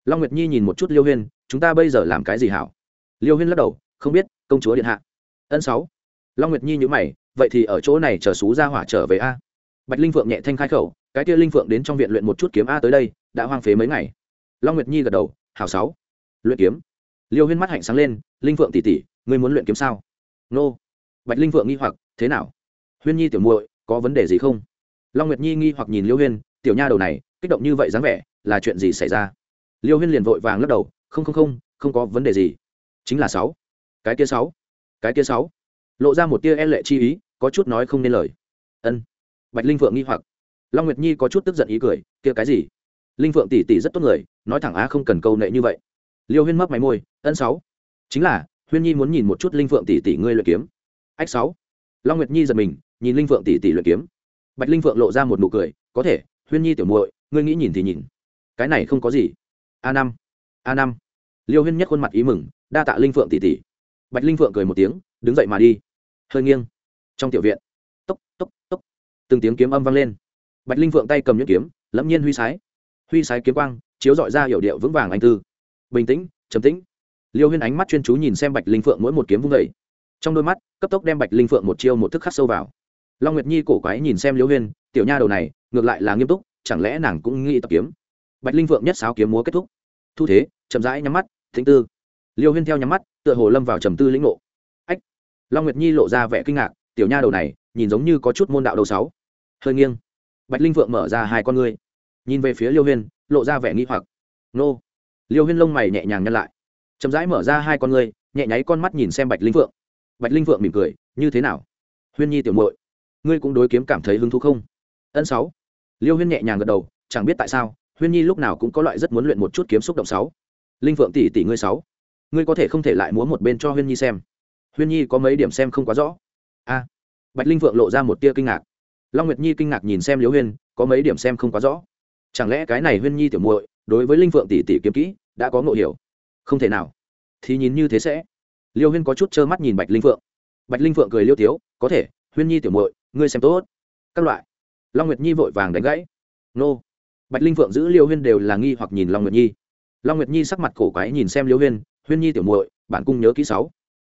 S1: Long nguyệt nhi nhìn một chút liêu huyên, chúng ta bây giờ làm cái gì hảo? Liêu huyên lắc đầu, không biết, công chúa điện hạ. Ân sáu. Long nguyệt nhi nhữ mày, vậy thì ở chỗ này chờ xú ra hỏa trở về a? Bạch linh Vượng nhẹ thanh khai khẩu, cái kia linh Vượng đến trong viện luyện một chút kiếm a tới đây, đã hoang phế mấy ngày. Long nguyệt nhi gật đầu, hảo sáu. Luyện kiếm. Liêu huyên mắt hạnh sáng lên, linh Vượng tỉ tỉ ngươi muốn luyện kiếm sao? Nô. Bạch linh phượng nghi hoặc, thế nào? Huyên nhi tiểu muội, có vấn đề gì không? Long nguyệt nhi nghi hoặc nhìn liêu huyên, tiểu nha đầu này, kích động như vậy dáng vẻ, là chuyện gì xảy ra? Liêu huyên liền vội vàng lắc đầu, không không không không có vấn đề gì. Chính là sáu. Cái kia sáu. Cái kia sáu. Lộ ra một tia e lệ chi ý, có chút nói không nên lời. Ân. Bạch linh phượng nghi hoặc. Long nguyệt nhi có chút tức giận ý cười, kia cái gì? Linh phượng tỷ tỷ rất tốt người, nói thẳng á không cần câu nệ như vậy. Liêu huyên mấp máy môi, ân sáu. Chính là huyên nhi muốn nhìn một chút linh phượng tỷ tỷ ngươi luyện kiếm. Ách sáu. Long nguyệt nhi giật mình, nhìn linh phượng tỷ tỷ luyện kiếm. Bạch linh phượng lộ ra một nụ cười, có thể, huyên nhi tiểu muội, ngươi nghĩ nhìn thì nhìn. Cái này không có gì. A năm a năm. Liêu huyên nhất khuôn mặt ý mừng, đa tạ linh phượng tỷ tỷ. Bạch linh phượng cười một tiếng, đứng dậy mà đi. Hơi nghiêng. Trong tiểu viện, tốc tốc tốc, từng tiếng kiếm âm vang lên. Bạch linh phượng tay cầm nhuyễn kiếm, lẫm nhiên huy sái. Huy sái kiếm quang, chiếu dọi ra hiệu điệu vững vàng anh tư. Bình tĩnh, trầm tĩnh liêu huyên ánh mắt chuyên chú nhìn xem bạch linh phượng mỗi một kiếm vung vẩy trong đôi mắt, cấp tốc đem bạch linh phượng một chiêu một thức khắc sâu vào. Long nguyệt nhi cổ quái nhìn xem liêu huyên, tiểu nha đầu này, ngược lại là nghiêm túc, chẳng lẽ nàng cũng nghĩ tập kiếm? Bạch linh phượng nhất sáo kiếm múa kết thúc. Thu thế, chậm rãi nhắm mắt, thính tư. Liêu huyên theo nhắm mắt, tựa hồ lâm vào trầm tư lĩnh ngộ. Ách. Long nguyệt nhi lộ ra vẻ kinh ngạc, tiểu nha đầu này, nhìn giống như có chút môn đạo đầu sáu. Hơi nghiêng. Bạch linh phượng mở ra hai con ngươi. Nhìn về phía liêu huyên, lộ ra vẻ nghi hoặc. Nô. Liêu huyên lông mày nhẹ nhàng nhăn lại chậm rãi mở ra hai con ngươi, nhẹ nháy con mắt nhìn xem bạch linh phượng. Bạch linh phượng mỉm cười, như thế nào? Huyên nhi tiểu muội, ngươi cũng đối kiếm cảm thấy hứng thú không? Ân sáu. Liêu huyên nhẹ nhàng gật đầu, chẳng biết tại sao, huyên nhi lúc nào cũng có loại rất muốn luyện một chút kiếm xúc động sáu. Linh phượng tỷ tỷ ngươi sáu, ngươi có thể không thể lại múa một bên cho huyên nhi xem. Huyên nhi có mấy điểm xem không quá rõ. A. Bạch linh phượng lộ ra một tia kinh ngạc. Long nguyệt nhi kinh ngạc nhìn xem liêu huyên, có mấy điểm xem không quá rõ? Chẳng lẽ cái này huyên nhi tiểu muội đối với linh phượng tỷ tỷ kiếm kỹ, đã có ngộ hiểu? Không thể nào. Thì nhìn như thế sẽ. Liêu huyên có chút trơ mắt nhìn bạch linh phượng. Bạch linh phượng cười liêu tiếu, có thể, huyên nhi tiểu muội, ngươi xem tốt. Các loại. Long nguyệt nhi vội vàng đánh gãy. Nô. Bạch linh phượng giữ liêu huyên đều là nghi hoặc nhìn long nguyệt nhi. Long nguyệt nhi sắc mặt cổ quái nhìn xem liêu huyên huyên nhi tiểu muội bản cung nhớ kỹ sáu.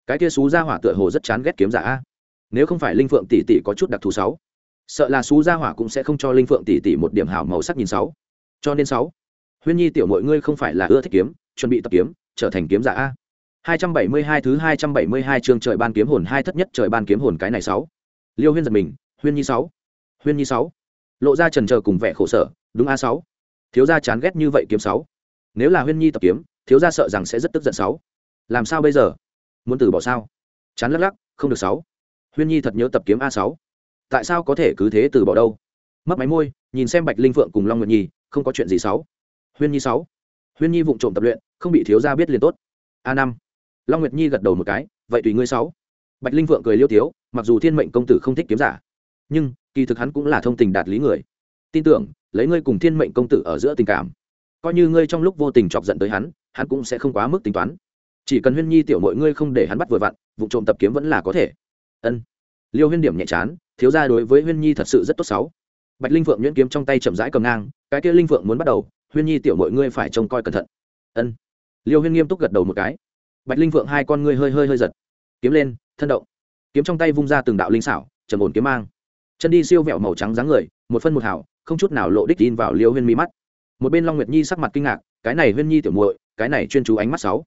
S1: Cái kia xú ra hỏa tựa hồ rất chán ghét kiếm giả a. Nếu không phải linh phượng tỷ tỷ có chút đặc thù sáu, sợ là xú ra hỏa cũng sẽ không cho linh phượng tỷ tỷ một điểm hảo màu sắc nhìn sáu. Cho nên sáu, huyên nhi tiểu muội, ngươi không phải là ưa thích kiếm, chuẩn bị tập kiếm trở thành kiếm giả a. 272 thứ 272 chương trời ban kiếm hồn hai thất nhất trời ban kiếm hồn cái này sáu. Liêu huyên giật mình, huyên nhi sáu. Huyên nhi sáu. Lộ ra trần chờ cùng vẻ khổ sở, đúng a sáu. Thiếu gia chán ghét như vậy kiếm sáu. Nếu là huyên nhi tập kiếm, thiếu gia sợ rằng sẽ rất tức giận sáu. Làm sao bây giờ? Muốn từ bỏ sao? Chán lắc lắc, không được sáu. Huyên nhi thật nhớ tập kiếm a sáu. Tại sao có thể cứ thế từ bỏ đâu? Mất máy môi, nhìn xem bạch linh phượng cùng long nguyệt nhi, không có chuyện gì sáu. Huyên nhi sáu huyên nhi vụng trộm tập luyện, không bị thiếu gia biết liền tốt. A năm. Long nguyệt nhi gật đầu một cái, vậy tùy ngươi sáu. Bạch linh Vượng cười liêu tiếu, mặc dù thiên mệnh công tử không thích kiếm giả, nhưng kỳ thực hắn cũng là thông tình đạt lý người. Tin tưởng, lấy ngươi cùng thiên mệnh công tử ở giữa tình cảm, coi như ngươi trong lúc vô tình chọc giận tới hắn hắn cũng sẽ không quá mức tính toán. Chỉ cần huyên nhi tiểu mọi ngươi không để hắn bắt vừa vặn vụ trộm tập kiếm vẫn là có thể. Ân. Liêu huyên điểm nhẹ chán, thiếu ra đối với huyên nhi thật sự rất tốt xấu bạch linh phượng nhuyễn kiếm trong tay chậm rãi cầm ngang, cái kia linh phượng muốn bắt đầu huyên nhi tiểu mọi ngươi phải trông coi cẩn thận. Ân. Liêu huyên nghiêm túc gật đầu một cái. Bạch linh Vượng hai con ngươi hơi hơi hơi giật. Kiếm lên, thân động. Kiếm trong tay vung ra từng đạo linh xảo, trầm ổn kiếm mang. Chân đi siêu vẹo màu trắng dáng người, một phân một hảo không chút nào lộ đích tin vào liêu huyên mi mắt. Một bên long nguyệt nhi sắc mặt kinh ngạc, cái này huyên nhi tiểu muội, cái này chuyên chú ánh mắt sáu.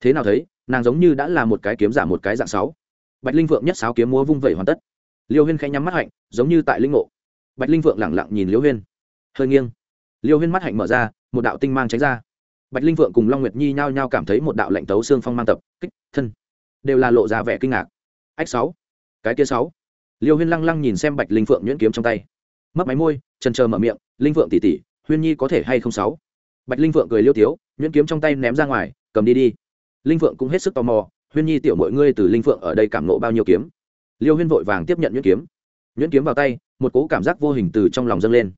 S1: Thế nào thấy, nàng giống như đã là một cái kiếm giả một cái dạng sáu. Bạch linh Vượng nhất sáu kiếm múa vung vẩy hoàn tất. Liêu huyên khẽ nhắm mắt hạnh, giống như tại linh ngộ. Bạch linh Vượng lẳng lặng nhìn liêu huyên. Hơi nghiêng liêu huyên mắt hạnh mở ra, một đạo tinh mang tránh ra. Bạch linh Vượng cùng long nguyệt nhi nhao nhao cảm thấy một đạo lệnh tấu xương phong mang tập, kích, thân. Đều là lộ ra vẻ kinh ngạc. Ách sáu. Cái kia sáu. Liêu huyên lăng lăng nhìn xem bạch linh Vượng nhuyễn kiếm trong tay. Mất máy môi, trần chờ mở miệng, linh Vượng tỉ tỉ huyên nhi có thể hay không sáu? Bạch linh Vượng cười liêu tiếu, nhuyễn kiếm trong tay ném ra ngoài, cầm đi đi. Linh Vượng cũng hết sức tò mò, huyên nhi tiểu mọi ngươi từ linh Vượng ở đây cảm nộ bao nhiêu kiếm? Liêu huyên vội vàng tiếp nhận nhuyễn kiếm. Nhuyễn kiếm vào tay, một cố cảm giác vô hình từ trong lòng dâng lên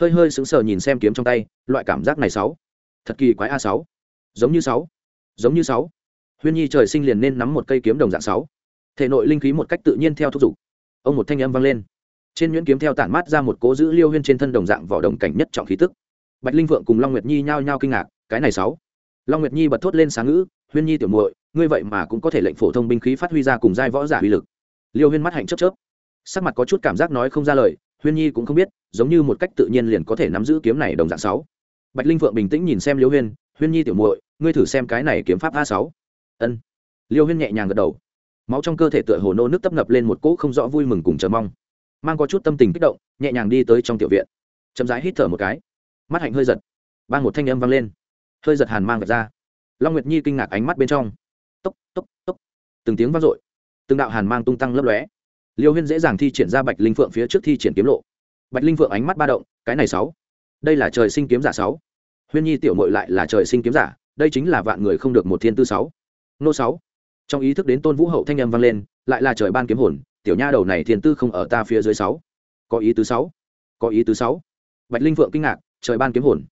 S1: hơi hơi sững sờ nhìn xem kiếm trong tay, loại cảm giác này sáu. Thật kỳ quái a sáu. Giống như sáu. Giống như sáu. Huyên nhi trời sinh liền nên nắm một cây kiếm đồng dạng sáu. Thể nội linh khí một cách tự nhiên theo thúc giục. Ông một thanh âm vang lên. Trên nhuyễn kiếm theo tản mát ra một cố giữ liêu huyên trên thân đồng dạng vỏ đồng cảnh nhất trọng khí tức. Bạch linh vượng cùng long nguyệt nhi nhao nhao kinh ngạc, cái này sáu. Long nguyệt nhi bật thốt lên sáng ngữ, huyên nhi tiểu muội, ngươi vậy mà cũng có thể lệnh phổ thông binh khí phát huy ra cùng giai võ giả uy lực. Liêu huyên mắt hạnh chớp chớp. Sắc mặt có chút cảm giác nói không ra lời huyên nhi cũng không biết, giống như một cách tự nhiên liền có thể nắm giữ kiếm này đồng dạng sáu. Bạch linh phượng bình tĩnh nhìn xem liêu huyên huyên nhi tiểu muội, ngươi thử xem cái này kiếm pháp a sáu. Ân. Liêu huyên nhẹ nhàng gật đầu. Máu trong cơ thể tựa hồ nô nước tấp ngập lên một cỗ không rõ vui mừng cùng chờ mong. Mang có chút tâm tình kích động, nhẹ nhàng đi tới trong tiểu viện. Chậm rãi hít thở một cái. Mắt hạnh hơi giật. Ban một thanh âm vang lên. Hơi giật hàn mang vật ra. Long nguyệt nhi kinh ngạc ánh mắt bên trong. Tốc tốc tốc. Từng tiếng vang dội. Từng đạo hàn mang tung tăng lấp lóe liêu huyên dễ dàng thi triển ra bạch linh phượng phía trước thi triển kiếm lộ. Bạch linh phượng ánh mắt ba động, cái này sáu. Đây là trời sinh kiếm giả sáu. Huyên nhi tiểu mội lại là trời sinh kiếm giả, đây chính là vạn người không được một thiên tư sáu. Nô sáu. Trong ý thức đến tôn vũ hậu thanh âm vang lên, lại là trời ban kiếm hồn, tiểu nha đầu này thiên tư không ở ta phía dưới sáu. Có ý tứ sáu. Có ý tứ sáu. Bạch linh phượng kinh ngạc, trời ban kiếm hồn.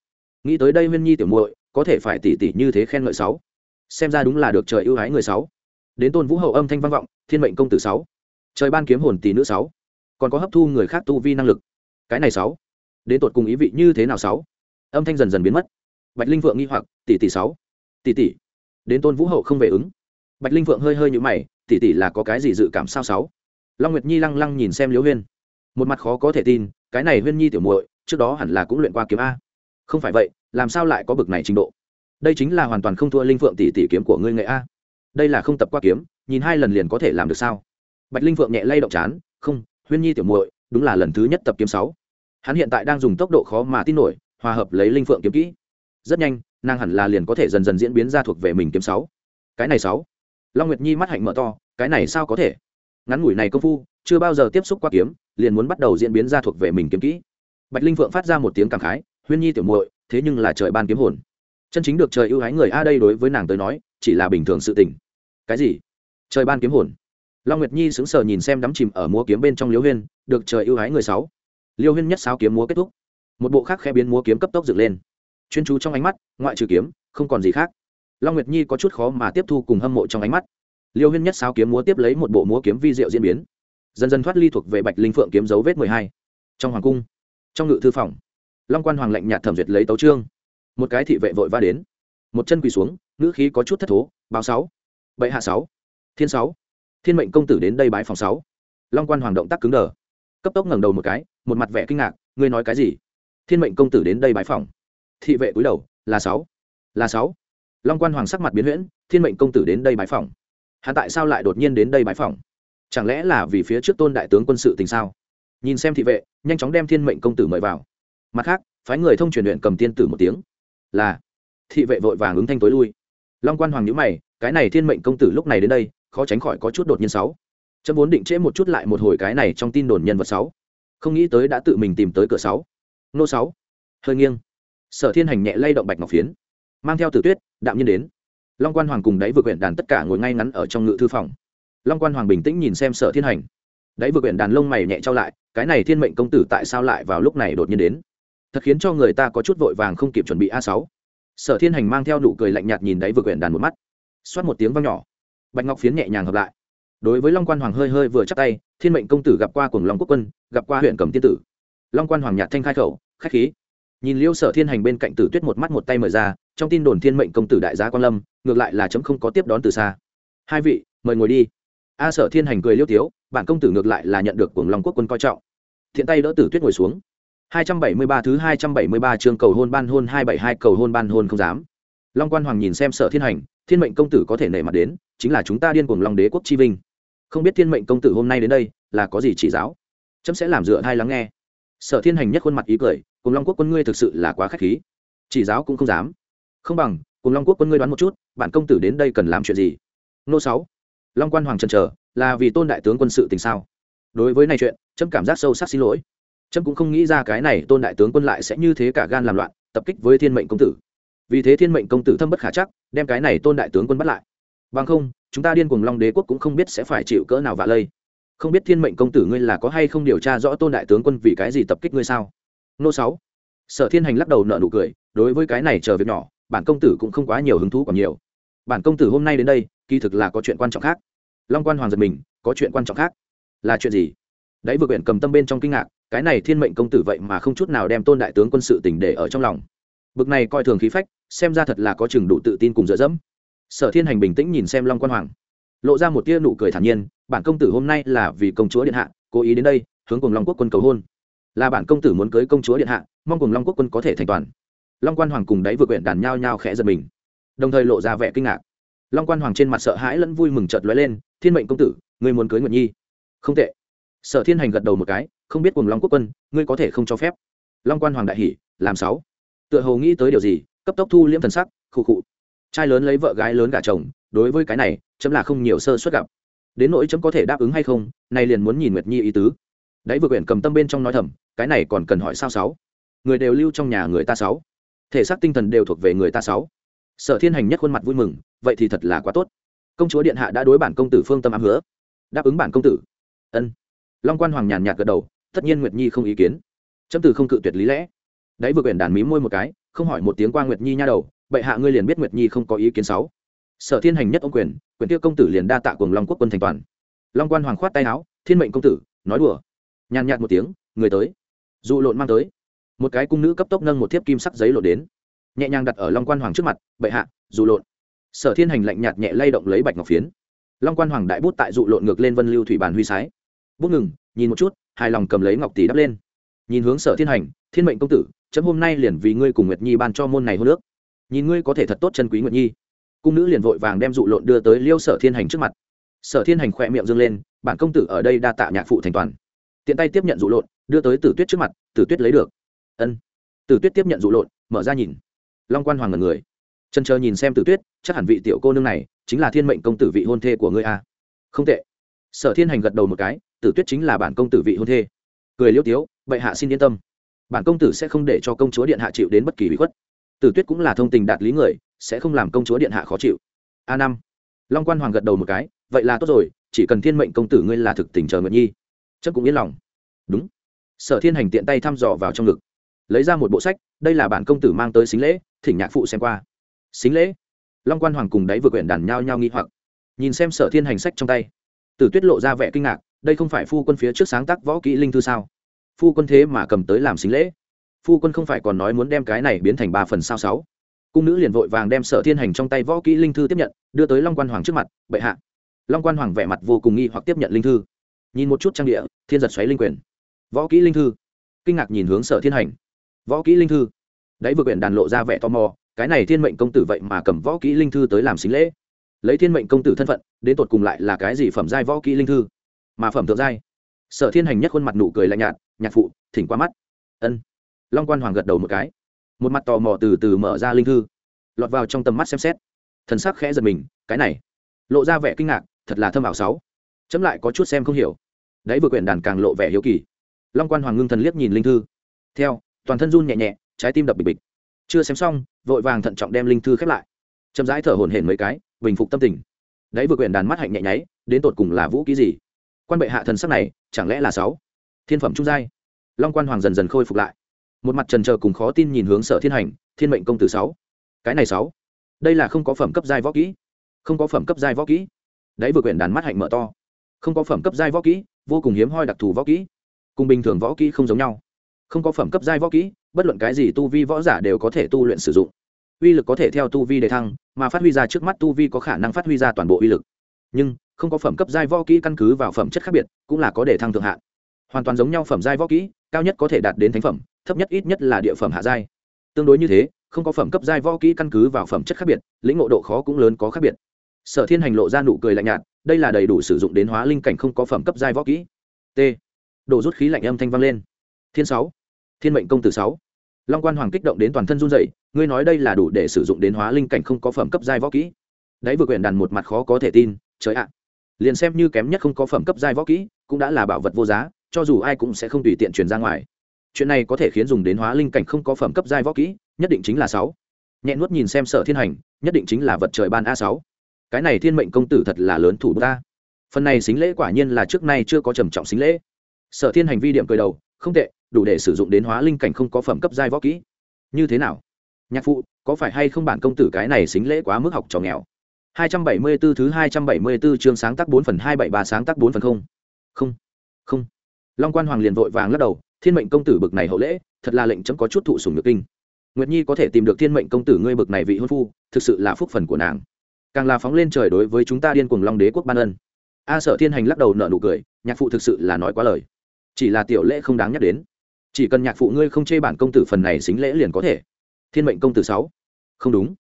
S1: Nghĩ tới đây huyên nhi tiểu muội, có thể phải tỉ tỉ như thế khen ngợi sáu. Xem ra đúng là được trời ưu ái người sáu. Đến tôn vũ hậu âm thanh vang vọng, thiên mệnh công tử sáu trời ban kiếm hồn tỷ nữ sáu. Còn có hấp thu người khác tu vi năng lực. Cái này sáu. Đến tột cùng ý vị như thế nào sáu? Âm thanh dần dần biến mất. Bạch linh vượng nghi hoặc, tỷ tỷ sáu. Tỷ tỷ. Đến tôn vũ hậu không về ứng. Bạch linh vượng hơi hơi nhũ mày, tỷ tỷ là có cái gì dự cảm sao sáu? Long nguyệt nhi lăng lăng nhìn xem liễu huyên. Một mặt khó có thể tin, cái này huyên nhi tiểu muội, trước đó hẳn là cũng luyện qua kiếm a. Không phải vậy, làm sao lại có bực này trình độ? Đây chính là hoàn toàn không thua linh phượng tỷ tỷ kiếm của ngươi nghệ a. Đây là không tập qua kiếm, nhìn hai lần liền có thể làm được sao? Bạch linh phượng nhẹ lay động chán, không, huyên nhi tiểu muội, đúng là lần thứ nhất tập kiếm sáu. Hắn hiện tại đang dùng tốc độ khó mà tin nổi, hòa hợp lấy linh phượng kiếm kỹ. Rất nhanh, nàng hẳn là liền có thể dần dần diễn biến ra thuộc về mình kiếm sáu. Cái này sáu. Long nguyệt nhi mắt hạnh mở to, cái này sao có thể? Ngắn ngủi này công phu, chưa bao giờ tiếp xúc qua kiếm, liền muốn bắt đầu diễn biến ra thuộc về mình kiếm kỹ. Bạch linh phượng phát ra một tiếng cảm khái, huyên nhi tiểu muội, thế nhưng là trời ban kiếm hồn. Chân chính được trời ưu ái người a đây đối với nàng tới nói, chỉ là bình thường sự tình. Cái gì? Trời ban kiếm hồn? Long nguyệt nhi sững sờ nhìn xem đắm chìm ở múa kiếm bên trong liêu huyên, được trời ưu ái người sáu. Liêu huyên nhất sáo kiếm múa kết thúc. Một bộ khác khẽ biến múa kiếm cấp tốc dựng lên. Chuyên chú trong ánh mắt, ngoại trừ kiếm, không còn gì khác. Long nguyệt nhi có chút khó mà tiếp thu cùng hâm mộ trong ánh mắt. Liêu huyên nhất sáo kiếm múa tiếp lấy một bộ múa kiếm vi diệu diễn biến. Dần dần thoát ly thuộc về bạch linh phượng kiếm dấu vết mười hai. Trong hoàng cung, trong ngự thư phòng, long quan hoàng lệnh nhạt thẩm duyệt lấy tấu trương một cái thị vệ vội va đến. Một chân quỳ xuống, ngữ khí có chút thất thố, báo sáu. Bệ hạ sáu. Thiên sáu thiên mệnh công tử đến đây bái phòng sáu. Long quan hoàng động tác cứng đờ. Cấp tốc ngẩng đầu một cái, một mặt vẻ kinh ngạc, ngươi nói cái gì? Thiên mệnh công tử đến đây bái phòng. Thị vệ cúi đầu, là sáu. Là sáu. Long quan hoàng sắc mặt biến huyễn, thiên mệnh công tử đến đây bái phòng. Hắn tại sao lại đột nhiên đến đây bái phòng? Chẳng lẽ là vì phía trước tôn đại tướng quân sự tình sao? Nhìn xem thị vệ, nhanh chóng đem thiên mệnh công tử mời vào. Mặt khác, phái người thông truyền luyện cầm tiên tử một tiếng. Là. Thị vệ vội vàng ứng thanh tối lui. Long quan hoàng nhữ mày, cái này thiên mệnh công tử lúc này đến đây khó tránh khỏi có chút đột nhiên sáu. Chấm vốn định trễ một chút lại một hồi cái này trong tin đồn nhân vật sáu. Không nghĩ tới đã tự mình tìm tới cửa sáu. Nô sáu. Hơi nghiêng. Sở thiên hành nhẹ lay động bạch ngọc phiến. Mang theo tử tuyết, đạm nhiên đến. Long quan hoàng cùng đáy vừa huyện đàn tất cả ngồi ngay ngắn ở trong ngự thư phòng. Long quan hoàng bình tĩnh nhìn xem sở thiên hành. Đáy vừa huyện đàn lông mày nhẹ trao lại, cái này thiên mệnh công tử tại sao lại vào lúc này đột nhiên đến? Thật khiến cho người ta có chút vội vàng không kịp chuẩn bị a sáu. Sở thiên hành mang theo nụ cười lạnh nhạt nhìn đáy vừa huyện đàn một mắt. Xoát một tiếng vang nhỏ bạch ngọc phiến nhẹ nhàng hợp lại. Đối với long quan hoàng hơi hơi vừa chắc tay thiên mệnh công tử gặp qua cùng long quốc quân gặp qua huyện cầm tiên tử. Long quan hoàng nhạt thanh khai khẩu khách khí. Nhìn liêu sở thiên hành bên cạnh tử tuyết một mắt một tay mời ra trong tin đồn thiên mệnh công tử đại gia quan lâm ngược lại là chấm không có tiếp đón từ xa. Hai vị mời ngồi đi. A sở thiên hành cười liêu tiếu bản công tử ngược lại là nhận được cuồng long quốc quân coi trọng. Thiện tay đỡ tử tuyết ngồi xuống. 273 thứ 273 chương cầu hôn ban hôn 272 cầu hôn ban hôn không dám. Long Quan Hoàng nhìn xem Sở Thiên Hành, Thiên Mệnh công tử có thể nể mặt đến, chính là chúng ta điên cuồng Long Đế quốc chi vinh. Không biết Thiên Mệnh công tử hôm nay đến đây, là có gì chỉ giáo? Chấm sẽ làm dựa hai lắng nghe. Sở Thiên Hành nhất khuôn mặt ý cười, cùng Long quốc quân ngươi thực sự là quá khách khí. Chỉ giáo cũng không dám. Không bằng, cùng Long quốc quân ngươi đoán một chút, bản công tử đến đây cần làm chuyện gì? Nô sáu Long Quan Hoàng trần chờ, là vì Tôn đại tướng quân sự tình sao? Đối với này chuyện, chấm cảm giác sâu sắc xin lỗi trâm cũng không nghĩ ra cái này tôn đại tướng quân lại sẽ như thế cả gan làm loạn tập kích với thiên mệnh công tử vì thế thiên mệnh công tử thâm bất khả chắc đem cái này tôn đại tướng quân bắt lại bằng không, chúng ta điên cùng long đế quốc cũng không biết sẽ phải chịu cỡ nào vạ lây. Không biết thiên mệnh công tử ngươi là có hay không điều tra rõ tôn đại tướng quân vì cái gì tập kích ngươi sao? Nô sáu. Sở thiên hành lắc đầu nợ nụ cười, đối với cái này chờ việc nhỏ, bản công tử cũng không quá nhiều hứng thú còn nhiều. Bản công tử hôm nay đến đây, kỳ thực là có chuyện quan trọng khác. Long quan hoàng giật mình, có chuyện quan trọng khác. Là chuyện gì? Đấy vừa quyển cầm tâm bên trong kinh ngạc, cái này thiên mệnh công tử vậy mà không chút nào đem tôn đại tướng quân sự tỉnh để ở trong lòng. Bực này coi thường khí phách, xem ra thật là có chừng đủ tự tin cùng dựa dẫm sở thiên hành bình tĩnh nhìn xem long quan hoàng, lộ ra một tia nụ cười thản nhiên, bản công tử hôm nay là vì công chúa điện hạ, cố ý đến đây, hướng cùng long quốc quân cầu hôn. Là bản công tử muốn cưới công chúa điện hạ, mong cùng long quốc quân có thể thành toàn. Long quan hoàng cùng đáy vừa quyển đàn nhao nhao khẽ giật mình, đồng thời lộ ra vẻ kinh ngạc. Long quan hoàng trên mặt sợ hãi lẫn vui mừng chợt lóe lên, thiên mệnh công tử người muốn cưới nguyệt nhi? Không tệ. Sở thiên hành gật đầu một cái, không biết cùng long quốc quân, ngươi có thể không cho phép. Long quan hoàng đại hỷ làm sáu. Tựa hồ nghĩ tới điều gì, cấp tốc thu liễm thần sắc, khụ khụ trai lớn lấy vợ gái lớn gả chồng, đối với cái này, chấm là không nhiều sơ suất gặp. Đến nỗi chấm có thể đáp ứng hay không, nay liền muốn nhìn nguyệt nhi ý tứ. Đấy vừa quyển cầm tâm bên trong nói thầm, cái này còn cần hỏi sao sáu? Người đều lưu trong nhà người ta sáu. Thể xác tinh thần đều thuộc về người ta sáu. Sở thiên hành nhất khuôn mặt vui mừng, vậy thì thật là quá tốt. Công chúa điện hạ đã đối bản công tử phương tâm ám hứa. Đáp ứng bản công tử. Ân. Long quan hoàng nhàn nhạt gật đầu, tất nhiên nguyệt nhi không ý kiến. Chấm từ không cự tuyệt lý lẽ. Đấy vừa quyển đàn mí môi một cái, không hỏi một tiếng qua nguyệt nhi nha đầu bệ hạ ngươi liền biết nguyệt nhi không có ý kiến sáu. Sở thiên hành nhất ông quyền quyền tiêu công tử liền đa tạ cùng long quốc quân thành toàn. Long quan hoàng khoát tay áo, thiên mệnh công tử, nói đùa. Nhàn nhạt một tiếng, người tới. Dụ lộn mang tới. Một cái cung nữ cấp tốc nâng một thiếp kim sắc giấy lộn đến. Nhẹ nhàng đặt ở long quan hoàng trước mặt, bệ hạ, dụ lộn. Sở thiên hành lạnh nhạt nhẹ lay động lấy bạch ngọc phiến. Long quan hoàng đại bút tại dụ lộn ngược lên vân lưu thủy bàn huy sái. Bút ngừng, nhìn một chút, hài lòng cầm lấy ngọc tỷ đắp lên. Nhìn hướng sở thiên hành, thiên mệnh công tử, chấm hôm nay liền vì ngươi cùng nguyệt nhi ban cho môn này hô nước nhìn ngươi có thể thật tốt chân quý nguyệt nhi. Cung nữ liền vội vàng đem dụ lộn đưa tới liêu sở thiên hành trước mặt. Sở thiên hành khỏe miệng dâng lên, bản công tử ở đây đa tạ nhạc phụ thành toàn. Tiện tay tiếp nhận dụ lộn, đưa tới tử tuyết trước mặt, tử tuyết lấy được. Ân. Tử tuyết tiếp nhận dụ lộn, mở ra nhìn. Long quan hoàng ngần người. Chân chờ nhìn xem tử tuyết, chắc hẳn vị tiểu cô nương này chính là thiên mệnh công tử vị hôn thê của ngươi a. Không tệ. Sở thiên hành gật đầu một cái, tử tuyết chính là bản công tử vị hôn thê. Cười liêu tiếu, bệ hạ xin yên tâm. Bản công tử sẽ không để cho công chúa điện hạ chịu đến bất kỳ bị khuất tử tuyết cũng là thông tình đạt lý người, sẽ không làm công chúa điện hạ khó chịu. A năm. Long quan hoàng gật đầu một cái, vậy là tốt rồi, chỉ cần thiên mệnh công tử ngươi là thực tình chờ nguyện nhi. Chấp cũng yên lòng. Đúng. Sở thiên hành tiện tay thăm dò vào trong ngực. Lấy ra một bộ sách, đây là bản công tử mang tới xính lễ, thỉnh nhạc phụ xem qua. Xính lễ. Long quan hoàng cùng đáy vừa quyển đàn nhao nhao nghi hoặc. Nhìn xem sở thiên hành sách trong tay, tử tuyết lộ ra vẻ kinh ngạc, đây không phải phu quân phía trước sáng tác võ kỹ linh thư sao? Phu quân thế mà cầm tới làm xính lễ phu quân không phải còn nói muốn đem cái này biến thành ba phần sao sáu. Cung nữ liền vội vàng đem sở thiên hành trong tay võ kỹ linh thư tiếp nhận, đưa tới long quan hoàng trước mặt, bệ hạ. Long quan hoàng vẻ mặt vô cùng nghi hoặc tiếp nhận linh thư. Nhìn một chút trang địa, thiên giật xoáy linh quyền. Võ kỹ linh thư. Kinh ngạc nhìn hướng sở thiên hành. Võ kỹ linh thư? Đấy vừa quyển đàn lộ ra vẻ tò mò, cái này thiên mệnh công tử vậy mà cầm võ kỹ linh thư tới làm xính lễ? Lấy thiên mệnh công tử thân phận, đến tột cùng lại là cái gì phẩm giai võ kỹ linh thư? Mà phẩm thượng giai. Sở thiên hành nhất khuôn mặt nụ cười lạnh nhạt, nhạc phụ, thỉnh qua mắt. Ân long quan hoàng gật đầu một cái. Một mặt tò mò từ từ mở ra linh thư. Lọt vào trong tầm mắt xem xét. Thần sắc khẽ giật mình, cái này. Lộ ra vẻ kinh ngạc, thật là thâm ảo sáu. Chấm lại có chút xem không hiểu. Đấy vừa quyển đàn càng lộ vẻ hiếu kỳ. Long quan hoàng ngưng thần liếc nhìn linh thư. Theo, toàn thân run nhẹ nhẹ, trái tim đập bịch bịch. Chưa xem xong, vội vàng thận trọng đem linh thư khép lại. Chậm rãi thở hổn hển mấy cái, bình phục tâm tình. Đấy vừa quyển đàn mắt hạnh nhẹ nháy, đến tột cùng là vũ ký gì? Quan bệ hạ thần sắc này, chẳng lẽ là sáu? Thiên phẩm trung giai. Long quan hoàng dần dần khôi phục lại một mặt trần trờ cùng khó tin nhìn hướng sở thiên hành, thiên mệnh công tử sáu. Cái này sáu. Đây là không có phẩm cấp giai võ kỹ. Không có phẩm cấp giai võ kỹ. Đấy vừa quyển đàn mắt hạnh mở to. Không có phẩm cấp giai võ kỹ, vô cùng hiếm hoi đặc thù võ kỹ. Cùng bình thường võ kỹ không giống nhau. Không có phẩm cấp giai võ kỹ, bất luận cái gì tu vi võ giả đều có thể tu luyện sử dụng. Uy lực có thể theo tu vi đề thăng, mà phát huy ra trước mắt tu vi có khả năng phát huy ra toàn bộ uy lực. Nhưng, không có phẩm cấp giai võ kỹ căn cứ vào phẩm chất khác biệt, cũng là có đề thăng thượng hạn. Hoàn toàn giống nhau phẩm giai võ kỹ, cao nhất có thể đạt đến thánh phẩm thấp nhất ít nhất là địa phẩm hạ giai. Tương đối như thế, không có phẩm cấp giai võ kỹ căn cứ vào phẩm chất khác biệt, lĩnh ngộ độ khó cũng lớn có khác biệt. Sở thiên hành lộ ra nụ cười lạnh nhạt, đây là đầy đủ sử dụng đến hóa linh cảnh không có phẩm cấp giai võ kỹ. T. Độ rút khí lạnh âm thanh vang lên. Thiên sáu. Thiên mệnh công tử sáu. Long quan hoàng kích động đến toàn thân run dậy ngươi nói đây là đủ để sử dụng đến hóa linh cảnh không có phẩm cấp giai võ kỹ. Đấy vừa quyển đàn một mặt khó có thể tin, trời ạ. Liền xem như kém nhất không có phẩm cấp giai võ kỹ, cũng đã là bảo vật vô giá, cho dù ai cũng sẽ không tùy tiện truyền ra ngoài chuyện này có thể khiến dùng đến hóa linh cảnh không có phẩm cấp giai võ kỹ nhất định chính là sáu. Nhẹ nuốt nhìn xem sở thiên hành nhất định chính là vật trời ban a sáu. Cái này thiên mệnh công tử thật là lớn thủ ta phần này xính lễ quả nhiên là trước nay chưa có trầm trọng xính lễ. Sở thiên hành vi điểm cười đầu không tệ đủ để sử dụng đến hóa linh cảnh không có phẩm cấp giai võ kỹ. Như thế nào? Nhạc phụ có phải hay không bản công tử cái này xính lễ quá mức học trò nghèo? 274 thứ 274 chương sáng tác 4 phần 273 sáng tác 4 phần không. Không. Không. Long Quan Hoàng liền vội vàng lắc đầu, Thiên mệnh công tử bực này hậu lễ, thật là lệnh chấm có chút thụ sủng nhược kinh. Nguyệt Nhi có thể tìm được Thiên mệnh công tử ngươi bực này vị hôn phu, thực sự là phúc phần của nàng. Càng là phóng lên trời đối với chúng ta điên cuồng Long Đế quốc ban ân. A Sở Thiên Hành lắc đầu nở nụ cười, nhạc phụ thực sự là nói quá lời. Chỉ là tiểu lễ không đáng nhắc đến. Chỉ cần nhạc phụ ngươi không chê bản công tử phần này xính lễ liền có thể. Thiên mệnh công tử sáu. Không đúng.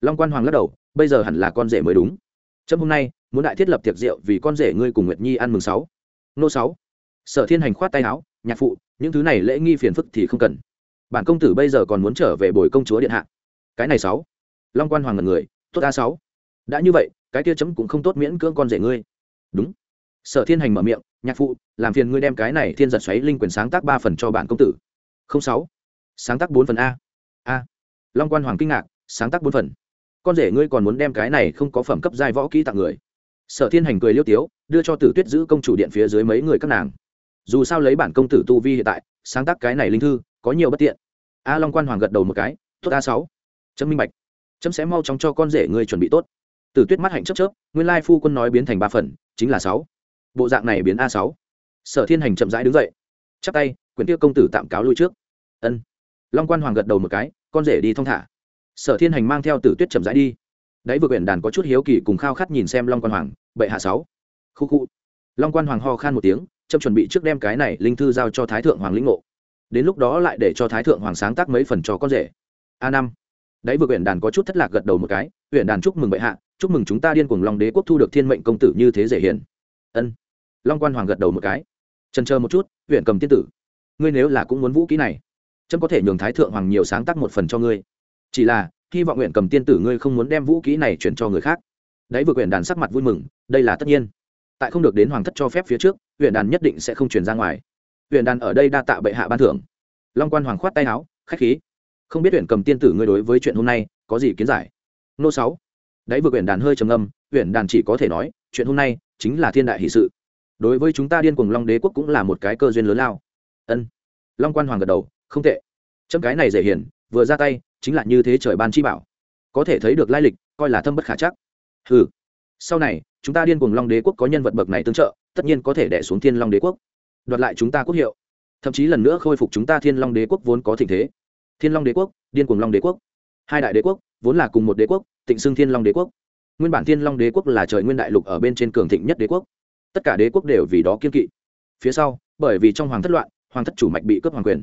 S1: Long Quan Hoàng lắc đầu, bây giờ hẳn là con rể mới đúng trâm hôm nay muốn đại thiết lập tiệc rượu vì con rể ngươi cùng nguyệt nhi ăn mừng sáu nô sáu sở thiên hành khoát tay áo nhạc phụ những thứ này lễ nghi phiền phức thì không cần. Bản công tử bây giờ còn muốn trở về bồi công chúa điện hạ. Cái này sáu. Long quan hoàng ngần người, tốt a sáu. Đã như vậy, cái kia chấm cũng không tốt miễn cưỡng con rể ngươi. Đúng. Sở thiên hành mở miệng, nhạc phụ, làm phiền ngươi đem cái này thiên giật xoáy linh quyền sáng tác ba phần cho bản công tử. Không sáu. Sáng tác bốn phần a. A. Long quan hoàng kinh ngạc, sáng tác bốn phần. Con rể ngươi còn muốn đem cái này không có phẩm cấp giai võ kỹ tặng người. Sở thiên hành cười liêu tiếu, đưa cho tử tuyết giữ công chủ điện phía dưới mấy người các nàng dù sao lấy bản công tử tu vi hiện tại, sáng tác cái này linh thư, có nhiều bất tiện. A long quan hoàng gật đầu một cái, tốt a sáu. Chấm minh bạch. Chấm sẽ mau chóng cho con rể ngươi chuẩn bị tốt. Tử tuyết mắt hạnh chấp chớp, nguyên lai phu quân nói biến thành ba phần, chính là sáu. Bộ dạng này biến a sáu. Sở thiên hành chậm rãi đứng dậy, chắp tay, quyển tiêu công tử tạm cáo lui trước. Ân. Long quan hoàng gật đầu một cái, con rể đi thong thả. Sở thiên hành mang theo tử tuyết chậm rãi đi. Đấy vừa quyển đàn có chút hiếu kỳ cùng khao khát nhìn xem long quan hoàng, bệ hạ sáu. Khu khu. Long quan hoàng ho khan một tiếng trâm chuẩn bị trước đem cái này linh thư giao cho thái thượng hoàng lĩnh ngộ. Đến lúc đó lại để cho thái thượng hoàng sáng tác mấy phần cho con rể. A năm. Đấy vừa huyện đàn có chút thất lạc gật đầu một cái huyện đàn chúc mừng bệ hạ, chúc mừng chúng ta điên cuồng long đế quốc thu được thiên mệnh công tử như thế dễ hiền ân. Long quan hoàng gật đầu một cái. Trần chờ một chút huyện cầm tiên tử, ngươi nếu là cũng muốn vũ kỹ này trâm có thể nhường thái thượng hoàng nhiều sáng tác một phần cho ngươi. Chỉ là, hy vọng huyện cầm tiên tử ngươi không muốn đem vũ kỹ này chuyển cho người khác. Đấy vừa huyện đàn sắc mặt vui mừng, đây là tất nhiên tại không được đến hoàng thất cho phép phía trước, huyện đàn nhất định sẽ không chuyển ra ngoài. Huyện đàn ở đây đa tạ bệ hạ ban thưởng. Long quan hoàng khoát tay áo, khách khí. Không biết huyện cầm tiên tử ngươi đối với chuyện hôm nay có gì kiến giải? Nô sáu. Đấy vừa huyện đàn hơi trầm âm huyện đàn chỉ có thể nói, chuyện hôm nay chính là thiên đại hỷ sự. Đối với chúng ta điên cuồng long đế quốc cũng là một cái cơ duyên lớn lao. Ân. Long quan hoàng gật đầu, không tệ. Chấm cái này dễ hiển, vừa ra tay, chính là như thế trời ban chi bảo. Có thể thấy được lai lịch, coi là thâm bất khả chắc. Ừ sau này chúng ta điên cuồng long đế quốc có nhân vật bậc này tương trợ, tất nhiên có thể đẻ xuống thiên long đế quốc. Đoạt lại chúng ta quốc hiệu. Thậm chí lần nữa khôi phục chúng ta thiên long đế quốc vốn có thịnh thế. Thiên long đế quốc, điên cuồng long đế quốc. Hai đại đế quốc, vốn là cùng một đế quốc, tịnh xưng thiên long đế quốc. Nguyên bản thiên long đế quốc là trời nguyên đại lục ở bên trên cường thịnh nhất đế quốc. Tất cả đế quốc đều vì đó kiên kỵ. Phía sau, bởi vì trong hoàng thất loạn, hoàng thất chủ mạch bị cướp hoàng quyền.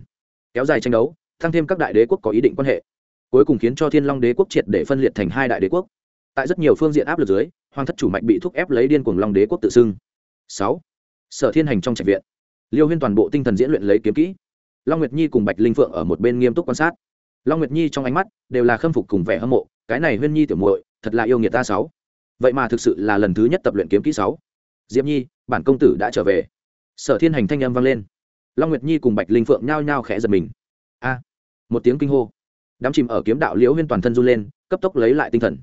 S1: Kéo dài tranh đấu tăng thêm các đại đế quốc có ý định quan hệ. Cuối cùng khiến cho thiên long đế quốc triệt để phân liệt thành hai đại đế quốc tại rất nhiều phương diện áp lực dưới, hoàng thất chủ mạch bị thúc ép lấy điên cuồng long đế quốc tự xưng. Sáu, sở thiên hành trong trạch viện. Liêu huyên toàn bộ tinh thần diễn luyện lấy kiếm kỹ. Long nguyệt nhi cùng bạch linh phượng ở một bên nghiêm túc quan sát. Long nguyệt nhi trong ánh mắt đều là khâm phục cùng vẻ hâm mộ, cái này huyên nhi tiểu muội, thật là yêu nghiệt ta sáu. Vậy mà thực sự là lần thứ nhất tập luyện kiếm kỹ sáu. Diệp nhi, bản công tử đã trở về. Sở thiên hành thanh âm vang lên. Long nguyệt nhi cùng bạch linh phượng nhao nhao khẽ giật mình. A, một tiếng kinh hô. Đám chìm ở kiếm đạo liễu huyên toàn thân run lên, cấp tốc lấy lại tinh thần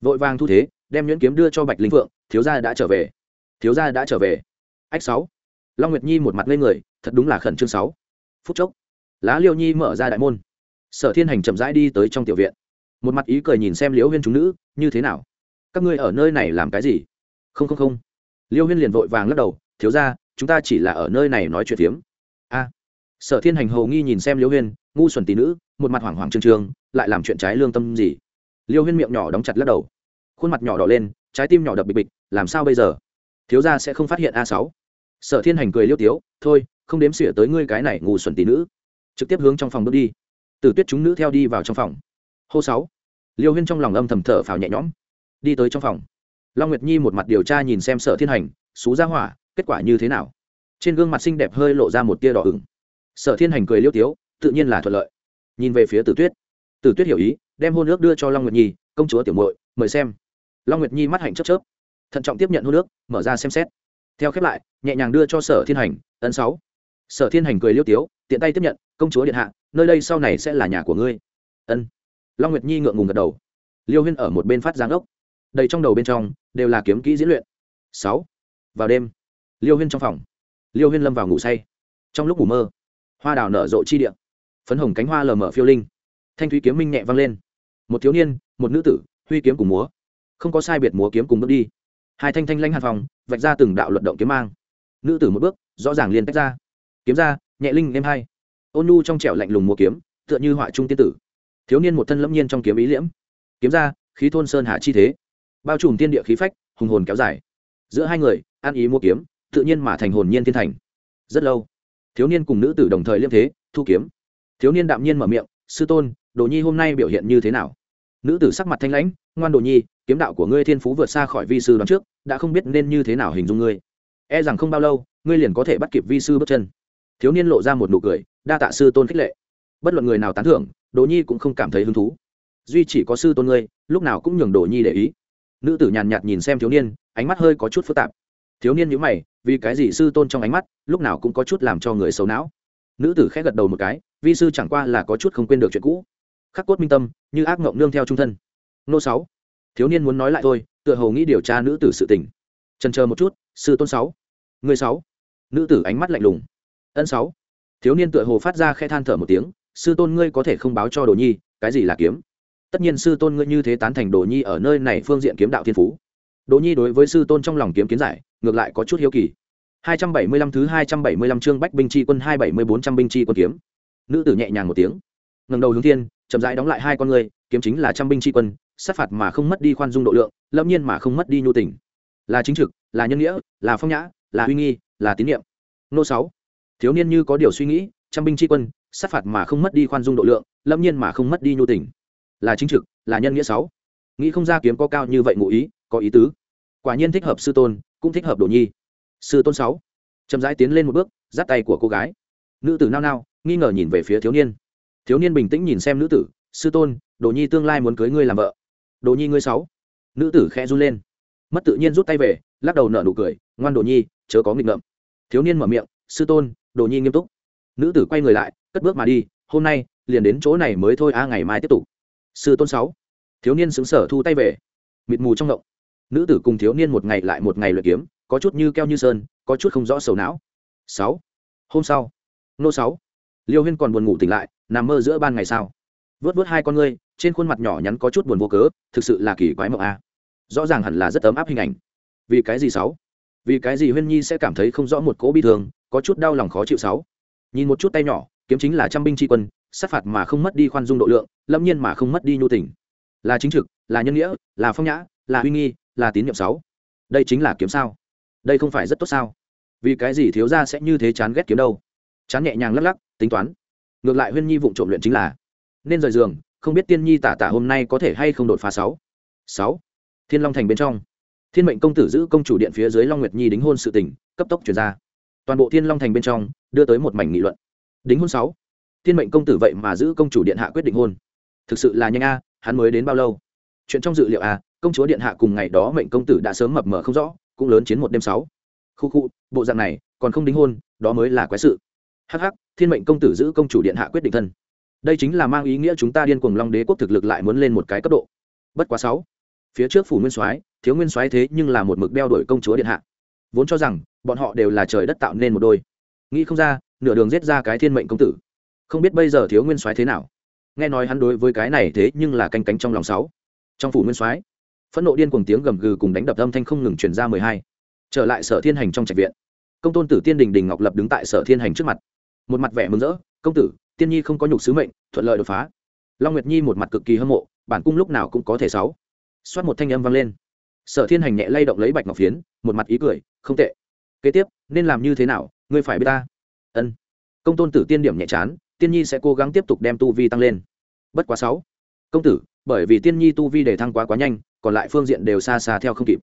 S1: vội vàng thu thế, đem nhuyễn kiếm đưa cho bạch linh phượng, thiếu gia đã trở về. Thiếu gia đã trở về. Ách sáu. Long nguyệt nhi một mặt lên người, thật đúng là khẩn trương sáu. Phút chốc, lá liêu nhi mở ra đại môn. Sở thiên hành chậm rãi đi tới trong tiểu viện. Một mặt ý cười nhìn xem liễu huyên chúng nữ, như thế nào? Các ngươi ở nơi này làm cái gì? Không không không. Liêu huyên liền vội vàng lắc đầu, thiếu ra chúng ta chỉ là ở nơi này nói chuyện phiếm. A. Sở thiên hành hầu nghi nhìn xem liêu huyên, ngu xuẩn tỷ nữ, một mặt hoảng hoảng trương trương lại làm chuyện trái lương tâm gì? Liêu huyên miệng nhỏ đóng chặt lắc đầu. Khuôn mặt nhỏ đỏ lên, trái tim nhỏ đập bịch bịch, làm sao bây giờ? Thiếu gia sẽ không phát hiện a sáu. Sở thiên hành cười liêu tiếu, thôi, không đếm xỉa tới ngươi cái này ngủ xuẩn tỷ nữ. Trực tiếp hướng trong phòng bước đi. Từ tuyết chúng nữ theo đi vào trong phòng. Hô sáu. Liêu huyên trong lòng âm thầm thở phào nhẹ nhõm. Đi tới trong phòng. Long nguyệt nhi một mặt điều tra nhìn xem sở thiên hành, xú ra hỏa, kết quả như thế nào? Trên gương mặt xinh đẹp hơi lộ ra một tia đỏ ửng. Sở thiên hành cười liêu tiếu, tự nhiên là thuận lợi. Nhìn về phía tử tuyết tử tuyết hiểu ý, đem hôn ước đưa cho long nguyệt nhi, công chúa tiểu muội, mời xem. Long nguyệt nhi mắt hạnh chớp chớp, thận trọng tiếp nhận hôn ước, mở ra xem xét. Theo khép lại, nhẹ nhàng đưa cho sở thiên hành, ấn sáu. Sở thiên hành cười liêu tiếu, tiện tay tiếp nhận, công chúa điện hạ, nơi đây sau này sẽ là nhà của ngươi. Ân. Long nguyệt nhi ngượng ngùng gật đầu. Liêu huyên ở một bên phát giáng ốc. Đầy trong đầu bên trong, đều là kiếm kỹ diễn luyện. Sáu. Vào đêm, liêu huyên trong phòng. Liêu huyên lâm vào ngủ say. Trong lúc ngủ mơ, hoa đào nở rộ chi điện phấn hồng cánh hoa lờ mở phiêu linh thanh thúy kiếm minh nhẹ vang lên. Một thiếu niên, một nữ tử, huy kiếm cùng múa. Không có sai biệt múa kiếm cùng bước đi. Hai thanh thanh lanh hàn phòng, vạch ra từng đạo luận động kiếm mang. Nữ tử một bước, rõ ràng liền tách ra. Kiếm ra, nhẹ linh êm hai. Ôn nu trong trẻo lạnh lùng múa kiếm, tựa như họa trung tiên tử. Thiếu niên một thân lẫm nhiên trong kiếm ý liễm. Kiếm ra, khí thôn sơn hạ chi thế. Bao trùm tiên địa khí phách, hùng hồn kéo dài. Giữa hai người an ý mua kiếm, tự nhiên mà thành hồn nhiên thiên thành. Rất lâu, thiếu niên cùng nữ tử đồng thời liêm thế, thu kiếm. Thiếu niên đạm nhiên mở miệng, sư tôn đồ nhi hôm nay biểu hiện như thế nào? Nữ tử sắc mặt thanh lãnh, ngoan đồ nhi, kiếm đạo của ngươi thiên phú vượt xa khỏi vi sư đoán trước, đã không biết nên như thế nào hình dung ngươi. E rằng không bao lâu, ngươi liền có thể bắt kịp vi sư bước chân. Thiếu niên lộ ra một nụ cười, đa tạ sư tôn khích lệ. Bất luận người nào tán thưởng, đồ nhi cũng không cảm thấy hứng thú. Duy chỉ có sư tôn ngươi, lúc nào cũng nhường đồ nhi để ý. Nữ tử nhàn nhạt nhìn xem thiếu niên, ánh mắt hơi có chút phức tạp. Thiếu niên nhữ mày, vì cái gì sư tôn trong ánh mắt, lúc nào cũng có chút làm cho người xấu não. Nữ tử khẽ gật đầu một cái, vi sư chẳng qua là có chút không quên được chuyện cũ khắc cốt minh tâm như ác ngộng nương theo trung thân. Nô sáu thiếu niên muốn nói lại thôi tựa hồ nghĩ điều tra nữ tử sự tình. Trần chờ một chút sư tôn sáu người sáu. Nữ tử ánh mắt lạnh lùng. Ân sáu thiếu niên tựa hồ phát ra khe than thở một tiếng sư tôn ngươi có thể không báo cho đồ nhi cái gì là kiếm? Tất nhiên sư tôn ngươi như thế tán thành đồ nhi ở nơi này phương diện kiếm đạo thiên phú. Đồ nhi đối với sư tôn trong lòng kiếm kiến giải ngược lại có chút hiếu kỳ. 275 thứ 275 chương Bách binh chi quân 274400 binh chi quân kiếm. Nữ tử nhẹ nhàng một tiếng, ngẩng đầu hướng thiên, chậm rãi đóng lại hai con người, kiếm chính là trăm binh chi quân, sát phạt mà không mất đi khoan dung độ lượng lâm nhiên mà không mất đi nhu tình. Là chính trực là nhân nghĩa là phong nhã là uy nghi là tín nhiệm. Nô sáu thiếu niên như có điều suy nghĩ trăm binh tri quân sát phạt mà không mất đi khoan dung độ lượng lâm nhiên mà không mất đi nhu tình. Là chính trực là nhân nghĩa sáu. Nghĩ không ra kiếm có cao như vậy ngụ ý có ý tứ. Quả nhiên thích hợp sư tôn cũng thích hợp đồ nhi. Sư tôn sáu chậm rãi tiến lên một bước dắt tay của cô gái. Nữ tử nao nao nghi ngờ nhìn về phía thiếu niên thiếu niên bình tĩnh nhìn xem nữ tử, sư tôn, đồ nhi tương lai muốn cưới ngươi làm vợ. Đồ nhi ngươi sáu. Nữ tử khẽ run lên. Mất tự nhiên rút tay về, lắc đầu nở nụ cười, ngoan đồ nhi, chớ có nghịch ngợm. Thiếu niên mở miệng, sư tôn, đồ nhi nghiêm túc. Nữ tử quay người lại, cất bước mà đi, hôm nay, liền đến chỗ này mới thôi, a, ngày mai tiếp tục. Sư tôn sáu. Thiếu niên xứng sở thu tay về, mịt mù trong động nữ tử cùng thiếu niên một ngày lại một ngày luyện kiếm, có chút như keo như sơn, có chút không rõ sầu não. Sáu. Hôm sau. Nô sáu. Liêu huyên còn buồn ngủ tỉnh lại nằm mơ giữa ban ngày sao? Vớt vớt hai con ngươi, trên khuôn mặt nhỏ nhắn có chút buồn vô cớ, thực sự là kỳ quái mộng a. Rõ ràng hẳn là rất ấm áp hình ảnh. Vì cái gì sáu? Vì cái gì huyên nhi sẽ cảm thấy không rõ một cỗ bi thường có chút đau lòng khó chịu sáu? Nhìn một chút tay nhỏ, kiếm chính là trăm binh tri quân, sát phạt mà không mất đi khoan dung độ lượng, lâm nhiên mà không mất đi nhu tình. Là chính trực, là nhân nghĩa, là phong nhã, là uy nghi, là tín nhiệm sáu? Đây chính là kiếm sao? Đây không phải rất tốt sao? Vì cái gì thiếu gia sẽ như thế chán ghét kiếm đâu? Chán nhẹ nhàng lắc lắc, tính toán ngược lại huyên nhi vụng trộm luyện chính là nên rời giường, không biết tiên nhi tả tả hôm nay có thể hay không đột phá sáu. Sáu. Thiên long thành bên trong, thiên mệnh công tử giữ công chủ điện phía dưới long nguyệt nhi đính hôn sự tình, cấp tốc chuyển ra. Toàn bộ thiên long thành bên trong, đưa tới một mảnh nghị luận. Đính hôn sáu. Thiên mệnh công tử vậy mà giữ công chủ điện hạ quyết định hôn. Thực sự là nhanh a, hắn mới đến bao lâu? Chuyện trong dự liệu a công chúa điện hạ cùng ngày đó mệnh công tử đã sớm mập mờ không rõ, cũng lớn chiến một đêm sáu. Khu khu, bộ dạng này, còn không đính hôn, đó mới là quái sự. Hắc hắc thiên mệnh công tử giữ công chủ điện hạ quyết định thân. Đây chính là mang ý nghĩa chúng ta điên cuồng long đế quốc thực lực lại muốn lên một cái cấp độ. Bất quá sáu, phía trước phủ nguyên soái, thiếu nguyên soái thế nhưng là một mực đeo đuổi công chúa điện hạ. Vốn cho rằng, bọn họ đều là trời đất tạo nên một đôi. Nghĩ không ra, nửa đường giết ra cái thiên mệnh công tử. Không biết bây giờ thiếu nguyên soái thế nào. Nghe nói hắn đối với cái này thế nhưng là canh cánh trong lòng sáu. Trong phủ nguyên soái, phẫn nộ điên cuồng tiếng gầm gừ cùng đánh đập âm thanh không ngừng truyền ra mười hai. Trở lại sở thiên hành trong trạch viện. Công tôn tử tiên đình đình ngọc lập đứng tại sở thiên hành trước mặt một mặt vẻ mừng rỡ, công tử, tiên nhi không có nhục sứ mệnh, thuận lợi đột phá. Long nguyệt nhi một mặt cực kỳ hâm mộ, bản cung lúc nào cũng có thể sáu. Xoát một thanh âm vang lên. Sở thiên hành nhẹ lay động lấy bạch ngọc phiến, một mặt ý cười, không tệ. Kế tiếp, nên làm như thế nào, ngươi phải biết ta. Ân. Công tôn tử tiên điểm nhẹ chán, tiên nhi sẽ cố gắng tiếp tục đem tu vi tăng lên. Bất quá sáu. Công tử, bởi vì tiên nhi tu vi để thăng quá quá nhanh, còn lại phương diện đều xa xa theo không kịp.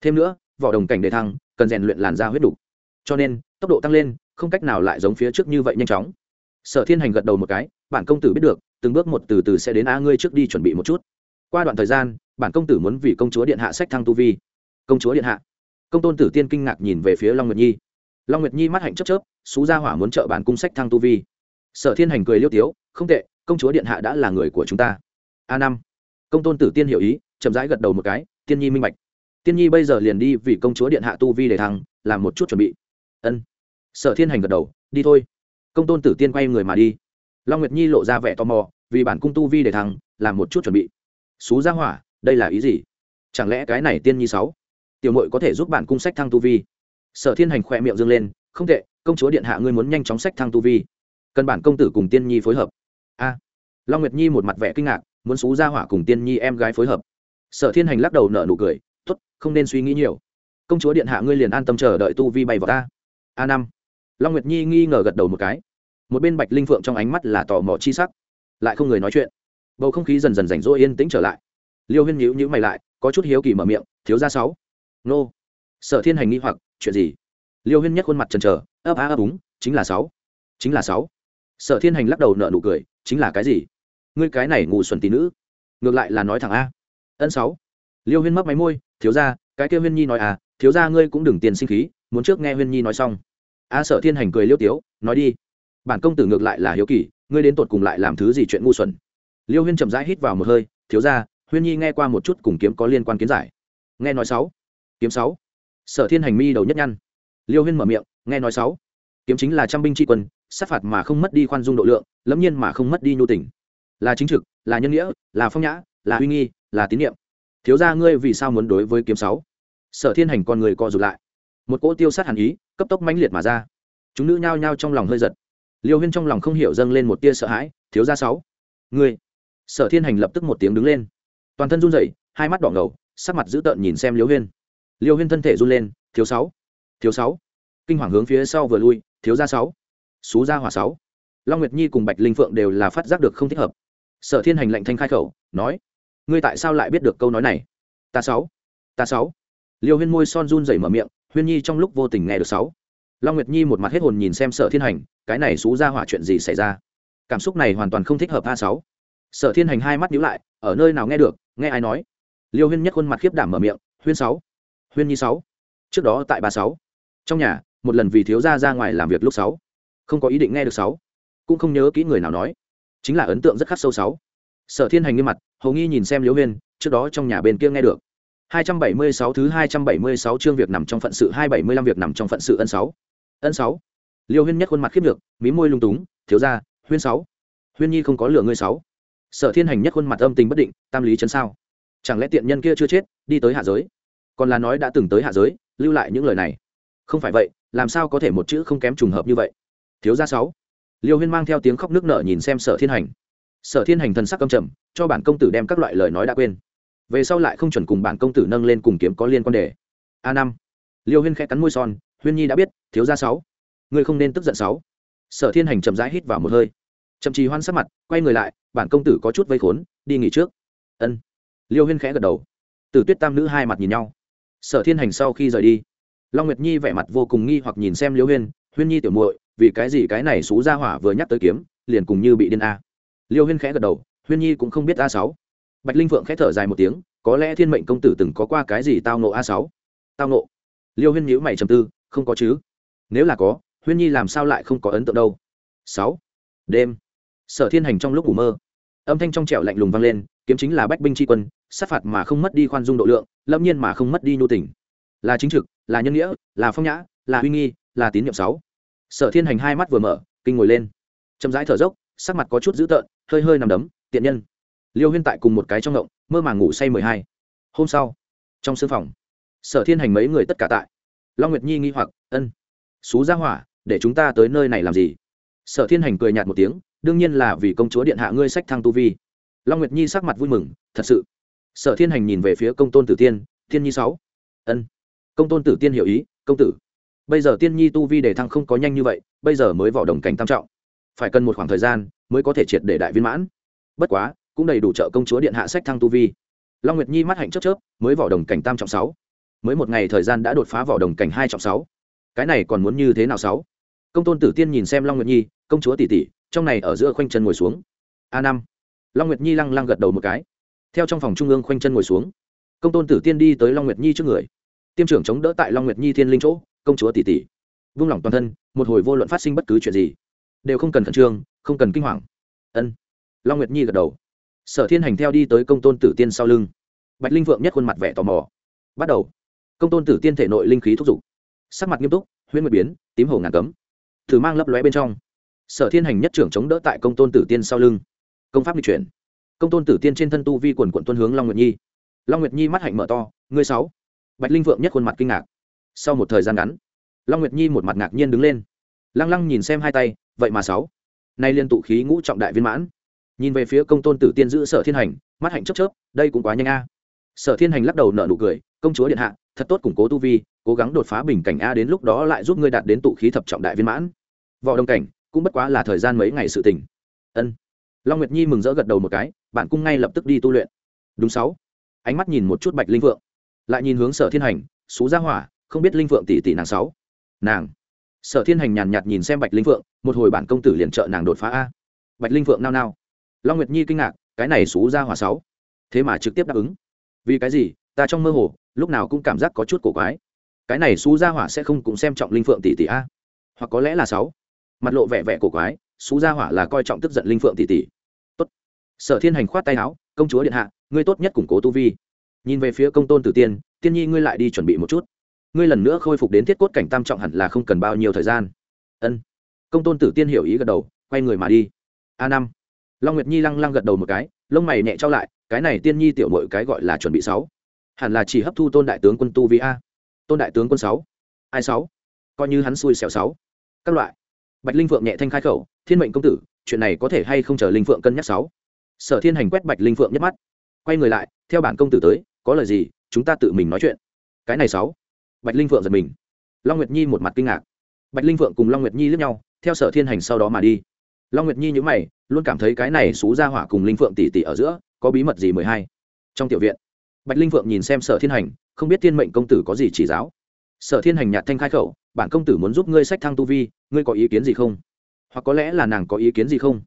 S1: Thêm nữa, vỏ đồng cảnh để thăng, cần rèn luyện làn da huyết đủ cho nên, tốc độ tăng lên không cách nào lại giống phía trước như vậy nhanh chóng. Sở thiên hành gật đầu một cái, bản công tử biết được, từng bước một từ từ sẽ đến a ngươi trước đi chuẩn bị một chút. Qua đoạn thời gian, bản công tử muốn vì công chúa điện hạ sách thăng tu vi. Công chúa điện hạ. Công tôn tử tiên kinh ngạc nhìn về phía long nguyệt nhi. Long nguyệt nhi mắt hạnh chấp chớp xú gia hỏa muốn trợ bản cung sách thăng tu vi. Sở thiên hành cười liêu tiếu, không tệ, công chúa điện hạ đã là người của chúng ta. A năm. Công tôn tử tiên hiểu ý, chậm rãi gật đầu một cái, tiên nhi minh bạch. Tiên nhi bây giờ liền đi vì công chúa điện hạ tu vi để thăng, làm một chút chuẩn bị ân. Sở thiên hành gật đầu, đi thôi. Công tôn tử tiên quay người mà đi. Long nguyệt nhi lộ ra vẻ tò mò, vì bản cung tu vi để thăng, làm một chút chuẩn bị. Xú gia hỏa, đây là ý gì? Chẳng lẽ cái này tiên nhi sáu? Tiểu mội có thể giúp bản cung sách thăng tu vi? Sở thiên hành khỏe miệng dâng lên, không tệ, công chúa điện hạ ngươi muốn nhanh chóng sách thăng tu vi. Cần bản công tử cùng tiên nhi phối hợp. A. Long nguyệt nhi một mặt vẻ kinh ngạc, muốn xú gia hỏa cùng tiên nhi em gái phối hợp. Sở thiên hành lắc đầu nở nụ cười t ố t không nên suy nghĩ nhiều. Công chúa điện hạ ngươi liền an tâm chờ đợi tu vi bay vào ta a năm. Long nguyệt nhi nghi ngờ gật đầu một cái. Một bên bạch linh phượng trong ánh mắt là tò mò chi sắc. Lại không người nói chuyện. Bầu không khí dần dần rảnh rỗi yên tĩnh trở lại. Liêu huyên nhíu nhíu mày lại, có chút hiếu kỳ mở miệng, thiếu ra sáu. Nô. Sở thiên hành nghi hoặc, chuyện gì? Liêu huyên nhất khuôn mặt trần trờ ấp á ấp úng, chính là sáu. Chính là sáu. Sở thiên hành lắc đầu nợ nụ cười, chính là cái gì? Ngươi cái này ngủ xuẩn tí nữ. Ngược lại là nói thẳng a. Ân sáu. Liêu huyên mấp máy môi, thiếu ra cái kêu huyên nhi nói à thiếu ra ngươi cũng đừng tiền sinh khí, muốn trước nghe huyên nhi nói xong a sở thiên hành cười liêu tiếu, nói đi. Bản công tử ngược lại là hiếu kỳ, ngươi đến tột cùng lại làm thứ gì chuyện ngu xuẩn? Liêu huyên chậm rãi hít vào một hơi, thiếu ra huyên nhi nghe qua một chút cùng kiếm có liên quan kiến giải. Nghe nói sáu. Kiếm sáu. Sở thiên hành mi đầu nhất nhăn. Liêu huyên mở miệng, nghe nói sáu. Kiếm chính là trăm binh tri quân, sát phạt mà không mất đi khoan dung độ lượng, lẫm nhiên mà không mất đi nhu tình. Là chính trực, là nhân nghĩa, là phong nhã, là uy nghi, là tín nhiệm. Thiếu ra ngươi vì sao muốn đối với kiếm sáu? Sở thiên hành con người co rụt lại một cỗ tiêu sát hàn ý, cấp tốc mãnh liệt mà ra. Chúng nữ nhao nhao trong lòng hơi giật. Liêu huyên trong lòng không hiểu dâng lên một tia sợ hãi, thiếu ra sáu. Ngươi. Sở thiên hành lập tức một tiếng đứng lên. Toàn thân run rẩy, hai mắt đỏ ngầu, sắc mặt dữ tợn nhìn xem liêu huyên. Liêu huyên thân thể run lên, thiếu sáu. Thiếu sáu. Kinh hoàng hướng phía sau vừa lui, thiếu gia sáu. Xú gia hỏa sáu. Long nguyệt nhi cùng bạch linh phượng đều là phát giác được không thích hợp. Sở thiên hành lạnh thanh khai khẩu, nói, ngươi tại sao lại biết được câu nói này? Ta sáu. Ta sáu. Liêu huyên môi son run rẩy mở miệng huyên nhi trong lúc vô tình nghe được sáu. Long nguyệt nhi một mặt hết hồn nhìn xem sở thiên hành, cái này xú ra hỏa chuyện gì xảy ra? Cảm xúc này hoàn toàn không thích hợp a sáu. Sở thiên hành hai mắt nhíu lại, ở nơi nào nghe được, nghe ai nói? Liêu huyên nhất khuôn mặt khiếp đảm mở miệng, huyên sáu, huyên nhi sáu. Trước đó tại ba sáu. Trong nhà, một lần vì thiếu gia ra ngoài làm việc lúc sáu. Không có ý định nghe được sáu. Cũng không nhớ kỹ người nào nói. Chính là ấn tượng rất khắc sâu sáu. Sở thiên hành nghiêm mặt, hầu nghi nhìn xem liễu huyên, trước đó trong nhà bên kia nghe được. 276 thứ 276 chương việc nằm trong phận sự 275 việc nằm trong phận sự ân 6. Ân 6. Liêu Huyên nhất khuôn mặt khiếp được, mí môi lung túng, thiếu gia, Huyên 6. Huyên Nhi không có lửa ngươi 6. Sở Thiên Hành nhất khuôn mặt âm tình bất định, tam lý chấn sao? Chẳng lẽ tiện nhân kia chưa chết, đi tới hạ giới? Còn là nói đã từng tới hạ giới, lưu lại những lời này. Không phải vậy, làm sao có thể một chữ không kém trùng hợp như vậy? Thiếu gia 6. Liêu Huyên mang theo tiếng khóc nước nở nhìn xem Sở Thiên Hành. Sở Thiên Hành thần sắc căm trầm, cho bản công tử đem các loại lời nói đã quên về sau lại không chuẩn cùng bản công tử nâng lên cùng kiếm có liên quan đề. A năm. Liêu huyên khẽ cắn môi son, huyên nhi đã biết, thiếu ra sáu. Ngươi không nên tức giận sáu. Sở thiên hành chậm rãi hít vào một hơi. Chậm trì hoan sắc mặt, quay người lại, bản công tử có chút vây khốn, đi nghỉ trước. Ân. Liêu huyên khẽ gật đầu. Từ tuyết tam nữ hai mặt nhìn nhau. Sở thiên hành sau khi rời đi, long nguyệt nhi vẻ mặt vô cùng nghi hoặc nhìn xem liêu huyên huyên nhi tiểu muội, vì cái gì cái này xú ra hỏa vừa nhắc tới kiếm, liền cùng như bị điên a. Liêu huyên khẽ gật đầu, huyên nhi cũng không biết a sáu bạch linh phượng khẽ thở dài một tiếng, có lẽ thiên mệnh công tử từng có qua cái gì tao nộ a sáu? Tao nộ liêu huyên nhữ mày trầm tư, không có chứ. Nếu là có, huyên nhi làm sao lại không có ấn tượng đâu? Sáu. Đêm. Sở thiên hành trong lúc ngủ mơ, âm thanh trong trẻo lạnh lùng vang lên, kiếm chính là bách binh tri quân, sát phạt mà không mất đi khoan dung độ lượng, lâm nhiên mà không mất đi nhu tình. Là chính trực, là nhân nghĩa, là phong nhã, là uy nghi, là tín nhiệm sáu. Sở thiên hành hai mắt vừa mở, kinh ngồi lên. Chậm rãi thở dốc, sắc mặt có chút dữ tợn, hơi hơi nằm đấm, tiện nhân liêu huyên tại cùng một cái trong ngộng, mơ màng ngủ say mười hai. Hôm sau, trong sương phòng, sở thiên hành mấy người tất cả tại. Long nguyệt nhi nghi hoặc, ân, xú ra hỏa, để chúng ta tới nơi này làm gì? Sở thiên hành cười nhạt một tiếng, đương nhiên là vì công chúa điện hạ ngươi sách thăng tu vi. Long nguyệt nhi sắc mặt vui mừng, thật sự? Sở thiên hành nhìn về phía công tôn tử tiên, thiên nhi sáu. Ân. Công tôn tử tiên hiểu ý, công tử, bây giờ tiên nhi tu vi để thăng không có nhanh như vậy, bây giờ mới vào đồng cảnh tam trọng. Phải cần một khoảng thời gian mới có thể triệt để đại viên mãn. Bất quá cũng đầy đủ trợ công chúa điện hạ sách thăng tu vi. Long nguyệt nhi mắt hạnh chớp chớp, mới vỏ đồng cảnh tam trọng sáu. Mới một ngày thời gian đã đột phá vỏ đồng cảnh hai trọng sáu. Cái này còn muốn như thế nào sáu? Công tôn tử tiên nhìn xem long nguyệt nhi, công chúa tỷ tỷ, trong này ở giữa khoanh chân ngồi xuống. A năm. Long nguyệt nhi lăng lăng gật đầu một cái. Theo trong phòng trung ương khoanh chân ngồi xuống, công tôn tử tiên đi tới long nguyệt nhi trước người. Tiêm trưởng chống đỡ tại long nguyệt nhi thiên linh chỗ, công chúa tỷ tỷ. Vung lòng toàn thân, một hồi vô luận phát sinh bất cứ chuyện gì, đều không cần khẩn trương, không cần kinh hoàng. Ân. Long nguyệt nhi gật đầu sở thiên hành theo đi tới công tôn tử tiên sau lưng. Bạch linh vượng nhất khuôn mặt vẻ tò mò. Bắt đầu. Công tôn tử tiên thể nội linh khí thúc giục. Sắc mặt nghiêm túc, huyễn nguyệt biến, tím hồ ngàn cấm. Thử mang lấp lóe bên trong. Sở thiên hành nhất trưởng chống đỡ tại công tôn tử tiên sau lưng. Công pháp di chuyển. Công tôn tử tiên trên thân tu vi quần quận tuân hướng long nguyệt nhi. Long nguyệt nhi mắt hạnh mở to, ngươi sáu. Bạch linh vượng nhất khuôn mặt kinh ngạc. Sau một thời gian ngắn, long nguyệt nhi một mặt ngạc nhiên đứng lên. Lăng lăng nhìn xem hai tay, vậy mà sáu. Nay liên tụ khí ngũ trọng đại viên mãn nhìn về phía công tôn tử tiên giữ sở thiên hành, mắt hạnh chớp chớp, đây cũng quá nhanh a. Sở thiên hành lắc đầu nở nụ cười, công chúa điện hạ, thật tốt củng cố tu vi, cố gắng đột phá bình cảnh a đến lúc đó lại giúp ngươi đạt đến tụ khí thập trọng đại viên mãn. Võ đồng cảnh, cũng bất quá là thời gian mấy ngày sự tình. Ân. Long nguyệt nhi mừng rỡ gật đầu một cái, bạn cung ngay lập tức đi tu luyện. Đúng sáu. Ánh mắt nhìn một chút bạch linh vượng lại nhìn hướng sở thiên hành, xú ra hỏa, không biết linh vượng tỷ tỷ nàng sáu. Nàng. Sở thiên hành nhàn nhạt nhìn xem bạch linh vượng một hồi bản công tử liền trợ nàng đột phá a. Bạch linh vượng nao nao long nguyệt nhi kinh ngạc, cái này xú ra hòa sáu. Thế mà trực tiếp đáp ứng. Vì cái gì? Ta trong mơ hồ, lúc nào cũng cảm giác có chút cổ quái. Cái này xú ra hỏa sẽ không cũng xem trọng linh phượng tỷ tỷ a? Hoặc có lẽ là sáu. Mặt lộ vẻ vẻ cổ quái, xú ra hỏa là coi trọng tức giận linh phượng tỷ tỷ. Tốt. Sở thiên hành khoát tay áo, công chúa điện hạ, ngươi tốt nhất củng cố tu vi. Nhìn về phía công tôn tử tiên tiên nhi ngươi lại đi chuẩn bị một chút. Ngươi lần nữa khôi phục đến thiết cốt cảnh tam trọng hẳn là không cần bao nhiêu thời gian. Ân. Công tôn tử tiên hiểu ý gật đầu, quay người mà đi. A năm long nguyệt nhi lăng lăng gật đầu một cái, lông mày nhẹ trao lại, cái này tiên nhi tiểu mội cái gọi là chuẩn bị sáu. Hẳn là chỉ hấp thu tôn đại tướng quân tu vi a. Tôn đại tướng quân sáu. Ai sáu? Coi như hắn xui xẻo sáu. Các loại. Bạch linh phượng nhẹ thanh khai khẩu, thiên mệnh công tử, chuyện này có thể hay không chờ linh phượng cân nhắc sáu? Sở thiên hành quét bạch linh phượng nhất mắt. Quay người lại, theo bản công tử tới, có lời gì, chúng ta tự mình nói chuyện. Cái này sáu. Bạch linh phượng giật mình. Long nguyệt nhi một mặt kinh ngạc. Bạch linh phượng cùng long nguyệt nhi lướt nhau, theo sở thiên hành sau đó mà đi long nguyệt nhi nhữ mày, luôn cảm thấy cái này xú ra hỏa cùng linh phượng tỷ tỷ ở giữa có bí mật gì mười hai? Trong tiểu viện, bạch linh phượng nhìn xem sở thiên hành, không biết thiên mệnh công tử có gì chỉ giáo. Sở thiên hành nhạt thanh khai khẩu, bản công tử muốn giúp ngươi sách thăng tu vi, ngươi có ý kiến gì không? Hoặc có lẽ là nàng có ý kiến gì không?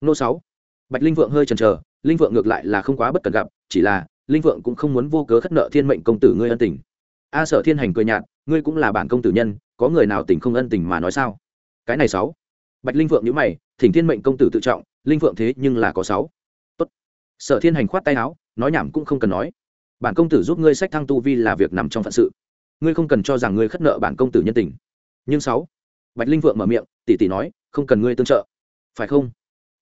S1: Nô sáu. Bạch linh vượng hơi chần chờ, linh vượng ngược lại là không quá bất cần gặp, chỉ là linh vượng cũng không muốn vô cớ khất nợ thiên mệnh công tử ngươi ân tình. A sở thiên hành cười nhạt, ngươi cũng là bản công tử nhân, có người nào tình không ân tình mà nói sao? Cái này sáu. Bạch linh vượng nhữ mày thỉnh thiên mệnh công tử tự trọng, linh phượng thế nhưng là có sáu. Tốt. Sở thiên hành khoát tay áo, nói nhảm cũng không cần nói. Bản công tử giúp ngươi sách thăng tu vi là việc nằm trong phận sự. Ngươi không cần cho rằng ngươi khất nợ bản công tử nhân tình. Nhưng sáu. Bạch linh vượng mở miệng tỷ tỷ nói, không cần ngươi tương trợ. Phải không?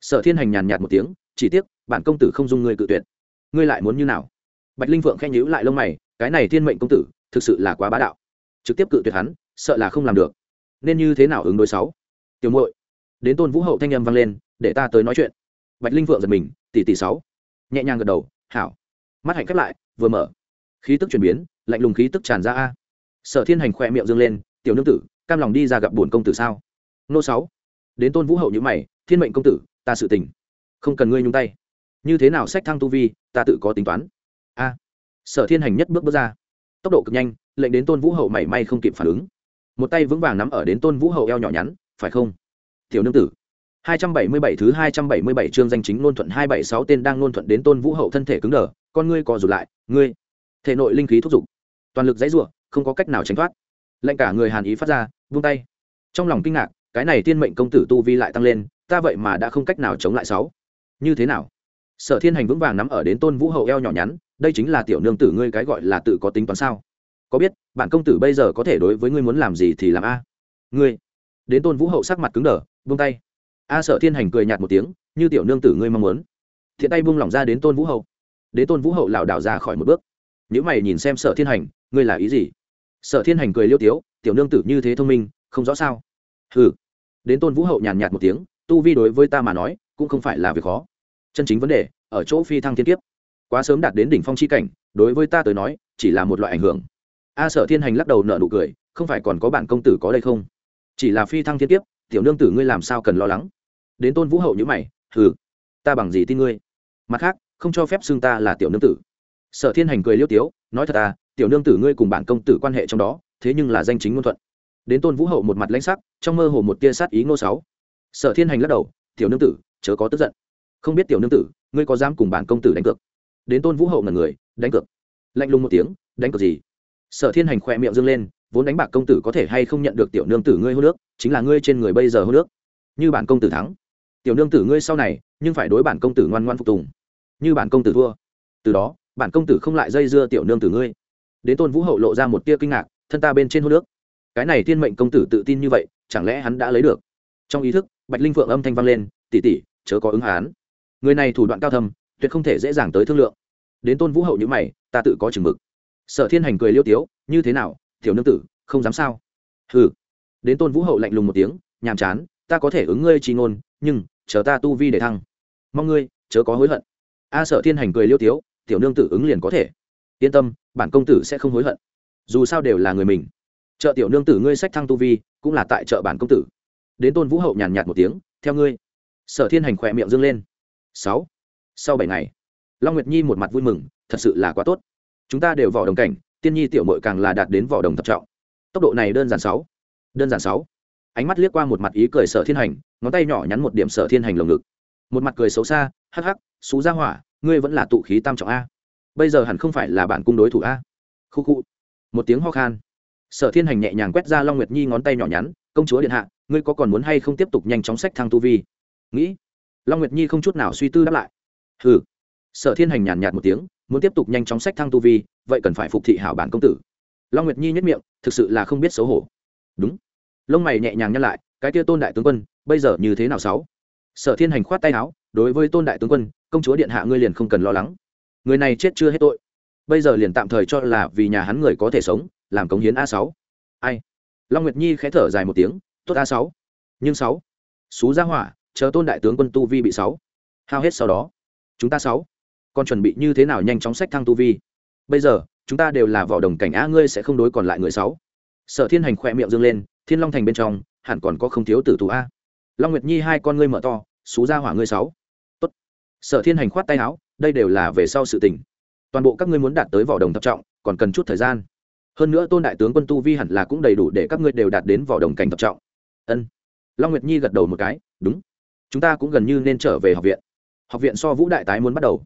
S1: Sở thiên hành nhàn nhạt một tiếng, chỉ tiếc, bản công tử không dung ngươi cự tuyệt. Ngươi lại muốn như nào? Bạch linh vượng khen nhíu lại lông mày, cái này thiên mệnh công tử, thực sự là quá bá đạo. Trực tiếp cự tuyệt hắn, sợ là không làm được. Nên như thế nào ứng đối sáu? Tiểu muội đến tôn vũ hậu thanh âm vang lên, để ta tới nói chuyện. Bạch linh vượng giật mình, tỷ tỷ sáu. Nhẹ nhàng gật đầu, hảo. Mắt hạnh khép lại, vừa mở. Khí tức chuyển biến, lạnh lùng khí tức tràn ra a. Sở thiên hành khỏe miệng dâng lên, tiểu nương tử, cam lòng đi ra gặp bổn công tử sao? Nô sáu. Đến tôn vũ hậu như mày, thiên mệnh công tử, ta sự tình không cần ngươi nhung tay. Như thế nào sách thăng tu vi, ta tự có tính toán. A. Sở thiên hành nhất bước bước ra. Tốc độ cực nhanh, lệnh đến tôn vũ hậu mảy may không kịp phản ứng. Một tay vững vàng nắm ở đến tôn vũ hậu eo nhỏ nhắn, phải không? Tiểu nương tử. 277 thứ 277 chương danh chính luôn thuận 276 tên đang luôn thuận đến tôn vũ hậu thân thể cứng đờ, con ngươi co rụt lại, ngươi, thể nội linh khí thúc giục, toàn lực dãy rủa, không có cách nào tránh thoát. Lệnh cả người hàn ý phát ra, vung tay. Trong lòng kinh ngạc, cái này tiên mệnh công tử tu vi lại tăng lên, ta vậy mà đã không cách nào chống lại sáu. Như thế nào? Sở thiên hành vững vàng nắm ở đến tôn vũ hậu eo nhỏ nhắn, đây chính là tiểu nương tử ngươi cái gọi là tự có tính toán sao? Có biết, bản công tử bây giờ có thể đối với ngươi muốn làm gì thì làm a? Ngươi. Đến tôn vũ hậu sắc mặt cứng đờ vung tay. A sở thiên hành cười nhạt một tiếng, như tiểu nương tử ngươi mong muốn. Thiện tay buông lỏng ra đến tôn vũ hậu. Đến tôn vũ hậu lảo đảo ra khỏi một bước. Nếu mày nhìn xem sở thiên hành, ngươi là ý gì? Sở thiên hành cười liêu tiếu, tiểu nương tử như thế thông minh, không rõ sao? Hừ. Đến tôn vũ hậu nhàn nhạt một tiếng, tu vi đối với ta mà nói, cũng không phải là việc khó. Chân chính vấn đề, ở chỗ phi thăng thiên kiếp. Quá sớm đạt đến đỉnh phong chi cảnh, đối với ta tới nói, chỉ là một loại ảnh hưởng. A sở thiên hành lắc đầu nợ nụ cười, không phải còn có bản công tử có đây không? Chỉ là phi thăng thiên kiếp tiểu nương tử ngươi làm sao cần lo lắng? Đến tôn vũ hậu như mày, hừ, ta bằng gì tin ngươi? Mặt khác, không cho phép xưng ta là tiểu nương tử. Sở thiên hành cười liêu tiếu, nói thật à tiểu nương tử ngươi cùng bản công tử quan hệ trong đó, thế nhưng là danh chính ngôn thuận. Đến tôn vũ hậu một mặt lãnh sắc, trong mơ hồ một tia sát ý ngô sáu. Sở thiên hành lắc đầu, tiểu nương tử, chớ có tức giận. Không biết tiểu nương tử, ngươi có dám cùng bản công tử đánh cược? Đến tôn vũ hậu ngần người, đánh cược. Lạnh lùng một tiếng, đánh cược gì? Sở thiên hành khỏe miệng dâng lên vốn đánh bạc công tử có thể hay không nhận được tiểu nương tử ngươi hô nước, chính là ngươi trên người bây giờ hô nước. Như bản công tử thắng. Tiểu nương tử ngươi sau này, nhưng phải đối bản công tử ngoan ngoan phục tùng. Như bản công tử thua. Từ đó, bản công tử không lại dây dưa tiểu nương tử ngươi. Đến tôn vũ hậu lộ ra một tia kinh ngạc, thân ta bên trên hô nước. Cái này thiên mệnh công tử tự tin như vậy, chẳng lẽ hắn đã lấy được? Trong ý thức, bạch linh phượng âm thanh vang lên tỉ tỉ chớ có ứng hán. Người này thủ đoạn cao thâm, tuyệt không thể dễ dàng tới thương lượng. Đến tôn vũ hậu như mày, ta tự có chừng mực. Sở thiên hành cười liêu tiếu, như thế nào tiểu nương tử, không dám sao? Hừ. Đến tôn vũ hậu lạnh lùng một tiếng, nhàm chán, ta có thể ứng ngươi trí ngôn, nhưng, chờ ta tu vi để thăng. Mong ngươi, chớ có hối hận. A sợ thiên hành cười liêu tiếu, tiểu nương tử ứng liền có thể. Yên tâm, bản công tử sẽ không hối hận. Dù sao đều là người mình. Chợ tiểu nương tử ngươi sách thăng tu vi, cũng là tại chợ bản công tử. Đến tôn vũ hậu nhàn nhạt một tiếng, theo ngươi. Sở thiên hành khỏe miệng dâng lên. Sáu. Sau bảy ngày, long nguyệt nhi một mặt vui mừng, thật sự là quá tốt. Chúng ta đều vỏ đồng cảnh tiên nhi tiểu mội càng là đạt đến vỏ đồng thập trọng. Tốc độ này đơn giản sáu. Đơn giản sáu. Ánh mắt liếc qua một mặt ý cười sở thiên hành, ngón tay nhỏ nhắn một điểm sở thiên hành lồng ngực. Một mặt cười xấu xa, hắc hắc, xú ra hỏa, ngươi vẫn là tụ khí tam trọng a. Bây giờ hẳn không phải là bản cung đối thủ a. Khu khu. Một tiếng ho khan. Sở thiên hành nhẹ nhàng quét ra long nguyệt nhi ngón tay nhỏ nhắn, công chúa điện hạ, ngươi có còn muốn hay không tiếp tục nhanh chóng sách thang tu vi? Nghĩ, long nguyệt nhi không chút nào suy tư đáp lại. Hừ. Sở thiên hành nhàn nhạt một tiếng muốn tiếp tục nhanh chóng sách thăng tu vi, vậy cần phải phục thị hảo bản công tử. Long nguyệt nhi nhất miệng, thực sự là không biết xấu hổ. Đúng. Lông mày nhẹ nhàng nhăn lại, cái tia tôn đại tướng quân, bây giờ như thế nào sáu? Sở thiên hành khoát tay áo, đối với tôn đại tướng quân, công chúa điện hạ ngươi liền không cần lo lắng. Người này chết chưa hết tội. Bây giờ liền tạm thời cho là vì nhà hắn người có thể sống, làm cống hiến a sáu. Ai? Long nguyệt nhi khẽ thở dài một tiếng, tốt a sáu. Nhưng sáu. Xú ra hỏa, chờ tôn đại tướng quân tu vi bị sáu. Hao hết sau đó. Chúng ta sáu còn chuẩn bị như thế nào nhanh chóng sách thăng tu vi? Bây giờ, chúng ta đều là vỏ đồng cảnh a, ngươi sẽ không đối còn lại người sáu. Sở thiên hành khỏe miệng dâng lên, thiên long thành bên trong, hẳn còn có không thiếu tử tù a. Long nguyệt nhi hai con ngươi mở to, xú ra hỏa ngươi sáu. Tốt. Sở thiên hành khoát tay áo, đây đều là về sau sự tình. Toàn bộ các ngươi muốn đạt tới vỏ đồng thập trọng, còn cần chút thời gian. Hơn nữa tôn đại tướng quân tu vi hẳn là cũng đầy đủ để các ngươi đều đạt đến vỏ đồng cảnh thập trọng. Ân. Long nguyệt nhi gật đầu một cái, đúng. Chúng ta cũng gần như nên trở về học viện. Học viện so vũ đại tái muốn bắt đầu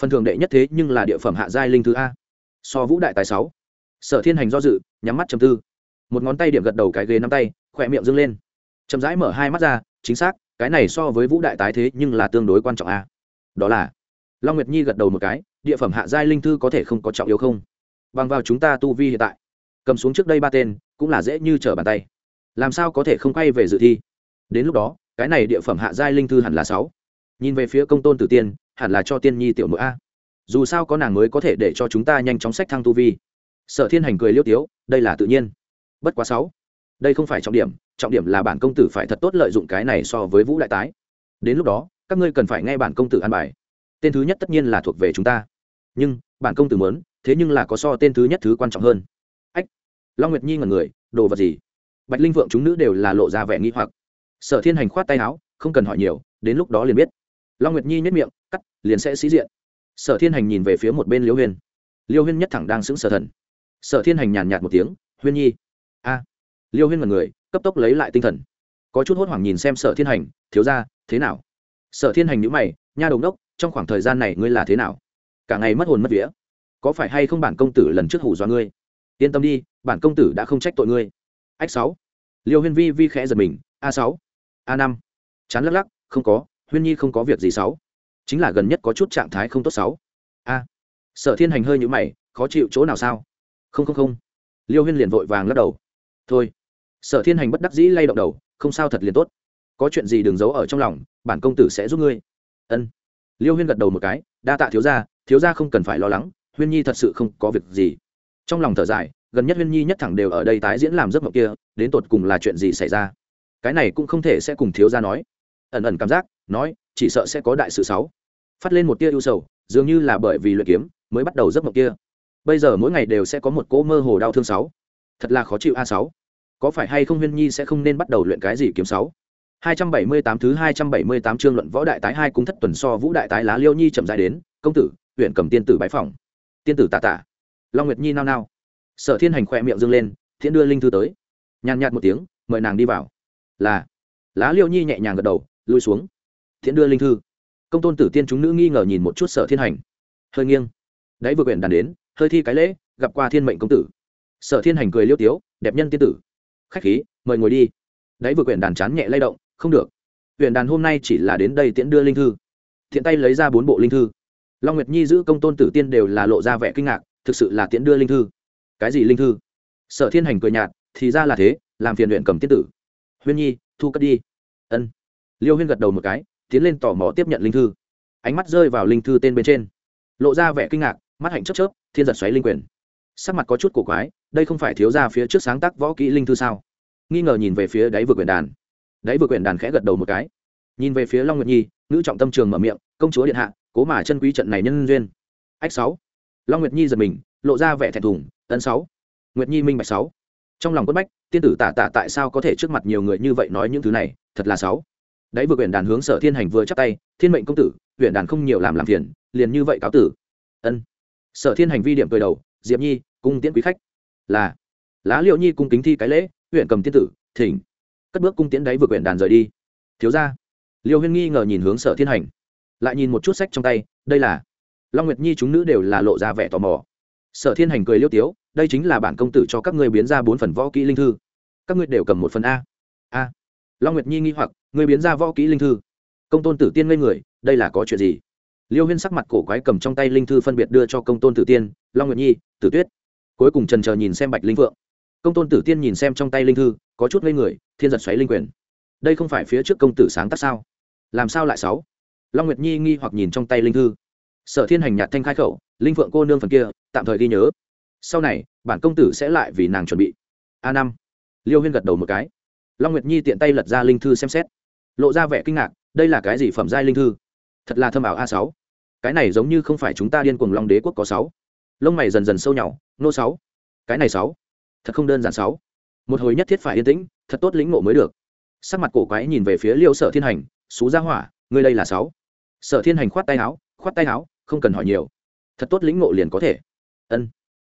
S1: phần thường đệ nhất thế nhưng là địa phẩm hạ giai linh thứ a. So vũ đại tài sáu. Sở thiên hành do dự, nhắm mắt chầm tư. Một ngón tay điểm gật đầu cái ghế nắm tay, khỏe miệng dâng lên. Chậm rãi mở hai mắt ra, chính xác, cái này so với vũ đại tái thế nhưng là tương đối quan trọng a. Đó là, long nguyệt nhi gật đầu một cái, địa phẩm hạ giai linh thư có thể không có trọng yếu không? Bằng vào chúng ta tu vi hiện tại, cầm xuống trước đây ba tên, cũng là dễ như trở bàn tay. Làm sao có thể không quay về dự thi? Đến lúc đó, cái này địa phẩm hạ giai linh thư hẳn là sáu. Nhìn về phía công tôn tử tiên hẳn là cho tiên nhi tiểu mộ a. Dù sao có nàng mới có thể để cho chúng ta nhanh chóng sách thăng tu vi. Sở thiên hành cười liêu tiếu, đây là tự nhiên. Bất quá sáu. Đây không phải trọng điểm trọng điểm là bản công tử phải thật tốt lợi dụng cái này so với vũ đại tái. Đến lúc đó, các ngươi cần phải nghe bản công tử an bài. Tên thứ nhất tất nhiên là thuộc về chúng ta. Nhưng, bản công tử muốn, thế nhưng là có so tên thứ nhất thứ quan trọng hơn. Ách. Long nguyệt nhi ngần người, đồ vật gì? Bạch linh vượng chúng nữ đều là lộ ra vẻ nghi hoặc. Sở thiên hành khoát tay áo, không cần hỏi nhiều, đến lúc đó liền biết long nguyệt nhi nhất miệng cắt liền sẽ sĩ diện sở thiên hành nhìn về phía một bên liêu huyên liêu huyên nhất thẳng đang xứng sở thần sở thiên hành nhàn nhạt một tiếng huyên nhi a liêu huyên mật người cấp tốc lấy lại tinh thần có chút hốt hoảng nhìn xem sở thiên hành thiếu ra thế nào sở thiên hành nhữ mày nha đồng đốc trong khoảng thời gian này ngươi là thế nào cả ngày mất hồn mất vía có phải hay không bản công tử lần trước hủ do ngươi yên tâm đi bản công tử đã không trách tội ngươi ách sáu liêu huyên vi vi khẽ giật mình a sáu a năm chán lắc lắc không có huyên nhi không có việc gì sáu. Chính là gần nhất có chút trạng thái không tốt sáu. A. Sở thiên hành hơi nhũ mày, khó chịu chỗ nào sao? Không không không. Liêu huyên liền vội vàng lắc đầu. Thôi. Sở thiên hành bất đắc dĩ lay động đầu, không sao thật liền tốt. Có chuyện gì đừng giấu ở trong lòng, bản công tử sẽ giúp ngươi. Ân. Liêu huyên gật đầu một cái, đa tạ thiếu gia thiếu gia không cần phải lo lắng, huyên nhi thật sự không có việc gì. Trong lòng thở dài, gần nhất huyên nhi nhất thẳng đều ở đây tái diễn làm giấc mộng kia, đến tột cùng là chuyện gì xảy ra? Cái này cũng không thể sẽ cùng thiếu gia nói ẩn ẩn cảm giác, nói, chỉ sợ sẽ có đại sự xấu. Phát lên một tia ưu sầu, dường như là bởi vì luyện kiếm mới bắt đầu giấc mộng kia. Bây giờ mỗi ngày đều sẽ có một cỗ mơ hồ đau thương sáu thật là khó chịu a sáu. Có phải hay không huyên nhi sẽ không nên bắt đầu luyện cái gì kiếm sáu? Hai trăm bảy mươi tám thứ hai trăm bảy mươi tám chương luận võ đại tái hai cung thất tuần so vũ đại tái lá liêu nhi chậm rãi đến, công tử, huyện cầm tiên tử bái phòng. Tiên tử tạ tạ long nguyệt nhi nao nao. Sở thiên hành khỏe miệng dương lên, thiện đưa linh thư tới. Nhàn nhạt một tiếng, mời nàng đi vào. Là. Lá liêu nhi nhẹ nhàng gật đầu lui xuống. Thiện đưa linh thư. Công tôn tử tiên chúng nữ nghi ngờ nhìn một chút sở thiên hành. Hơi nghiêng. Đáy vừa quyển đàn đến, hơi thi cái lễ, gặp qua thiên mệnh công tử. Sở thiên hành cười liêu tiếu, đẹp nhân tiên tử. Khách khí, mời ngồi đi. Đáy vừa quyển đàn chán nhẹ lay động, không được. Quyển đàn hôm nay chỉ là đến đây tiễn đưa linh thư. Thiện tay lấy ra bốn bộ linh thư. Long nguyệt nhi giữ công tôn tử tiên đều là lộ ra vẻ kinh ngạc, thực sự là tiễn đưa linh thư. Cái gì linh thư? Sở thiên hành cười nhạt, thì ra là thế, làm phiền luyện cầm tiên tử. Huyên nhi, thu cất đi. Ân liêu huyên gật đầu một cái, tiến lên tò mò tiếp nhận linh thư. Ánh mắt rơi vào linh thư tên bên trên. Lộ ra vẻ kinh ngạc, mắt hạnh chớp chớp, thiên giật xoáy linh quyền. Sắc mặt có chút cổ quái, đây không phải thiếu ra phía trước sáng tác võ kỹ linh thư sao? Nghi ngờ nhìn về phía đáy vừa quyển đàn. Đáy vừa quyển đàn khẽ gật đầu một cái. Nhìn về phía long nguyệt nhi nữ trọng tâm trường mở miệng, công chúa điện hạ, cố mà chân quý trận này nhân duyên. Ách sáu. Long nguyệt nhi giật mình, lộ ra vẻ thẹn thùng tấn sáu. Nguyệt nhi minh bạch sáu. Trong lòng quất bách, tiên tử tả tả tại sao có thể trước mặt nhiều người như vậy nói những thứ này, thật là sáu đấy, vừa quyển đàn hướng sở thiên hành vừa chắc tay, thiên mệnh công tử huyện đàn không nhiều làm làm phiền, liền như vậy cáo tử. Ân. Sở thiên hành vi điểm cười đầu, diệp nhi, cung tiễn quý khách. Là. Lá liệu nhi cung kính thi cái lễ huyện cầm tiên tử, thỉnh. Cất bước cung tiễn đáy vừa quyển đàn rời đi. Thiếu ra liêu huyên nghi ngờ nhìn hướng sở thiên hành, lại nhìn một chút sách trong tay, đây là. Long nguyệt nhi chúng nữ đều là lộ ra vẻ tò mò. Sở thiên hành cười liêu tiếu, đây chính là bản công tử cho các ngươi biến ra bốn phần võ kỹ linh thư. Các ngươi đều cầm một phần a. A. Long nguyệt nhi nghi hoặc ngươi biến ra võ kỹ linh thư. Công tôn tử tiên ngây người, đây là có chuyện gì? Liêu huyên sắc mặt cổ quái cầm trong tay linh thư phân biệt đưa cho công tôn tử tiên, long nguyệt nhi, tử tuyết. Cuối cùng trần chờ nhìn xem bạch linh vượng công tôn tử tiên nhìn xem trong tay linh thư, có chút ngây người, thiên giật xoáy linh quyền. Đây không phải phía trước công tử sáng tác sao? Làm sao lại sáu? Long nguyệt nhi nghi hoặc nhìn trong tay linh thư. Sở thiên hành nhạt thanh khai khẩu, linh vượng cô nương phần kia, tạm thời ghi nhớ. Sau này, bản công tử sẽ lại vì nàng chuẩn bị. A năm. Liêu huyên gật đầu một cái. Long nguyệt nhi tiện tay lật ra linh thư xem xét lộ ra vẻ kinh ngạc, đây là cái gì phẩm giai linh thư? Thật là thâm ảo a sáu. Cái này giống như không phải chúng ta điên cuồng long đế quốc có sáu. Lông mày dần dần sâu nhỏ nô sáu. Cái này sáu. Thật không đơn giản sáu. Một hồi nhất thiết phải yên tĩnh, thật tốt lĩnh ngộ mới được. Sắc mặt cổ quái nhìn về phía liêu sở thiên hành xú ra hỏa, ngươi đây là sáu. Sở thiên hành khoát tay áo, khoát tay áo, không cần hỏi nhiều. Thật tốt lĩnh ngộ liền có thể. Ân.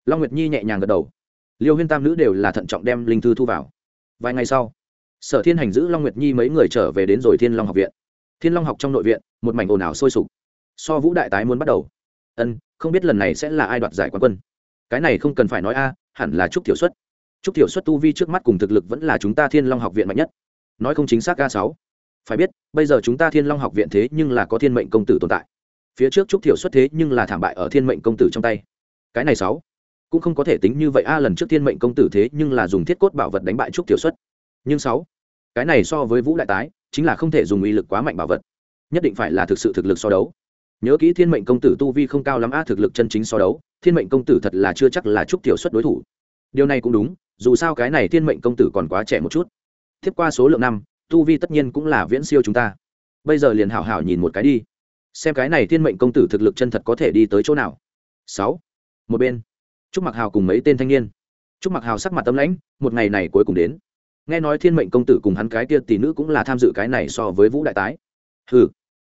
S1: Long nguyệt nhi nhẹ nhàng gật đầu. Liêu huyên tam nữ đều là thận trọng đem linh thư thu vào. Vài ngày sau sở thiên hành giữ long nguyệt nhi mấy người trở về đến rồi thiên long học viện. Thiên long học trong nội viện, một mảnh ồn ào sôi sục. So vũ đại tái muốn bắt đầu. Ân, không biết lần này sẽ là ai đoạt giải quán quân. Cái này không cần phải nói a, hẳn là trúc thiểu xuất. Trúc thiểu xuất tu vi trước mắt cùng thực lực vẫn là chúng ta thiên long học viện mạnh nhất. Nói không chính xác a sáu. Phải biết, bây giờ chúng ta thiên long học viện thế nhưng là có thiên mệnh công tử tồn tại. Phía trước trúc thiểu xuất thế nhưng là thảm bại ở thiên mệnh công tử trong tay. Cái này sáu, cũng không có thể tính như vậy a, lần trước thiên mệnh công tử thế nhưng là dùng thiết cốt bảo vật đánh bại trúc thiểu xuất. Nhưng sáu cái này so với vũ đại tái, chính là không thể dùng uy lực quá mạnh bảo vật. Nhất định phải là thực sự thực lực so đấu. Nhớ kỹ thiên mệnh công tử tu vi không cao lắm a thực lực chân chính so đấu, thiên mệnh công tử thật là chưa chắc là chúc tiểu xuất đối thủ. Điều này cũng đúng, dù sao cái này thiên mệnh công tử còn quá trẻ một chút. Tiếp qua số lượng năm, tu vi tất nhiên cũng là viễn siêu chúng ta. Bây giờ liền hảo hảo nhìn một cái đi. Xem cái này thiên mệnh công tử thực lực chân thật có thể đi tới chỗ nào. Sáu. Một bên. Trúc mặc hào cùng mấy tên thanh niên. Trúc mặc hào sắc mặt tâm lãnh, một ngày này cuối cùng đến nghe nói thiên mệnh công tử cùng hắn cái kia tỷ nữ cũng là tham dự cái này so với vũ đại tái. Ừ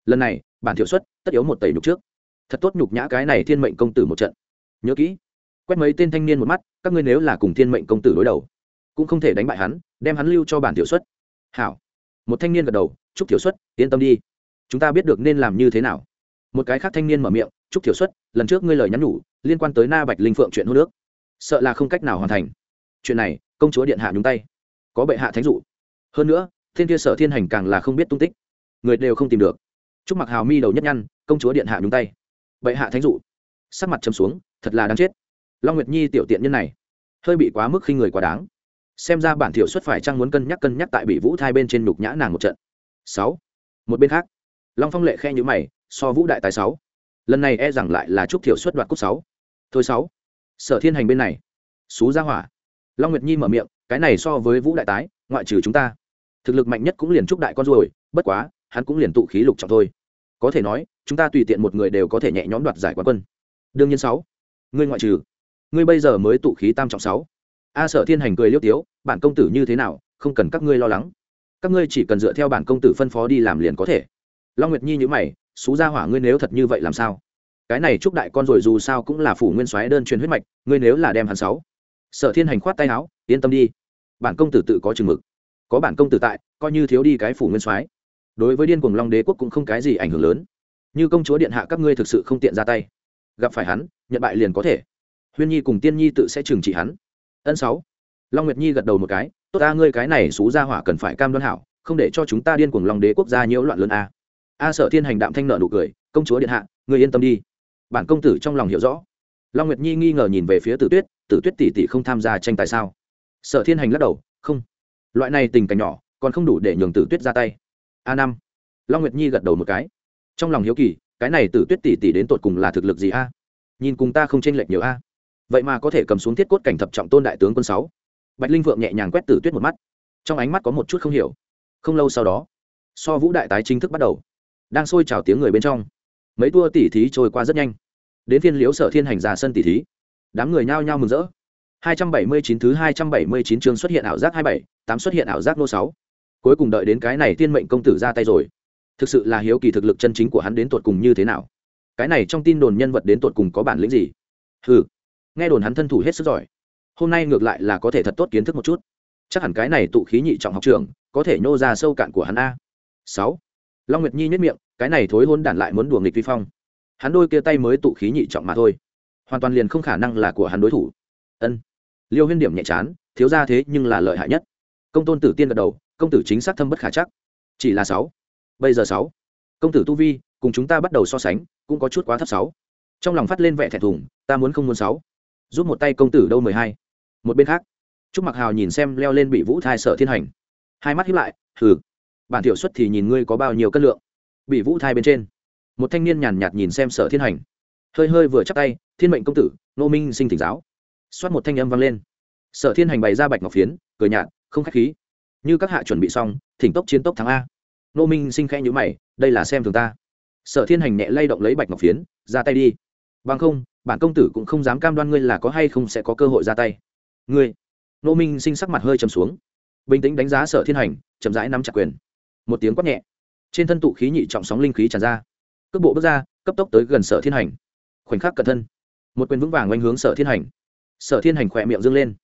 S1: lần này, bản thiểu xuất, tất yếu một tẩy nhục trước. Thật tốt nhục nhã cái này thiên mệnh công tử một trận. Nhớ kỹ, quét mấy tên thanh niên một mắt, các ngươi nếu là cùng thiên mệnh công tử đối đầu, cũng không thể đánh bại hắn, đem hắn lưu cho bản tiểu xuất. Hảo. Một thanh niên gật đầu chúc tiểu xuất, yên tâm đi. Chúng ta biết được nên làm như thế nào. Một cái khác thanh niên mở miệng chúc tiểu xuất, lần trước ngươi lời nhắn nhủ, liên quan tới na bạch linh phượng chuyện hô nước sợ là không cách nào hoàn thành. Chuyện này, công chúa điện hạ nhúng tay có bệ hạ thánh dụ. Hơn nữa, thiên kia sở thiên hành càng là không biết tung tích. Người đều không tìm được. Chúc mặc hào mi đầu nhất nhăn, công chúa điện hạ nhúng tay. Bệ hạ thánh dụ. Sắc mặt chấm xuống, thật là đáng chết. Long nguyệt nhi tiểu tiện nhân này, hơi bị quá mức khi người quá đáng. Xem ra bản thiểu xuất phải chăng muốn cân nhắc cân nhắc tại bị vũ thai bên trên nhục nhã nàng một trận. Sáu. Một bên khác, long phong lệ khe nhữ mày, so vũ đại tài sáu. Lần này e rằng lại là trúc thiểu xuất đoạt cúc sáu. Thôi sáu. Sở thiên hành bên này, xú ra hỏa long nguyệt nhi mở miệng, cái này so với vũ đại tái, ngoại trừ chúng ta, thực lực mạnh nhất cũng liền trúc đại con ruồi bất quá, hắn cũng liền tụ khí lục trọng thôi. Có thể nói, chúng ta tùy tiện một người đều có thể nhẹ nhõm đoạt giải quán quân. Đương nhiên sáu, ngươi ngoại trừ, ngươi bây giờ mới tụ khí tam trọng sáu. A sở thiên hành cười liêu tiếu, bản công tử như thế nào, không cần các ngươi lo lắng. Các ngươi chỉ cần dựa theo bản công tử phân phó đi làm liền có thể. Long nguyệt nhi nhữ mày, xú ra hỏa ngươi nếu thật như vậy làm sao? Cái này chúc đại con rồi dù sao cũng là phủ nguyên soái đơn truyền huyết mạch, ngươi nếu là đem hắn sáu sở thiên hành khoát tay áo, yên tâm đi, bản công tử tự có chừng mực. Có bản công tử tại, coi như thiếu đi cái phủ nguyên soái. Đối với điên cuồng long đế quốc cũng không cái gì ảnh hưởng lớn. Như công chúa điện hạ các ngươi thực sự không tiện ra tay. Gặp phải hắn, nhận bại liền có thể. Huyên nhi cùng tiên nhi tự sẽ trừng trị hắn. Ân sáu. Long nguyệt nhi gật đầu một cái, tốt ta, ngươi cái này xú ra hỏa cần phải cam đoan hảo, không để cho chúng ta điên cuồng long đế quốc gia nhiễu loạn lớn a. A sợ thiên hành đạm thanh nợ nụ cười, công chúa điện hạ, ngươi yên tâm đi. Bản công tử trong lòng hiểu rõ. Long nguyệt nhi nghi ngờ nhìn về phía tử tuyết tử tuyết tỷ tỷ không tham gia tranh tài sao? Sở thiên hành lắc đầu, không. Loại này tình cảnh nhỏ, còn không đủ để nhường tử tuyết ra tay. A năm. Long nguyệt nhi gật đầu một cái. Trong lòng hiếu kỳ, cái này tử tuyết tỷ tỷ đến tột cùng là thực lực gì a? Nhìn cùng ta không chênh lệch nhiều a. Vậy mà có thể cầm xuống thiết cốt cảnh thập trọng tôn đại tướng quân sáu. Bạch linh vượng nhẹ nhàng quét tử tuyết một mắt. Trong ánh mắt có một chút không hiểu. Không lâu sau đó, so vũ đại tái chính thức bắt đầu. Đang sôi trào tiếng người bên trong. Mấy tour tỉ thí trôi qua rất nhanh. Đến phiên liếu sở thiên hành ra sân tỉ thí đám người nhao nhao mừng rỡ 279 thứ 279 chương xuất hiện ảo giác 27, 8 xuất hiện ảo giác nô 6. Cuối cùng đợi đến cái này tiên mệnh công tử ra tay rồi. Thực sự là hiếu kỳ thực lực chân chính của hắn đến tuột cùng như thế nào. Cái này trong tin đồn nhân vật đến tuột cùng có bản lĩnh gì? Hừ, nghe đồn hắn thân thủ hết sức giỏi. Hôm nay ngược lại là có thể thật tốt kiến thức một chút. Chắc hẳn cái này tụ khí nhị trọng học trường, có thể nhô ra sâu cạn của hắn a. 6. Long Nguyệt Nhi nhếch miệng, cái này thối hôn đản lại muốn đùa nghịch vi phong. Hắn đôi kia tay mới tụ khí nhị trọng mà thôi, hoàn toàn liền không khả năng là của hắn đối thủ. Ân. Liêu huyên điểm nhẹ chán, thiếu ra thế nhưng là lợi hại nhất. Công tôn tử tiên gật đầu, công tử chính xác thâm bất khả chắc. Chỉ là sáu. Bây giờ sáu. Công tử tu vi, cùng chúng ta bắt đầu so sánh, cũng có chút quá thấp sáu. Trong lòng phát lên vẻ thẹn thùng, ta muốn không muốn sáu. Giúp một tay công tử đâu mười hai. Một bên khác, trúc mặc hào nhìn xem leo lên bị vũ thai sợ thiên hành. Hai mắt hiếp lại, hừ. Bản thiểu xuất thì nhìn ngươi có bao nhiêu cân lượng. Bị vũ thai bên trên. Một thanh niên nhàn nhạt nhìn xem sở thiên hành. Hơi hơi vừa chắc tay thiên mệnh công tử nô minh sinh thỉnh giáo. Xoát một thanh âm vang lên. Sở thiên hành bày ra bạch ngọc phiến, cười nhạt, không k h á c h khí. Như các hạ chuẩn bị xong, thỉnh tốc chiến tốc thắng a. Nô minh sinh khẽ nhữ mày, đây là xem thường ta. Sở thiên hành nhẹ lay động lấy bạch ngọc phiến, ra tay đi. Bằng không, bản công tử cũng không dám cam đoan ngươi là có hay không sẽ có cơ hội ra tay. Ngươi. Nô minh sinh sắc mặt hơi chầm xuống. Bình tĩnh đánh giá sở thiên hành, chậm rãi nắm chặt quyền. Một tiếng quát nhẹ. Trên thân tụ khí nhị trọng sóng linh khí tràn ra. Cước bộ bước ra, cấp tốc tới gần sở thiên hành. Khoảnh khắc cẩn thân một quyền vững vàng oanh hướng sở thiên hành. Sở thiên hành khỏe miệng dâng lên.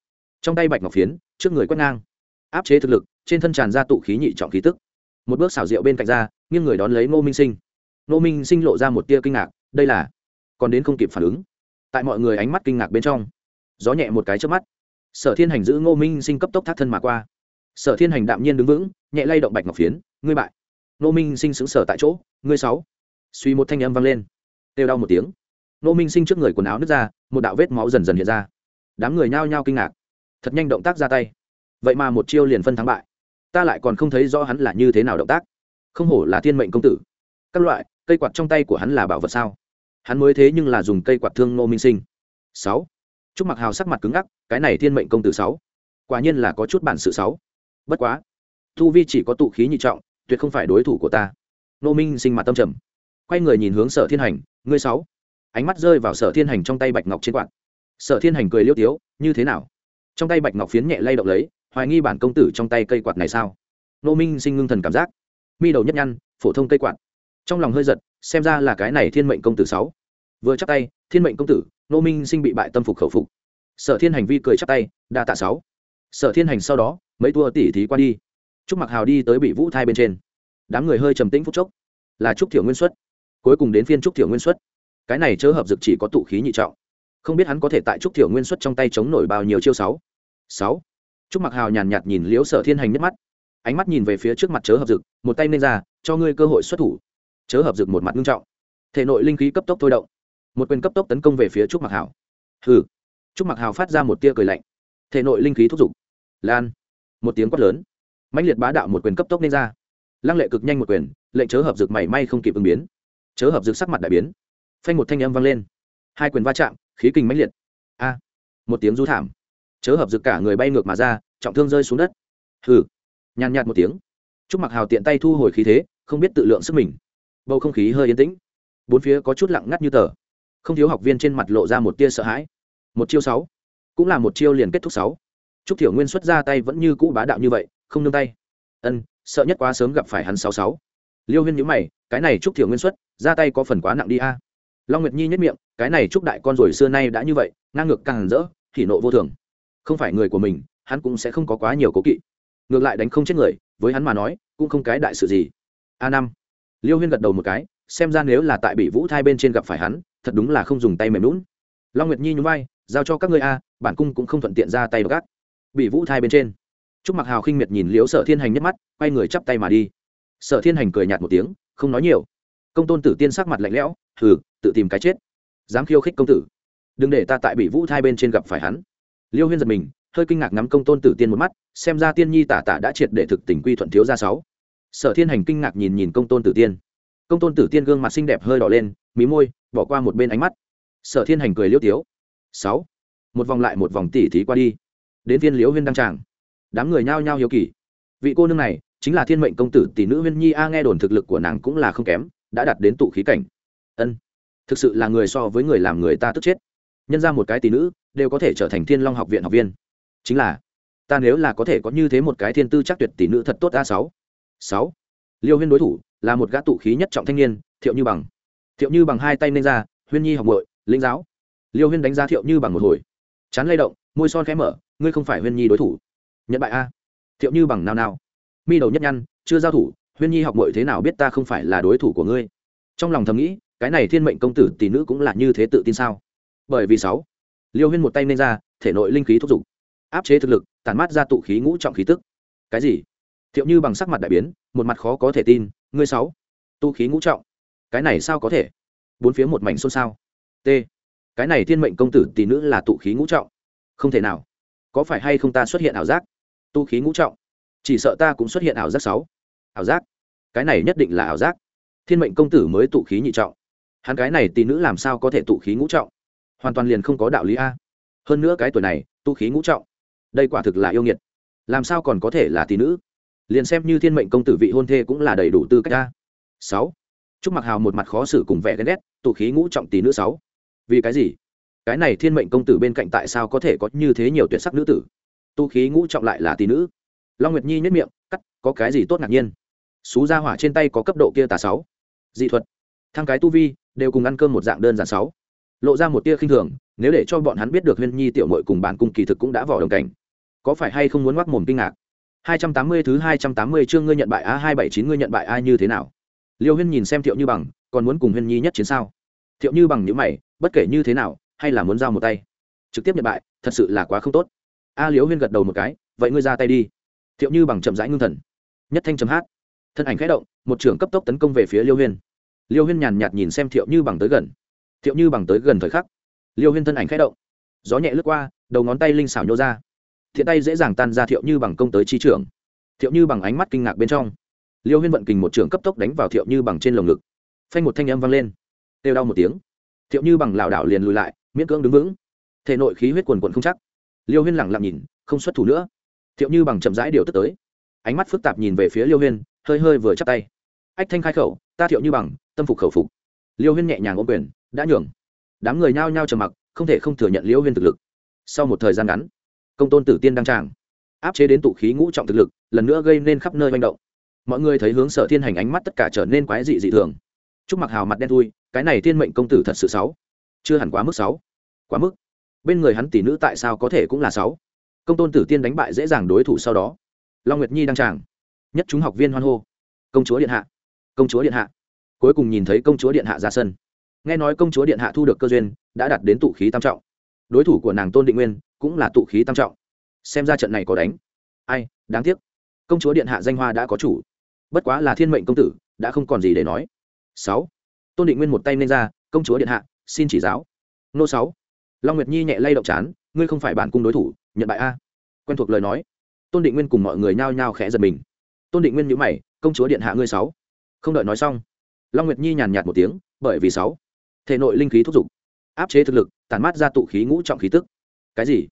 S1: Trong tay bạch ngọc phiến, trước người quét ngang. Áp chế thực lực, trên thân tràn ra tụ khí nhị trọng khí tức. Một bước xảo diệu bên cạnh ra, nghiêng người đón lấy ngô minh sinh. Ngô minh sinh lộ ra một tia kinh ngạc, đây là còn đến không kịp phản ứng. Tại mọi người ánh mắt kinh ngạc bên trong, gió nhẹ một cái trước mắt. Sở thiên hành giữ ngô minh sinh cấp tốc thác thân mà qua. Sở thiên hành đạm nhiên đứng vững, nhẹ lay động bạch ngọc phiến, ngươi bại. Ngô minh sinh xứng sở tại chỗ, ngươi sáu. Suy một thanh âm vang lên. Têu đau một tiếng. Nô minh sinh trước người quần áo nứt ra, một đạo vết máu dần dần hiện ra. Đám người nhao nhao kinh ngạc. Thật nhanh động tác ra tay. Vậy mà một chiêu liền phân thắng bại. Ta lại còn không thấy rõ hắn là như thế nào động tác. Không hổ là thiên mệnh công tử. Các loại, cây quạt trong tay của hắn là bảo vật sao? Hắn mới thế nhưng là dùng cây quạt thương Nô minh sinh. Sáu. Chúc mặc hào sắc mặt cứng ngắc, cái này thiên mệnh công tử sáu. Quả nhiên là có chút bản sự sáu. Bất quá, thu vi chỉ có tụ khí nhị trọng, tuyệt không phải đối thủ của ta. Nô minh sinh mặt tâm trầm. Quay người nhìn hướng sở thiên hành, ngươi sáu ánh mắt rơi vào sở thiên hành trong tay bạch ngọc trên quạt. Sở thiên hành cười liêu tiếu, như thế nào? Trong tay bạch ngọc phiến nhẹ lay động lấy, hoài nghi bản công tử trong tay cây quạt này sao? Nô minh sinh ngưng thần cảm giác. Mi đầu nhất nhăn, phổ thông cây quạt. Trong lòng hơi giật, xem ra là cái này thiên mệnh công tử sáu. Vừa chắc tay, thiên mệnh công tử, nô minh sinh bị bại tâm phục khẩu phục. Sở thiên hành vi cười chắc tay, đa tạ sáu. Sở thiên hành sau đó, mấy tua tỉ thí qua đi. Trúc mặc hào đi tới bị vũ thai bên trên. Đám người hơi trầm tĩnh phút chốc. Là trúc thiểu nguyên xuất. Cuối cùng đến phiên trúc thiểu nguyên xuất cái này chớ hợp dực chỉ có tụ khí nhị trọng. Không biết hắn có thể tại trúc thiểu nguyên xuất trong tay chống nổi bao nhiêu chiêu sáu. Sáu. Trúc mặc hào nhàn nhạt nhìn liễu sở thiên hành nhất mắt. Ánh mắt nhìn về phía trước mặt chớ hợp dực, một tay nên ra, cho ngươi cơ hội xuất thủ. Chớ hợp dực một mặt nghiêm trọng. Thể nội linh khí cấp tốc thôi động. Một quyền cấp tốc tấn công về phía trúc mặc hào. Hừ. Trúc mặc hào phát ra một tia cười lạnh. Thể nội linh khí thúc giục. Lan. Một tiếng quát lớn. Mãnh liệt bá đạo một quyền cấp tốc nên ra. Lăng lệ cực nhanh một quyền, lệnh chớ hợp dực mảy may không kịp ứng biến. Chớ hợp dực sắc mặt đại biến phanh một thanh âm vang lên. Hai quyền va chạm, khí kình mãnh liệt. A, một tiếng rú thảm. Chớ hợp dực cả người bay ngược mà ra, trọng thương rơi xuống đất. Hừ, nhàn nhạt một tiếng. Trúc mặc hào tiện tay thu hồi khí thế, không biết tự lượng sức mình. Bầu không khí hơi yên tĩnh. Bốn phía có chút lặng ngắt như tờ. Không thiếu học viên trên mặt lộ ra một tia sợ hãi. Một chiêu sáu, cũng là một chiêu liền kết thúc sáu. Trúc thiểu nguyên xuất ra tay vẫn như cũ bá đạo như vậy, không nương tay. Ân, sợ nhất quá sớm gặp phải hắn sáu sáu. Liêu huyên nhữ mày, cái này trúc thiểu nguyên xuất, ra tay có phần quá nặng đi a long nguyệt nhi nhất miệng, cái này trúc đại con rồi xưa nay đã như vậy, ngang ngược càng rỡ, thì nộ vô thường. Không phải người của mình, hắn cũng sẽ không có quá nhiều cố kỵ. Ngược lại đánh không chết người, với hắn mà nói, cũng không cái đại sự gì. A năm. Liêu huyên gật đầu một cái, xem ra nếu là tại bị vũ thai bên trên gặp phải hắn, thật đúng là không dùng tay mềm lún long nguyệt nhi nhún vai, giao cho các ngươi a, bản cung cũng không thuận tiện ra tay gác bị vũ thai bên trên. Trúc mặc hào khinh miệt nhìn liễu sở thiên hành nhấc mắt, quay người chắp tay mà đi. Sở thiên hành cười nhạt một tiếng, không nói nhiều công tôn tử tiên sắc mặt lạnh lẽo, hừ, tự tìm cái chết. Dám khiêu khích công tử. Đừng để ta tại bị vũ thai bên trên gặp phải hắn. Liêu huyên giật mình, hơi kinh ngạc ngắm công tôn tử tiên một mắt, xem ra tiên nhi tả tả đã triệt để thực tình quy thuận thiếu ra sáu. Sở thiên hành kinh ngạc nhìn nhìn công tôn tử tiên. Công tôn tử tiên gương mặt xinh đẹp hơi đỏ lên, mí môi, bỏ qua một bên ánh mắt. Sở thiên hành cười liêu tiếu. Sáu, một vòng lại một vòng tỉ thí qua đi. Đến viên liễu huyên đăng tràng. Đám người nhao nhao hiếu kỳ. Vị cô nương này chính là thiên mệnh công tử tỷ nữ huyên nhi, a, nghe đồn thực lực của nàng cũng là không kém đã đạt đến tụ khí cảnh. Ân, thực sự là người so với người làm người ta tức chết. Nhân ra một cái tỷ nữ, đều có thể trở thành thiên long học viện học viên. Chính là, ta nếu là có thể có như thế một cái thiên tư chắc tuyệt tỷ nữ thật tốt a sáu. Sáu, liêu huyên đối thủ là một gã tụ khí nhất trọng thanh niên, thiệu như bằng. Thiệu như bằng hai tay nên ra, huyên nhi học bội lĩnh giáo. Liêu huyên đánh giá thiệu như bằng một hồi. Chán lay động, môi son khẽ mở, ngươi không phải huyên nhi đối thủ. Nhận bại a. Thiệu như bằng nào nào mi đầu nhất nhăn, chưa giao thủ huyên nhi học bội thế nào biết ta không phải là đối thủ của ngươi? Trong lòng thầm nghĩ, cái này thiên mệnh công tử tỷ nữ cũng là như thế tự tin sao? Bởi vì sáu, liêu huyên một tay nên ra, thể nội linh khí thúc giục, áp chế thực lực tàn mát ra tụ khí ngũ trọng khí tức. Cái gì? Thiệu như bằng sắc mặt đại biến, một mặt khó có thể tin, ngươi sáu, tu khí ngũ trọng, cái này sao có thể? Bốn phía một mảnh xôn xao. T, cái này thiên mệnh công tử tỷ nữ là tụ khí ngũ trọng. Không thể nào. Có phải hay không ta xuất hiện ảo giác? Tu khí ngũ trọng. Chỉ sợ ta cũng xuất hiện ảo giác sáu ảo giác. Cái này nhất định là ảo giác. Thiên mệnh công tử mới tụ khí nhị trọng. Hắn cái này tỷ nữ làm sao có thể tụ khí ngũ trọng? Hoàn toàn liền không có đạo lý a. Hơn nữa cái tuổi này, tụ khí ngũ trọng. Đây quả thực là yêu nghiệt. Làm sao còn có thể là tỷ nữ? Liền xem như thiên mệnh công tử vị hôn thê cũng là đầy đủ tư cách a. Sáu. Trúc mặc hào một mặt khó xử cùng vẻ ghen ghét, tụ khí ngũ trọng tỷ nữ sáu. Vì cái gì? Cái này thiên mệnh công tử bên cạnh tại sao có thể có như thế nhiều tuyệt sắc nữ tử? Tu khí ngũ trọng lại là tỷ nữ. Long nguyệt nhi nhất miệng, cắt, có cái gì tốt ngạc nhiên? Xú ra hỏa trên tay có cấp độ kia tà sáu. Dị thuật. Thang cái tu vi, đều cùng ăn cơm một dạng đơn giản sáu. Lộ ra một tia khinh thường, nếu để cho bọn hắn biết được huyên nhi tiểu mội cùng bản cung kỳ thực cũng đã vỏ đồng cảnh. Có phải hay không muốn ngoác mồm kinh ngạc? 280 thứ 280 chương ngươi nhận bại a 279 ngươi nhận bại ai như thế nào? Liêu huyên nhìn xem thiệu như bằng, còn muốn cùng huyên nhi nhất chiến sao? Thiệu như bằng những mày, bất kể như thế nào, hay là muốn giao một tay? Trực tiếp nhận bại, thật sự là quá không tốt. A liêu huyên gật đầu một cái, vậy ngươi ra tay đi. Thiệu như bằng chậm rãi ngưng thần. Nhất thanh chấm hát thân ảnh khẽ động, một trưởng cấp tốc tấn công về phía liêu huyên. Liêu huyên nhàn nhạt nhìn xem thiệu như bằng tới gần. Thiệu như bằng tới gần thời khắc, liêu huyên thân ảnh khẽ động. Gió nhẹ lướt qua, đầu ngón tay linh xảo nhô ra. Thiện tay dễ dàng tan ra thiệu như bằng công tới chi trưởng. Thiệu như bằng ánh mắt kinh ngạc bên trong. Liêu huyên vận kình một trưởng cấp tốc đánh vào thiệu như bằng trên lồng ngực. Phanh một thanh âm vang lên. Têu đau một tiếng. Thiệu như bằng lảo đảo liền lùi lại, miễn cưỡng đứng vững. Thể nội khí huyết quần quần không chắc. Liêu huyên lẳng lặng nhìn, không xuất thủ nữa. Thiệu như bằng chậm rãi điều tức tới. Ánh mắt phức tạp nhìn về phía liêu huyên hơi hơi vừa chắp tay. Ách thanh khai khẩu, ta thiệu như bằng, tâm phục khẩu phục. Liêu huyên nhẹ nhàng ôm quyền, đã nhường. Đám người nhao nhao trầm mặc, không thể không thừa nhận liêu huyên thực lực. Sau một thời gian ngắn, công tôn tử tiên đăng tràng, áp chế đến tụ khí ngũ trọng thực lực, lần nữa gây nên khắp nơi manh động. Mọi người thấy hướng sở thiên hành ánh mắt tất cả trở nên quái dị dị thường. Chúc mặc hào mặt đen thui, cái này thiên mệnh công tử thật sự sáu chưa hẳn quá mức sáu quá mức? Bên người hắn tỷ nữ tại sao có thể cũng là sáu công tôn tử tiên đánh bại dễ dàng đối thủ sau đó. Long nguyệt nhi đăng tràng nhất chúng học viên hoan hô. Công chúa điện hạ, công chúa điện hạ. Cuối cùng nhìn thấy công chúa điện hạ ra sân. Nghe nói công chúa điện hạ thu được cơ duyên, đã đạt đến tụ khí tam trọng. Đối thủ của nàng tôn định nguyên cũng là tụ khí tam trọng. Xem ra trận này có đánh. Ai, đáng tiếc. Công chúa điện hạ danh hoa đã có chủ. Bất quá là thiên mệnh công tử, đã không còn gì để nói. Sáu. Tôn định nguyên một tay lên ra, công chúa điện hạ, xin chỉ giáo. Nô sáu. Long nguyệt nhi nhẹ lay động chán, ngươi không phải bản cung đối thủ, nhận bại a. Quen thuộc lời nói. Tôn định nguyên cùng mọi người nhao nhao khẽ giật mình tôn định nguyên nhữ mày, công chúa điện hạ ngươi sáu. Không đợi nói xong, long nguyệt nhi nhàn nhạt một tiếng, bởi vì sáu, thể nội linh khí thúc giục, áp chế thực lực tàn mát ra tụ khí ngũ trọng khí tức. Cái gì?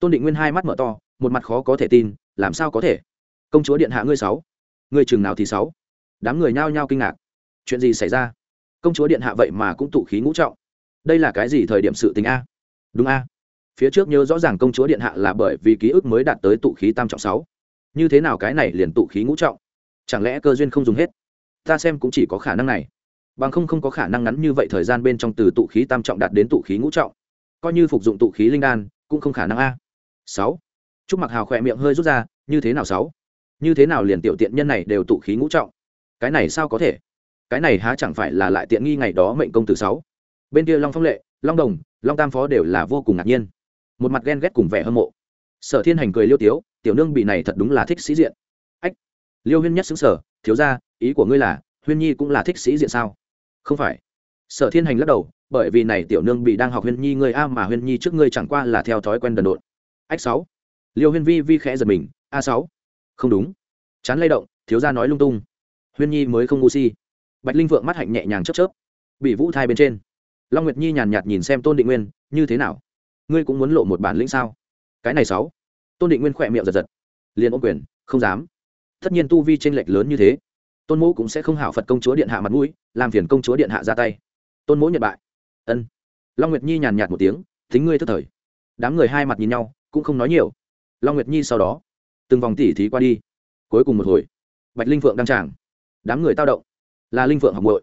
S1: Tôn định nguyên hai mắt mở to, một mặt khó có thể tin, làm sao có thể? Công chúa điện hạ ngươi sáu, ngươi chừng nào thì sáu? Đám người nhao nhao kinh ngạc. Chuyện gì xảy ra? Công chúa điện hạ vậy mà cũng tụ khí ngũ trọng. Đây là cái gì thời điểm sự tình a? Đúng a. Phía trước nhớ rõ ràng công chúa điện hạ là bởi vì ký ức mới đạt tới tụ khí tam trọng sáu như thế nào cái này liền tụ khí ngũ trọng? Chẳng lẽ cơ duyên không dùng hết? Ta xem cũng chỉ có khả năng này. Bằng không không có khả năng ngắn như vậy thời gian bên trong từ tụ khí tam trọng đạt đến tụ khí ngũ trọng. Coi như phục dụng tụ khí linh đan, cũng không khả năng a. Sáu. Chúc mặc hào khỏe miệng hơi rút ra, như thế nào sáu? Như thế nào liền tiểu tiện nhân này đều tụ khí ngũ trọng? Cái này sao có thể? Cái này há chẳng phải là lại tiện nghi ngày đó mệnh công tử sáu? Bên kia long phong lệ, long đồng, long tam phó đều là vô cùng ngạc nhiên. Một mặt ghen ghét cùng vẻ hâm mộ. Sở thiên hành cười liêu tiếu tiểu nương bị này thật đúng là thích sĩ diện. Ách, liêu huyên nhất xứng sở thiếu ra ý của ngươi là, huyên nhi cũng là thích sĩ diện sao? Không phải. Sở thiên hành lắc đầu, bởi vì này tiểu nương bị đang học huyên nhi ngươi a mà huyên nhi trước ngươi chẳng qua là theo thói quen đần độn. Ách sáu. Liêu huyên vi vi khẽ giật mình, a sáu. Không đúng. Chán lay động, thiếu ra nói lung tung. Huyên nhi mới không ngu si. Bạch linh vượng mắt hạnh nhẹ nhàng chớp chớp. Bị vũ thai bên trên. Long nguyệt nhi nhàn nhạt nhìn xem tôn định nguyên, như thế nào? Ngươi cũng muốn lộ một bản lĩnh sao? Cái này sáu tôn định nguyên khỏe miệng giật giật. Liền ôm quyền, không dám. Tất nhiên tu vi t r ê n lệch lớn như thế, tôn mỗ cũng sẽ không hảo phật công chúa điện hạ mặt mũi, làm phiền công chúa điện hạ ra tay. Tôn mỗ nhận bại. Ân. Long nguyệt nhi nhàn nhạt một tiếng, thính ngươi thức thời. Đám người hai mặt nhìn nhau, cũng không nói nhiều. Long nguyệt nhi sau đó, từng vòng tỉ thí qua đi. Cuối cùng một hồi, bạch linh phượng đăng tràng. Đám người tao động. Là linh phượng học mội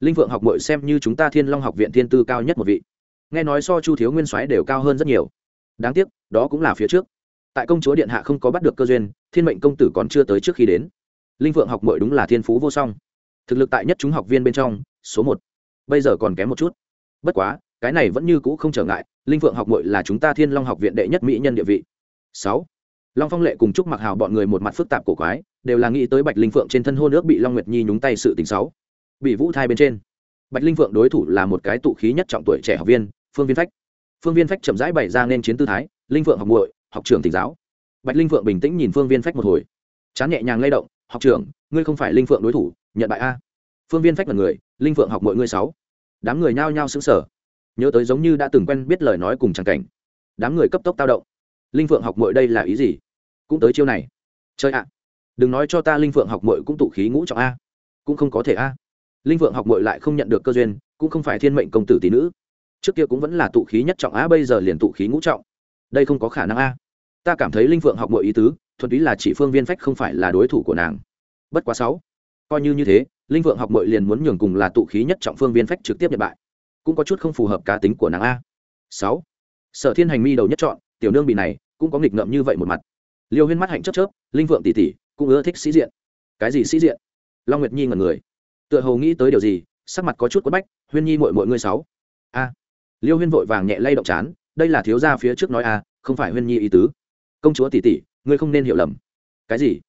S1: linh phượng học mội xem như chúng ta thiên long học viện thiên tư cao nhất một vị. Nghe nói so chu thiếu nguyên soái đều cao hơn rất nhiều. Đáng tiếc, đó cũng là phía trước tại công chúa điện hạ không có bắt được cơ duyên, thiên mệnh công tử còn chưa tới trước khi đến. Linh vượng học mội đúng là thiên phú vô song. Thực lực tại nhất chúng học viên bên trong, số một. Bây giờ còn kém một chút. Bất quá, cái này vẫn như cũ không trở ngại, linh vượng học mội là chúng ta thiên long học viện đệ nhất mỹ nhân địa vị. Sáu. Long phong lệ cùng chúc mặc hào bọn người một mặt phức tạp cổ quái, đều là nghĩ tới bạch linh phượng trên thân hô nước bị long nguyệt nhi nhúng tay sự tình sáu. Bị vũ thai bên trên. Bạch linh phượng đối thủ là một cái tụ khí nhất trọng tuổi trẻ học viên, phương viên phách. Phương viên phách chậm rãi bày ra nên chiến tư thái, linh phượng học muội học trưởng tỉnh giáo. Bạch linh phượng bình tĩnh nhìn phương viên phách một hồi. Chán nhẹ nhàng lay động học trưởng ngươi không phải linh phượng đối thủ nhận bại a. Phương viên phách là người linh phượng học mọi ngươi sáu. Đám người nhao nhao xứng sở nhớ tới giống như đã từng quen biết lời nói cùng tràng cảnh. Đám người cấp tốc tao động. Linh phượng học mội đây là ý gì? Cũng tới chiêu này. Chơi ạ. Đừng nói cho ta linh phượng học mội cũng tụ khí ngũ trọng a. Cũng không có thể a. Linh Phượng học mội lại không nhận được cơ duyên cũng không phải thiên mệnh công tử tỷ nữ. Trước kia cũng vẫn là tụ khí nhất trọng a, bây giờ liền tụ khí ngũ trọng. Đây không có khả năng a ta cảm thấy linh vượng học mọi ý tứ, thuần túy là chỉ phương viên phách không phải là đối thủ của nàng. Bất quá sáu, coi như như thế, linh vượng học mội liền muốn nhường cùng là tụ khí nhất trọng phương viên phách trực tiếp nhật bại, cũng có chút không phù hợp cá tính của nàng a. Sáu, sở thiên hành mi đầu nhất chọn, tiểu nương bị này, cũng có nghịch ngợm như vậy một mặt. Liêu huyên mắt hạnh chớp chớp, linh vượng tỷ tỷ, cũng ưa thích sĩ diện. Cái gì sĩ diện? Long nguyệt nhi ngẩn người. Tựa hồ nghĩ tới điều gì, sắc mặt có chút quất bách, huyên nhi mội mội ngươi sáu. A. Liêu huyên vội vàng nhẹ lay động chán, đây là thiếu gia phía trước nói a, không phải huyên nhi ý tứ công chúa tỷ tỷ, ngươi không nên hiểu lầm. Cái gì?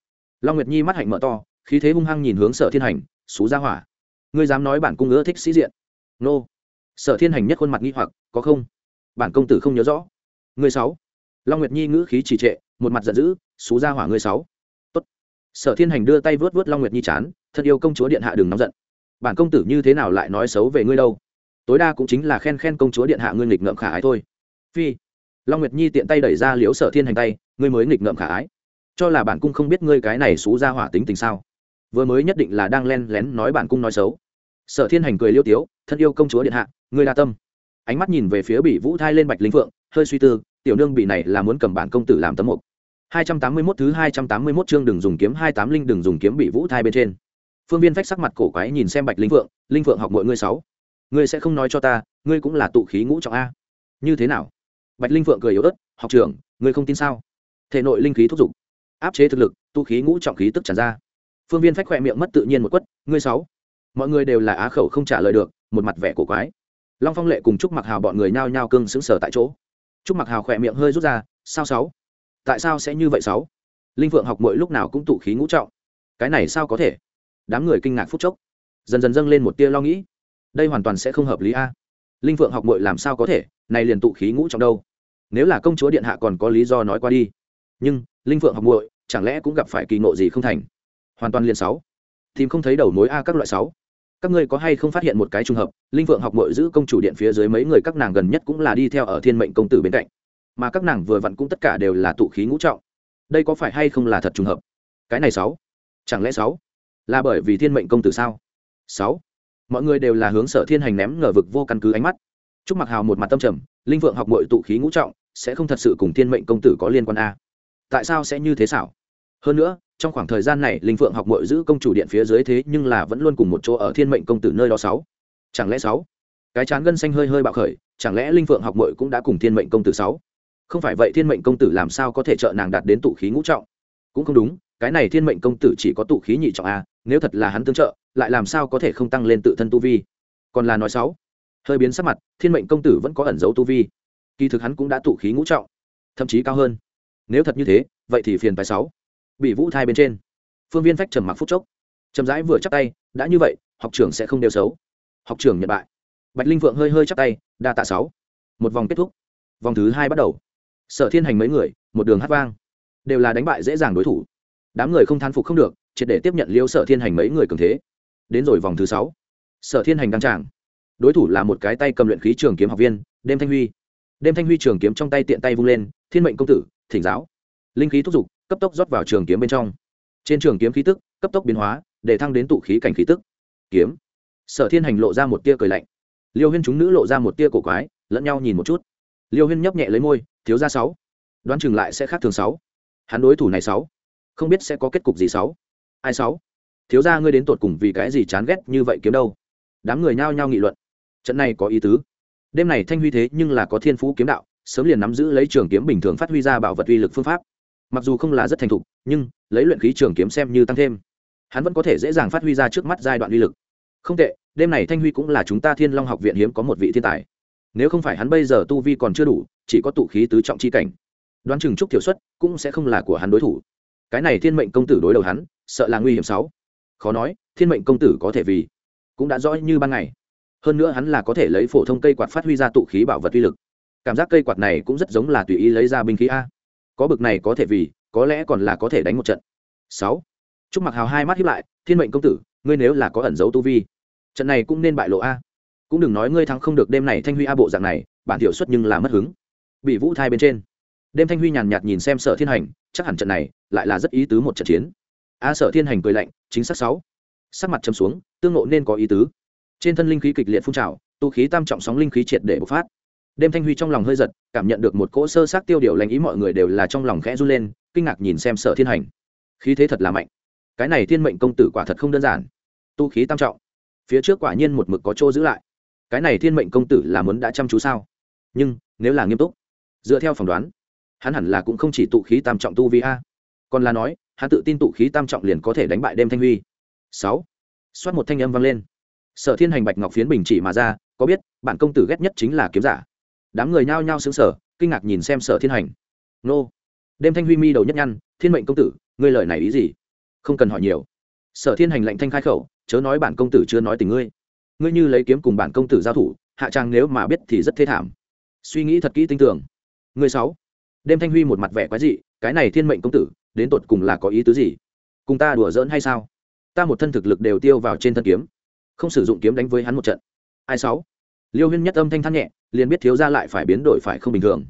S1: Long nguyệt nhi mắt hạnh mở to, khí thế hung hăng nhìn hướng sở thiên hành, xú ra hỏa, ngươi dám nói bản cung ưa thích sĩ diện? Nô. Sở thiên hành nhất khuôn mặt nghi hoặc, có không? Bản công tử không nhớ rõ. Ngươi sáu. Long nguyệt nhi ngữ khí trì trệ, một mặt giận dữ, xú ra hỏa ngươi sáu. Tốt. Sở thiên hành đưa tay vớt vớt long nguyệt nhi chán, thân yêu công chúa điện hạ đừng nóng giận. Bản công tử như thế nào lại nói xấu về ngươi đâu? Tối đa cũng chính là khen khen công chúa điện hạ ngươi nghịch ngợm khả ái thôi. Phi. Long nguyệt nhi tiện tay đẩy ra liếu sở thiên hành tay ngươi mới nghịch ngợm khả ái. Cho là bản cung không biết ngươi cái này xú ra hỏa tính tình sao? Vừa mới nhất định là đang len lén nói bản cung nói xấu. Sở thiên hành cười liêu tiếu, thân yêu công chúa điện hạ, ngươi đa tâm. Ánh mắt nhìn về phía bị vũ thai lên bạch linh phượng, hơi suy tư, tiểu nương bị này là muốn cầm bản công tử làm tấm mục. 281 thứ 281 chương đừng dùng kiếm 28 linh đừng dùng kiếm bị vũ thai bên trên. Phương viên phách sắc mặt cổ quái nhìn xem bạch linh phượng linh phượng học mọi ngươi sáu, ngươi sẽ không nói cho ta, ngươi cũng là tụ khí ngũ trọng a. Như thế nào? Bạch linh phượng cười yếu ớt, học trưởng, ngươi không tin sao? Thể nội linh khí thúc giục, áp chế thực lực tụ khí ngũ trọng khí tức tràn ra. Phương viên phách khỏe miệng mất tự nhiên một quất, ngươi sáu, mọi người đều là á khẩu không trả lời được, một mặt vẻ cổ quái. Long phong lệ cùng trúc mặc hào bọn người nhao nhao cưng xứng sở tại chỗ. Trúc mặc hào khỏe miệng hơi rút ra, sao sáu? Tại sao sẽ như vậy sáu? Linh phượng học mỗi lúc nào cũng tụ khí ngũ trọng. Cái này sao có thể? Đám người kinh ngạc phút chốc. Dần dần dâng lên một tia lo nghĩ. Đây hoàn toàn sẽ không hợp lý a. Linh phượng học mội làm sao có thể? Này liền tụ khí ngũ trọng đâu. Nếu là công chúa điện hạ còn có lý do nói qua đi nhưng, linh phượng học muội, chẳng lẽ cũng gặp phải kỳ ngộ gì không thành? Hoàn toàn liền sáu. Tìm không thấy đầu mối a các loại sáu. Các ngươi có hay không phát hiện một cái trùng hợp, linh phượng học muội giữ công chủ điện phía dưới mấy người các nàng gần nhất cũng là đi theo ở thiên mệnh công tử bên cạnh. Mà các nàng vừa vặn cũng tất cả đều là tụ khí ngũ trọng. Đây có phải hay không là thật trùng hợp? Cái này sáu. Chẳng lẽ sáu? Là bởi vì thiên mệnh công tử sao? Sáu. Mọi người đều là hướng sở thiên hành ném ngờ vực vô căn cứ ánh mắt. Chúc mặc hào một mặt tâm trầm, linh vượng học mội tụ khí ngũ trọng, sẽ không thật sự cùng thiên mệnh công tử có liên quan a tại sao sẽ như thế xảo? Hơn nữa, trong khoảng thời gian này, linh phượng học mội giữ công chủ điện phía dưới thế nhưng là vẫn luôn cùng một chỗ ở thiên mệnh công tử nơi đó sáu. Chẳng lẽ sáu? Cái chán gân xanh hơi hơi bạo khởi, chẳng lẽ linh phượng học mội cũng đã cùng thiên mệnh công tử sáu? Không phải vậy thiên mệnh công tử làm sao có thể trợ nàng đạt đến tụ khí ngũ trọng? Cũng không đúng, cái này thiên mệnh công tử chỉ có tụ khí nhị trọng a nếu thật là hắn tương trợ, lại làm sao có thể không tăng lên tự thân tu vi? Còn là nói sáu, hơi biến sắc mặt, thiên mệnh công tử vẫn có ẩn dấu tu vi. Kỳ thực hắn cũng đã tụ khí ngũ trọng, thậm chí cao hơn nếu thật như thế, vậy thì phiền bài sáu. Bị vũ thai bên trên. Phương viên phách trầm mặc phút chốc. Trầm rãi vừa chắc tay, đã như vậy, học trưởng sẽ không đều xấu. Học trưởng nhận bại. Bạch linh vượng hơi hơi chắc tay, đa tạ sáu. Một vòng kết thúc. Vòng thứ hai bắt đầu. Sở thiên hành mấy người, một đường hát vang. Đều là đánh bại dễ dàng đối thủ. Đám người không thán phục không được, triệt để tiếp nhận liêu sở thiên hành mấy người cường thế. Đến rồi vòng thứ sáu. Sở thiên hành đăng tràng. Đối thủ là một cái tay cầm luyện khí trường kiếm học viên, đêm thanh huy. Đêm thanh huy trường kiếm trong tay tiện tay vung lên, thiên mệnh công tử thỉnh giáo. Linh khí thúc giục, cấp tốc rót vào trường kiếm bên trong. Trên trường kiếm khí tức, cấp tốc biến hóa, để thăng đến tụ khí cảnh khí tức. Kiếm. Sở thiên hành lộ ra một tia cười lạnh. Liêu huyên chúng nữ lộ ra một tia cổ quái, lẫn nhau nhìn một chút. Liêu huyên nhấp nhẹ lấy môi, thiếu ra sáu. Đoán chừng lại sẽ khác thường sáu. Hắn đối thủ này sáu. Không biết sẽ có kết cục gì sáu. Ai sáu? Thiếu ra ngươi đến tột cùng vì cái gì chán ghét như vậy kiếm đâu? Đám người nhao nhao nghị luận. Trận này có ý tứ. Đêm này thanh huy thế nhưng là có thiên phú kiếm đạo sớm liền nắm giữ lấy trường kiếm bình thường phát huy ra bảo vật uy lực phương pháp. Mặc dù không là rất thành thục, nhưng lấy luyện khí trường kiếm xem như tăng thêm, hắn vẫn có thể dễ dàng phát huy ra trước mắt giai đoạn uy lực. Không tệ, đêm này thanh huy cũng là chúng ta thiên long học viện hiếm có một vị thiên tài. Nếu không phải hắn bây giờ tu vi còn chưa đủ, chỉ có tụ khí tứ trọng chi cảnh, đoán chừng trúc thiểu xuất cũng sẽ không là của hắn đối thủ. Cái này thiên mệnh công tử đối đầu hắn, sợ là nguy hiểm sáu. Khó nói, thiên mệnh công tử có thể vì cũng đã rõ như ban ngày. Hơn nữa hắn là có thể lấy phổ thông cây quạt phát huy ra tụ khí bảo vật uy lực cảm giác cây quạt này cũng rất giống là tùy ý lấy ra binh khí a. Có bực này có thể vì, có lẽ còn là có thể đánh một trận. Sáu. Chúc mặc hào hai mắt hiếp lại, thiên mệnh công tử, ngươi nếu là có ẩn dấu tu vi, trận này cũng nên bại lộ a. Cũng đừng nói ngươi thắng không được đêm này thanh huy a bộ dạng này, bản tiểu xuất nhưng là mất hứng. Bị vũ thai bên trên. Đêm thanh huy nhàn nhạt nhìn xem sở thiên hành, chắc hẳn trận này lại là rất ý tứ một trận chiến. A sở thiên hành cười lạnh, chính xác sáu. Sắc mặt chấm xuống, tương ngộ nên có ý tứ. Trên thân linh khí kịch liệt phun trào, tu khí tam trọng sóng linh khí triệt để bộc phát đêm thanh huy trong lòng hơi giật, cảm nhận được một cỗ sơ sát tiêu điều lành ý mọi người đều là trong lòng khẽ run lên, kinh ngạc nhìn xem sở thiên hành. Khí thế thật là mạnh. Cái này thiên mệnh công tử quả thật không đơn giản. Tu khí tam trọng. Phía trước quả nhiên một mực có chỗ giữ lại. Cái này thiên mệnh công tử là muốn đã chăm chú sao? Nhưng, nếu là nghiêm túc, dựa theo phỏng đoán, hắn hẳn là cũng không chỉ tụ khí tam trọng tu vi a. Còn là nói, hắn tự tin tụ khí tam trọng liền có thể đánh bại đêm thanh huy. Sáu. Xoát một thanh âm vang lên. Sở thiên hành bạch ngọc phiến bình chỉ mà ra, có biết, bản công tử ghét nhất chính là kiếm giả đám người nhao nhao xứng sở kinh ngạc nhìn xem sở thiên hành. Nô, đêm thanh huy mi đầu nhất nhăn, thiên mệnh công tử, ngươi lời này ý gì? Không cần hỏi nhiều. Sở thiên hành lệnh thanh khai khẩu, chớ nói bản công tử chưa nói tình ngươi. Ngươi như lấy kiếm cùng bản công tử giao thủ, hạ trang nếu mà biết thì rất thê thảm. Suy nghĩ thật kỹ tinh tưởng ngươi sáu. Đêm thanh huy một mặt vẻ quái dị, cái này thiên mệnh công tử, đến tột cùng là có ý tứ gì? Cùng ta đùa giỡn hay sao? Ta một thân thực lực đều tiêu vào trên thân kiếm, không sử dụng kiếm đánh với hắn một trận. Ai sáu? Liêu huyên nhất âm thanh than nhẹ liền biết thiếu gia lại phải biến đổi phải không bình thường.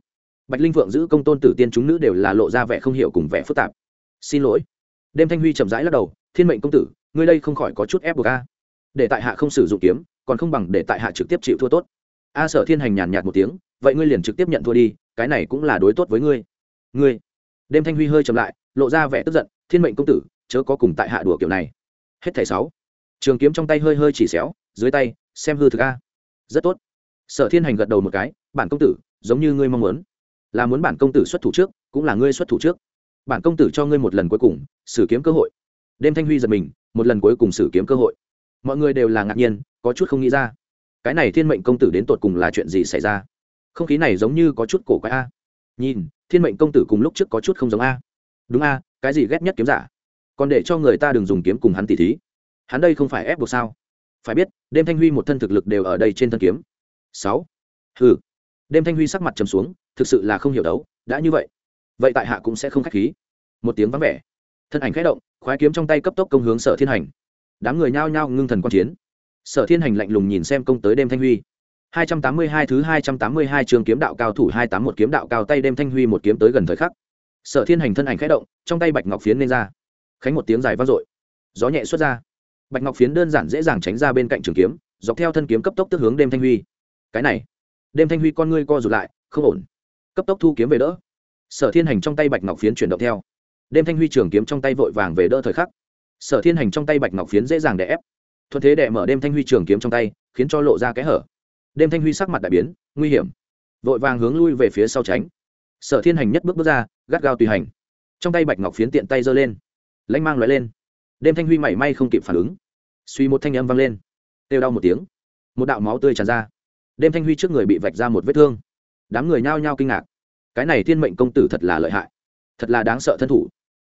S1: Bạch linh vượng giữ công tôn tử tiên chúng nữ đều là lộ ra vẻ không hiểu cùng vẻ phức tạp. Xin lỗi. Đêm thanh huy chậm rãi lắc đầu, thiên mệnh công tử, ngươi đây không khỏi có chút ép buộc a. Để tại hạ không sử dụng kiếm, còn không bằng để tại hạ trực tiếp chịu thua tốt. A sở thiên hành nhàn nhạt một tiếng, vậy ngươi liền trực tiếp nhận thua đi, cái này cũng là đối tốt với ngươi. Ngươi? Đêm thanh huy hơi chậm lại, lộ ra vẻ tức giận, thiên mệnh công tử, chớ có cùng tại hạ đùa kiểu này. Hết thẻ sáu. Trường kiếm trong tay hơi hơi chỉ xéo, dưới tay, xem hư thực a. Rất tốt sở thiên hành gật đầu một cái, bản công tử, giống như ngươi mong muốn. Là muốn bản công tử xuất thủ trước, cũng là ngươi xuất thủ trước. Bản công tử cho ngươi một lần cuối cùng, sử kiếm cơ hội. Đêm thanh huy giật mình, một lần cuối cùng sử kiếm cơ hội. Mọi người đều là ngạc nhiên, có chút không nghĩ ra. Cái này thiên mệnh công tử đến tột cùng là chuyện gì xảy ra? Không khí này giống như có chút cổ quái a. Nhìn, thiên mệnh công tử cùng lúc trước có chút không giống a. Đúng a, cái gì ghét nhất kiếm giả? Còn để cho người ta đừng dùng kiếm cùng hắn tỉ thí. Hắn đây không phải ép buộc sao? Phải biết, đêm thanh huy một thân thực lực đều ở đây trên thân kiếm sáu. Hừ. Đêm thanh huy sắc mặt trầm xuống, thực sự là không hiểu đấu, đã như vậy vậy tại hạ cũng sẽ không k h á c h khí. Một tiếng vắng vẻ. Thân ảnh k h ẽ động, khoái kiếm trong tay cấp tốc công hướng sở thiên hành. Đám người nhao nhao ngưng thần q u a n chiến. Sở thiên hành lạnh lùng nhìn xem công tới đêm thanh huy. Hai trăm tám mươi hai thứ hai trăm tám mươi hai trường kiếm đạo cao thủ hai tám một kiếm đạo cao tay đêm thanh huy một kiếm tới gần thời khắc. Sở thiên hành thân ảnh k h ẽ động, trong tay bạch ngọc phiến lên ra. Khánh một tiếng dài vang dội. Gió nhẹ xuất ra. Bạch ngọc phiến đơn giản dễ dàng tránh ra bên cạnh trường kiếm, dọc theo thân kiếm cấp tốc tức hướng đêm thanh huy cái này. Đêm thanh huy con ngươi co rụt lại, không ổn. Cấp tốc thu kiếm về đỡ. Sở thiên hành trong tay bạch ngọc phiến chuyển động theo. Đêm thanh huy trường kiếm trong tay vội vàng về đỡ thời khắc. Sở thiên hành trong tay bạch ngọc phiến dễ dàng đè ép. Thuận thế đè mở đêm thanh huy trường kiếm trong tay, khiến cho lộ ra cái hở. Đêm thanh huy sắc mặt đại biến, nguy hiểm. Vội vàng hướng lui về phía sau tránh. Sở thiên hành nhất bước bước ra, gắt gao tùy hành. Trong tay bạch ngọc phiến tiện tay giơ lên. Lãnh mang loại lên. Đêm thanh huy mảy may không kịp phản ứng. Suy một thanh âm vang lên. Têu đau một tiếng. Một đạo máu tươi tràn ra đêm thanh huy trước người bị vạch ra một vết thương. Đám người nhao nhao kinh ngạc. Cái này thiên mệnh công tử thật là lợi hại. Thật là đáng sợ thân thủ.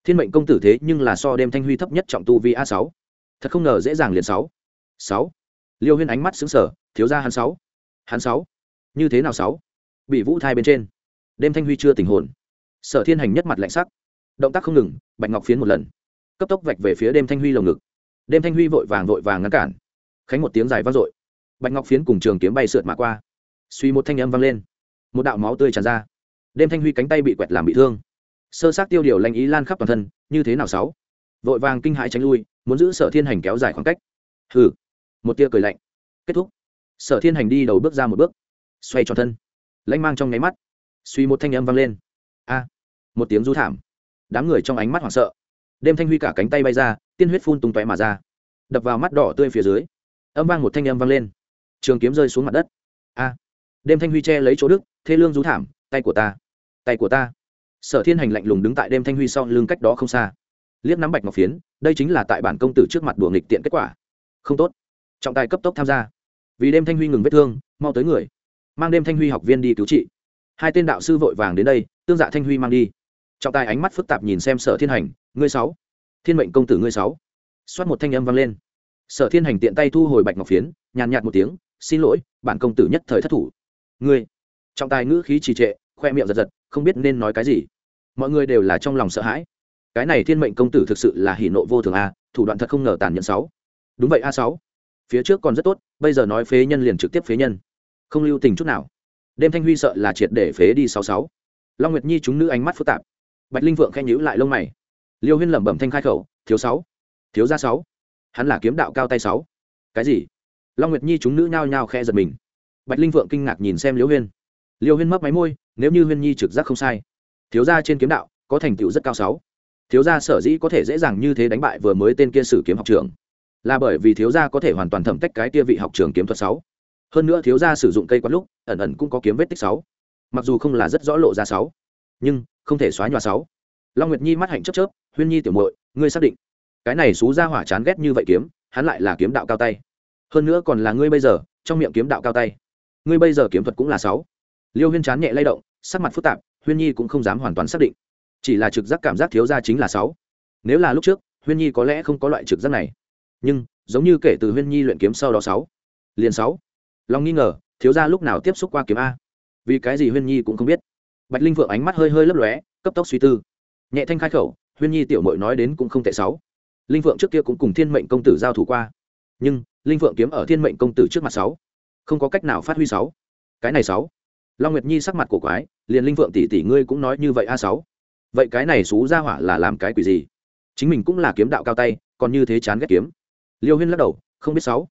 S1: Thiên mệnh công tử thế nhưng là so đêm thanh huy thấp nhất trọng tu vi a sáu. Thật không ngờ dễ dàng liền sáu. Sáu. Liêu huyên ánh mắt xứng sở thiếu ra hắn sáu. Hắn sáu. Như thế nào sáu? Bị vũ thai bên trên. Đêm thanh huy chưa tình hồn. Sở thiên hành nhất mặt lạnh sắc. Động tác không ngừng, bạch ngọc phiến một lần. Cấp tốc vạch về phía đêm thanh huy lồng ngực. Đêm thanh huy vội vàng vội vàng ngăn cản. Khánh một tiếng dài vang dội bạch ngọc phiến cùng trường kiếm bay sượt mà qua. Suy một thanh âm vang lên. Một đạo máu tươi tràn ra. Đêm thanh huy cánh tay bị quẹt làm bị thương. Sơ sát tiêu điều lanh ý lan khắp toàn thân, như thế nào sáu? Vội vàng kinh hãi tránh lui, muốn giữ sở thiên hành kéo dài khoảng cách. Hừ. Một tia cười lạnh. Kết thúc. Sở thiên hành đi đầu bước ra một bước. Xoay tròn thân. Lãnh mang trong nháy mắt. Suy một thanh âm vang lên. A. Một tiếng rú thảm. Đám người trong ánh mắt hoảng sợ. Đêm thanh huy cả cánh tay bay ra, tiên huyết phun tung tóe mà ra. Đập vào mắt đỏ tươi phía dưới. Âm vang một thanh âm vang lên trường kiếm rơi xuống mặt đất. A. Đêm thanh huy che lấy chỗ đức thế lương rú thảm, tay của ta, tay của ta. Sở thiên hành lạnh lùng đứng tại đêm thanh huy sau lưng cách đó không xa. Liếc nắm bạch ngọc phiến, đây chính là tại bản công tử trước mặt đùa nghịch tiện kết quả. Không tốt. Trọng tài cấp tốc tham gia. Vì đêm thanh huy ngừng vết thương, mau tới người. Mang đêm thanh huy học viên đi cứu trị. Hai tên đạo sư vội vàng đến đây, tương dạ thanh huy mang đi. Trọng tài ánh mắt phức tạp nhìn xem sở thiên hành, ngươi sáu, thiên mệnh công tử ngươi sáu. Xoát một thanh âm vang lên. Sở thiên hành tiện tay thu hồi bạch ngọc phiến, nhàn nhạt một tiếng xin lỗi, bản công tử nhất thời thất thủ. Ngươi, trọng tài ngữ khí trì trệ, khoe miệng giật giật, không biết nên nói cái gì. Mọi người đều là trong lòng sợ hãi. Cái này thiên mệnh công tử thực sự là hỉ nộ vô thường a, thủ đoạn thật không ngờ tàn nhẫn sáu. Đúng vậy a sáu. Phía trước còn rất tốt, bây giờ nói phế nhân liền trực tiếp phế nhân. Không lưu tình chút nào. Đêm thanh huy sợ là triệt để phế đi sáu sáu. Long nguyệt nhi chúng nữ ánh mắt phức tạp. Bạch linh vượng khen nhữ lại lông mày. Liêu huyên lẩm bẩm thanh khai khẩu, thiếu sáu, thiếu gia sáu. Hắn là kiếm đạo cao tay sáu. Cái gì? Long nguyệt nhi chúng nữ nhao nhao khe giật mình. Bạch linh vượng kinh ngạc nhìn xem liễu huyên. Liễu huyên mấp máy môi, nếu như huyên nhi trực giác không sai. Thiếu gia trên kiếm đạo, có thành tựu rất cao sáu. Thiếu gia sở dĩ có thể dễ dàng như thế đánh bại vừa mới tên kia sử kiếm học trường là bởi vì thiếu gia có thể hoàn toàn thẩm tách cái kia vị học trường kiếm thuật sáu. Hơn nữa thiếu gia sử dụng cây quát lúc, ẩn ẩn cũng có kiếm vết tích sáu. Mặc dù không là rất rõ lộ ra sáu, nhưng không thể xóa nhòa sáu. Long nguyệt nhi mắt hạnh chớp chớp, huyên nhi tiểu muội, ngươi xác định, cái này xú ra hỏa chán ghét như vậy kiếm, hắn lại là kiếm đạo cao tay hơn nữa còn là ngươi bây giờ, trong miệng kiếm đạo cao tay. Ngươi bây giờ kiếm thuật cũng là sáu. Liêu huyên chán nhẹ lay động, sắc mặt phức tạp, huyên nhi cũng không dám hoàn toàn xác định. Chỉ là trực giác cảm giác thiếu ra chính là sáu. Nếu là lúc trước, huyên nhi có lẽ không có loại trực giác này. Nhưng, giống như kể từ huyên nhi luyện kiếm sau đó sáu, liền sáu. Long nghi ngờ, thiếu ra lúc nào tiếp xúc qua kiếm a? Vì cái gì huyên nhi cũng không biết. Bạch linh vượng ánh mắt hơi hơi lấp lóe, cấp tốc suy tư. Nhẹ thanh khai khẩu, huyên nhi tiểu mội nói đến cũng không tệ sáu. Linh vượng trước kia cũng cùng thiên mệnh công tử giao thủ qua. Nhưng linh vượng kiếm ở thiên mệnh công tử trước mặt sáu. Không có cách nào phát huy sáu. Cái này sáu. Long nguyệt nhi sắc mặt cổ quái, liền linh vượng tỷ tỷ ngươi cũng nói như vậy a sáu. Vậy cái này xú ra hỏa là làm cái quỷ gì? Chính mình cũng là kiếm đạo cao tay, còn như thế chán ghét kiếm. Liêu huyên lắc đầu, không biết sáu.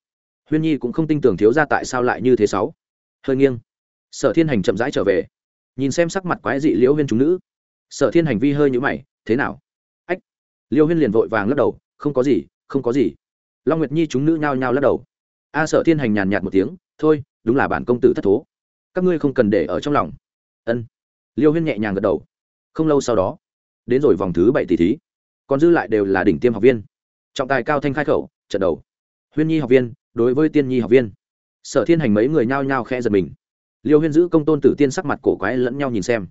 S1: Huyên nhi cũng không tin tưởng thiếu ra tại sao lại như thế sáu. Hơi nghiêng. Sở thiên hành chậm rãi trở về. Nhìn xem sắc mặt quái dị liễu huyên chúng nữ. Sở thiên hành vi hơi nhũ mày, thế nào? Ách. Liêu huyên liền vội vàng lắc đầu, không có gì, không có gì long nguyệt nhi chúng nữ nhao nhao lắc đầu. A sở thiên hành nhàn nhạt một tiếng, thôi, đúng là bản công tử thất thố. Các ngươi không cần để ở trong lòng. Ân. Liêu huyên nhẹ nhàng gật đầu. Không lâu sau đó, đến rồi vòng thứ bảy tỷ thí. Còn dư lại đều là đỉnh tiêm học viên. Trọng tài cao thanh khai khẩu, trận đầu. Huyên nhi học viên, đối với tiên nhi học viên. Sở thiên hành mấy người nhao nhao khe giật mình. Liêu huyên giữ công tôn tử tiên sắc mặt cổ quái lẫn nhau nhìn xem.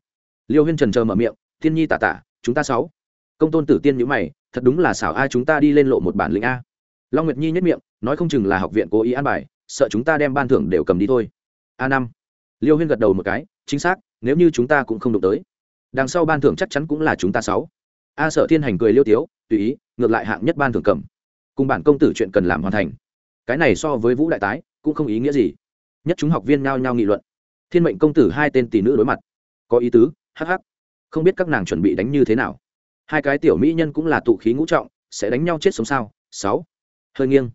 S1: Liêu huyên trần trờ mở miệng, tiên nhi tả tả, chúng ta sáu. Công tôn tử tiên nhữ mày, thật đúng là xảo a, chúng ta đi lên lộ một bản lĩnh a long nguyệt nhi nhất miệng, nói không chừng là học viện cố ý an bài, sợ chúng ta đem ban thưởng đều cầm đi thôi. A năm. Liêu huyên gật đầu một cái, chính xác, nếu như chúng ta cũng không đụng tới, đằng sau ban thưởng chắc chắn cũng là chúng ta sáu. A sợ thiên hành cười liêu tiếu, tùy ý, ngược lại hạng nhất ban thưởng cầm. Cùng bản công tử chuyện cần làm hoàn thành. Cái này so với vũ đại tái, cũng không ý nghĩa gì. Nhất chúng học viên nao nhao nghị luận. Thiên mệnh công tử hai tên tỷ nữ đối mặt. Có ý tứ hh không biết các nàng chuẩn bị đánh như thế nào. Hai cái tiểu mỹ nhân cũng là tụ khí ngũ trọng, sẽ đánh nhau chết sống sao? Sáu hơi nghiêng.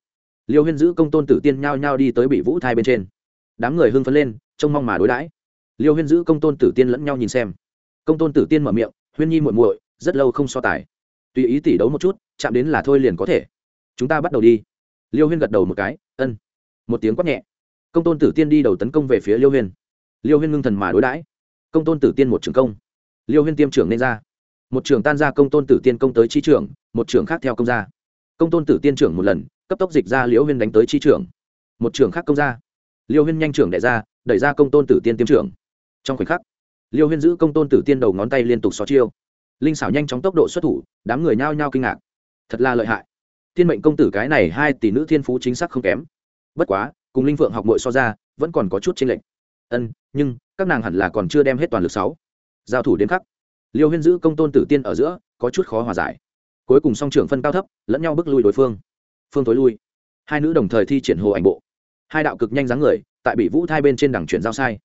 S1: Liêu huyên giữ công tôn tử tiên nhao nhao đi tới bị vũ thai bên trên. Đám người hưng phấn lên, trông mong mà đối đãi. Liêu huyên giữ công tôn tử tiên lẫn nhau nhìn xem. Công tôn tử tiên mở miệng, huyên nhi muội muội, rất lâu không so tài. Tùy ý tỷ đấu một chút, chạm đến là thôi liền có thể. Chúng ta bắt đầu đi. Liêu huyên gật đầu một cái, ân. Một tiếng quát nhẹ. Công tôn tử tiên đi đầu tấn công về phía liêu huyên. Liêu huyên ngưng thần mà đối đãi. Công tôn tử tiên một trường công. Liêu huyên tiêm trưởng nên ra. Một trường tan ra, công tôn tử tiên công tới chi trưởng, một trường khác theo công ra công tôn tử tiên trưởng một lần, cấp tốc dịch ra liễu huyên đánh tới chi trưởng. Một trường khác công ra liêu huyên nhanh trưởng đại ra, đẩy ra công tôn tử tiên tiêm trưởng. Trong khoảnh khắc liêu huyên giữ công tôn tử tiên đầu ngón tay liên tục xó chiêu. Linh xảo nhanh chóng tốc độ xuất thủ, đám người nhao nhao kinh ngạc. Thật là lợi hại. Thiên mệnh công tử cái này hai tỷ nữ thiên phú chính xác không kém. Bất quá, cùng linh phượng học mội so ra, vẫn còn có chút chênh lệch. Ân, nhưng, các nàng hẳn là còn chưa đem hết toàn lực sáu. Giao thủ đến khắc liêu huyên giữ công tôn tử tiên ở giữa, có chút khó hòa giải cuối cùng song trưởng phân cao thấp, lẫn nhau bước lui đối phương. Phương tối lui. Hai nữ đồng thời thi triển hồ ảnh bộ. Hai đạo cực nhanh dáng người, tại bị vũ thai bên trên đẳng chuyển giao sai.